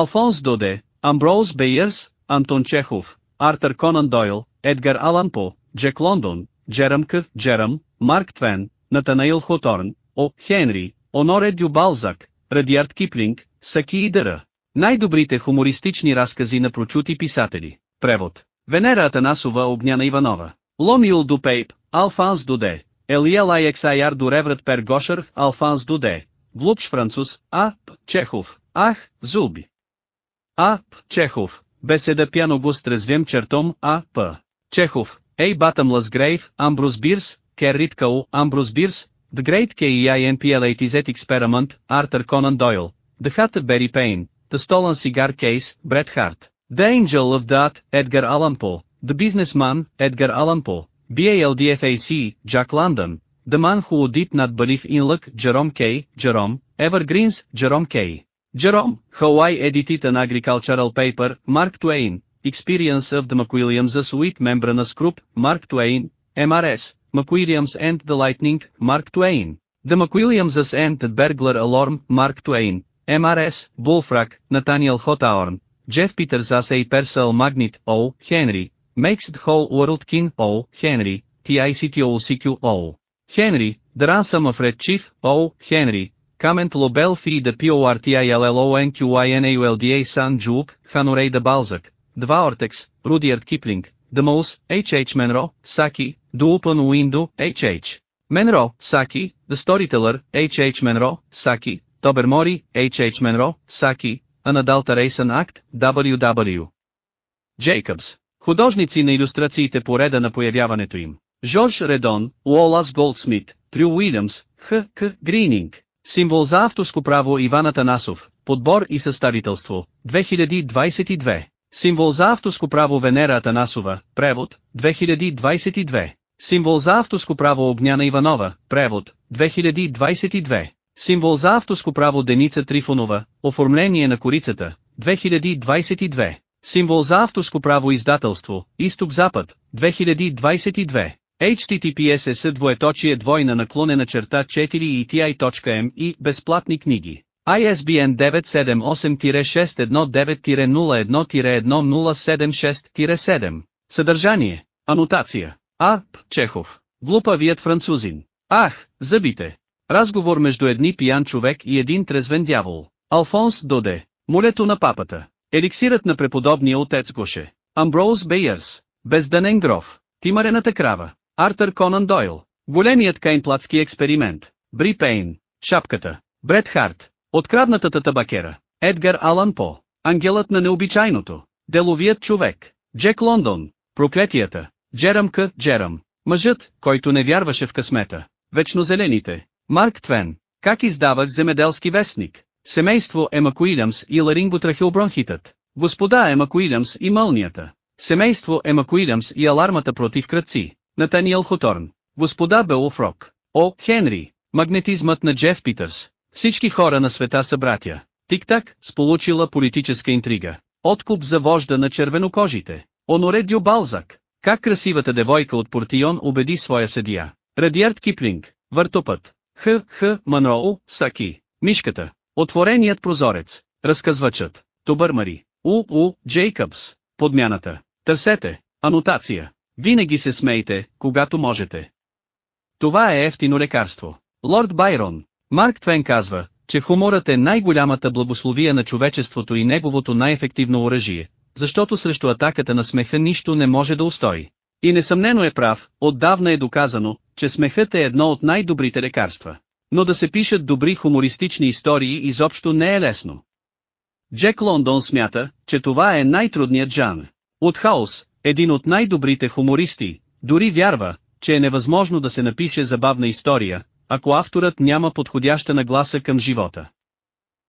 Алфонс Доде, Амброуз Бейърс, Антон Чехов, Артър Конан Дойл, Едгар Алан По, Джек Лондон, Джерам К. Джерам, Марк Твен, Натанаил Хоторн, О. Хенри, Оноре Дю Балзак, Радиард Киплинг, Саки и Дъра. Най-добрите хумористични разкази на прочути писатели. Превод. Венера Атанасова Огняна Иванова. Ломил Дупейп, Алфанс Дуде. Елиел Айексайар Пер Гошър, Алфанс Дуде. Глупш француз, А. Чехов, Ах, Зуби. А. П. Чехов, беседа пяно густ развем чертом, А. П. Чехов, Ей Батъмлас Грейв, Амбрус Бирс, Керрит Кау, Амбрус Бирс, The Great KEINPLATZ Experiment, Arthur Conan Doyle, The Hatterberry Pain, The Stolen Cigar Case, Bret Hart, The Angel of Death, Edgar Allan Poe, The Businessman, Edgar Allan Poe, BALDFAC, Jack London, The Man Who Did Not Believe in Luck, Jerome K. Jerome, Evergreens, Jerome K. Jerome, Hawaii Edited an Agricultural Paper, Mark Twain, Experience of the McWilliams Sweet Membranous Group, Mark Twain, MRS, McWilliams and the Lightning, Mark Twain. The McWilliamses and the Burglar Alarm, Mark Twain, MRS, Bullfrog, Nathaniel Hawthorne, Jeff Peters as a Purcell Magnet, O. Henry, makes the whole world king, O. Henry, TICTOCQ, O. Henry, the ransom of Red Chief, O. Henry, Comment Lobel Fi de PORTILLONQINAULDA San Juke, Honoré de Balzac, Два Ортекс, Рудиард Киплинг, The Mouse, H.H. Menro, Saki, The Open Window, H.H. Menro, Saki, The Storyteller, H.H. Menro, Saki, Тобермори, H.H. Menro, Saki, An Adulteration Act, W.W. Jacobs. Художници на иллюстрациите по реда на появяването им. Жорж Редон, Уолас Голдсмит, Трю Уилямс, Х. К. Грининг. Символ за авторско право Иван Атанасов, подбор и съставителство, 2022. Символ за авторско право Венера Атанасова, превод, 2022. Символ за авторско право Огняна Иванова, превод, 2022. Символ за авторско право Деница Трифонова, оформление на корицата, 2022. Символ за авторско право издателство, Изток-Запад, 2022. HTTPS двоеточие двойна наклонена черта 4 ETI.m и безплатни книги. ISBN 978-619-01-1076-7. Съдържание. Анотация. А. Чехов. Глупавият французин. Ах, зъбите. Разговор между едни пиян човек и един трезвен дявол. Алфонс Доде. Молето на папата. Еликсирът на преподобния отец Гоше. Амброуз Бейърс. Безданен гров. Тимарената крава. Артър Конан Дойл. Големият кайнплатски експеримент. Бри Пейн. Шапката. Бред Харт. Откраднатата табакера. Едгар Алан По. Ангелът на необичайното. Деловият човек. Джек Лондон. Проклетията. Джерам К. Джерам. Мъжът, който не вярваше в късмета. Вечно зелените. Марк Твен. Как издавах земеделски вестник. Семейство Емак Уилямс и ларинготрахеобронхитът. Господа Емак Уилямс и мълнията. Семейство Емак Уилямс и алармата против кръци. Натаниел Хоторн. Господа Белофрок. О. Хенри. Магнетизмът на Джеф Питърс. Всички хора на света са братя. Тик-так, сполучила политическа интрига. Откуп за вожда на червенокожите. Оноре Дю Балзак. Как красивата девойка от Портион убеди своя съдия. Радиард Киплинг. Въртопът. Х. Х. Манроу. Саки. Мишката. Отвореният прозорец. Разказвачът. Тобърмари. У. У. Джейкъбс. Подмяната. Търсете. Анотация. Винаги се смейте, когато можете. Това е ефтино лекарство. Лорд Байрон. Марк Твен казва, че хуморът е най-голямата благословия на човечеството и неговото най-ефективно оръжие, защото срещу атаката на смеха нищо не може да устои. И несъмнено е прав, отдавна е доказано, че смехът е едно от най-добрите лекарства. Но да се пишат добри хумористични истории изобщо не е лесно. Джек Лондон смята, че това е най-трудният жанр. От Хаус, един от най-добрите хумористи, дори вярва, че е невъзможно да се напише забавна история, ако авторът няма подходяща нагласа към живота.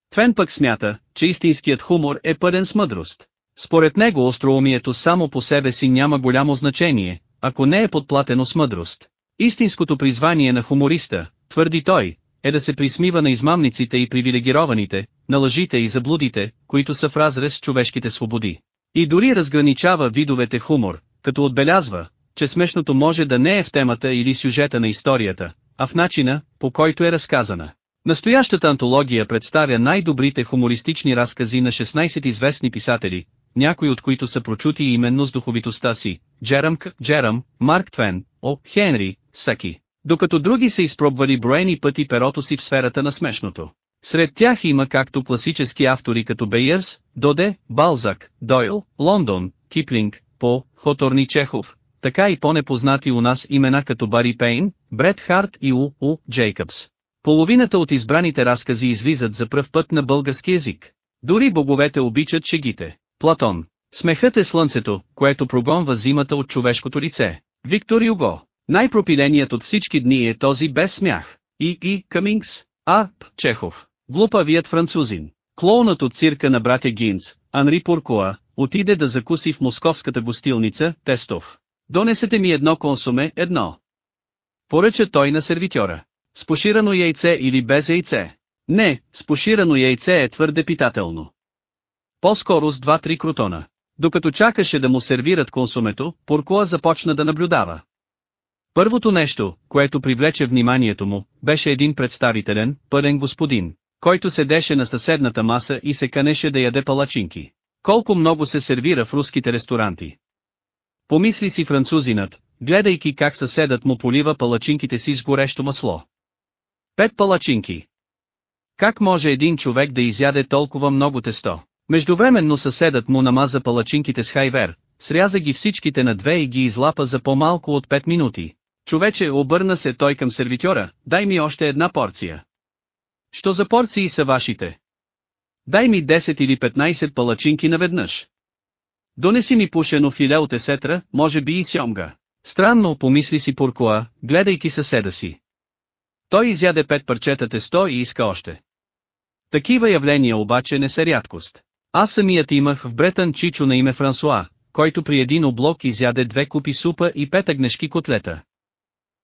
Твен пък смята, че истинският хумор е пълен с мъдрост. Според него остроумието само по себе си няма голямо значение, ако не е подплатено с мъдрост. Истинското призвание на хумориста, твърди той, е да се присмива на измамниците и привилегированите, на лъжите и заблудите, които са в разрез с човешките свободи. И дори разграничава видовете хумор, като отбелязва, че смешното може да не е в темата или сюжета на историята, а в начина, по който е разказана. Настоящата антология представя най-добрите хумористични разкази на 16 известни писатели, някои от които са прочути именно с духовитостта си, Джерам К. Джерам, Марк Твен, О. Хенри, Саки, докато други са изпробвали броени пъти перото си в сферата на смешното. Сред тях има както класически автори като Бейърс, Доде, Балзак, Дойл, Лондон, Киплинг, По, Хоторни Чехов, така и по-непознати у нас имена като Бари Пейн, Бред Харт и У. У. Джейкъбс. Половината от избраните разкази излизат за пръв път на български язик. Дори боговете обичат шегите. Платон. Смехът е слънцето, което прогонва зимата от човешкото лице. Виктор Юго. Най-пропиленият от всички дни е този без смях. И. И. Камингс. А. Чехов. Глупавият французин. Клоунът от цирка на братя Гинц, Анри Пуркоа, отиде да закуси в московската гостилница, Тестов. Донесете ми едно консуме, едно. Поръча той на сервитьора. С поширано яйце или без яйце? Не, с поширано яйце е твърде питателно. По-скоро с 2-3 крутона. Докато чакаше да му сервират консумето, Пуркоа започна да наблюдава. Първото нещо, което привлече вниманието му, беше един представителен, пълен господин, който седеше на съседната маса и се канеше да яде палачинки. Колко много се сервира в руските ресторанти. Помисли си французинът, гледайки как съседът му полива палачинките си с горещо масло. Пет палачинки. Как може един човек да изяде толкова много тесто? Междувременно съседът му намаза палачинките с хайвер, сряза ги всичките на две и ги излапа за по-малко от 5 минути. Човече, обърна се той към сервитьора, дай ми още една порция. Що за порции са вашите? Дай ми 10 или 15 палачинки наведнъж. Донеси ми пушено филе от есетра, може би и сьомга. Странно помисли си Пуркоа, гледайки съседа си. Той изяде пет парчета тесто и иска още. Такива явления обаче не са рядкост. Аз самият имах в Бретън Чичо на име Франсуа, който при един облок изяде две купи супа и пет агнешки котлета.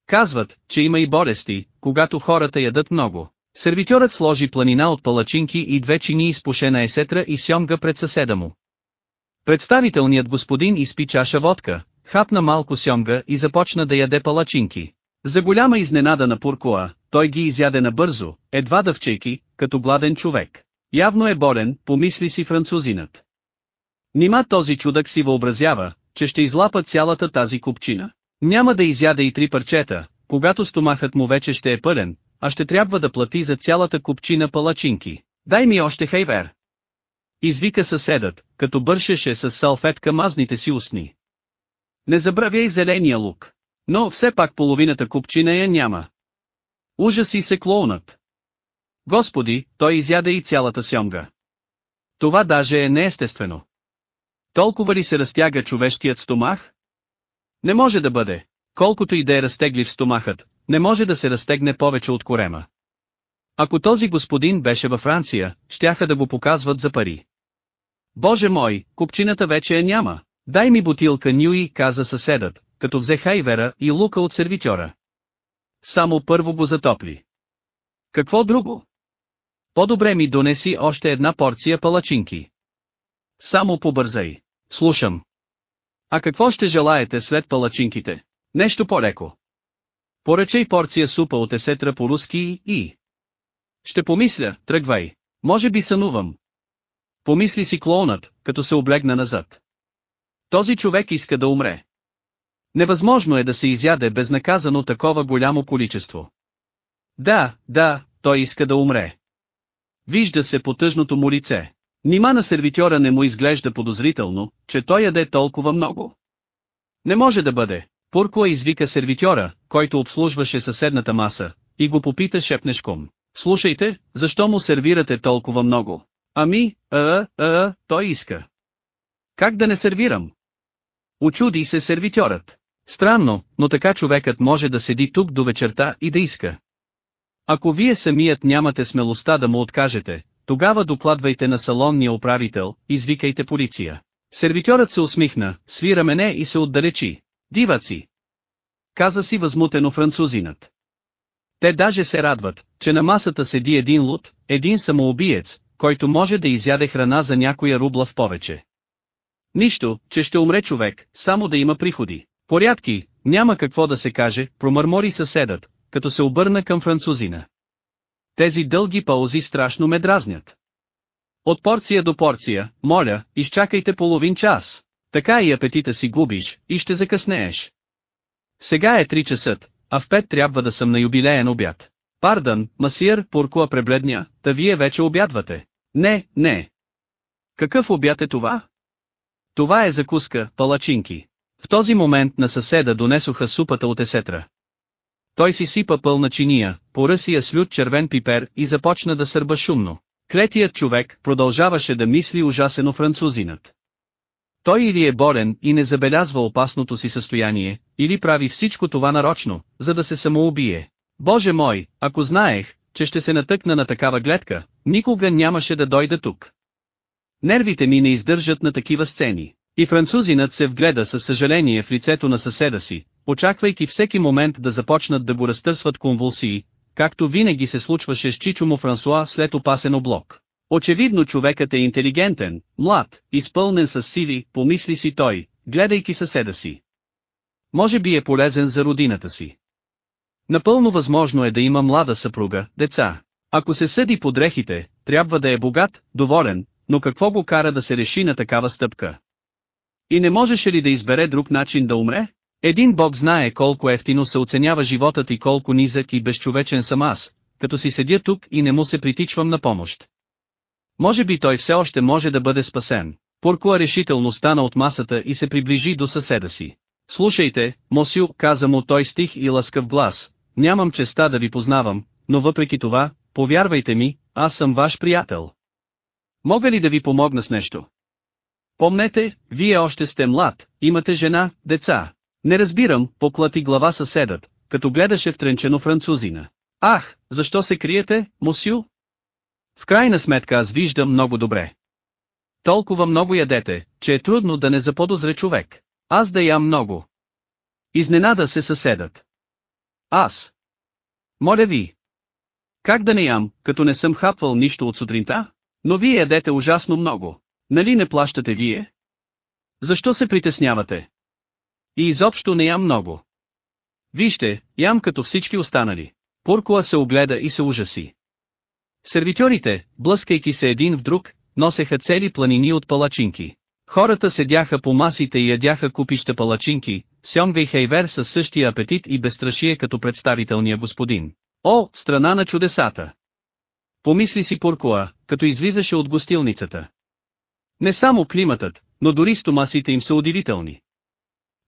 Казват, че има и болести, когато хората ядат много. Сервитьорът сложи планина от палачинки и две чини изпушена есетра и сьомга пред съседа му. Представителният господин изпи чаша водка, хапна малко сьомга и започна да яде палачинки. За голяма изненада на Пуркоа, той ги изяде набързо, едва дъвчейки, като гладен човек. Явно е болен, помисли си французинът. Нима този чудък си въобразява, че ще излапа цялата тази купчина. Няма да изяде и три парчета, когато стомахът му вече ще е пълен, а ще трябва да плати за цялата купчина палачинки. Дай ми още хейвер. Извика съседът, като бършеше с салфетка мазните си устни. Не забравяй зеления лук. Но все пак половината купчина я няма. Ужаси се клоунът. Господи, той изяде и цялата сьомга. Това даже е неестествено. Толкова ли се разтяга човешкият стомах? Не може да бъде. Колкото и да е разтеглив стомахът, не може да се разтегне повече от корема. Ако този господин беше във Франция, щяха да го показват за пари. Боже мой, купчината вече я няма. Дай ми бутилка Нюи, каза съседът, като взе хайвера и лука от сервитьора. Само първо го затопли. Какво друго? По-добре ми донеси още една порция палачинки. Само побързай. Слушам. А какво ще желаете след палачинките? Нещо по-леко. Поръчай порция супа от есетра по-руски и... Ще помисля, тръгвай. Може би сънувам. Помисли си клоунът, като се облегна назад. Този човек иска да умре. Невъзможно е да се изяде безнаказано такова голямо количество. Да, да, той иска да умре. Вижда се по тъжното му лице. Нима на сервитьора не му изглежда подозрително, че той яде толкова много. Не може да бъде. Пуркоа извика сервитьора, който обслужваше съседната маса, и го попита шепнешком. Слушайте, защо му сервирате толкова много? Ами, а, а, а, той иска. Как да не сервирам? Очуди се сервитьорът. Странно, но така човекът може да седи тук до вечерта и да иска. Ако вие самият нямате смелостта да му откажете, тогава докладвайте на салонния управител, извикайте полиция. Сервитьорът се усмихна, свира мене и се отдалечи. Диваци! Каза си възмутено французинът. Те даже се радват, че на масата седи един луд, един самоубиец, който може да изяде храна за някоя рубла в повече. Нищо, че ще умре човек, само да има приходи. Порядки, няма какво да се каже, промърмори съседът, като се обърна към французина. тези дълги паузи страшно ме дразнят. От порция до порция, моля, изчакайте половин час. Така и апетита си губиш, и ще закъснееш. Сега е 3 часа, а в 5 трябва да съм на юбилеен обяд. Пардън, масиер, Пуркуа пребледня, та вие вече обядвате. Не, не. Какъв обяд е това? Това е закуска, палачинки. В този момент на съседа донесоха супата от есетра. Той си сипа пълна чиния, поръси я с лют червен пипер и започна да сърба шумно. Клетият човек продължаваше да мисли ужасено французинът. Той или е болен и не забелязва опасното си състояние, или прави всичко това нарочно, за да се самоубие. Боже мой, ако знаех, че ще се натъкна на такава гледка, никога нямаше да дойда тук. Нервите ми не издържат на такива сцени. И французинът се вгледа със съжаление в лицето на съседа си, очаквайки всеки момент да започнат да го разтърсват конвулсии, както винаги се случваше с Чичо му Франсуа след опасен облог. Очевидно човекът е интелигентен, млад, изпълнен с сили, помисли си той, гледайки съседа си. Може би е полезен за родината си. Напълно възможно е да има млада съпруга, деца. Ако се съди по дрехите, трябва да е богат, доволен, но какво го кара да се реши на такава стъпка? И не можеше ли да избере друг начин да умре? Един бог знае колко ефтино се оценява животът и колко низък и безчовечен съм аз, като си седя тук и не му се притичвам на помощ. Може би той все още може да бъде спасен. Пуркуа решително стана от масата и се приближи до съседа си. Слушайте, Мосю, каза му той стих и лъскав глас, нямам честа да ви познавам, но въпреки това, повярвайте ми, аз съм ваш приятел. Мога ли да ви помогна с нещо? Помнете, вие още сте млад, имате жена, деца. Не разбирам, поклати глава съседът, като гледаше втренчено французина. Ах, защо се криете, мусю? В крайна сметка аз виждам много добре. Толкова много ядете, че е трудно да не заподозре човек. Аз да ям много. Изненада се съседът. Аз. Моля ви. Как да не ям, като не съм хапвал нищо от сутринта? Но вие ядете ужасно много. Нали не плащате вие? Защо се притеснявате? И изобщо не ям много. Вижте, ям като всички останали. Пуркуа се огледа и се ужаси. Сервитьорите, блъскайки се един в друг, носеха цели планини от палачинки. Хората седяха по масите и ядяха купища палачинки, Сьонгвей Хейвер със същия апетит и безстрашие като представителния господин. О, страна на чудесата! Помисли си Пуркуа, като излизаше от гостилницата. Не само климатът, но дори стомасите им са удивителни.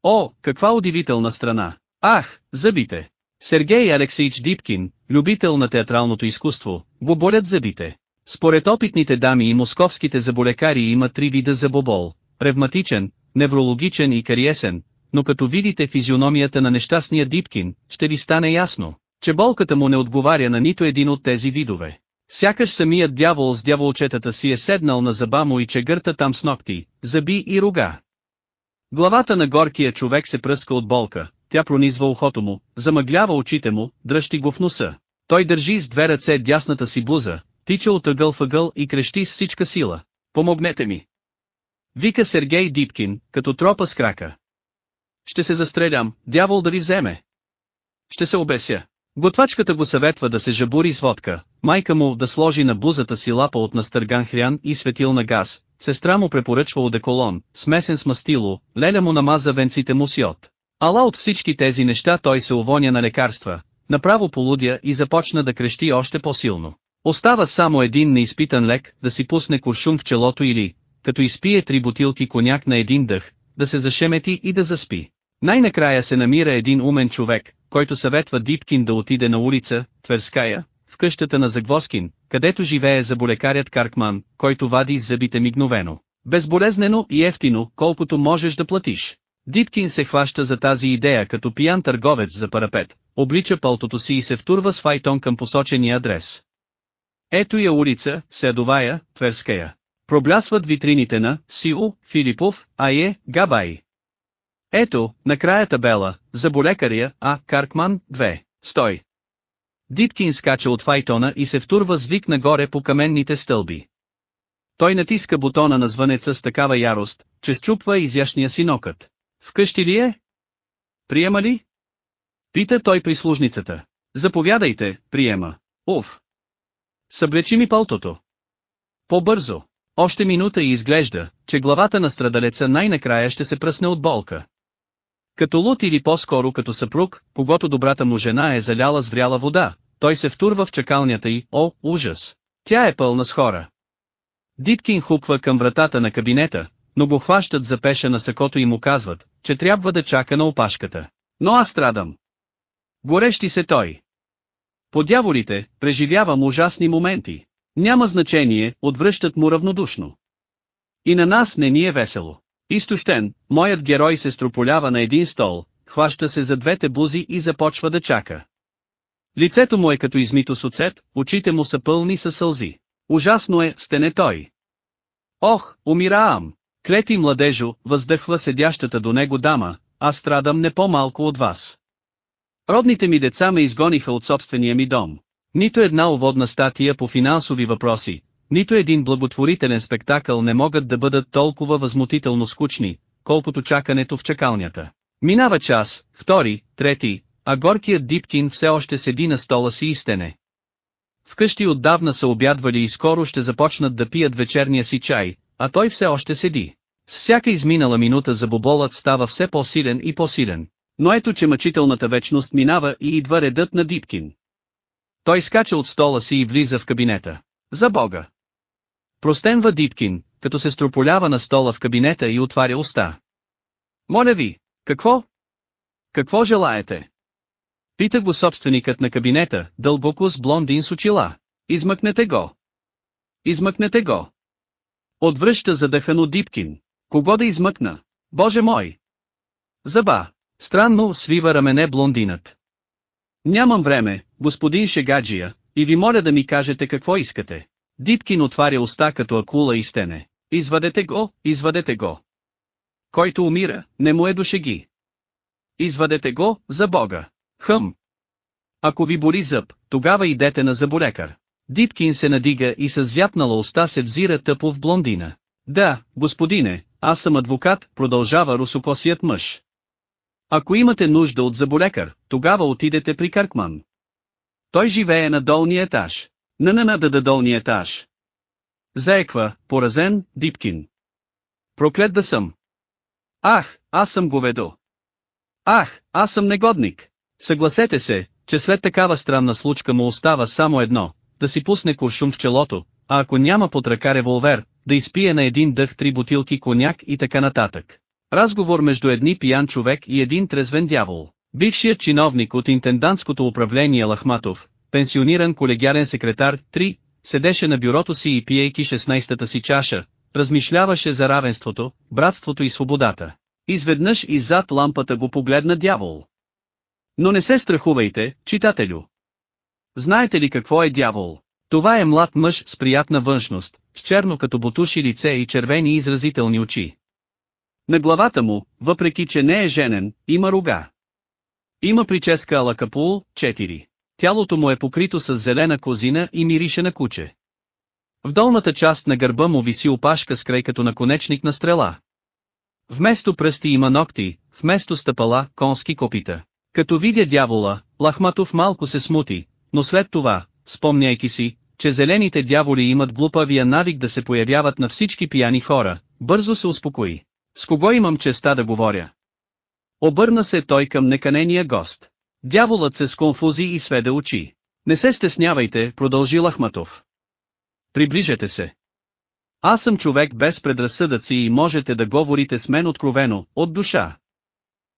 О, каква удивителна страна! Ах, зъбите! Сергей Алексеич Дипкин, любител на театралното изкуство, го болят зъбите. Според опитните дами и московските заболекари има три вида забобол – ревматичен, неврологичен и кариесен, но като видите физиономията на нещастния Дипкин, ще ви стане ясно, че болката му не отговаря на нито един от тези видове. Сякаш самият дявол с дяволчетата си е седнал на зъба му и чегърта там с ногти, зъби и рога. Главата на горкия човек се пръска от болка, тя пронизва ухото му, замъглява очите му, дръжти го в носа. Той държи с две ръце дясната си блуза, тича от ъгъл в ъгъл и крещи с всичка сила. Помогнете ми! Вика Сергей Дипкин, като тропа с крака. Ще се застрелям, дявол да ви вземе. Ще се обеся. Готвачката го съветва да се жабури с водка, майка му да сложи на бузата си лапа от настърган хрян и светилна газ, сестра му препоръчва одеколон, смесен с мастило, леля му намаза венците му си от. Ала от всички тези неща той се увоня на лекарства, направо полудя и започна да крещи още по-силно. Остава само един неизпитан лек, да си пусне куршум в челото или, като изпие три бутилки коняк на един дъх, да се зашемети и да заспи. Най-накрая се намира един умен човек, който съветва Дипкин да отиде на улица, Тверская, в къщата на Загвоскин, където живее заболекарят Каркман, който вади с зъбите мигновено. Безболезнено и ефтино, колкото можеш да платиш. Дипкин се хваща за тази идея като пиян търговец за парапет, облича пълтото си и се втурва с файтон към посочения адрес. Ето я улица, Седовая, Тверская. Проблясват витрините на Сио, Филипов, Ае, Габай. Ето, накрая табела, за болекария, А. Каркман, 2. Стой. Дипкин скача от файтона и се втурва с вик нагоре по каменните стълби. Той натиска бутона на звънеца с такава ярост, че счупва изящния си нокът. Вкъщи ли е? Приема ли? Пита той прислужницата. Заповядайте, приема. Уф. Съблечи ми палтото. По-бързо. Още минута и изглежда, че главата на страдалеца най-накрая ще се пръсне от болка. Като лут или по-скоро като съпруг, когато добрата му жена е заляла с вряла вода, той се втурва в чакалнята и, о, ужас! Тя е пълна с хора. Диткин хупва към вратата на кабинета, но го хващат за пеша на сакото и му казват, че трябва да чака на опашката. Но аз страдам. Горещи се той. По дяволите, преживявам ужасни моменти. Няма значение, отвръщат му равнодушно. И на нас не ни е весело. Изтощен, моят герой се строполява на един стол, хваща се за двете бузи и започва да чака. Лицето му е като измито с оцет, очите му са пълни със сълзи. Ужасно е, стене той. Ох, умираам! Клети младежо, въздъхва седящата до него дама, аз страдам не по-малко от вас. Родните ми деца ме изгониха от собствения ми дом. Нито една уводна статия по финансови въпроси, нито един благотворителен спектакъл не могат да бъдат толкова възмутително скучни, колкото чакането в чакалнята. Минава час, втори, трети, а горкият Дипкин все още седи на стола си и стене. Вкъщи отдавна са обядвали и скоро ще започнат да пият вечерния си чай, а той все още седи. С всяка изминала минута за боболът става все по-силен и по-силен. Но ето че мъчителната вечност минава и идва редът на Дипкин. Той скача от стола си и влиза в кабинета. За Бога! Простенва Дипкин, като се строполява на стола в кабинета и отваря уста. Моля ви, какво? Какво желаете? Пита го собственикът на кабинета, дълбоко с блондин с очила. Измъкнете го. Измъкнете го. Отвръща задъхано Дипкин. Кого да измъкна? Боже мой! Заба. Странно свива рамене блондинът. Нямам време, господин Шегаджия, и ви моля да ми кажете какво искате. Дипкин отваря уста като акула и стене. Извадете го, извадете го. Който умира, не му е до шеги. Извадете го, за Бога. Хъм. Ако ви боли зъб, тогава идете на заболекар. Дипкин се надига и с зяпнала уста се взира тъпо в блондина. Да, господине, аз съм адвокат, продължава русокосият мъж. Ако имате нужда от заболекар, тогава отидете при Каркман. Той живее на долния етаж. На на да долния етаж. Заеква, поразен, Дипкин. Проклет да съм. Ах, аз съм говедо. Ах, аз съм негодник. Съгласете се, че след такава странна случка му остава само едно, да си пусне куршум в челото, а ако няма под ръка револвер, да изпие на един дъх три бутилки коняк и така нататък. Разговор между едни пиян човек и един трезвен дявол. Бившият чиновник от интендантското управление Лахматов, пенсиониран колегиарен секретар 3, седеше на бюрото си и пиейки 16-та си чаша, размишляваше за равенството, братството и свободата. Изведнъж иззад лампата го погледна дявол. Но не се страхувайте, читателю. Знаете ли какво е дявол? Това е млад мъж с приятна външност, с черно като бутуши лице и червени изразителни очи. На главата му, въпреки че не е женен, има рога. Има прическа ала капул, 4. Тялото му е покрито с зелена козина и мирише на куче. В долната част на гърба му виси опашка с край като наконечник на стрела. Вместо пръсти има ногти, вместо стъпала – конски копита. Като видя дявола, Лахматов малко се смути, но след това, спомняйки си, че зелените дяволи имат глупавия навик да се появяват на всички пияни хора, бързо се успокои. С кого имам честа да говоря? Обърна се той към неканения гост. Дяволът се сконфузи и сведе очи. Не се стеснявайте, продължи Лахматов. Приближете се. Аз съм човек без предразсъдъци и можете да говорите с мен откровено, от душа.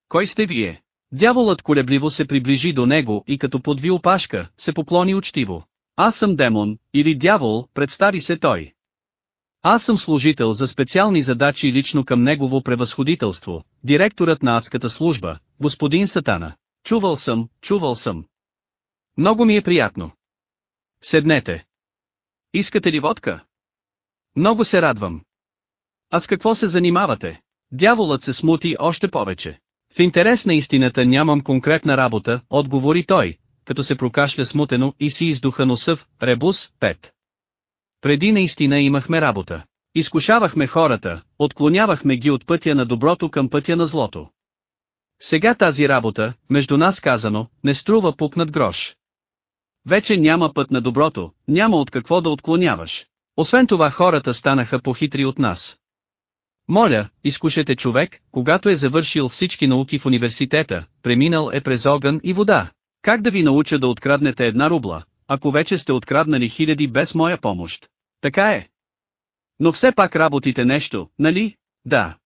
Кой сте вие? Дяволът колебливо се приближи до него и като подви опашка, се поклони учтиво. Аз съм демон, или дявол, представи се той. Аз съм служител за специални задачи лично към негово превъзходителство, директорът на адската служба, господин Сатана. Чувал съм, чувал съм. Много ми е приятно. Седнете. Искате ли водка? Много се радвам. А с какво се занимавате? Дяволът се смути още повече. В интерес на истината нямам конкретна работа, отговори той, като се прокашля смутено и си издуха носъв, ребус, 5. Преди наистина имахме работа. Изкушавахме хората, отклонявахме ги от пътя на доброто към пътя на злото. Сега тази работа, между нас казано, не струва пук над грош. Вече няма път на доброто, няма от какво да отклоняваш. Освен това хората станаха похитри от нас. Моля, изкушете човек, когато е завършил всички науки в университета, преминал е през огън и вода. Как да ви науча да откраднете една рубла, ако вече сте откраднали хиляди без моя помощ? Така е. Но все пак работите нещо, нали? Да.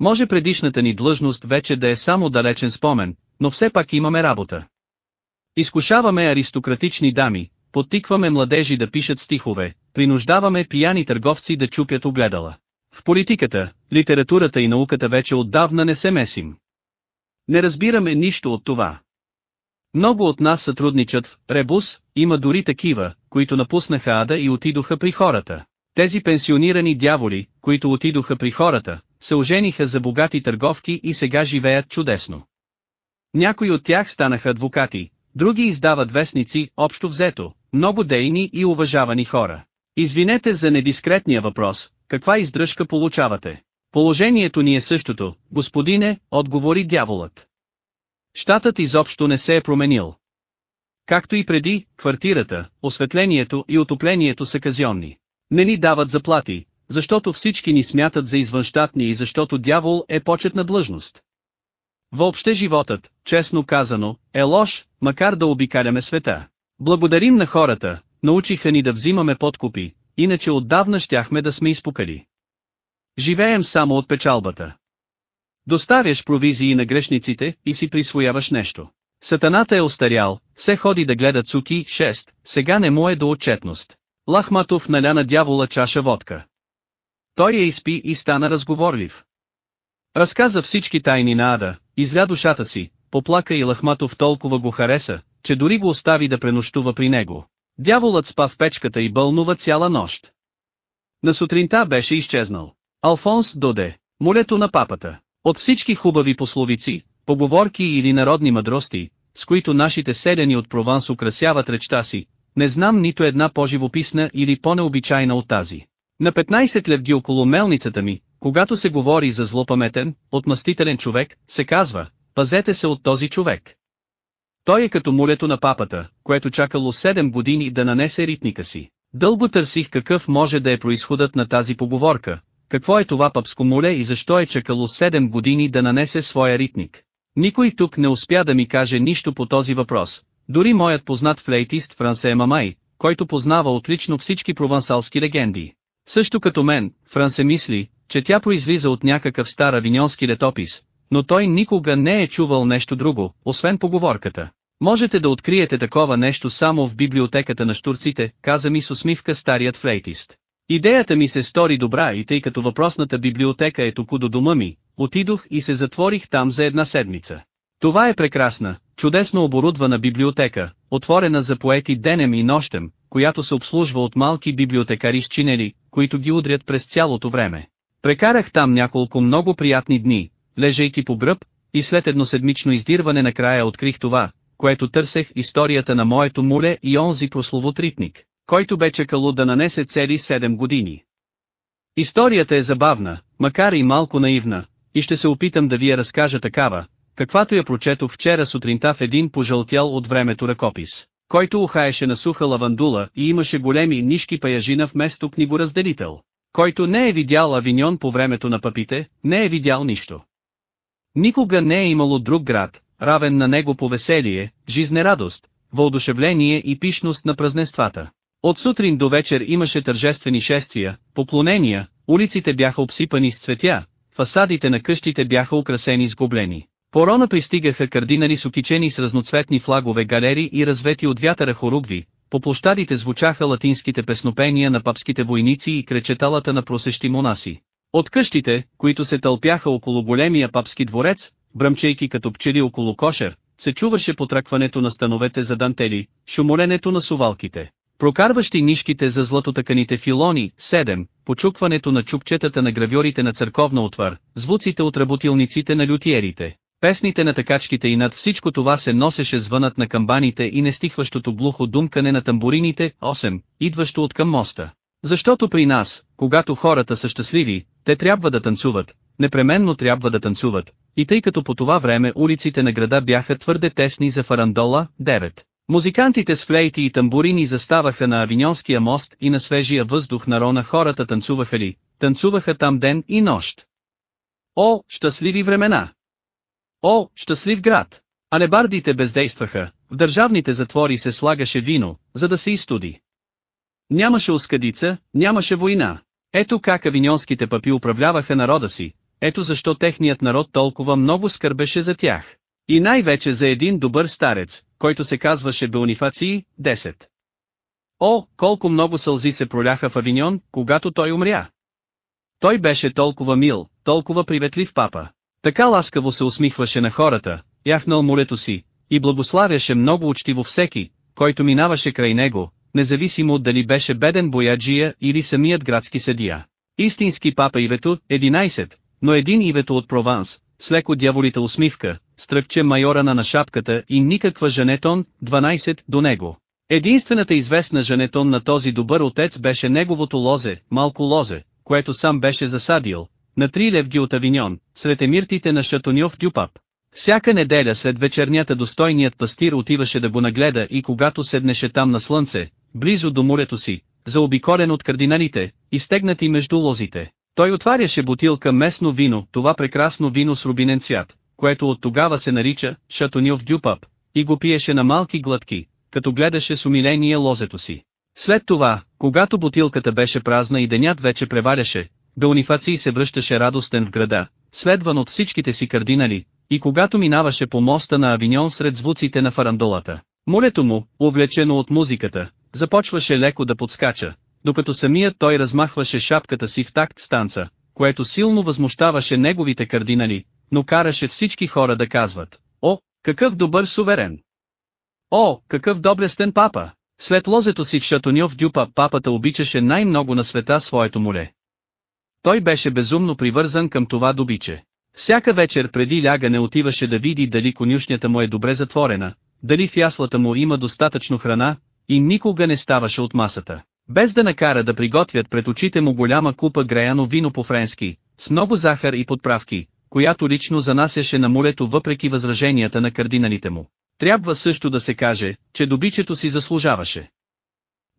Може предишната ни длъжност вече да е само далечен спомен, но все пак имаме работа. Изкушаваме аристократични дами, подтикваме младежи да пишат стихове, принуждаваме пияни търговци да чупят огледала. В политиката, литературата и науката вече отдавна не се месим. Не разбираме нищо от това. Много от нас сътрудничат в Ребус, има дори такива, които напуснаха ада и отидоха при хората. Тези пенсионирани дяволи, които отидоха при хората, се ожениха за богати търговки и сега живеят чудесно. Някои от тях станаха адвокати, други издават вестници, общо взето, много дейни и уважавани хора. Извинете за недискретния въпрос, каква издръжка получавате? Положението ни е същото, господине, отговори дяволът. Щатът изобщо не се е променил. Както и преди, квартирата, осветлението и отоплението са казионни. Не ни дават заплати, защото всички ни смятат за извънщатни и защото дявол е почетна длъжност. Въобще животът, честно казано, е лош, макар да обикаляме света. Благодарим на хората, научиха ни да взимаме подкупи, иначе отдавна щяхме да сме изпукали. Живеем само от печалбата. Доставяш провизии на грешниците и си присвояваш нещо. Сатаната е остарял, все ходи да гледа цуки, 6, сега не му е до отчетност. Лахматов наля на дявола чаша водка. Той я изпи и стана разговорлив. Разказа всички тайни на Ада, изля душата си, поплака и Лахматов толкова го хареса, че дори го остави да пренощува при него. Дяволът спа в печката и бълнува цяла нощ. На сутринта беше изчезнал. Алфонс Доде, молето на папата. От всички хубави пословици, поговорки или народни мъдрости, с които нашите селяни от Прованс украсяват речта си, не знам нито една по-живописна или по-необичайна от тази. На 15 левги около мелницата ми, когато се говори за злопаметен, отмъстителен човек, се казва, пазете се от този човек. Той е като мулето на папата, което чакало 7 години да нанесе ритника си. Дълго търсих какъв може да е происходът на тази поговорка, какво е това папско моле и защо е чакало 7 години да нанесе своя ритник. Никой тук не успя да ми каже нищо по този въпрос, дори моят познат флейтист Франсе Мамай, който познава отлично всички провансалски легенди. Също като мен, Франсе мисли, че тя произлиза от някакъв стар авиньонски летопис, но той никога не е чувал нещо друго, освен поговорката. Можете да откриете такова нещо само в библиотеката на штурците, каза ми с усмивка старият флейтист. Идеята ми се стори добра и тъй като въпросната библиотека е току до дома ми, отидох и се затворих там за една седмица. Това е прекрасна, чудесно оборудвана библиотека, отворена за поети денем и нощем, която се обслужва от малки библиотекари с чинели, които ги удрят през цялото време. Прекарах там няколко много приятни дни, лежейки по гръб, и след едноседмично издирване накрая открих това, което търсех историята на моето муле и онзи прословут ритник, който бе чекало да нанесе цели 7 години. Историята е забавна, макар и малко наивна, и ще се опитам да ви я разкажа такава, каквато я прочетох вчера сутринта в един пожълтял от времето ръкопис, който ухаеше на суха лавандула и имаше големи нишки паяжина вместо книгоразделител. Който не е видял Авиньон по времето на папите, не е видял нищо. Никога не е имало друг град, равен на него по веселие, жизнерадост, въодушевление и пишност на празненствата. От сутрин до вечер имаше тържествени шествия, поклонения, улиците бяха обсипани с цветя, фасадите на къщите бяха украсени с гоблени. Порона пристигаха кардинали с окичени с разноцветни флагове галери и развети от вятъра хоругви, по площадите звучаха латинските песнопения на папските войници и кречеталата на просещи монаси. От къщите, които се тълпяха около големия папски дворец, бръмчейки като пчели около кошер, се чуваше потракването на становете за дантели, шумоленето на сувалките, прокарващи нишките за златотъканите филони, 7, почукването на чупчетата на гравьорите на църковна отвар, звуците от работилниците на лютиерите, песните на такачките и над всичко това се носеше звънът на камбаните и нестихващото глухо думкане на тамбурините, 8, идващо от към моста. Защото при нас, когато хората са щастливи, те трябва да танцуват, непременно трябва да танцуват, и тъй като по това време улиците на града бяха твърде тесни за фарандола, 9. Музикантите с флейти и тамбурини заставаха на Авиньонския мост и на свежия въздух на Рона хората танцуваха ли, танцуваха там ден и нощ. О, щастливи времена! О, щастлив град! Алебардите бездействаха, в държавните затвори се слагаше вино, за да се изстуди. Нямаше оскадица, нямаше война. Ето как авиньонските папи управляваха народа си, ето защо техният народ толкова много скърбеше за тях. И най-вече за един добър старец, който се казваше Беонифации, 10. О, колко много сълзи се проляха в Авиньон, когато той умря. Той беше толкова мил, толкова приветлив папа. Така ласкаво се усмихваше на хората, яхнал морето си, и благославяше много учтиво всеки, който минаваше край него, независимо дали беше беден бояджия или самият градски съдия. Истински папа Ивето, 11, но един Ивето от Прованс, с леко дяволите усмивка, стръкче майора на шапката и никаква Жанетон, 12, до него. Единствената известна Жанетон на този добър отец беше неговото лозе, малко лозе, което сам беше засадил, на три левги от Авиньон, сред емиртите на Шатоньов Дюпап. Всяка неделя след вечернята достойният пастир отиваше да го нагледа и когато седнеше там на слънце, близо до морето си, заобиколен от кардиналите, изтегнати между лозите, той отваряше бутилка местно вино, това прекрасно вино с рубинен цвят, което от тогава се нарича Шатоньов Дюпап, и го пиеше на малки глътки, като гледаше с умиление лозето си. След това, когато бутилката беше празна и денят вече преваряше, Беонифаций се връщаше радостен в града, следван от всичките си кардинали, и когато минаваше по моста на Авиньон сред звуците на фарандолата, молето му, увлечено от музиката, започваше леко да подскача, докато самият той размахваше шапката си в такт станца, което силно възмущаваше неговите кардинали, но караше всички хора да казват, «О, какъв добър суверен! О, какъв доблестен папа!» След лозето си в Шатоньов дюпа папата обичаше най-много на света своето моле. Той беше безумно привързан към това добиче. Всяка вечер преди лягане отиваше да види дали конюшнята му е добре затворена, дали в яслата му има достатъчно храна, и никога не ставаше от масата. Без да накара да приготвят пред очите му голяма купа греяно вино по-френски, с много захар и подправки, която лично занасяше на морето въпреки възраженията на кардиналите му. Трябва също да се каже, че добичето си заслужаваше.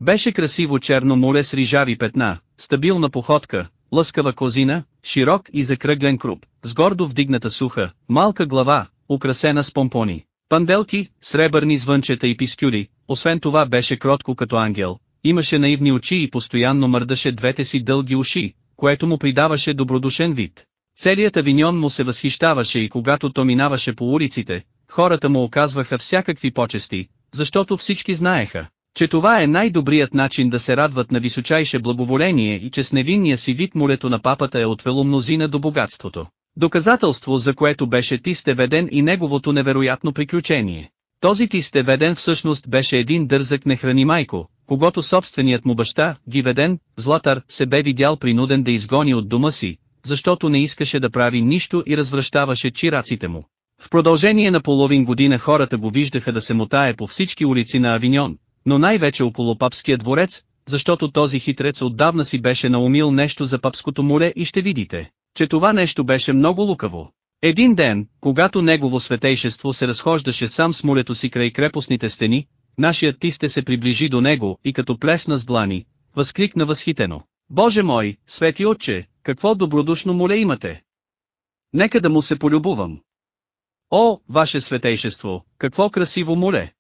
Беше красиво черно море с рижави петна, стабилна походка, лъскава козина, широк и закръглен круп, с гордо вдигната суха, малка глава, украсена с помпони, панделки, сребърни звънчета и пискюри, освен това беше кротко като ангел, имаше наивни очи и постоянно мърдаше двете си дълги уши, което му придаваше добродушен вид. Целият авиньон му се възхищаваше и когато то минаваше по улиците, хората му оказваха всякакви почести, защото всички знаеха, че това е най-добрият начин да се радват на височайше благоволение и че с невинния си вид морето на папата е отвело мнозина до богатството. Доказателство за което беше Тистеведен и неговото невероятно приключение. Този Тистеведен всъщност беше един дързък нехрани майко, когато собственият му баща, Гиведен, Златар, се бе видял принуден да изгони от дома си, защото не искаше да прави нищо и развръщаваше чираците му. В продължение на половин година хората го виждаха да се мотае по всички улици на Авиньон, но най-вече около папския дворец, защото този хитрец отдавна си беше наумил нещо за папското море и ще видите, че това нещо беше много лукаво. Един ден, когато негово светейшество се разхождаше сам с морето си край крепостните стени, нашият тисте се приближи до него и като плесна с длани, възкликна възхитено. Боже мой, свети отче, какво добродушно моле имате! Нека да му се полюбувам. О, ваше светейшество, какво красиво моле!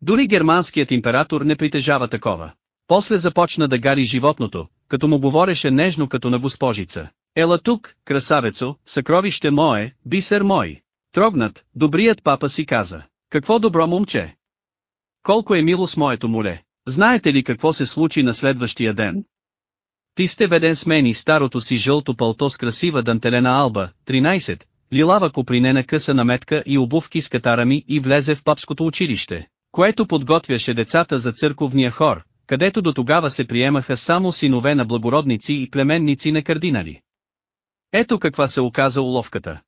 Дори германският император не притежава такова. После започна да гари животното, като му говореше нежно като на госпожица. Ела тук, красавецо, съкровище мое, бисер мой. Трогнат, добрият папа си каза. Какво добро момче! Колко е мило с моето моле! Знаете ли какво се случи на следващия ден? Ти сте веден смени старото си жълто пълто с красива дантелена алба, 13, лилава копринена къса наметка и обувки с катарами и влезе в папското училище, което подготвяше децата за църковния хор, където до тогава се приемаха само синове на благородници и племенници на кардинали. Ето каква се оказа уловката.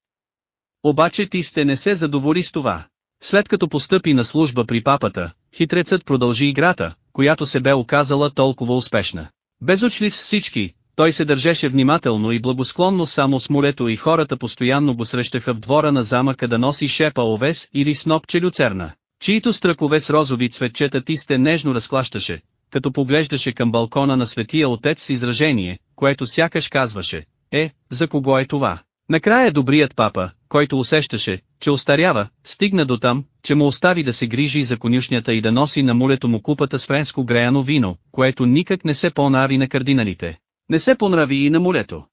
Обаче ти сте не се задоволи с това. След като постъпи на служба при папата, хитрецът продължи играта, която се бе оказала толкова успешна. Безочлив с всички, той се държеше внимателно и благосклонно само с морето и хората постоянно го срещаха в двора на замъка да носи шепа овес или снопче люцерна. чието стръкове с розови цветчета Тисте нежно разклащаше, като поглеждаше към балкона на светия отец с изражение, което сякаш казваше, е, за кого е това? Накрая добрият папа, който усещаше, че остарява, стигна до там, че му остави да се грижи за конюшнята и да носи на мулето му купата с френско греяно вино, което никак не се понави на кардиналите. Не се понрави и на мулето.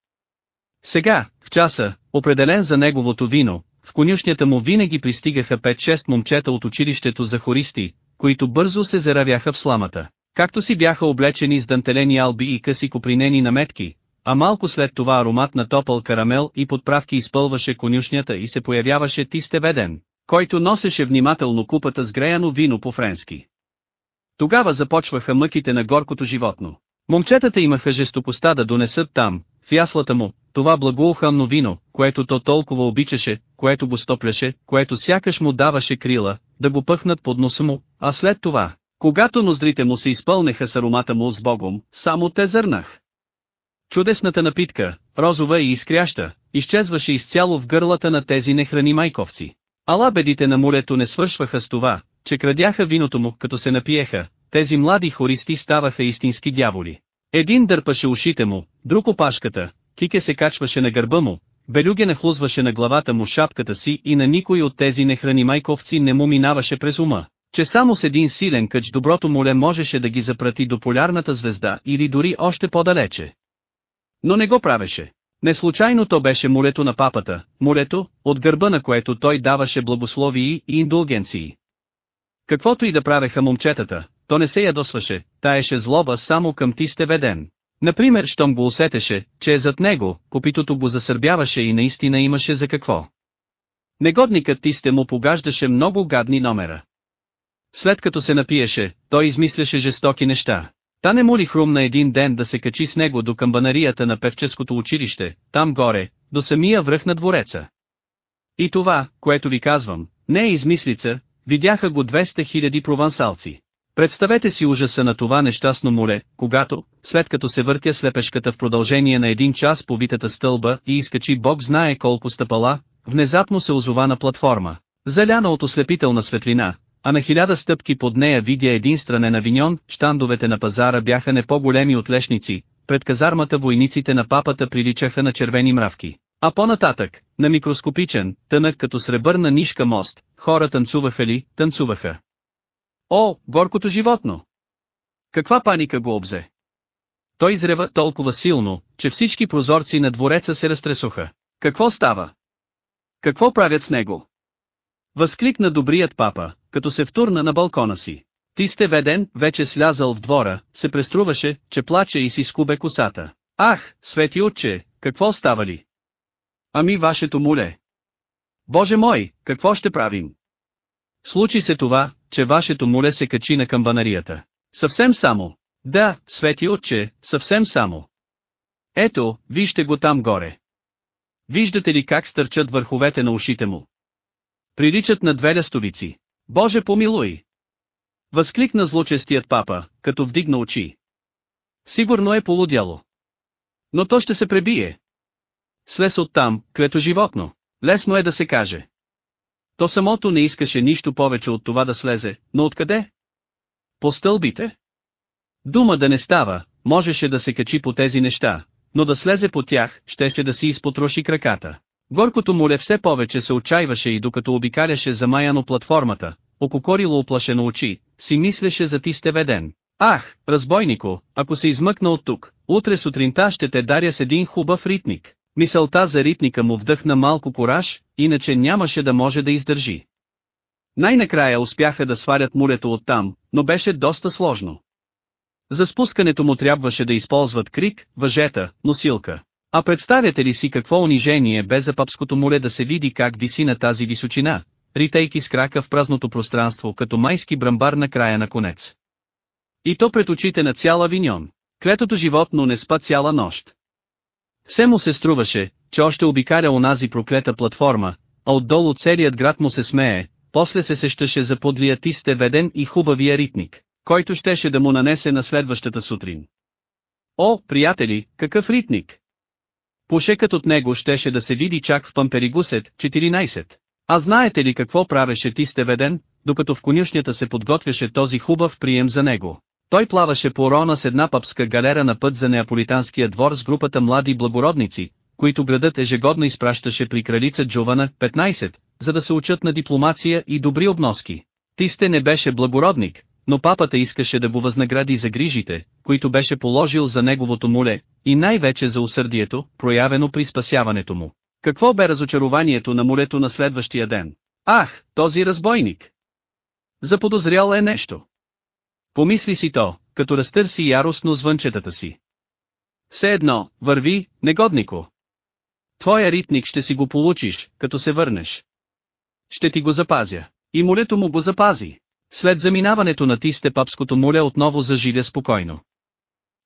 Сега, в часа, определен за неговото вино, в конюшнята му винаги пристигаха 5-6 момчета от училището за хористи, които бързо се заравяха в сламата. Както си бяха облечени с дантелени алби и къси копринени наметки, а малко след това аромат на топъл карамел и подправки изпълваше конюшнята и се появяваше Тистеведен, който носеше внимателно купата с греяно вино по-френски. Тогава започваха мъките на горкото животно. Момчетата имаха жестопоста да донесат там, в яслата му, това благоуханно вино, което то толкова обичаше, което го стопляше, което сякаш му даваше крила, да го пъхнат под носа му, а след това, когато ноздрите му се изпълнеха с аромата му с Богом, само те зърнах. Чудесната напитка, розова и изкряща, изчезваше изцяло в гърлата на тези нехрани майковци. Алабедите на морето не свършваха с това, че крадяха виното му, като се напиеха, тези млади хористи ставаха истински дяволи. Един дърпаше ушите му, друг опашката, Кике се качваше на гърба му, Белюге нахлузваше на главата му шапката си и на никой от тези нехрани майковци не му минаваше през ума, че само с един силен къч доброто моле можеше да ги запрати до полярната звезда или дори още по-далече. Но не го правеше. Неслучайно то беше морето на папата, морето, от гърба на което той даваше благословии и индулгенции. Каквото и да правеха момчетата, то не се ядосваше, таеше злоба само към тисте веден. Например, щом го усетеше, че е зад него, попитото го засърбяваше и наистина имаше за какво. Негодникът тисте му погаждаше много гадни номера. След като се напиеше, той измисляше жестоки неща. Та не му ли хрумна един ден да се качи с него до камбанарията на певческото училище, там горе, до самия връх на двореца. И това, което ви казвам, не е измислица, видяха го 200 000 провансалци. Представете си ужаса на това нещастно море, когато, след като се въртя слепешката в продължение на един час по витата стълба и изкачи Бог знае колко стъпала, внезапно се озова на платформа, заляна от ослепителна светлина, а на хиляда стъпки под нея видя един странен авиньон, щандовете на пазара бяха не по-големи от лешници, пред казармата войниците на папата приличаха на червени мравки. А по-нататък, на микроскопичен, тънък като сребърна нишка мост, хора танцуваха ли, танцуваха. О, горкото животно! Каква паника го обзе? Той изрева толкова силно, че всички прозорци на двореца се разтресоха. Какво става? Какво правят с него? Възкликна добрият папа, като се втурна на балкона си. Ти сте веден, вече слязал в двора, се преструваше, че плаче и си скубе косата. Ах, свети отче, какво става ли? Ами вашето муле. Боже мой, какво ще правим? Случи се това, че вашето муле се качи на камбанарията. Съвсем само. Да, свети отче, съвсем само. Ето, вижте го там горе. Виждате ли как стърчат върховете на ушите му? Приличат на две лястовици. Боже помилуй! Възкликна злочестият папа, като вдигна очи. Сигурно е полудяло. Но то ще се пребие. Слез оттам, крето животно. Лесно е да се каже. То самото не искаше нищо повече от това да слезе, но откъде? По стълбите? Дума да не става, можеше да се качи по тези неща, но да слезе по тях, щеше да си изпотроши краката. Горкото моле все повече се отчаиваше и докато обикаляше замаяно платформата, ококорило оплашено очи, си мислеше за ти сте веден. Ах, разбойнико, ако се измъкна от тук, утре сутринта ще те даря с един хубав ритник. Мисълта за ритника му вдъхна малко кораж, иначе нямаше да може да издържи. Най-накрая успяха да сварят мулето оттам, но беше доста сложно. За спускането му трябваше да използват крик, въжета, носилка. А представяте ли си какво унижение бе за папското моле да се види как виси на тази височина, ритейки с крака в празното пространство като майски брамбар на края на конец. И то пред очите на цяла виньон. Клетото животно не спа цяла нощ. Все му се струваше, че още обикаля онази проклета платформа, а отдолу целият град му се смее, после се сещаше за подлия тисте веден и хубавия ритник, който щеше да му нанесе на следващата сутрин. О, приятели, какъв ритник! Пушекът от него щеше да се види чак в Памперигусет, 14. А знаете ли какво правеше ти сте веден, докато в конюшнята се подготвяше този хубав прием за него. Той плаваше по Рона с една папска галера на път за неаполитанския двор с групата млади благородници, които градът ежегодно изпращаше при кралица Джована, 15, за да се учат на дипломация и добри обноски. Тисте не беше благородник, но папата искаше да го възнагради за грижите, които беше положил за неговото моле, и най-вече за усърдието, проявено при спасяването му. Какво бе разочарованието на молето на следващия ден? Ах, този разбойник! Заподозрял е нещо. Помисли си то, като разтърси яростно звънчетата си. Все едно, върви, негоднико. Твоя ритник ще си го получиш, като се върнеш. Ще ти го запазя. И молето му го запази. След заминаването на тисте папското моле отново заживя спокойно.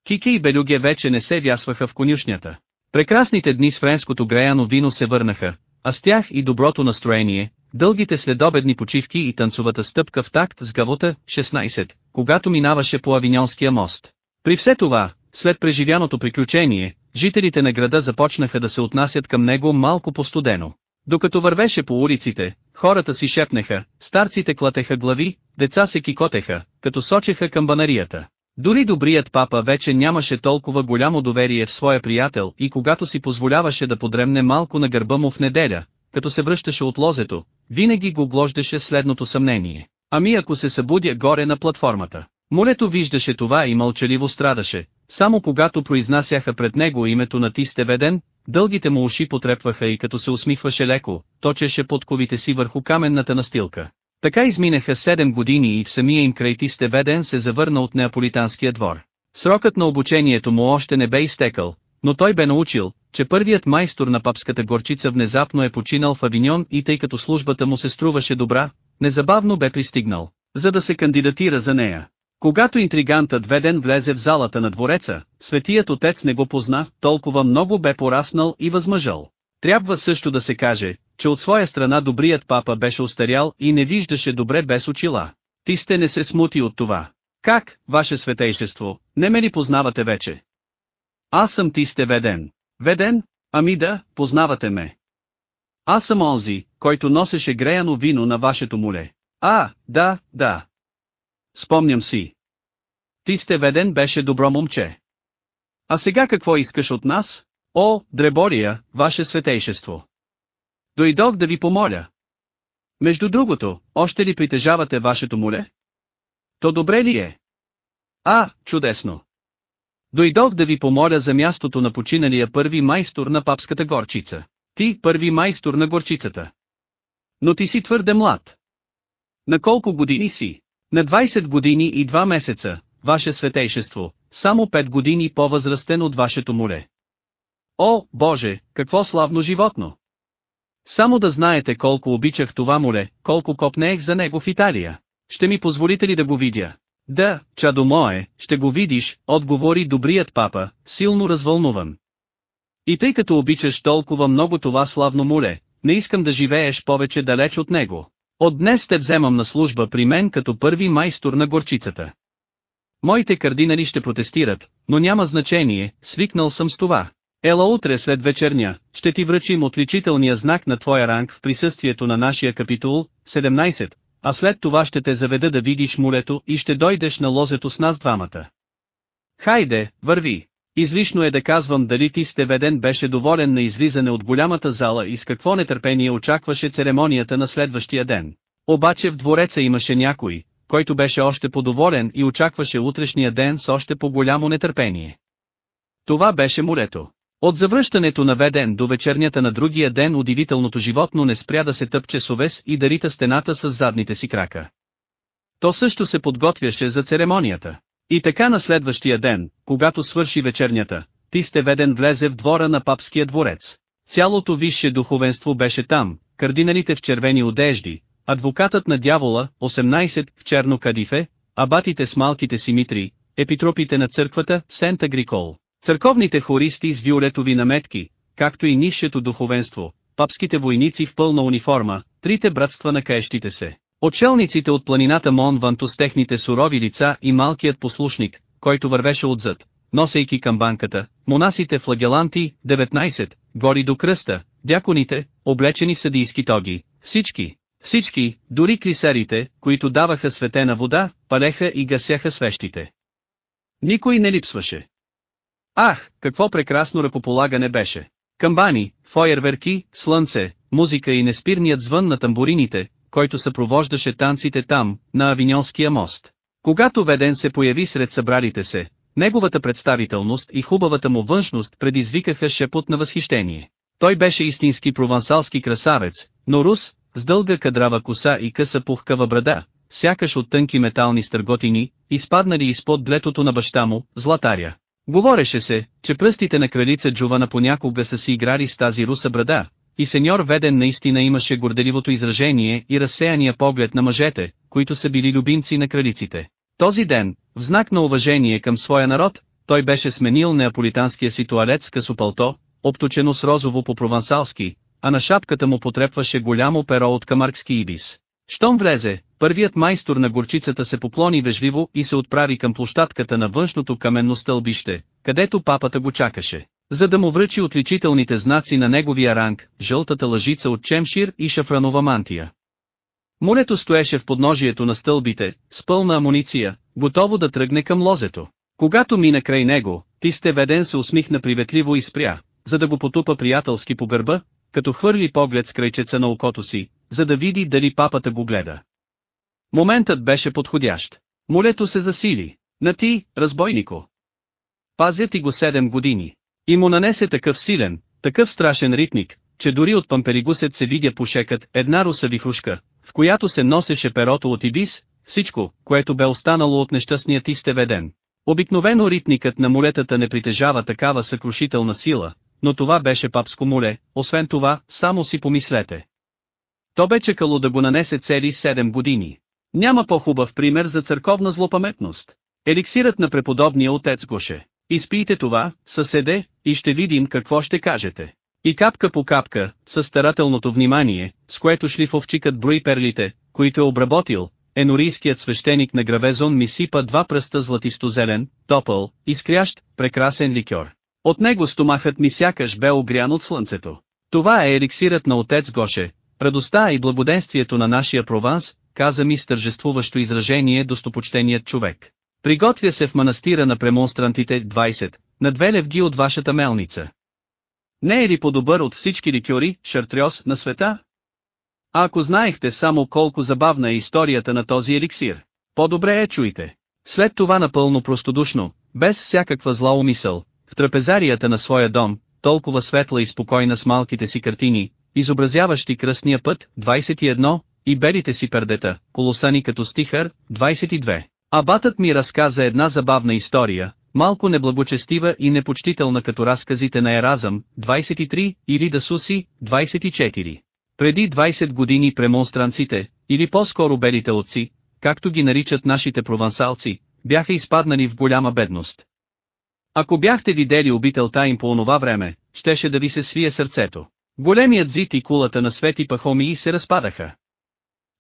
Кики и Белюге вече не се вясваха в конюшнята. Прекрасните дни с френското греяно вино се върнаха, а с тях и доброто настроение, дългите следобедни почивки и танцовата стъпка в такт с гавота, 16, когато минаваше по Авиньонския мост. При все това, след преживяното приключение, жителите на града започнаха да се отнасят към него малко по-студено. Докато вървеше по улиците, хората си шепнеха, старците клатеха глави, деца се кикотеха, като сочеха към банарията. Дори добрият папа вече нямаше толкова голямо доверие в своя приятел и когато си позволяваше да подремне малко на гърба му в неделя, като се връщаше от лозето, винаги го глождаше следното съмнение. Ами ако се събудя горе на платформата? Молето виждаше това и мълчаливо страдаше, само когато произнасяха пред него името на Тистеведен, дългите му уши потрепваха и като се усмихваше леко, точеше подковите си върху каменната настилка. Така изминаха 7 години и в самия им край Тистеведен се завърна от неаполитанския двор. Срокът на обучението му още не бе изтекал, но той бе научил, че първият майстор на папската горчица внезапно е починал в Авиньон и тъй като службата му се струваше добра, незабавно бе пристигнал, за да се кандидатира за нея. Когато интригантът веден влезе в залата на двореца, светият отец не го позна, толкова много бе пораснал и възмъжал. Трябва също да се каже, че от своя страна добрият папа беше устарял и не виждаше добре без очила. Ти сте не се смути от това. Как, ваше светейшество, не ме ли познавате вече? Аз съм ти сте веден. Веден? Ами да, познавате ме. Аз съм онзи, който носеше греяно вино на вашето моле. А, да, да. Спомням си. Ти сте веден беше добро момче. А сега какво искаш от нас? О, дребория, ваше светейшество. Дойдох да ви помоля. Между другото, още ли притежавате вашето моле? То добре ли е? А, чудесно. Дойдох да ви помоля за мястото на починалия първи майстор на папската горчица. Ти първи майстор на горчицата. Но ти си твърде млад. На колко години си? На 20 години и 2 месеца, ваше светейшество, само 5 години по-възрастен от вашето море. О, Боже, какво славно животно! Само да знаете колко обичах това море, колко копнеех за него в Италия. Ще ми позволите ли да го видя? Да, чадо мое, ще го видиш, отговори добрият папа, силно развълнуван. И тъй като обичаш толкова много това славно море, не искам да живееш повече далеч от него. От днес те вземам на служба при мен като първи майстор на горчицата. Моите кардинали ще протестират, но няма значение, свикнал съм с това. Ела утре след вечерня, ще ти връчим отличителния знак на твоя ранг в присъствието на нашия капитул, 17, а след това ще те заведа да видиш морето и ще дойдеш на лозето с нас двамата. Хайде, върви! Излишно е да казвам дали ти сте веден беше доволен на излизане от голямата зала и с какво нетърпение очакваше церемонията на следващия ден. Обаче в двореца имаше някой, който беше още подоволен и очакваше утрешния ден с още по-голямо нетърпение. Това беше морето. От завръщането на Веден до вечернята на другия ден удивителното животно не спря да се тъпче с овес и дарита стената с задните си крака. То също се подготвяше за церемонията. И така на следващия ден, когато свърши вечернята, Тисте Веден влезе в двора на папския дворец. Цялото висше духовенство беше там, кардиналите в червени одежди, адвокатът на дявола, 18 в черно кадифе, абатите с малките симитри, епитропите на църквата, Сент Агрикол, църковните хористи с виолетови наметки, както и нишето духовенство, папските войници в пълна униформа, трите братства на каещите се, Отшелниците от планината Мон Ванто с техните сурови лица и малкият послушник, който вървеше отзад, носейки към банката, монасите флагеланти, 19, гори до кръста, дяконите, облечени в съдийски тоги, всички, Всички, дори клисарите, които даваха светена вода, палеха и гасяха свещите. Никой не липсваше. Ах, какво прекрасно ръкополагане беше! Камбани, фойерверки, слънце, музика и неспирният звън на тамбурините, който съпровождаше танците там, на Авиньонския мост. Когато Веден се появи сред събралите се, неговата представителност и хубавата му външност предизвикаха шепот на възхищение. Той беше истински провансалски красавец, но рус, с дълга кадрава коса и къса пухкава брада, сякаш от тънки метални стърготини, изпаднали изпод длетото на баща му, златаря. Говореше се, че пръстите на кралица Джувана понякога са си играли с тази руса брада, и сеньор Веден наистина имаше горделивото изражение и разсеяния поглед на мъжете, които са били любимци на кралиците. Този ден, в знак на уважение към своя народ, той беше сменил неаполитанския си туалет с късопалто, обточено с розово по-провансалски, а на шапката му потрепваше голямо перо от камаркски ибис. Щом влезе, първият майстор на горчицата се поклони вежливо и се отправи към площадката на външното каменно стълбище, където папата го чакаше, за да му връчи отличителните знаци на неговия ранг, жълтата лъжица от чемшир и шафранова мантия. Мулето стоеше в подножието на стълбите, с пълна амуниция, готово да тръгне към лозето. Когато мина край него, Тисте Веден се усмихна приветливо и спря, за да го потупа приятелски по гърба, като хвърли поглед с крайчеца на окото си, за да види дали папата го гледа. Моментът беше подходящ. Молето се засили. На ти, разбойнико. Пазят и го седем години. И му нанесе такъв силен, такъв страшен ритник, че дори от памперигусет се видя пошекът една руса вихрушка, в която се носеше перото от Ибис, всичко, което бе останало от нещастният изтеведен. Обикновено ритникът на молетата не притежава такава съкрушителна сила, но това беше папско моле, освен това, само си помислете. То бе чекало да го нанесе цели 7 години. Няма по-хубав пример за църковна злопаметност. Еликсирът на преподобния отец Гоше. Изпийте това, съседе, и ще видим какво ще кажете. И капка по капка, с старателното внимание, с което шлифовчикът брои перлите, които е обработил, енорийският свещеник на Гравезон ми сипа два пръста златисто-зелен, топъл, изкрящ, прекрасен ликьор. От него стомахът ми сякаш бе огрян от слънцето. Това е еликсирът на отец Гоше, радостта и благоденствието на нашия Прованс, каза ми с тържествуващо изражение достопочтеният човек. Приготвя се в манастира на премонстрантите 20, на две левги от вашата мелница. Не е ли по-добър от всички ликьори, шартрьоз, на света? А ако знаехте само колко забавна е историята на този еликсир, по-добре е чуйте. След това напълно простодушно, без всякаква зла умисъл, в трапезарията на своя дом, толкова светла и спокойна с малките си картини, изобразяващи кръстния път, 21, и белите си пердета, колосани като стихър, 22. Абатът ми разказа една забавна история, малко неблагочестива и непочтителна като разказите на Еразъм, 23, или Дасуси, 24. Преди 20 години премонстранците, или по-скоро белите отци, както ги наричат нашите провансалци, бяха изпаднали в голяма бедност. Ако бяхте видели обителта им по онова време, щеше да ви се свие сърцето. Големият зид и кулата на Свети Пахомии се разпадаха.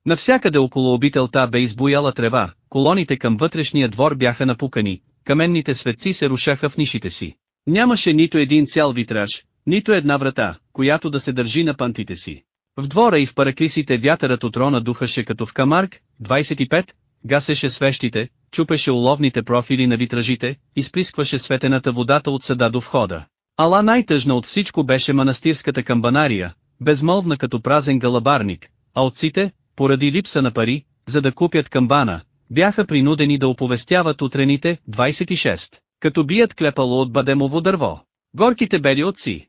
Навсякъде около обителта бе избояла трева, колоните към вътрешния двор бяха напукани, каменните светци се рушаха в нишите си. Нямаше нито един цял витраж, нито една врата, която да се държи на пантите си. В двора и в параклисите вятърът от рона духаше като в камарк, 25, гасеше свещите, чупеше уловните профили на витражите, изприскваше светената водата от съда до входа. Ала най-тъжна от всичко беше манастирската камбанария, безмолвна като празен галабарник, а отците, поради липса на пари, за да купят камбана, бяха принудени да оповестяват утрените, 26, като бият клепало от бадемово дърво. Горките бели отци.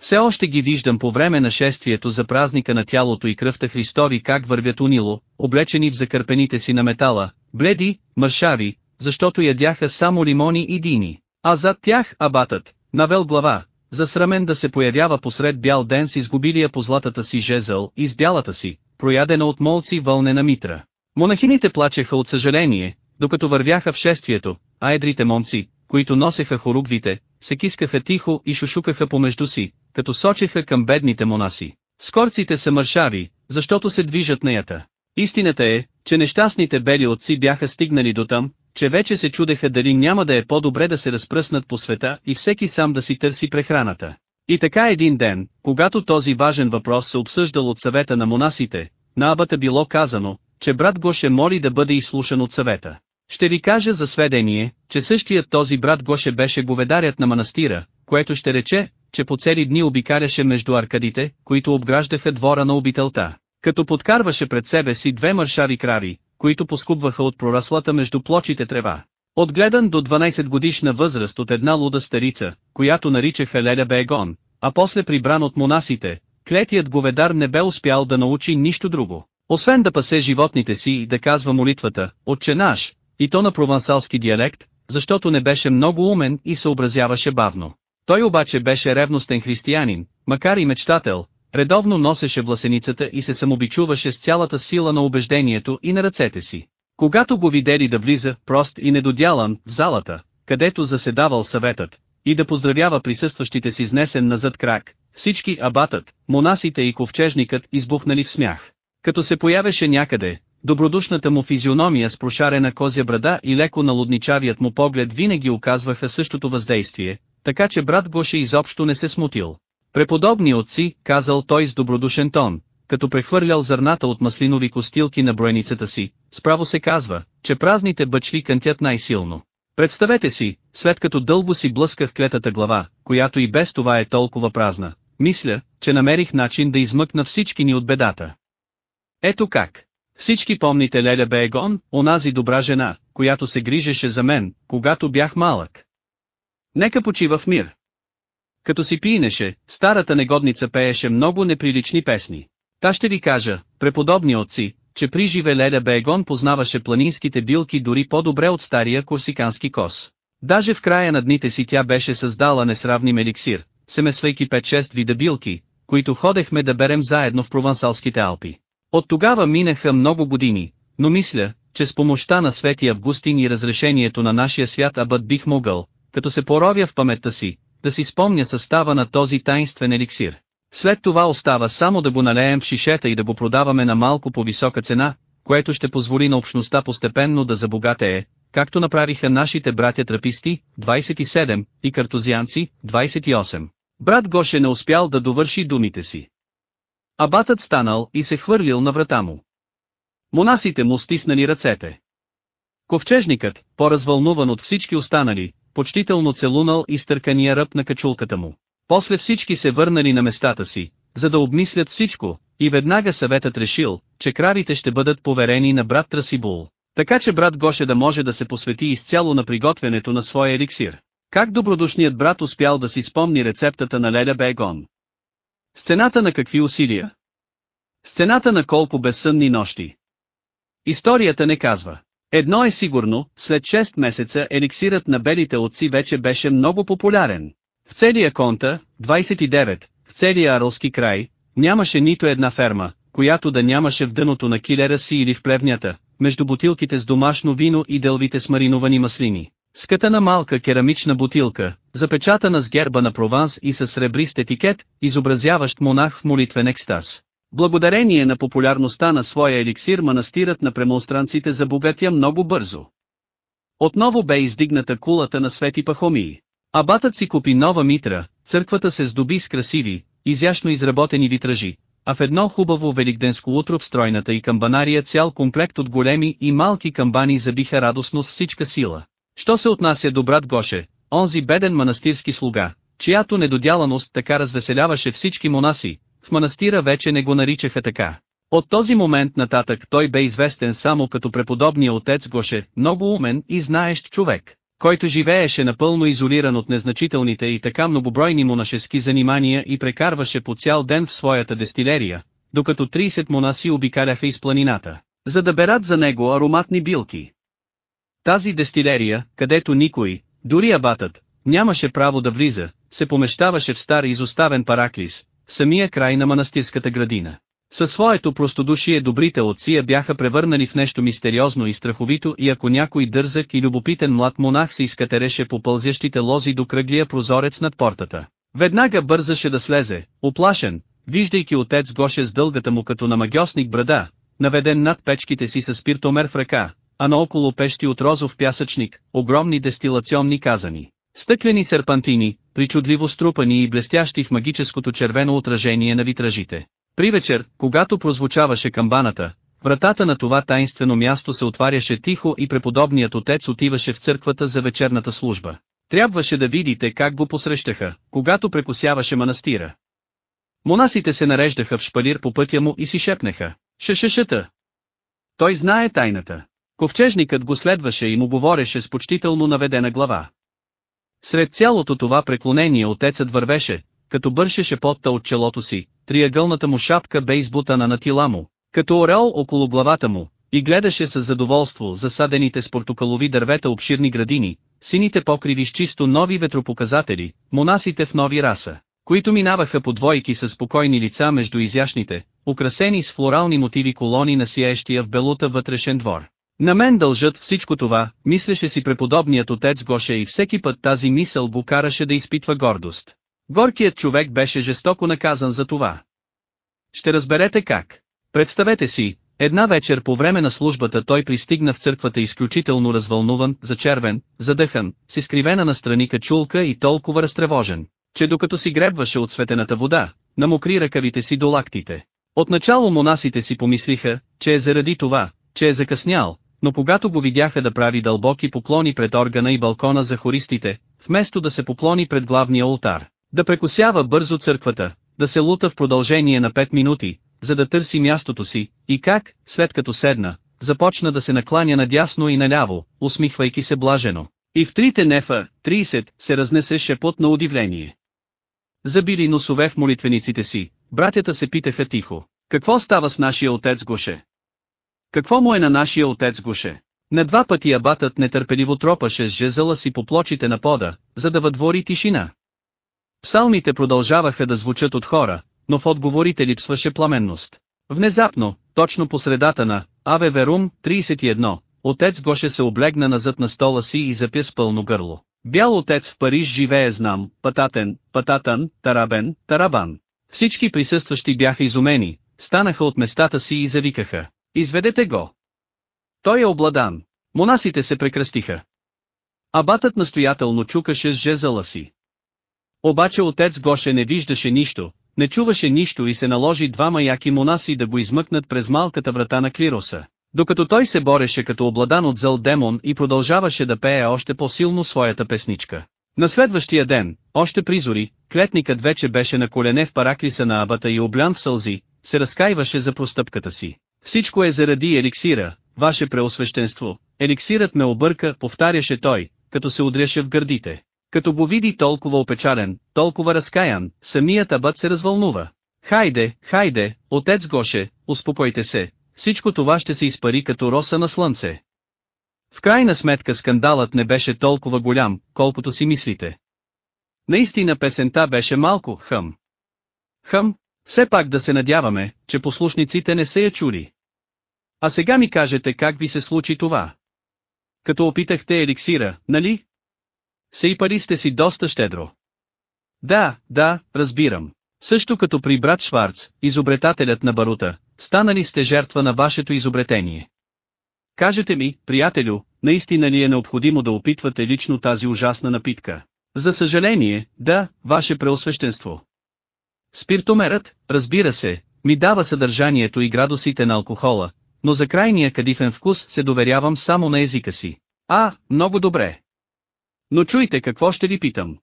Все още ги виждам по време на шествието за празника на тялото и кръвта Христови как вървят унило, облечени в закърпените си на метала, бледи, мършави, защото ядяха само лимони и дини. А зад тях абатът, навел глава, засрамен да се появява посред бял ден с изгубилия по златата си жезъл и с бялата си, проядена от молци вълнена митра. Монахините плачеха от съжаление, докато вървяха в шествието, а едрите момци, които носеха хорубвите, се кискаха тихо и шушукаха помежду си, като сочеха към бедните монаси. Скорците са мършави, защото се движат неята. Истината е, че нещастните бели отци бяха стигнали до там, че вече се чудеха дали няма да е по-добре да се разпръснат по света и всеки сам да си търси прехраната. И така един ден, когато този важен въпрос се обсъждал от съвета на монасите, на абата било казано, че брат Гоше моли да бъде изслушан от съвета. Ще ви кажа за сведение, че същият този брат Гоше беше говедарят на манастира, което ще рече, че по цели дни обикаляше между аркадите, които обграждаха двора на обителта, като подкарваше пред себе си две маршари крави, които поскубваха от прораслата между плочите трева. Отгледан до 12 годишна възраст от една луда старица, която наричаха Леля Бегон, а после прибран от монасите, клетият говедар не бе успял да научи нищо друго, освен да пасе животните си и да казва молитвата, Отче наш, и то на провансалски диалект, защото не беше много умен и съобразяваше бавно. Той обаче беше ревностен християнин, макар и мечтател, редовно носеше власеницата и се самобичуваше с цялата сила на убеждението и на ръцете си. Когато го видели да влиза, прост и недодялан, в залата, където заседавал съветът, и да поздравява присъстващите си изнесен назад крак, всички абатът, монасите и ковчежникът избухнали в смях. Като се появеше някъде, добродушната му физиономия с прошарена козя брада и леко налудничавият му поглед винаги оказваха същото въздействие, така че брат Гоше изобщо не се смутил. Преподобни отци, казал той с добродушен тон, като прехвърлял зърната от маслинови костилки на броеницата си, справо се казва, че празните бъчли кънтят най-силно. Представете си, след като дълго си блъсках клетата глава, която и без това е толкова празна, мисля, че намерих начин да измъкна всички ни от бедата. Ето как. Всички помните Леля Бегон, онази добра жена, която се грижеше за мен, когато бях малък. Нека почива в мир. Като си пиенеше, старата негодница пееше много неприлични песни. Та ще ви кажа, преподобни отци, че при живе Леля Бегон познаваше планинските билки дори по-добре от стария корсикански кос. Даже в края на дните си тя беше създала несравним еликсир, семесвайки 5-6 вида билки, които ходехме да берем заедно в провансалските Алпи. От тогава минаха много години, но мисля, че с помощта на Свети Августин и разрешението на нашия свят Абът бих могъл, като се поровя в паметта си, да си спомня състава на този таинствен еликсир. След това остава само да го налеем в шишета и да го продаваме на малко по висока цена, което ще позволи на общността постепенно да забогатее, както направиха нашите братя траписти, 27, и картозианци, 28. Брат Гоше не успял да довърши думите си. Абатът станал и се хвърлил на врата му. Монасите му стиснали ръцете. Ковчежникът, по-развълнуван от всички останали, почтително целунал изтъркания ръб на качулката му. После всички се върнали на местата си, за да обмислят всичко, и веднага съветът решил, че кравите ще бъдат поверени на брат Трасибул, така че брат Гоше да може да се посвети изцяло на приготвянето на своя еликсир. Как добродушният брат успял да си спомни рецептата на Леля Бегон? Сцената на какви усилия? Сцената на колко безсънни нощи? Историята не казва. Едно е сигурно, след 6 месеца еликсирът на белите отци вече беше много популярен. В целия конта, 29, в целия Арлски край, нямаше нито една ферма, която да нямаше в дъното на килера си или в плевнята, между бутилките с домашно вино и дълвите с мариновани маслини. Ската малка керамична бутилка, запечатана с герба на Прованс и с сребрист етикет, изобразяващ монах в молитвен екстаз. Благодарение на популярността на своя еликсир манастирът на премонстранците забогатя много бързо. Отново бе издигната кулата на Свети Пахомии. Абатът си купи нова митра, църквата се здоби с красиви, изящно изработени витражи, а в едно хубаво великденско утро в стройната и камбанария цял комплект от големи и малки камбани забиха радостно с всичка сила. Що се отнася до брат Гоше, онзи беден манастирски слуга, чиято недодяланост така развеселяваше всички монаси, в манастира вече не го наричаха така. От този момент нататък той бе известен само като преподобния отец Гоше, много умен и знаещ човек, който живееше напълно изолиран от незначителните и така многобройни монашески занимания и прекарваше по цял ден в своята дестилерия, докато 30 монаси обикаляха из планината, за да берат за него ароматни билки. Тази дестилерия, където никой, дори абатът, нямаше право да влиза, се помещаваше в стар изоставен параклис, в самия край на манастирската градина. Със своето простодушие добрите отци я бяха превърнали в нещо мистериозно и страховито и ако някой дързък и любопитен млад монах се изкатереше по пълзящите лози до кръглия прозорец над портата. Веднага бързаше да слезе, оплашен, виждайки отец Гоше с дългата му като на магиосник брада, наведен над печките си с спиртомер в ръка, а наоколо пещи от розов пясъчник, огромни дестилационни казани. Стъклени серпантини, причудливо струпани и блестящи в магическото червено отражение на витражите. При вечер, когато прозвучаваше камбаната, вратата на това таинствено място се отваряше тихо и преподобният отец отиваше в църквата за вечерната служба. Трябваше да видите как го посрещаха, когато прекусяваше манастира. Монасите се нареждаха в шпалир по пътя му и си шепнеха. Шашашата! Той знае тайната. Ковчежникът го следваше и му говореше с почтително наведена глава. Сред цялото това преклонение отецът вървеше, като бършеше потта от челото си, триъгълната му шапка бе избутана на тила му, като орел около главата му, и гледаше с задоволство засадените с портокалови дървета обширни градини, сините покриви с чисто нови ветропоказатели, монасите в нови раса, които минаваха по двойки с спокойни лица между изящните, украсени с флорални мотиви колони на сияещия в белута вътрешен двор. На мен дължат всичко това, мислеше си преподобният отец Гоше и всеки път тази мисъл го караше да изпитва гордост. Горкият човек беше жестоко наказан за това. Ще разберете как. Представете си, една вечер по време на службата той пристигна в църквата изключително развълнуван, зачервен, задъхан, с изкривена настрани качулка и толкова разтревожен, че докато си гребваше от светената вода, намокри ръкавите си до лактите. Отначало монасите си помислиха, че е заради това, че е закъснял, но когато го видяха да прави дълбоки поклони пред органа и балкона за хористите, вместо да се поклони пред главния ултар, да прекусява бързо църквата, да се лута в продължение на 5 минути, за да търси мястото си, и как, след като седна, започна да се накланя надясно и наляво, усмихвайки се блажено. И в трите нефа, 30, се разнесе шепот на удивление. Забили носове в молитвениците си, братята се питаха тихо, какво става с нашия отец Гоше? Какво му е на нашия отец Гоше? На два пъти абатът нетърпеливо тропаше с жезъла си по плочите на пода, за да въдвори тишина. Псалмите продължаваха да звучат от хора, но в отговорите липсваше пламенност. Внезапно, точно по средата на Аве Верум 31, отец Гоше се облегна назад на стола си и запя с пълно гърло. Бял отец в Париж живее знам, Пататен, Пататан, Тарабен, Тарабан. Всички присъстващи бяха изумени, станаха от местата си и завикаха. Изведете го! Той е обладан. Монасите се прекръстиха. Абатът настоятелно чукаше с жезъла си. Обаче отец Гоше не виждаше нищо, не чуваше нищо и се наложи два маяки монаси да го измъкнат през малката врата на клироса. Докато той се бореше като обладан от зъл демон и продължаваше да пее още по-силно своята песничка. На следващия ден, още призори, клетникът вече беше на колене в параклиса на абата и облян в сълзи, се разкаиваше за простъпката си. Всичко е заради еликсира, ваше преосвещенство. Еликсирът ме обърка, повтаряше той, като се удряше в гърдите. Като го види толкова опечален, толкова разкаян, самият абът се развълнува. Хайде, хайде, отец Гоше, успокойте се, всичко това ще се изпари като роса на слънце. В крайна сметка скандалът не беше толкова голям, колкото си мислите. Наистина песента беше малко хъм. Хъм, все пак да се надяваме, че послушниците не са я чули. А сега ми кажете как ви се случи това. Като опитахте еликсира, нали? Се сте си доста щедро. Да, да, разбирам. Също като при брат Шварц, изобретателят на барута, станали сте жертва на вашето изобретение. Кажете ми, приятелю, наистина ли е необходимо да опитвате лично тази ужасна напитка? За съжаление, да, ваше преосвещенство. Спиртомерът, разбира се, ми дава съдържанието и градусите на алкохола, но за крайния кадифен вкус се доверявам само на езика си. А, много добре. Но чуйте какво ще ви питам.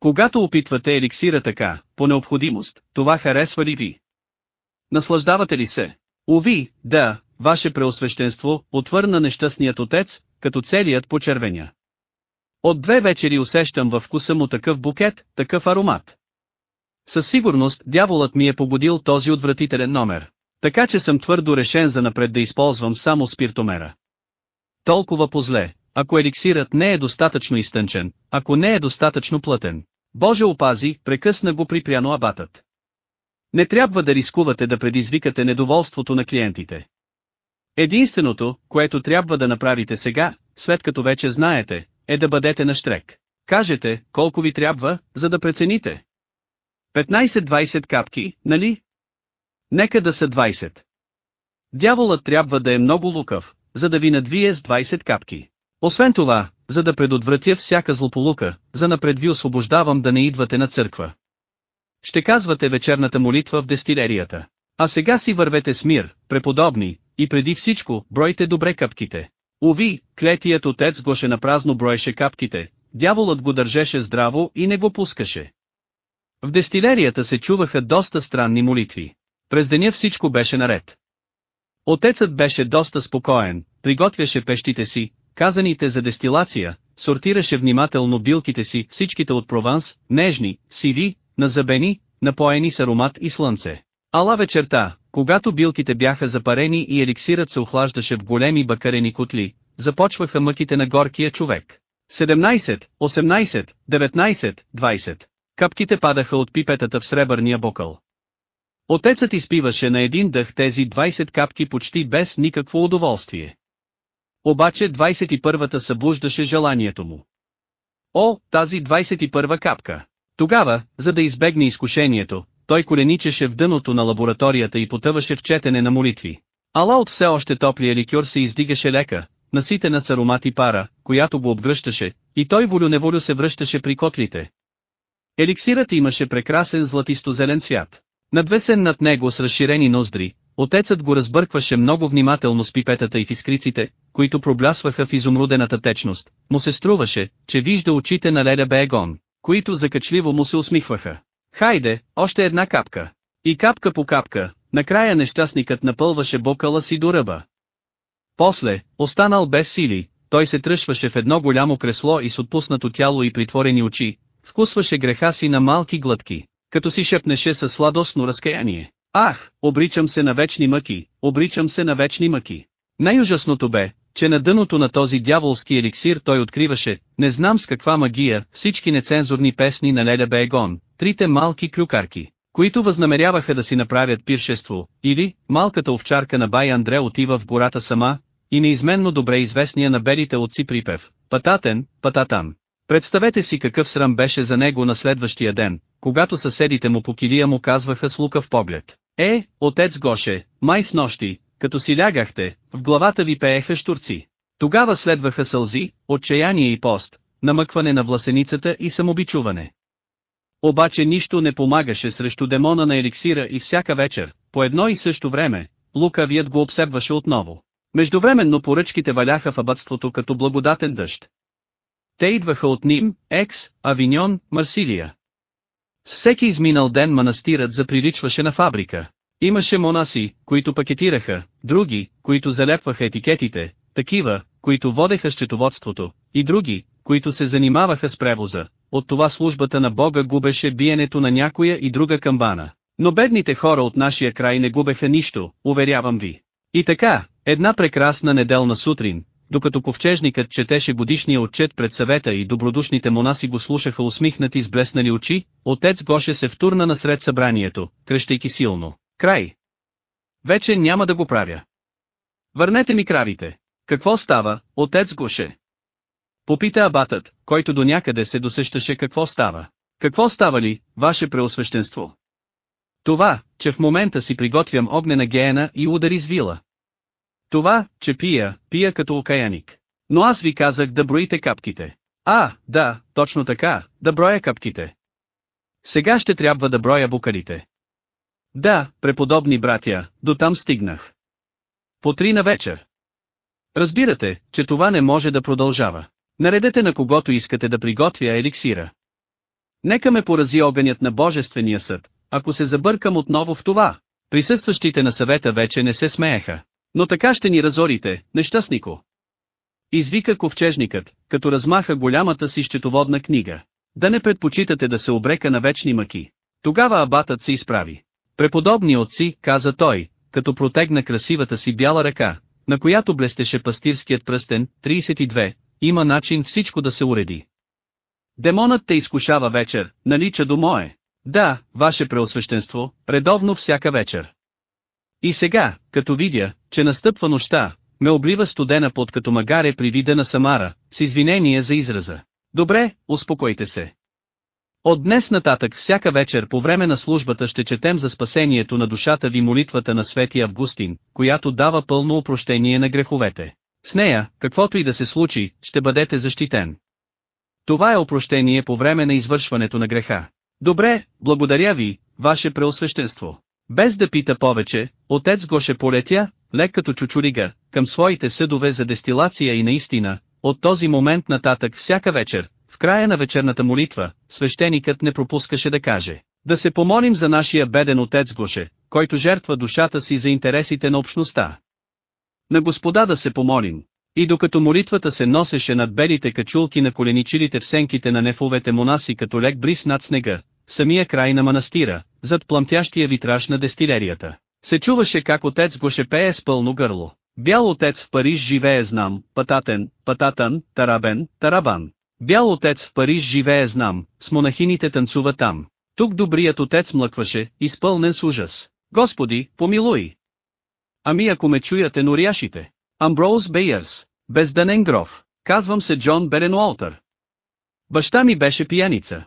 Когато опитвате еликсира така, по необходимост, това харесва ли ви? Наслаждавате ли се? Уви, да, ваше преосвещенство, отвърна нещастният отец, като целият почервеня. От две вечери усещам във вкуса му такъв букет, такъв аромат. Със сигурност дяволът ми е побудил този отвратителен номер. Така че съм твърдо решен за напред да използвам само спиртомера. Толкова позле, ако еликсирът не е достатъчно изтънчен, ако не е достатъчно плътен. Боже опази, прекъсна го припряно абатът. Не трябва да рискувате да предизвикате недоволството на клиентите. Единственото, което трябва да направите сега, след като вече знаете, е да бъдете на штрек. Кажете, колко ви трябва, за да прецените. 15-20 капки, нали? Нека да са 20. Дяволът трябва да е много лукав, за да ви надвие с 20 капки. Освен това, за да предотвратя всяка злополука, за напред ви освобождавам да не идвате на църква. Ще казвате вечерната молитва в дестилерията. А сега си вървете с мир, преподобни, и преди всичко, бройте добре капките. Уви, клетият отец Гоше на празно броеше капките, дяволът го държеше здраво и не го пускаше. В дестилерията се чуваха доста странни молитви. През деня всичко беше наред. Отецът беше доста спокоен, приготвяше пещите си, казаните за дестилация, сортираше внимателно билките си, всичките от Прованс, нежни, сиви, назабени, напоени с аромат и слънце. Ала вечерта, когато билките бяха запарени и еликсирът се охлаждаше в големи бакарени котли, започваха мъките на горкия човек. 17, 18, 19, 20. Капките падаха от пипетата в сребърния бокъл. Отецът изпиваше на един дъх тези 20 капки почти без никакво удоволствие. Обаче 21-та събуждаше желанието му. О, тази 21 капка! Тогава, за да избегне изкушението, той коленичеше в дъното на лабораторията и потъваше в четене на молитви. Ала от все още топлия ликьор се издигаше лека, наситена с аромат и пара, която го обгръщаше, и той волю-неволю се връщаше при котлите. Еликсирът имаше прекрасен златисто-зелен цвят. Надвесен над него с разширени ноздри, отецът го разбъркваше много внимателно с пипетата и в искриците, които проблясваха в изумрудената течност, му се струваше, че вижда очите на Леля Бегон, които закачливо му се усмихваха. Хайде, още една капка. И капка по капка, накрая нещастникът напълваше бокала си до ръба. После, останал без сили, той се тръшваше в едно голямо кресло и с отпуснато тяло и притворени очи, вкусваше греха си на малки глътки, като си шепнеше със сладостно разкаяние. Ах, обричам се на вечни мъки, обричам се на вечни мъки. Най-ужасното бе, че на дъното на този дяволски еликсир той откриваше, не знам с каква магия, всички нецензурни песни на Леля Бегон, трите малки клюкарки, които възнамеряваха да си направят пиршество, или, малката овчарка на бай Андре отива в гората сама, и неизменно добре известния на белите отци припев, пататен, пататан. Представете си какъв срам беше за него на следващия ден, когато съседите му по килия му казваха с лукав поглед. Е, отец Гоше, май с нощи, като си лягахте, в главата ви пееха штурци. Тогава следваха сълзи, отчаяние и пост, намъкване на власеницата и самобичуване. Обаче нищо не помагаше срещу демона на еликсира и всяка вечер, по едно и също време, лукавият го обсебваше отново. Междувременно поръчките валяха в абътството като благодатен дъжд. Те идваха от Ним, Екс, Авиньон, Марсилия. С всеки изминал ден манастирът заприличваше на фабрика. Имаше монаси, които пакетираха, други, които залепваха етикетите, такива, които водеха счетоводството, и други, които се занимаваха с превоза. От това службата на Бога губеше биенето на някоя и друга камбана. Но бедните хора от нашия край не губеха нищо, уверявам ви. И така, една прекрасна неделна сутрин, докато ковчежникът четеше годишния отчет пред съвета и добродушните монаси го слушаха усмихнати с блеснали очи, отец Гоше се втурна насред събранието, крещейки силно. Край! Вече няма да го правя. Върнете ми кравите. Какво става, отец Гоше? Попита абатът, който до някъде се досещаше какво става. Какво става ли, ваше преосвещенство? Това, че в момента си приготвям огнена геена и удари с вила. Това, че пия, пия като окаяник. Но аз ви казах да броите капките. А, да, точно така, да броя капките. Сега ще трябва да броя букарите. Да, преподобни братя, до там стигнах. По три на вечер. Разбирате, че това не може да продължава. Наредете на когото искате да приготвя еликсира. Нека ме порази огънят на Божествения съд, ако се забъркам отново в това. Присъстващите на съвета вече не се смееха. Но така ще ни разорите, нещастнико. Извика ковчежникът, като размаха голямата си счетоводна книга. Да не предпочитате да се обрека на вечни мъки. Тогава абатът се изправи. Преподобни отци, каза той, като протегна красивата си бяла ръка, на която блестеше пастирският пръстен, 32, има начин всичко да се уреди. Демонът те изкушава вечер, налича до мое. Да, ваше преосвещенство, редовно всяка вечер. И сега, като видя, че настъпва нощта, ме облива студена под като магаре при вида на Самара, с извинение за израза. Добре, успокойте се. От днес нататък всяка вечер по време на службата ще четем за спасението на душата ви молитвата на Свети Августин, която дава пълно упрощение на греховете. С нея, каквото и да се случи, ще бъдете защитен. Това е опрощение по време на извършването на греха. Добре, благодаря ви, ваше преосвещенство. Без да пита повече, отец Гоше полетя, лек като чучурига, към своите съдове за дестилация и наистина, от този момент нататък всяка вечер, в края на вечерната молитва, свещеникът не пропускаше да каже, да се помолим за нашия беден отец Гоше, който жертва душата си за интересите на общността. На Господа да се помолим. И докато молитвата се носеше над белите качулки на коленичилите в сенките на нефовете монаси като лек бриз над снега, в самия край на манастира, зад пламтящия витраж на дестилерията, се чуваше как отец го шепее с пълно гърло. Бял отец в Париж живее знам, пататен, пататан, тарабен, тарабан. Бял отец в Париж живее знам, с монахините танцува там. Тук добрият отец млъкваше, изпълнен с ужас. Господи, помилуй! Ами ако ме чуят еноряшите. Амброуз Бейърс, бездънен гров, казвам се Джон Беренуолтър. Баща ми беше пияница.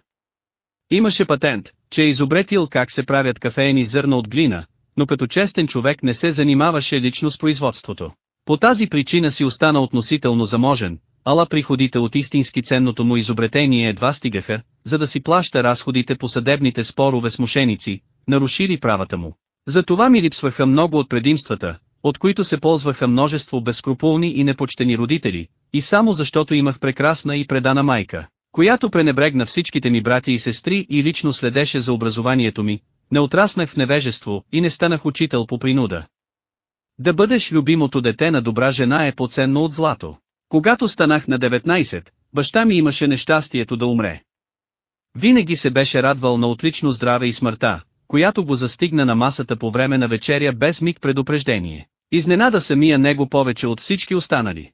Имаше патент, че е изобретил как се правят кафеени зърна от глина, но като честен човек не се занимаваше лично с производството. По тази причина си остана относително заможен, ала приходите от истински ценното му изобретение едва стигаха, за да си плаща разходите по съдебните спорове с мошеници, нарушили правата му. За това ми липсваха много от предимствата, от които се ползваха множество безкрупулни и непочтени родители, и само защото имах прекрасна и предана майка, която пренебрегна всичките ми брати и сестри и лично следеше за образованието ми, не отраснах в невежество и не станах учител по принуда. Да бъдеш любимото дете на добра жена е поценно от злато. Когато станах на 19, баща ми имаше нещастието да умре. Винаги се беше радвал на отлично здраве и смъртта, която го застигна на масата по време на вечеря без миг предупреждение. Изненада самия него повече от всички останали.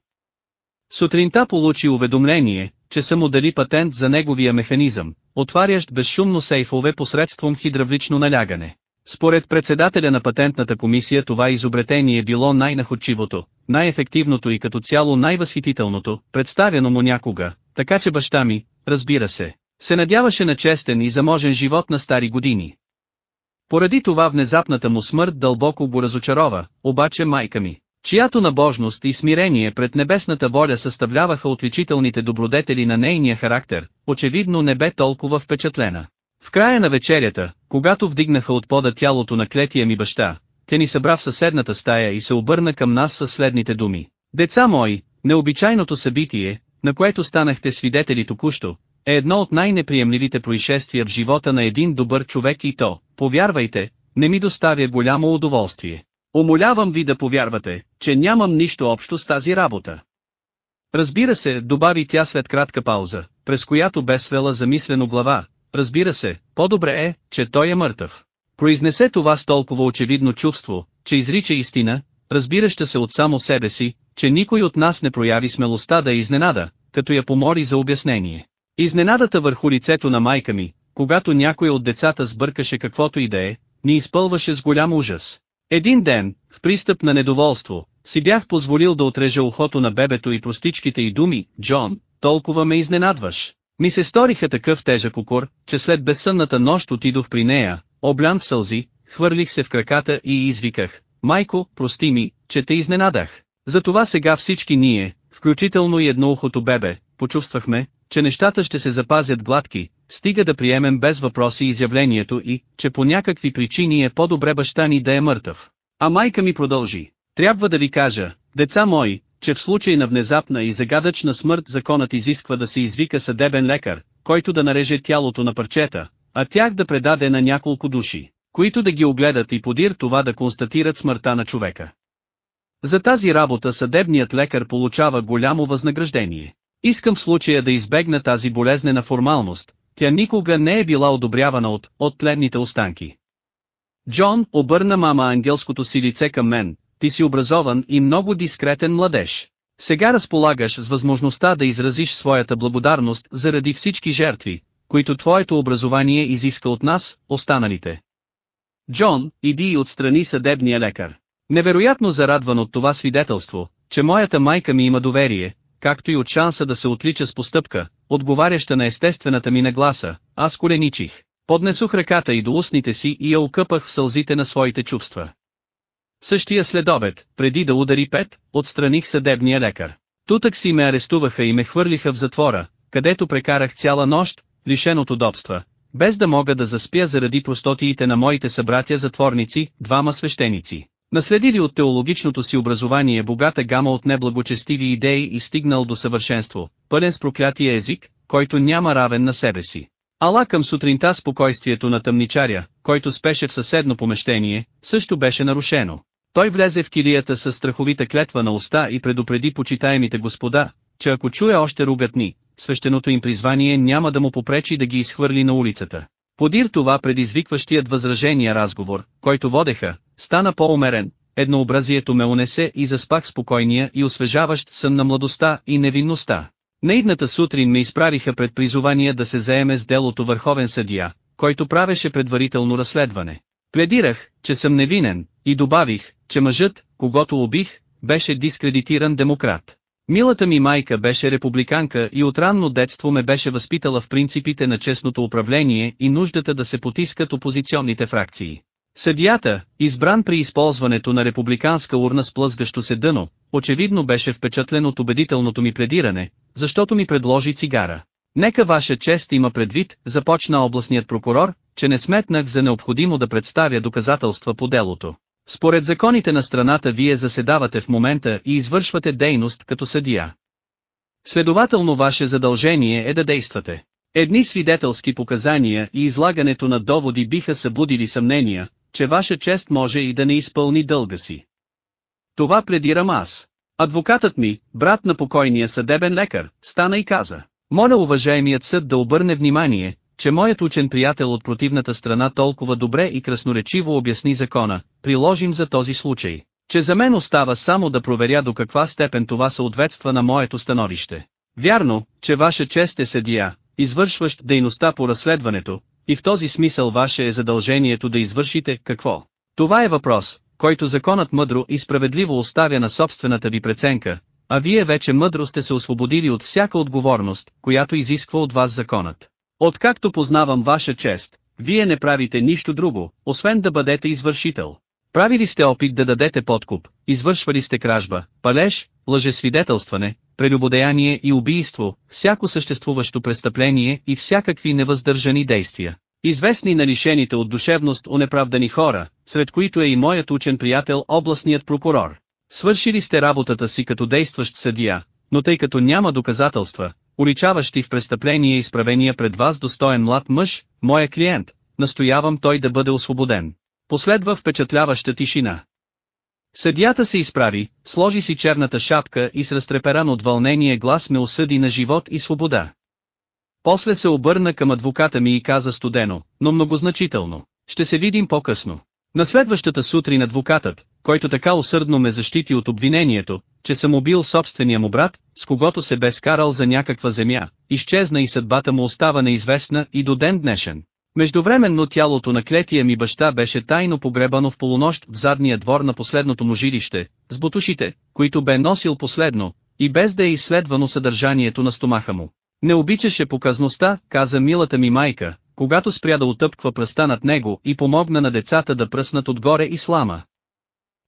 Сутринта получи уведомление, че са му дали патент за неговия механизъм, отварящ безшумно сейфове посредством хидравлично налягане. Според председателя на патентната комисия това изобретение е било най-находчивото, най-ефективното и като цяло най-възхитителното, представено му някога, така че баща ми, разбира се, се надяваше на честен и заможен живот на стари години. Поради това внезапната му смърт дълбоко го разочарова, обаче майка ми, чиято набожност и смирение пред небесната воля съставляваха отличителните добродетели на нейния характер, очевидно не бе толкова впечатлена. В края на вечерята, когато вдигнаха от пода тялото на клетия ми баща, тя ни събра в съседната стая и се обърна към нас със следните думи. Деца мои, необичайното събитие, на което станахте свидетели току-що, е едно от най-неприемливите происшествия в живота на един добър човек и то, повярвайте, не ми доставя голямо удоволствие. Умолявам ви да повярвате, че нямам нищо общо с тази работа. Разбира се, добави тя след кратка пауза, през която бе свела замислено глава, разбира се, по-добре е, че той е мъртъв. Произнесе това с толкова очевидно чувство, че изрича истина, разбираща се от само себе си, че никой от нас не прояви смелостта да изненада, като я помори за обяснение. Изненадата върху лицето на майка ми, когато някой от децата сбъркаше каквото и да е, ни изпълваше с голям ужас. Един ден, в пристъп на недоволство, си бях позволил да отрежа ухото на бебето и простичките и думи, Джон, толкова ме изненадваш. Ми се сториха такъв тежък укор, че след безсънната нощ отидох при нея, облян в сълзи, хвърлих се в краката и извиках, майко, прости ми, че те изненадах. Затова сега всички ние, включително и едноухото бебе, почувствахме, че нещата ще се запазят гладки, стига да приемем без въпроси изявлението и, че по някакви причини е по-добре баща ни да е мъртъв. А майка ми продължи. Трябва да ви кажа, деца мои, че в случай на внезапна и загадъчна смърт законът изисква да се извика съдебен лекар, който да нареже тялото на парчета, а тях да предаде на няколко души, които да ги огледат и подир това да констатират смъртта на човека. За тази работа съдебният лекар получава голямо възнаграждение. Искам случая да избегна тази болезнена формалност, тя никога не е била одобрявана от, от тленните останки. Джон обърна мама ангелското си лице към мен, ти си образован и много дискретен младеж. Сега разполагаш с възможността да изразиш своята благодарност заради всички жертви, които твоето образование изиска от нас, останалите. Джон, иди и отстрани съдебния лекар. Невероятно зарадван от това свидетелство, че моята майка ми има доверие, както и от шанса да се отлича с постъпка, отговаряща на естествената ми нагласа, аз коленичих. Поднесох ръката и до устните си и я окъпах в сълзите на своите чувства. Същия следобед, преди да удари пет, отстраних съдебния лекар. Тутък си ме арестуваха и ме хвърлиха в затвора, където прекарах цяла нощ, лишен от удобства, без да мога да заспя заради простотиите на моите събратя затворници, двама свещеници. Наследили от теологичното си образование богата гама от неблагочестиви идеи и стигнал до съвършенство, пълен с проклятия език, който няма равен на себе си. Ала към сутринта спокойствието на тъмничаря, който спеше в съседно помещение, също беше нарушено. Той влезе в килията с страховита клетва на уста и предупреди почитаемите господа, че ако чуе още ругатни, свещеното им призвание няма да му попречи да ги изхвърли на улицата. Подир това предизвикващият възражения разговор, който водеха, стана по-умерен, еднообразието ме унесе и заспах спокойния и освежаващ сън на младостта и невинността. Наидната сутрин ме изправиха пред призования да се заеме с делото върховен съдия, който правеше предварително разследване. Пледирах, че съм невинен, и добавих, че мъжът, когато убих, беше дискредитиран демократ. Милата ми майка беше републиканка и от ранно детство ме беше възпитала в принципите на честното управление и нуждата да се потискат опозиционните фракции. Съдията, избран при използването на републиканска урна с плъзгащо се дъно, очевидно беше впечатлен от убедителното ми пледиране, защото ми предложи цигара. Нека ваша чест има предвид, започна областният прокурор, че не сметнах за необходимо да представя доказателства по делото. Според законите на страната вие заседавате в момента и извършвате дейност като съдия. Следователно ваше задължение е да действате. Едни свидетелски показания и излагането на доводи биха събудили съмнения, че ваша чест може и да не изпълни дълга си. Това пледирам аз. Адвокатът ми, брат на покойния съдебен лекар, стана и каза. Моля уважаемият съд да обърне внимание, че моят учен приятел от противната страна толкова добре и красноречиво обясни закона, приложим за този случай, че за мен остава само да проверя до каква степен това съответства на моето становище. Вярно, че ваша чест е съдия, извършващ дейността по разследването, и в този смисъл ваше е задължението да извършите какво. Това е въпрос, който законът мъдро и справедливо оставя на собствената ви преценка, а вие вече мъдро сте се освободили от всяка отговорност, която изисква от вас законът. Откакто познавам ваша чест, вие не правите нищо друго, освен да бъдете извършител. Правили сте опит да дадете подкуп, извършвали сте кражба, палеж, лъжесвидетелстване, прелюбодеяние и убийство, всяко съществуващо престъпление и всякакви невъздържани действия. Известни на лишените от душевност унеправдани хора, сред които е и моят учен приятел областният прокурор. Свършили сте работата си като действащ съдия, но тъй като няма доказателства, уличаващи в престъпление изправения пред вас достоен млад мъж, моя клиент, настоявам той да бъде освободен. Последва впечатляваща тишина. Съдията се изправи, сложи си черната шапка и с разтреперан от вълнение глас ме осъди на живот и свобода. После се обърна към адвоката ми и каза студено, но многозначително. Ще се видим по-късно. На следващата сутрин адвокатът, който така усърдно ме защити от обвинението, че съм убил собствения му брат, с когото се бе скарал за някаква земя, изчезна и съдбата му остава неизвестна и до ден днешен. Междувременно тялото на клетия ми баща беше тайно погребано в полунощ в задния двор на последното му жилище, с бутушите, които бе носил последно, и без да е изследвано съдържанието на стомаха му. Не обичаше показността, каза милата ми майка, когато спря да отъпква пръста над него и помогна на децата да пръснат отгоре и слама.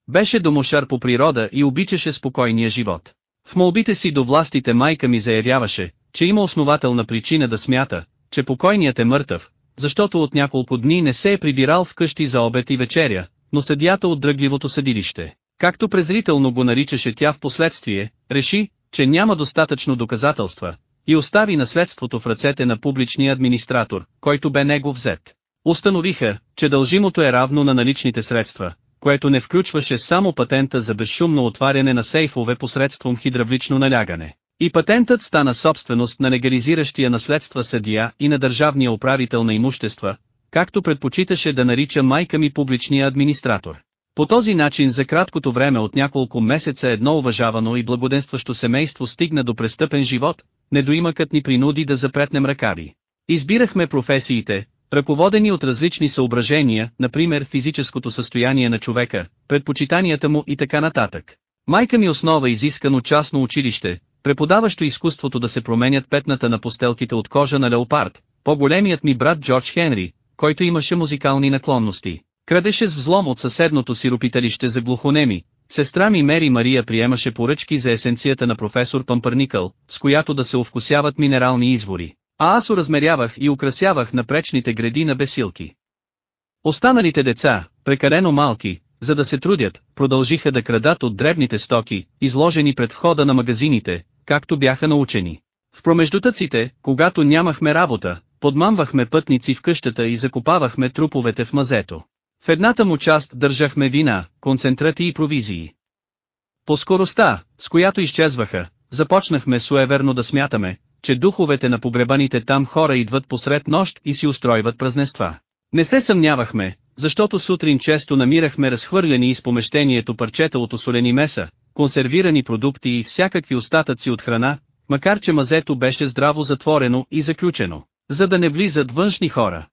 Беше домошар по природа и обичаше спокойния живот. В молбите си до властите майка ми заявяваше, че има основателна причина да смята, че покойният е мъртъв, защото от няколко дни не се е прибирал вкъщи за обед и вечеря, но съдията от дръгливото съдилище, както презрително го наричаше тя в последствие, реши, че няма достатъчно доказателства, и остави наследството в ръцете на публичния администратор, който бе него взет. Установиха, че дължимото е равно на наличните средства, което не включваше само патента за безшумно отваряне на сейфове посредством хидравлично налягане. И патентът стана собственост на легализиращия наследства съдия и на държавния управител на имущества, както предпочиташе да нарича майка ми публичния администратор. По този начин за краткото време от няколко месеца едно уважавано и благоденстващо семейство стигна до престъпен живот, недоимъкът ни принуди да запретнем ръкави. Избирахме професиите, ръководени от различни съображения, например физическото състояние на човека, предпочитанията му и така нататък. Майка ми основа изискано частно училище, преподаващо изкуството да се променят петната на постелките от кожа на леопард, по-големият ми брат Джордж Хенри, който имаше музикални наклонности, крадеше с взлом от съседното си ропиталище за глухонеми, Сестра ми Мери Мария приемаше поръчки за есенцията на професор Пампърникъл, с която да се овкусяват минерални извори. А аз уразмерявах и украсявах напречните гради на бесилки. Останалите деца, прекалено малки, за да се трудят, продължиха да крадат от дребните стоки, изложени пред входа на магазините, както бяха научени. В промеждутъците, когато нямахме работа, подмамвахме пътници в къщата и закопавахме труповете в мазето. В едната му част държахме вина, концентрати и провизии. По скоростта, с която изчезваха, започнахме суеверно да смятаме, че духовете на погребаните там хора идват посред нощ и си устройват празнества. Не се съмнявахме, защото сутрин често намирахме разхвърлени из помещението парчета от осолени меса, консервирани продукти и всякакви остатъци от храна, макар че мазето беше здраво затворено и заключено, за да не влизат външни хора.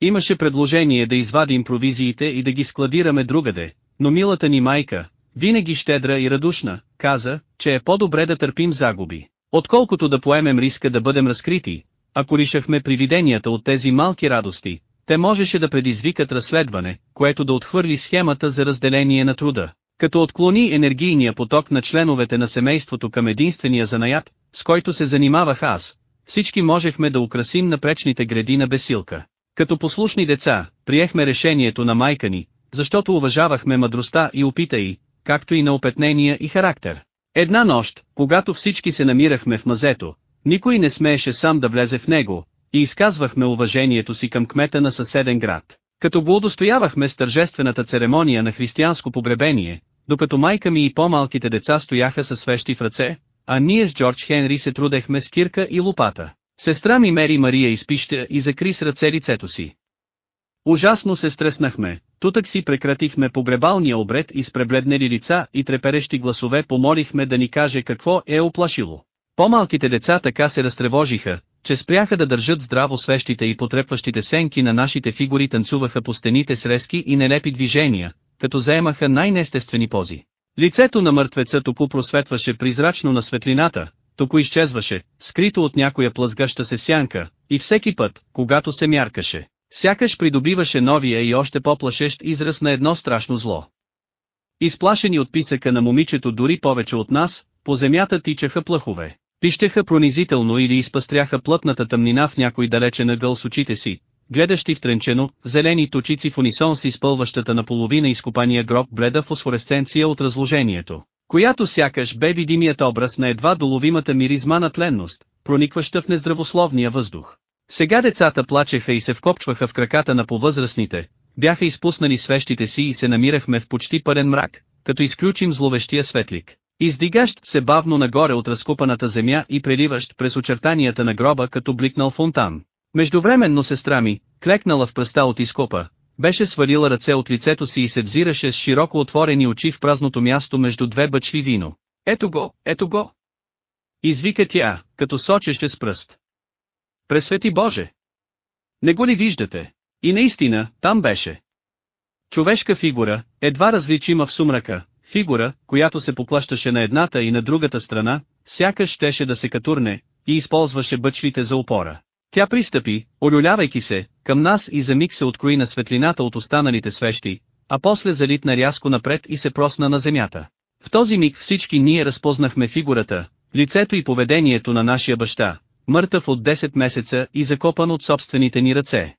Имаше предложение да извадим провизиите и да ги складираме другаде, но милата ни майка, винаги щедра и радушна, каза, че е по-добре да търпим загуби, отколкото да поемем риска да бъдем разкрити, ако ришахме привиденията от тези малки радости, те можеше да предизвикат разследване, което да отхвърли схемата за разделение на труда, като отклони енергийния поток на членовете на семейството към единствения занаят, с който се занимавах аз. Всички можехме да украсим напречните гради на бесилка. Като послушни деца, приехме решението на майка ни, защото уважавахме мъдростта и опита й, както и на опетнения и характер. Една нощ, когато всички се намирахме в мазето, никой не смееше сам да влезе в него, и изказвахме уважението си към кмета на съседен град. Като го удостоявахме с тържествената церемония на християнско погребение, докато майка ми и по-малките деца стояха със свещи в ръце, а ние с Джордж Хенри се трудехме с кирка и лопата. Сестра ми Мери Мария изпища и закри с ръце лицето си. Ужасно се стреснахме, тутък си прекратихме погребалния обред и с пребледнели лица и треперещи гласове помолихме да ни каже какво е оплашило. По-малките деца така се разтревожиха, че спряха да държат здраво свещите и потрепващите сенки на нашите фигури танцуваха по стените с резки и нелепи движения, като заемаха най-нестествени пози. Лицето на мъртвеца току просветваше призрачно на светлината, току изчезваше, скрито от някоя плъзгаща се сянка, и всеки път, когато се мяркаше, сякаш придобиваше новия и още по-плашещ израз на едно страшно зло. Изплашени от писъка на момичето дори повече от нас, по земята тичаха плъхове. Пищеха пронизително или изпъстряха плътната тъмнина в някой далечен ъгъл с очите си, гледащи в тренчено, зелени точици в унисон с изпълващата наполовина изкопания гроб бледа фосфоресценция от разложението, която сякаш бе видимият образ на едва доловимата миризма на тленност, проникваща в нездравословния въздух. Сега децата плачеха и се вкопчваха в краката на повъзрастните, бяха изпуснали свещите си и се намирахме в почти пълен мрак, като изключим зловещия светлик. Издигащ се бавно нагоре от разкупаната земя и преливащ през очертанията на гроба като бликнал фонтан. Междувременно сестра ми, клекнала в пръста от изкопа, беше свалила ръце от лицето си и се взираше с широко отворени очи в празното място между две бъчви вино. Ето го, ето го! Извика тя, като сочеше с пръст. Пресвети Боже! Не го ли виждате? И наистина, там беше. Човешка фигура, едва различима в сумрака, фигура, която се поплащаше на едната и на другата страна, сякаш щеше да се катурне, и използваше бъчвите за опора. Тя пристъпи, олюлявайки се, към нас и за миг се открои на светлината от останалите свещи, а после залитна рязко напред и се просна на земята. В този миг всички ние разпознахме фигурата, лицето и поведението на нашия баща, мъртъв от 10 месеца и закопан от собствените ни ръце.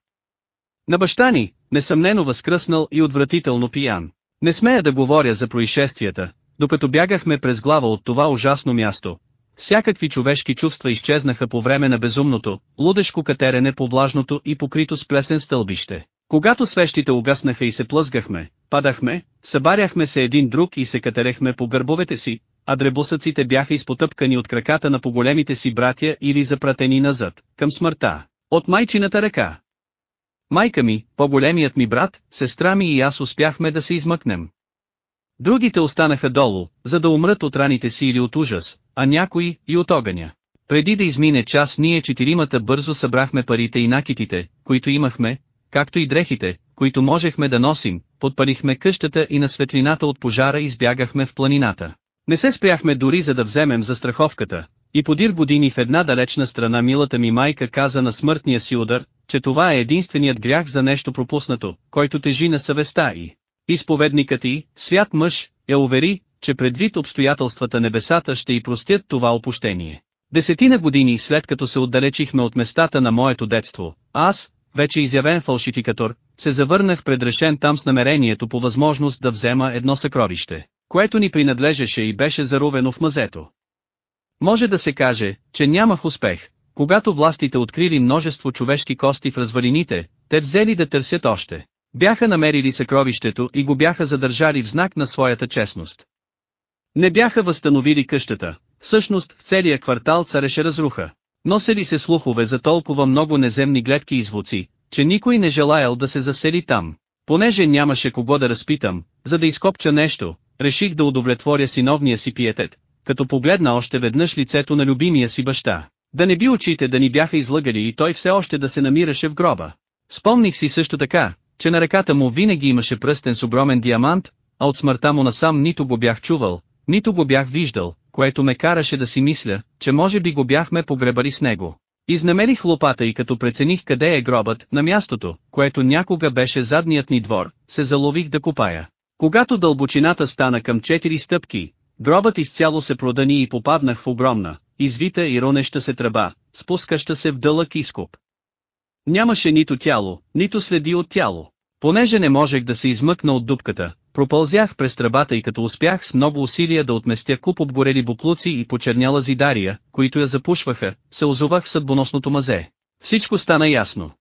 На баща ни, несъмнено възкръснал и отвратително пиян. Не смея да говоря за происшествията, докато бягахме през глава от това ужасно място. Всякакви човешки чувства изчезнаха по време на безумното, лудешко катерене по влажното и покрито с плесен стълбище. Когато свещите угаснаха и се плъзгахме, падахме, събаряхме се един друг и се катерехме по гърбовете си, а дребосъците бяха изпотъпкани от краката на поголемите си братя или запратени назад, към смъртта, от майчината ръка. Майка ми, по-големият ми брат, сестра ми и аз успяхме да се измъкнем. Другите останаха долу, за да умрат от раните си или от ужас, а някои и от огъня. Преди да измине час ние четиримата бързо събрахме парите и накитите, които имахме, както и дрехите, които можехме да носим, подпалихме къщата и на светлината от пожара избягахме в планината. Не се спряхме дори за да вземем застраховката, и подир години в една далечна страна милата ми майка каза на смъртния си удар, че това е единственият грях за нещо пропуснато, който тежи на съвестта и. Изповедникът и, свят мъж, я увери, че предвид обстоятелствата небесата ще й простят това опущение. Десетина години след като се отдалечихме от местата на моето детство, аз, вече изявен фалшификатор, се завърнах предрешен там с намерението по възможност да взема едно съкровище, което ни принадлежеше и беше заровено в мазето. Може да се каже, че нямах успех, когато властите открили множество човешки кости в развалините, те взели да търсят още. Бяха намерили съкровището и го бяха задържали в знак на своята честност. Не бяха възстановили къщата, всъщност в целия квартал цареше разруха. Носели се слухове за толкова много неземни гледки и звуци, че никой не желаял да се засели там. Понеже нямаше кого да разпитам, за да изкопча нещо, реших да удовлетворя синовния си пиетет, като погледна още веднъж лицето на любимия си баща. Да не би очите да ни бяха излъгали и той все още да се намираше в гроба. Спомних си също така, че на ръката му винаги имаше пръстен с огромен диамант, а от смъртта му насам нито го бях чувал, нито го бях виждал, което ме караше да си мисля, че може би го бяхме погребали с него. Изнамерих лопата и като прецених къде е гробът, на мястото, което някога беше задният ни двор, се залових да копая. Когато дълбочината стана към 4 стъпки, гробът изцяло се продани и попаднах в огромна, извита и ронеща се тръба, спускаща се в дълъг изкуп. Нямаше нито тяло, нито следи от тяло. Понеже не можех да се измъкна от дупката, пропълзях през тръбата и като успях с много усилия да отместя куп обгорели буклуци и почерняла зидария, които я запушваха, се озовах в съдбоносното мазе. Всичко стана ясно.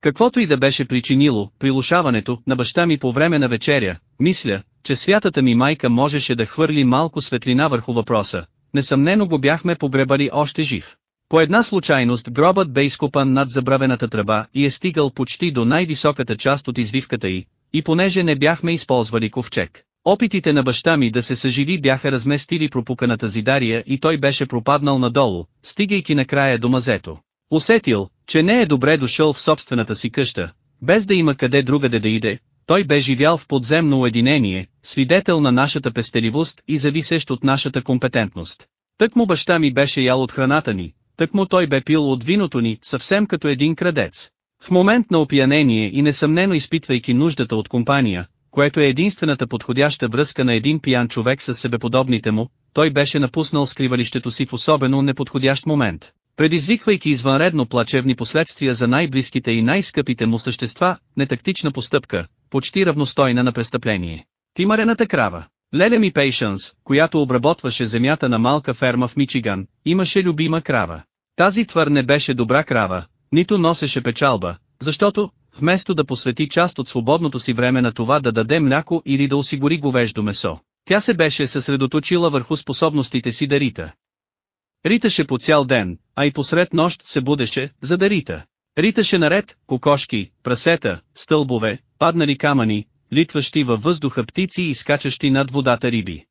Каквото и да беше причинило, прилушаването на баща ми по време на вечеря, мисля, че святата ми майка можеше да хвърли малко светлина върху въпроса, несъмнено го бяхме погребали още жив. По една случайност гробът бе изкопан над забравената тръба и е стигал почти до най-високата част от извивката й, и понеже не бяхме използвали ковчег. Опитите на баща ми да се съживи бяха разместили пропуканата зидария и той беше пропаднал надолу, стигайки накрая до мазето. Усетил, че не е добре дошъл в собствената си къща, без да има къде другаде да иде, той бе живял в подземно уединение, свидетел на нашата пестеливост и зависещ от нашата компетентност. Тък му баща ми беше ял от храната ни, тък му той бе пил от виното ни, съвсем като един крадец. В момент на опиянение и несъмнено изпитвайки нуждата от компания, което е единствената подходяща връзка на един пиян човек с себеподобните му, той беше напуснал скривалището си в особено неподходящ момент, предизвиквайки извънредно плачевни последствия за най-близките и най-скъпите му същества, нетактична постъпка, почти равностойна на престъпление. Тимарената крава. Леля ми Пейшънс, която обработваше земята на малка ферма в Мичиган, имаше любима крава. Тази твър не беше добра крава, нито носеше печалба, защото, вместо да посвети част от свободното си време на това да даде мляко или да осигури говеждо месо, тя се беше съсредоточила върху способностите си да рита. Риташе по цял ден, а и посред нощ се будеше, за да рита. Риташе наред, кокошки, прасета, стълбове, паднали камъни, литващи във въздуха птици и скачащи над водата риби.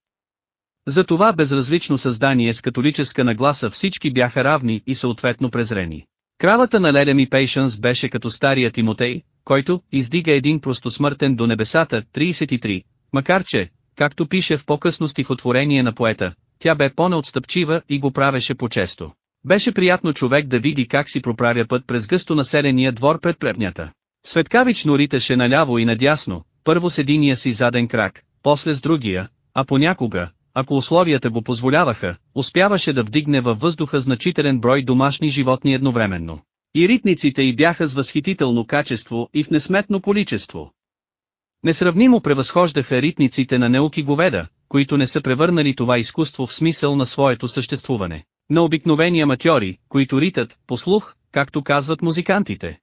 За това безразлично създание с католическа нагласа всички бяха равни и съответно презрени. Кравата на Леля ми Пейшънс беше като стария Тимотей, който издига един простосмъртен до небесата 33, макар че, както пише в по-късно стихотворение на поета, тя бе по-неотстъпчива и го правеше по-често. Беше приятно човек да види как си проправя път през гъсто населения двор пред плевнята. Светкавично риташе наляво и надясно, първо с единия си заден крак, после с другия, а понякога, ако условията го позволяваха, успяваше да вдигне във въздуха значителен брой домашни животни едновременно. И ритниците й бяха с възхитително качество и в несметно количество. Несравнимо превъзхождаха ритниците на неуки говеда, които не са превърнали това изкуство в смисъл на своето съществуване. На обикновени аматьори, които ритат, по слух, както казват музикантите.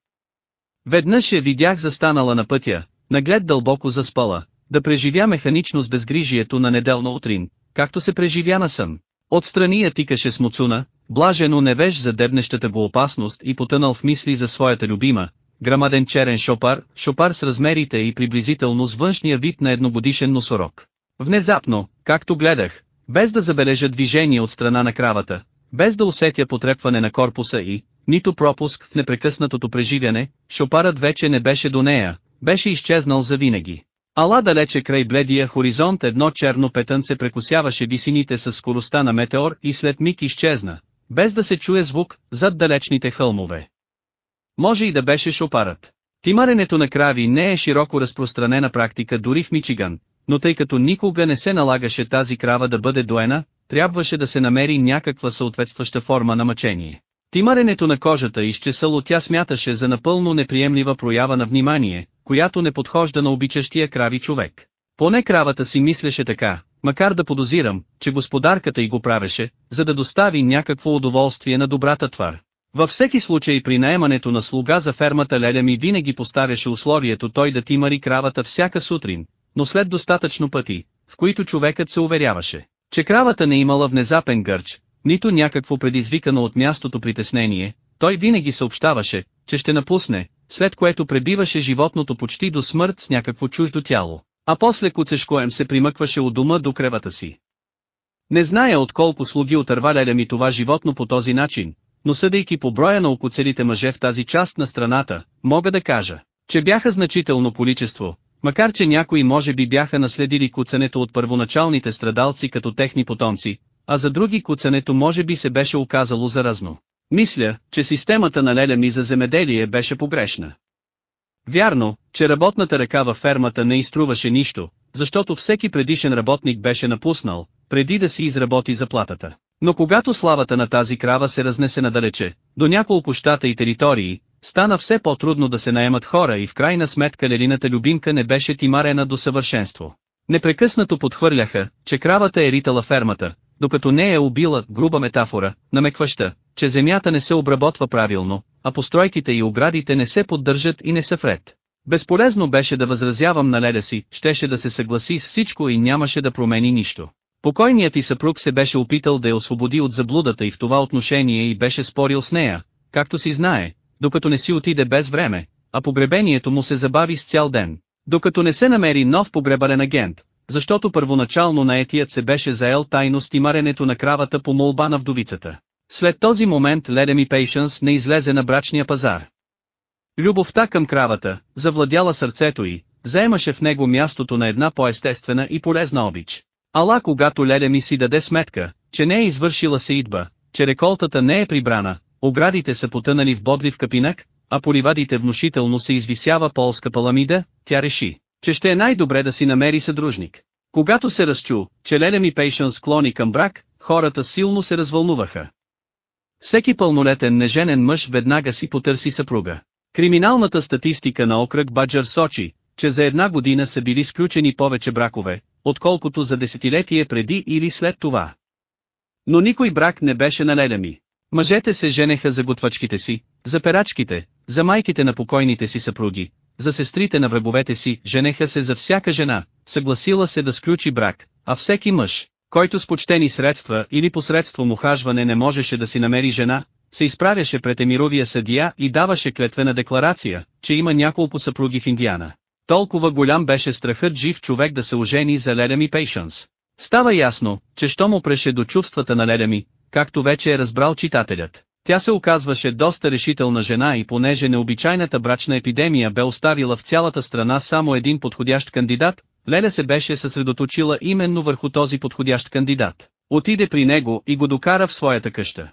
Веднъж я видях застанала на пътя, наглед дълбоко заспала, да преживя механично с безгрижието на неделна утрин, както се преживя на сън. Отстрани я тикаше с муцуна, блажено невеж за дебнещата го опасност и потънал в мисли за своята любима, грамаден черен шопар, шопар с размерите и приблизително с външния вид на едногодишен носорог. Внезапно, както гледах, без да забележа движение от страна на кравата, без да усетя потрепване на корпуса и, нито пропуск в непрекъснатото преживяне, шопарът вече не беше до нея, беше изчезнал завинаги. Ала далече край бледия хоризонт едно черно петънце прекусяваше висините с скоростта на метеор и след миг изчезна, без да се чуе звук, зад далечните хълмове. Може и да беше шопарът. Тимаренето на крави не е широко разпространена практика дори в Мичиган, но тъй като никога не се налагаше тази крава да бъде доена, трябваше да се намери някаква съответстваща форма на мъчение. Тимаренето на кожата изчесало тя смяташе за напълно неприемлива проява на внимание, която не подхожда на обичащия крави човек. Поне кравата си мислеше така, макар да подозирам, че господарката й го правеше, за да достави някакво удоволствие на добрата твар. Във всеки случай при наемането на слуга за фермата Леля ми винаги поставяше условието той да тимари кравата всяка сутрин, но след достатъчно пъти, в които човекът се уверяваше, че кравата не имала внезапен гърч, нито някакво предизвикано от мястото притеснение, той винаги съобщаваше, че ще напусне, след което пребиваше животното почти до смърт с някакво чуждо тяло, а после куцешкоем се примъкваше от дома до кревата си. Не зная отколко слуги отърваляля ми това животно по този начин, но съдейки по броя на окуцелите мъже в тази част на страната, мога да кажа, че бяха значително количество, макар че някои може би бяха наследили куцането от първоначалните страдалци като техни потомци, а за други куцането може би се беше оказало заразно. Мисля, че системата на Леля ми за земеделие беше погрешна. Вярно, че работната ръка във фермата не изтруваше нищо, защото всеки предишен работник беше напуснал, преди да си изработи заплатата. Но когато славата на тази крава се разнесе надалече, до няколко щата и територии, стана все по-трудно да се наемат хора и в крайна сметка лелината любимка не беше тимарена до съвършенство. Непрекъснато подхвърляха, че кравата е ритала фермата, докато не е убила, груба метафора, намекваща, че земята не се обработва правилно, а постройките и оградите не се поддържат и не са вред. Безполезно беше да възразявам на леда си, щеше да се съгласи с всичко и нямаше да промени нищо. Покойният и съпруг се беше опитал да я освободи от заблудата и в това отношение и беше спорил с нея, както си знае, докато не си отиде без време, а погребението му се забави с цял ден, докато не се намери нов погребален агент, защото първоначално наетият се беше заел тайно стимаренето на кравата по молба на вдовицата. След този момент Ледеми Пейшънс не излезе на брачния пазар. Любовта към кравата, завладяла сърцето й, заемаше в него мястото на една по-естествена и полезна обич. Ала когато Леля ми си даде сметка, че не е извършила идба, че реколтата не е прибрана, оградите са потънали в бодлив капинак, а по ливадите внушително се извисява полска паламида, тя реши, че ще е най-добре да си намери съдружник. Когато се разчу, че Леля ми Пейшън склони към брак, хората силно се развълнуваха. Всеки пълнолетен неженен мъж веднага си потърси съпруга. Криминалната статистика на окръг Баджар сочи, че за една година са били сключени повече бракове, отколкото за десетилетие преди или след това. Но никой брак не беше на леля ми. Мъжете се женеха за готвачките си, за перачките, за майките на покойните си съпруги, за сестрите на враговете си, женеха се за всяка жена, съгласила се да сключи брак, а всеки мъж, който с почтени средства или посредством ухажване не можеше да си намери жена, се изправяше пред емировия съдия и даваше клетвена декларация, че има няколко съпруги в Индиана. Толкова голям беше страхът жив човек да се ожени за Леля Пейшънс. Става ясно, че що му преше до чувствата на Леля както вече е разбрал читателят. Тя се оказваше доста решителна жена и понеже необичайната брачна епидемия бе оставила в цялата страна само един подходящ кандидат, Леля се беше съсредоточила именно върху този подходящ кандидат. Отиде при него и го докара в своята къща.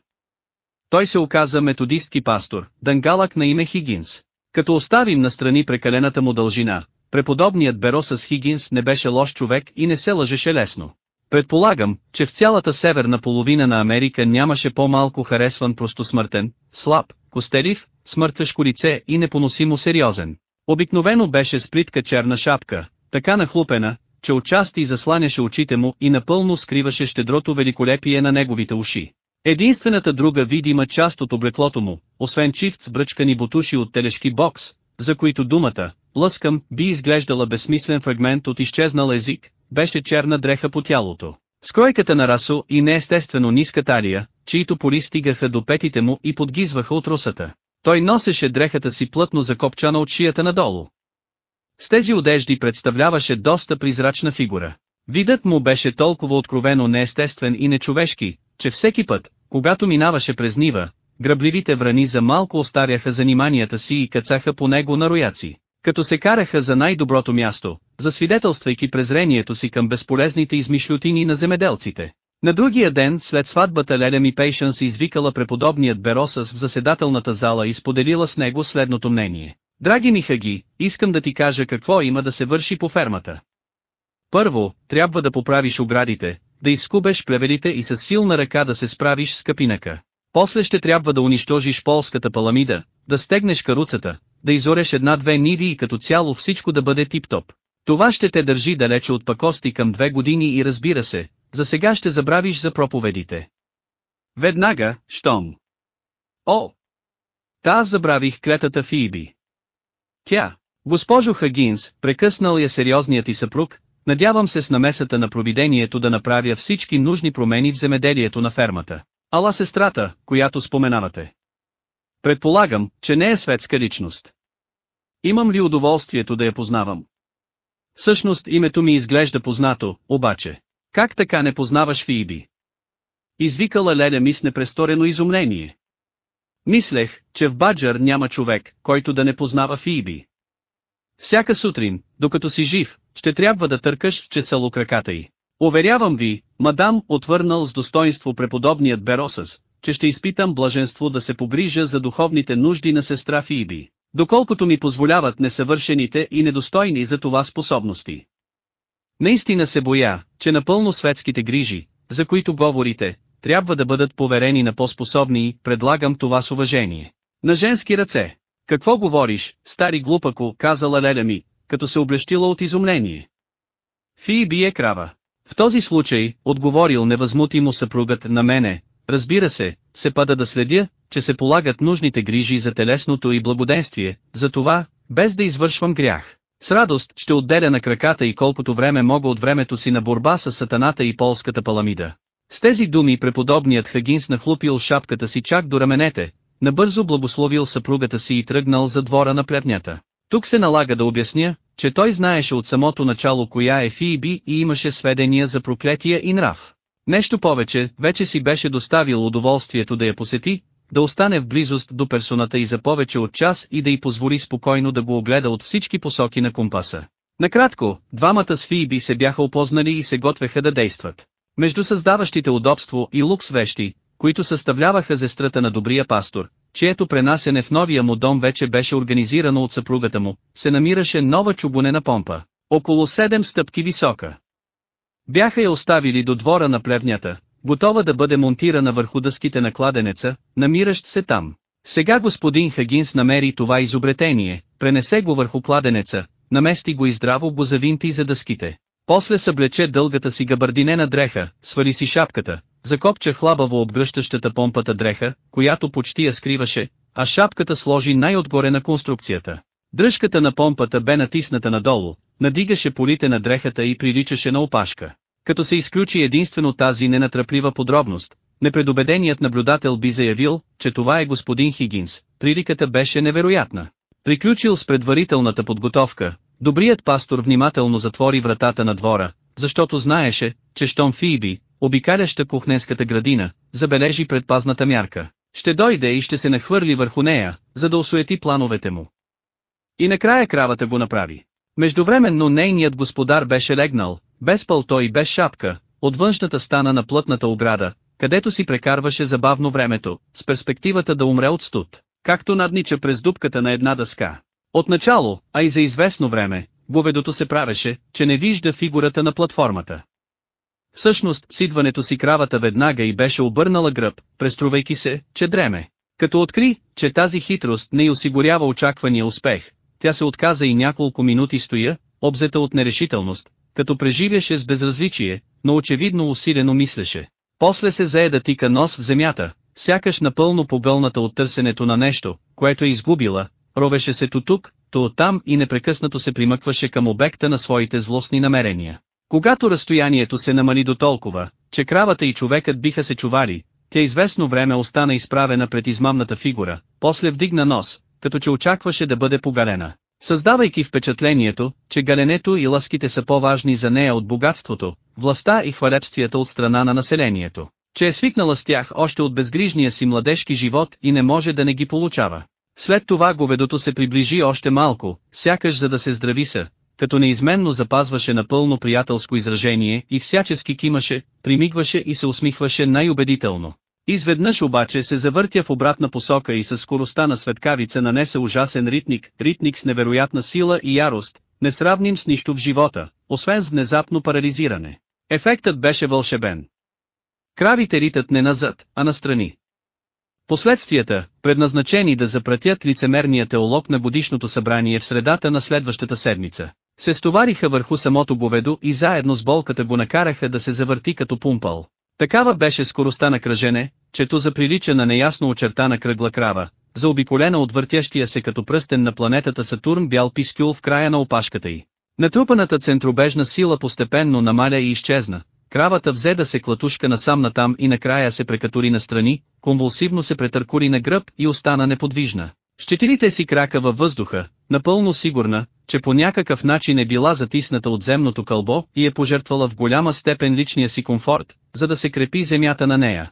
Той се оказа методистки пастор, дънгалък на име Хигинс. Като оставим на страни прекалената му дължина, преподобният Беро с Хигинс не беше лош човек и не се лъжеше лесно. Предполагам, че в цялата северна половина на Америка нямаше по-малко харесван простосмъртен, слаб, костелив, смъртвешко лице и непоносимо сериозен. Обикновено беше с плитка черна шапка, така нахлупена, че отчасти засланяше очите му и напълно скриваше щедрото великолепие на неговите уши. Единствената друга видима част от облеклото му, освен чифт с бръчкани бутуши от телешки бокс, за които думата, лъскам, би изглеждала безсмислен фрагмент от изчезнал език, беше черна дреха по тялото. Скройката на расо и неестествено ниска талия, чието поли стигаха до петите му и подгизваха от русата. Той носеше дрехата си плътно закопчана от шията надолу. С тези одежди представляваше доста призрачна фигура. Видът му беше толкова откровено неестествен и нечовешки, че всеки път, когато минаваше през нива, грабливите врани за малко остаряха заниманията си и кацаха по него на рояци, като се караха за най-доброто място, засвидетелствайки презрението си към безполезните измишлютини на земеделците. На другия ден, след сватбата Леля ми Пейшън се извикала преподобният Беросъс в заседателната зала и споделила с него следното мнение. Драги ми Хаги, искам да ти кажа какво има да се върши по фермата. Първо, трябва да поправиш оградите, да изкубеш плевелите и с силна ръка да се справиш с капинака. После ще трябва да унищожиш полската паламида, да стегнеш каруцата, да изореш една-две ниви и като цяло всичко да бъде тип-топ. Това ще те държи далече от пакости към две години и разбира се, за сега ще забравиш за проповедите. Веднага, щом. О! Та аз забравих клетата Фиби. Тя, госпожо Хагинс, прекъснал я сериозният ти съпруг, надявам се с намесата на провидението да направя всички нужни промени в земеделието на фермата. Ала сестрата, която споменавате. Предполагам, че не е светска личност. Имам ли удоволствието да я познавам? Всъщност името ми изглежда познато, обаче. Как така не познаваш Фиби? Извикала Леля ми с непресторено изумление. Мислех, че в Баджар няма човек, който да не познава Фиби. Всяка сутрин, докато си жив, ще трябва да търкаш в чесало краката й. Уверявам ви, мадам, отвърнал с достоинство преподобният Беросъс, че ще изпитам блаженство да се погрижа за духовните нужди на сестра Фиби, доколкото ми позволяват несъвършените и недостойни за това способности. Наистина се боя, че напълно светските грижи, за които говорите, трябва да бъдат поверени на по-способни и предлагам това с уважение. На женски ръце. Какво говориш, стари глупако, казала Леля ми, като се облещила от изумление. Фи е крава. В този случай, отговорил невъзмутимо съпругът на мене, разбира се, се пада да следя, че се полагат нужните грижи за телесното и благоденствие, за това, без да извършвам грях. С радост ще отделя на краката и колкото време мога от времето си на борба с сатаната и полската паламида. С тези думи преподобният Хагинс нахлупил шапката си чак до раменете, набързо благословил съпругата си и тръгнал за двора на плевнята. Тук се налага да обясня, че той знаеше от самото начало коя е Фиби и имаше сведения за проклетия и нрав. Нещо повече, вече си беше доставил удоволствието да я посети, да остане в близост до персоната и за повече от час и да й позволи спокойно да го огледа от всички посоки на компаса. Накратко, двамата с Фиби се бяха опознали и се готвеха да действат. Между създаващите удобство и лукс вещи, които съставляваха зестрата на добрия пастор, чието пренасене в новия му дом вече беше организирано от съпругата му, се намираше нова чугунена помпа, около 7 стъпки висока. Бяха я оставили до двора на плевнята, готова да бъде монтирана върху дъските на кладенеца, намиращ се там. Сега господин Хагинс намери това изобретение, пренесе го върху кладенеца, намести го и здраво го завинти за дъските. После съблече дългата си габардинена дреха, свали си шапката, закопча хлабаво обгръщащата помпата дреха, която почти я скриваше, а шапката сложи най-отгоре на конструкцията. Дръжката на помпата бе натисната надолу, надигаше полите на дрехата и приличаше на опашка. Като се изключи единствено тази ненатраплива подробност, непредобеденият наблюдател би заявил, че това е господин Хигинс, приликата беше невероятна. Приключил с предварителната подготовка, добрият пастор внимателно затвори вратата на двора, защото знаеше, че щом Фиби, обикаляща кухненската градина, забележи предпазната мярка. Ще дойде и ще се нахвърли върху нея, за да осуети плановете му. И накрая кравата го направи. Междувременно нейният господар беше легнал, без пълто и без шапка, от външната стана на плътната ограда, където си прекарваше забавно времето, с перспективата да умре от студ, както наднича през дупката на една дъска. Отначало, а и за известно време, говедото се правеше, че не вижда фигурата на платформата. Всъщност, с идването си кравата веднага и беше обърнала гръб, преструвайки се, че дреме. Като откри, че тази хитрост не й осигурява очаквания успех, тя се отказа и няколко минути стоя, обзета от нерешителност, като преживяше с безразличие, но очевидно усилено мислеше. После се зае да тика нос в земята, сякаш напълно погълната от търсенето на нещо, което е изгубила, ровеше се то тук, то оттам и непрекъснато се примъкваше към обекта на своите злостни намерения. Когато разстоянието се намали до толкова, че кравата и човекът биха се чували, тя известно време остана изправена пред измамната фигура, после вдигна нос, като че очакваше да бъде погалена. Създавайки впечатлението, че галенето и лъските са по-важни за нея от богатството, властта и хвалебствията от страна на населението, че е свикнала с тях още от безгрижния си младежки живот и не може да не ги получава. След това говедото се приближи още малко, сякаш за да се здрави са, като неизменно запазваше напълно приятелско изражение и всячески кимаше, примигваше и се усмихваше най-убедително. Изведнъж обаче се завъртя в обратна посока и със скоростта на светкавица нанесе ужасен ритник, ритник с невероятна сила и ярост, несравним с нищо в живота, освен с внезапно парализиране. Ефектът беше вълшебен. Кравите ритат не назад, а настрани. Последствията, предназначени да запратят лицемерния теолог на годишното събрание в средата на следващата седмица, се стовариха върху самото говедо и заедно с болката го накараха да се завърти като пумпал. Такава беше скоростта на кръжене, чето заприлича на неясно очертана кръгла крава, заобиколена от въртящия се като пръстен на планетата Сатурн бял пискюл в края на опашката й. Натрупаната центробежна сила постепенно намаля и изчезна. Кравата взе да се клатушка насам натам и накрая се прекатури настрани, конвулсивно се претъркури на гръб и остана неподвижна. С четирите си крака във въздуха, напълно сигурна, че по някакъв начин е била затисната от земното кълбо и е пожертвала в голяма степен личния си комфорт, за да се крепи земята на нея.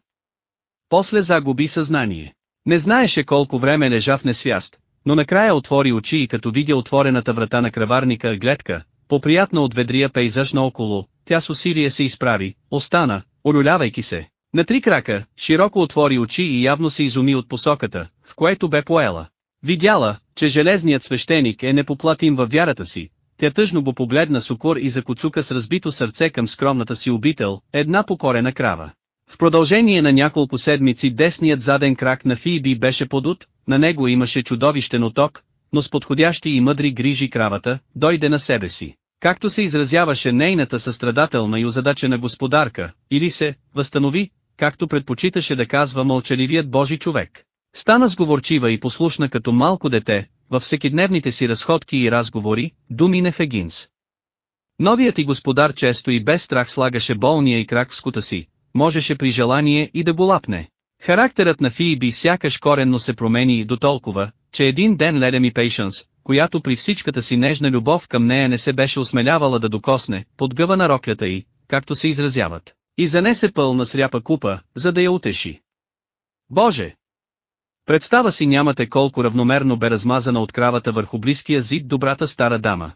После загуби съзнание. Не знаеше колко време лежа в несвяст, но накрая отвори очи и като видя отворената врата на кръварника гледка, поприятно от ведрия пейзаж наоколо, тя с усилие се изправи, остана, олюлявайки се. На три крака, широко отвори очи и явно се изуми от посоката, в което бе поела. Видяла, че железният свещеник е непоплатим във вярата си, тя тъжно го погледна с укор и закоцука с разбито сърце към скромната си обител, една покорена крава. В продължение на няколко седмици десният заден крак на Фиби беше подут, на него имаше чудовищен оток, но с подходящи и мъдри грижи кравата, дойде на себе си. Както се изразяваше нейната състрадателна и озадачена господарка, или се, възстанови, както предпочиташе да казва мълчаливият Божи човек. Стана сговорчива и послушна като малко дете, във всекидневните си разходки и разговори, думи на Фегинс. Новият и господар често и без страх слагаше болния и крак в скута си, можеше при желание и да го лапне. Характерът на Фииби сякаш коренно се промени до толкова, че един ден леда ми Пейшънс, която при всичката си нежна любов към нея не се беше осмелявала да докосне, подгъва на роклята й, както се изразяват, и занесе пълна сряпа купа, за да я утеши. Боже! Представа си нямате колко равномерно бе размазана от кравата върху близкия зид добрата стара дама.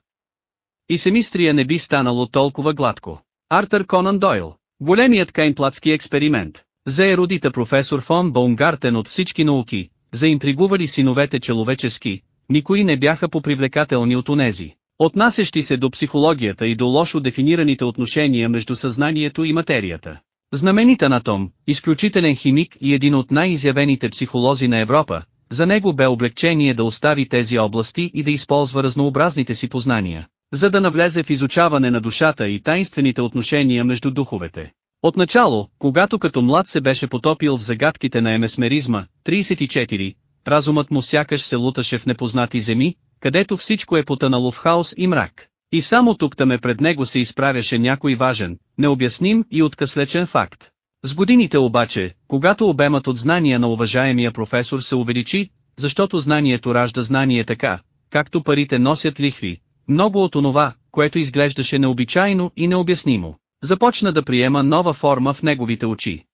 И семистрия не би станало толкова гладко. Артър Конан Дойл Големият кайнплатски експеримент. За еродита професор фон Баунгартен от всички науки, заинтригували синовете человечески, никои не бяха попривлекателни от онези, отнасящи се до психологията и до лошо дефинираните отношения между съзнанието и материята. Знаменит анатом, изключителен химик и един от най-изявените психолози на Европа, за него бе облегчение да остави тези области и да използва разнообразните си познания, за да навлезе в изучаване на душата и таинствените отношения между духовете. Отначало, когато като млад се беше потопил в загадките на емесмеризма, 34, разумът му сякаш се луташе в непознати земи, където всичко е потънало в хаос и мрак. И само тук-таме пред него се изправяше някой важен, необясним и откъслечен факт. С годините обаче, когато обемът от знания на уважаемия професор се увеличи, защото знанието ражда знание така, както парите носят лихви, много от онова, което изглеждаше необичайно и необяснимо, започна да приема нова форма в неговите очи.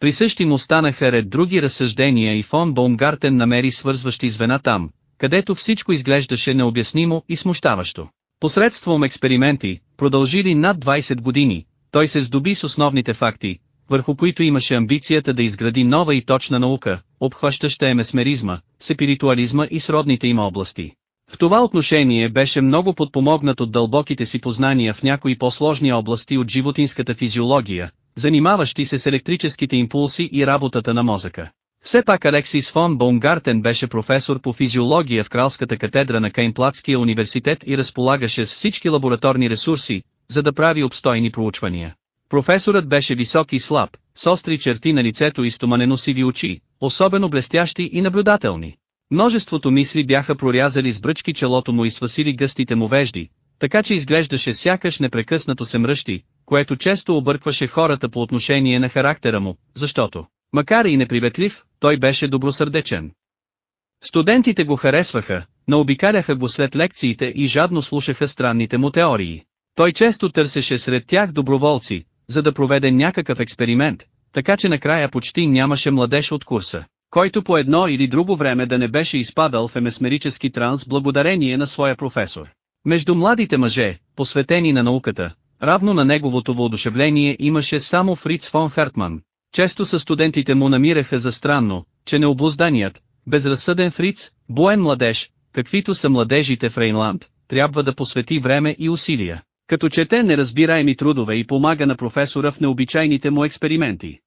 Присъщи му станаха ред други разсъждения и фон Баумгартен намери свързващи звена там, където всичко изглеждаше необяснимо и смущаващо. Посредством експерименти, продължили над 20 години, той се здоби с основните факти, върху които имаше амбицията да изгради нова и точна наука, обхващаща емесмеризма, сепиритуализма и сродните им области. В това отношение беше много подпомогнат от дълбоките си познания в някои по-сложни области от животинската физиология, занимаващи се с електрическите импулси и работата на мозъка. Все пак Алексис фон Баунгартен беше професор по физиология в Кралската катедра на Кейнплатския университет и разполагаше с всички лабораторни ресурси, за да прави обстойни проучвания. Професорът беше висок и слаб, с остри черти на лицето и стоманено сиви очи, особено блестящи и наблюдателни. Множеството мисли бяха прорязали с бръчки челото му и свасили гъстите му вежди, така че изглеждаше сякаш непрекъснато се мръщи, което често объркваше хората по отношение на характера му, защото, макар и неприветлив, той беше добросърдечен. Студентите го харесваха, наобикаляха го след лекциите и жадно слушаха странните му теории. Той често търсеше сред тях доброволци, за да проведе някакъв експеримент, така че накрая почти нямаше младеж от курса, който по едно или друго време да не беше изпадал в емесмерически транс благодарение на своя професор. Между младите мъже, посветени на науката, равно на неговото воодушевление имаше само Фриц фон Хартман. Често със студентите му намираха за странно, че необузданият, безразсъден Фриц, буен младеж, каквито са младежите в Рейнланд, трябва да посвети време и усилия, Като чете неразбираеми трудове и помага на професора в необичайните му експерименти.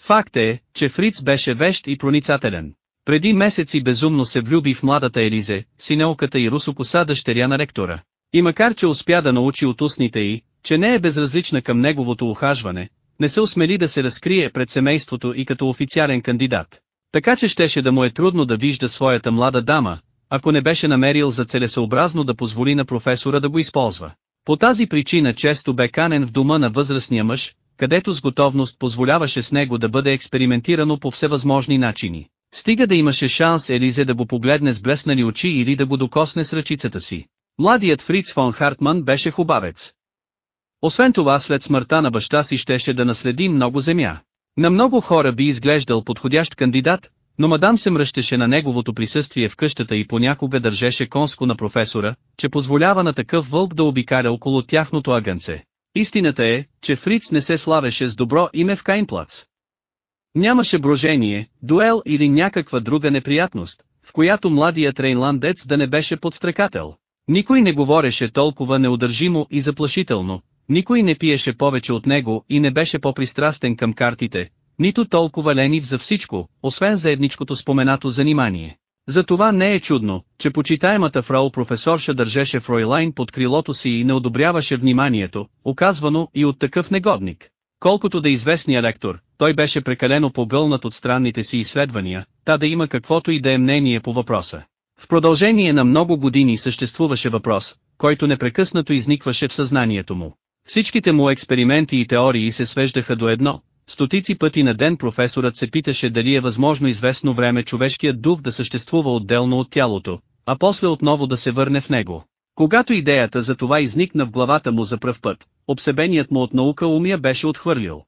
Факт е, че Фриц беше вещ и проницателен. Преди месеци безумно се влюби в младата Елизе, синелката и русокоса дъщеря на ректора. И макар че успя да научи от устните й, че не е безразлична към неговото ухажване, не се осмели да се разкрие пред семейството и като официален кандидат. Така че щеше да му е трудно да вижда своята млада дама, ако не беше намерил за целесъобразно да позволи на професора да го използва. По тази причина често бе канен в дома на възрастния мъж, където с готовност позволяваше с него да бъде експериментирано по всевъзможни начини. Стига да имаше шанс Елизе да го погледне с блеснали очи или да го докосне с ръчицата си. Младият Фриц фон Хартман беше хубавец. Освен това след смъртта на баща си щеше да наследи много земя. На много хора би изглеждал подходящ кандидат, но мадам се мръщеше на неговото присъствие в къщата и понякога държеше конско на професора, че позволява на такъв вълк да обикаля около тяхното агънце. Истината е, че Фриц не се славеше с добро име в Кайнплац. Нямаше брожение, дуел или някаква друга неприятност, в която младият рейнландец да не беше подстрекател. Никой не говореше толкова неудържимо и заплашително, никой не пиеше повече от него и не беше по-пристрастен към картите, нито толкова ленив за всичко, освен за едничкото споменато занимание. Затова не е чудно, че почитаемата фрау професорша държеше Фройлайн под крилото си и не одобряваше вниманието, оказвано и от такъв негодник. Колкото да известния лектор, той беше прекалено погълнат от странните си изследвания, та да има каквото и да е мнение по въпроса. В продължение на много години съществуваше въпрос, който непрекъснато изникваше в съзнанието му. Всичките му експерименти и теории се свеждаха до едно, стотици пъти на ден професорът се питаше дали е възможно известно време човешкият дух да съществува отделно от тялото, а после отново да се върне в него. Когато идеята за това изникна в главата му за пръв път, обсебеният му от наука умия беше отхвърлил.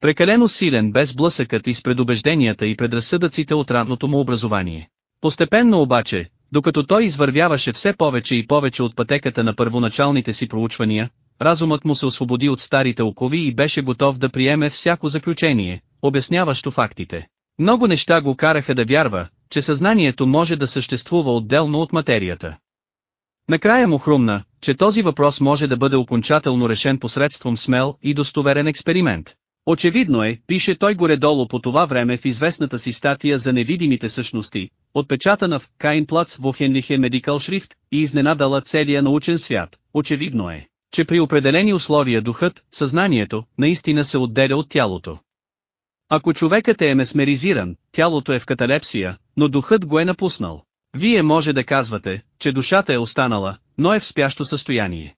Прекалено силен без блъсъкът и с предубежденията и предразсъдъците от ранното му образование. Постепенно обаче, докато той извървяваше все повече и повече от пътеката на първоначалните си проучвания, разумът му се освободи от старите окови и беше готов да приеме всяко заключение, обясняващо фактите. Много неща го караха да вярва, че съзнанието може да съществува отделно от материята. Накрая му хрумна, че този въпрос може да бъде окончателно решен посредством смел и достоверен експеримент. Очевидно е, пише той горе-долу по това време в известната си статия за невидимите същности, отпечатана в Кайнплац в Охенлихе Медикал Шрифт и изненадала целия научен свят. Очевидно е, че при определени условия духът, съзнанието, наистина се отделя от тялото. Ако човекът е месмеризиран, тялото е в каталепсия, но духът го е напуснал. Вие може да казвате, че душата е останала, но е в спящо състояние.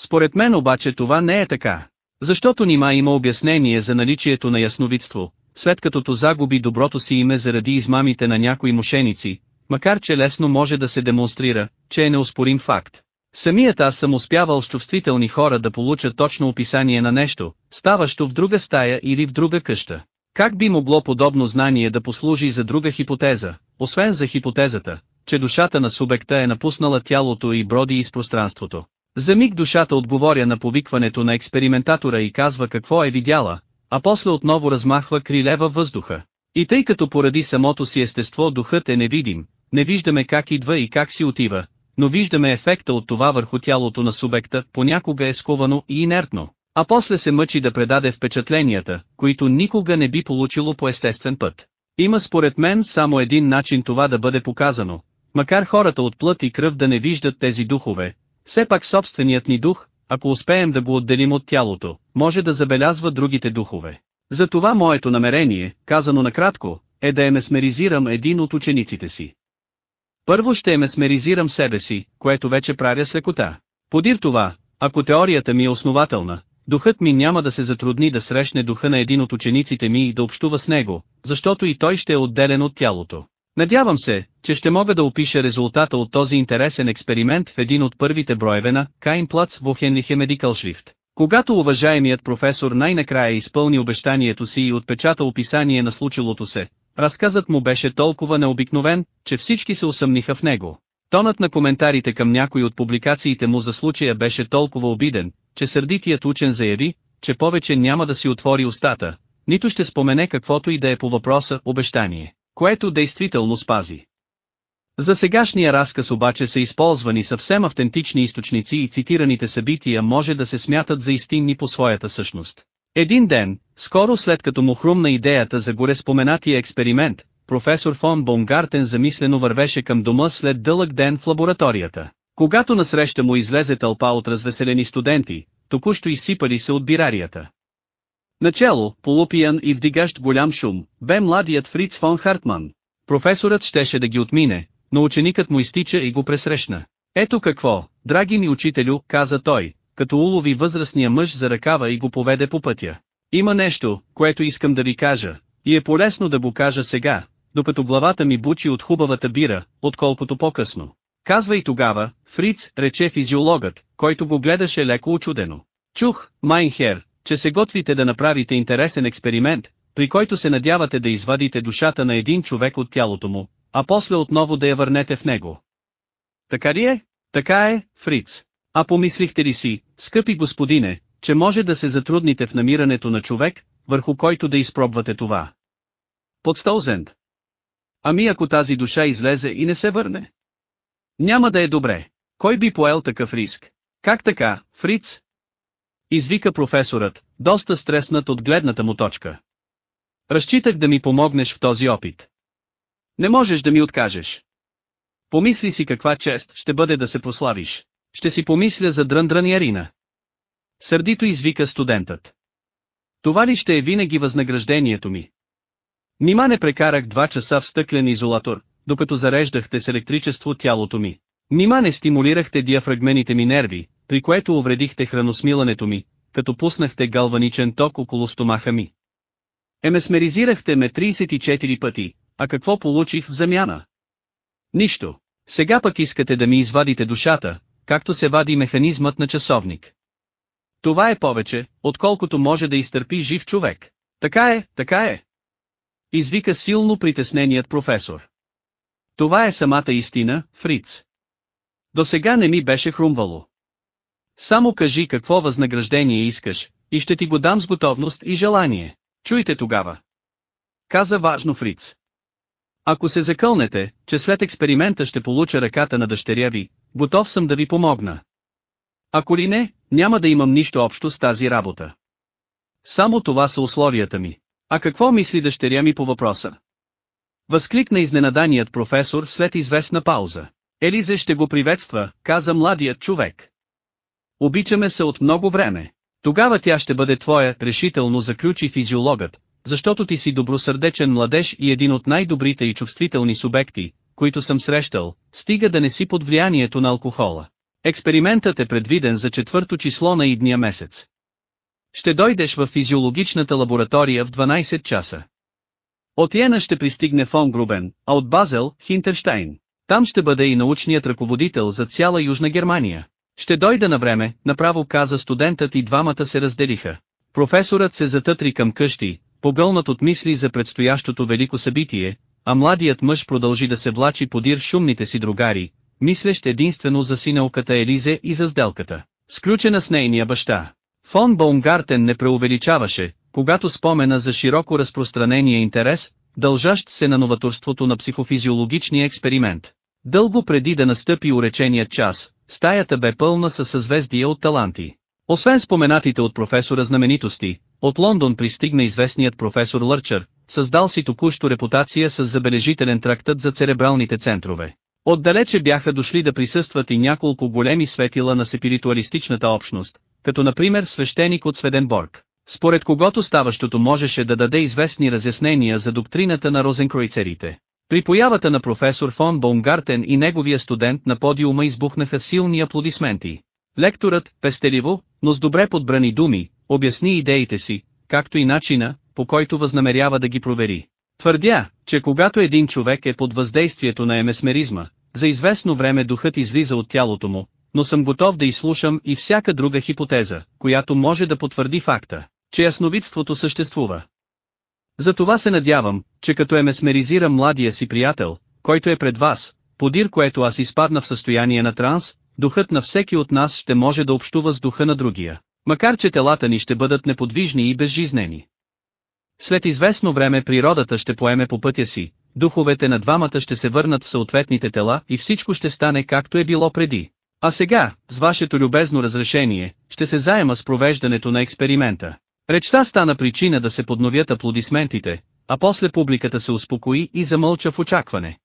Според мен обаче това не е така. Защото нима има обяснение за наличието на ясновидство, след като загуби доброто си име заради измамите на някои мошеници, макар че лесно може да се демонстрира, че е неоспорим факт. Самият аз съм успявал с чувствителни хора да получа точно описание на нещо, ставащо в друга стая или в друга къща. Как би могло подобно знание да послужи за друга хипотеза, освен за хипотезата, че душата на субекта е напуснала тялото и броди из пространството? За миг душата отговоря на повикването на експериментатора и казва какво е видяла, а после отново размахва криле във въздуха. И тъй като поради самото си естество духът е невидим, не виждаме как идва и как си отива, но виждаме ефекта от това върху тялото на субекта, понякога е сковано и инертно, а после се мъчи да предаде впечатленията, които никога не би получило по естествен път. Има според мен само един начин това да бъде показано, макар хората от плът и кръв да не виждат тези духове, все пак собственият ни дух, ако успеем да го отделим от тялото, може да забелязва другите духове. Затова моето намерение, казано накратко, е да емесмеризирам един от учениците си. Първо ще емесмеризирам себе си, което вече правя с лекота. Подир това, ако теорията ми е основателна, духът ми няма да се затрудни да срещне духа на един от учениците ми и да общува с него, защото и той ще е отделен от тялото. Надявам се, че ще мога да опиша резултата от този интересен експеримент в един от първите броеве на Кайнплац в Охенлихе Медикал Шрифт. Когато уважаемият професор най-накрая изпълни обещанието си и отпечата описание на случилото се, разказът му беше толкова необикновен, че всички се усъмниха в него. Тонът на коментарите към някои от публикациите му за случая беше толкова обиден, че сърдитият учен заяви, че повече няма да си отвори устата, нито ще спомене каквото и да е по въпроса обещание което действително спази. За сегашния разказ обаче са използвани съвсем автентични източници и цитираните събития може да се смятат за истинни по своята същност. Един ден, скоро след като му хрумна идеята за горе споменатия експеримент, професор фон Бонгартен замислено вървеше към дома след дълъг ден в лабораторията. Когато насреща му излезе тълпа от развеселени студенти, току-що изсипали се от бирарията. Начало, полупиян и вдигащ голям шум, бе младият Фриц фон Хартман. Професорът щеше да ги отмине, но ученикът му изтича и го пресрещна. Ето какво, драги ми учителю, каза той, като улови възрастния мъж за ръкава и го поведе по пътя. Има нещо, което искам да ви кажа, и е полезно да го кажа сега, докато главата ми бучи от хубавата бира, отколкото по-късно. Казвай тогава, Фриц, рече физиологът, който го гледаше леко очудено. Чух, Майнхер, че се готвите да направите интересен експеримент, при който се надявате да извадите душата на един човек от тялото му, а после отново да я върнете в него. Така ли е? Така е, Фриц. А помислихте ли си, скъпи господине, че може да се затрудните в намирането на човек, върху който да изпробвате това? Подстолзенд. Ами ако тази душа излезе и не се върне? Няма да е добре. Кой би поел такъв риск? Как така, Фриц? Извика професорът, доста стреснат от гледната му точка. Разчитах да ми помогнеш в този опит. Не можеш да ми откажеш. Помисли си каква чест ще бъде да се прославиш. Ще си помисля за дръндрънярина. Сърдито извика студентът. Това ли ще е винаги възнаграждението ми? Нима не прекарах два часа в стъклен изолатор, докато зареждахте с електричество тялото ми. Нима не стимулирахте диафрагмените ми нерви, при което увредихте храносмилането ми, като пуснахте галваничен ток около стомаха ми. Емесмеризирахте ме 34 пъти, а какво получих в замяна? Нищо. Сега пък искате да ми извадите душата, както се вади механизмът на часовник. Това е повече, отколкото може да изтърпи жив човек. Така е, така е. Извика силно притесненият професор. Това е самата истина, Фриц. До сега не ми беше хрумвало. Само кажи какво възнаграждение искаш, и ще ти го дам с готовност и желание. Чуйте тогава. Каза важно Фриц. Ако се закълнете, че след експеримента ще получа ръката на дъщеря ви, готов съм да ви помогна. Ако ли не, няма да имам нищо общо с тази работа. Само това са условията ми. А какво мисли дъщеря ми по въпроса? Възкликна изненаданият професор след известна пауза. Елизе ще го приветства, каза младият човек. Обичаме се от много време. Тогава тя ще бъде твоя, решително заключи физиологът, защото ти си добросърдечен младеж и един от най-добрите и чувствителни субекти, които съм срещал, стига да не си под влиянието на алкохола. Експериментът е предвиден за четвърто число на идния месец. Ще дойдеш в физиологичната лаборатория в 12 часа. От Йена ще пристигне фон Грубен, а от Базел – Хинтерштайн. Там ще бъде и научният ръководител за цяла Южна Германия. Ще дойда на време, направо каза студентът и двамата се разделиха. Професорът се затътри към къщи, погълнат от мисли за предстоящото велико събитие, а младият мъж продължи да се влачи подир шумните си другари, мислещ единствено за синалката Елизе и за сделката, сключена с нейния баща. Фон Баумгартен не преувеличаваше, когато спомена за широко разпространения интерес, дължащ се на новаторството на психофизиологичния експеримент. Дълго преди да настъпи уреченият час, стаята бе пълна със съзвездия от таланти. Освен споменатите от професора знаменитости, от Лондон пристигна известният професор Лърчър, създал си току-що репутация с забележителен трактът за церебралните центрове. Отдалече бяха дошли да присъстват и няколко големи светила на сепиритуалистичната общност, като например свещеник от Сведенборг, според когото ставащото можеше да даде известни разяснения за доктрината на розенкройцерите. При появата на професор фон Баумгартен и неговия студент на подиума избухнаха силни аплодисменти. Лекторът, пестеливо, но с добре подбрани думи, обясни идеите си, както и начина, по който възнамерява да ги провери. Твърдя, че когато един човек е под въздействието на емесмеризма, за известно време духът излиза от тялото му, но съм готов да изслушам и всяка друга хипотеза, която може да потвърди факта, че ясновидството съществува. Затова се надявам, че като е месмеризира младия си приятел, който е пред вас, подир което аз изпадна в състояние на транс, духът на всеки от нас ще може да общува с духа на другия, макар че телата ни ще бъдат неподвижни и безжизнени. След известно време природата ще поеме по пътя си, духовете на двамата ще се върнат в съответните тела и всичко ще стане както е било преди. А сега, с вашето любезно разрешение, ще се заема с провеждането на експеримента. Речта стана причина да се подновят аплодисментите, а после публиката се успокои и замълча в очакване.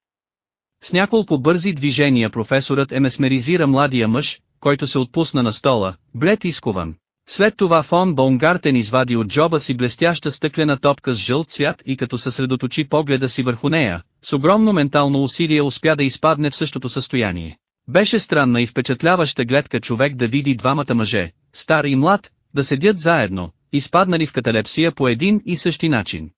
С няколко бързи движения професорът емесмеризира младия мъж, който се отпусна на стола, блед изкован. След това фон Бонгартен извади от джоба си блестяща стъклена топка с жълт цвят и като съсредоточи погледа си върху нея, с огромно ментално усилие успя да изпадне в същото състояние. Беше странна и впечатляваща гледка човек да види двамата мъже, стар и млад, да седят заедно, изпаднали в каталепсия по един и същи начин.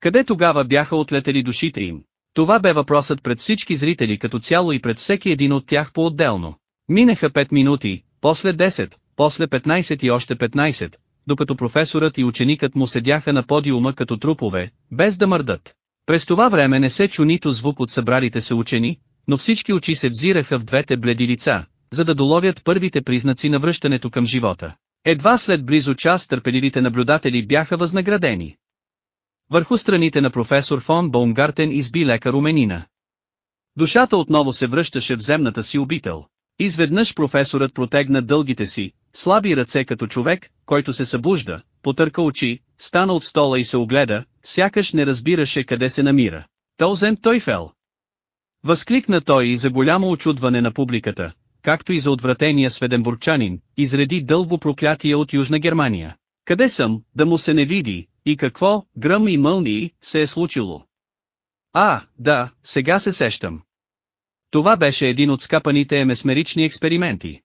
Къде тогава бяха отлетели душите им? Това бе въпросът пред всички зрители като цяло и пред всеки един от тях по-отделно. Минеха 5 минути, после 10, после 15 и още 15, докато професорът и ученикът му седяха на подиума като трупове, без да мърдат. През това време не се чу нито звук от събралите се учени, но всички очи се взираха в двете бледи лица, за да доловят първите признаци на връщането към живота. Едва след близо час търпеливите наблюдатели бяха възнаградени. Върху страните на професор фон Боунгартен изби лека руменина. Душата отново се връщаше в земната си обител. Изведнъж професорът протегна дългите си, слаби ръце като човек, който се събужда, потърка очи, стана от стола и се огледа, сякаш не разбираше къде се намира. Толзен Тойфел. Възкликна той и за голямо очудване на публиката, както и за отвратения сведенбургчанин, изреди дълго проклятие от Южна Германия. Къде съм, да му се не види, и какво, гръм и мълнии, се е случило? А, да, сега се сещам. Това беше един от скапаните емесмерични експерименти.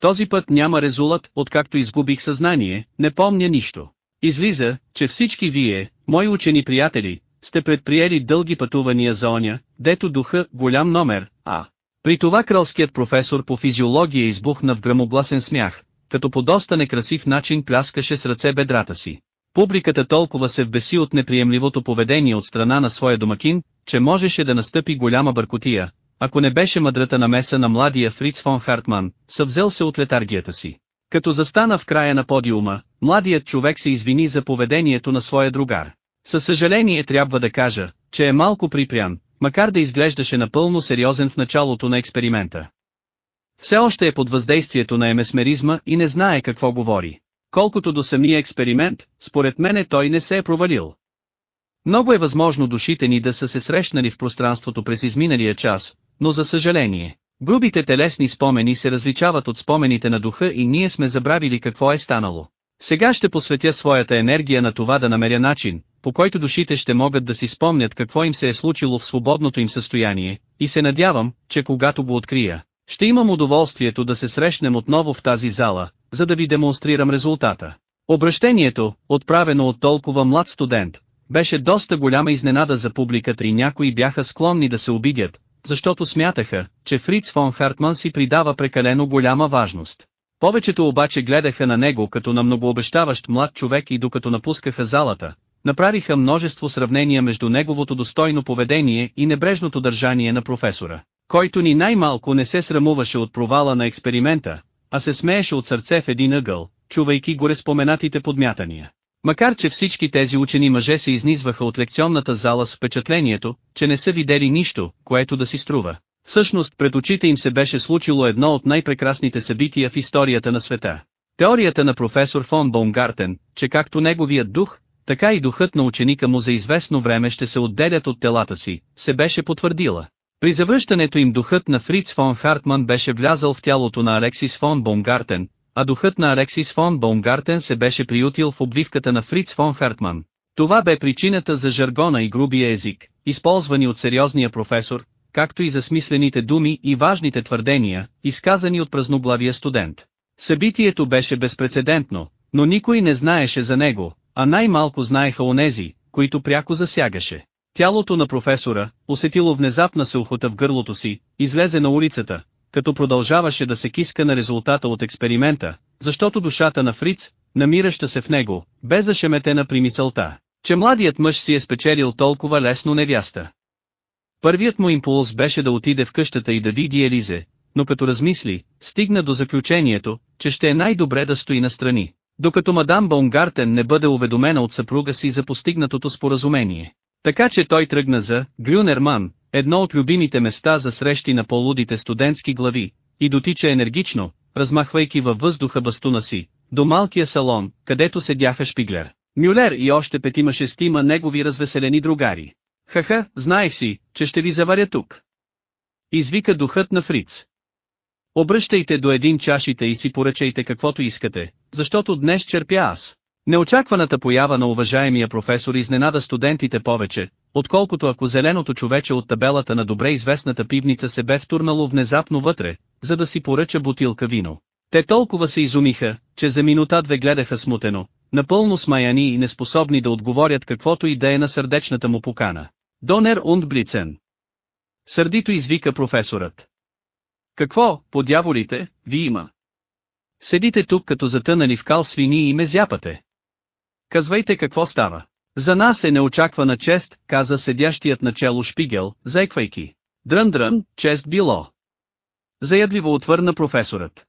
Този път няма резулат, откакто изгубих съзнание, не помня нищо. Излиза, че всички вие, мои учени приятели, сте предприели дълги пътувания за оня, дето духа, голям номер, а. При това кралският професор по физиология избухна в грамогласен смях, като по доста некрасив начин пляскаше с ръце бедрата си. Публиката толкова се вбеси от неприемливото поведение от страна на своя домакин, че можеше да настъпи голяма бъркотия, ако не беше мъдрата намеса на младия Фриц фон Хартман, съвзел се от летаргията си. Като застана в края на подиума, младият човек се извини за поведението на своя другар. Със съжаление трябва да кажа, че е малко припрян, макар да изглеждаше напълно сериозен в началото на експеримента. Все още е под въздействието на емесмеризма и не знае какво говори. Колкото до самия експеримент, според мене той не се е провалил. Много е възможно душите ни да са се срещнали в пространството през изминалия час, но за съжаление, грубите телесни спомени се различават от спомените на духа и ние сме забравили какво е станало. Сега ще посветя своята енергия на това да намеря начин, по който душите ще могат да си спомнят какво им се е случило в свободното им състояние, и се надявам, че когато го открия, ще имам удоволствието да се срещнем отново в тази зала, за да ви демонстрирам резултата. Обращението, отправено от толкова млад студент, беше доста голяма изненада за публиката и някои бяха склонни да се обидят, защото смятаха, че Фриц фон Хартман си придава прекалено голяма важност. Повечето обаче гледаха на него като на многообещаващ млад човек и докато напускаха залата, направиха множество сравнения между неговото достойно поведение и небрежното държание на професора, който ни най-малко не се срамуваше от провала на експеримента, а се смееше от сърце в един ъгъл, чувайки горе споменатите подмятания. Макар че всички тези учени мъже се изнизваха от лекционната зала с впечатлението, че не са видели нищо, което да си струва. Всъщност пред очите им се беше случило едно от най-прекрасните събития в историята на света. Теорията на професор фон Бомгартен, че както неговият дух, така и духът на ученика му за известно време ще се отделят от телата си, се беше потвърдила. При завръщането им духът на Фриц фон Хартман беше влязал в тялото на Алексис фон Бомгартен, а духът на Алексис фон Бомгартен се беше приютил в обвивката на Фриц фон Хартман. Това бе причината за жаргона и грубия език, използвани от сериозния професор, както и за смислените думи и важните твърдения, изказани от празноглавия студент. Събитието беше безпредседентно, но никой не знаеше за него, а най-малко знаеха онези, които пряко засягаше. Тялото на професора, усетило внезапна сълхота в гърлото си, излезе на улицата, като продължаваше да се киска на резултата от експеримента, защото душата на Фриц, намираща се в него, бе зашеметена при мисълта, че младият мъж си е спечелил толкова лесно невяста. Първият му импулс беше да отиде в къщата и да види Елизе, но като размисли, стигна до заключението, че ще е най-добре да стои настрани, докато мадам Бонгартен не бъде уведомена от съпруга си за постигнатото споразумение. Така че той тръгна за Грюнерман, едно от любимите места за срещи на полудите студентски глави, и дотича енергично, размахвайки във въздуха бастуна си, до малкия салон, където седяха Шпиглер, Мюлер и още петима шестима негови развеселени другари. Хаха, знаех си, че ще ви заваря тук. Извика духът на Фриц. Обръщайте до един чашите и си поръчайте каквото искате, защото днес черпя аз. Неочакваната поява на уважаемия професор изненада студентите повече, отколкото ако зеленото човече от табелата на добре известната пивница се бе втурнало внезапно вътре, за да си поръча бутилка вино. Те толкова се изумиха, че за минута-две гледаха смутено, напълно смаяни и неспособни да отговорят каквото и да е на сърдечната му покана. Донер Ундблицен. Сърдито извика професорът. Какво, по дяволите, ви има? Седите тук като затънали в кал свини и ме зяпате. Казвайте какво става. За нас е неочаквана чест, каза седящият начало Шпигел, заеквайки. Дрън-дрън, чест било. Заядливо отвърна професорът.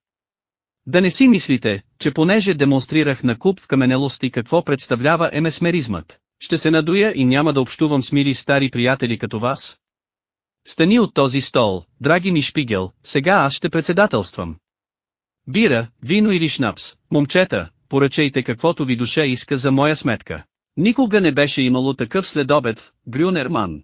Да не си мислите, че понеже демонстрирах на куп в каменелости какво представлява емесмеризмът, ще се надуя и няма да общувам с мили стари приятели като вас? Стани от този стол, драги ми Шпигел, сега аз ще председателствам. Бира, вино или шнапс, момчета, поръчайте каквото ви душа иска за моя сметка. Никога не беше имало такъв следобед в Грюнерман.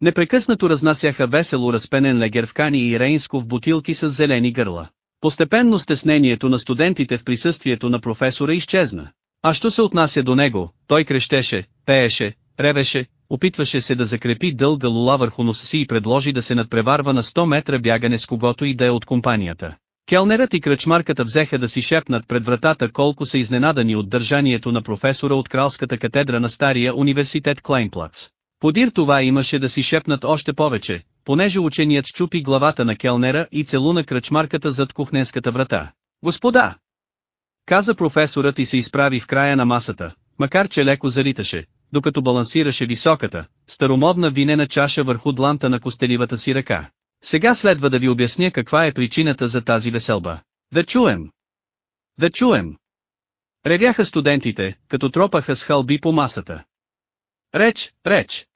Непрекъснато разнасяха весело разпенен легер в кани и рейнско в бутилки с зелени гърла. Постепенно стеснението на студентите в присъствието на професора изчезна. А що се отнася до него, той крещеше, пееше, ревеше, опитваше се да закрепи дълга лула върху носа си и предложи да се надпреварва на 100 метра бягане с когото и да е от компанията. Келнерът и кръчмарката взеха да си шепнат пред вратата колко са изненадани от държанието на професора от кралската катедра на стария университет Клайнплац. Подир това имаше да си шепнат още повече, понеже ученият чупи главата на келнера и целуна кръчмарката зад кухненската врата. Господа! Каза професорът и се изправи в края на масата, макар че леко залиташе, докато балансираше високата, старомодна винена чаша върху дланта на костеливата си ръка. Сега следва да ви обясня каква е причината за тази веселба. Да чуем! Да чуем! Ревяха студентите, като тропаха с хълби по масата. Реч, реч!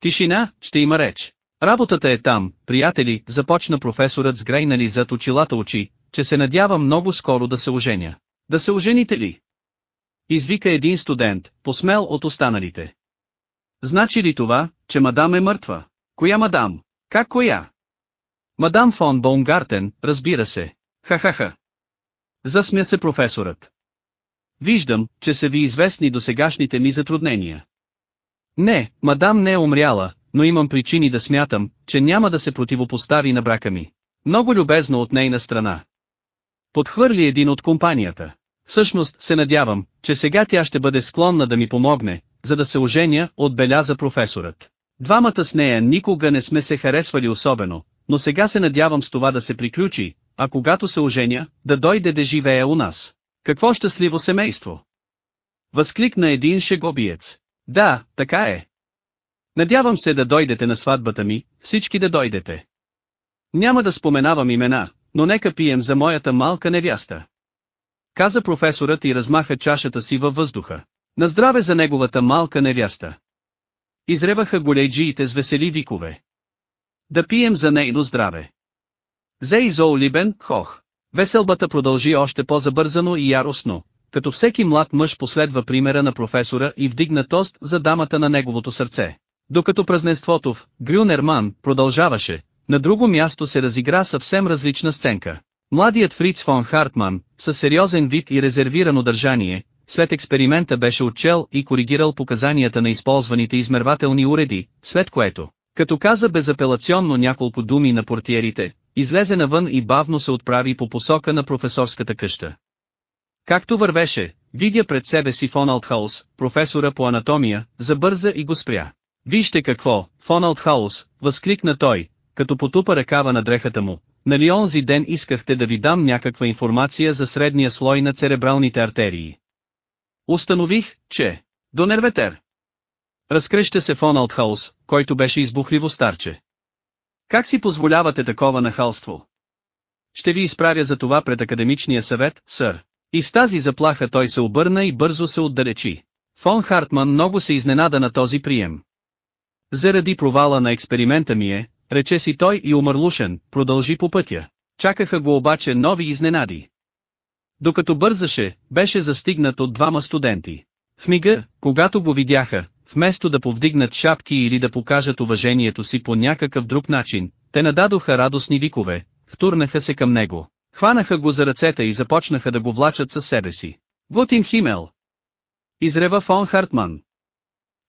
Тишина, ще има реч. Работата е там, приятели, започна професорът с грейнали зад очилата очи, че се надява много скоро да се оженя. Да се ожените ли? Извика един студент, посмел от останалите. Значи ли това, че мадам е мъртва? Коя мадам? Как коя? Мадам фон Баумгартен, разбира се. Ха-ха-ха. Засмя се професорът. Виждам, че са ви известни досегашните ми затруднения. Не, мадам не е умряла, но имам причини да смятам, че няма да се противопостави на брака ми. Много любезно от нейна страна. Подхвърли един от компанията. Всъщност се надявам, че сега тя ще бъде склонна да ми помогне, за да се оженя, отбеляза професорът. Двамата с нея никога не сме се харесвали особено, но сега се надявам с това да се приключи, а когато се оженя, да дойде да живее у нас. Какво щастливо семейство! Възкликна един шегобиец. Да, така е. Надявам се да дойдете на сватбата ми, всички да дойдете. Няма да споменавам имена, но нека пием за моята малка невяста. Каза професорът и размаха чашата си във въздуха. На здраве за неговата малка невяста. Изреваха голейджиите с весели викове. Да пием за нейно здраве. Зей Зоулибен, хох. Веселбата продължи още по-забързано и яростно, като всеки млад мъж последва примера на професора и вдигна тост за дамата на неговото сърце. Докато празненството в Грюнерман продължаваше, на друго място се разигра съвсем различна сценка. Младият Фриц фон Хартман, със сериозен вид и резервирано държание, след експеримента беше отчел и коригирал показанията на използваните измервателни уреди, след което, като каза безапелационно няколко думи на портиерите, излезе навън и бавно се отправи по посока на професорската къща. Както вървеше, видя пред себе си Фоналдхаус, професора по анатомия, забърза и го спря. Вижте какво, Фоналдхаус, възкликна той, като потупа ръкава на дрехата му, нали онзи ден искахте да ви дам някаква информация за средния слой на церебралните артерии. Установих, че... До нерветер. Разкръща се Фоналдхаус, който беше избухливо старче. Как си позволявате такова нахалство? Ще ви изправя за това пред академичния съвет, сър. И с тази заплаха той се обърна и бързо се отдалечи. Фон Хартман много се изненада на този прием. Заради провала на експеримента ми е, рече си той и умърлушен, продължи по пътя. Чакаха го обаче нови изненади. Докато бързаше, беше застигнат от двама студенти. В мига, когато го видяха, вместо да повдигнат шапки или да покажат уважението си по някакъв друг начин, те нададоха радостни викове, втурнаха се към него, хванаха го за ръцете и започнаха да го влачат със себе си. Гутин Химел! Изрева фон Хартман.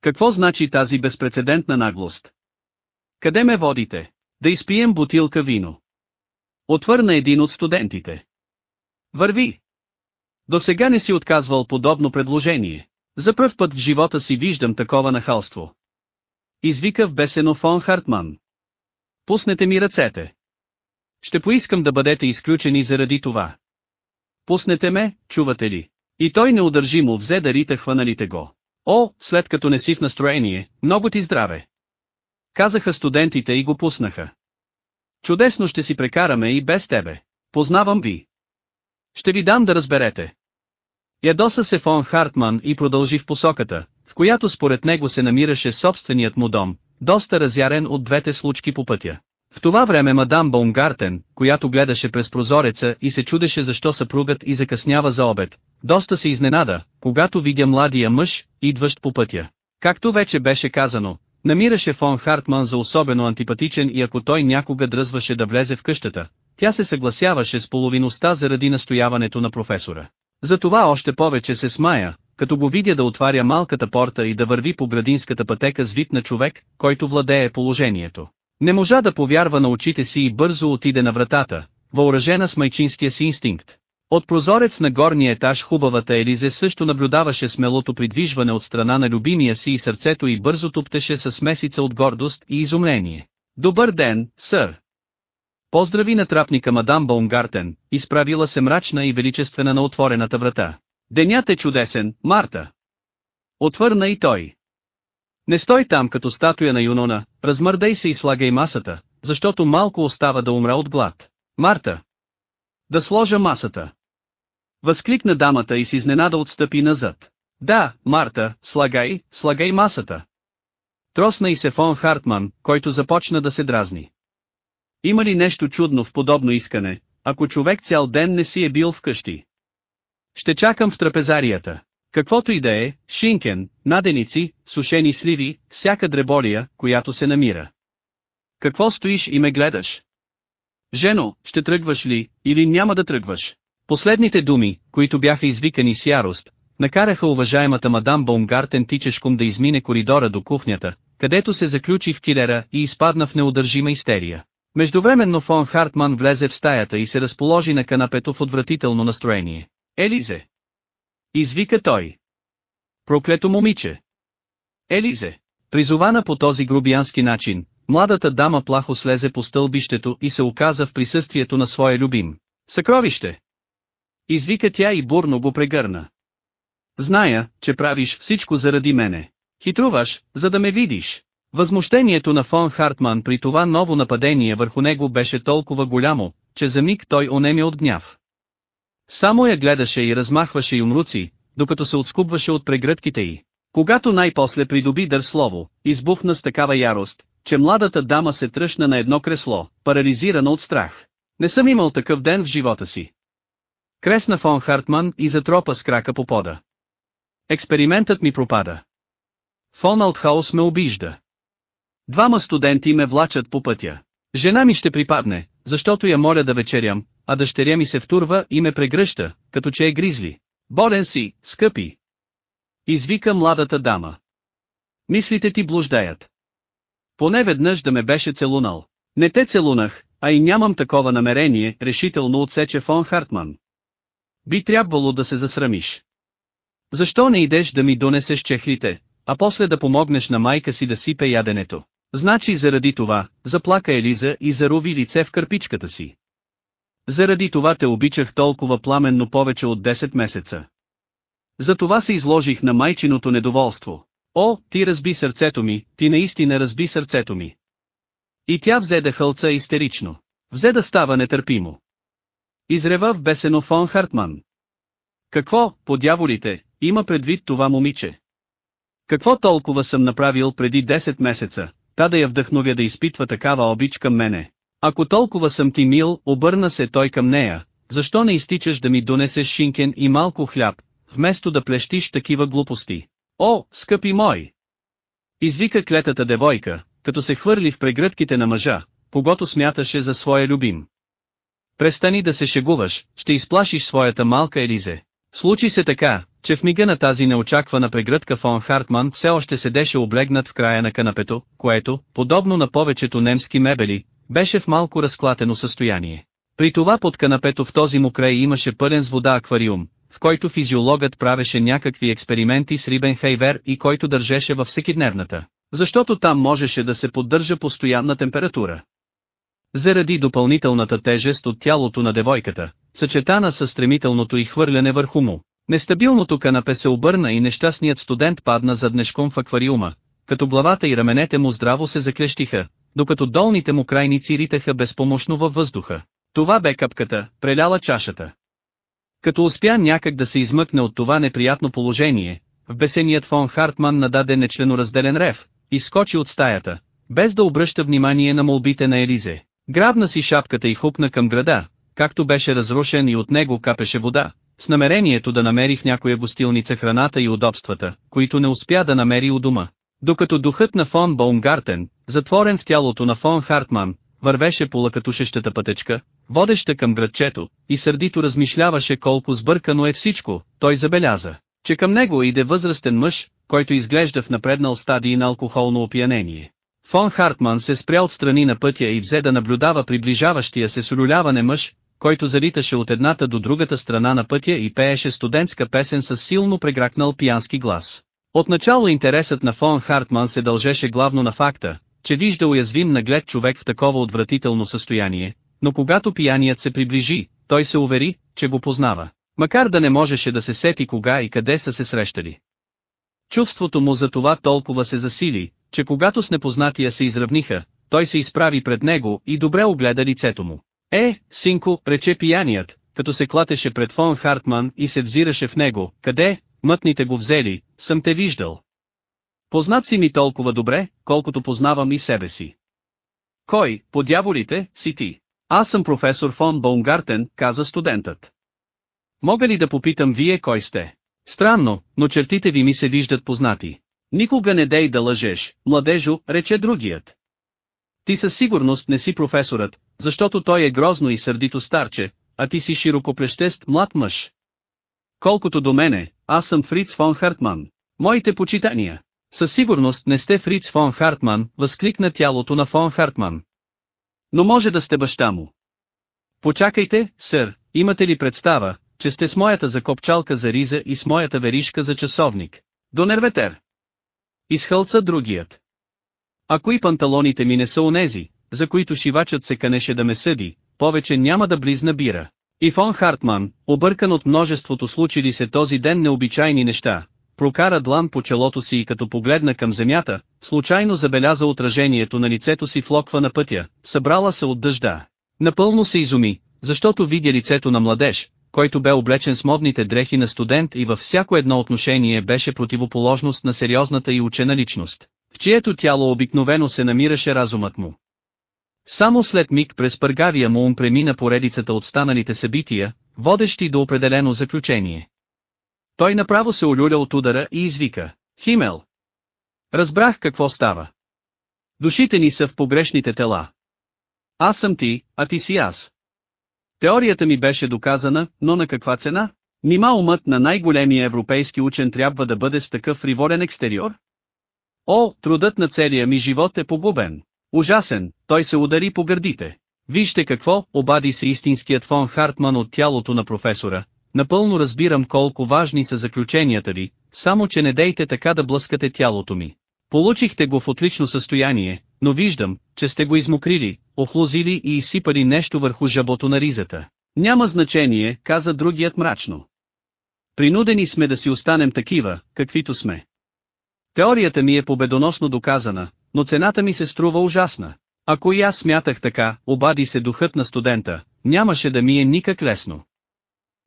Какво значи тази безпредседентна наглост? Къде ме водите? Да изпием бутилка вино. Отвърна един от студентите. Върви! До сега не си отказвал подобно предложение. За пръв път в живота си виждам такова нахалство. Извика в бесено фон Хартман. Пуснете ми ръцете. Ще поискам да бъдете изключени заради това. Пуснете ме, чувате ли? И той неудържимо взе да рита хваналите го. О, след като не си в настроение, много ти здраве. Казаха студентите и го пуснаха. Чудесно ще си прекараме и без тебе. Познавам ви. Ще ви дам да разберете. Ядоса се фон Хартман и продължи в посоката, в която според него се намираше собственият му дом, доста разярен от двете случки по пътя. В това време мадам Баунгартен, която гледаше през прозореца и се чудеше защо съпругът и закъснява за обед, доста се изненада, когато видя младия мъж, идващ по пътя. Както вече беше казано, намираше фон Хартман за особено антипатичен и ако той някога дръзваше да влезе в къщата, тя се съгласяваше с половиността заради настояването на професора. Затова още повече се смая, като го видя да отваря малката порта и да върви по градинската пътека с вид на човек, който владее положението. Не можа да повярва на очите си и бързо отиде на вратата, въоръжена с майчинския си инстинкт. От прозорец на горния етаж хубавата Елизе също наблюдаваше смелото придвижване от страна на любимия си и сърцето и бързо туптеше с месица от гордост и изумление. Добър ден, сър! Поздрави на трапника мадам Баумгартен, изправила се мрачна и величествена на отворената врата. Денят е чудесен, Марта! Отвърна и той. Не стой там като статуя на Юнона, размърдай се и слагай масата, защото малко остава да умра от глад. Марта! Да сложа масата. Възкликна дамата и с изненада отстъпи назад. Да, Марта, слагай, слагай масата. Тросна и се фон Хартман, който започна да се дразни. Има ли нещо чудно в подобно искане, ако човек цял ден не си е бил вкъщи? Ще чакам в трапезарията. Каквото и да е, шинкен, наденици, сушени сливи, всяка дреболия, която се намира. Какво стоиш и ме гледаш? Жено, ще тръгваш ли, или няма да тръгваш? Последните думи, които бяха извикани с ярост, накараха уважаемата мадам Баумгартен тичешком да измине коридора до кухнята, където се заключи в килера и изпадна в неудържима истерия. Междувременно фон Хартман влезе в стаята и се разположи на канапето в отвратително настроение. Елизе! Извика той. Проклето момиче! Елизе! Призована по този грубиянски начин, младата дама плахо слезе по стълбището и се оказа в присъствието на своя любим. Съкровище! Извика тя и бурно го прегърна. Зная, че правиш всичко заради мене. Хитруваш, за да ме видиш. Възмущението на фон Хартман при това ново нападение върху него беше толкова голямо, че за миг той онеми от гняв. Само я гледаше и размахваше юмруци, докато се отскубваше от прегръдките й. Когато най-после придоби дър слово, избухна с такава ярост, че младата дама се тръщна на едно кресло, парализирана от страх. Не съм имал такъв ден в живота си. Кресна фон Хартман и затропа с крака по пода. Експериментът ми пропада. Фон Алтхаус ме обижда. Двама студенти ме влачат по пътя. Жена ми ще припадне, защото я моля да вечерям, а дъщеря ми се втурва и ме прегръща, като че е гризли. Болен си, скъпи! Извика младата дама. Мислите ти блуждаят. Поне веднъж да ме беше целунал. Не те целунах, а и нямам такова намерение, решително отсече фон Хартман. Би трябвало да се засрамиш. Защо не идеш да ми донесеш чехлите, а после да помогнеш на майка си да сипе яденето? Значи заради това, заплака Елиза и заруви лице в кърпичката си. Заради това те обичах толкова пламенно повече от 10 месеца. Затова се изложих на майчиното недоволство. О, ти разби сърцето ми, ти наистина разби сърцето ми. И тя взе да хълца истерично. Взе да става нетърпимо. Изрева в бесено фон Хартман. Какво, по дяволите, има предвид това момиче? Какво толкова съм направил преди 10 месеца, та да я вдъхновя да изпитва такава обич към мене? Ако толкова съм ти мил, обърна се той към нея, защо не изтичаш да ми донесеш шинкен и малко хляб, вместо да плещиш такива глупости? О, скъпи мой! Извика клетата девойка, като се хвърли в прегръдките на мъжа, когато смяташе за своя любим. Престани да се шегуваш, ще изплашиш своята малка Елизе. Случи се така, че в мига на тази неочаквана прегръдка фон Хартман все още седеше облегнат в края на канапето, което, подобно на повечето немски мебели, беше в малко разклатено състояние. При това под канапето в този му край имаше пълен с вода аквариум, в който физиологът правеше някакви експерименти с рибен хейвер и който държеше във всекидневната, защото там можеше да се поддържа постоянна температура. Заради допълнителната тежест от тялото на девойката, съчетана с стремителното и хвърляне върху му, нестабилното канапе се обърна и нещастният студент падна заднешком в аквариума, като главата и раменете му здраво се заклещиха, докато долните му крайници ритаха безпомощно във въздуха. Това бе капката, преляла чашата. Като успя някак да се измъкне от това неприятно положение, в бесеният фон Хартман нададе нечленоразделен рев, изскочи от стаята, без да обръща внимание на молбите на Елизе. Грабна си шапката и хупна към града, както беше разрушен и от него капеше вода, с намерението да намери в някоя гостилница храната и удобствата, които не успя да намери у дома. Докато духът на фон Баумгартен, затворен в тялото на фон Хартман, вървеше по лъкатушещата пътечка, водеща към градчето, и сърдито размишляваше колко сбъркано е всичко, той забеляза, че към него иде възрастен мъж, който изглежда в напреднал стадий на алкохолно опиянение. Фон Хартман се спря от страни на пътя и взе да наблюдава приближаващия се с улюляване мъж, който залиташе от едната до другата страна на пътя и пееше студентска песен с силно прегракнал пиянски глас. Отначало интересът на фон Хартман се дължеше главно на факта, че вижда уязвим наглед човек в такова отвратително състояние, но когато пияният се приближи, той се увери, че го познава, макар да не можеше да се сети кога и къде са се срещали. Чувството му за това толкова се засили, че когато с непознатия се изравниха, той се изправи пред него и добре огледа лицето му. Е, синко, рече пияният, като се клатеше пред фон Хартман и се взираше в него, къде, мътните го взели, съм те виждал. Познат си ми толкова добре, колкото познавам и себе си. Кой, по дяволите, си ти? Аз съм професор фон Баумгартен, каза студентът. Мога ли да попитам вие кой сте? Странно, но чертите ви ми се виждат познати. Никога не дей да лъжеш, младежо, рече другият. Ти със сигурност не си професорът, защото той е грозно и сърдито старче, а ти си широкоплещест млад мъж. Колкото до мене, аз съм Фриц фон Хартман. Моите почитания. Със сигурност не сте Фриц фон Хартман, възкликна тялото на фон Хартман. Но може да сте баща му. Почакайте, сър, имате ли представа, че сте с моята закопчалка за риза и с моята веришка за часовник? До нерветер. Изхълца другият. Ако и панталоните ми не са онези, за които шивачът се канеше да ме съди, повече няма да близна бира. И фон Хартман, объркан от множеството случили се този ден необичайни неща, прокара длан по челото си и като погледна към земята, случайно забеляза отражението на лицето си в локва на пътя, събрала се от дъжда. Напълно се изуми, защото видя лицето на младеж, който бе облечен с модните дрехи на студент и във всяко едно отношение беше противоположност на сериозната и учена личност, в чието тяло обикновено се намираше разумът му. Само след миг през пъргавия му ум премина поредицата от станалите събития, водещи до определено заключение. Той направо се олюля от удара и извика, Химел. Разбрах какво става. Душите ни са в погрешните тела. Аз съм ти, а ти си аз. Теорията ми беше доказана, но на каква цена? Нима умът на най-големия европейски учен трябва да бъде с такъв фриволен екстериор? О, трудът на целия ми живот е погубен. Ужасен, той се удари по гърдите. Вижте какво, обади се истинският фон Хартман от тялото на професора. Напълно разбирам колко важни са заключенията ви, само че не дейте така да блъскате тялото ми. Получихте го в отлично състояние, но виждам, че сте го измокрили, охлузили и изсипали нещо върху жабото на ризата. Няма значение, каза другият мрачно. Принудени сме да си останем такива, каквито сме. Теорията ми е победоносно доказана, но цената ми се струва ужасна. Ако и аз смятах така, обади се духът на студента, нямаше да ми е никак лесно.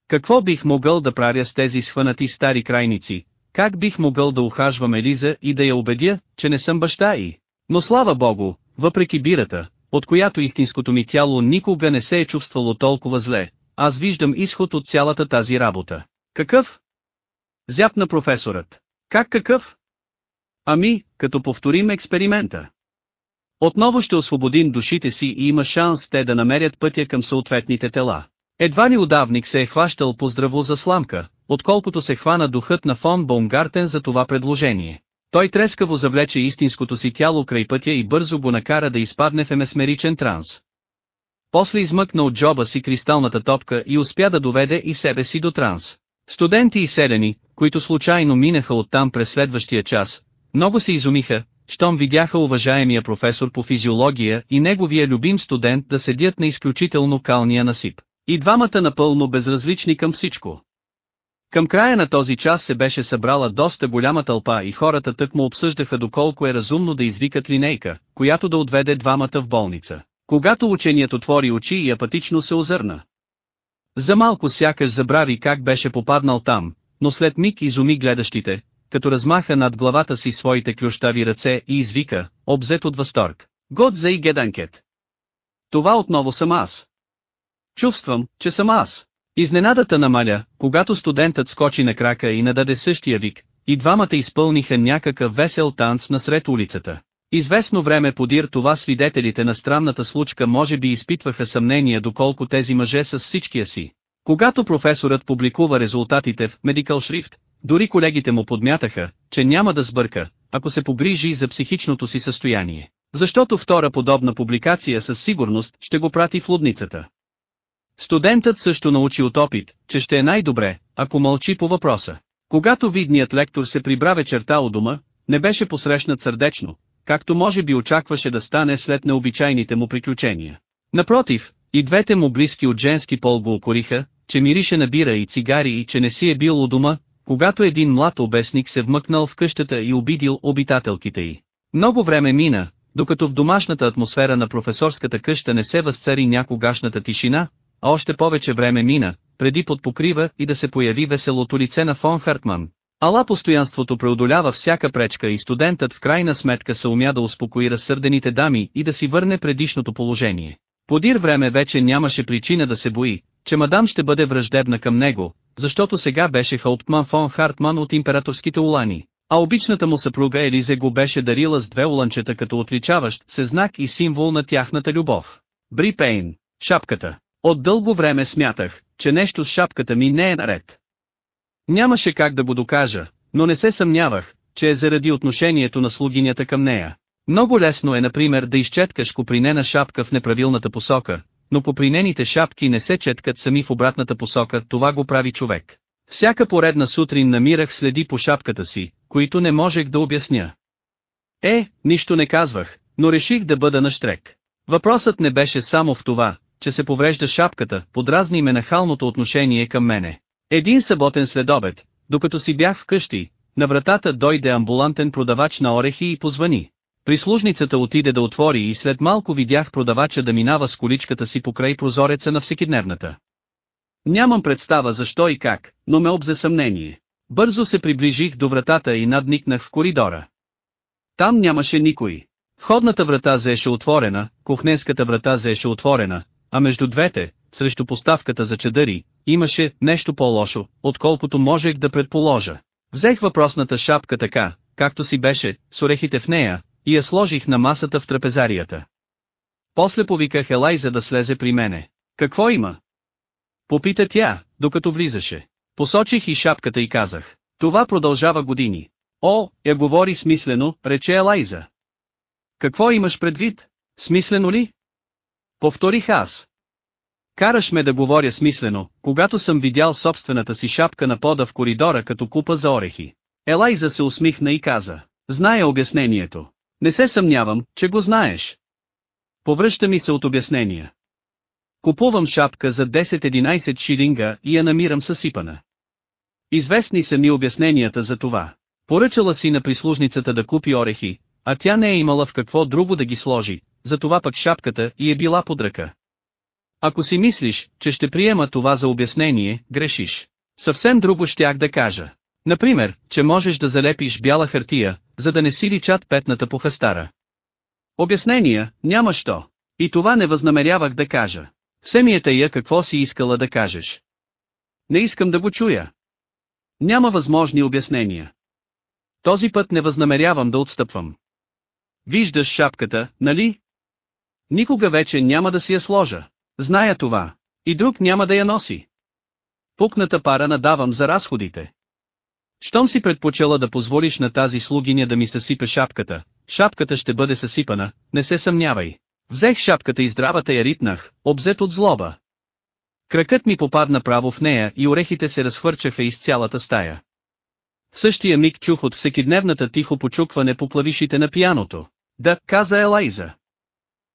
Какво бих могъл да правя с тези схванати стари крайници, Как бих могъл да ухажвам Елиза и да я убедя, че не съм баща и? Но слава богу, въпреки бирата, от която истинското ми тяло никога не се е чувствало толкова зле, аз виждам изход от цялата тази работа. Какъв? Зяпна професорът. Как какъв? Ами, като повторим експеримента. Отново ще освободим душите си и има шанс те да намерят пътя към съответните тела. Едва ли удавник се е хващал по здраво за сламка, отколкото се хвана духът на фон Бомгартен за това предложение. Той трескаво завлече истинското си тяло край пътя и бързо го накара да изпадне в емесмеричен транс. После измъкна от джоба си кристалната топка и успя да доведе и себе си до транс. Студенти и селени, които случайно минаха оттам през следващия час, много се изумиха, щом видяха уважаемия професор по физиология и неговия любим студент да седят на изключително калния насип. И двамата напълно безразлични към всичко. Към края на този час се беше събрала доста голяма тълпа и хората тък му обсъждаха доколко е разумно да извикат линейка, която да отведе двамата в болница. Когато ученият отвори очи и апатично се озърна. За малко сякаш забрави как беше попаднал там, но след миг изуми гледащите, като размаха над главата си своите клющави ръце и извика, обзет от възторг. Год за и геданкет. Това отново съм аз. Чувствам, че съм аз. Изненадата намаля, когато студентът скочи на крака и нададе същия вик, и двамата изпълниха някакъв весел танц насред улицата. Известно време подир това свидетелите на странната случка може би изпитваха съмнение доколко тези мъже с всичкия си. Когато професорът публикува резултатите в Medical Shrift, дори колегите му подмятаха, че няма да сбърка, ако се погрижи за психичното си състояние. Защото втора подобна публикация със сигурност ще го прати в лудницата. Студентът също научи от опит, че ще е най-добре, ако мълчи по въпроса. Когато видният лектор се прибра вечерта у дома, не беше посрещнат сърдечно, както може би очакваше да стане след необичайните му приключения. Напротив, и двете му близки от женски пол го укориха, че мирише на бира и цигари и че не си е бил у дома, когато един млад обесник се вмъкнал в къщата и обидил обитателките й. Много време мина, докато в домашната атмосфера на професорската къща не се възцари някогашната тишина, а още повече време мина, преди под покрива и да се появи веселото лице на фон Хартман. Ала постоянството преодолява всяка пречка и студентът в крайна сметка се умя да успокои разсърдените дами и да си върне предишното положение. Подир време вече нямаше причина да се бои, че мадам ще бъде враждебна към него, защото сега беше Хауптман фон Хартман от императорските улани, а обичната му съпруга Елизе го беше дарила с две уланчета като отличаващ се знак и символ на тяхната любов. Бри Пейн, шапката. От дълго време смятах, че нещо с шапката ми не е наред. Нямаше как да го докажа, но не се съмнявах, че е заради отношението на слугинята към нея. Много лесно е например да изчеткаш копринена шапка в неправилната посока, но попринените шапки не се четкат сами в обратната посока, това го прави човек. Всяка поредна сутрин намирах следи по шапката си, които не можех да обясня. Е, нищо не казвах, но реших да бъда наштрек. Въпросът не беше само в това, че се поврежда шапката, подразни ме нахалното отношение към мене. Един съботен следобед, докато си бях вкъщи, на вратата дойде амбулантен продавач на орехи и позвани. Прислужницата отиде да отвори и след малко видях продавача да минава с количката си покрай прозореца на всекидневната. Нямам представа защо и как, но ме обзе съмнение. Бързо се приближих до вратата и надникнах в коридора. Там нямаше никой. Входната врата заеше отворена, кухненската врата заеше отворена, а между двете, срещу поставката за чадъри, имаше нещо по-лошо, отколкото можех да предположа. Взех въпросната шапка така, както си беше, с орехите в нея, и я сложих на масата в трапезарията. После повиках Елайза да слезе при мене. Какво има? Попита тя, докато влизаше. Посочих и шапката и казах. Това продължава години. О, я говори смислено, рече Елайза. Какво имаш предвид? Смислено ли? Повторих аз. Караш ме да говоря смислено, когато съм видял собствената си шапка на пода в коридора като купа за орехи. Елайза се усмихна и каза, зная обяснението. Не се съмнявам, че го знаеш. Повръща ми се от обяснения. Купувам шапка за 10-11 шилинга и я намирам съсипана. Известни са ми обясненията за това. Поръчала си на прислужницата да купи орехи, а тя не е имала в какво друго да ги сложи, затова пък шапката и е била под ръка. Ако си мислиш, че ще приема това за обяснение, грешиш. Съвсем друго щях да кажа. Например, че можеш да залепиш бяла хартия, за да не си личат петната по хастара. Обяснения, няма що. И това не възнамерявах да кажа. Все ми е тая какво си искала да кажеш. Не искам да го чуя. Няма възможни обяснения. Този път не възнамерявам да отстъпвам. Виждаш шапката, нали? Никога вече няма да си я сложа. Зная това. И друг няма да я носи. Пукната пара надавам за разходите. Щом си предпочела да позволиш на тази слугиня да ми съсипе шапката, шапката ще бъде съсипана, не се съмнявай. Взех шапката и здравата я ритнах, обзет от злоба. Кракът ми попадна право в нея и орехите се разхвърчаха из цялата стая. В същия миг чух от всекидневната тихо почукване по клавишите на пияното. Да, каза Елайза.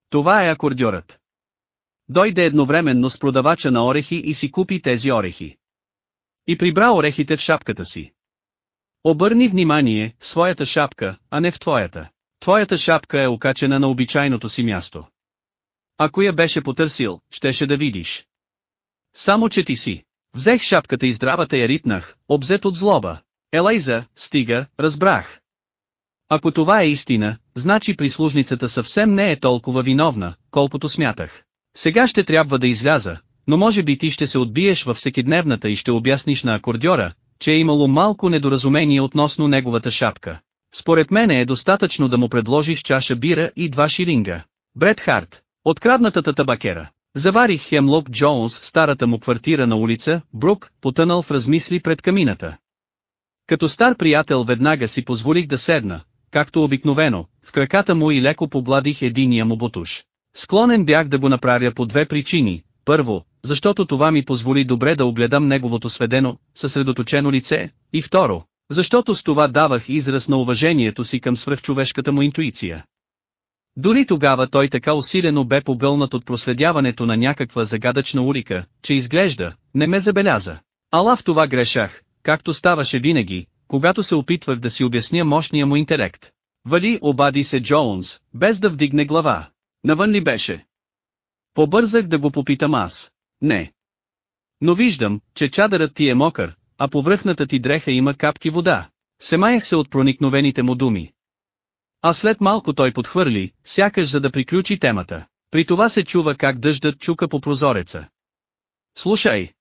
Това е акордьорът. Дойде едновременно с продавача на орехи и си купи тези орехи. И прибра орехите в шапката си. Обърни внимание, в своята шапка, а не в твоята. Твоята шапка е окачена на обичайното си място. Ако я беше потърсил, щеше да видиш. Само че ти си. Взех шапката и здравата я ритнах, обзет от злоба. Елайза, стига, разбрах. Ако това е истина, значи прислужницата съвсем не е толкова виновна, колкото смятах. Сега ще трябва да изляза, но може би ти ще се отбиеш във всекидневната и ще обясниш на акордьора, че е имало малко недоразумение относно неговата шапка. Според мене е достатъчно да му предложиш чаша бира и два ширинга. Бред Харт, откраднатата табакера. Заварих Хемлок Джонс в старата му квартира на улица, Брук, потънал в размисли пред камината. Като стар приятел веднага си позволих да седна, както обикновено, в краката му и леко побладих единия му бутуш. Склонен бях да го направя по две причини. Първо, защото това ми позволи добре да огледам неговото сведено, съсредоточено лице, и второ, защото с това давах израз на уважението си към свръхчовешката му интуиция. Дори тогава той така усилено бе погълнат от проследяването на някаква загадъчна улика, че изглежда, не ме забеляза. Ала в това грешах, както ставаше винаги, когато се опитвах да си обясня мощния му интелект. Вали обади се Джонс, без да вдигне глава. Навън ли беше? Побързах да го попитам аз. Не. Но виждам, че чадърът ти е мокър, а по връхната ти дреха има капки вода. Семаях се от проникновените му думи. А след малко той подхвърли, сякаш за да приключи темата. При това се чува как дъждът чука по прозореца. Слушай.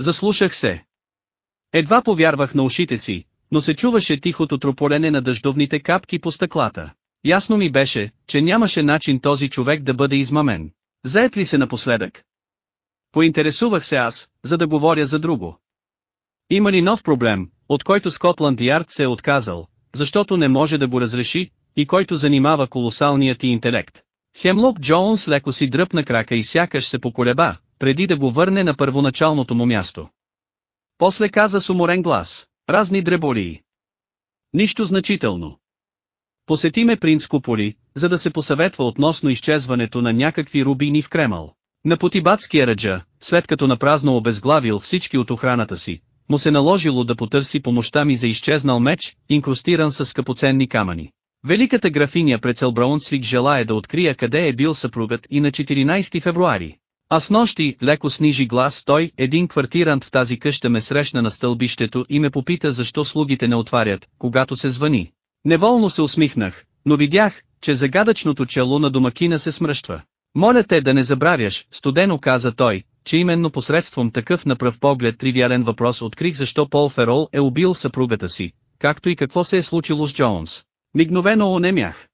Заслушах се. Едва повярвах на ушите си, но се чуваше тихото трополене на дъждовните капки по стъклата. Ясно ми беше, че нямаше начин този човек да бъде измамен. Заед ли се напоследък? Поинтересувах се аз, за да говоря за друго. Има ли нов проблем, от който Скотланд Ярд се е отказал, защото не може да го разреши, и който занимава колосалният ти интелект? Хемлок Джонс леко си дръпна крака и сякаш се поколеба, преди да го върне на първоначалното му място. После каза с уморен глас, разни дреболии. Нищо значително. Посети ме принц Куполи, за да се посъветва относно изчезването на някакви рубини в Кремъл. На потибатския раджа, след като напразно обезглавил всички от охраната си, му се наложило да потърси помощта ми за изчезнал меч, инкрустиран с скъпоценни камъни. Великата графиня Прецел Браунсвик желая да открия къде е бил съпругът и на 14 февруари. А с нощи, леко снижи глас той, един квартирант в тази къща ме срещна на стълбището и ме попита защо слугите не отварят, когато се звъни. Неволно се усмихнах, но видях, че загадъчното чело на домакина се смръщва. Моля те да не забравяш, студено каза той, че именно посредством такъв на пръв поглед тривиален въпрос открих защо Пол Ферол е убил съпругата си, както и какво се е случило с Джонс. Мигновено онемях.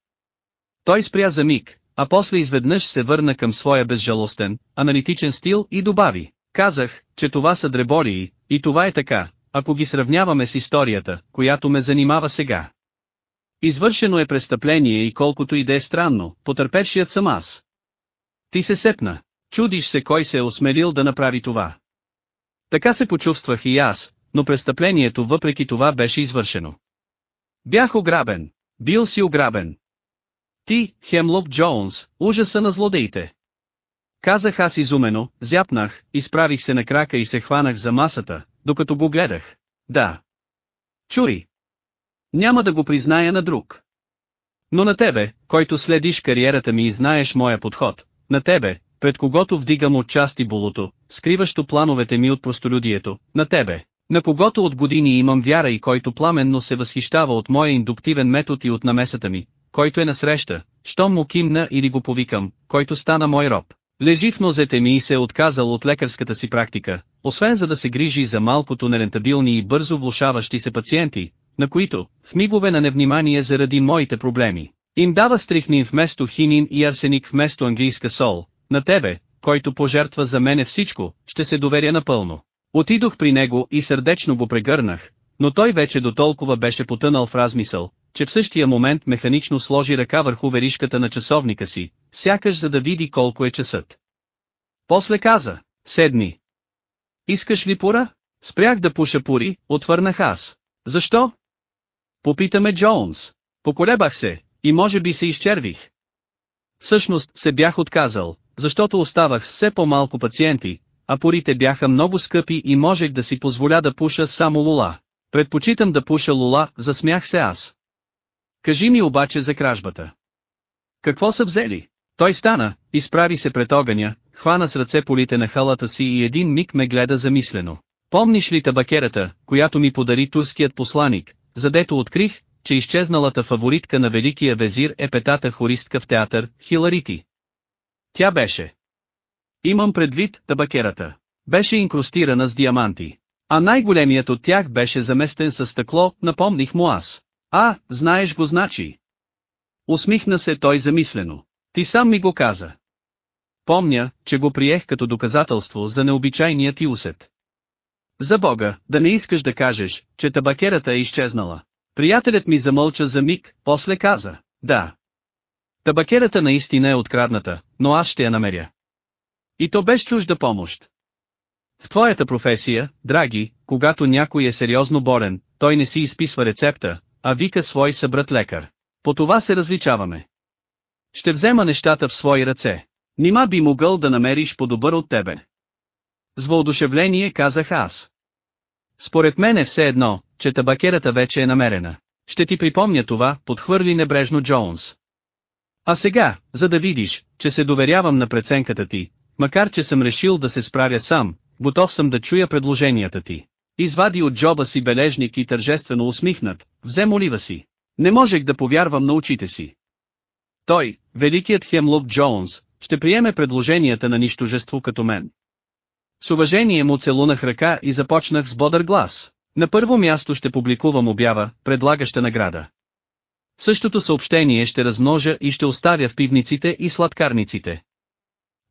Той спря за миг, а после изведнъж се върна към своя безжалостен, аналитичен стил и добави. Казах, че това са дреболии, и това е така, ако ги сравняваме с историята, която ме занимава сега. Извършено е престъпление и колкото и да е странно, потърпевшият съм аз. Ти се сепна. Чудиш се кой се е осмелил да направи това. Така се почувствах и аз, но престъплението въпреки това беше извършено. Бях ограбен. Бил си ограбен. Ти, Хемлок Джонс, ужаса на злодеите. Казах аз изумено, зяпнах, изправих се на крака и се хванах за масата, докато го гледах. Да. Чуй. Няма да го призная на друг. Но на тебе, който следиш кариерата ми и знаеш моя подход, на тебе, пред когото вдигам от части булото, скриващо плановете ми от простолюдието, на тебе, на когото от години имам вяра и който пламенно се възхищава от моя индуктивен метод и от намесата ми, който е насреща, щом му кимна или го повикам, който стана мой роб. Лежи в нозете ми и се е отказал от лекарската си практика, освен за да се грижи за малкото нерентабилни и бързо влушаващи се пациенти, на които, в мигове на невнимание заради моите проблеми, им дава стрихнин вместо хинин и арсеник вместо английска сол, на тебе, който пожертва за мене всичко, ще се доверя напълно. Отидох при него и сърдечно го прегърнах, но той вече до толкова беше потънал в размисъл, че в същия момент механично сложи ръка върху веришката на часовника си, сякаш за да види колко е часът. После каза, седни. Искаш ли пора? Спрях да пуша пури, отвърнах аз. Защо? Попитаме Джонс. Поколебах се, и може би се изчервих. Всъщност се бях отказал, защото оставах все по-малко пациенти, а порите бяха много скъпи и можех да си позволя да пуша само лула. Предпочитам да пуша лула, засмях се аз. Кажи ми обаче за кражбата. Какво са взели? Той стана, изправи се пред огъня, хвана с ръце полите на халата си и един миг ме гледа замислено. Помниш ли табакерата, която ми подари турският посланик, задето открих, че изчезналата фаворитка на великия везир е петата хористка в театър, Хиларити. Тя беше. Имам предвид табакерата. Беше инкрустирана с диаманти. А най-големият от тях беше заместен с стъкло, напомних му аз. А, знаеш го значи. Усмихна се той замислено. Ти сам ми го каза. Помня, че го приех като доказателство за необичайният ти усет. За Бога, да не искаш да кажеш, че табакерата е изчезнала. Приятелят ми замълча за миг, после каза, да. Табакерата наистина е открадната, но аз ще я намеря. И то без чужда помощ. В твоята професия, драги, когато някой е сериозно болен, той не си изписва рецепта, а вика свой събрат лекар. По това се различаваме. Ще взема нещата в свои ръце. Нима би могъл да намериш по-добър от тебе. С въодушевление казах аз. Според мен е все едно, че табакерата вече е намерена. Ще ти припомня това, подхвърли небрежно Джонс. А сега, за да видиш, че се доверявам на преценката ти, макар че съм решил да се справя сам, готов съм да чуя предложенията ти. Извади от джоба си бележник и тържествено усмихнат, взе молива си. Не можех да повярвам на очите си. Той, великият Хемлоп Джонс, ще приеме предложенията на нищожество като мен. С уважение му целунах ръка и започнах с бодър глас. На първо място ще публикувам обява, предлагаща награда. Същото съобщение ще размножа и ще оставя в пивниците и сладкарниците.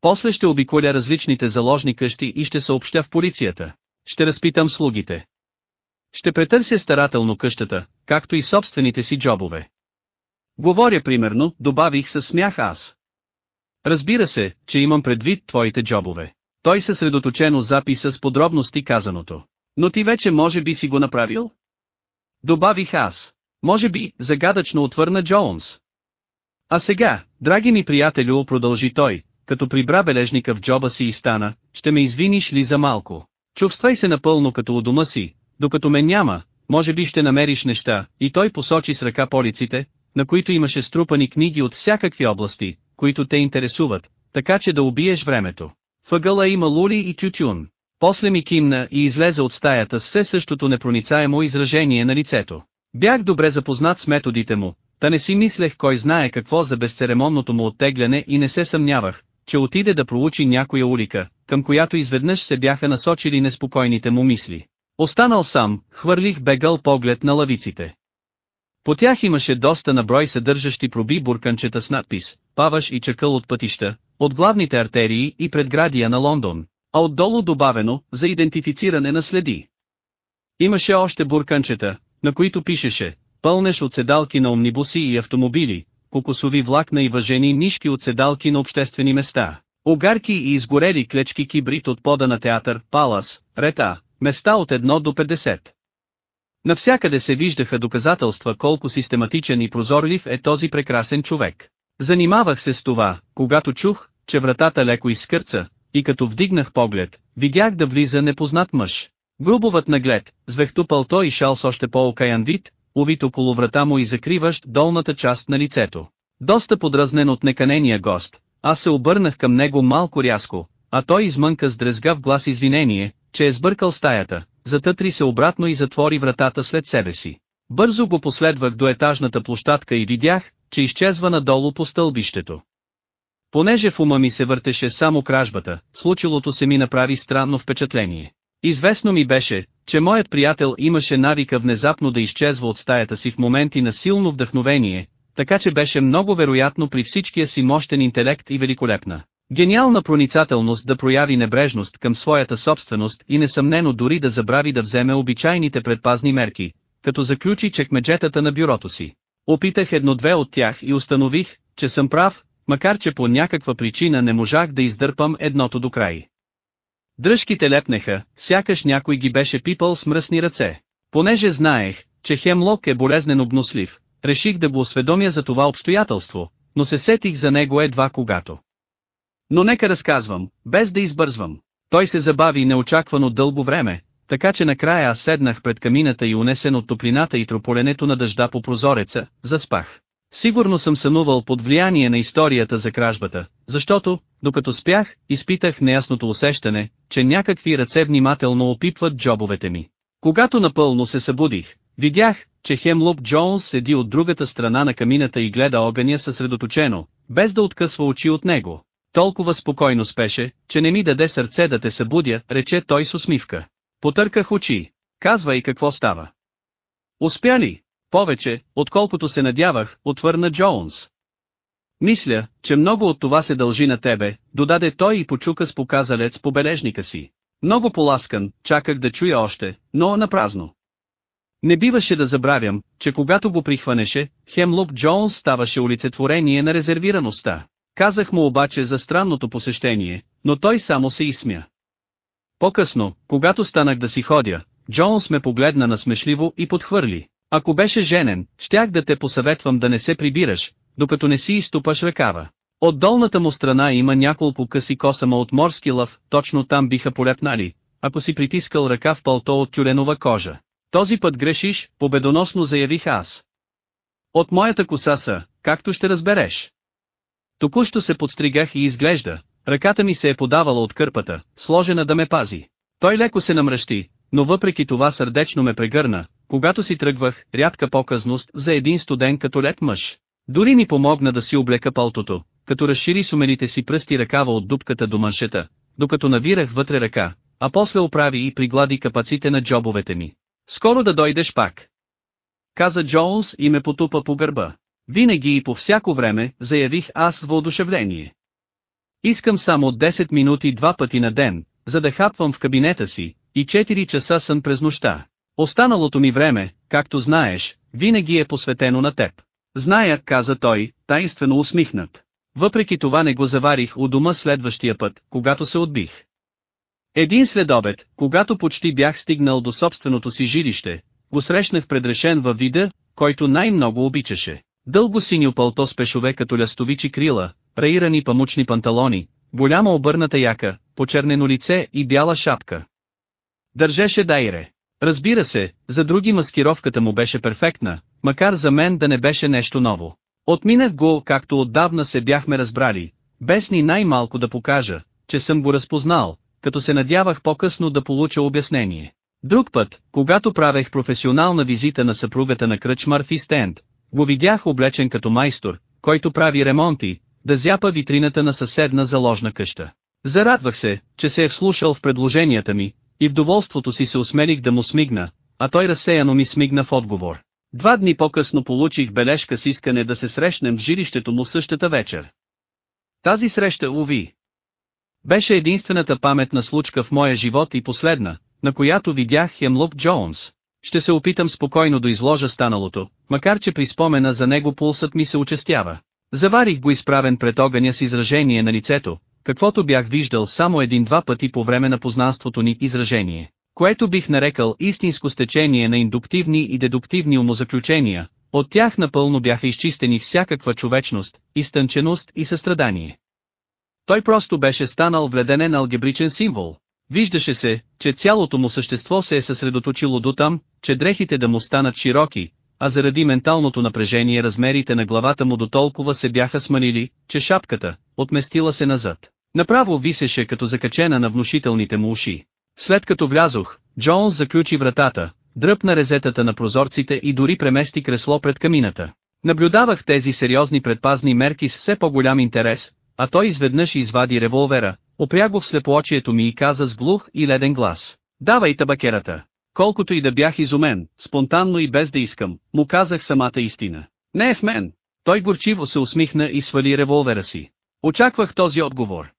После ще обиколя различните заложни къщи и ще съобщя в полицията. Ще разпитам слугите. Ще претърся старателно къщата, както и собствените си джобове. Говоря примерно, добавих със смях аз. Разбира се, че имам предвид твоите джобове. Той съсредоточено записа с подробности казаното. Но ти вече може би си го направил? Добавих аз. Може би, загадъчно отвърна Джонс. А сега, драги ми приятелю, продължи той, като прибра бележника в джоба си и стана, ще ме извиниш ли за малко? Чувствай се напълно като у дома си, докато ме няма, може би ще намериш неща, и той посочи с ръка полиците, на които имаше струпани книги от всякакви области, които те интересуват, така че да убиеш времето. Въгъла има лули и тютюн. После ми кимна и излезе от стаята с все същото непроницаемо изражение на лицето. Бях добре запознат с методите му, та не си мислех кой знае какво за безцеремонното му оттегляне и не се съмнявах, че отиде да проучи някоя улика, към която изведнъж се бяха насочили неспокойните му мисли. Останал сам, хвърлих бегъл поглед на лавиците. По тях имаше доста наброй съдържащи проби бурканчета с надпис, паваш и чакъл от пътища, от главните артерии и предградия на Лондон, а отдолу добавено, за идентифициране на следи. Имаше още бурканчета, на които пишеше, пълнеш от седалки на омнибуси и автомобили, кокосови влакна и въжени нишки от седалки на обществени места, огарки и изгорели клечки кибрит от пода на театър, палас, рета, места от 1 до 50. Навсякъде се виждаха доказателства колко систематичен и прозорлив е този прекрасен човек. Занимавах се с това, когато чух, че вратата леко изкърца, и като вдигнах поглед, видях да влиза непознат мъж. Грубовът наглед, с вехто пълто и шал с още по-окаян вид, увит около врата му и закриващ долната част на лицето. Доста подразнен от неканения гост, аз се обърнах към него малко рязко, а той измънка с дрезгав глас извинение, че е сбъркал стаята, затътри се обратно и затвори вратата след себе си. Бързо го последвах до етажната площадка и видях, че изчезва надолу по стълбището. Понеже в ума ми се въртеше само кражбата, случилото се ми направи странно впечатление. Известно ми беше, че моят приятел имаше навика внезапно да изчезва от стаята си в моменти на силно вдъхновение, така че беше много вероятно при всичкия си мощен интелект и великолепна. Гениална проницателност да прояви небрежност към своята собственост и несъмнено дори да забрави да вземе обичайните предпазни мерки, като заключи чекмеджетата на бюрото си. Опитах едно-две от тях и установих, че съм прав, макар че по някаква причина не можах да издърпам едното до край. Дръжките лепнеха, сякаш някой ги беше пипал с мръсни ръце. Понеже знаех, че Хемлок е болезнен обнослив, реших да го осведомя за това обстоятелство, но се сетих за него едва когато. Но нека разказвам, без да избързвам. Той се забави неочаквано дълго време, така че накрая аз седнах пред камината и унесен от топлината и трополенето на дъжда по прозореца, заспах. Сигурно съм сънувал под влияние на историята за кражбата, защото, докато спях, изпитах неясното усещане, че някакви ръце внимателно опипват джобовете ми. Когато напълно се събудих, видях, че Хемлоп Джонс седи от другата страна на камината и гледа огъня съсредоточено, без да откъсва очи от него. Толкова спокойно спеше, че не ми даде сърце да те събудя, рече той с усмивка. Потърках очи. Казвай какво става. Успя ли? Повече, отколкото се надявах, отвърна Джонс. Мисля, че много от това се дължи на тебе, додаде той и почука с показалец по бележника си. Много поласкан, чаках да чуя още, но напразно. Не биваше да забравям, че когато го прихванеше, Хемлоп Джонс ставаше олицетворение на резервираността. Казах му обаче за странното посещение, но той само се изсмя. По-късно, когато станах да си ходя, Джонс ме погледна насмешливо и подхвърли. Ако беше женен, щях да те посъветвам да не се прибираш, докато не си изтупаш ръкава. От долната му страна има няколко къси косама от морски лъв, точно там биха полепнали, ако си притискал ръка в пълто от тюленова кожа. Този път грешиш, победоносно заявих аз. От моята коса са, както ще разбереш. Току-що се подстригах и изглежда, ръката ми се е подавала от кърпата, сложена да ме пази. Той леко се намръщи, но въпреки това сърдечно ме прегърна, когато си тръгвах, рядка показност за един студен като лет мъж. Дори ми помогна да си облека палтото, като разшири сумените си пръсти ръкава от дупката до маншета, докато навирах вътре ръка, а после оправи и приглади капаците на джобовете ми. Скоро да дойдеш пак. Каза Джонс и ме потупа по гърба. Винаги и по всяко време, заявих аз с въодушевление. Искам само 10 минути два пъти на ден, за да хапвам в кабинета си, и 4 часа съм през нощта. Останалото ми време, както знаеш, винаги е посветено на теб. Зная, каза той, таинствено усмихнат. Въпреки това не го заварих у дома следващия път, когато се отбих. Един следобед, когато почти бях стигнал до собственото си жилище, го срещнах предрешен във вида, който най-много обичаше. Дълго синьо пълто с пешове като лястовичи крила, раирани памучни панталони, голяма обърната яка, почернено лице и бяла шапка. Държеше дайре. Разбира се, за други маскировката му беше перфектна, макар за мен да не беше нещо ново. Отминах го, както отдавна се бяхме разбрали, без ни най-малко да покажа, че съм го разпознал, като се надявах по-късно да получа обяснение. Друг път, когато правех професионална визита на съпругата на Кръчмар в го видях облечен като майстор, който прави ремонти, да зяпа витрината на съседна заложна къща. Зарадвах се, че се е вслушал в предложенията ми, и в доволството си се усмелих да му смигна, а той разсеяно ми смигна в отговор. Два дни по-късно получих бележка с искане да се срещнем в жилището му същата вечер. Тази среща, уви, беше единствената паметна случка в моя живот и последна, на която видях Хемлок Джонс. Ще се опитам спокойно да изложа станалото, макар че при спомена за него пулсът ми се участява. Заварих го изправен пред огъня с изражение на лицето, каквото бях виждал само един-два пъти по време на познанството ни изражение, което бих нарекал истинско стечение на индуктивни и дедуктивни умозаключения, от тях напълно бяха изчистени всякаква човечност, изтънченост и състрадание. Той просто беше станал вледенен алгебричен символ. Виждаше се, че цялото му същество се е съсредоточило до там, че дрехите да му станат широки, а заради менталното напрежение размерите на главата му до толкова се бяха смалили, че шапката, отместила се назад. Направо висеше като закачена на внушителните му уши. След като влязох, Джонс заключи вратата, дръпна резетата на прозорците и дори премести кресло пред камината. Наблюдавах тези сериозни предпазни мерки с все по-голям интерес, а той изведнъж извади револвера, опря го в слепоочието ми и каза с глух и леден глас. Давай табакерата. Колкото и да бях изумен, спонтанно и без да искам, му казах самата истина. Не е в мен. Той горчиво се усмихна и свали револвера си. Очаквах този отговор.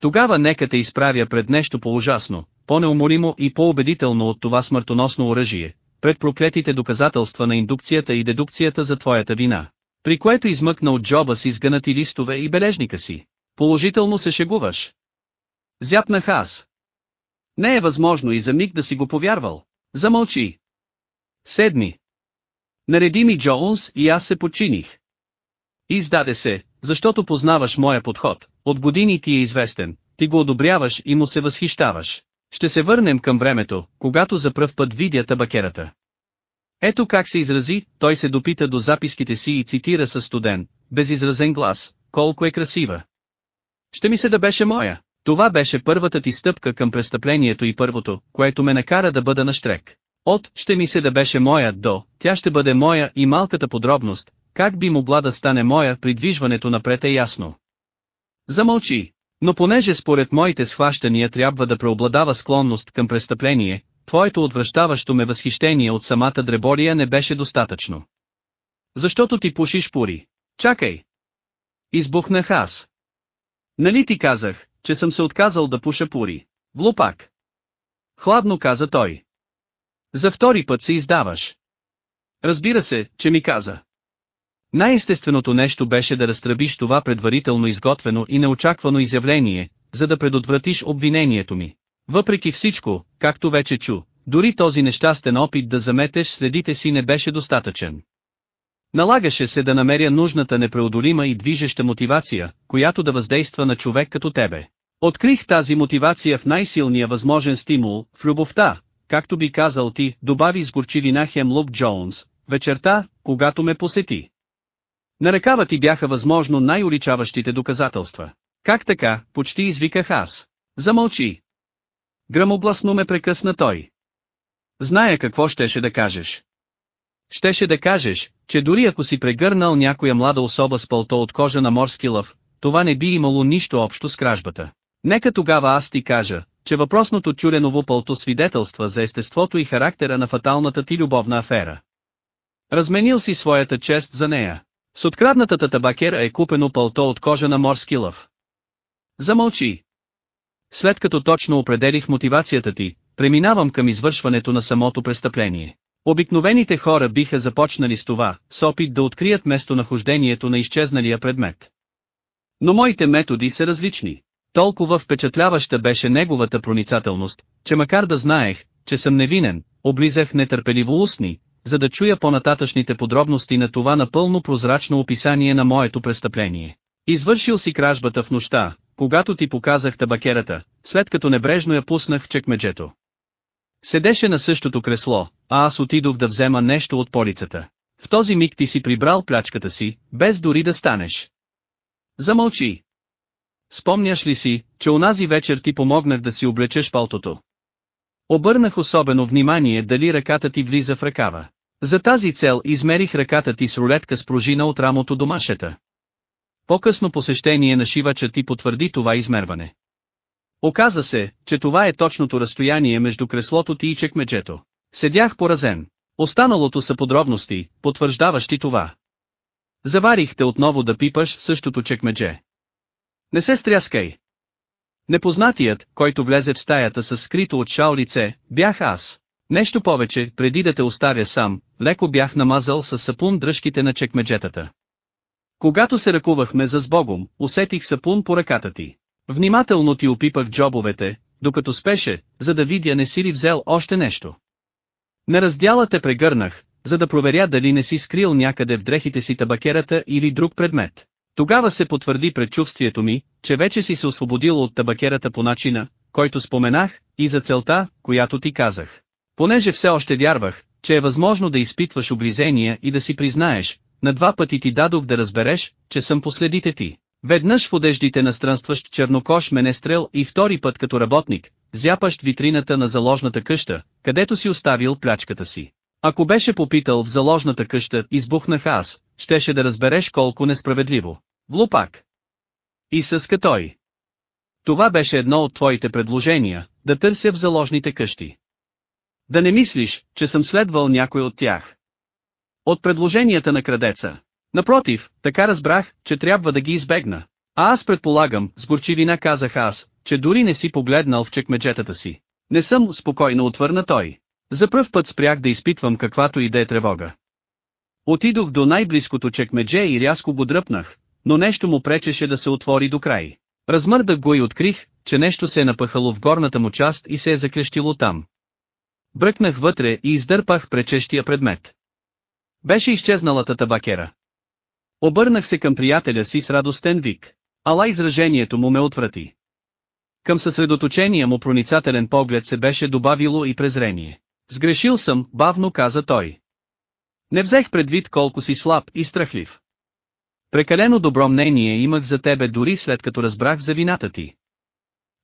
Тогава нека те изправя пред нещо по-ужасно, по-неуморимо и по-убедително от това смъртоносно оръжие, пред проклетите доказателства на индукцията и дедукцията за твоята вина. При което измъкна от джоба си сгънати листове и бележника си. Положително се шегуваш. Зяпнах аз. Не е възможно и за миг да си го повярвал. Замълчи. Седми. Нареди ми Джоунс и аз се починих. Издаде се, защото познаваш моя подход, от години ти е известен, ти го одобряваш и му се възхищаваш. Ще се върнем към времето, когато за пръв път видя табакерата. Ето как се изрази, той се допита до записките си и цитира със студен, безизразен глас, колко е красива. Ще ми се да беше моя. Това беше първата ти стъпка към престъплението и първото, което ме накара да бъда на штрек. От «ще ми се да беше моя» до «тя ще бъде моя» и малката подробност, как би могла да стане моя придвижването напред е ясно. Замълчи. Но понеже според моите схващания трябва да преобладава склонност към престъпление, твоето отвръщаващо ме възхищение от самата дреболия не беше достатъчно. Защото ти пушиш пури. Чакай. Избухнах аз. Нали ти казах, че съм се отказал да пуша пури. Влупак. Хладно каза той. За втори път се издаваш. Разбира се, че ми каза. Най-естественото нещо беше да разтръбиш това предварително изготвено и неочаквано изявление, за да предотвратиш обвинението ми. Въпреки всичко, както вече чу, дори този нещастен опит да заметеш следите си не беше достатъчен. Налагаше се да намеря нужната непреодолима и движеща мотивация, която да въздейства на човек като тебе. Открих тази мотивация в най-силния възможен стимул, в любовта, както би казал ти, добави с горчивина Хемлок Джонс, вечерта, когато ме посети. На ръкава ти бяха възможно най-уличаващите доказателства. Как така, почти извиках аз. Замълчи. Грамогласно ме прекъсна той. Зная какво щеше да кажеш. Щеше да кажеш, че дори ако си прегърнал някоя млада особа с пълто от кожа на морски лъв, това не би имало нищо общо с кражбата. Нека тогава аз ти кажа, че въпросното тюреново пълто свидетелства за естеството и характера на фаталната ти любовна афера. Разменил си своята чест за нея. С откраднатата табакера е купено пълто от кожа на морски лъв. Замълчи. След като точно определих мотивацията ти, преминавам към извършването на самото престъпление. Обикновените хора биха започнали с това, с опит да открият местонахождението на изчезналия предмет. Но моите методи са различни. Толкова впечатляваща беше неговата проницателност, че макар да знаех, че съм невинен, облизах нетърпеливо устни, за да чуя по-нататъчните подробности на това напълно прозрачно описание на моето престъпление. Извършил си кражбата в нощта, когато ти показах табакерата, след като небрежно я пуснах в чекмеджето. Седеше на същото кресло, а аз отидох да взема нещо от полицата. В този миг ти си прибрал плячката си, без дори да станеш. Замълчи. Спомняш ли си, че онази вечер ти помогнах да си облечеш палтото? Обърнах особено внимание дали ръката ти влиза в ръкава. За тази цел измерих ръката ти с рулетка с пружина от рамото до машета. По-късно посещение на шивача ти потвърди това измерване. Оказа се, че това е точното разстояние между креслото ти и чекмеджето. Седях поразен. Останалото са подробности, потвърждаващи това. Заварих те отново да пипаш същото чекмедже. Не се стряскай. Непознатият, който влезе в стаята с скрито от шал лице, бях аз. Нещо повече, преди да те оставя сам, леко бях намазал с сапун дръжките на чекмеджетата. Когато се ръкувахме за сбогом, усетих сапун по ръката ти. Внимателно ти опипах джобовете, докато спеше, за да видя не си ли взел още нещо. На раздяла те прегърнах, за да проверя дали не си скрил някъде в дрехите си табакерата или друг предмет. Тогава се потвърди предчувствието ми, че вече си се освободил от табакерата по начина, който споменах, и за целта, която ти казах. Понеже все още вярвах, че е възможно да изпитваш облизения и да си признаеш, на два пъти ти дадох да разбереш, че съм последите ти. Веднъж в одеждите на странстващ чернокош менестрел и втори път като работник, зяпащ витрината на заложната къща, където си оставил плячката си. Ако беше попитал в заложната къща, избухнах аз, щеше да разбереш колко несправедливо. Влупак. И съска той. Това беше едно от твоите предложения, да търся в заложните къщи. Да не мислиш, че съм следвал някой от тях. От предложенията на крадеца. Напротив, така разбрах, че трябва да ги избегна. А аз предполагам, с горчивина казах аз, че дори не си погледнал в чекмеджетата си. Не съм, спокойно отвърна той. За пръв път спрях да изпитвам каквато и да е тревога. Отидох до най-близкото чекмедже и рязко го дръпнах, но нещо му пречеше да се отвори до край. Размърдах го и открих, че нещо се е напъхало в горната му част и се е заклещило там. Бръкнах вътре и издърпах пречещия предмет. Беше изчезналата табакера. Обърнах се към приятеля си с радостен вик. Ала изражението му ме отврати. Към съсредоточения му проницателен поглед се беше добавило и презрение. Сгрешил съм, бавно каза той. Не взех предвид колко си слаб и страхлив. Прекалено добро мнение имах за тебе дори след като разбрах за вината ти.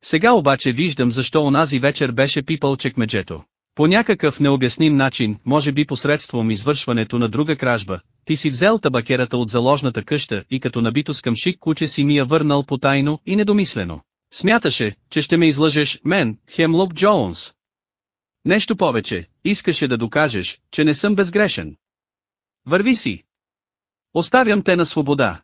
Сега обаче виждам защо онази вечер беше пипал чекмеджето. По някакъв необясним начин, може би посредством извършването на друга кражба, ти си взел табакерата от заложната къща и като набито с къмшик куче си ми я върнал потайно и недомислено. Смяташе, че ще ме излъжеш, мен, Хемлок Джоунс. Нещо повече, искаше да докажеш, че не съм безгрешен. Върви си. Оставям те на свобода.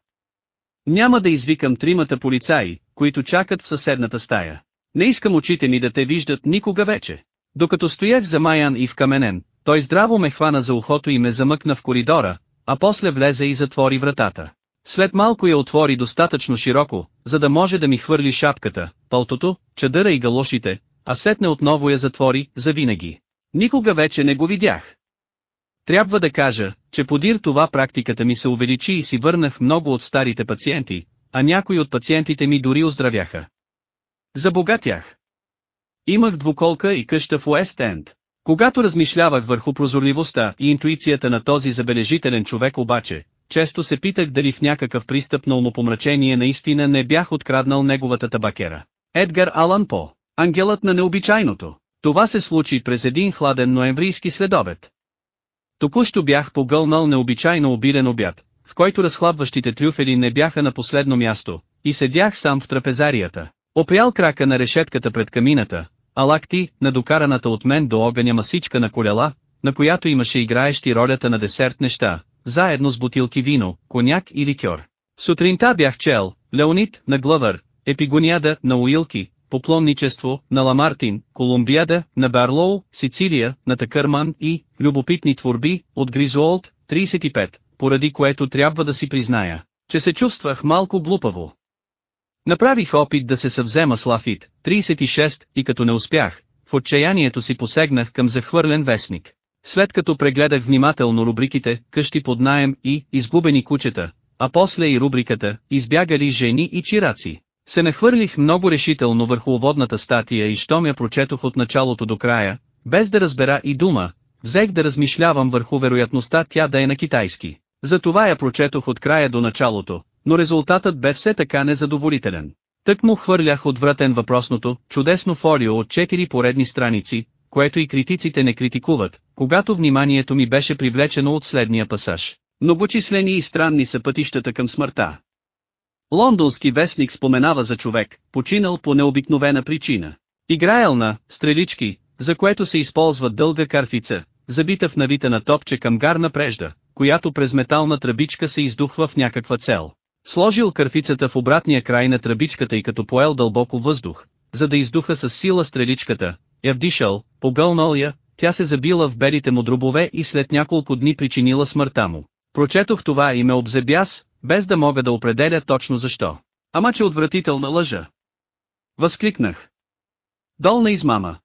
Няма да извикам тримата полицаи, които чакат в съседната стая. Не искам очите ми да те виждат никога вече. Докато стоях за Маян и в каменен, той здраво ме хвана за ухото и ме замъкна в коридора, а после влезе и затвори вратата. След малко я отвори достатъчно широко, за да може да ми хвърли шапката, пълтото, чадъра и галошите, а сетне отново я затвори, завинаги. Никога вече не го видях. Трябва да кажа, че подир това практиката ми се увеличи и си върнах много от старите пациенти, а някои от пациентите ми дори оздравяха. Забогатях. Имах двуколка и къща в Уест Енд. Когато размишлявах върху прозорливостта и интуицията на този забележителен човек обаче, често се питах дали в някакъв пристъп на умопомрачение наистина не бях откраднал неговата табакера. Едгар Алан По, ангелът на необичайното. Това се случи през един хладен ноемврийски следобед. Току-що бях погълнал необичайно обилен обяд, в който разхлабващите трюфели не бяха на последно място, и седях сам в трапезарията. Опрял крака на решетката пред камината, а лакти, на докараната от мен до огъня масичка на колела, на която имаше играещи ролята на десерт неща, заедно с бутилки вино, коняк и ликьор. Сутринта бях чел, Леонид, на Глъвър, Епигониада, на Уилки, Поклонничество, на Ламартин, Колумбиада, на Барлоу, Сицилия, на Такърман и Любопитни творби, от Гризуолт, 35, поради което трябва да си призная, че се чувствах малко глупаво. Направих опит да се съвзема с Лафит, 36, и като не успях, в отчаянието си посегнах към захвърлен вестник. След като прегледах внимателно рубриките «Къщи под наем» и «Изгубени кучета», а после и рубриката «Избягали жени и чираци», се нахвърлих много решително върху уводната статия и щом я прочетох от началото до края, без да разбера и дума, взех да размишлявам върху вероятността тя да е на китайски. Затова я прочетох от края до началото, но резултатът бе все така незадоволителен. Тък му хвърлях отвратен въпросното, чудесно фолио от четири поредни страници, което и критиците не критикуват, когато вниманието ми беше привлечено от следния пасаж. Многочислени и странни са пътищата към смъртта. Лондонски вестник споменава за човек, починал по необикновена причина. Играел на стрелички, за което се използва дълга карфица, забита в навита на топче към гарна прежда, която през метална тръбичка се издухва в някаква цел. Сложил кърфицата в обратния край на тръбичката и като поел дълбоко въздух, за да издуха с сила стреличката, я вдишал, погълнал я, тя се забила в белите му дробове и след няколко дни причинила смъртта му. Прочетох това и ме обзебяс, без да мога да определя точно защо. Ама че отвратителна лъжа. Възкликнах. Долна измама.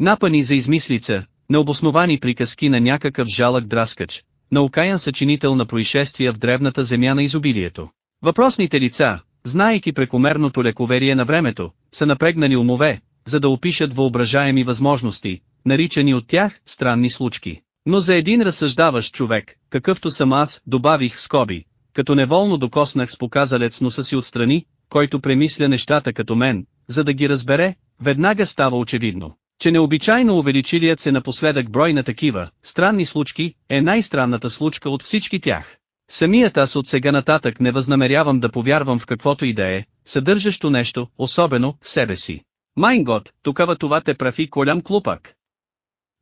Напани за измислица, необосновани приказки на някакъв жалък драскач, на окаян съчинител на происшествия в древната земя на изобилието. Въпросните лица, знаейки прекомерното лековерие на времето, са напрегнали умове, за да опишат въображаеми възможности, наричани от тях странни случки. Но за един разсъждаващ човек, какъвто съм аз, добавих скоби, като неволно докоснах с показалец носа си отстрани, който премисля нещата като мен, за да ги разбере, веднага става очевидно, че необичайно увеличилият се напоследък брой на такива, странни случки, е най-странната случка от всички тях. Самият аз от сега нататък не възнамерявам да повярвам в каквото и да е, съдържащо нещо, особено, в себе си. Майн год, тукава това те прави голям клупак.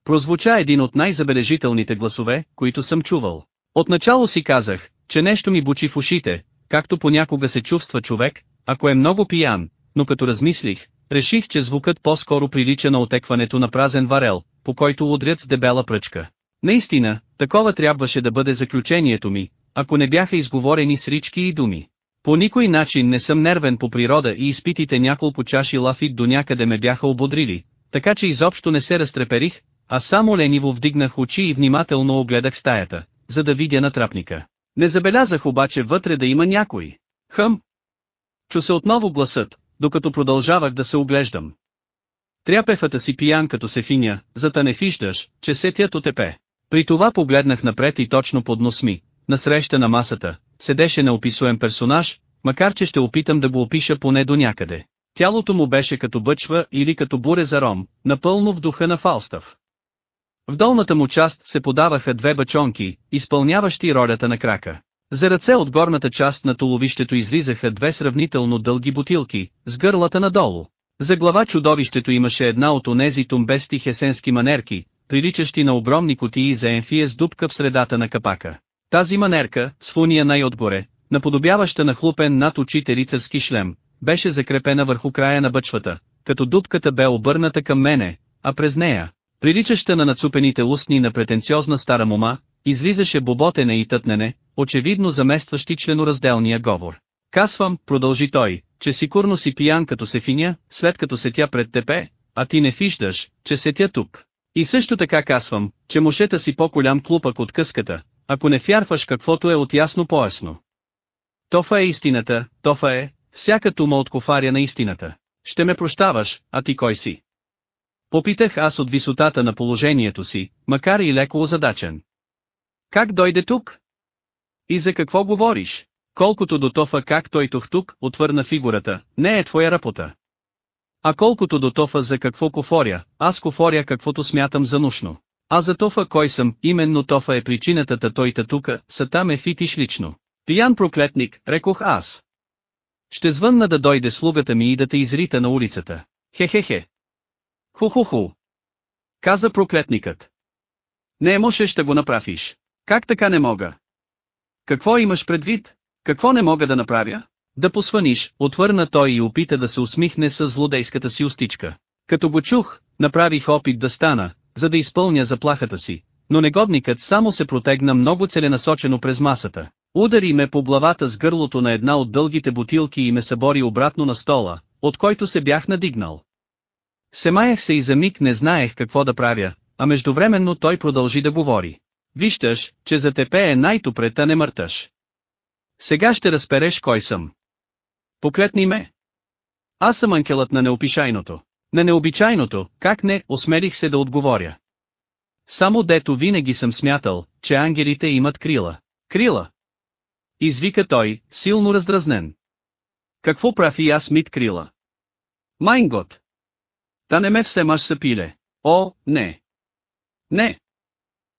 Прозвуча един от най-забележителните гласове, които съм чувал. Отначало си казах, че нещо ми бучи в ушите, както понякога се чувства човек, ако е много пиян, но като размислих, реших, че звукът по-скоро прилича на отекването на празен варел, по който удрят с дебела пръчка. Наистина, такова трябваше да бъде заключението ми, ако не бяха изговорени с рички и думи. По никой начин не съм нервен по природа и изпитите няколко чаши лафит до някъде ме бяха ободрили, така че изобщо не се разтреперих, а само лениво вдигнах очи и внимателно огледах стаята, за да видя натрапника. Не забелязах обаче вътре да има някой. Хъм. Чу се отново гласът, докато продължавах да се оглеждам. Тряпефата си пиян като се финя, за да не виждаш, че сетят от епе. При това погледнах напред и точно под нос ми, насреща на масата, седеше неописуем персонаж, макар че ще опитам да го опиша поне до някъде. Тялото му беше като бъчва или като буре за ром, напълно в духа на Фалстав. В долната му част се подаваха две бачонки, изпълняващи ролята на крака. За ръце от горната част на туловището излизаха две сравнително дълги бутилки, с гърлата надолу. За глава чудовището имаше една от онези тумбести хесенски манерки, приличащи на огромни кутии за енфия с дупка в средата на капака. Тази манерка, с фуния най-отгоре, наподобяваща на хлупен над очите рицарски шлем, беше закрепена върху края на бъчвата, като дупката бе обърната към мене, а през нея, приличаща на нацупените устни на претенциозна стара мома, излизаше боботене и тътнене, очевидно заместващи членоразделния говор. Касвам, продължи той, че сигурно си пиян като се финя, след като сетя пред тепе, а ти не виждаш, че сетя тук. И също така касвам, че мушета си по-голям клупък от къската, ако не вярваш каквото е от ясно поясно. Тофа е истината, тофа е, всяка тума от кофаря на истината. Ще ме прощаваш, а ти кой си? Попитах аз от висотата на положението си, макар и леко озадачен. Как дойде тук? И за какво говориш? Колкото до Тофа как той тук, отвърна фигурата, не е твоя работа. А колкото до Тофа за какво кофоря, аз кофоря каквото смятам за нужно. А за Тофа кой съм, именно Тофа е причината та той та тука, са там е фитиш лично. Пиян проклетник, рекох аз. Ще звънна да дойде слугата ми и да те изрита на улицата. Хе-хе-хе. Ху-ху-ху. Каза проклетникът. Не можеш да го направиш. Как така не мога? Какво имаш предвид? Какво не мога да направя? Да посваниш, отвърна той и опита да се усмихне с злодейската си устичка. Като го чух, направих опит да стана, за да изпълня заплахата си, но негодникът само се протегна много целенасочено през масата. Удари ме по главата с гърлото на една от дългите бутилки и ме събори обратно на стола, от който се бях надигнал. Семаях се и за миг не знаех какво да правя, а междувременно той продължи да говори. Виждаш, че за тепе е най-топред, а не мърташ. Сега ще разпереш кой съм. Поклетни ме. Аз съм анкелът на неопишайното. На необичайното, как не, осмелих се да отговоря. Само дето винаги съм смятал, че ангелите имат крила. Крила! Извика той, силно раздразнен. Какво прави аз мит крила? Майнгот! Та не ме вземаш сапиле. О, не! Не!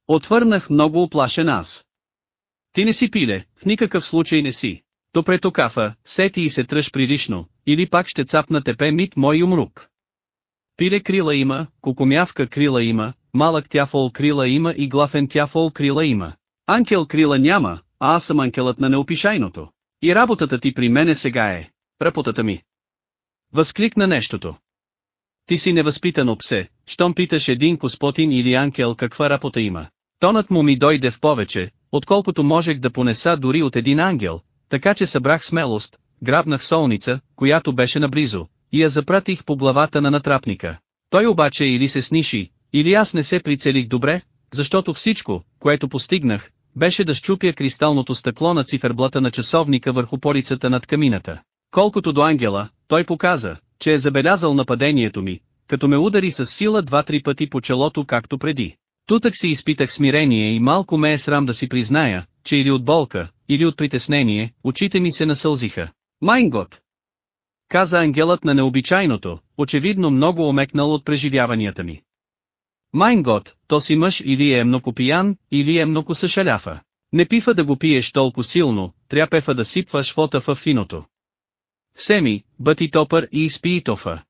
Отвърнах много оплашен аз. Ти не си пиле, в никакъв случай не си. То прето кафа, сети и се тръж прилично, или пак ще цапна тепе мит мой умрук. Пиле крила има, кукумявка крила има, малък тяфол крила има и глафен тяфол крила има. Анкел крила няма, а аз съм анкелът на неопишайното. И работата ти при мене сега е, работата ми. Възкликна нещото. Ти си невъзпитано псе, щом питаш един коспотин или анкел каква работа има. Тонът му ми дойде в повече, отколкото можех да понеса дори от един ангел, така че събрах смелост, грабнах солница, която беше наблизо, и я запратих по главата на натрапника. Той обаче или се сниши, или аз не се прицелих добре, защото всичко, което постигнах, беше да щупя кристалното стъкло на циферблата на часовника върху полицата над камината. Колкото до ангела, той показа, че е забелязал нападението ми, като ме удари с сила два-три пъти по челото както преди. Тутък си изпитах смирение и малко ме е срам да си призная, че или от болка, или от притеснение, очите ми се насълзиха. Майнгот! Каза ангелът на необичайното, очевидно много омекнал от преживяванията ми. Майнгот, то си мъж или е много пиян, или е много съшаляфа. Не пифа да го пиеш толкова силно, тряпефа да сипваш вота в финото. Семи, бъти топър и изпи тофа.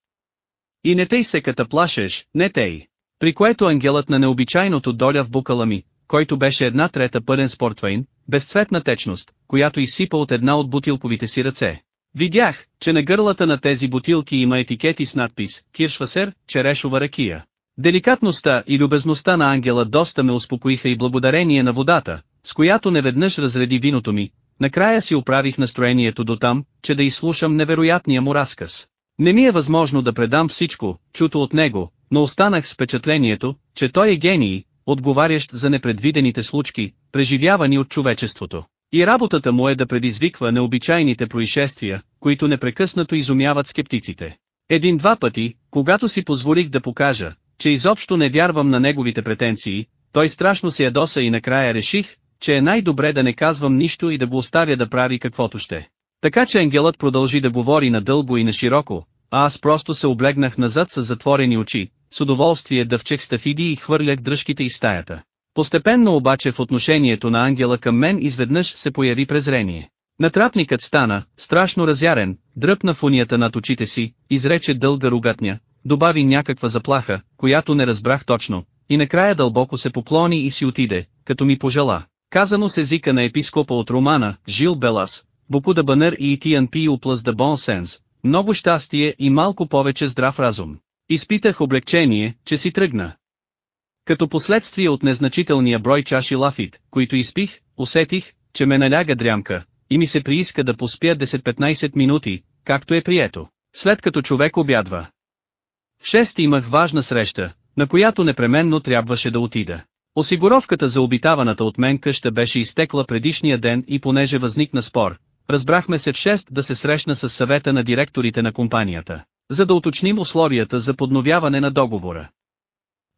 И не тъй се ката плашеш, не тъй. При което ангелът на необичайното доля в букала ми, който беше една трета пълен спортвейн, безцветна течност, която изсипа от една от бутилковите си ръце. Видях, че на гърлата на тези бутилки има етикети с надпис «Киршвасер, черешова ракия». Деликатността и любезността на ангела доста ме успокоиха и благодарение на водата, с която неведнъж разреди виното ми, накрая си оправих настроението до там, че да изслушам невероятния му разказ. Не ми е възможно да предам всичко, чуто от него, но останах с впечатлението, че той е гений, отговарящ за непредвидените случки, преживявани от човечеството. И работата му е да предизвиква необичайните происшествия, които непрекъснато изумяват скептиците. Един-два пъти, когато си позволих да покажа, че изобщо не вярвам на неговите претенции, той страшно се ядоса и накрая реших, че е най-добре да не казвам нищо и да го оставя да прави каквото ще. Така че ангелът продължи да говори надълго и на широко, а аз просто се облегнах назад с затворени очи, с удоволствие дъвчех стафиди и хвърлях дръжките из стаята. Постепенно обаче в отношението на ангела към мен изведнъж се появи презрение. Натрапникът стана, страшно разярен, дръпна в унията над очите си, изрече дълга ругатня, добави някаква заплаха, която не разбрах точно, и накрая дълбоко се поклони и си отиде, като ми пожела. Казано с езика на епископа от Романа, Жил Белас, Боку да Банър и Тиан Пи Уплас да Бон Сенс, много щастие и малко повече здрав разум. Изпитах облегчение, че си тръгна. Като последствие от незначителния брой чаши лафит, които изпих, усетих, че ме наляга дрямка, и ми се прииска да поспя 10-15 минути, както е прието, след като човек обядва. В 6 имах важна среща, на която непременно трябваше да отида. Осигуровката за обитаваната от мен къща беше изтекла предишния ден и понеже възникна спор, разбрахме се в 6 да се срещна с съвета на директорите на компанията, за да уточним условията за подновяване на договора.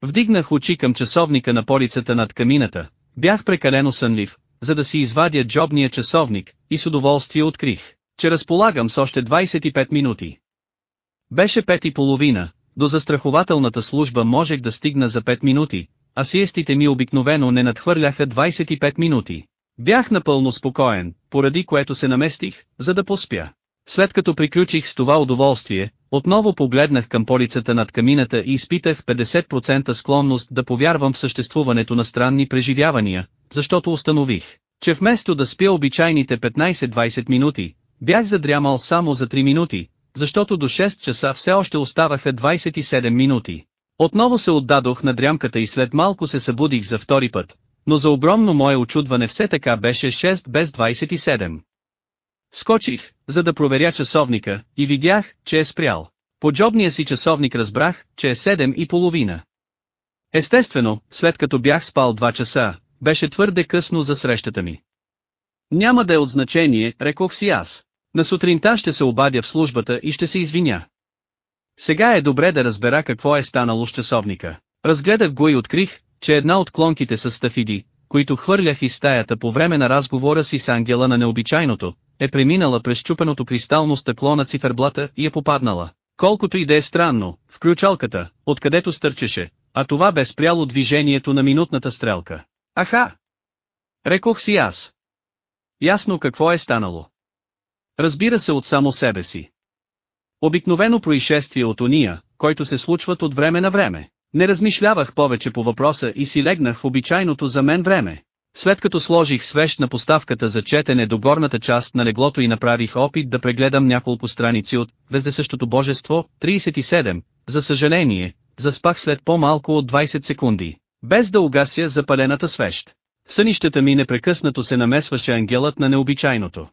Вдигнах очи към часовника на полицата над камината, бях прекалено сънлив, за да си извадя джобния часовник, и с удоволствие открих, че разполагам с още 25 минути. Беше пет и половина, до застрахователната служба можех да стигна за 5 минути, а сиестите ми обикновено не надхвърляха 25 минути. Бях напълно спокоен, поради което се наместих, за да поспя. След като приключих с това удоволствие, отново погледнах към полицата над камината и изпитах 50% склонност да повярвам в съществуването на странни преживявания, защото установих, че вместо да спя обичайните 15-20 минути, бях задрямал само за 3 минути, защото до 6 часа все още оставаха 27 минути. Отново се отдадох на дрямката и след малко се събудих за втори път, но за огромно мое очудване все така беше 6 без 27. Скочих, за да проверя часовника, и видях, че е спрял. По джобния си часовник разбрах, че е 7 и половина. Естествено, след като бях спал 2 часа, беше твърде късно за срещата ми. Няма да е от значение, рекох си аз. На сутринта ще се обадя в службата и ще се извиня. Сега е добре да разбера какво е станало с часовника. Разгледах го и открих, че една от клонките с стафиди, които хвърлях из стаята по време на разговора си с ангела на необичайното, е преминала през чупеното кристално стъкло на циферблата и е попаднала. Колкото и да е странно, в ключалката, откъдето стърчеше, а това бе спряло движението на минутната стрелка. Аха! Рекох си аз. Ясно какво е станало. Разбира се от само себе си. Обикновено происшествие от уния, който се случват от време на време. Не размишлявах повече по въпроса и си легнах в обичайното за мен време. След като сложих свещ на поставката за четене до горната част на леглото и направих опит да прегледам няколко страници от «Вездесъщото божество» 37, за съжаление, заспах след по-малко от 20 секунди, без да угася запалената свещ. Сънищата ми непрекъснато се намесваше ангелът на необичайното.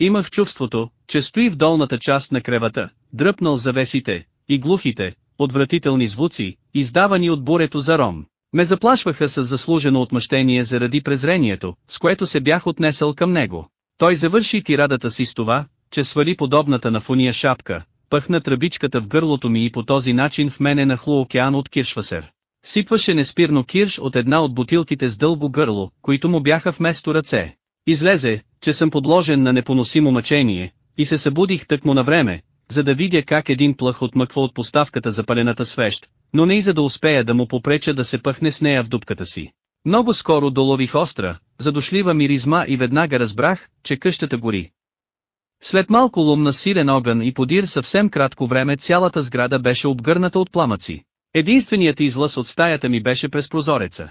Имах чувството, че стои в долната част на кревата, дръпнал завесите, и глухите, отвратителни звуци, издавани от бурето за ром. Ме заплашваха с заслужено отмъщение заради презрението, с което се бях отнесъл към него. Той завърши тирадата си с това, че свали подобната на фуния шапка, пъхна тръбичката в гърлото ми и по този начин в мене нахлу океан от киршвасер. Сипваше неспирно кирш от една от бутилките с дълго гърло, които му бяха вместо ръце. Излезе, че съм подложен на непоносимо мъчение, и се събудих тъкмо на време, за да видя как един плъх отмъква от поставката за палената свещ, но не и за да успея да му попреча да се пъхне с нея в дупката си. Много скоро долових остра, задошлива миризма и веднага разбрах, че къщата гори. След малко лум на силен огън и подир съвсем кратко време цялата сграда беше обгърната от пламъци. Единственият излъз от стаята ми беше през прозореца.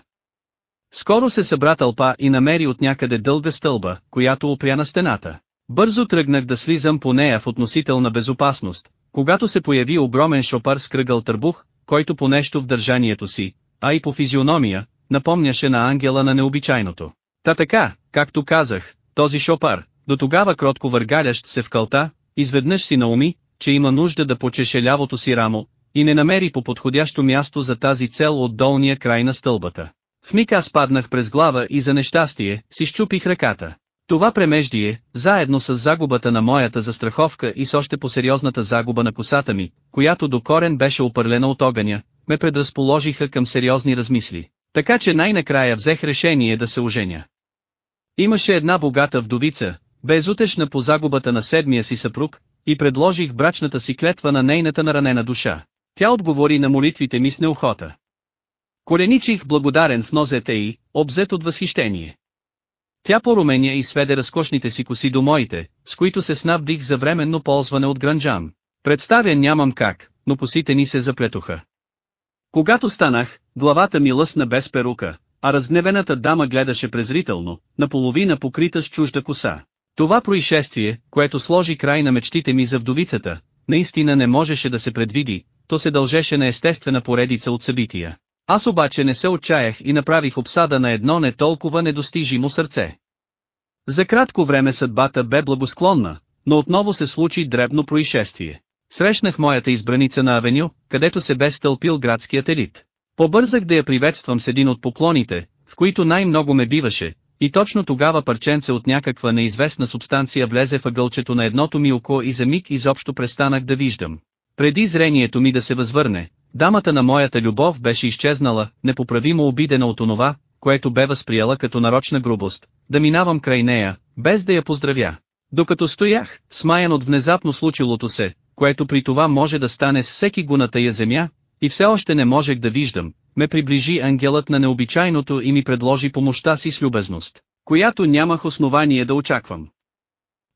Скоро се събра тълпа и намери от някъде дълга стълба, която опря на стената. Бързо тръгнах да слизам по нея в относителна безопасност, когато се появи огромен шопар с кръгъл търбух, който по нещо в държанието си, а и по физиономия, напомняше на ангела на необичайното. Та така, както казах, този шопар, до тогава кротко въргалящ се в кълта, изведнъж си науми, че има нужда да почеше лявото си рамо, и не намери по подходящо място за тази цел от долния край на стълбата. В миг аз паднах през глава и за нещастие, си щупих ръката. Това премеждие, заедно с загубата на моята застраховка и с още по-сериозната загуба на косата ми, която до корен беше опърлена от огъня, ме предразположиха към сериозни размисли. Така че най-накрая взех решение да се оженя. Имаше една богата вдовица, безутешна по загубата на седмия си съпруг, и предложих брачната си клетва на нейната наранена душа. Тя отговори на молитвите ми с неохота. Коленичих благодарен в нозете й, обзет от възхищение. Тя поруменя и сведе разкошните си коси до моите, с които се снабдих за временно ползване от гранджан. Представя нямам как, но косите ни се заплетоха. Когато станах, главата ми лъсна без перука, а разгневената дама гледаше презрително, наполовина покрита с чужда коса. Това происшествие, което сложи край на мечтите ми за вдовицата, наистина не можеше да се предвиди, то се дължеше на естествена поредица от събития. Аз обаче не се отчаях и направих обсада на едно не толкова недостижимо сърце. За кратко време съдбата бе благосклонна, но отново се случи дребно происшествие. Срещнах моята избраница на авеню, където се бе стълпил градският елит. Побързах да я приветствам с един от поклоните, в които най-много ме биваше, и точно тогава парченце от някаква неизвестна субстанция влезе в ъгълчето на едното ми око и за миг изобщо престанах да виждам. Преди зрението ми да се възвърне, дамата на моята любов беше изчезнала, непоправимо обидена от онова, което бе възприела като нарочна грубост, да минавам край нея, без да я поздравя. Докато стоях, смаян от внезапно случилото се, което при това може да стане с всеки го на тая земя, и все още не можех да виждам, ме приближи ангелът на необичайното и ми предложи помощта си с любезност, която нямах основание да очаквам.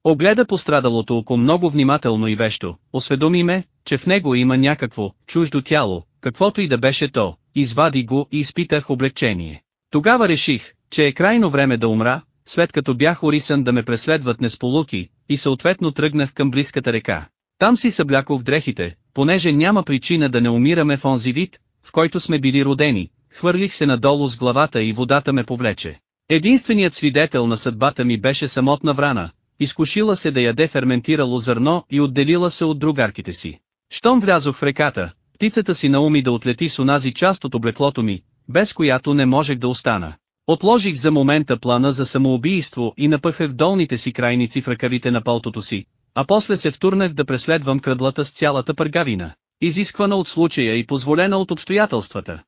Огледа пострадалото око много внимателно и вещо, осведоми ме, че в него има някакво, чуждо тяло, каквото и да беше то, извади го и изпитах облегчение. Тогава реших, че е крайно време да умра, след като бях орисан да ме преследват несполуки, и съответно тръгнах към близката река. Там си съблякох дрехите, понеже няма причина да не умираме в онзи вид, в който сме били родени, хвърлих се надолу с главата и водата ме повлече. Единственият свидетел на съдбата ми беше самотна врана, изкушила се да яде ферментирало зърно и отделила се от другарките си. Щом влязох в реката, птицата си науми да отлети с онази част от облеклото ми, без която не можех да остана. Отложих за момента плана за самоубийство и напъхах долните си крайници в ръкавите на палтото си, а после се втурнах да преследвам кръдлата с цялата пъргавина, изисквана от случая и позволена от обстоятелствата.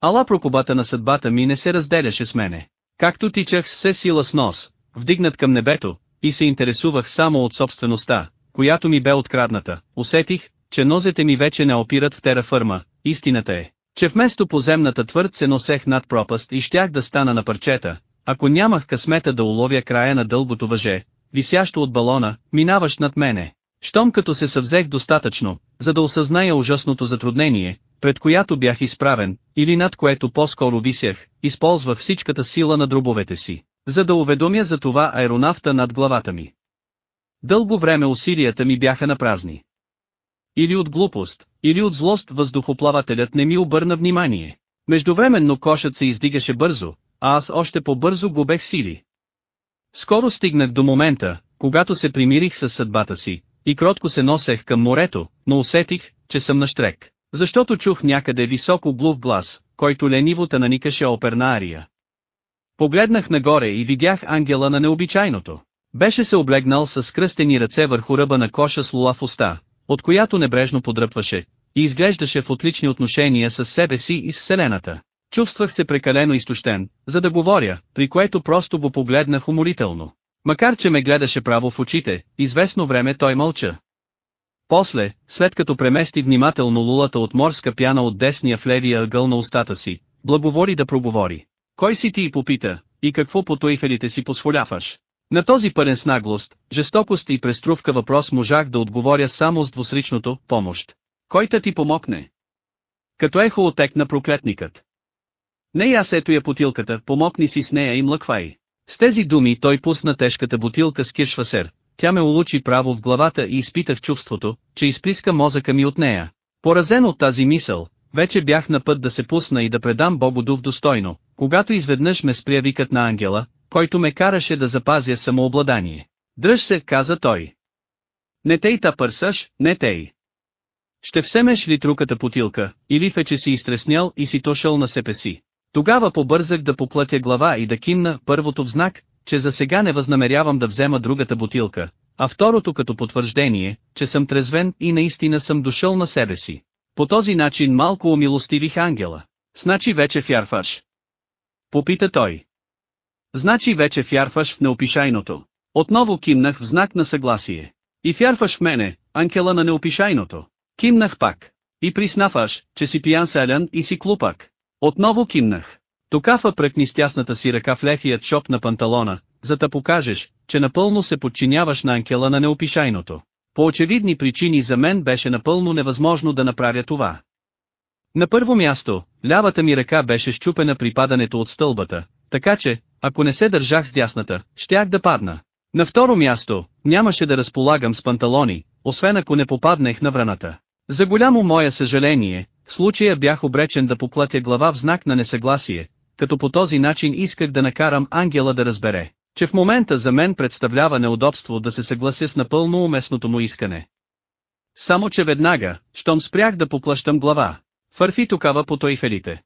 Ала прокобата на съдбата ми не се разделяше с мене. Както тичах с все сила с нос, вдигнат към небето, и се интересувах само от собствеността, която ми бе открадната, усетих, че нозете ми вече не опират в терафърма, истината е, че вместо поземната твърд се носех над пропаст и щях да стана на парчета, ако нямах късмета да уловя края на дългото въже, висящо от балона, минаващ над мене. Щом като се съвзех достатъчно, за да осъзная ужасното затруднение, пред която бях изправен, или над което по-скоро висях, използвах всичката сила на дробовете си, за да уведомя за това аеронавта над главата ми. Дълго време усилията ми бяха на празни. Или от глупост, или от злост въздухоплавателят не ми обърна внимание. Междувременно кошът се издигаше бързо, а аз още по-бързо губех сили. Скоро стигнах до момента, когато се примирих с съдбата си, и кротко се носех към морето, но усетих, че съм на штрек, защото чух някъде високо глув глас, който лениво наникаше оперна ария. Погледнах нагоре и видях ангела на необичайното. Беше се облегнал с кръстени ръце върху ръба на коша с лула в уста, от която небрежно подръпваше, и изглеждаше в отлични отношения с себе си и с Вселената. Чувствах се прекалено изтощен, за да говоря, при което просто го погледнах уморително. Макар че ме гледаше право в очите, известно време той мълча. После, след като премести внимателно лулата от морска пяна от десния в левия ъгъл на устата си, благовори да проговори. Кой си ти и попита, и какво по тоифелите си посволяваш? На този пълен с наглост, жестокост и преструвка въпрос можах да отговоря само с двусричното «помощ». Кой та ти помогне? Като ехо отекна проклетникът. Не аз ето я потилката, помогни си с нея и млъквай. С тези думи той пусна тежката бутилка с киршвасер, тя ме улучи право в главата и изпитах чувството, че изплиска мозъка ми от нея. Поразен от тази мисъл, вече бях на път да се пусна и да предам Богу дух достойно, когато изведнъж ме спря викът на ангела, който ме караше да запазя самообладание. Дръж се, каза той. Не тей та пърсаш, не тей. Ще вземеш ли труката потилка, или вече си изтреснял и си тошъл на себе си. Тогава побързах да поплатя глава и да кимна първото в знак, че за сега не възнамерявам да взема другата бутилка, а второто като потвърждение, че съм трезвен и наистина съм дошъл на себе си. По този начин малко умилостивих ангела. Значи вече вярваш. Попита той. Значи вече вярваш в неопишайното. Отново кимнах в знак на съгласие. И вярваш в мене, ангела на неопишайното. Кимнах пак. И приснафаш, че си пиян селян и си клупак. Отново кимнах. Токафа пръкни с тясната си ръка в лехият шоп на панталона, за да покажеш, че напълно се подчиняваш на анкела на неопишайното. По очевидни причини за мен беше напълно невъзможно да направя това. На първо място, лявата ми ръка беше щупена при падането от стълбата, така че, ако не се държах с дясната, щях да падна. На второ място, нямаше да разполагам с панталони, освен ако не попаднех на враната. За голямо мое съжаление, в случая бях обречен да поплатя глава в знак на несъгласие, като по този начин исках да накарам ангела да разбере, че в момента за мен представлява неудобство да се съглася с напълно уместното му искане. Само че веднага, щом спрях да поплащам глава, фърфи токава по тойфелите.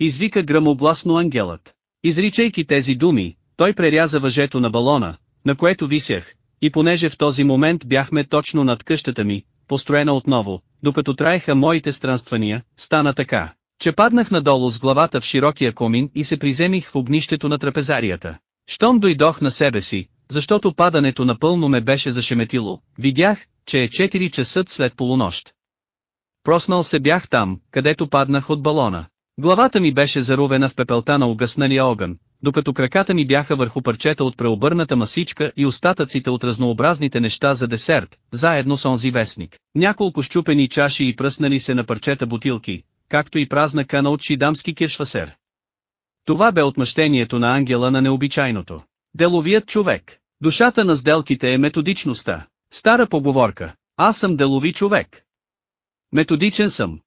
Извика грамогласно ангелът. Изричайки тези думи, той преряза въжето на балона, на което висях, и понеже в този момент бяхме точно над къщата ми, построена отново, докато траеха моите странствания, стана така, че паднах надолу с главата в широкия комин и се приземих в огнището на трапезарията. Щом дойдох на себе си, защото падането напълно ме беше зашеметило, видях, че е 4 часа след полунощ. Проснал се бях там, където паднах от балона. Главата ми беше заровена в пепелта на угасналия огън, докато краката ми бяха върху парчета от преобърната масичка и остатъците от разнообразните неща за десерт, заедно с онзи вестник. Няколко щупени чаши и пръснали се на парчета бутилки, както и празна кана от шидамски киршвасер. Това бе отмъщението на ангела на необичайното. Деловият човек. Душата на сделките е методичността. Стара поговорка. Аз съм делови човек. Методичен съм.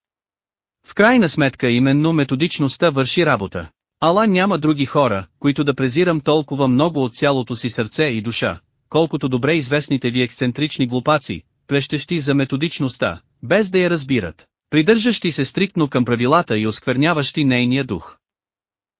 В крайна сметка именно методичността върши работа. Ала няма други хора, които да презирам толкова много от цялото си сърце и душа, колкото добре известните ви ексцентрични глупаци, плещещи за методичността, без да я разбират, придържащи се стриктно към правилата и оскверняващи нейния дух.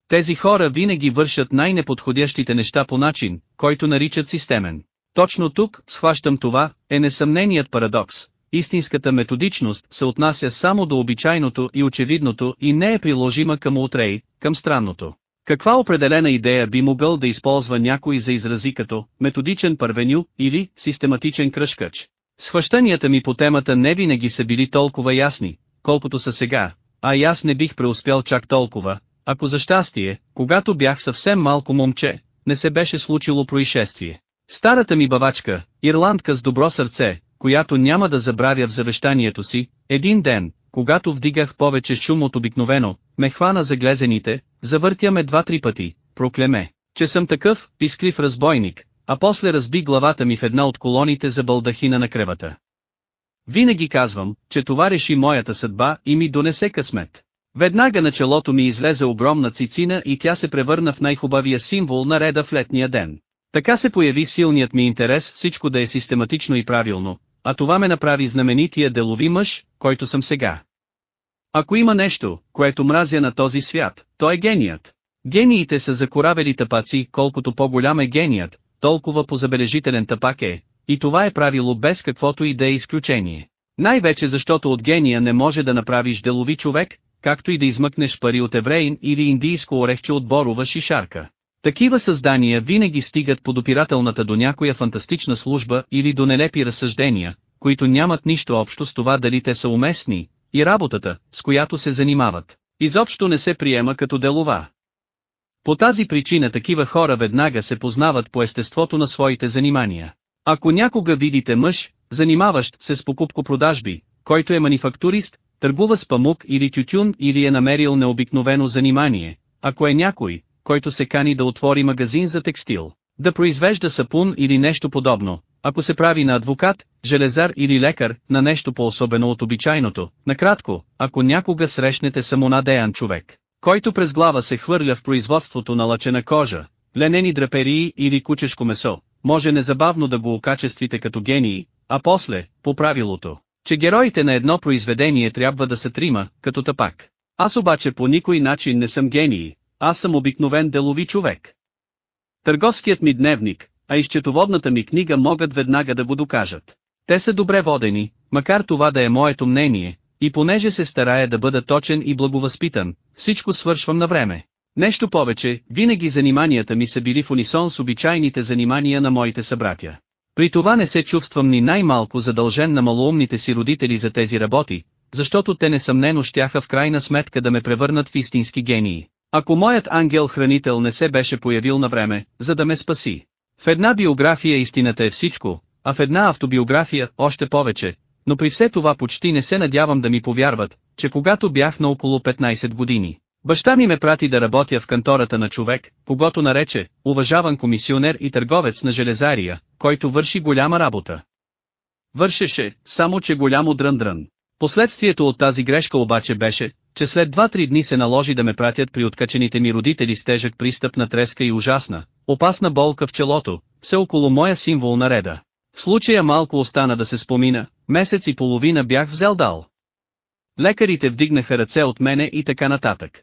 Тези хора винаги вършат най-неподходящите неща по начин, който наричат системен. Точно тук, схващам това, е несъмненият парадокс. Истинската методичност се отнася само до обичайното и очевидното и не е приложима към утрей, към странното. Каква определена идея би могъл да използва някой за изрази като методичен първеню или систематичен кръшкач? Схващанията ми по темата не винаги са били толкова ясни, колкото са сега, а и аз не бих преуспял чак толкова, ако за щастие, когато бях съвсем малко момче, не се беше случило происшествие. Старата ми бавачка, ирландка с добро сърце, която няма да забравя в завещанието си, един ден, когато вдигах повече шум от обикновено, ме хвана за глезените, завъртя ме два-три пъти, проклеме, че съм такъв, писклив разбойник, а после разби главата ми в една от колоните за балдахина на кревата. Винаги казвам, че това реши моята съдба и ми донесе късмет. Веднага на челото ми излезе огромна цицина и тя се превърна в най-хубавия символ на реда в летния ден. Така се появи силният ми интерес всичко да е систематично и правилно, а това ме направи знаменития делови мъж, който съм сега. Ако има нещо, което мразя на този свят, то е геният. Гениите са закоравели тъпаци, колкото по-голям е геният, толкова позабележителен тъпак е, и това е правило без каквото и да е изключение. Най-вече защото от гения не може да направиш делови човек, както и да измъкнеш пари от евреин или индийско орехче от борова шишарка. Такива създания винаги стигат под опирателната до някоя фантастична служба или до нелепи разсъждения, които нямат нищо общо с това дали те са уместни, и работата, с която се занимават, изобщо не се приема като делова. По тази причина такива хора веднага се познават по естеството на своите занимания. Ако някога видите мъж, занимаващ се с покупко-продажби, който е манифактурист, търгува с памук или тютюн или е намерил необикновено занимание, ако е някой, който се кани да отвори магазин за текстил, да произвежда сапун или нещо подобно, ако се прави на адвокат, железар или лекар, на нещо по-особено от обичайното, накратко, ако някога срещнете самонадеян човек, който през глава се хвърля в производството на лъчена кожа, ленени драперии или кучешко месо, може незабавно да го окачествите като гении, а после, по правилото, че героите на едно произведение трябва да са трима, като тапак. Аз обаче по никой начин не съм гений, аз съм обикновен делови човек. Търговският ми дневник, а и счетоводната ми книга могат веднага да го докажат. Те са добре водени, макар това да е моето мнение, и понеже се старая да бъда точен и благовъзпитан, всичко свършвам на време. Нещо повече, винаги заниманията ми са били в унисон с обичайните занимания на моите събратя. При това не се чувствам ни най-малко задължен на малоумните си родители за тези работи, защото те несъмнено щяха в крайна сметка да ме превърнат в истински гении. Ако моят ангел-хранител не се беше появил на време, за да ме спаси. В една биография истината е всичко, а в една автобиография още повече, но при все това почти не се надявам да ми повярват, че когато бях на около 15 години, баща ми ме прати да работя в кантората на човек, когато нарече, уважаван комисионер и търговец на железария, който върши голяма работа. Вършеше, само че голямо дрън-дрън. Последствието от тази грешка обаче беше, че след 2-3 дни се наложи да ме пратят при откачените ми родители с тежък пристъп на треска и ужасна, опасна болка в челото, все около моя символ на реда. В случая малко остана да се спомина, месец и половина бях взел дал. Лекарите вдигнаха ръце от мене и така нататък.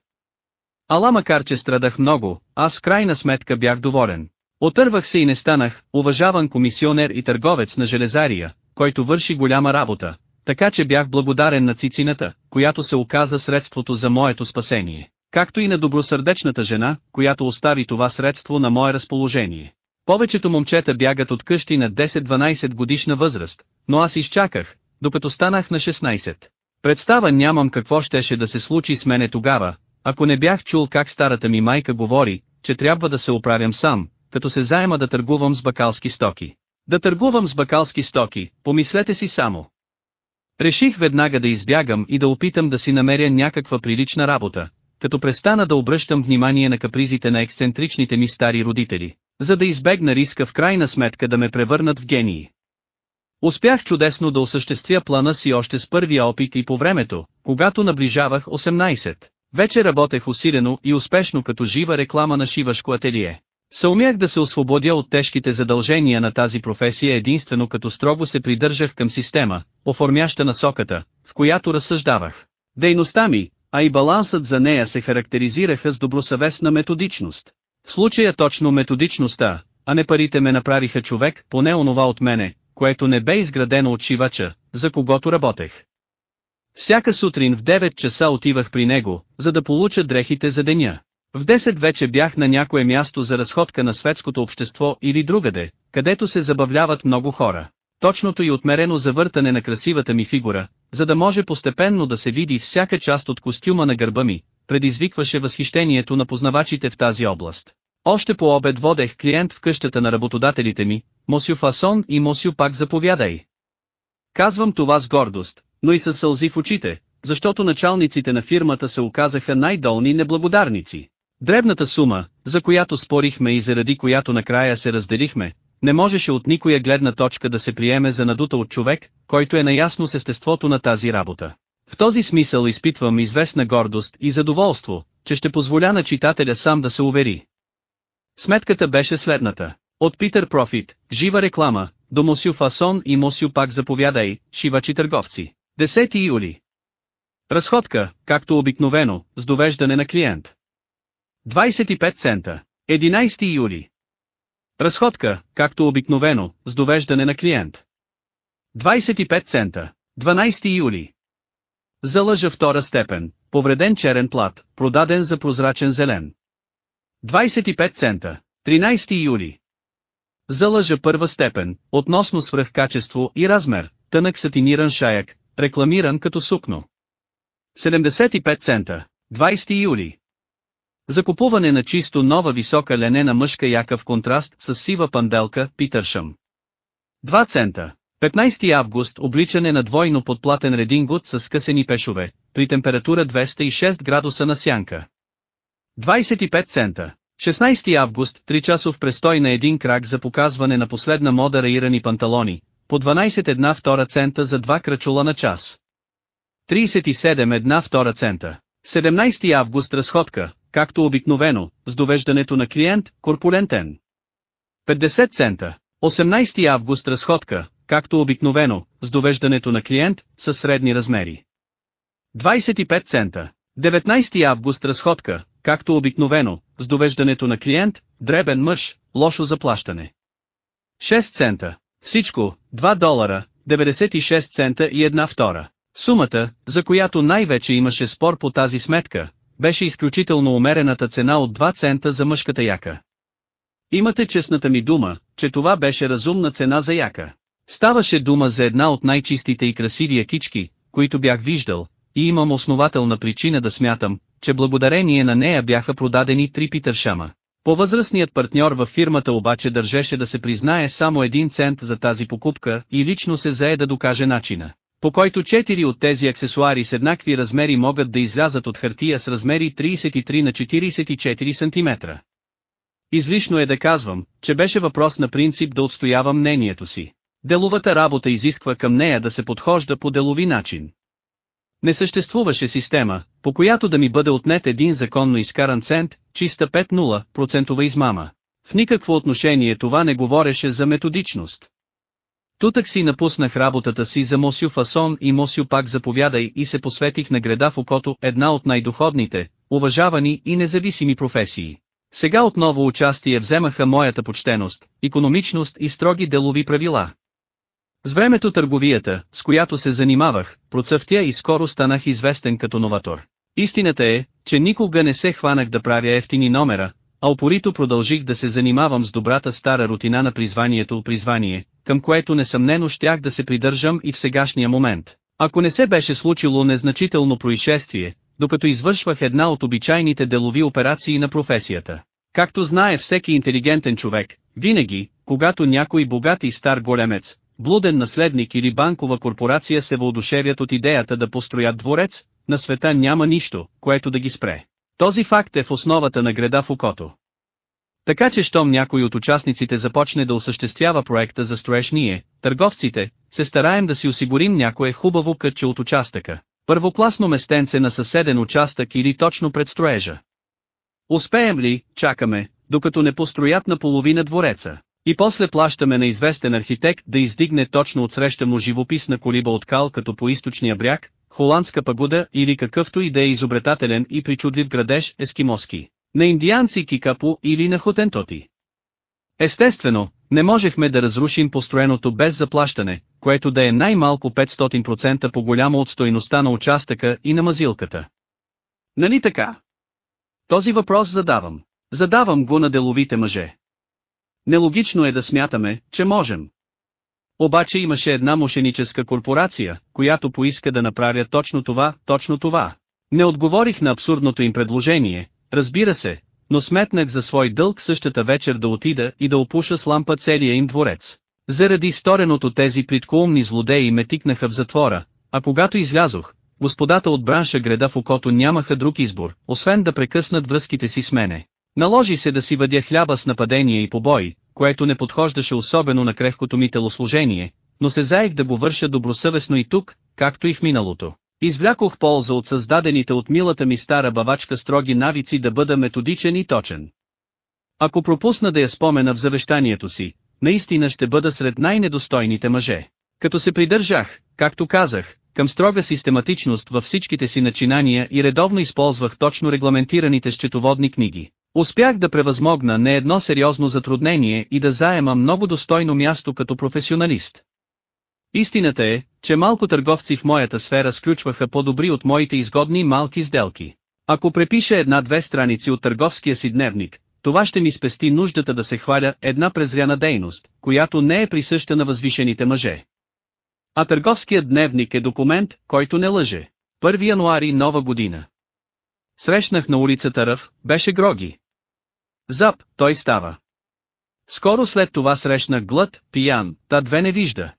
Ала макар че страдах много, аз в крайна сметка бях доволен. Отървах се и не станах, уважаван комисионер и търговец на железария, който върши голяма работа, така че бях благодарен на цицината, която се оказа средството за моето спасение, както и на добросърдечната жена, която остави това средство на мое разположение. Повечето момчета бягат от къщи на 10-12 годишна възраст, но аз изчаках, докато станах на 16. Представа нямам какво щеше да се случи с мене тогава, ако не бях чул как старата ми майка говори, че трябва да се оправям сам, като се заема да търгувам с бакалски стоки. Да търгувам с бакалски стоки, помислете си само. Реших веднага да избягам и да опитам да си намеря някаква прилична работа, като престана да обръщам внимание на капризите на ексцентричните ми стари родители, за да избегна риска в крайна сметка да ме превърнат в гении. Успях чудесно да осъществя плана си още с първия опит и по времето, когато наближавах 18. Вече работех усилено и успешно като жива реклама на шивашко ателие. Съумях да се освободя от тежките задължения на тази професия единствено като строго се придържах към система, оформяща насоката, в която разсъждавах. Дейността ми, а и балансът за нея се характеризираха с добросъвестна методичност. В случая точно методичността, а не парите ме направиха човек, поне онова от мене, което не бе изградено от шивача, за когото работех. Всяка сутрин в 9 часа отивах при него, за да получа дрехите за деня. В 10 вече бях на някое място за разходка на светското общество или другаде, където се забавляват много хора. Точното и отмерено завъртане на красивата ми фигура, за да може постепенно да се види всяка част от костюма на гърба ми, предизвикваше възхищението на познавачите в тази област. Още по обед водех клиент в къщата на работодателите ми, Мосю Фасон и Мосю пак заповядай. Казвам това с гордост, но и с сълзи в очите, защото началниците на фирмата се оказаха най-долни неблагодарници. Дребната сума, за която спорихме и заради която накрая се разделихме, не можеше от никоя гледна точка да се приеме за надута от човек, който е наясно с естеството на тази работа. В този смисъл изпитвам известна гордост и задоволство, че ще позволя на читателя сам да се увери. Сметката беше следната. От Питър Профит, жива реклама, до Мосю Фасон и Мосю пак заповядай, шивачи търговци. 10 юли. Разходка, както обикновено, с довеждане на клиент. 25 цента. 11 юли. Разходка, както обикновено, с довеждане на клиент. 25 цента. 12 юли. За лъжа втора степен, повреден черен плат, продаден за прозрачен зелен. 25 цента. 13 юли. За лъжа първа степен, относно свръхкачество и размер, тънък сатиниран шаяк, рекламиран като сукно. 75 цента. 20 юли. Закупуване на чисто нова висока ленена мъжка яка в контраст с сива панделка, Питършъм. 2 цента. 15 август обличане на двойно подплатен редингот с скъсени пешове, при температура 206 градуса на сянка. 25 цента. 16 август, 3 часов престой на един крак за показване на последна мода раирани панталони, по 12 една втора цента за два крачула на час. 37 една втора цента. 17 август разходка, както обикновено, с довеждането на клиент, корпулентен. 50 цента. 18 август разходка, както обикновено, с довеждането на клиент, със средни размери. 25 цента. 19 август разходка, както обикновено, с довеждането на клиент, дребен мъж, лошо заплащане. 6 цента. Всичко, 2 долара, 96 цента и една втора. Сумата, за която най-вече имаше спор по тази сметка, беше изключително умерената цена от 2 цента за мъжката яка. Имате честната ми дума, че това беше разумна цена за яка. Ставаше дума за една от най-чистите и красиви якички, които бях виждал, и имам основателна причина да смятам, че благодарение на нея бяха продадени три питършама. По-възрастният партньор във фирмата обаче държеше да се признае само един цент за тази покупка и лично се зае да докаже начина, по който четири от тези аксесуари с еднакви размери могат да излязат от хартия с размери 33 на 44 см. Излишно е да казвам, че беше въпрос на принцип да отстоява мнението си. Деловата работа изисква към нея да се подхожда по делови начин. Не съществуваше система, по която да ми бъде отнет един законно изкаран цент, чиста 5-0% измама. В никакво отношение това не говореше за методичност. Тутък си напуснах работата си за Мосю Фасон и Мосю пак заповядай и се посветих на греда в окото, една от най-доходните, уважавани и независими професии. Сега отново участие вземаха моята почтеност, економичност и строги делови правила. С времето търговията, с която се занимавах, процъфтя и скоро станах известен като новатор. Истината е, че никога не се хванах да правя ефтини номера, а упорито продължих да се занимавам с добрата стара рутина на призванието призвание, към което несъмнено щях да се придържам и в сегашния момент. Ако не се беше случило незначително происшествие, докато извършвах една от обичайните делови операции на професията. Както знае всеки интелигентен човек, винаги, когато някой богат и стар големец, блуден наследник или банкова корпорация се въодушевят от идеята да построят дворец, на света няма нищо, което да ги спре. Този факт е в основата на греда в окото. Така че щом някой от участниците започне да осъществява проекта за строеж ние, търговците, се стараем да си осигурим някое хубаво кътче от участъка. Първокласно местенце на съседен участък или точно пред строежа. Успеем ли, чакаме, докато не построят на половина двореца. И после плащаме на известен архитект да издигне точно отсреща му живописна колиба от кал като по източния бряг, холандска пагуда или какъвто и да е изобретателен и причудлив градеж ескимоски, на индианци Кикапо или на Хотентоти. Естествено, не можехме да разрушим построеното без заплащане, което да е най-малко 500% по-голямо от стойността на участъка и на мазилката. Нали така? Този въпрос задавам. Задавам го на деловите мъже. Нелогично е да смятаме, че можем. Обаче имаше една мошеническа корпорация, която поиска да направя точно това, точно това. Не отговорих на абсурдното им предложение, разбира се, но сметнах за свой дълг същата вечер да отида и да опуша с лампа целия им дворец. Заради стореното тези приткоумни злодеи ме тикнаха в затвора, а когато излязох, господата от бранша греда в окото нямаха друг избор, освен да прекъснат връзките си с мене. Наложи се да си въдя хляба с нападения и побои, което не подхождаше особено на крехкото ми телосложение, но се заех да го върша добросъвестно и тук, както и в миналото. Извлякох полза от създадените от милата ми стара бавачка строги навици да бъда методичен и точен. Ако пропусна да я спомена в завещанието си, наистина ще бъда сред най-недостойните мъже. Като се придържах, както казах, към строга систематичност във всичките си начинания и редовно използвах точно регламентираните счетоводни книги. Успях да превъзмогна не едно сериозно затруднение и да заема много достойно място като професионалист. Истината е, че малко търговци в моята сфера сключваха по-добри от моите изгодни малки сделки. Ако препиша една-две страници от търговския си дневник, това ще ми спести нуждата да се хваля една презряна дейност, която не е присъща на възвишените мъже. А търговският дневник е документ, който не лъже. 1 януари нова година. Срещнах на улицата Ръв, беше Гроги. Зап, той става. Скоро след това срещнах глад, пиян, та две не вижда.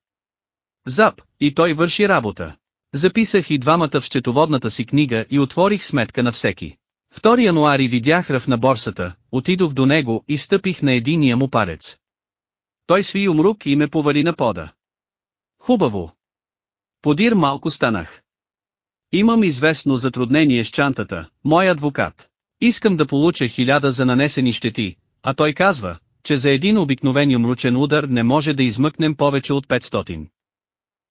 Зап, и той върши работа. Записах и двамата в счетоводната си книга и отворих сметка на всеки. 2 януари видях ръв на борсата, отидох до него и стъпих на единия му парец. Той сви умрук и ме повали на пода. Хубаво. Подир малко станах. Имам известно затруднение с чантата, мой адвокат. Искам да получа хиляда за нанесени щети, а той казва, че за един обикновен умручен удар не може да измъкнем повече от 500.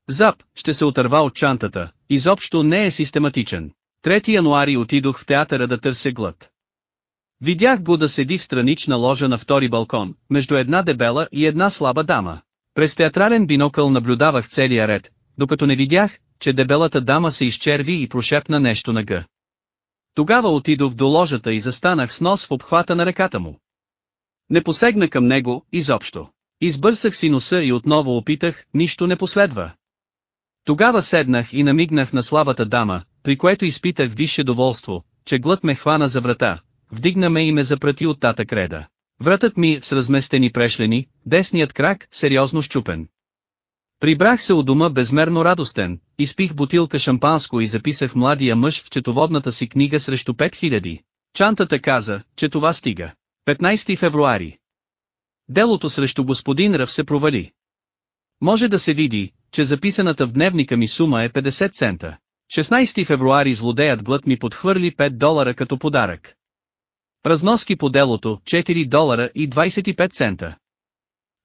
Зап, ще се отърва от чантата, изобщо не е систематичен. 3 януари отидох в театъра да търся глад. Видях го да седи в странична ложа на втори балкон, между една дебела и една слаба дама. През театрален бинокъл наблюдавах целия ред, докато не видях, че дебелата дама се изчерви и прошепна нещо на гъ. Тогава отидох до ложата и застанах с нос в обхвата на ръката му. Не посегна към него, изобщо. Избърсах си носа и отново опитах, нищо не последва. Тогава седнах и намигнах на слабата дама, при което изпитах висше доволство, че глът ме хвана за врата, вдигна ме и ме запрати от татък реда. Вратът ми с разместени прешлени, десният крак сериозно щупен. Прибрах се у дома безмерно радостен, изпих бутилка шампанско и записах младия мъж в четоводната си книга срещу 5000. Чантата каза, че това стига. 15 февруари. Делото срещу господин Ръв се провали. Може да се види, че записаната в дневника ми сума е 50 цента. 16 февруари злодеят глът ми подхвърли 5 долара като подарък. Разноски по делото 4 долара и 25 цента.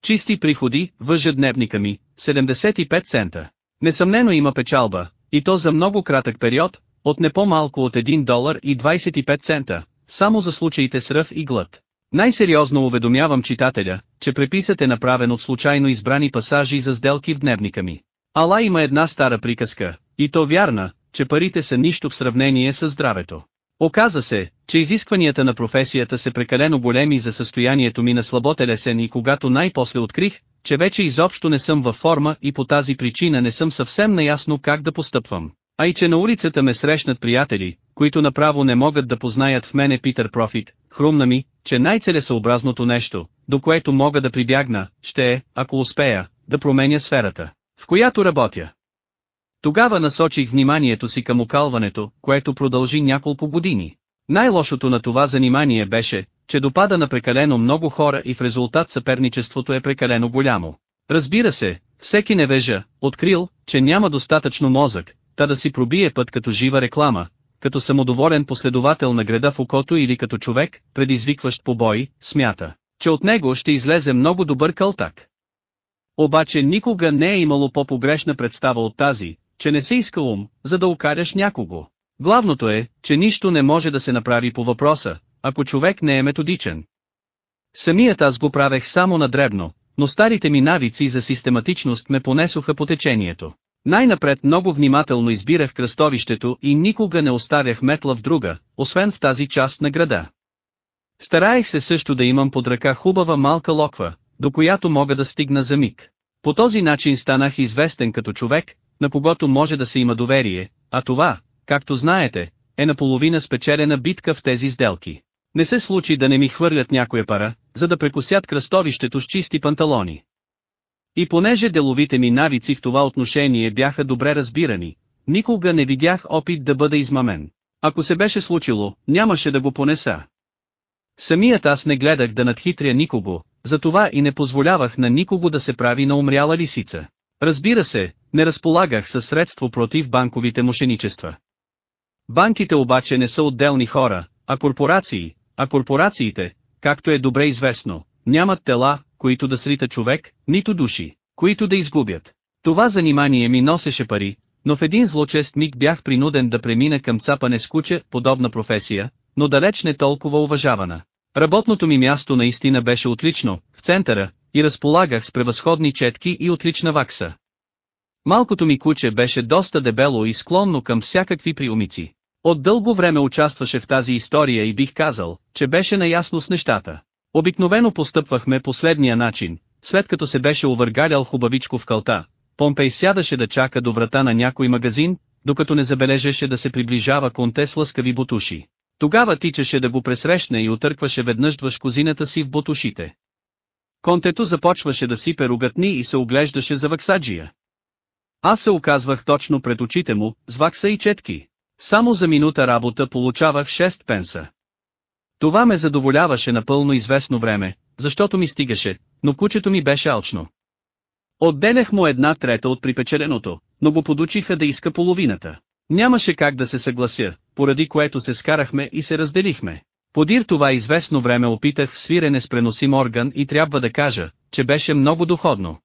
Чисти приходи, въжа дневника ми, 75 цента. Несъмнено има печалба, и то за много кратък период, от не по-малко от 1 долар и 25 цента, само за случаите с ръв и глад. Най-сериозно уведомявам читателя, че преписът е направен от случайно избрани пасажи за сделки в дневника ми. Ала има една стара приказка, и то вярна, че парите са нищо в сравнение с здравето. Оказа се, че изискванията на професията се прекалено големи за състоянието ми на слаботелесен и когато най-после открих, че вече изобщо не съм във форма и по тази причина не съм съвсем наясно как да постъпвам. А и че на улицата ме срещнат приятели, които направо не могат да познаят в мене Питър Профит, хрумна ми, че най-целесъобразното нещо, до което мога да прибягна, ще е, ако успея, да променя сферата, в която работя. Тогава насочих вниманието си към окалването, което продължи няколко години. Най-лошото на това занимание беше, че допада на прекалено много хора и в резултат съперничеството е прекалено голямо. Разбира се, всеки невежа, открил, че няма достатъчно мозък, та да си пробие път като жива реклама, като самодоволен последовател на града в окото или като човек, предизвикващ побой, смята, че от него ще излезе много добър кълтак. Обаче никога не е имало по-погрешна представа от тази, че не се иска ум, за да окаряш някого. Главното е, че нищо не може да се направи по въпроса, ако човек не е методичен. Самият аз го правех само на дребно, но старите ми навици за систематичност ме понесоха по течението. Най-напред много внимателно избирах кръстовището и никога не оставях метла в друга, освен в тази част на града. Стараех се също да имам под ръка хубава малка локва, до която мога да стигна за миг. По този начин станах известен като човек, на когото може да се има доверие, а това, както знаете, е наполовина спечелена битка в тези сделки. Не се случи да не ми хвърлят някоя пара, за да прекусят кръстовището с чисти панталони. И понеже деловите ми навици в това отношение бяха добре разбирани, никога не видях опит да бъда измамен. Ако се беше случило, нямаше да го понеса. Самият аз не гледах да надхитря никого, затова и не позволявах на никого да се прави на умряла лисица. Разбира се, не разполагах със средство против банковите мошеничества. Банките обаче не са отделни хора, а корпорации, а корпорациите, както е добре известно, нямат тела, които да срита човек, нито души, които да изгубят. Това занимание ми носеше пари, но в един злочест миг бях принуден да премина към цапане с куче, подобна професия, но далеч не толкова уважавана. Работното ми място наистина беше отлично, в центъра, и разполагах с превъзходни четки и отлична вакса. Малкото ми куче беше доста дебело и склонно към всякакви приумици. От дълго време участваше в тази история и бих казал, че беше наясно с нещата. Обикновено постъпвахме последния начин, след като се беше увъргалял хубавичко в кълта, Помпей сядаше да чака до врата на някой магазин, докато не забележеше да се приближава конте с лъскави бутуши. Тогава тичаше да го пресрещне и отъркваше веднъж козината си в бутушите. Контето започваше да сипе рогатни и се оглеждаше за ваксаджия. Аз се оказвах точно пред очите му, с вакса и четки. Само за минута работа получавах 6 пенса. Това ме задоволяваше напълно известно време, защото ми стигаше, но кучето ми беше алчно. Отделях му една трета от припечеленото, но го подучиха да иска половината. Нямаше как да се съглася, поради което се скарахме и се разделихме. Подир това известно време опитах свирене с преносим орган и трябва да кажа, че беше много доходно.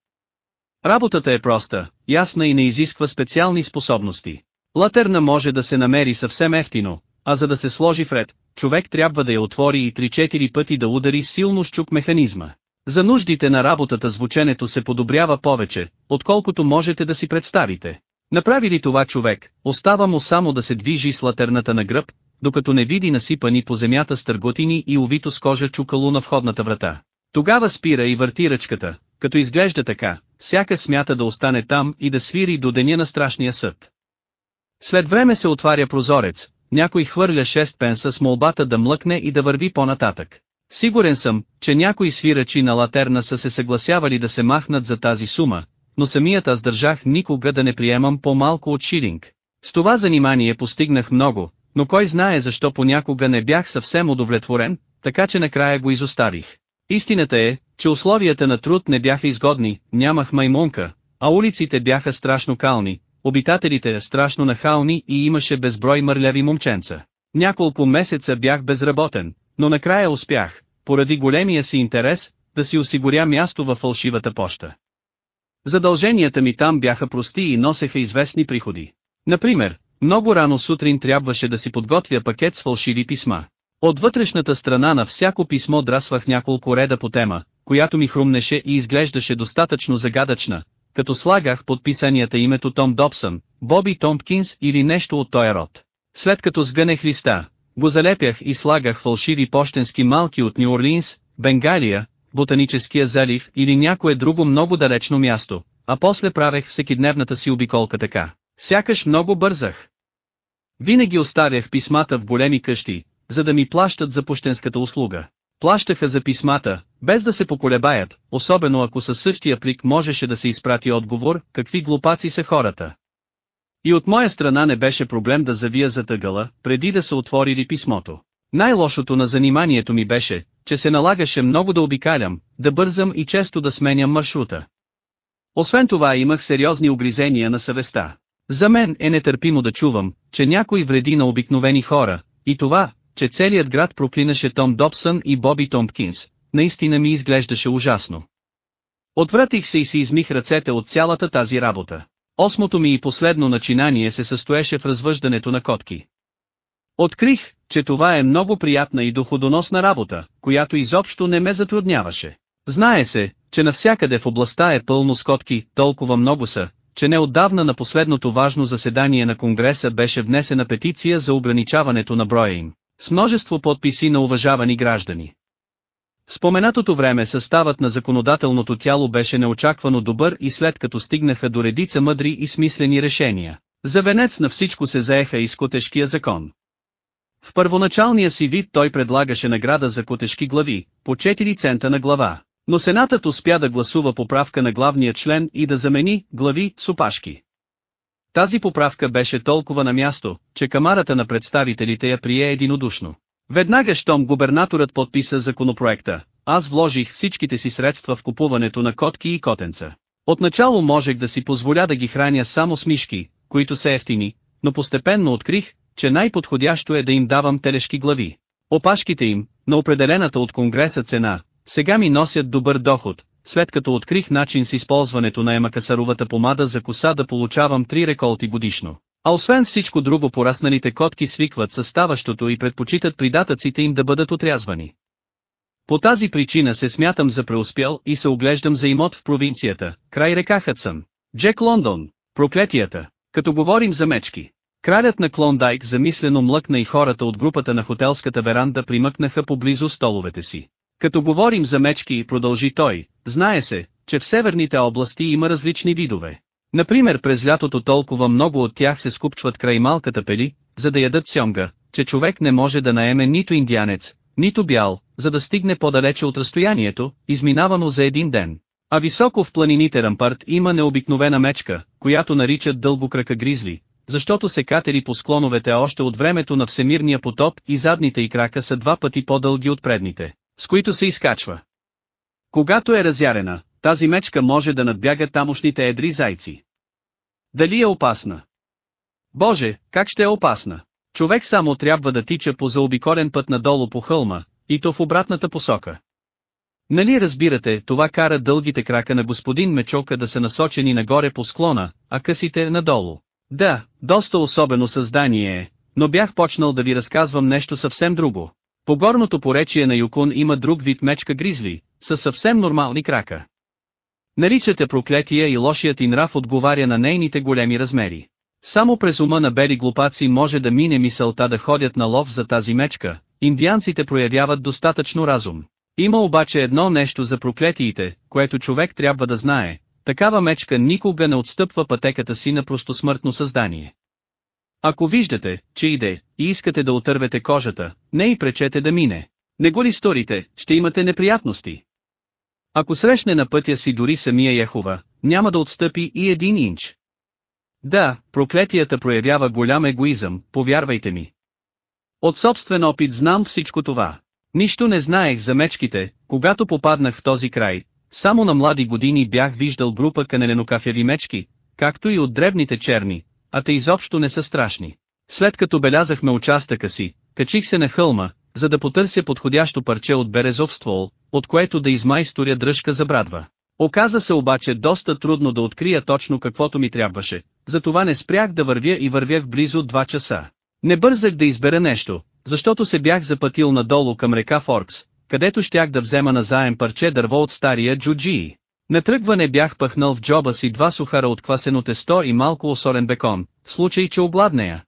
Работата е проста, ясна и не изисква специални способности. Латерна може да се намери съвсем ефтино, а за да се сложи вред, човек трябва да я отвори и 3-4 пъти да удари силно щук механизма. За нуждите на работата звученето се подобрява повече, отколкото можете да си представите. Направи ли това човек, остава му само да се движи с латерната на гръб, докато не види насипани по земята стърготини и увито с кожа чукало на входната врата. Тогава спира и върти ръчката, като изглежда така, сяка смята да остане там и да свири до деня на страшния съд. След време се отваря прозорец, някой хвърля 6 пенса с молбата да млъкне и да върви по-нататък. Сигурен съм, че някои свирачи на латерна са се съгласявали да се махнат за тази сума, но самият аз държах никога да не приемам по-малко от шилинг. С това занимание постигнах много, но кой знае защо понякога не бях съвсем удовлетворен, така че накрая го изоставих. Истината е, че условията на труд не бяха изгодни, нямах маймунка, а улиците бяха страшно кални, обитателите страшно нахални и имаше безброй мърляви момченца. Няколко месеца бях безработен, но накрая успях, поради големия си интерес, да си осигуря място във фалшивата поща. Задълженията ми там бяха прости и носеха известни приходи. Например, много рано сутрин трябваше да си подготвя пакет с фалшиви писма. От вътрешната страна на всяко писмо драсвах няколко реда по тема, която ми хрумнеше и изглеждаше достатъчно загадъчна, като слагах подписанията името Том Добсън, Боби Томпкинс или нещо от този род. След като сгънех листа, го залепях и слагах фалшиви почтенски малки от Нью Орлинс, Бенгалия, Ботаническия залив или някое друго много далечно място, а после правех всекидневната си обиколка така. Сякаш много бързах. Винаги оставях писмата в големи къщи, за да ми плащат за пощенската услуга. Плащаха за писмата, без да се поколебаят, особено ако със същия плик можеше да се изпрати отговор, какви глупаци са хората. И от моя страна не беше проблем да завия за тъгъла, преди да се отворили писмото. Най-лошото на заниманието ми беше, че се налагаше много да обикалям, да бързам и често да сменям маршрута. Освен това имах сериозни огризения на съвестта. За мен е нетърпимо да чувам, че някой вреди на обикновени хора, и това, че целият град проклинаше Том Добсън и Боби Томпкинс, наистина ми изглеждаше ужасно. Отвратих се и си измих ръцете от цялата тази работа. Осмото ми и последно начинание се състоеше в развъждането на котки. Открих, че това е много приятна и доходоносна работа, която изобщо не ме затрудняваше. Знае се, че навсякъде в областта е пълно с котки, толкова много са, че неотдавна на последното важно заседание на Конгреса беше внесена петиция за ограничаването на броя им, с множество подписи на уважавани граждани. Споменатото време съставът на законодателното тяло беше неочаквано добър и след като стигнаха до редица мъдри и смислени решения, за венец на всичко се заеха и с котешкия закон. В първоначалния си вид той предлагаше награда за котешки глави, по 4 цента на глава, но Сенатът успя да гласува поправка на главния член и да замени глави с опашки. Тази поправка беше толкова на място, че камарата на представителите я прие единодушно. Веднага щом губернаторът подписа законопроекта, аз вложих всичките си средства в купуването на котки и котенца. Отначало можех да си позволя да ги храня само с мишки, които са ефтини, но постепенно открих, че най-подходящо е да им давам телешки глави. Опашките им, на определената от Конгреса цена, сега ми носят добър доход, след като открих начин с използването на емакасаровата помада за коса да получавам 3 реколти годишно. А освен всичко друго порасналите котки свикват със ставащото и предпочитат придатъците им да бъдат отрязвани. По тази причина се смятам за преуспял и се оглеждам за имот в провинцията, край река Хътсън. Джек Лондон, Проклетията. Като говорим за мечки. Кралят на Клондайк замислено млъкна и хората от групата на хотелската веранда примъкнаха поблизо столовете си. Като говорим за мечки, продължи той, знае се, че в северните области има различни видове. Например през лятото толкова много от тях се скупчват край малката пели, за да ядат сьомга, че човек не може да наеме нито индианец, нито бял, за да стигне по-далече от разстоянието, изминавано за един ден. А високо в планините Рампарт има необикновена мечка, която наричат дълбокрака гризли, защото се катери по склоновете още от времето на всемирния потоп и задните и крака са два пъти по-дълги от предните, с които се изкачва. Когато е разярена, тази мечка може да надбяга тамошните едри зайци. Дали е опасна? Боже, как ще е опасна? Човек само трябва да тича по заобиколен път надолу по хълма, и то в обратната посока. Нали разбирате, това кара дългите крака на господин Мечока да са насочени нагоре по склона, а късите надолу. Да, доста особено създание е, но бях почнал да ви разказвам нещо съвсем друго. По горното поречие на Юкун има друг вид мечка гризли, със съвсем нормални крака. Наричате проклетия и лошият и нрав отговаря на нейните големи размери. Само през ума на бели глупаци може да мине мисълта да ходят на лов за тази мечка, индианците проявяват достатъчно разум. Има обаче едно нещо за проклетиите, което човек трябва да знае, такава мечка никога не отстъпва пътеката си на простосмъртно създание. Ако виждате, че иде, и искате да отървете кожата, не и пречете да мине. Не го ли сторите, ще имате неприятности. Ако срещне на пътя си дори самия Яхова, няма да отстъпи и един инч. Да, проклетията проявява голям егоизъм, повярвайте ми. От собствен опит знам всичко това. Нищо не знаех за мечките, когато попаднах в този край, само на млади години бях виждал група канеленокафяви мечки, както и от дребните черни, а те изобщо не са страшни. След като белязахме участъка си, качих се на хълма, за да потърся подходящо парче от березов ствол, от което да измайсторя дръжка за брадва. Оказа се обаче доста трудно да открия точно каквото ми трябваше, затова не спрях да вървя и вървях близо 2 часа. Не бързах да избера нещо, защото се бях запътил надолу към река Форкс, където щях да взема на заем парче дърво от стария джуджии. На тръгване бях пъхнал в джоба си два сухара от квасено тесто и малко осолен бекон, в случай че обладнея.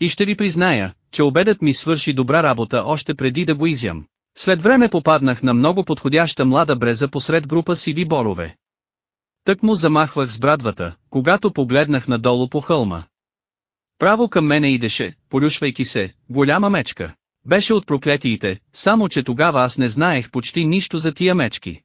И ще ви призная, че обедът ми свърши добра работа още преди да го изям. След време попаднах на много подходяща млада бреза посред група сиви борове. Тък му замахвах с брадвата, когато погледнах надолу по хълма. Право към мене идеше, полюшвайки се, голяма мечка. Беше от проклетиите, само че тогава аз не знаех почти нищо за тия мечки.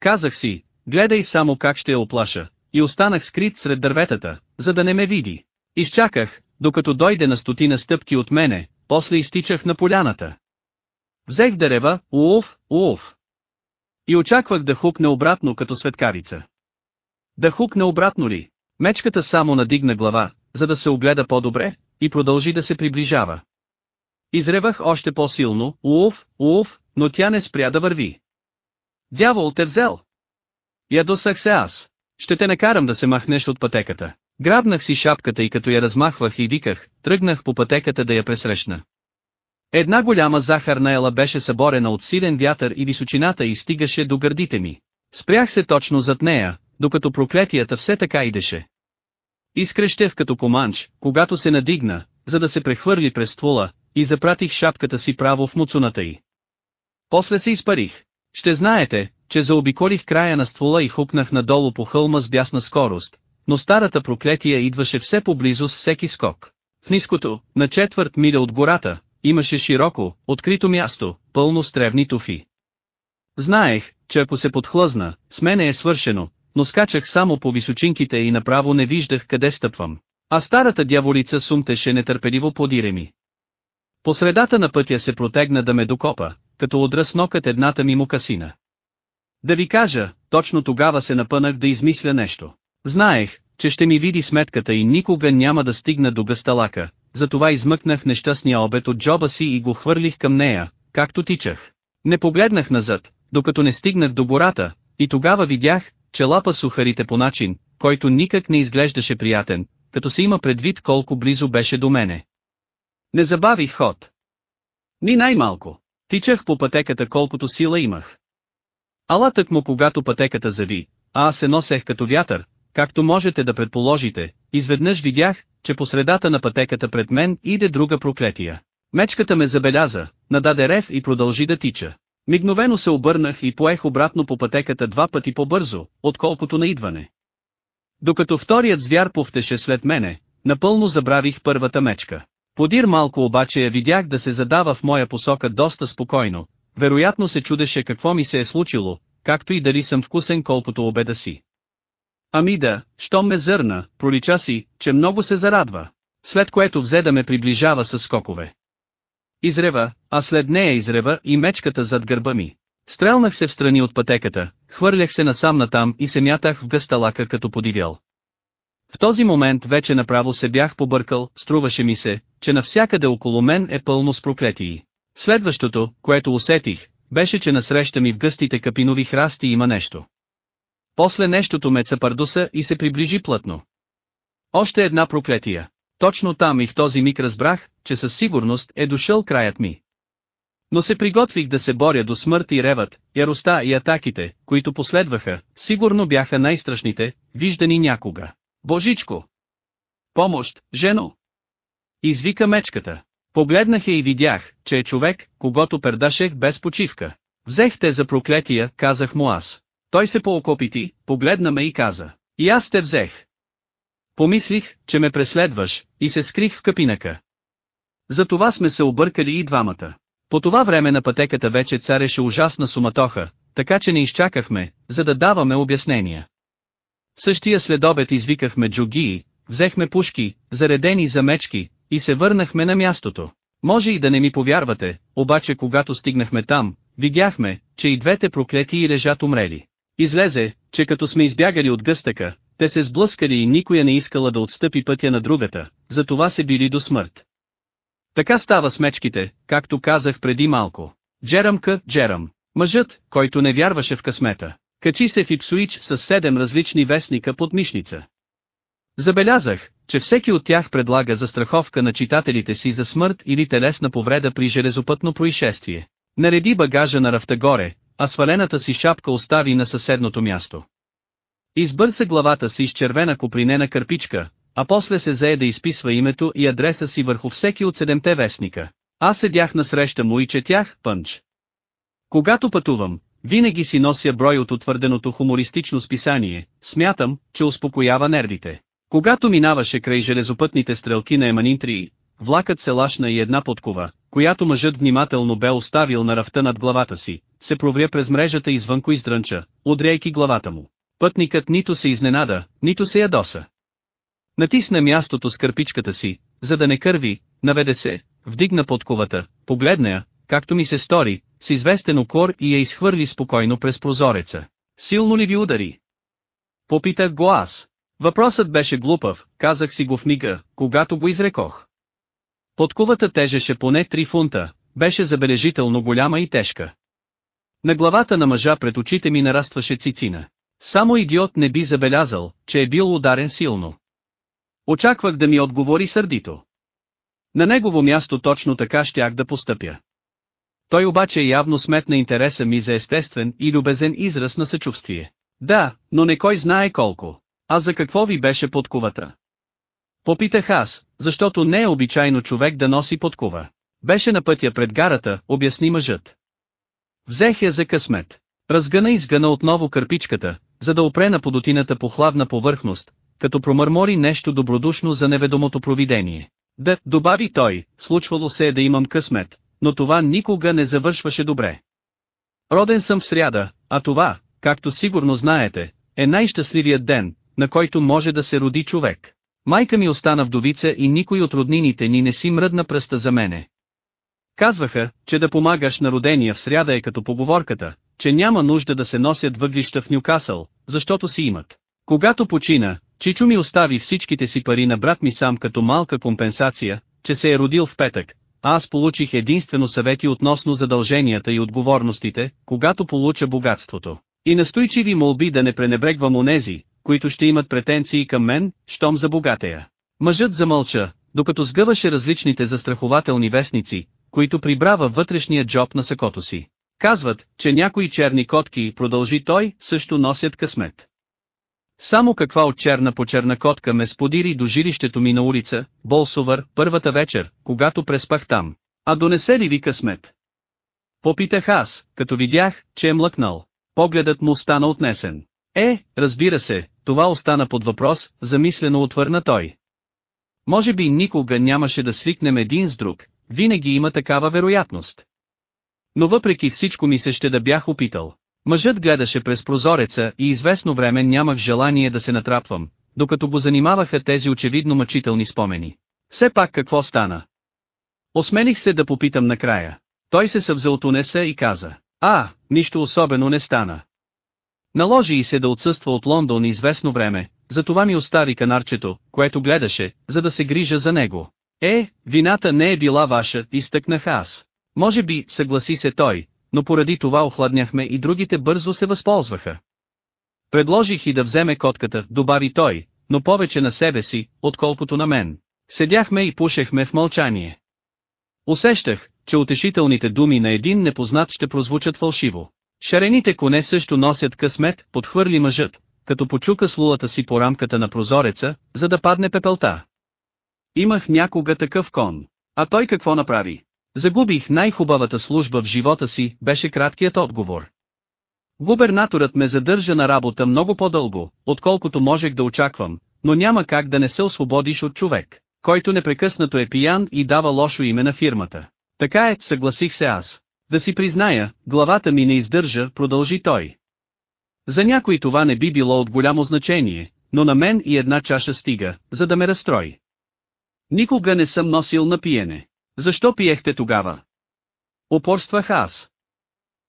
Казах си, гледай само как ще я оплаша, и останах скрит сред дърветата, за да не ме види. Изчаках, докато дойде на стотина стъпки от мене, после изтичах на поляната. Взех дерева, уов, уов. И очаквах да хукне обратно като светкарица. Да хукне обратно ли? Мечката само надигна глава, за да се огледа по-добре, и продължи да се приближава. Изревах още по-силно, уов, уов, но тя не спря да върви. Дявол те взел. Ядосах се аз. Ще те накарам да се махнеш от пътеката. Грабнах си шапката и като я размахвах и виках, тръгнах по пътеката да я пресрещна. Една голяма захарна ела беше съборена от силен вятър и височината и стигаше до гърдите ми. Спрях се точно зад нея, докато проклетията все така идеше. Изкрещех като команч, когато се надигна, за да се прехвърли през ствола, и запратих шапката си право в муцуната й. После се изпарих. Ще знаете, че заобиколих края на ствола и хупнах надолу по хълма с бясна скорост, но старата проклетия идваше все поблизо с всеки скок. В ниското, на четвърт миля от гората, имаше широко, открито място, пълно с тревни туфи. Знаех, че ако се подхлъзна, с мене е свършено, но скачах само по височинките и направо не виждах къде стъпвам. А старата дяволица сумтеше нетърпеливо подире ми. По средата на пътя се протегна да ме докопа, като отръс нокът едната ми мукасина. Да ви кажа, точно тогава се напънах да измисля нещо. Знаех, че ще ми види сметката и никога няма да стигна до гъсталака, затова измъкнах нещастния обед от джоба си и го хвърлих към нея, както тичах. Не погледнах назад, докато не стигнах до гората, и тогава видях, че лапа сухарите по начин, който никак не изглеждаше приятен, като се има предвид колко близо беше до мене. Не забавих ход. Ни най-малко. Тичах по пътеката колкото сила имах. Ала тък му когато пътеката зави, а аз се носех като вятър, както можете да предположите, изведнъж видях, че по средата на пътеката пред мен иде друга проклетия. Мечката ме забеляза, нададе рев и продължи да тича. Мигновено се обърнах и поех обратно по пътеката два пъти по-бързо, отколкото на идване. Докато вторият звяр повтеше след мене, напълно забравих първата мечка. Подир малко обаче я видях да се задава в моя посока доста спокойно, вероятно се чудеше какво ми се е случило, както и дали съм вкусен колкото обеда си. Ами да, щом ме зърна, пролича си, че много се зарадва. След което взе да ме приближава с скокове. Изрева, а след нея изрева и мечката зад гърба ми. Стрелнах се в страни от пътеката, хвърлях се насам натам и се мятах в гъсталака като подивял. В този момент вече направо се бях побъркал, струваше ми се, че навсякъде около мен е пълно с проклетии. Следващото, което усетих, беше че насреща ми в гъстите капинови храсти има нещо. После нещото ме цапардуса и се приближи плътно. Още една проклетия. Точно там и в този миг разбрах, че със сигурност е дошъл краят ми. Но се приготвих да се боря до смърт и ревът, яростта и атаките, които последваха, сигурно бяха най-страшните, виждани някога. Божичко! Помощ, жено! Извика мечката. Погледнах я и видях, че е човек, когато пердашех без почивка. Взех те за проклетия, казах му аз. Той се поокопити, погледна ме и каза. И аз те взех. Помислих, че ме преследваш, и се скрих в капинака. Затова сме се объркали и двамата. По това време на пътеката вече цареше ужасна суматоха, така че не изчакахме, за да даваме обяснения. Същия следобед извикахме джугии, взехме пушки, заредени за мечки, и се върнахме на мястото. Може и да не ми повярвате, обаче когато стигнахме там, видяхме, че и двете проклетии лежат умрели. Излезе, че като сме избягали от гъстъка, те се сблъскали и никоя не искала да отстъпи пътя на другата, затова се били до смърт. Така става с мечките, както казах преди малко. Джерам К. Джерам, мъжът, който не вярваше в късмета, качи се в Ипсуич с седем различни вестника под мишница. Забелязах, че всеки от тях предлага застраховка на читателите си за смърт или телесна повреда при железопътно происшествие. Нареди багажа на рафта горе, а свалената си шапка остави на съседното място. Избърса главата си с червена копринена кърпичка, а после се зае да изписва името и адреса си върху всеки от седемте вестника. Аз седях насреща му и четях «Пънч». Когато пътувам, винаги си нося брой от утвърденото хумористично списание, смятам, че успокоява нервите. Когато минаваше край железопътните стрелки на Еманинтрии, влакът се лашна и една подкова, която мъжът внимателно бе оставил на рафта над главата си, се провря през мрежата извънко издрънча, удряйки главата му. Пътникът нито се изненада, нито се ядоса. Натисна мястото с кърпичката си, за да не кърви, наведе се, вдигна подковата, погледна я, както ми се стори, с известен окор и я изхвърли спокойно през прозореца. Силно ли ви удари? Попитах го аз. Въпросът беше глупав, казах си го в мига, когато го изрекох. Подкувата тежеше поне 3 фунта, беше забележително голяма и тежка. На главата на мъжа пред очите ми нарастваше цицина. Само идиот не би забелязал, че е бил ударен силно. Очаквах да ми отговори сърдито. На негово място точно така щях да постъпя. Той обаче явно сметна интереса ми за естествен и любезен израз на съчувствие. Да, но не кой знае колко. А за какво ви беше подкувата? Попитах аз, защото не е обичайно човек да носи подкова. Беше на пътя пред гарата, обясни мъжът. Взех я за късмет. Разгъна и сгъна отново кърпичката, за да опре на подотината по хладна повърхност, като промърмори нещо добродушно за неведомото провидение. Да, добави той, случвало се е да имам късмет, но това никога не завършваше добре. Роден съм в сряда, а това, както сигурно знаете, е най-щастливият ден, на който може да се роди човек. Майка ми остана вдовица и никой от роднините ни не си мръдна пръста за мене. Казваха, че да помагаш на родения в сряда е като поговорката, че няма нужда да се носят въглища в Нюкасъл, защото си имат. Когато почина, Чичо ми остави всичките си пари на брат ми сам като малка компенсация, че се е родил в петък, аз получих единствено съвети относно задълженията и отговорностите, когато получа богатството. И настойчиви молби да не пренебрегвам онези, които ще имат претенции към мен, щом за богатея. Мъжът замълча, докато сгъваше различните застрахователни вестници, които прибрава вътрешния джоб на сакото си. Казват, че някои черни котки, продължи той, също носят късмет. Само каква от черна по черна котка ме сподири до жилището ми на улица, Болсовър, първата вечер, когато преспах там. А донесе ли ви късмет? Попитах аз, като видях, че е млъкнал. Погледът му стана отнесен. Е, разбира се, това остана под въпрос, замислено отвърна той. Може би никога нямаше да свикнем един с друг, винаги има такава вероятност. Но въпреки всичко ми се ще да бях опитал. Мъжът гледаше през прозореца и известно време нямах желание да се натрапвам, докато го занимаваха тези очевидно мъчителни спомени. Все пак какво стана? Осмених се да попитам накрая. Той се съвзе от унеса и каза, а, нищо особено не стана. Наложи и се да отсъства от Лондон известно време, затова ми остави канарчето, което гледаше, за да се грижа за него. Е, вината не е била ваша, изтъкнах аз. Може би, съгласи се той, но поради това охладняхме и другите бързо се възползваха. Предложих и да вземе котката, добави той, но повече на себе си, отколкото на мен. Седяхме и пушехме в мълчание. Усещах, че утешителните думи на един непознат ще прозвучат фалшиво. Шарените коне също носят късмет, подхвърли мъжът, като почука слулата си по рамката на прозореца, за да падне пепелта. Имах някога такъв кон. А той какво направи? Загубих най-хубавата служба в живота си, беше краткият отговор. Губернаторът ме задържа на работа много по-дълго, отколкото можех да очаквам, но няма как да не се освободиш от човек, който непрекъснато е пиян и дава лошо име на фирмата. Така е, съгласих се аз. Да си призная, главата ми не издържа, продължи той. За някой това не би било от голямо значение, но на мен и една чаша стига, за да ме разстрои. Никога не съм носил на пиене. Защо пиехте тогава? Опорствах аз.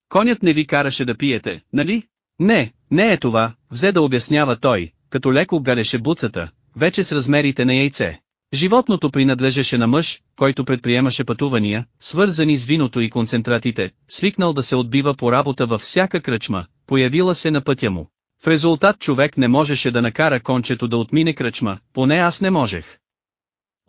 Конят не ви караше да пиете, нали? Не, не е това, взе да обяснява той, като леко галеше буцата, вече с размерите на яйце. Животното принадлежеше на мъж, който предприемаше пътувания, свързани с виното и концентратите, свикнал да се отбива по работа във всяка кръчма, появила се на пътя му. В резултат човек не можеше да накара кончето да отмине кръчма, поне аз не можех.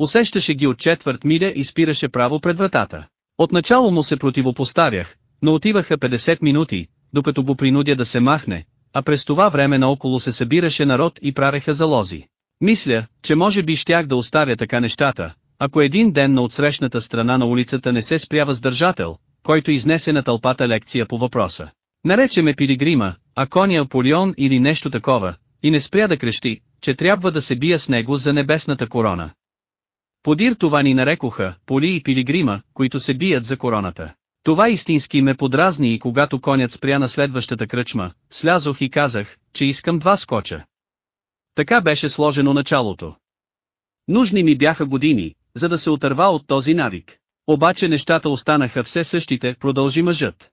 Усещаше ги от четвърт миля и спираше право пред вратата. Отначало му се противопоставях, но отиваха 50 минути, докато го принудя да се махне, а през това време наоколо се събираше народ и прареха залози. Мисля, че може би щях да оставя така нещата, ако един ден на отсрещната страна на улицата не се спря въздържател, който изнесе на тълпата лекция по въпроса. Нарече ме пилигрима, а коня Аполион или нещо такова, и не спря да крещи, че трябва да се бия с него за небесната корона. Подир това ни нарекоха, поли и пилигрима, които се бият за короната. Това истински ме подразни и когато конят спря на следващата кръчма, слязох и казах, че искам два скоча. Така беше сложено началото. Нужни ми бяха години, за да се отърва от този навик. Обаче нещата останаха все същите, продължи мъжът.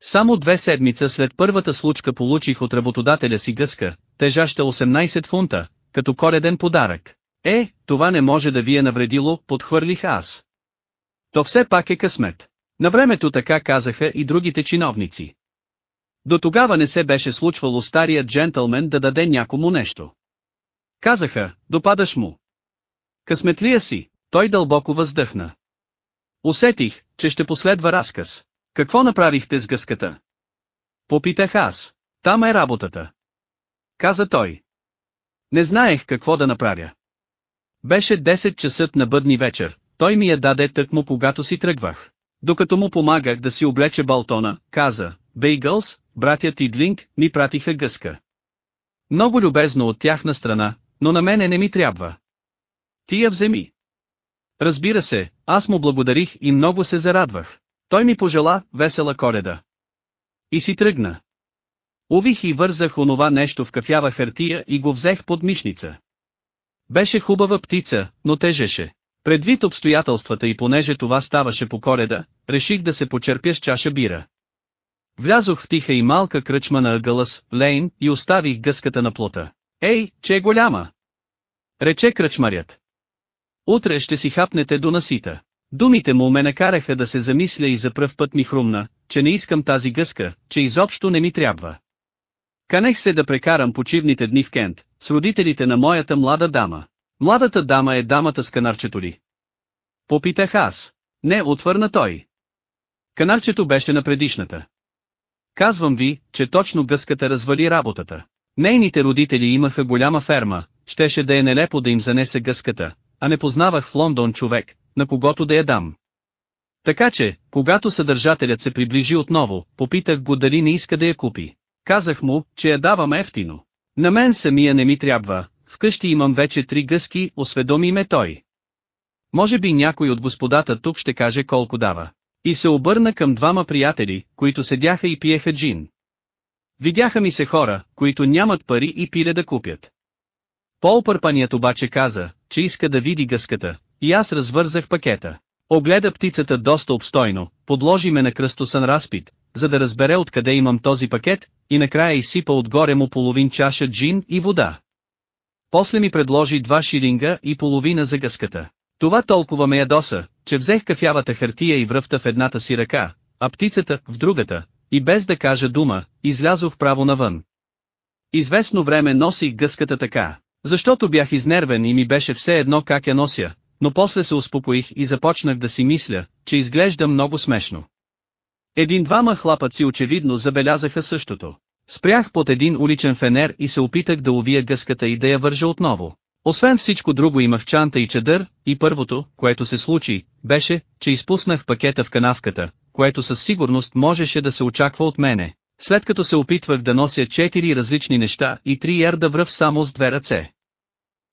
Само две седмица след първата случка получих от работодателя си гъска, тежаща 18 фунта, като кореден подарък. Е, това не може да ви е навредило, подхвърлих аз. То все пак е късмет. На времето така казаха и другите чиновници. До тогава не се беше случвало старият джентълмен да даде някому нещо. Казаха, допадаш му. Късметлия си, той дълбоко въздъхна. Усетих, че ще последва разказ. Какво направихте с гъската? Попитах аз. Там е работата. Каза той. Не знаех какво да направя. Беше 10 часът на бъдни вечер, той ми я даде тъкмо когато си тръгвах. Докато му помагах да си облече балтона, каза, Бейгълс, братят Идлинг, ми пратиха гъска. Много любезно от тяхна страна, но на мене не ми трябва. Ти я вземи. Разбира се, аз му благодарих и много се зарадвах. Той ми пожела весела коледа. И си тръгна. Увих и вързах онова нещо в кафява хартия и го взех под мишница. Беше хубава птица, но тежеше. Предвид обстоятелствата и понеже това ставаше по коледа, реших да се почерпя с чаша бира. Влязох в тиха и малка кръчма на ъгълъс, Лейн, и оставих гъската на плота. Ей, че е голяма! Рече кръчмарят. Утре ще си хапнете до насита. Думите му ме накараха да се замисля и за пръв път ми хрумна, че не искам тази гъска, че изобщо не ми трябва. Канех се да прекарам почивните дни в Кент, с родителите на моята млада дама. Младата дама е дамата с канарчето ли? Попитах аз. Не, отвърна той. Канарчето беше на предишната. Казвам ви, че точно гъската развали работата. Нейните родители имаха голяма ферма, щеше да е нелепо да им занесе гъската, а не познавах в Лондон човек, на когото да я дам. Така че, когато съдържателят се приближи отново, попитах го дали не иска да я купи. Казах му, че я давам ефтино. На мен самия не ми трябва, вкъщи имам вече три гъски, осведоми ме той. Може би някой от господата тук ще каже колко дава. И се обърна към двама приятели, които седяха и пиеха джин. Видяха ми се хора, които нямат пари и пиле да купят. По-опърпаният обаче каза, че иска да види гъската, и аз развързах пакета. Огледа птицата доста обстойно, подложи ме на кръстосън разпит, за да разбере откъде имам този пакет, и накрая изсипа отгоре му половин чаша джин и вода. После ми предложи два шилинга и половина за гъската. Това толкова ме ядоса, че взех кафявата хартия и връвта в едната си ръка, а птицата в другата, и без да кажа дума, излязох право навън. Известно време носих гъската така, защото бях изнервен и ми беше все едно как я нося, но после се успокоих и започнах да си мисля, че изглежда много смешно. Един-двама хлапъци очевидно забелязаха същото. Спрях под един уличен фенер и се опитах да увия гъската и да я вържа отново. Освен всичко друго имах чанта и чадър, и първото, което се случи, беше, че изпуснах пакета в канавката, което със сигурност можеше да се очаква от мене, след като се опитвах да нося четири различни неща и три ярда връв само с две ръце.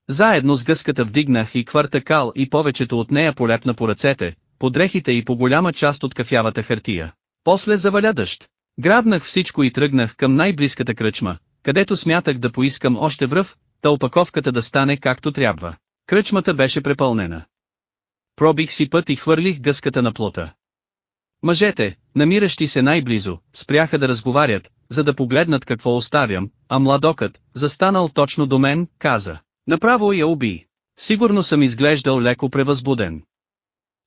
Заедно с гъската вдигнах и кварта кал и повечето от нея полепна по ръцете, по дрехите и по голяма част от кафявата хартия. После заваля дъжд. Грабнах всичко и тръгнах към най-близката кръчма, където смятах да поискам още връв, та опаковката да стане както трябва. Кръчмата беше препълнена. Пробих си път и хвърлих гъската на плота. Мъжете, намиращи се най-близо, спряха да разговарят, за да погледнат какво оставям, а младокът, застанал точно до мен, каза. Направо я уби. Сигурно съм изглеждал леко превъзбуден.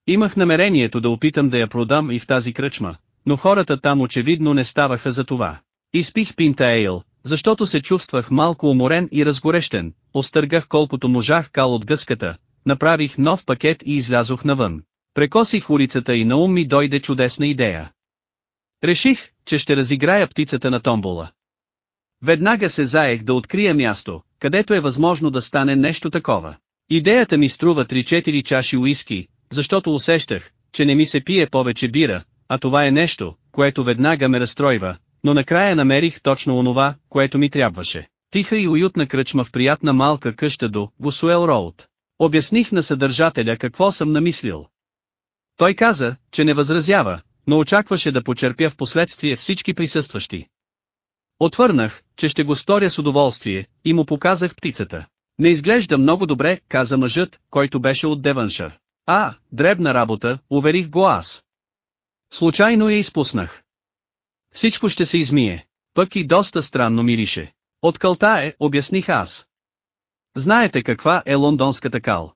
Имах намерението да опитам да я продам и в тази кръчма, но хората там очевидно не ставаха за това. Изпих пинта ейл, защото се чувствах малко уморен и разгорещен, остъргах колкото можах кал от гъската, направих нов пакет и излязох навън. Прекосих улицата и на ум ми дойде чудесна идея. Реших, че ще разиграя птицата на томбола. Веднага се заех да открия място, където е възможно да стане нещо такова. Идеята ми струва 3-4 чаши уиски, защото усещах, че не ми се пие повече бира, а това е нещо, което веднага ме разстройва, но накрая намерих точно онова, което ми трябваше. Тиха и уютна кръчма в приятна малка къща до Гусуел Роуд. Обясних на съдържателя какво съм намислил. Той каза, че не възразява, но очакваше да почерпя в последствие всички присъстващи. Отвърнах, че ще го сторя с удоволствие, и му показах птицата. Не изглежда много добре, каза мъжът, който беше от Деваншър. А, дребна работа, уверих го аз. Случайно я изпуснах. Всичко ще се измие. Пък и доста странно мирише. От кълта е, обясних аз. Знаете каква е лондонската кал.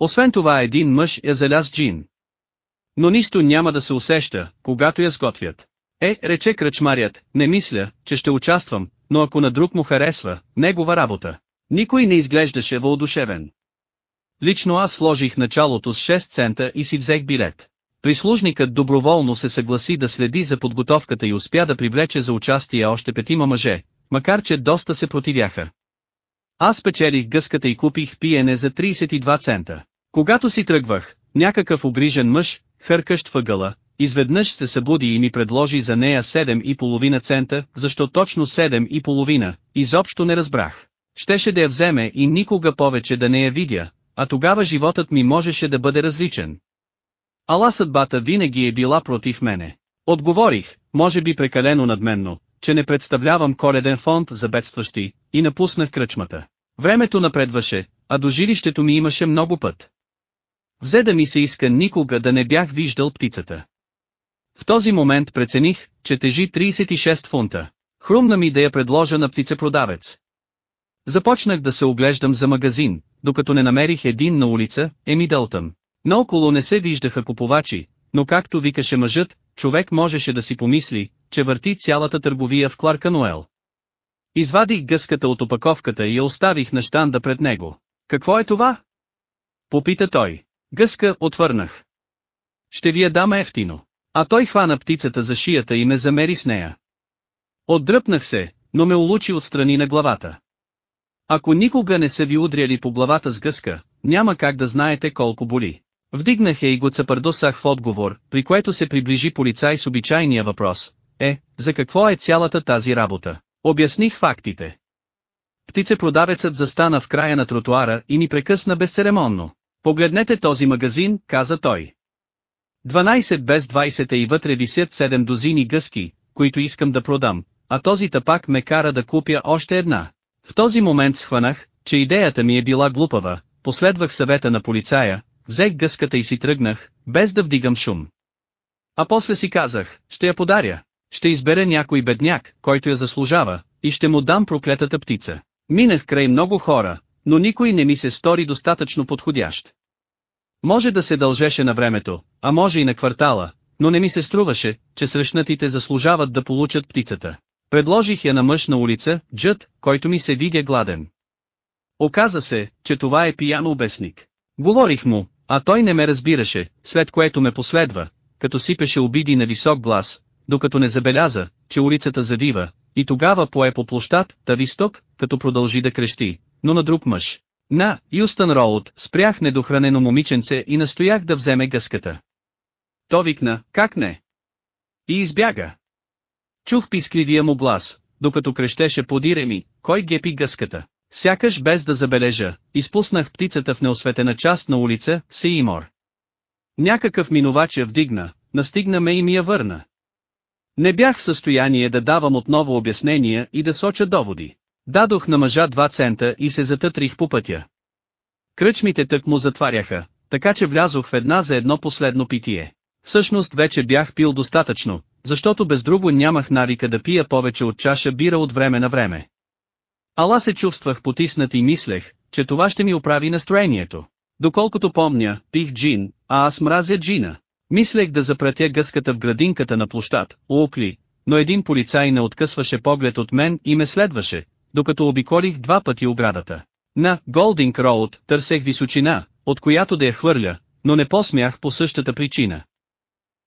Освен това един мъж я заля с джин. Но нищо няма да се усеща, когато я сготвят. Е, рече кръчмарят, не мисля, че ще участвам, но ако на друг му харесва, негова работа. Никой не изглеждаше въодушевен. Лично аз сложих началото с 6 цента и си взех билет. Прислужникът доброволно се съгласи да следи за подготовката и успя да привлече за участие още петима мъже, макар че доста се противяха. Аз печелих гъската и купих пиене за 32 цента. Когато си тръгвах, някакъв обрижен мъж, хъркащ въгъла, изведнъж се събуди и ми предложи за нея 7,5 цента, защо точно 7,5, изобщо не разбрах. Щеше да я вземе и никога повече да не я видя, а тогава животът ми можеше да бъде различен. Ала съдбата винаги е била против мене. Отговорих, може би прекалено надменно, че не представлявам коледен фонд за бедстващи, и напуснах кръчмата. Времето напредваше, а до жилището ми имаше много път. Взе да ми се иска никога да не бях виждал птицата. В този момент прецених, че тежи 36 фунта. Хрумна ми да я предложа на птицепродавец. Започнах да се оглеждам за магазин, докато не намерих един на улица, Еми. Наоколо не се виждаха купувачи, но както викаше мъжът, човек можеше да си помисли, че върти цялата търговия в Кларка Ноел. Извадих гъската от опаковката и я оставих на щанда пред него. Какво е това? Попита той. Гъска, отвърнах. Ще ви я дам ефтино. А той хвана птицата за шията и ме замери с нея. Отдръпнах се, но ме улучи отстрани на главата. Ако никога не са ви удряли по главата с гъска, няма как да знаете колко боли. Вдигнах я и го цапардосах в отговор, при което се приближи полицай с обичайния въпрос. Е, за какво е цялата тази работа? Обясних фактите. Птицепродавецът застана в края на тротуара и ни прекъсна безцеремонно. Погледнете този магазин, каза той. 12 без 20 и вътре висят 7 дозини гъски, които искам да продам, а този тапак ме кара да купя още една. В този момент схванах, че идеята ми е била глупава, последвах съвета на полицая, взех гъската и си тръгнах, без да вдигам шум. А после си казах, ще я подаря. Ще избера някой бедняк, който я заслужава, и ще му дам проклетата птица. Минах край много хора, но никой не ми се стори достатъчно подходящ. Може да се дължеше на времето, а може и на квартала, но не ми се струваше, че срещнатите заслужават да получат птицата. Предложих я на мъж на улица, Джът, който ми се видя гладен. Оказа се, че това е пиян обясник. Говорих му, а той не ме разбираше, след което ме последва, като сипеше обиди на висок глас, докато не забеляза, че улицата завива, и тогава пое по площад, Тависток, като продължи да крещи, но на друг мъж. На, Юстън Роуд, спрях недохранено момиченце и настоях да вземе гъската. То викна, как не? И избяга. Чух пискливия му глас, докато крещеше подире ми, кой гепи гъската. Сякаш без да забележа, изпуснах птицата в неосветена част на улица, Сиимор. Някакъв минувач я вдигна, настигна ме и ми я върна. Не бях в състояние да давам отново обяснения и да соча доводи. Дадох на мъжа два цента и се затътрих по пътя. Кръчмите тък му затваряха, така че влязох в една за едно последно питие. Всъщност вече бях пил достатъчно, защото без друго нямах навика да пия повече от чаша бира от време на време. Ала се чувствах потиснат и мислех, че това ще ми оправи настроението. Доколкото помня, пих джин, а аз мразя джина. Мислех да запратя гъската в градинката на площад, Уокли, но един полицай не откъсваше поглед от мен и ме следваше, докато обиколих два пъти оградата. На Голдинг Роуд търсех височина, от която да я хвърля, но не посмях по същата причина.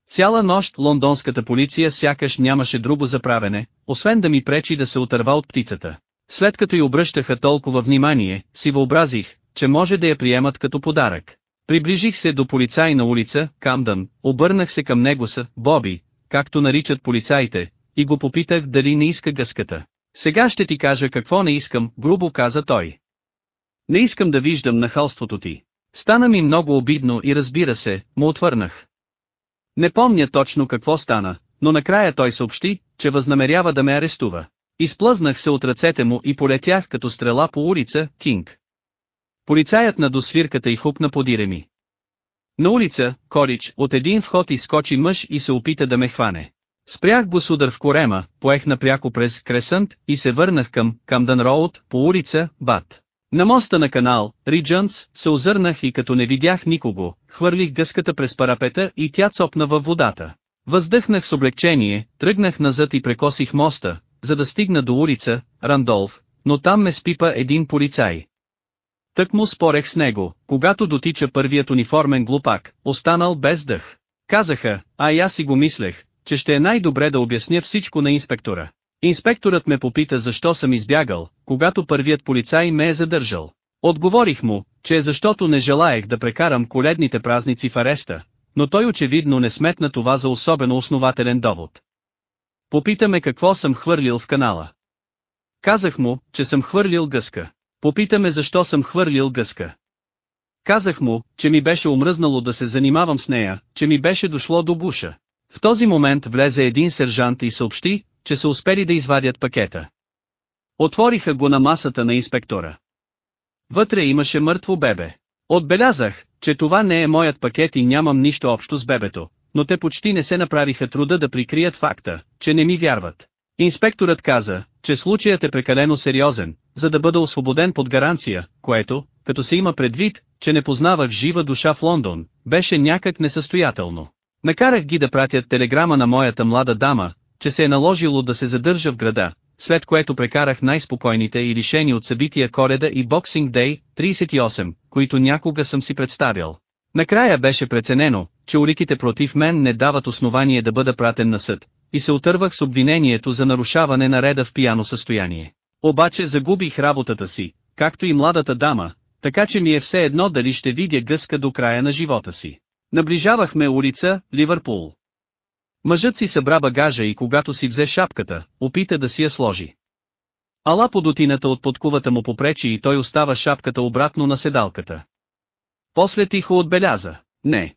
Цяла нощ лондонската полиция сякаш нямаше друго заправене, освен да ми пречи да се отърва от птицата. След като й обръщаха толкова внимание, си въобразих, че може да я приемат като подарък. Приближих се до полицай на улица, Камдън, обърнах се към него с Боби, както наричат полицаите, и го попитах дали не иска гъската. Сега ще ти кажа какво не искам, грубо каза той. Не искам да виждам нахалството ти. Стана ми много обидно и разбира се, му отвърнах. Не помня точно какво стана, но накрая той съобщи, че възнамерява да ме арестува. Изплъзнах се от ръцете му и полетях като стрела по улица, Кинг. Полицаят на досвирката и хукна подире ми. На улица, Корич, от един вход изскочи мъж и се опита да ме хване. Спрях го с удар в корема, поех напряко през Кресънт и се върнах към Камдън Роуд по улица Бат. На моста на канал, Риджънс, се озърнах и като не видях никого, хвърлих гъската през парапета и тя цопна във водата. Въздъхнах с облегчение, тръгнах назад и прекосих моста, за да стигна до улица, Рандолф, но там ме спипа един полицай. Тък му спорех с него, когато дотича първият униформен глупак, останал без дъх. Казаха, а и аз си го мислех, че ще е най-добре да обясня всичко на инспектора. Инспекторът ме попита защо съм избягал, когато първият полицай ме е задържал. Отговорих му, че е защото не желаех да прекарам коледните празници в ареста, но той очевидно не сметна това за особено основателен довод. Попитаме какво съм хвърлил в канала. Казах му, че съм хвърлил гъска. Попитаме защо съм хвърлил гъска. Казах му, че ми беше омръзнало да се занимавам с нея, че ми беше дошло до буша. В този момент влезе един сержант и съобщи, че са успели да извадят пакета. Отвориха го на масата на инспектора. Вътре имаше мъртво бебе. Отбелязах, че това не е моят пакет и нямам нищо общо с бебето, но те почти не се направиха труда да прикрият факта, че не ми вярват. Инспекторът каза, че случаят е прекалено сериозен, за да бъда освободен под гаранция, което, като се има предвид, че не познавах жива душа в Лондон, беше някак несъстоятелно. Накарах ги да пратят телеграма на моята млада дама, че се е наложило да се задържа в града, след което прекарах най-спокойните и лишени от събития Коледа и Боксинг Дей, 38, които някога съм си представял. Накрая беше преценено, че уликите против мен не дават основание да бъда пратен на съд, и се отървах с обвинението за нарушаване на реда в пияно състояние. Обаче загубих работата си, както и младата дама, така че ми е все едно дали ще видя гъска до края на живота си. Наближавахме улица, Ливърпул. Мъжът си събра багажа и когато си взе шапката, опита да си я сложи. Ала подотината от подкувата му попречи и той остава шапката обратно на седалката. После тихо отбеляза, не.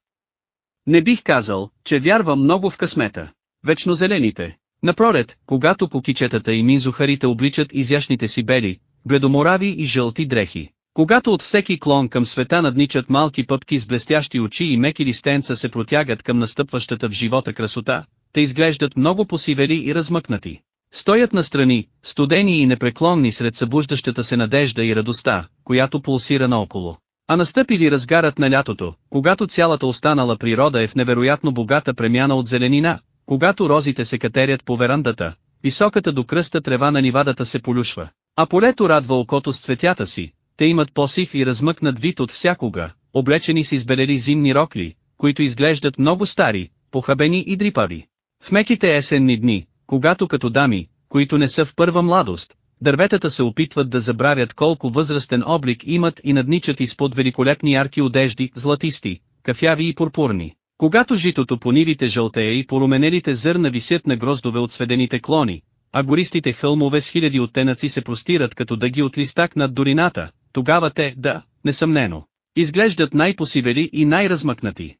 Не бих казал, че вярвам много в късмета. Вечно зелените. Напроред, когато покичетата и минзухарите обличат изящните си бели, бледоморави и жълти дрехи. Когато от всеки клон към света надничат малки пъпки с блестящи очи и меки листенца се протягат към настъпващата в живота красота, те изглеждат много посивели и размъкнати. Стоят настрани, студени и непреклонни сред събуждащата се надежда и радостта, която пулсира наоколо. А настъпили разгарът на лятото, когато цялата останала природа е в невероятно богата премяна от зеленина, когато розите се катерят по верандата, високата до кръста трева на нивадата се полюшва, а полето радва окото с цветята си, те имат посив и размъкнат вид от всякога, облечени с избелели зимни рокли, които изглеждат много стари, похабени и дрипави. В меките есенни дни, когато като дами, които не са в първа младост, дърветата се опитват да забравят колко възрастен облик имат и надничат изпод великолепни ярки одежди, златисти, кафяви и пурпурни. Когато житото по нивите жълтея и поруменелите зърна висят на гроздове от сведените клони, а гористите хълмове с хиляди оттенъци се простират като дъги от листак над дорината, тогава те, да, несъмнено, изглеждат най-посивели и най-размъкнати.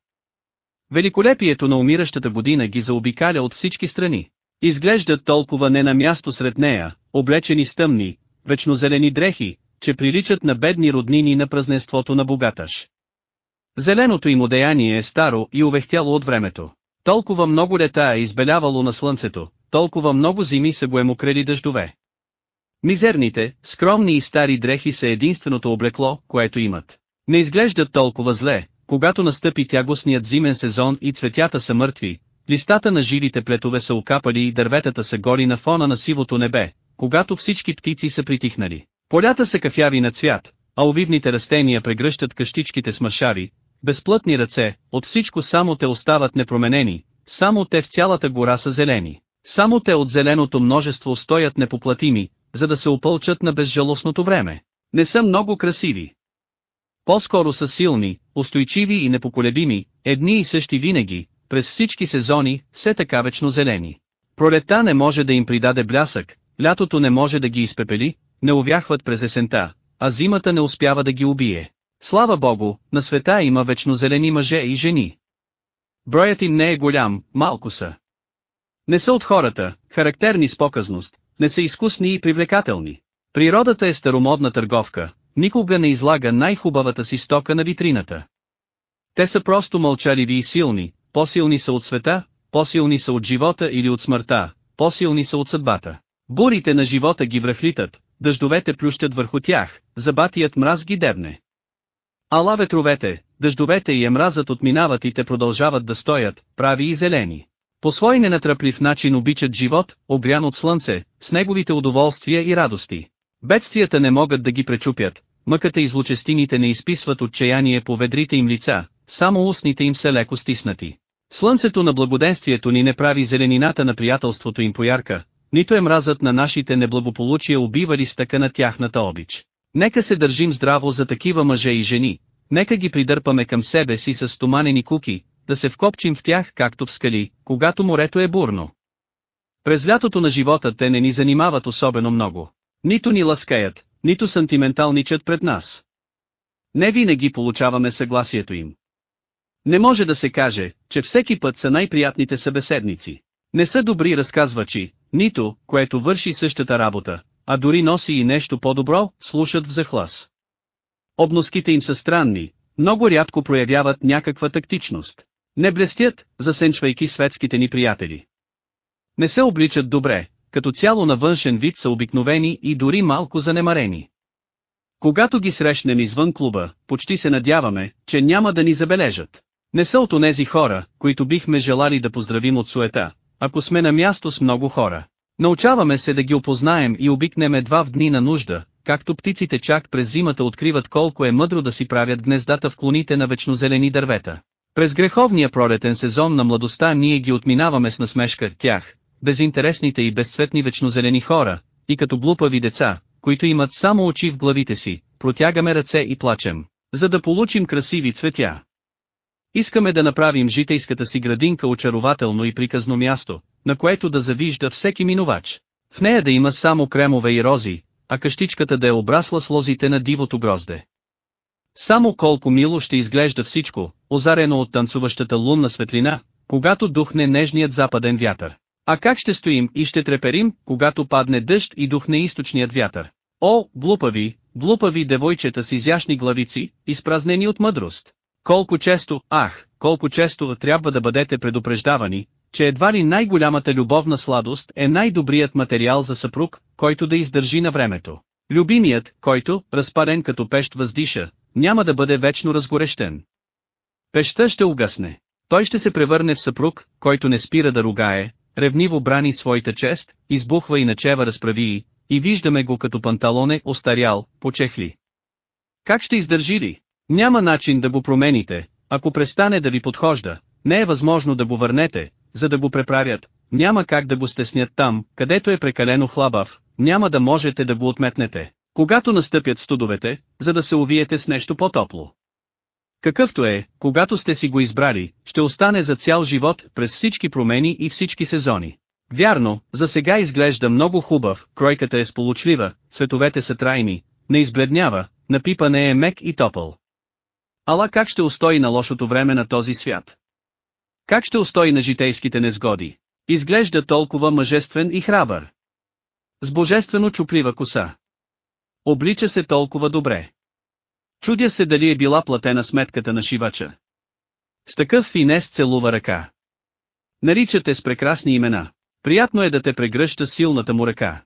Великолепието на умиращата година ги заобикаля от всички страни. Изглеждат толкова не на място сред нея, облечени с тъмни, вечнозелени дрехи, че приличат на бедни роднини на празненството на богаташ. Зеленото им одеяние е старо и увехтяло от времето. Толкова много лета е избелявало на слънцето, толкова много зими са го емокрели дъждове. Мизерните, скромни и стари дрехи са единственото облекло, което имат. Не изглеждат толкова зле, когато настъпи тягостният зимен сезон и цветята са мъртви, листата на живите плетове са окапали и дърветата са гори на фона на сивото небе, когато всички птици са притихнали. Полята са кафяви на цвят, а овивните растения прегръщат къщичките с машари, безплътни ръце, от всичко само те остават непроменени, само те в цялата гора са зелени. Само те от зеленото множество стоят непоплатими, за да се опълчат на безжалостното време. Не са много красиви. По-скоро са силни, устойчиви и непоколебими, едни и същи винаги, през всички сезони, все така вечно зелени. Пролета не може да им придаде блясък, лятото не може да ги изпепели, не увяхват през есента, а зимата не успява да ги убие. Слава Богу, на света има вечно зелени мъже и жени. Броят им не е голям, малко са. Не са от хората, характерни с показност, не са изкусни и привлекателни. Природата е старомодна търговка, никога не излага най-хубавата си стока на витрината. Те са просто мълчаливи и силни, по-силни са от света, по-силни са от живота или от смъртта, по-силни са от съдбата. Бурите на живота ги връхлитат, дъждовете плющат върху тях, забатият мраз ги дебне. Ала ветровете, дъждовете и емразът отминават и те продължават да стоят, прави и зелени. По свой ненатърплив начин обичат живот, обрян от слънце, с неговите удоволствия и радости. Бедствията не могат да ги пречупят, мъката и злочестините не изписват отчаяние по ведрите им лица, само устните им са леко стиснати. Слънцето на благоденствието ни не прави зеленината на приятелството им поярка, нито е мразът на нашите неблагополучия убивали стъка на тяхната обич. Нека се държим здраво за такива мъже и жени, нека ги придърпаме към себе си с стоманени куки, да се вкопчим в тях както в скали, когато морето е бурно. През лятото на живота те не ни занимават особено много. Нито ни ласкаят, нито сантименталничат пред нас. Не винаги получаваме съгласието им. Не може да се каже, че всеки път са най-приятните събеседници. Не са добри разказвачи, нито, което върши същата работа, а дори носи и нещо по-добро, слушат в захлас. Обноските им са странни, много рядко проявяват някаква тактичност. Не блестят, засенчвайки светските ни приятели. Не се обличат добре, като цяло на външен вид са обикновени и дори малко занемарени. Когато ги срещнем извън клуба, почти се надяваме, че няма да ни забележат. Не са от онези хора, които бихме желали да поздравим от суета, ако сме на място с много хора. Научаваме се да ги опознаем и обикнем едва в дни на нужда, както птиците чак през зимата откриват колко е мъдро да си правят гнездата в клоните на вечнозелени дървета. През греховния пролетен сезон на младостта ние ги отминаваме с насмешка тях, безинтересните и безцветни вечнозелени хора, и като глупави деца, които имат само очи в главите си, протягаме ръце и плачем, за да получим красиви цветя. Искаме да направим житейската си градинка очарователно и приказно място, на което да завижда всеки минувач. В нея да има само кремове и рози, а къщичката да е обрасла с лозите на дивото грозде. Само колко мило ще изглежда всичко, озарено от танцуващата лунна светлина, когато духне нежният западен вятър. А как ще стоим и ще треперим, когато падне дъжд и духне източният вятър? О, глупави, глупави девойчета с изящни главици, изпразнени от мъдрост! Колко често, ах, колко често трябва да бъдете предупреждавани, че едва ли най-голямата любовна сладост е най-добрият материал за съпруг, който да издържи на времето. Любимият, който, разпарен като пещ въздиша, няма да бъде вечно разгорещен. Пещта ще угасне. Той ще се превърне в съпруг, който не спира да ругае, ревниво брани своята чест, избухва и начева разправи и виждаме го като панталоне остарял, почехли. Как ще издържи ли? Няма начин да го промените, ако престане да ви подхожда, не е възможно да го върнете, за да го преправят, няма как да го стеснят там, където е прекалено хлабав, няма да можете да го отметнете, когато настъпят студовете, за да се увиете с нещо по-топло. Какъвто е, когато сте си го избрали, ще остане за цял живот, през всички промени и всички сезони. Вярно, за сега изглежда много хубав, кройката е сполучлива, цветовете са трайни, не избледнява, напипане е мек и топъл. Ала как ще устои на лошото време на този свят? Как ще устои на житейските незгоди? Изглежда толкова мъжествен и храбър. С божествено чуплива коса. Облича се толкова добре. Чудя се дали е била платена сметката на шивача. С такъв финес целува ръка. Наричате с прекрасни имена. Приятно е да те прегръща силната му ръка.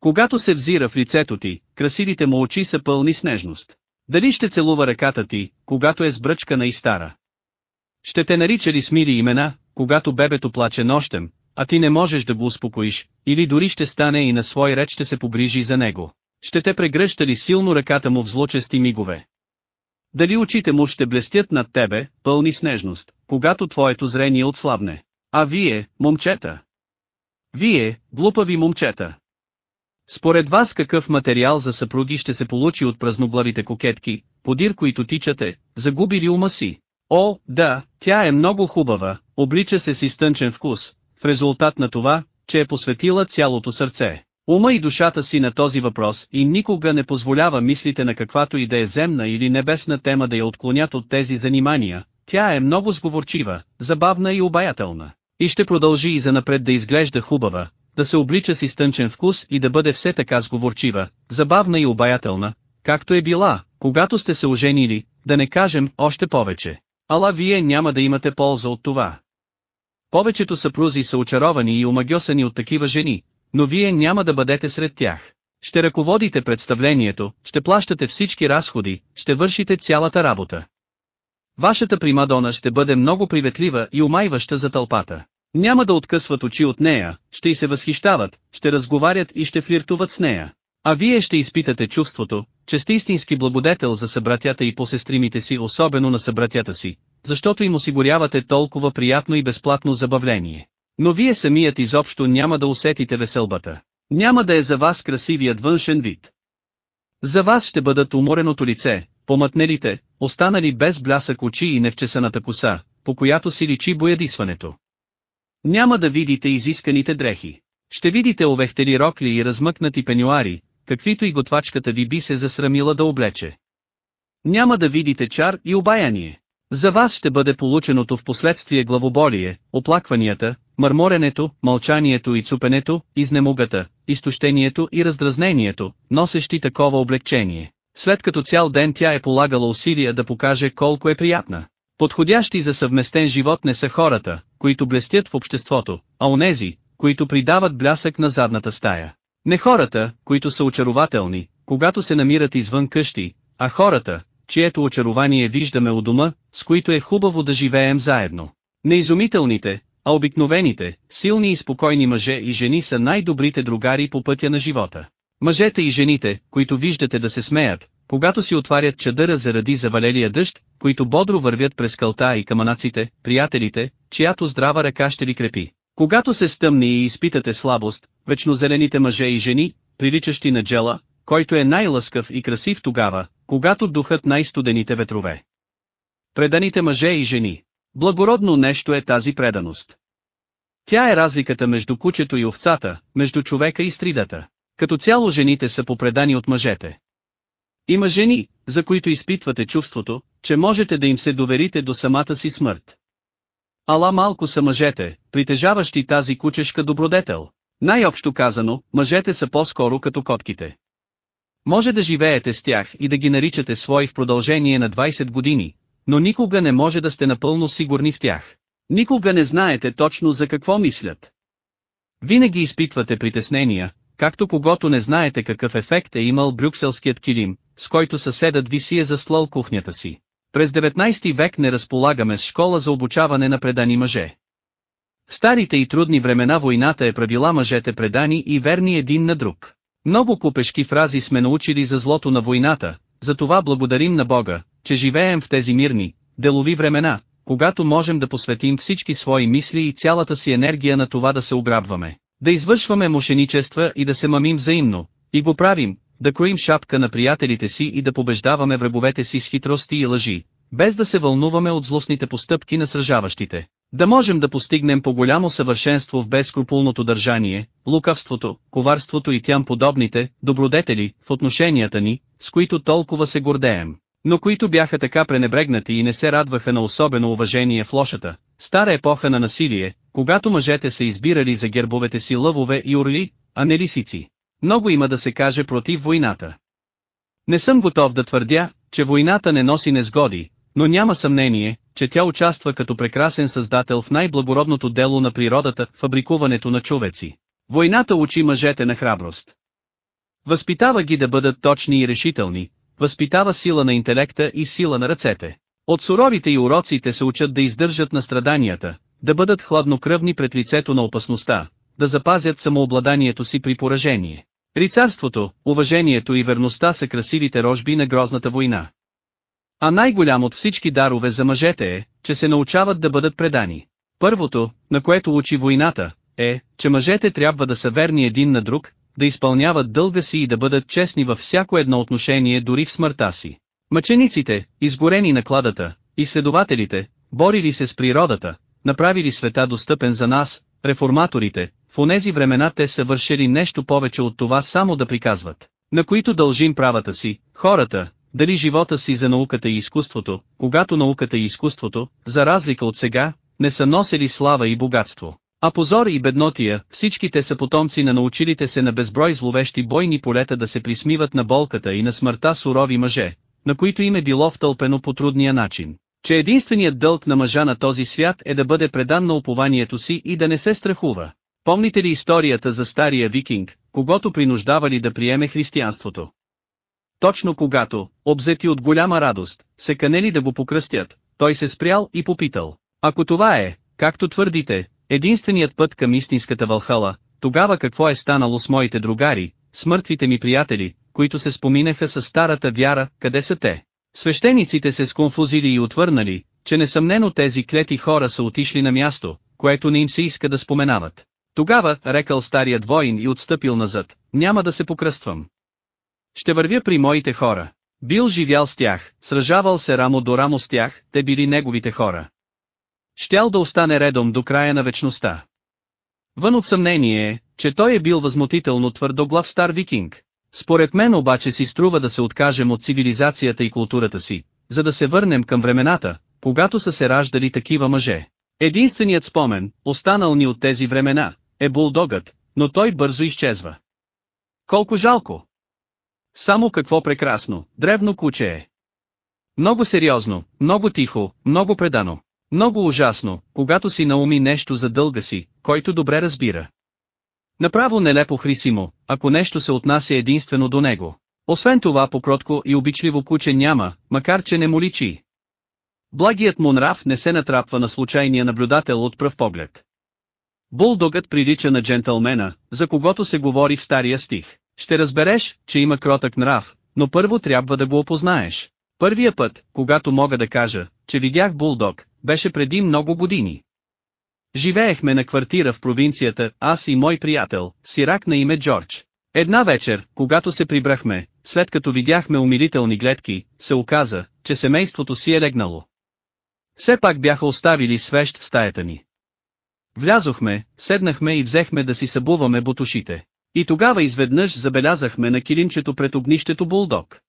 Когато се взира в лицето ти, красивите му очи са пълни с нежност. Дали ще целува ръката ти, когато е сбръчкана и стара? Ще те нарича ли с мили имена, когато бебето плаче нощем, а ти не можеш да го успокоиш, или дори ще стане и на свой ред ще се погрижи за него. Ще те прегръща ли силно ръката му в злочести мигове? Дали очите му ще блестят над тебе, пълни с нежност, когато твоето зрение отслабне? А вие, момчета? Вие, глупави момчета. Според вас какъв материал за съпруги ще се получи от празноглавите кокетки, подир които тичате, загубили ума си? О, да, тя е много хубава, облича се с изтънчен вкус, в резултат на това, че е посветила цялото сърце, ума и душата си на този въпрос и никога не позволява мислите на каквато и да е земна или небесна тема да я отклонят от тези занимания, тя е много сговорчива, забавна и обаятелна. И ще продължи и занапред да изглежда хубава, да се облича с изтънчен вкус и да бъде все така сговорчива, забавна и обаятелна, както е била, когато сте се оженили, да не кажем още повече. Ала вие няма да имате полза от това. Повечето съпрузи са очаровани и омагьосани от такива жени, но вие няма да бъдете сред тях. Ще ръководите представлението, ще плащате всички разходи, ще вършите цялата работа. Вашата примадона ще бъде много приветлива и умайваща за тълпата. Няма да откъсват очи от нея, ще й се възхищават, ще разговарят и ще флиртуват с нея. А вие ще изпитате чувството, че сте истински благодетел за събратята и посестримите си, особено на събратята си, защото им осигурявате толкова приятно и безплатно забавление. Но вие самият изобщо няма да усетите веселбата. Няма да е за вас красивият външен вид. За вас ще бъдат умореното лице, помътнелите, останали без блясък очи и невчесаната коса, по която си личи боядисването. Няма да видите изисканите дрехи. Ще видите овехтели рокли и размъкнати пенюари, каквито и готвачката ви би се засрамила да облече. Няма да видите чар и обаяние. За вас ще бъде полученото в последствие главоболие, оплакванията, мърморенето, мълчанието и цупенето, изнемогата, изтощението и раздразнението, носещи такова облегчение. След като цял ден тя е полагала усилия да покаже колко е приятна. Подходящи за съвместен живот не са хората, които блестят в обществото, а онези, които придават блясък на задната стая. Не хората, които са очарователни, когато се намират извън къщи, а хората, чието очарование виждаме у дома, с които е хубаво да живеем заедно. Не изумителните, а обикновените, силни и спокойни мъже и жени са най-добрите другари по пътя на живота. Мъжете и жените, които виждате да се смеят, когато си отварят чадъра заради завалелия дъжд, които бодро вървят през кълта и каманаците, приятелите, чиято здрава ръка ще ви крепи. Когато се стъмни и изпитате слабост, вечно зелените мъже и жени, приличащи на джела, който е най-лъскав и красив тогава, когато духът най-студените ветрове. Преданите мъже и жени. Благородно нещо е тази преданост. Тя е разликата между кучето и овцата, между човека и стридата. Като цяло жените са попредани от мъжете. Има жени, за които изпитвате чувството, че можете да им се доверите до самата си смърт. Ала малко са мъжете, притежаващи тази кучешка добродетел. Най-общо казано, мъжете са по-скоро като котките. Може да живеете с тях и да ги наричате свои в продължение на 20 години, но никога не може да сте напълно сигурни в тях. Никога не знаете точно за какво мислят. Винаги изпитвате притеснения, както когато не знаете какъв ефект е имал брюкселският килим, с който съседът ви си е заслал кухнята си. През 19 век не разполагаме с школа за обучаване на предани мъже. В старите и трудни времена войната е правила мъжете предани и верни един на друг. Много купешки фрази сме научили за злото на войната, затова благодарим на Бога, че живеем в тези мирни, делови времена, когато можем да посветим всички свои мисли и цялата си енергия на това да се ограбваме, да извършваме мошеничества и да се мамим взаимно, и го правим, да кроим шапка на приятелите си и да побеждаваме враговете си с хитрости и лъжи, без да се вълнуваме от злостните постъпки на сражаващите. Да можем да постигнем по-голямо съвършенство в безкрупулното държание, лукавството, коварството и тям подобните, добродетели, в отношенията ни, с които толкова се гордеем, но които бяха така пренебрегнати и не се радваха на особено уважение в лошата, стара епоха на насилие, когато мъжете са избирали за гербовете си лъвове и орли, а не лисици. Много има да се каже против войната. Не съм готов да твърдя, че войната не носи незгоди, но няма съмнение, че тя участва като прекрасен създател в най-благородното дело на природата, фабрикуването на човеци. Войната учи мъжете на храброст. Възпитава ги да бъдат точни и решителни, възпитава сила на интелекта и сила на ръцете. От суровите и уроците се учат да издържат на страданията, да бъдат хладнокръвни пред лицето на опасността, да запазят самообладанието си при поражение. Рицарството, уважението и верността са красивите рожби на грозната война. А най-голям от всички дарове за мъжете е, че се научават да бъдат предани. Първото, на което учи войната, е, че мъжете трябва да са верни един на друг, да изпълняват дълга си и да бъдат честни във всяко едно отношение дори в смъртта си. Мъчениците, изгорени на кладата, изследователите, борили се с природата, направили света достъпен за нас, реформаторите, в онези времена те са вършили нещо повече от това само да приказват, на които дължим правата си, хората, дали живота си за науката и изкуството, когато науката и изкуството, за разлика от сега, не са носили слава и богатство. А позор и беднотия, всичките са потомци на научилите се на безброй зловещи бойни полета да се присмиват на болката и на смъртта сурови мъже, на които им е било втълпено по трудния начин, че единственият дълг на мъжа на този свят е да бъде предан на упованието си и да не се страхува. Помните ли историята за стария викинг, когато принуждавали да приеме християнството? Точно когато, обзети от голяма радост, се канели да го покръстят, той се спрял и попитал. Ако това е, както твърдите, единственият път към истинската вълхала, тогава какво е станало с моите другари, с мъртвите ми приятели, които се споминаха с старата вяра, къде са те? Свещениците се сконфузили и отвърнали, че несъмнено тези клети хора са отишли на място, което не им се иска да споменават. Тогава, рекал старият воин и отстъпил назад, няма да се покръствам. Ще вървя при моите хора. Бил живял с тях, сражавал се рамо до рамо с тях, те били неговите хора. Щял да остане редом до края на вечността. Вън от съмнение е, че той е бил възмутително твърдоглав стар викинг. Според мен обаче си струва да се откажем от цивилизацията и културата си, за да се върнем към времената, когато са се раждали такива мъже. Единственият спомен, останал ни от тези времена, е булдогът, но той бързо изчезва. Колко жалко! Само какво прекрасно, древно куче е. Много сериозно, много тихо, много предано. Много ужасно, когато си науми нещо за дълга си, който добре разбира. Направо нелепо хрисимо, ако нещо се отнася единствено до него. Освен това покротко и обичливо куче няма, макар че не му личи. Благият му нрав не се натрапва на случайния наблюдател от пръв поглед. Булдогът прилича на джентълмена, за когото се говори в стария стих. Ще разбереш, че има кротък нрав, но първо трябва да го опознаеш. Първия път, когато мога да кажа, че видях булдог, беше преди много години. Живеехме на квартира в провинцията, аз и мой приятел, сирак на име Джордж. Една вечер, когато се прибрахме, след като видяхме умилителни гледки, се оказа, че семейството си е легнало. Все пак бяха оставили свещ в стаята ни. Влязохме, седнахме и взехме да си събуваме бутушите. И тогава изведнъж забелязахме на килимчето пред огнището булдог.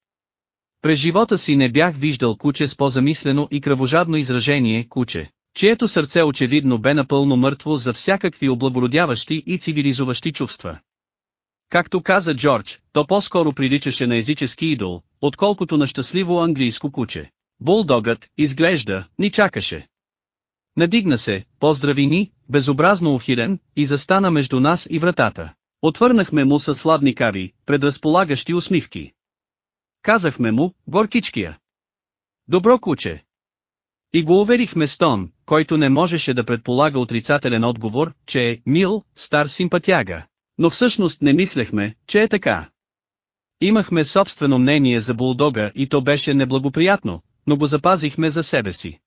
През живота си не бях виждал куче с по-замислено и кръвожадно изражение куче, чието сърце очевидно бе напълно мъртво за всякакви облагородяващи и цивилизуващи чувства. Както каза Джордж, то по-скоро приличаше на езически идол, отколкото на щастливо английско куче. Булдогът, изглежда, ни чакаше. Надигна се, поздрави ни, безобразно ухилен, и застана между нас и вратата. Отвърнахме му със сладни кари, предразполагащи усмивки. Казахме му, горкичкия. Добро куче. И го уверихме с тон, който не можеше да предполага отрицателен отговор, че е мил, стар симпатяга. Но всъщност не мислехме, че е така. Имахме собствено мнение за булдога и то беше неблагоприятно, но го запазихме за себе си.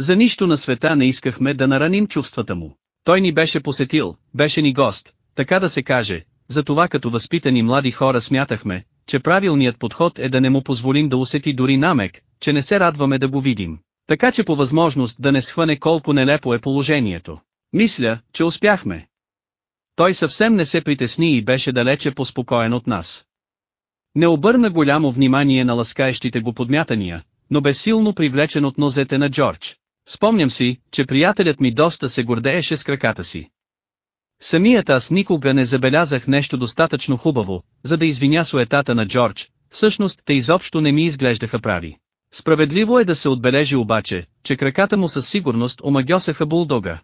За нищо на света не искахме да нараним чувствата му. Той ни беше посетил, беше ни гост, така да се каже, затова като възпитани млади хора смятахме, че правилният подход е да не му позволим да усети дори намек, че не се радваме да го видим. Така че по възможност да не схване колко нелепо е положението. Мисля, че успяхме. Той съвсем не се притесни и беше далече поспокоен от нас. Не обърна голямо внимание на ласкаещите го подмятания, но бе силно привлечен от нозете на Джордж. Спомням си, че приятелят ми доста се гордееше с краката си. Самият аз никога не забелязах нещо достатъчно хубаво, за да извиня суетата на Джордж, всъщност те изобщо не ми изглеждаха прави. Справедливо е да се отбележи обаче, че краката му със сигурност омагьосаха булдога.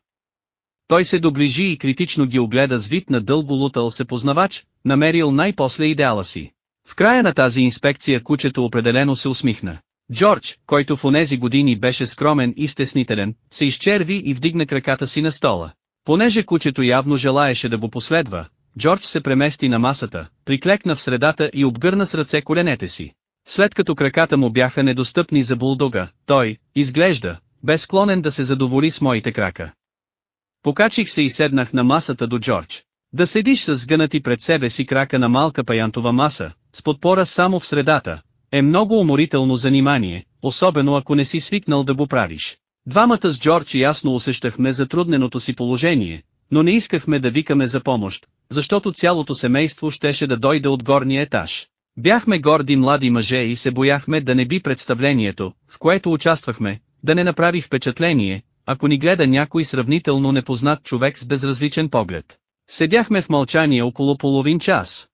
Той се доближи и критично ги огледа с вид на дълго лутал се познавач, намерил най-после идеала си. В края на тази инспекция кучето определено се усмихна. Джордж, който в онези години беше скромен и стеснителен, се изчерви и вдигна краката си на стола. Понеже кучето явно желаеше да го последва, Джордж се премести на масата, приклекна в средата и обгърна с ръце коленете си. След като краката му бяха недостъпни за булдога, той, изглежда, бе склонен да се задоволи с моите крака. Покачих се и седнах на масата до Джордж. Да седиш с сгънати пред себе си крака на малка паянтова маса, с подпора само в средата, е много уморително занимание, особено ако не си свикнал да го правиш. Двамата с Джордж ясно усещахме затрудненото си положение, но не искахме да викаме за помощ, защото цялото семейство щеше да дойде от горния етаж. Бяхме горди млади мъже и се бояхме да не би представлението, в което участвахме, да не направи впечатление, ако ни гледа някой сравнително непознат човек с безразличен поглед. Седяхме в мълчание около половин час.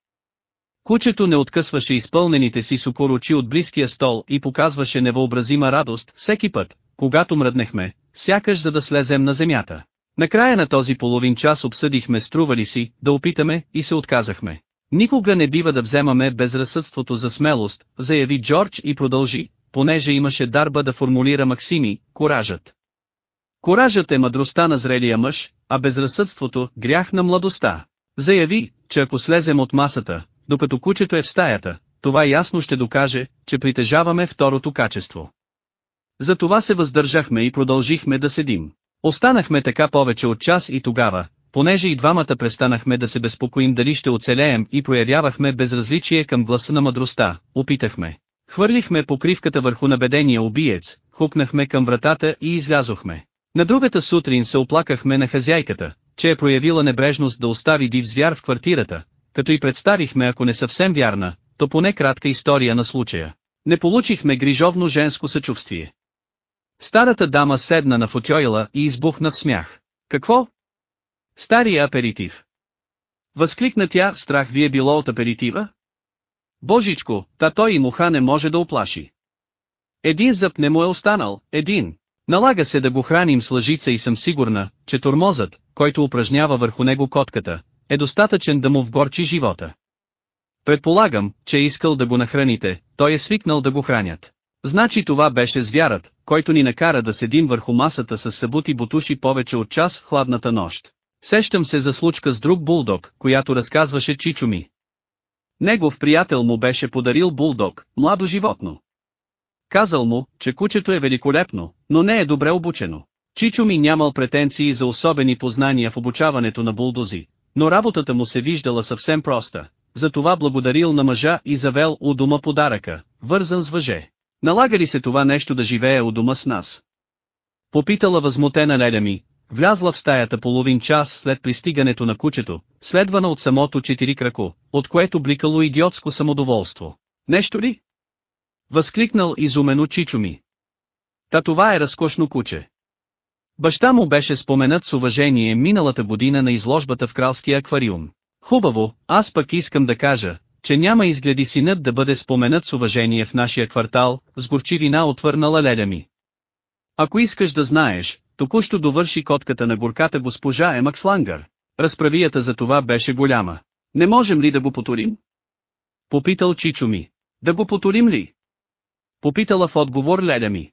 Кучето не откъсваше изпълнените си сукорочи от близкия стол и показваше невъобразима радост всеки път, когато мръднехме, сякаш за да слезем на земята. Накрая на този половин час обсъдихме струва ли си, да опитаме, и се отказахме. Никога не бива да вземаме безразсъдството за смелост, заяви Джордж и продължи, понеже имаше дарба да формулира Максими, коражът. Коражът е мъдростта на зрелия мъж, а безразсъдството – грях на младостта. Заяви, че ако слезем от масата, докато кучето е в стаята, това ясно ще докаже, че притежаваме второто качество. Затова се въздържахме и продължихме да седим. Останахме така повече от час и тогава, понеже и двамата престанахме да се безпокоим дали ще оцелеем и проявявахме безразличие към гласа на мъдростта, опитахме. Хвърлихме покривката върху набедения убиец, хукнахме към вратата и излязохме. На другата сутрин се оплакахме на хазяйката, че е проявила небрежност да остави див звяр в квартирата, като и представихме ако не съвсем вярна, то поне кратка история на случая. Не получихме грижовно женско съчувствие. Старата дама седна на футойла и избухна в смях. Какво? Стария аперитив. Възкликна тя, страх ви е било от аперитива? Божичко, та той и муха не може да оплаши. Един зъб не му е останал, един. Налага се да го храним с лъжица и съм сигурна, че тормозът, който упражнява върху него котката, е достатъчен да му вгорчи живота. Предполагам, че е искал да го нахраните, той е свикнал да го хранят. Значи това беше звярат, който ни накара да седим върху масата с събути бутуши повече от час в хладната нощ. Сещам се за случка с друг булдог, която разказваше Чичо ми. Негов приятел му беше подарил булдог, младо животно. Казал му, че кучето е великолепно, но не е добре обучено. Чичо ми нямал претенции за особени познания в обучаването на булдози, но работата му се виждала съвсем проста. Затова благодарил на мъжа и завел у дома подаръка, вързан с въже. Налага ли се това нещо да живее у дома с нас? Попитала възмутена леля ми, влязла в стаята половин час след пристигането на кучето, следвана от самото четири крако, от което бликало идиотско самодоволство. Нещо ли? Възкликнал изумено Чичо ми. Та това е разкошно куче. Баща му беше споменат с уважение миналата година на изложбата в кралския аквариум. Хубаво, аз пък искам да кажа, че няма изгледи синът да бъде споменат с уважение в нашия квартал, с горчивина отвърнала леля ми. Ако искаш да знаеш, току-що довърши котката на горката госпожа Емакс Лангър. Разправията за това беше голяма. Не можем ли да го потурим? Попитал Чичо ми. Да го потурим ли? Попитала в отговор леля ми.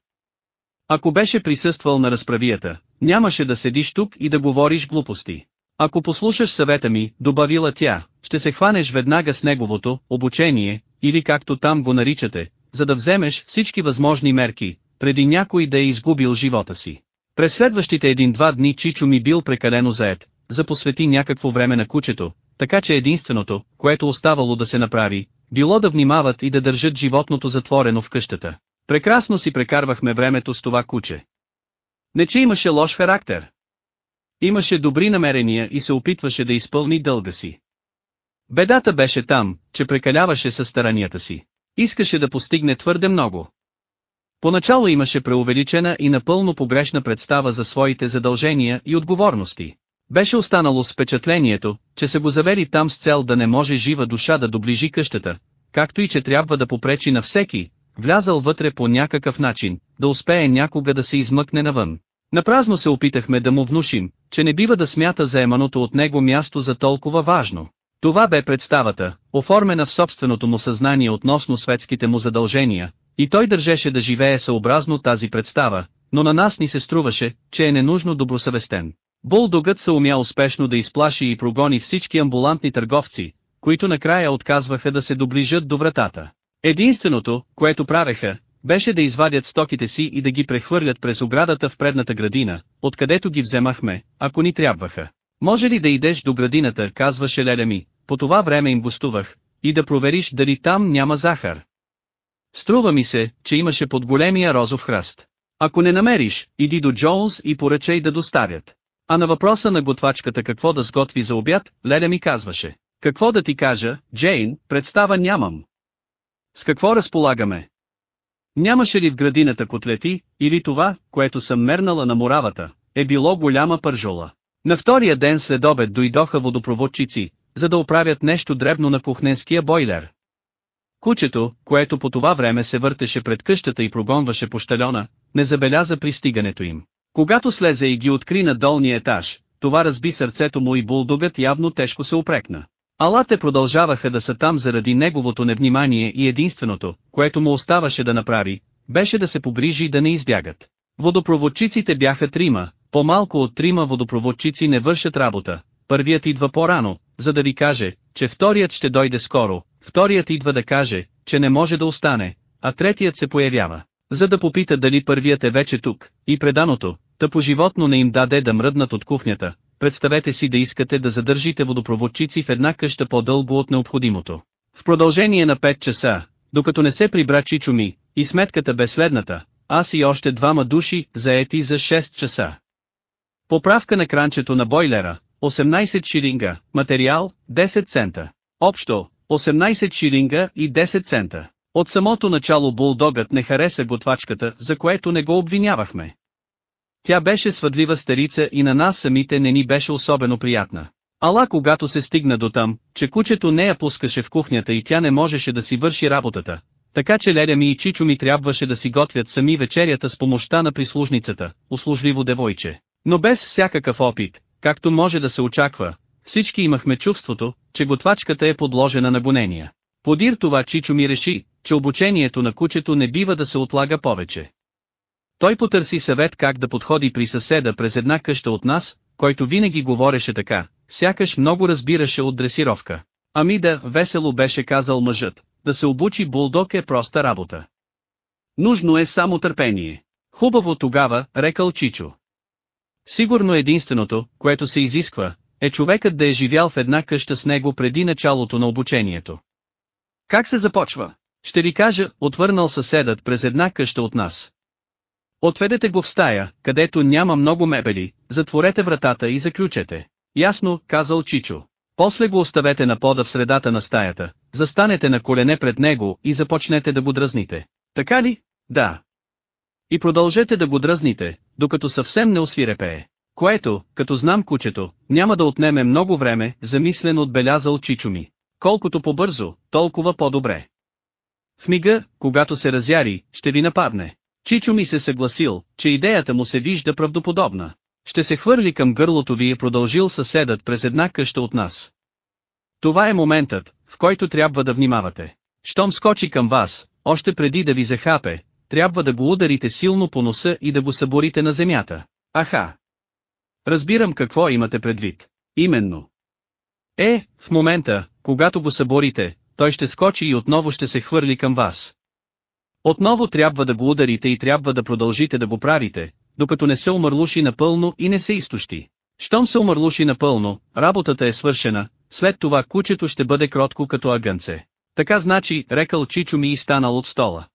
Ако беше присъствал на разправията, нямаше да седиш тук и да говориш глупости. Ако послушаш съвета ми, добавила тя, ще се хванеш веднага с неговото обучение, или както там го наричате, за да вземеш всички възможни мерки, преди някой да е изгубил живота си. През следващите един-два дни Чичо ми бил прекалено заед, за посвети някакво време на кучето, така че единственото, което оставало да се направи, било да внимават и да държат животното затворено в къщата. Прекрасно си прекарвахме времето с това куче. Не че имаше лош характер. Имаше добри намерения и се опитваше да изпълни дълга си. Бедата беше там, че прекаляваше със старанията си. Искаше да постигне твърде много. Поначало имаше преувеличена и напълно погрешна представа за своите задължения и отговорности. Беше останало с впечатлението, че се го завели там с цел да не може жива душа да доближи къщата, както и че трябва да попречи на всеки, влязал вътре по някакъв начин, да успее някога да се измъкне навън. Напразно се опитахме да му внушим, че не бива да смята заеманото от него място за толкова важно. Това бе представата, оформена в собственото му съзнание относно светските му задължения, и той държеше да живее съобразно тази представа, но на нас ни се струваше, че е ненужно добросъвестен. Булдогът се умя успешно да изплаши и прогони всички амбулантни търговци, които накрая отказваха да се доближат до вратата. Единственото, което правеха, беше да извадят стоките си и да ги прехвърлят през оградата в предната градина, откъдето ги вземахме, ако ни трябваха. Може ли да идеш до градината, казваше леля ми, по това време им гостувах, и да провериш дали там няма захар. Струва ми се, че имаше под големия розов храст. Ако не намериш, иди до Джоунс и поръчай да доставят. А на въпроса на готвачката какво да сготви за обяд, Леля ми казваше. Какво да ти кажа, Джейн, представа нямам. С какво разполагаме? Нямаше ли в градината котлети, или това, което съм мернала на моравата, е било голяма пържола. На втория ден след обед дойдоха водопроводчици, за да оправят нещо дребно на кухненския бойлер. Кучето, което по това време се въртеше пред къщата и прогонваше по щалена, не забеляза пристигането им. Когато слезе и ги откри на долния етаж, това разби сърцето му и булдогът явно тежко се опрекна. Алате продължаваха да са там заради неговото невнимание и единственото, което му оставаше да направи, беше да се погрижи да не избягат. Водопроводчиците бяха трима, по-малко от трима водопроводчици не вършат работа. Първият идва по-рано, за да ви каже, че вторият ще дойде скоро, вторият идва да каже, че не може да остане, а третият се появява, за да попита дали първият е вече тук, и преданото, тъпо животно не им даде да мръднат от кухнята, представете си да искате да задържите водопроводчици в една къща по-дълго от необходимото. В продължение на 5 часа, докато не се прибра Чичо ми, и сметката бе следната, аз и още двама души, заети за 6 часа. Поправка на кранчето на бойлера, 18 шилинга, материал, 10 цента. Общо, 18 шилинга и 10 цента. От самото начало булдогът не хареса готвачката, за което не го обвинявахме. Тя беше свъдлива старица и на нас самите не ни беше особено приятна. Ала когато се стигна до там, че кучето не я пускаше в кухнята и тя не можеше да си върши работата, така че Леля ми и Чичо ми трябваше да си готвят сами вечерята с помощта на прислужницата, услужливо девойче. Но без всякакъв опит, както може да се очаква, всички имахме чувството, че готвачката е подложена на гонения. Подир това Чичо ми реши, че обучението на кучето не бива да се отлага повече. Той потърси съвет как да подходи при съседа през една къща от нас, който винаги говореше така, сякаш много разбираше от дресировка. Ами да, весело беше казал мъжът, да се обучи булдог е проста работа. Нужно е само търпение. Хубаво тогава, рекал Чичо. Сигурно единственото, което се изисква, е човекът да е живял в една къща с него преди началото на обучението. Как се започва? Ще ви кажа, отвърнал съседът през една къща от нас. Отведете го в стая, където няма много мебели, затворете вратата и заключете. Ясно, казал Чичо. После го оставете на пода в средата на стаята, застанете на колене пред него и започнете да го дразните. Така ли? Да. И продължете да го дръзните, докато съвсем не освирепее. Което, като знам кучето, няма да отнеме много време, замислен отбелязал Чичо ми. Колкото по-бързо, толкова по-добре. В мига, когато се разяри, ще ви нападне. Чичо ми се съгласил, че идеята му се вижда правдоподобна. Ще се хвърли към гърлото ви е продължил съседът през една къща от нас. Това е моментът, в който трябва да внимавате. Щом скочи към вас, още преди да ви захапе, трябва да го ударите силно по носа и да го съборите на земята. Аха! Разбирам какво имате предвид. Именно. Е, в момента, когато го съборите, той ще скочи и отново ще се хвърли към вас. Отново трябва да го ударите и трябва да продължите да го правите, докато не се умърлуши напълно и не се изтощи. Щом се умърлуши напълно, работата е свършена, след това кучето ще бъде кротко като агънце. Така значи, рекал Чичо ми и станал от стола.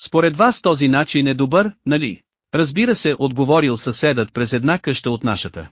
Според вас този начин е добър, нали? Разбира се, отговорил съседът през една къща от нашата.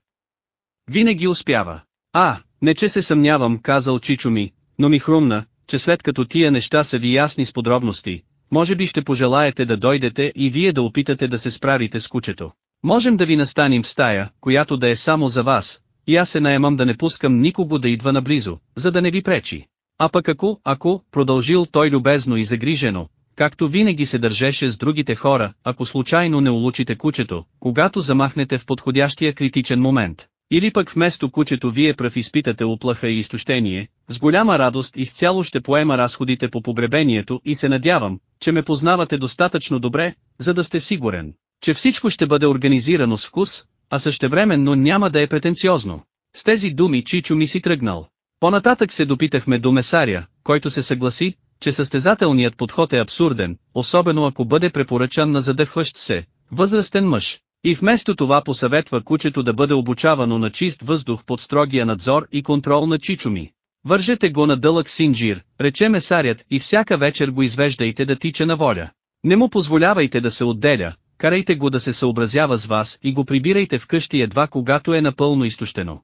Винаги успява. А, не че се съмнявам, казал Чичо ми, но ми хрумна, че след като тия неща са ви ясни с подробности, може би ще пожелаете да дойдете и вие да опитате да се справите с кучето. Можем да ви настаним в стая, която да е само за вас, и аз се наемам да не пускам никого да идва наблизо, за да не ви пречи. А пък ако, ако, продължил той любезно и загрижено, както винаги се държеше с другите хора, ако случайно не улучите кучето, когато замахнете в подходящия критичен момент. Или пък вместо кучето вие пръв изпитате оплаха и изтощение, с голяма радост изцяло ще поема разходите по погребението и се надявам, че ме познавате достатъчно добре, за да сте сигурен, че всичко ще бъде организирано с вкус, а същевременно няма да е претенциозно. С тези думи Чичо ми си тръгнал. Понататък се допитахме до месаря, който се съгласи, че състезателният подход е абсурден, особено ако бъде препоръчан на задъхващ се, възрастен мъж. И вместо това посъветва кучето да бъде обучавано на чист въздух под строгия надзор и контрол на чичуми. Вържете го на дълъг синджир, рече месарят и всяка вечер го извеждайте да тича на воля. Не му позволявайте да се отделя, карайте го да се съобразява с вас и го прибирайте вкъщи едва когато е напълно изтощено.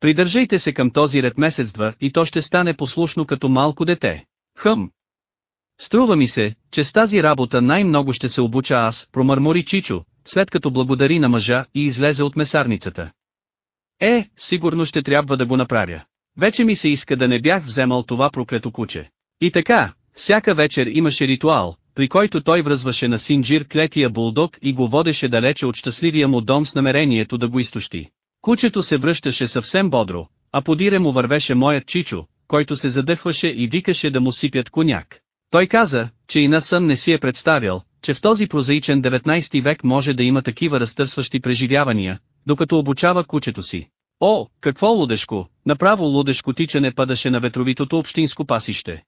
Придържайте се към този ред месец-два и то ще стане послушно като малко дете. Хъм. Струва ми се, че с тази работа най-много ще се обуча аз, промърмори Чичо, след като благодари на мъжа и излезе от месарницата. Е, сигурно ще трябва да го направя. Вече ми се иска да не бях вземал това проклето куче. И така, всяка вечер имаше ритуал, при който той връзваше на синджир клетия булдог и го водеше далече от щастливия му дом с намерението да го изтощи. Кучето се връщаше съвсем бодро, а подире му вървеше моят чичо, който се задъхваше и викаше да му сипят коняк. Той каза, че и на сън не си е представял, че в този прозаичен 19 век може да има такива разтърсващи преживявания, докато обучава кучето си. О, какво лудешко, направо лудешко тичане падаше на ветровитото общинско пасище.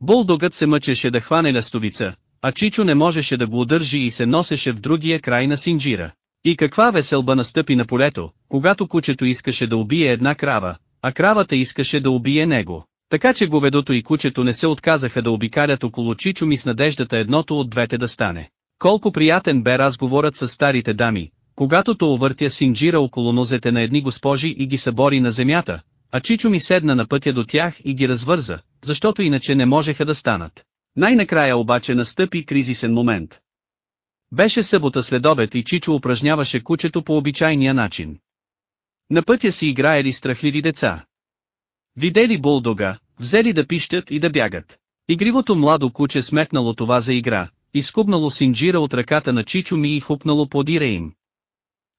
Булдогът се мъчеше да хване лестовица, а Чичо не можеше да го удържи и се носеше в другия край на синджира. И каква веселба настъпи на полето, когато кучето искаше да убие една крава, а кравата искаше да убие него. Така че говедото и кучето не се отказаха да обикалят около Чичо ми с надеждата едното от двете да стане. Колко приятен бе разговорът с старите дами, когато то увъртя синджира около нозете на едни госпожи и ги събори на земята, а Чичо ми седна на пътя до тях и ги развърза, защото иначе не можеха да станат. Най-накрая обаче настъпи кризисен момент. Беше събота след обед и Чичо упражняваше кучето по обичайния начин. На пътя си играели страхливи деца. Видели булдога, взели да пищат и да бягат. Игривото младо куче сметнало това за игра, изкубнало синджира от ръката на Чичо ми и хупнало подире им.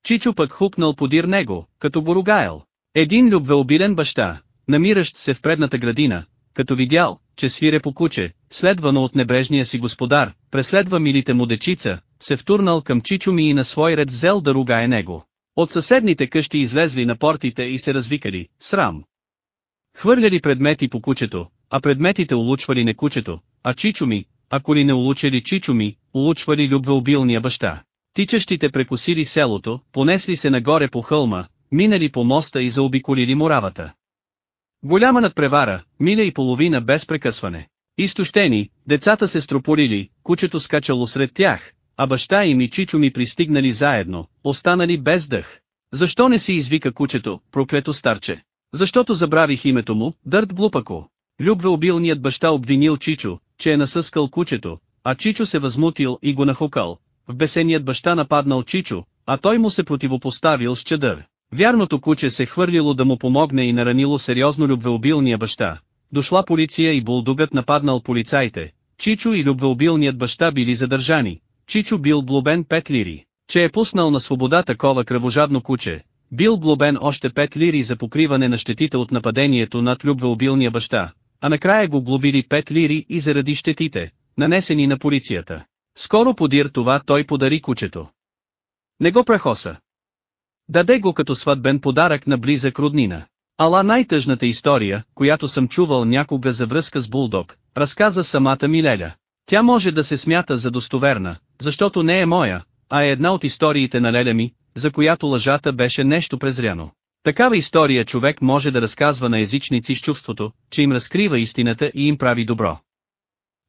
Чичо пък хупнал подир него, като боругаел. Един любвеобилен баща, намиращ се в предната градина, като видял, че свире по куче, следвано от небрежния си господар, преследва милите му дечица, се втурнал към Чичо ми и на свой ред взел да ругае него. От съседните къщи излезли на портите и се развикали, срам. Хвърляли предмети по кучето, а предметите улучвали не кучето, а Чичо ми, ако ли не улучили Чичо ми, улучвали любвеобилния баща. Тичащите прекусили селото, понесли се нагоре по хълма, минали по моста и заобиколили моравата. Голяма надпревара, миля и половина без прекъсване. Изтощени, децата се строполили, кучето скачало сред тях, а баща им и Чичо ми пристигнали заедно, останали без дъх. Защо не си извика кучето, проклето старче? Защото забравих името му, Дърт Глупако. Любвеобилният баща обвинил Чичо, че е насъскал кучето, а Чичо се възмутил и го нахукал. В бесеният баща нападнал Чичо, а той му се противопоставил с чадър. Вярното куче се хвърлило да му помогне и наранило сериозно любвеобилния баща. Дошла полиция и булдугът нападнал полицаите. Чичо и любвеобилният баща били задържани. Чичо бил глобен 5 лири, че е пуснал на свобода такова кръвожадно куче. Бил глобен още 5 лири за покриване на щетите от нападението над любвеобилния баща, а накрая го глобили 5 лири и заради щетите, нанесени на полицията. Скоро подир това той подари кучето. Не го прахоса. Даде го като сватбен подарък на близък роднина. Ала най-тъжната история, която съм чувал някога за връзка с Булдог, разказа самата Милеля. Тя може да се смята за достоверна, защото не е моя, а е една от историите на Леля ми, за която лъжата беше нещо презряно. Такава история човек може да разказва на езичници с чувството, че им разкрива истината и им прави добро.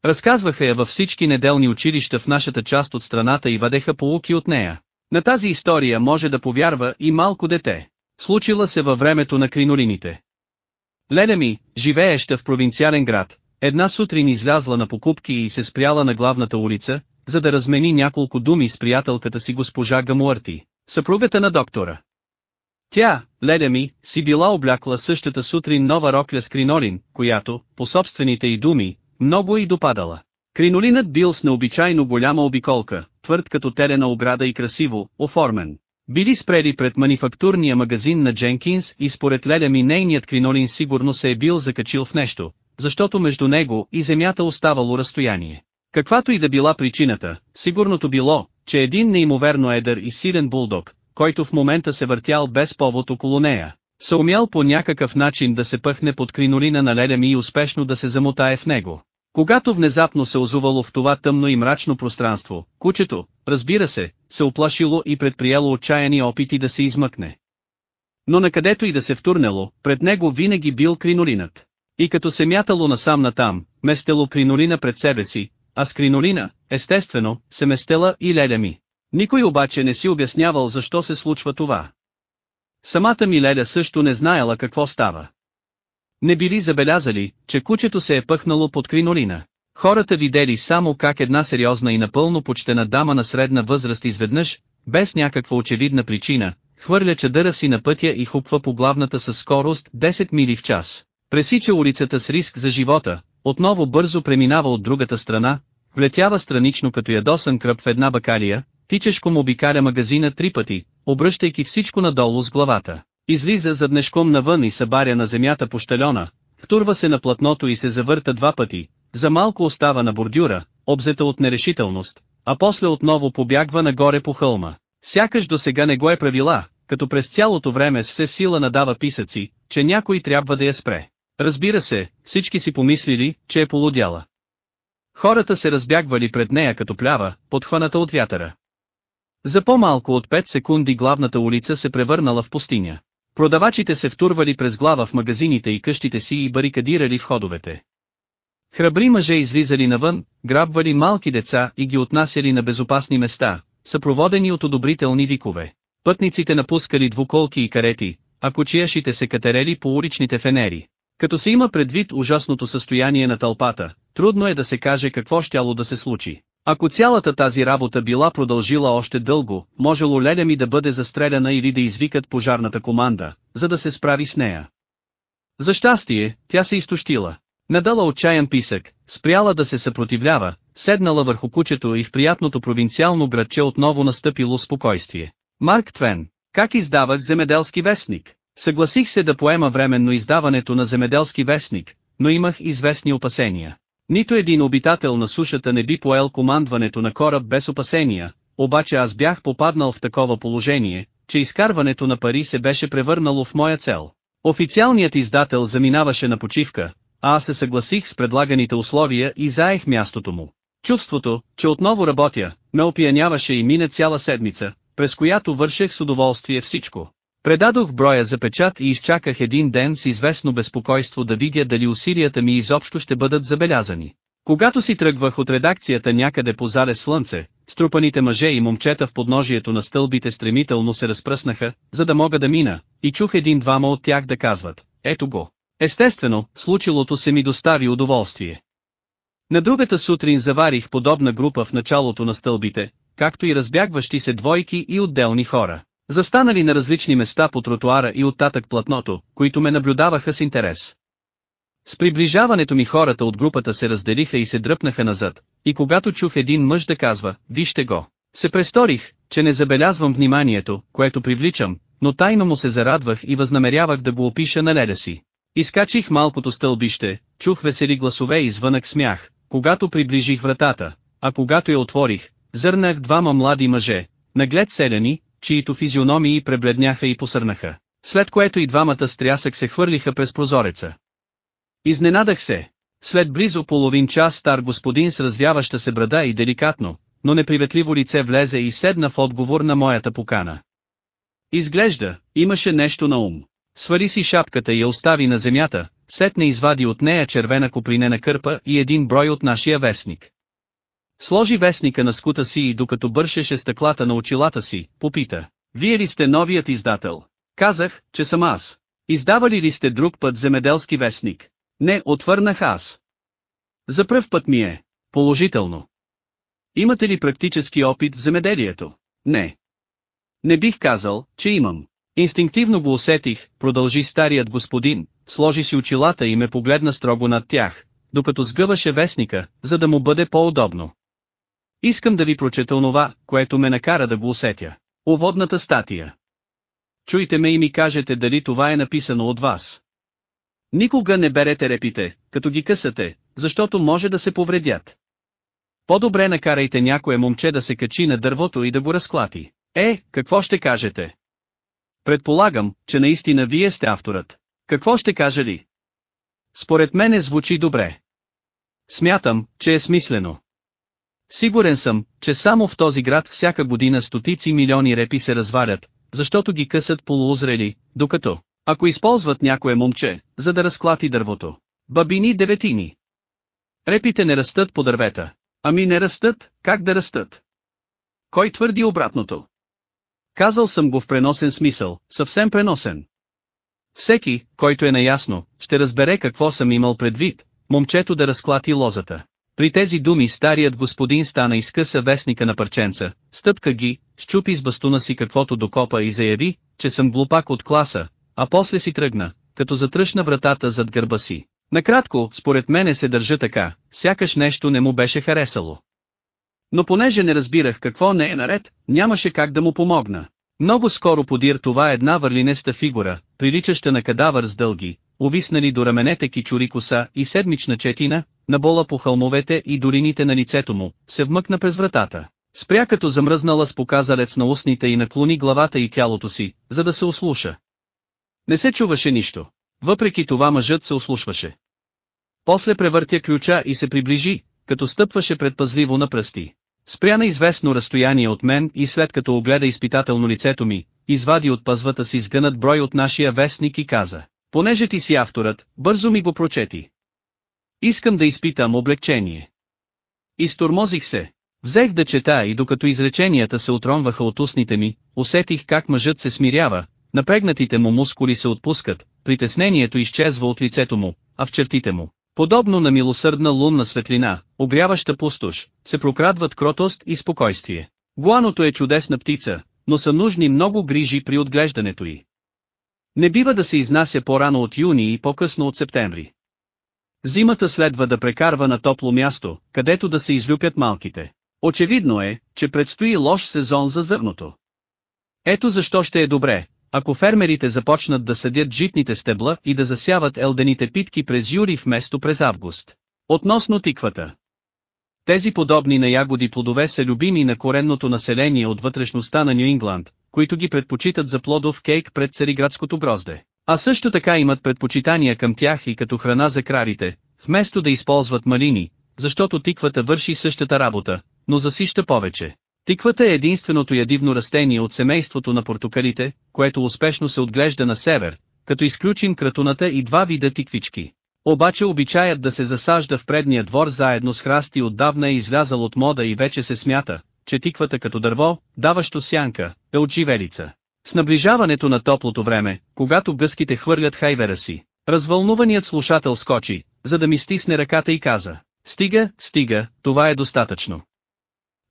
Разказваха я във всички неделни училища в нашата част от страната и вадеха полуки от нея. На тази история може да повярва и малко дете. Случила се във времето на кринолините. Леля ми, живееща в провинциален град, една сутрин излязла на покупки и се спряла на главната улица, за да размени няколко думи с приятелката си госпожа Гамуарти, съпругата на доктора. Тя, леля ми, си била облякла същата сутрин нова рокля с кринолин, която, по собствените й думи, много и допадала. Кринолинът бил с необичайно голяма обиколка, твърд като терена ограда и красиво, оформен. Били спрели пред манифактурния магазин на Дженкинс и според леля ми нейният кринолин сигурно се е бил закачил в нещо, защото между него и земята оставало разстояние. Каквато и да била причината, сигурното било, че един неимоверно едър и силен булдог, който в момента се въртял без повод около нея, се умял по някакъв начин да се пъхне под кринолина на леля и успешно да се замотае в него. Когато внезапно се озувало в това тъмно и мрачно пространство, кучето, разбира се, се оплашило и предприело отчаяни опити да се измъкне. Но накъдето и да се втурнело, пред него винаги бил кринолинът. И като се мятало насам натам, местело кринолина пред себе си, а с кринолина, естествено, се местела и леля ми. Никой обаче не си обяснявал защо се случва това. Самата ми леля също не знаела какво става. Не били забелязали, че кучето се е пъхнало под кринолина. Хората видели само как една сериозна и напълно почтена дама на средна възраст изведнъж, без някаква очевидна причина, хвърля чадъра си на пътя и хупва по главната със скорост 10 мили в час. Пресича улицата с риск за живота, отново бързо преминава от другата страна, влетява странично като ядосан кръп в една бакалия, тичешко му обикаля магазина три пъти, обръщайки всичко надолу с главата. Излиза заднешком навън и събаря на земята по щалена, втурва се на платното и се завърта два пъти, за малко остава на бордюра, обзета от нерешителност, а после отново побягва нагоре по хълма. Сякаш до сега не го е правила, като през цялото време с все сила надава писъци, че някой трябва да я спре. Разбира се, всички си помислили, че е полудяла. Хората се разбягвали пред нея като плява, подхваната от вятъра. За по-малко от 5 секунди главната улица се превърнала в пустиня. Продавачите се втурвали през глава в магазините и къщите си и барикадирали входовете. Храбри мъже излизали навън, грабвали малки деца и ги отнасяли на безопасни места, съпроводени от одобрителни викове. Пътниците напускали двуколки и карети, а кочияшите се катерели по уличните фенери. Като се има предвид ужасното състояние на тълпата, трудно е да се каже какво щяло да се случи. Ако цялата тази работа била продължила още дълго, можело Леля ми да бъде застреляна или да извикат пожарната команда, за да се справи с нея. За щастие, тя се изтощила. Надала отчаян писък, спряла да се съпротивлява, седнала върху кучето и в приятното провинциално градче отново настъпило спокойствие. Марк Твен, как издавах земеделски вестник? Съгласих се да поема временно издаването на земеделски вестник, но имах известни опасения. Нито един обитател на сушата не би поел командването на кораб без опасения, обаче аз бях попаднал в такова положение, че изкарването на пари се беше превърнало в моя цел. Официалният издател заминаваше на почивка, а аз се съгласих с предлаганите условия и заех мястото му. Чувството, че отново работя, ме опияняваше и мина цяла седмица, през която вършех с удоволствие всичко. Предадох броя за печат и изчаках един ден с известно безпокойство да видя дали усилията ми изобщо ще бъдат забелязани. Когато си тръгвах от редакцията някъде по зале слънце, струпаните мъже и момчета в подножието на стълбите стремително се разпръснаха, за да мога да мина, и чух един-двама от тях да казват, ето го. Естествено, случилото се ми достави удоволствие. На другата сутрин заварих подобна група в началото на стълбите, както и разбягващи се двойки и отделни хора. Застанали на различни места по тротуара и оттатък платното, които ме наблюдаваха с интерес. С приближаването ми хората от групата се разделиха и се дръпнаха назад, и когато чух един мъж да казва, вижте го, се престорих, че не забелязвам вниманието, което привличам, но тайно му се зарадвах и възнамерявах да го опиша на леда си. Изкачих малкото стълбище, чух весели гласове и звънък смях, когато приближих вратата, а когато я отворих, зърнах двама млади мъже, наглед селяни, чието физиономии пребледняха и посърнаха, след което и двамата стрясък се хвърлиха през прозореца. Изненадах се. След близо половин час стар господин с развяваща се брада и деликатно, но неприветливо лице влезе и седна в отговор на моята покана. Изглежда, имаше нещо на ум. Свари си шапката и я остави на земята, сетне извади от нея червена копринена кърпа и един брой от нашия вестник. Сложи вестника на скута си и докато бършеше стъклата на очилата си, попита. Вие ли сте новият издател? Казах, че съм аз. Издавали ли сте друг път земеделски вестник? Не, отвърнах аз. За пръв път ми е. Положително. Имате ли практически опит в земеделието? Не. Не бих казал, че имам. Инстинктивно го усетих, продължи старият господин, сложи си очилата и ме погледна строго над тях, докато сгъваше вестника, за да му бъде по-удобно. Искам да ви прочета онова, което ме накара да го усетя. Уводната статия. Чуйте ме и ми кажете дали това е написано от вас. Никога не берете репите, като ги късате, защото може да се повредят. По-добре накарайте някое момче да се качи на дървото и да го разклати. Е, какво ще кажете? Предполагам, че наистина вие сте авторът. Какво ще кажа ли? Според мене звучи добре. Смятам, че е смислено. Сигурен съм, че само в този град всяка година стотици милиони репи се развалят, защото ги късат полуозрели, докато, ако използват някое момче, за да разклати дървото. Бабини деветини. Репите не растат по дървета. Ами не растат, как да растат? Кой твърди обратното? Казал съм го в преносен смисъл, съвсем преносен. Всеки, който е наясно, ще разбере какво съм имал предвид, момчето да разклати лозата. При тези думи старият господин стана изкъса вестника на парченца, стъпка ги, щупи с бастуна си каквото докопа и заяви, че съм глупак от класа, а после си тръгна, като затръшна вратата зад гърба си. Накратко, според мене се държа така, сякаш нещо не му беше харесало. Но понеже не разбирах какво не е наред, нямаше как да му помогна. Много скоро подир това една върлинеста фигура, приличаща на кадавър с дълги, увиснали до раменете кичури коса и седмична четина, набола по хълмовете и долините на лицето му, се вмъкна през вратата. Спря като замръзнала с показалец на устните и наклони главата и тялото си, за да се ослуша. Не се чуваше нищо. Въпреки това мъжът се ослушваше. После превъртя ключа и се приближи, като стъпваше предпазливо на пръсти. Спря на известно разстояние от мен и след като огледа изпитателно лицето ми, извади от пазвата си сгънат брой от нашия вестник и каза, понеже ти си авторът, бързо ми го прочети. Искам да изпитам облегчение. Изтормозих се. Взех да чета и докато изреченията се отронваха от устните ми, усетих как мъжът се смирява, напрегнатите му мускули се отпускат, притеснението изчезва от лицето му, а в чертите му, подобно на милосърдна лунна светлина, обряваща пустош, се прокрадват кротост и спокойствие. Гуаното е чудесна птица, но са нужни много грижи при отглеждането й. Не бива да се изнася по-рано от юни и по-късно от септември. Зимата следва да прекарва на топло място, където да се излюпят малките. Очевидно е, че предстои лош сезон за зърното. Ето защо ще е добре, ако фермерите започнат да съдят житните стебла и да засяват елдените питки през юри вместо през август. Относно тиквата. Тези подобни на ягоди плодове са любими на коренното население от вътрешността на Нью Ингланд, които ги предпочитат за плодов кейк пред цариградското грозде. А също така имат предпочитания към тях и като храна за крарите, вместо да използват малини, защото тиквата върши същата работа, но засища повече. Тиквата е единственото ядивно растение от семейството на портокалите, което успешно се отглежда на север, като изключим кратуната и два вида тиквички. Обаче обичаят да се засажда в предния двор заедно с храсти отдавна е излязал от мода и вече се смята, че тиквата като дърво, даващо сянка, е от живелица. С наближаването на топлото време, когато гъските хвърлят хайвера си, развълнуваният слушател скочи, за да ми стисне ръката и каза, стига, стига, това е достатъчно.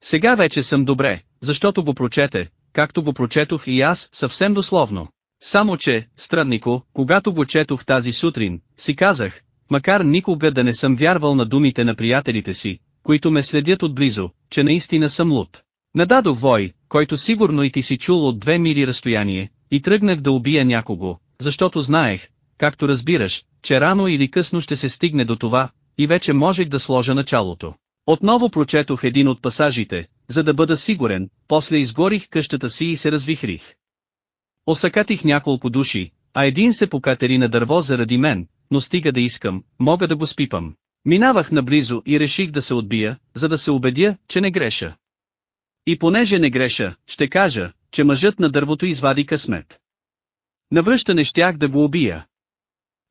Сега вече съм добре, защото го прочете, както го прочетох и аз, съвсем дословно. Само че, страннико, когато го четох тази сутрин, си казах, макар никога да не съм вярвал на думите на приятелите си, които ме следят отблизо, че наистина съм луд. Нададох вой, който сигурно и ти си чул от две мили разстояние, и тръгнах да убия някого, защото знаех, както разбираш, че рано или късно ще се стигне до това, и вече можех да сложа началото. Отново прочетох един от пасажите, за да бъда сигурен, после изгорих къщата си и се развихрих. Осъкатих няколко души, а един се покатери на дърво заради мен, но стига да искам, мога да го спипам. Минавах наблизо и реших да се отбия, за да се убедя, че не греша. И понеже не греша, ще кажа, че мъжът на дървото извади късмет. Навръщане щях да го убия.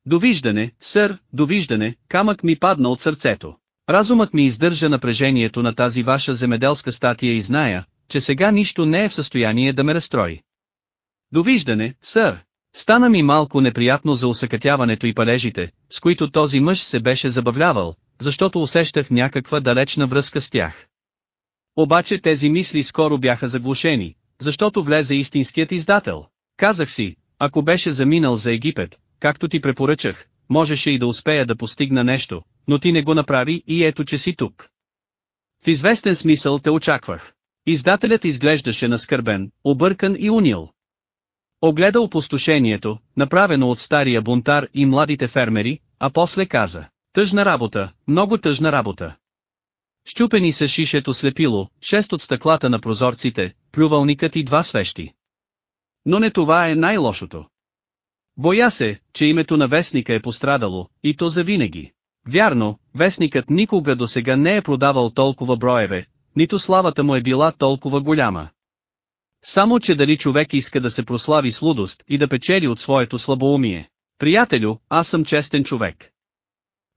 Довиждане, сър, довиждане, камък ми падна от сърцето. Разумът ми издържа напрежението на тази ваша земеделска статия и зная, че сега нищо не е в състояние да ме разстрои. Довиждане, сър. Стана ми малко неприятно за усъкътяването и палежите, с които този мъж се беше забавлявал, защото усещах някаква далечна връзка с тях. Обаче тези мисли скоро бяха заглушени, защото влезе истинският издател. Казах си, ако беше заминал за Египет, както ти препоръчах, можеше и да успея да постигна нещо, но ти не го направи и ето че си тук. В известен смисъл те очаквах. Издателят изглеждаше наскърбен, объркан и унил. Огледа опустошението, направено от стария бунтар и младите фермери, а после каза, тъжна работа, много тъжна работа. Щупени са шишето слепило, шест от стъклата на прозорците, плювалникът и два свещи. Но не това е най-лошото. Боя се, че името на вестника е пострадало, и то завинаги. Вярно, вестникът никога до сега не е продавал толкова броеве, нито славата му е била толкова голяма. Само че дали човек иска да се прослави с лудост и да печели от своето слабоумие. Приятелю, аз съм честен човек.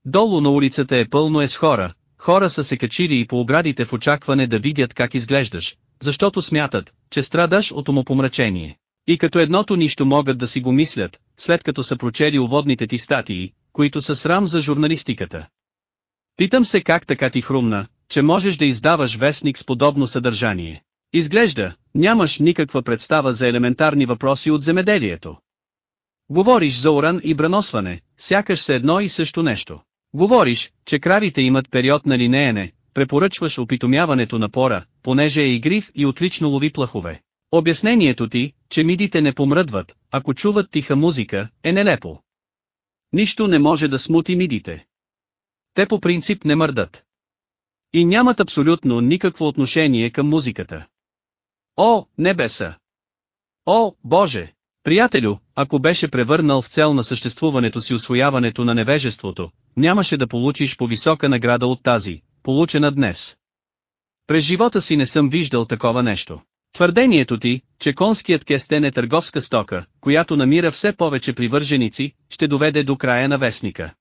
Долу на улицата е пълно е с хора, хора са се качили и по оградите в очакване да видят как изглеждаш, защото смятат, че страдаш от умопомрачение. И като едното нищо могат да си го мислят, след като са прочели уводните ти статии, които са срам за журналистиката. Питам се как така ти хрумна, че можеш да издаваш вестник с подобно съдържание. Изглежда, нямаш никаква представа за елементарни въпроси от земеделието. Говориш за уран и браносване, сякаш се едно и също нещо. Говориш, че кравите имат период на линеене, препоръчваш опитомяването на пора, понеже е игрив и отлично лови плахове. Обяснението ти, че мидите не помръдват, ако чуват тиха музика, е нелепо. Нищо не може да смути мидите. Те по принцип не мърдат. И нямат абсолютно никакво отношение към музиката. О, небеса! О, Боже! Приятелю, ако беше превърнал в цел на съществуването си освояването на невежеството, нямаше да получиш по-висока награда от тази, получена днес. През живота си не съм виждал такова нещо. Твърдението ти, че конският кестен е търговска стока, която намира все повече привърженици, ще доведе до края на вестника.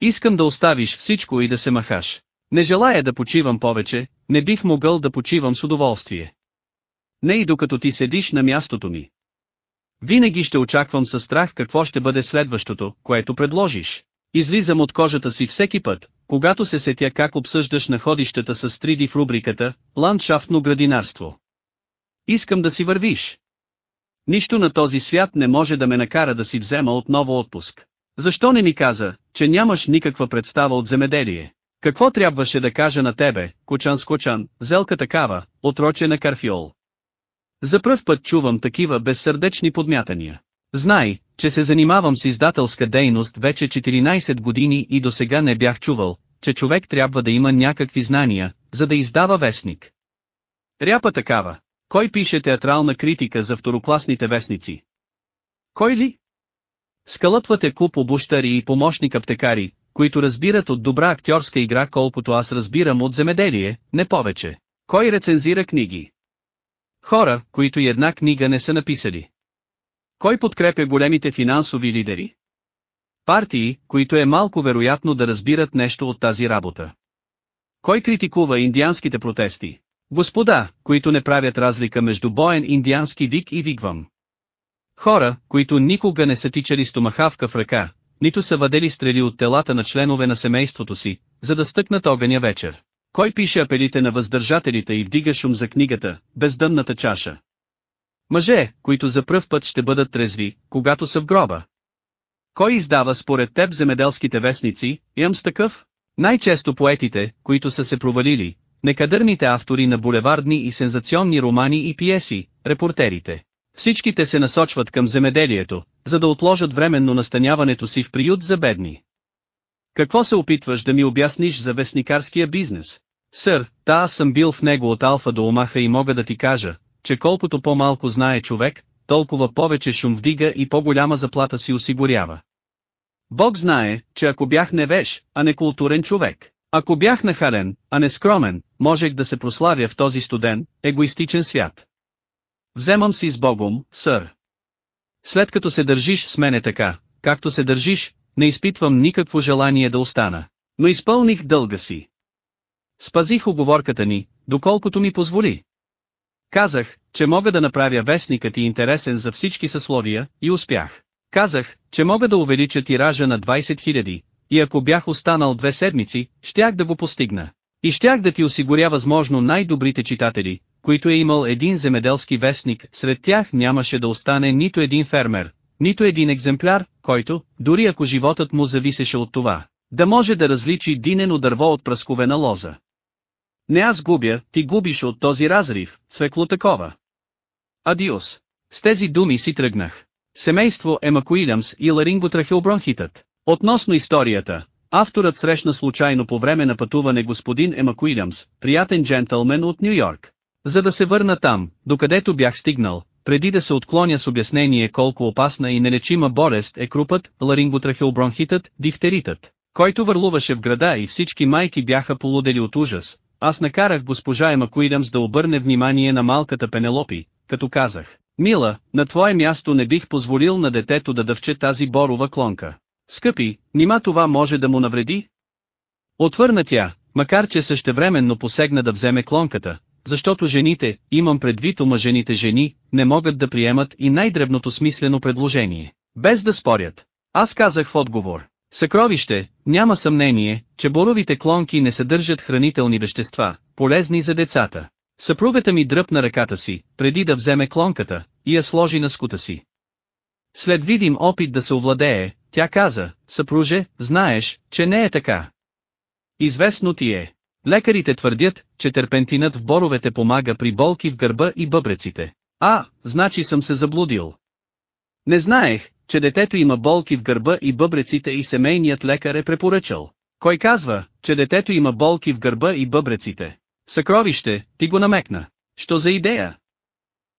Искам да оставиш всичко и да се махаш. Не желая да почивам повече, не бих могъл да почивам с удоволствие. Не и докато ти седиш на мястото ми. Винаги ще очаквам със страх какво ще бъде следващото, което предложиш. Излизам от кожата си всеки път, когато се сетя как обсъждаш находищата с 3D в рубриката «Ландшафтно градинарство». Искам да си вървиш. Нищо на този свят не може да ме накара да си взема отново отпуск. Защо не ми каза, че нямаш никаква представа от земеделие? Какво трябваше да кажа на тебе, кучан с кучан, зелка такава, отрочена карфиол? За пръв път чувам такива безсърдечни подмятания. Знай, че се занимавам с издателска дейност вече 14 години и до сега не бях чувал, че човек трябва да има някакви знания, за да издава вестник. Ряпа такава. Кой пише театрална критика за второкласните вестници? Кой ли? Скалъпвате куп обущари и помощник аптекари, които разбират от добра актьорска игра колкото аз разбирам от земеделие, не повече. Кой рецензира книги? Хора, които и една книга не са написали. Кой подкрепя големите финансови лидери? Партии, които е малко вероятно да разбират нещо от тази работа. Кой критикува индианските протести? Господа, които не правят разлика между боен индиански вик и вигвам. Хора, които никога не са тичали стомахавка в ръка, нито са въдели стрели от телата на членове на семейството си, за да стъкнат огъня вечер. Кой пише апелите на въздържателите и вдига шум за книгата, бездънната чаша? Мъже, които за пръв път ще бъдат трезви, когато са в гроба. Кой издава според теб земеделските вестници, имам с такъв? Най-често поетите, които са се провалили, некадърните автори на булевардни и сензационни романи и пиеси, репортерите. Всичките се насочват към земеделието, за да отложат временно настаняването си в приют за бедни. Какво се опитваш да ми обясниш за вестникарския бизнес? Сър, та аз съм бил в него от алфа до омаха и мога да ти кажа, че колкото по-малко знае човек, толкова повече шум вдига и по-голяма заплата си осигурява. Бог знае, че ако бях невеж, а не културен човек, ако бях нахален, а не скромен, можех да се прославя в този студен, егоистичен свят. Вземам си с Богом, сър. След като се държиш с мене така, както се държиш, не изпитвам никакво желание да остана. Но изпълних дълга си. Спазих оговорката ни, доколкото ми позволи. Казах, че мога да направя вестникът и интересен за всички съсловия, и успях. Казах, че мога да увелича тиража на 20 000, и ако бях останал две седмици, щях да го постигна. И щях да ти осигуря възможно най-добрите читатели, които е имал един земеделски вестник, сред тях нямаше да остане нито един фермер, нито един екземпляр, който, дори ако животът му зависеше от това, да може да различи динено дърво от пръсковена лоза. Не аз губя, ти губиш от този разрив, свекло такова. Адиос. С тези думи си тръгнах. Семейство Емакуилямс и ларинготрахеобронхитът. Относно историята, авторът срещна случайно по време на пътуване господин Емакуилямс, приятен джентълмен от Нью Йорк. За да се върна там, докъдето бях стигнал, преди да се отклоня с обяснение колко опасна и нелечима болест е крупът, ларинготрахеобронхитът, дифтеритът, който върлуваше в града и всички майки бяха полудели от ужас, аз накарах госпожа Ема Куидъмс да обърне внимание на малката Пенелопи, като казах, Мила, на твое място не бих позволил на детето да дъвче тази борова клонка. Скъпи, нима това може да му навреди? Отвърна тя, макар че същевременно посегна да вземе клонката, защото жените, имам предвид омъжените жени, не могат да приемат и най-дребното смислено предложение, без да спорят. Аз казах в отговор, Съкровище, няма съмнение, че боровите клонки не съдържат хранителни вещества, полезни за децата. Съпругата ми дръпна ръката си, преди да вземе клонката, и я сложи на скута си. След видим опит да се овладее, тя каза, съпруже, знаеш, че не е така. Известно ти е. Лекарите твърдят, че терпентинът в боровете помага при болки в гърба и бъбреците. А, значи съм се заблудил. Не знаех, че детето има болки в гърба и бъбреците и семейният лекар е препоръчал. Кой казва, че детето има болки в гърба и бъбреците? Съкровище, ти го намекна. Що за идея?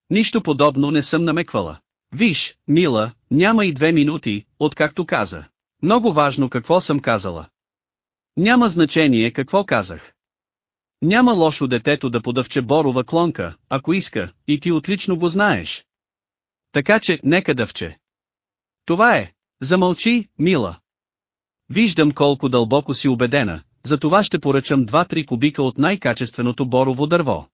Нищо подобно не съм намеквала. Виж, мила, няма и две минути, откакто каза. Много важно какво съм казала. Няма значение какво казах. Няма лошо детето да подъвче борова клонка, ако иска, и ти отлично го знаеш. Така че, нека дъвче. Това е. Замълчи, мила. Виждам колко дълбоко си убедена, за това ще поръчам 2-3 кубика от най-качественото борово дърво.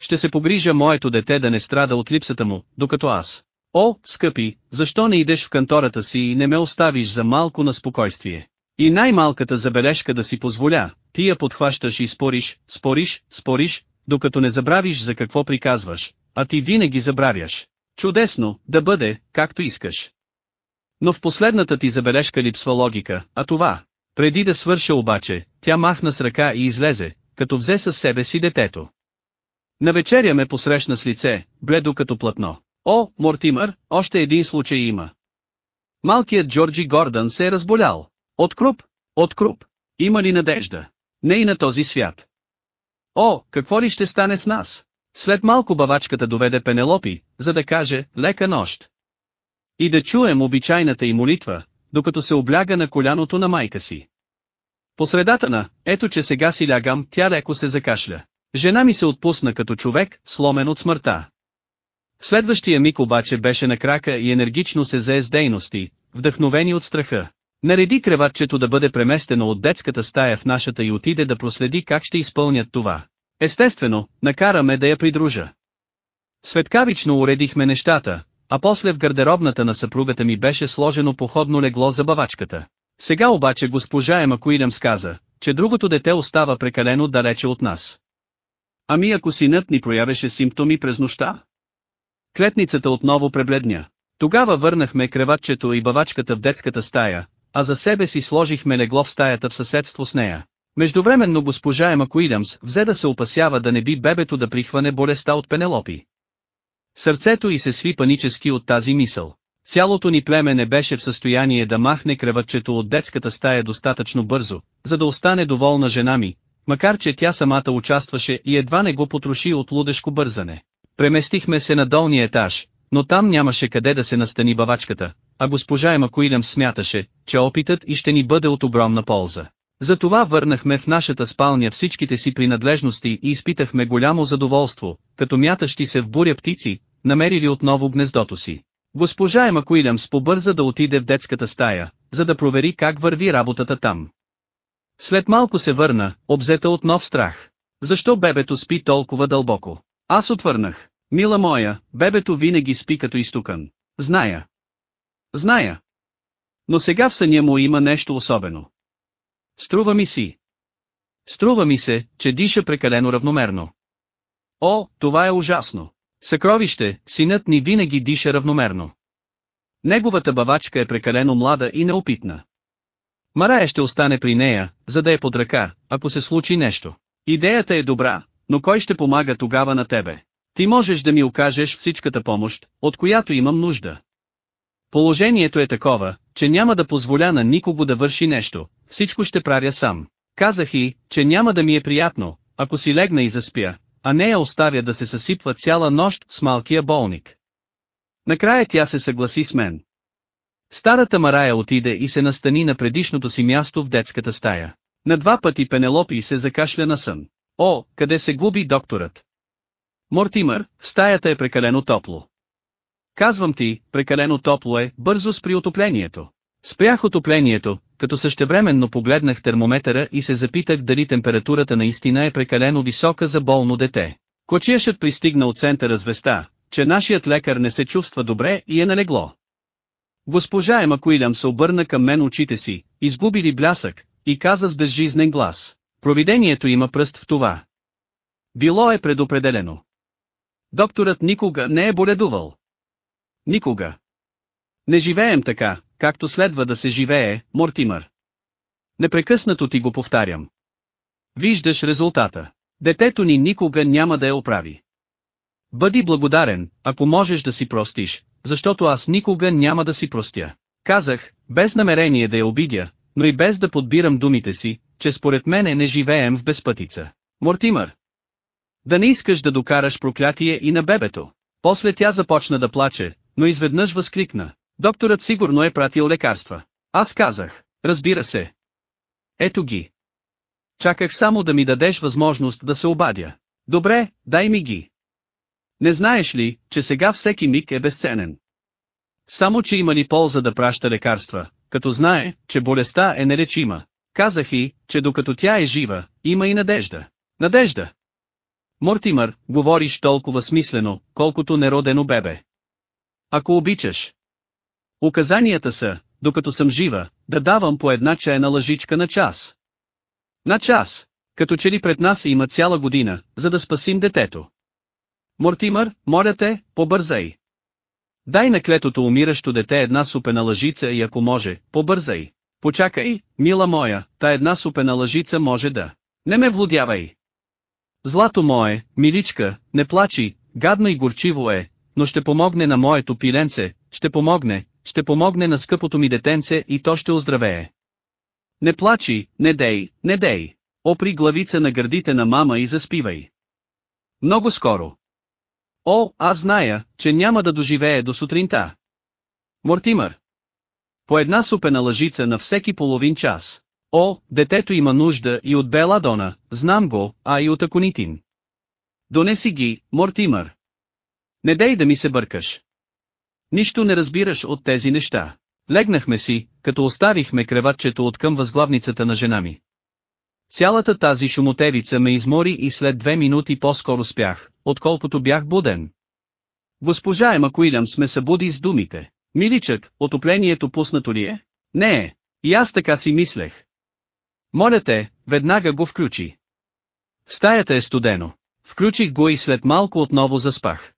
Ще се погрижа моето дете да не страда от липсата му, докато аз. О, скъпи, защо не идеш в кантората си и не ме оставиш за малко на спокойствие? И най-малката забележка да си позволя, ти я подхващаш и спориш, спориш, спориш, докато не забравиш за какво приказваш, а ти винаги забравяш. Чудесно, да бъде, както искаш. Но в последната ти забележка липсва логика, а това, преди да свърша обаче, тя махна с ръка и излезе, като взе със себе си детето. На вечеря ме посрещна с лице, бледо като платно. О, Мортимър, още един случай има. Малкият Джорджи Гордън се е разболял. От круп, от круп. Има ли надежда? Не и на този свят. О, какво ли ще стане с нас? След малко бавачката доведе Пенелопи, за да каже, лека нощ. И да чуем обичайната и молитва, докато се обляга на коляното на майка си. По средата на, ето че сега си лягам, тя леко се закашля. Жена ми се отпусна като човек, сломен от смъртта. Следващия миг обаче беше на крака и енергично се зае с дейности, вдъхновени от страха. Нареди креватчето да бъде преместено от детската стая в нашата и отиде да проследи как ще изпълнят това. Естествено, накараме да я придружа. Светкавично уредихме нещата, а после в гардеробната на съпругата ми беше сложено походно легло за бавачката. Сега обаче госпожа Ема Куилямс каза, че другото дете остава прекалено далече от нас. Ами ако синът ни проявеше симптоми през нощта? Клетницата отново пребледня. Тогава върнахме креватчето и бавачката в детската стая, а за себе си сложихме легло в стаята в съседство с нея. Междувременно госпожа Ема Куилямс взе да се опасява да не би бебето да прихване болестта от Пенелопи. Сърцето й се сви панически от тази мисъл. Цялото ни племе не беше в състояние да махне кръвъчето от детската стая достатъчно бързо, за да остане доволна жена ми, макар че тя самата участваше и едва не го потроши от лудешко бързане. Преместихме се на долния етаж, но там нямаше къде да се настани бавачката, а госпожа Ема Куилям смяташе, че опитът и ще ни бъде от огромна полза. Затова върнахме в нашата спалня всичките си принадлежности и изпитахме голямо задоволство, като мятащи се в буря птици, намерили отново гнездото си. Госпожа Ема Куилямс побърза да отиде в детската стая, за да провери как върви работата там. След малко се върна, обзета от нов страх. Защо бебето спи толкова дълбоко? Аз отвърнах. Мила моя, бебето винаги спи като изтукан. Зная. Зная. Но сега в съня му има нещо особено. Струва ми си. Струва ми се, че диша прекалено равномерно. О, това е ужасно. Съкровище, синът ни винаги диша равномерно. Неговата бавачка е прекалено млада и неопитна. Марая ще остане при нея, за да е под ръка, ако се случи нещо. Идеята е добра, но кой ще помага тогава на тебе? Ти можеш да ми окажеш всичката помощ, от която имам нужда. Положението е такова, че няма да позволя на никого да върши нещо, всичко ще правя сам. Казах и, че няма да ми е приятно, ако си легна и заспя, а не я оставя да се съсипва цяла нощ с малкия болник. Накрая тя се съгласи с мен. Старата Марая отиде и се настани на предишното си място в детската стая. На два пъти Пенелопи се закашля на сън. О, къде се губи докторът? Мортимър, стаята е прекалено топло. Казвам ти, прекалено топло е, бързо спри отоплението. Спрях отоплението, като същевременно погледнах термометъра и се запитах дали температурата наистина е прекалено висока за болно дете. Кочияшът пристигна от центъра звезда, че нашият лекар не се чувства добре и е налегло. Госпожа Ема Куилям се обърна към мен очите си, изгубили блясък, и каза с безжизнен глас. Провидението има пръст в това. Било е предопределено. Докторът никога не е боледувал. Никога. Не живеем така, както следва да се живее, Мортимър. Непрекъснато ти го повтарям. Виждаш резултата. Детето ни никога няма да я оправи. Бъди благодарен, ако можеш да си простиш, защото аз никога няма да си простя. Казах, без намерение да я обидя, но и без да подбирам думите си, че според мене не живеем в безпътица. Мортимър. Да не искаш да докараш проклятие и на бебето. После тя започна да плаче, но изведнъж възкликна. Докторът сигурно е пратил лекарства. Аз казах, разбира се. Ето ги. Чаках само да ми дадеш възможност да се обадя. Добре, дай ми ги. Не знаеш ли, че сега всеки миг е безценен? Само че има ли полза да праща лекарства, като знае, че болестта е нелечима. Казах и, че докато тя е жива, има и надежда. Надежда! Мортимър, говориш толкова смислено, колкото неродено бебе. Ако обичаш. Указанията са, докато съм жива, да давам по една чайна лъжичка на час. На час. Като че ли пред нас има цяла година, за да спасим детето. Мортимър, моля те, побързай. Дай на клетото умиращо дете една супена лъжица и ако може, побързай. Почакай, мила моя, та една супена лъжица може да. Не ме влудявай. Злато мое, миличка, не плачи, гадно и горчиво е, но ще помогне на моето пиленце, ще помогне, ще помогне на скъпото ми детенце и то ще оздравее. Не плачи, не дей, не дей. Опри главица на гърдите на мама и заспивай. Много скоро. О, аз зная, че няма да доживее до сутринта. Мортимър. По една супена лъжица на всеки половин час. О, детето има нужда и от Беладона, знам го, а и от Аконитин. Донеси ги, Мортимър. Не дей да ми се бъркаш. Нищо не разбираш от тези неща. Легнахме си, като оставихме креватчето от към възглавницата на жена ми. Цялата тази шумотевица ме измори и след две минути по-скоро спях, отколкото бях буден. Госпожа Ема Куилям сме събуди с думите. Миличък, отоплението пуснато ли е? Не е. И аз така си мислех. Моля те, веднага го включи. Стаята е студено. Включих го и след малко отново заспах.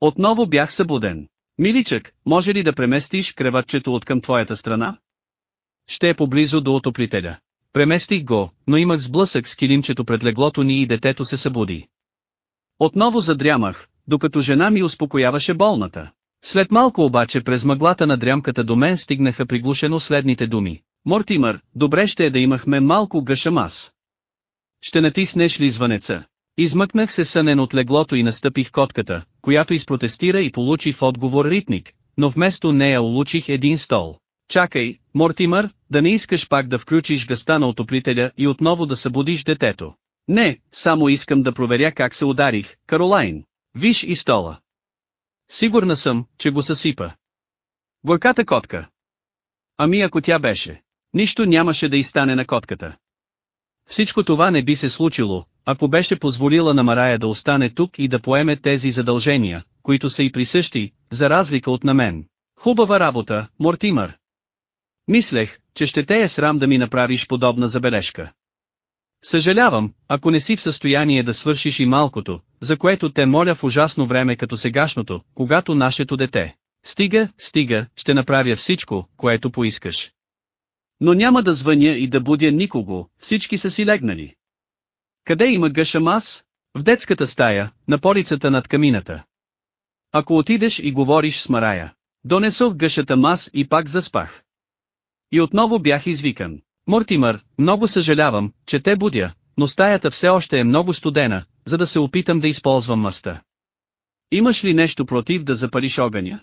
Отново бях събуден. Миличък, може ли да преместиш креватчето от към твоята страна? Ще е поблизо до отоплителя. Преместих го, но имах сблъсък с килимчето пред леглото ни и детето се събуди. Отново задрямах, докато жена ми успокояваше болната. След малко обаче през мъглата на дрямката до мен стигнаха приглушено следните думи. Мортимър, добре ще е да имахме малко гашамас. Ще натиснеш ли звънеца? Измъкнах се сънен от леглото и настъпих котката, която изпротестира и получи в отговор ритник, но вместо нея улучих един стол. Чакай, Мортимър, да не искаш пак да включиш гъста на отоплителя и отново да събудиш детето. Не, само искам да проверя как се ударих, Каролайн. Виж и стола. Сигурна съм, че го съсипа. Горката котка. Ами ако тя беше. Нищо нямаше да изстане на котката. Всичко това не би се случило, ако беше позволила на Марая да остане тук и да поеме тези задължения, които са и присъщи, за разлика от на мен. Хубава работа, Мортимър. Мислех, че ще те е срам да ми направиш подобна забележка. Съжалявам, ако не си в състояние да свършиш и малкото, за което те моля в ужасно време като сегашното, когато нашето дете. Стига, стига, ще направя всичко, което поискаш. Но няма да звъня и да будя никого, всички са си легнали. Къде има гъшамас? В детската стая, на полицата над камината. Ако отидеш и говориш с Марая, донесох гъшата мас и пак заспах. И отново бях извикан. Мортимър, много съжалявам, че те будя, но стаята все още е много студена, за да се опитам да използвам маста. Имаш ли нещо против да запалиш огъня?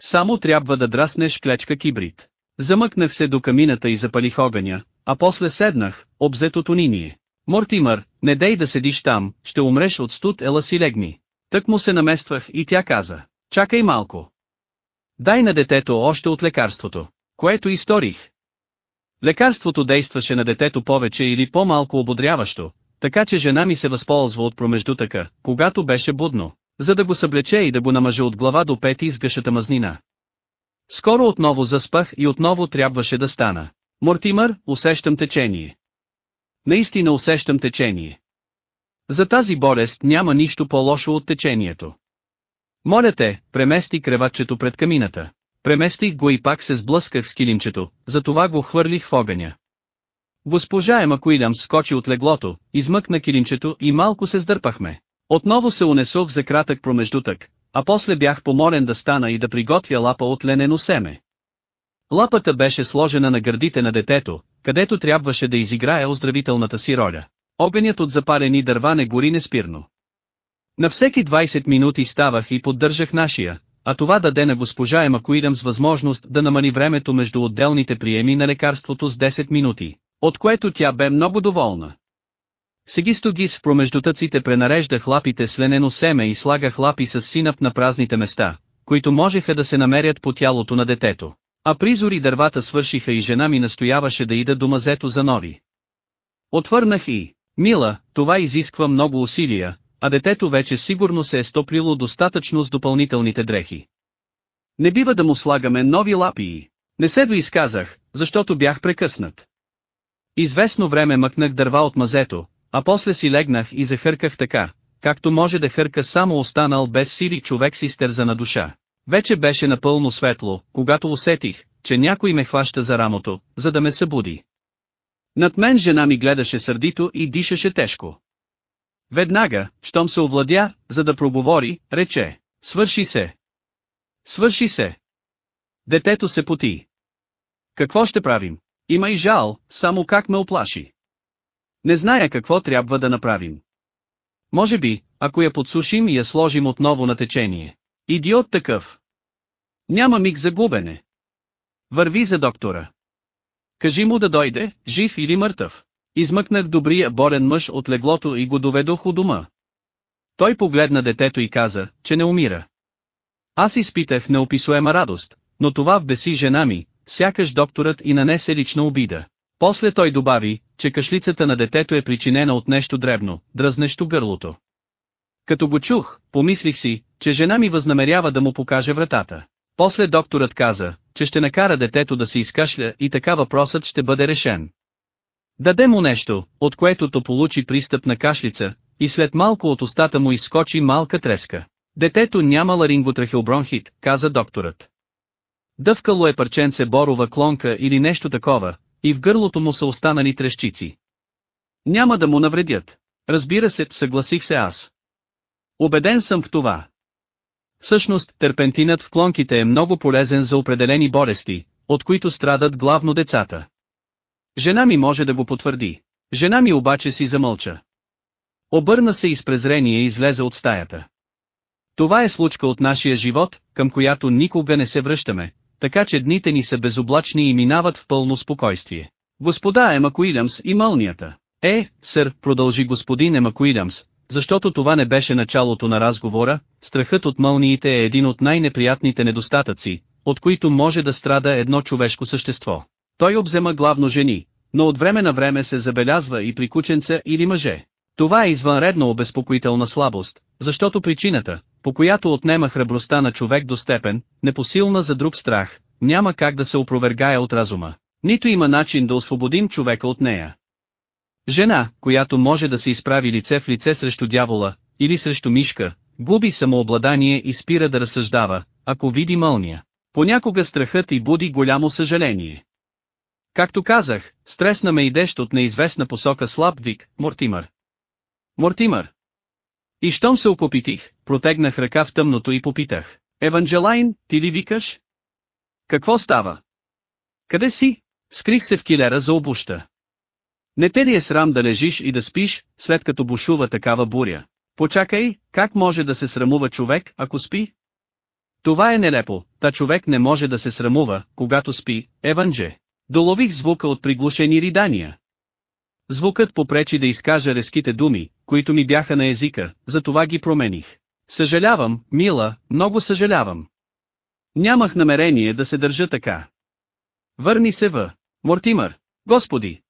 Само трябва да драснеш клечка кибрид. Замъкнах се до камината и запалих огъня, а после седнах, обзет от униние. Мортимър, не дей да седиш там, ще умреш от студ ела си легни. Тък му се намествах и тя каза, чакай малко. Дай на детето още от лекарството, което изторих. Лекарството действаше на детето повече или по-малко ободряващо, така че жена ми се възползва от промеждутъка, когато беше будно, за да го съблече и да го намаже от глава до пети с гъшата мазнина. Скоро отново заспах и отново трябваше да стана. Мортимър, усещам течение. Наистина усещам течение. За тази болест няма нищо по-лошо от течението. Моля те, премести креватчето пред камината. Преместих го и пак се сблъсках с килимчето, затова го хвърлих в огъня. Госпожа Ема Куилям скочи от леглото, измъкна килимчето и малко се сдърпахме. Отново се унесох за кратък промеждутък, а после бях помолен да стана и да приготвя лапа от ленено семе. Лапата беше сложена на гърдите на детето, където трябваше да изиграе оздравителната си роля. Огънят от запалени дърва не гори неспирно. На всеки 20 минути ставах и поддържах нашия, а това даде на госпожа Емакуидам с възможност да намани времето между отделните приеми на лекарството с 10 минути, от което тя бе много доволна. Сегисто гис в промеждутъците пренареждах лапите с ленено семе и слагах лапи с синап на празните места, които можеха да се намерят по тялото на детето. А призори дървата свършиха и жена ми настояваше да ида до мазето за нови. Отвърнах и, мила, това изисква много усилия, а детето вече сигурно се е стоплило достатъчно с допълнителните дрехи. Не бива да му слагаме нови лапии. Не се доизказах, защото бях прекъснат. Известно време мъкнах дърва от мазето, а после си легнах и захърках така, както може да хърка само останал без сили човек с изтързана душа. Вече беше напълно светло, когато усетих, че някой ме хваща за рамото, за да ме събуди. Над мен жена ми гледаше сърдито и дишаше тежко. Веднага, щом се овладя, за да проговори, рече, свърши се. Свърши се. Детето се поти. Какво ще правим? Има и жал, само как ме оплаши. Не зная какво трябва да направим. Може би, ако я подсушим и я сложим отново на течение. Идиот такъв. Няма миг за губене. Върви за доктора. Кажи му да дойде, жив или мъртъв. Измъкнах добрия болен мъж от леглото и го доведох у дома. Той погледна детето и каза, че не умира. Аз изпитах неописуема радост, но това вбеси жена ми, сякаш докторът и нанесе лична обида. После той добави, че кашлицата на детето е причинена от нещо дребно, дръзнещо гърлото. Като го чух, помислих си, че жена ми възнамерява да му покаже вратата. После докторът каза, че ще накара детето да се изкашля и така въпросът ще бъде решен. Даде му нещо, от което то получи пристъп на кашлица, и след малко от устата му изскочи малка треска. Детето няма ларинготрахеобронхит, каза докторът. Дъвкало е парченце борова клонка или нещо такова, и в гърлото му са останали трещици. Няма да му навредят. Разбира се, съгласих се аз. Обеден съм в това. Всъщност, терпентинът в клонките е много полезен за определени болести, от които страдат главно децата. Жена ми може да го потвърди. Жена ми обаче си замълча. Обърна се и с презрение и излезе от стаята. Това е случка от нашия живот, към която никога не се връщаме, така че дните ни са безоблачни и минават в пълно спокойствие. Господа Емакуилямс и мълнията. Е, сър, продължи господин Емакуилямс, защото това не беше началото на разговора, страхът от мълниите е един от най-неприятните недостатъци, от които може да страда едно човешко същество. Той обзема главно жени, но от време на време се забелязва и при кученца или мъже. Това е извънредно обезпокоителна слабост, защото причината, по която отнема храбростта на човек до степен, непосилна за друг страх, няма как да се опровергае от разума. Нито има начин да освободим човека от нея. Жена, която може да се изправи лице в лице срещу дявола, или срещу мишка, губи самообладание и спира да разсъждава, ако види мълния. Понякога страхът и буди голямо съжаление. Както казах, стресна ме идещ от неизвестна посока слаб вик, Мортимър. Мортимър. И щом се окопитих, протегнах ръка в тъмното и попитах. Еванджелайн, ти ли викаш? Какво става? Къде си? Скрих се в килера за обуща. Не те ли е срам да лежиш и да спиш, след като бушува такава буря? Почакай, как може да се срамува човек, ако спи? Това е нелепо, та човек не може да се срамува, когато спи, Евандже. Долових звука от приглушени ридания. Звукът попречи да изкажа резките думи, които ми бяха на езика, затова ги промених. Съжалявам, мила, много съжалявам. Нямах намерение да се държа така. Върни се в. Мортимър. Господи!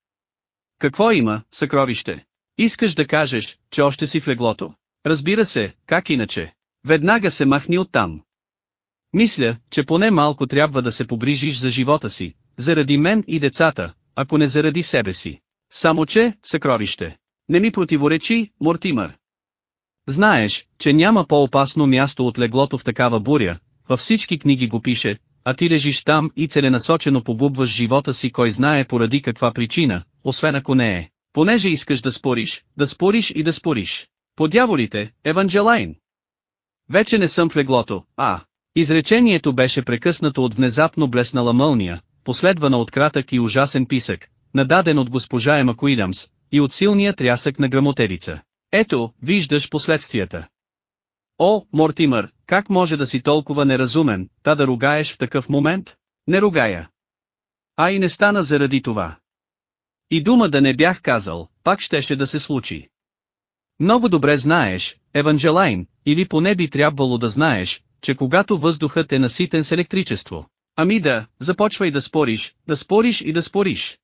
Какво има, съкровище? Искаш да кажеш, че още си в леглото? Разбира се, как иначе? Веднага се махни оттам. Мисля, че поне малко трябва да се погрижиш за живота си, заради мен и децата, ако не заради себе си. Само че, съкровище, не ми противоречи, Мортимър. Знаеш, че няма по-опасно място от леглото в такава буря, във всички книги го пише, а ти лежиш там и целенасочено погубваш живота си кой знае поради каква причина, освен ако не е. Понеже искаш да спориш, да спориш и да спориш. По дяволите, Еванджелайн. Вече не съм в леглото, а. Изречението беше прекъснато от внезапно блеснала мълния, последвана от кратък и ужасен писък, нададен от госпожа Ема Куилямс, и от силния трясък на грамотерица. Ето, виждаш последствията. О, Мортимър, как може да си толкова неразумен, та да ругаеш в такъв момент? Не ругая. А и не стана заради това. И дума да не бях казал, пак щеше да се случи. Много добре знаеш, Еванджелайн, или поне би трябвало да знаеш, че когато въздухът е наситен с електричество. Ами да, започвай да спориш, да спориш и да спориш.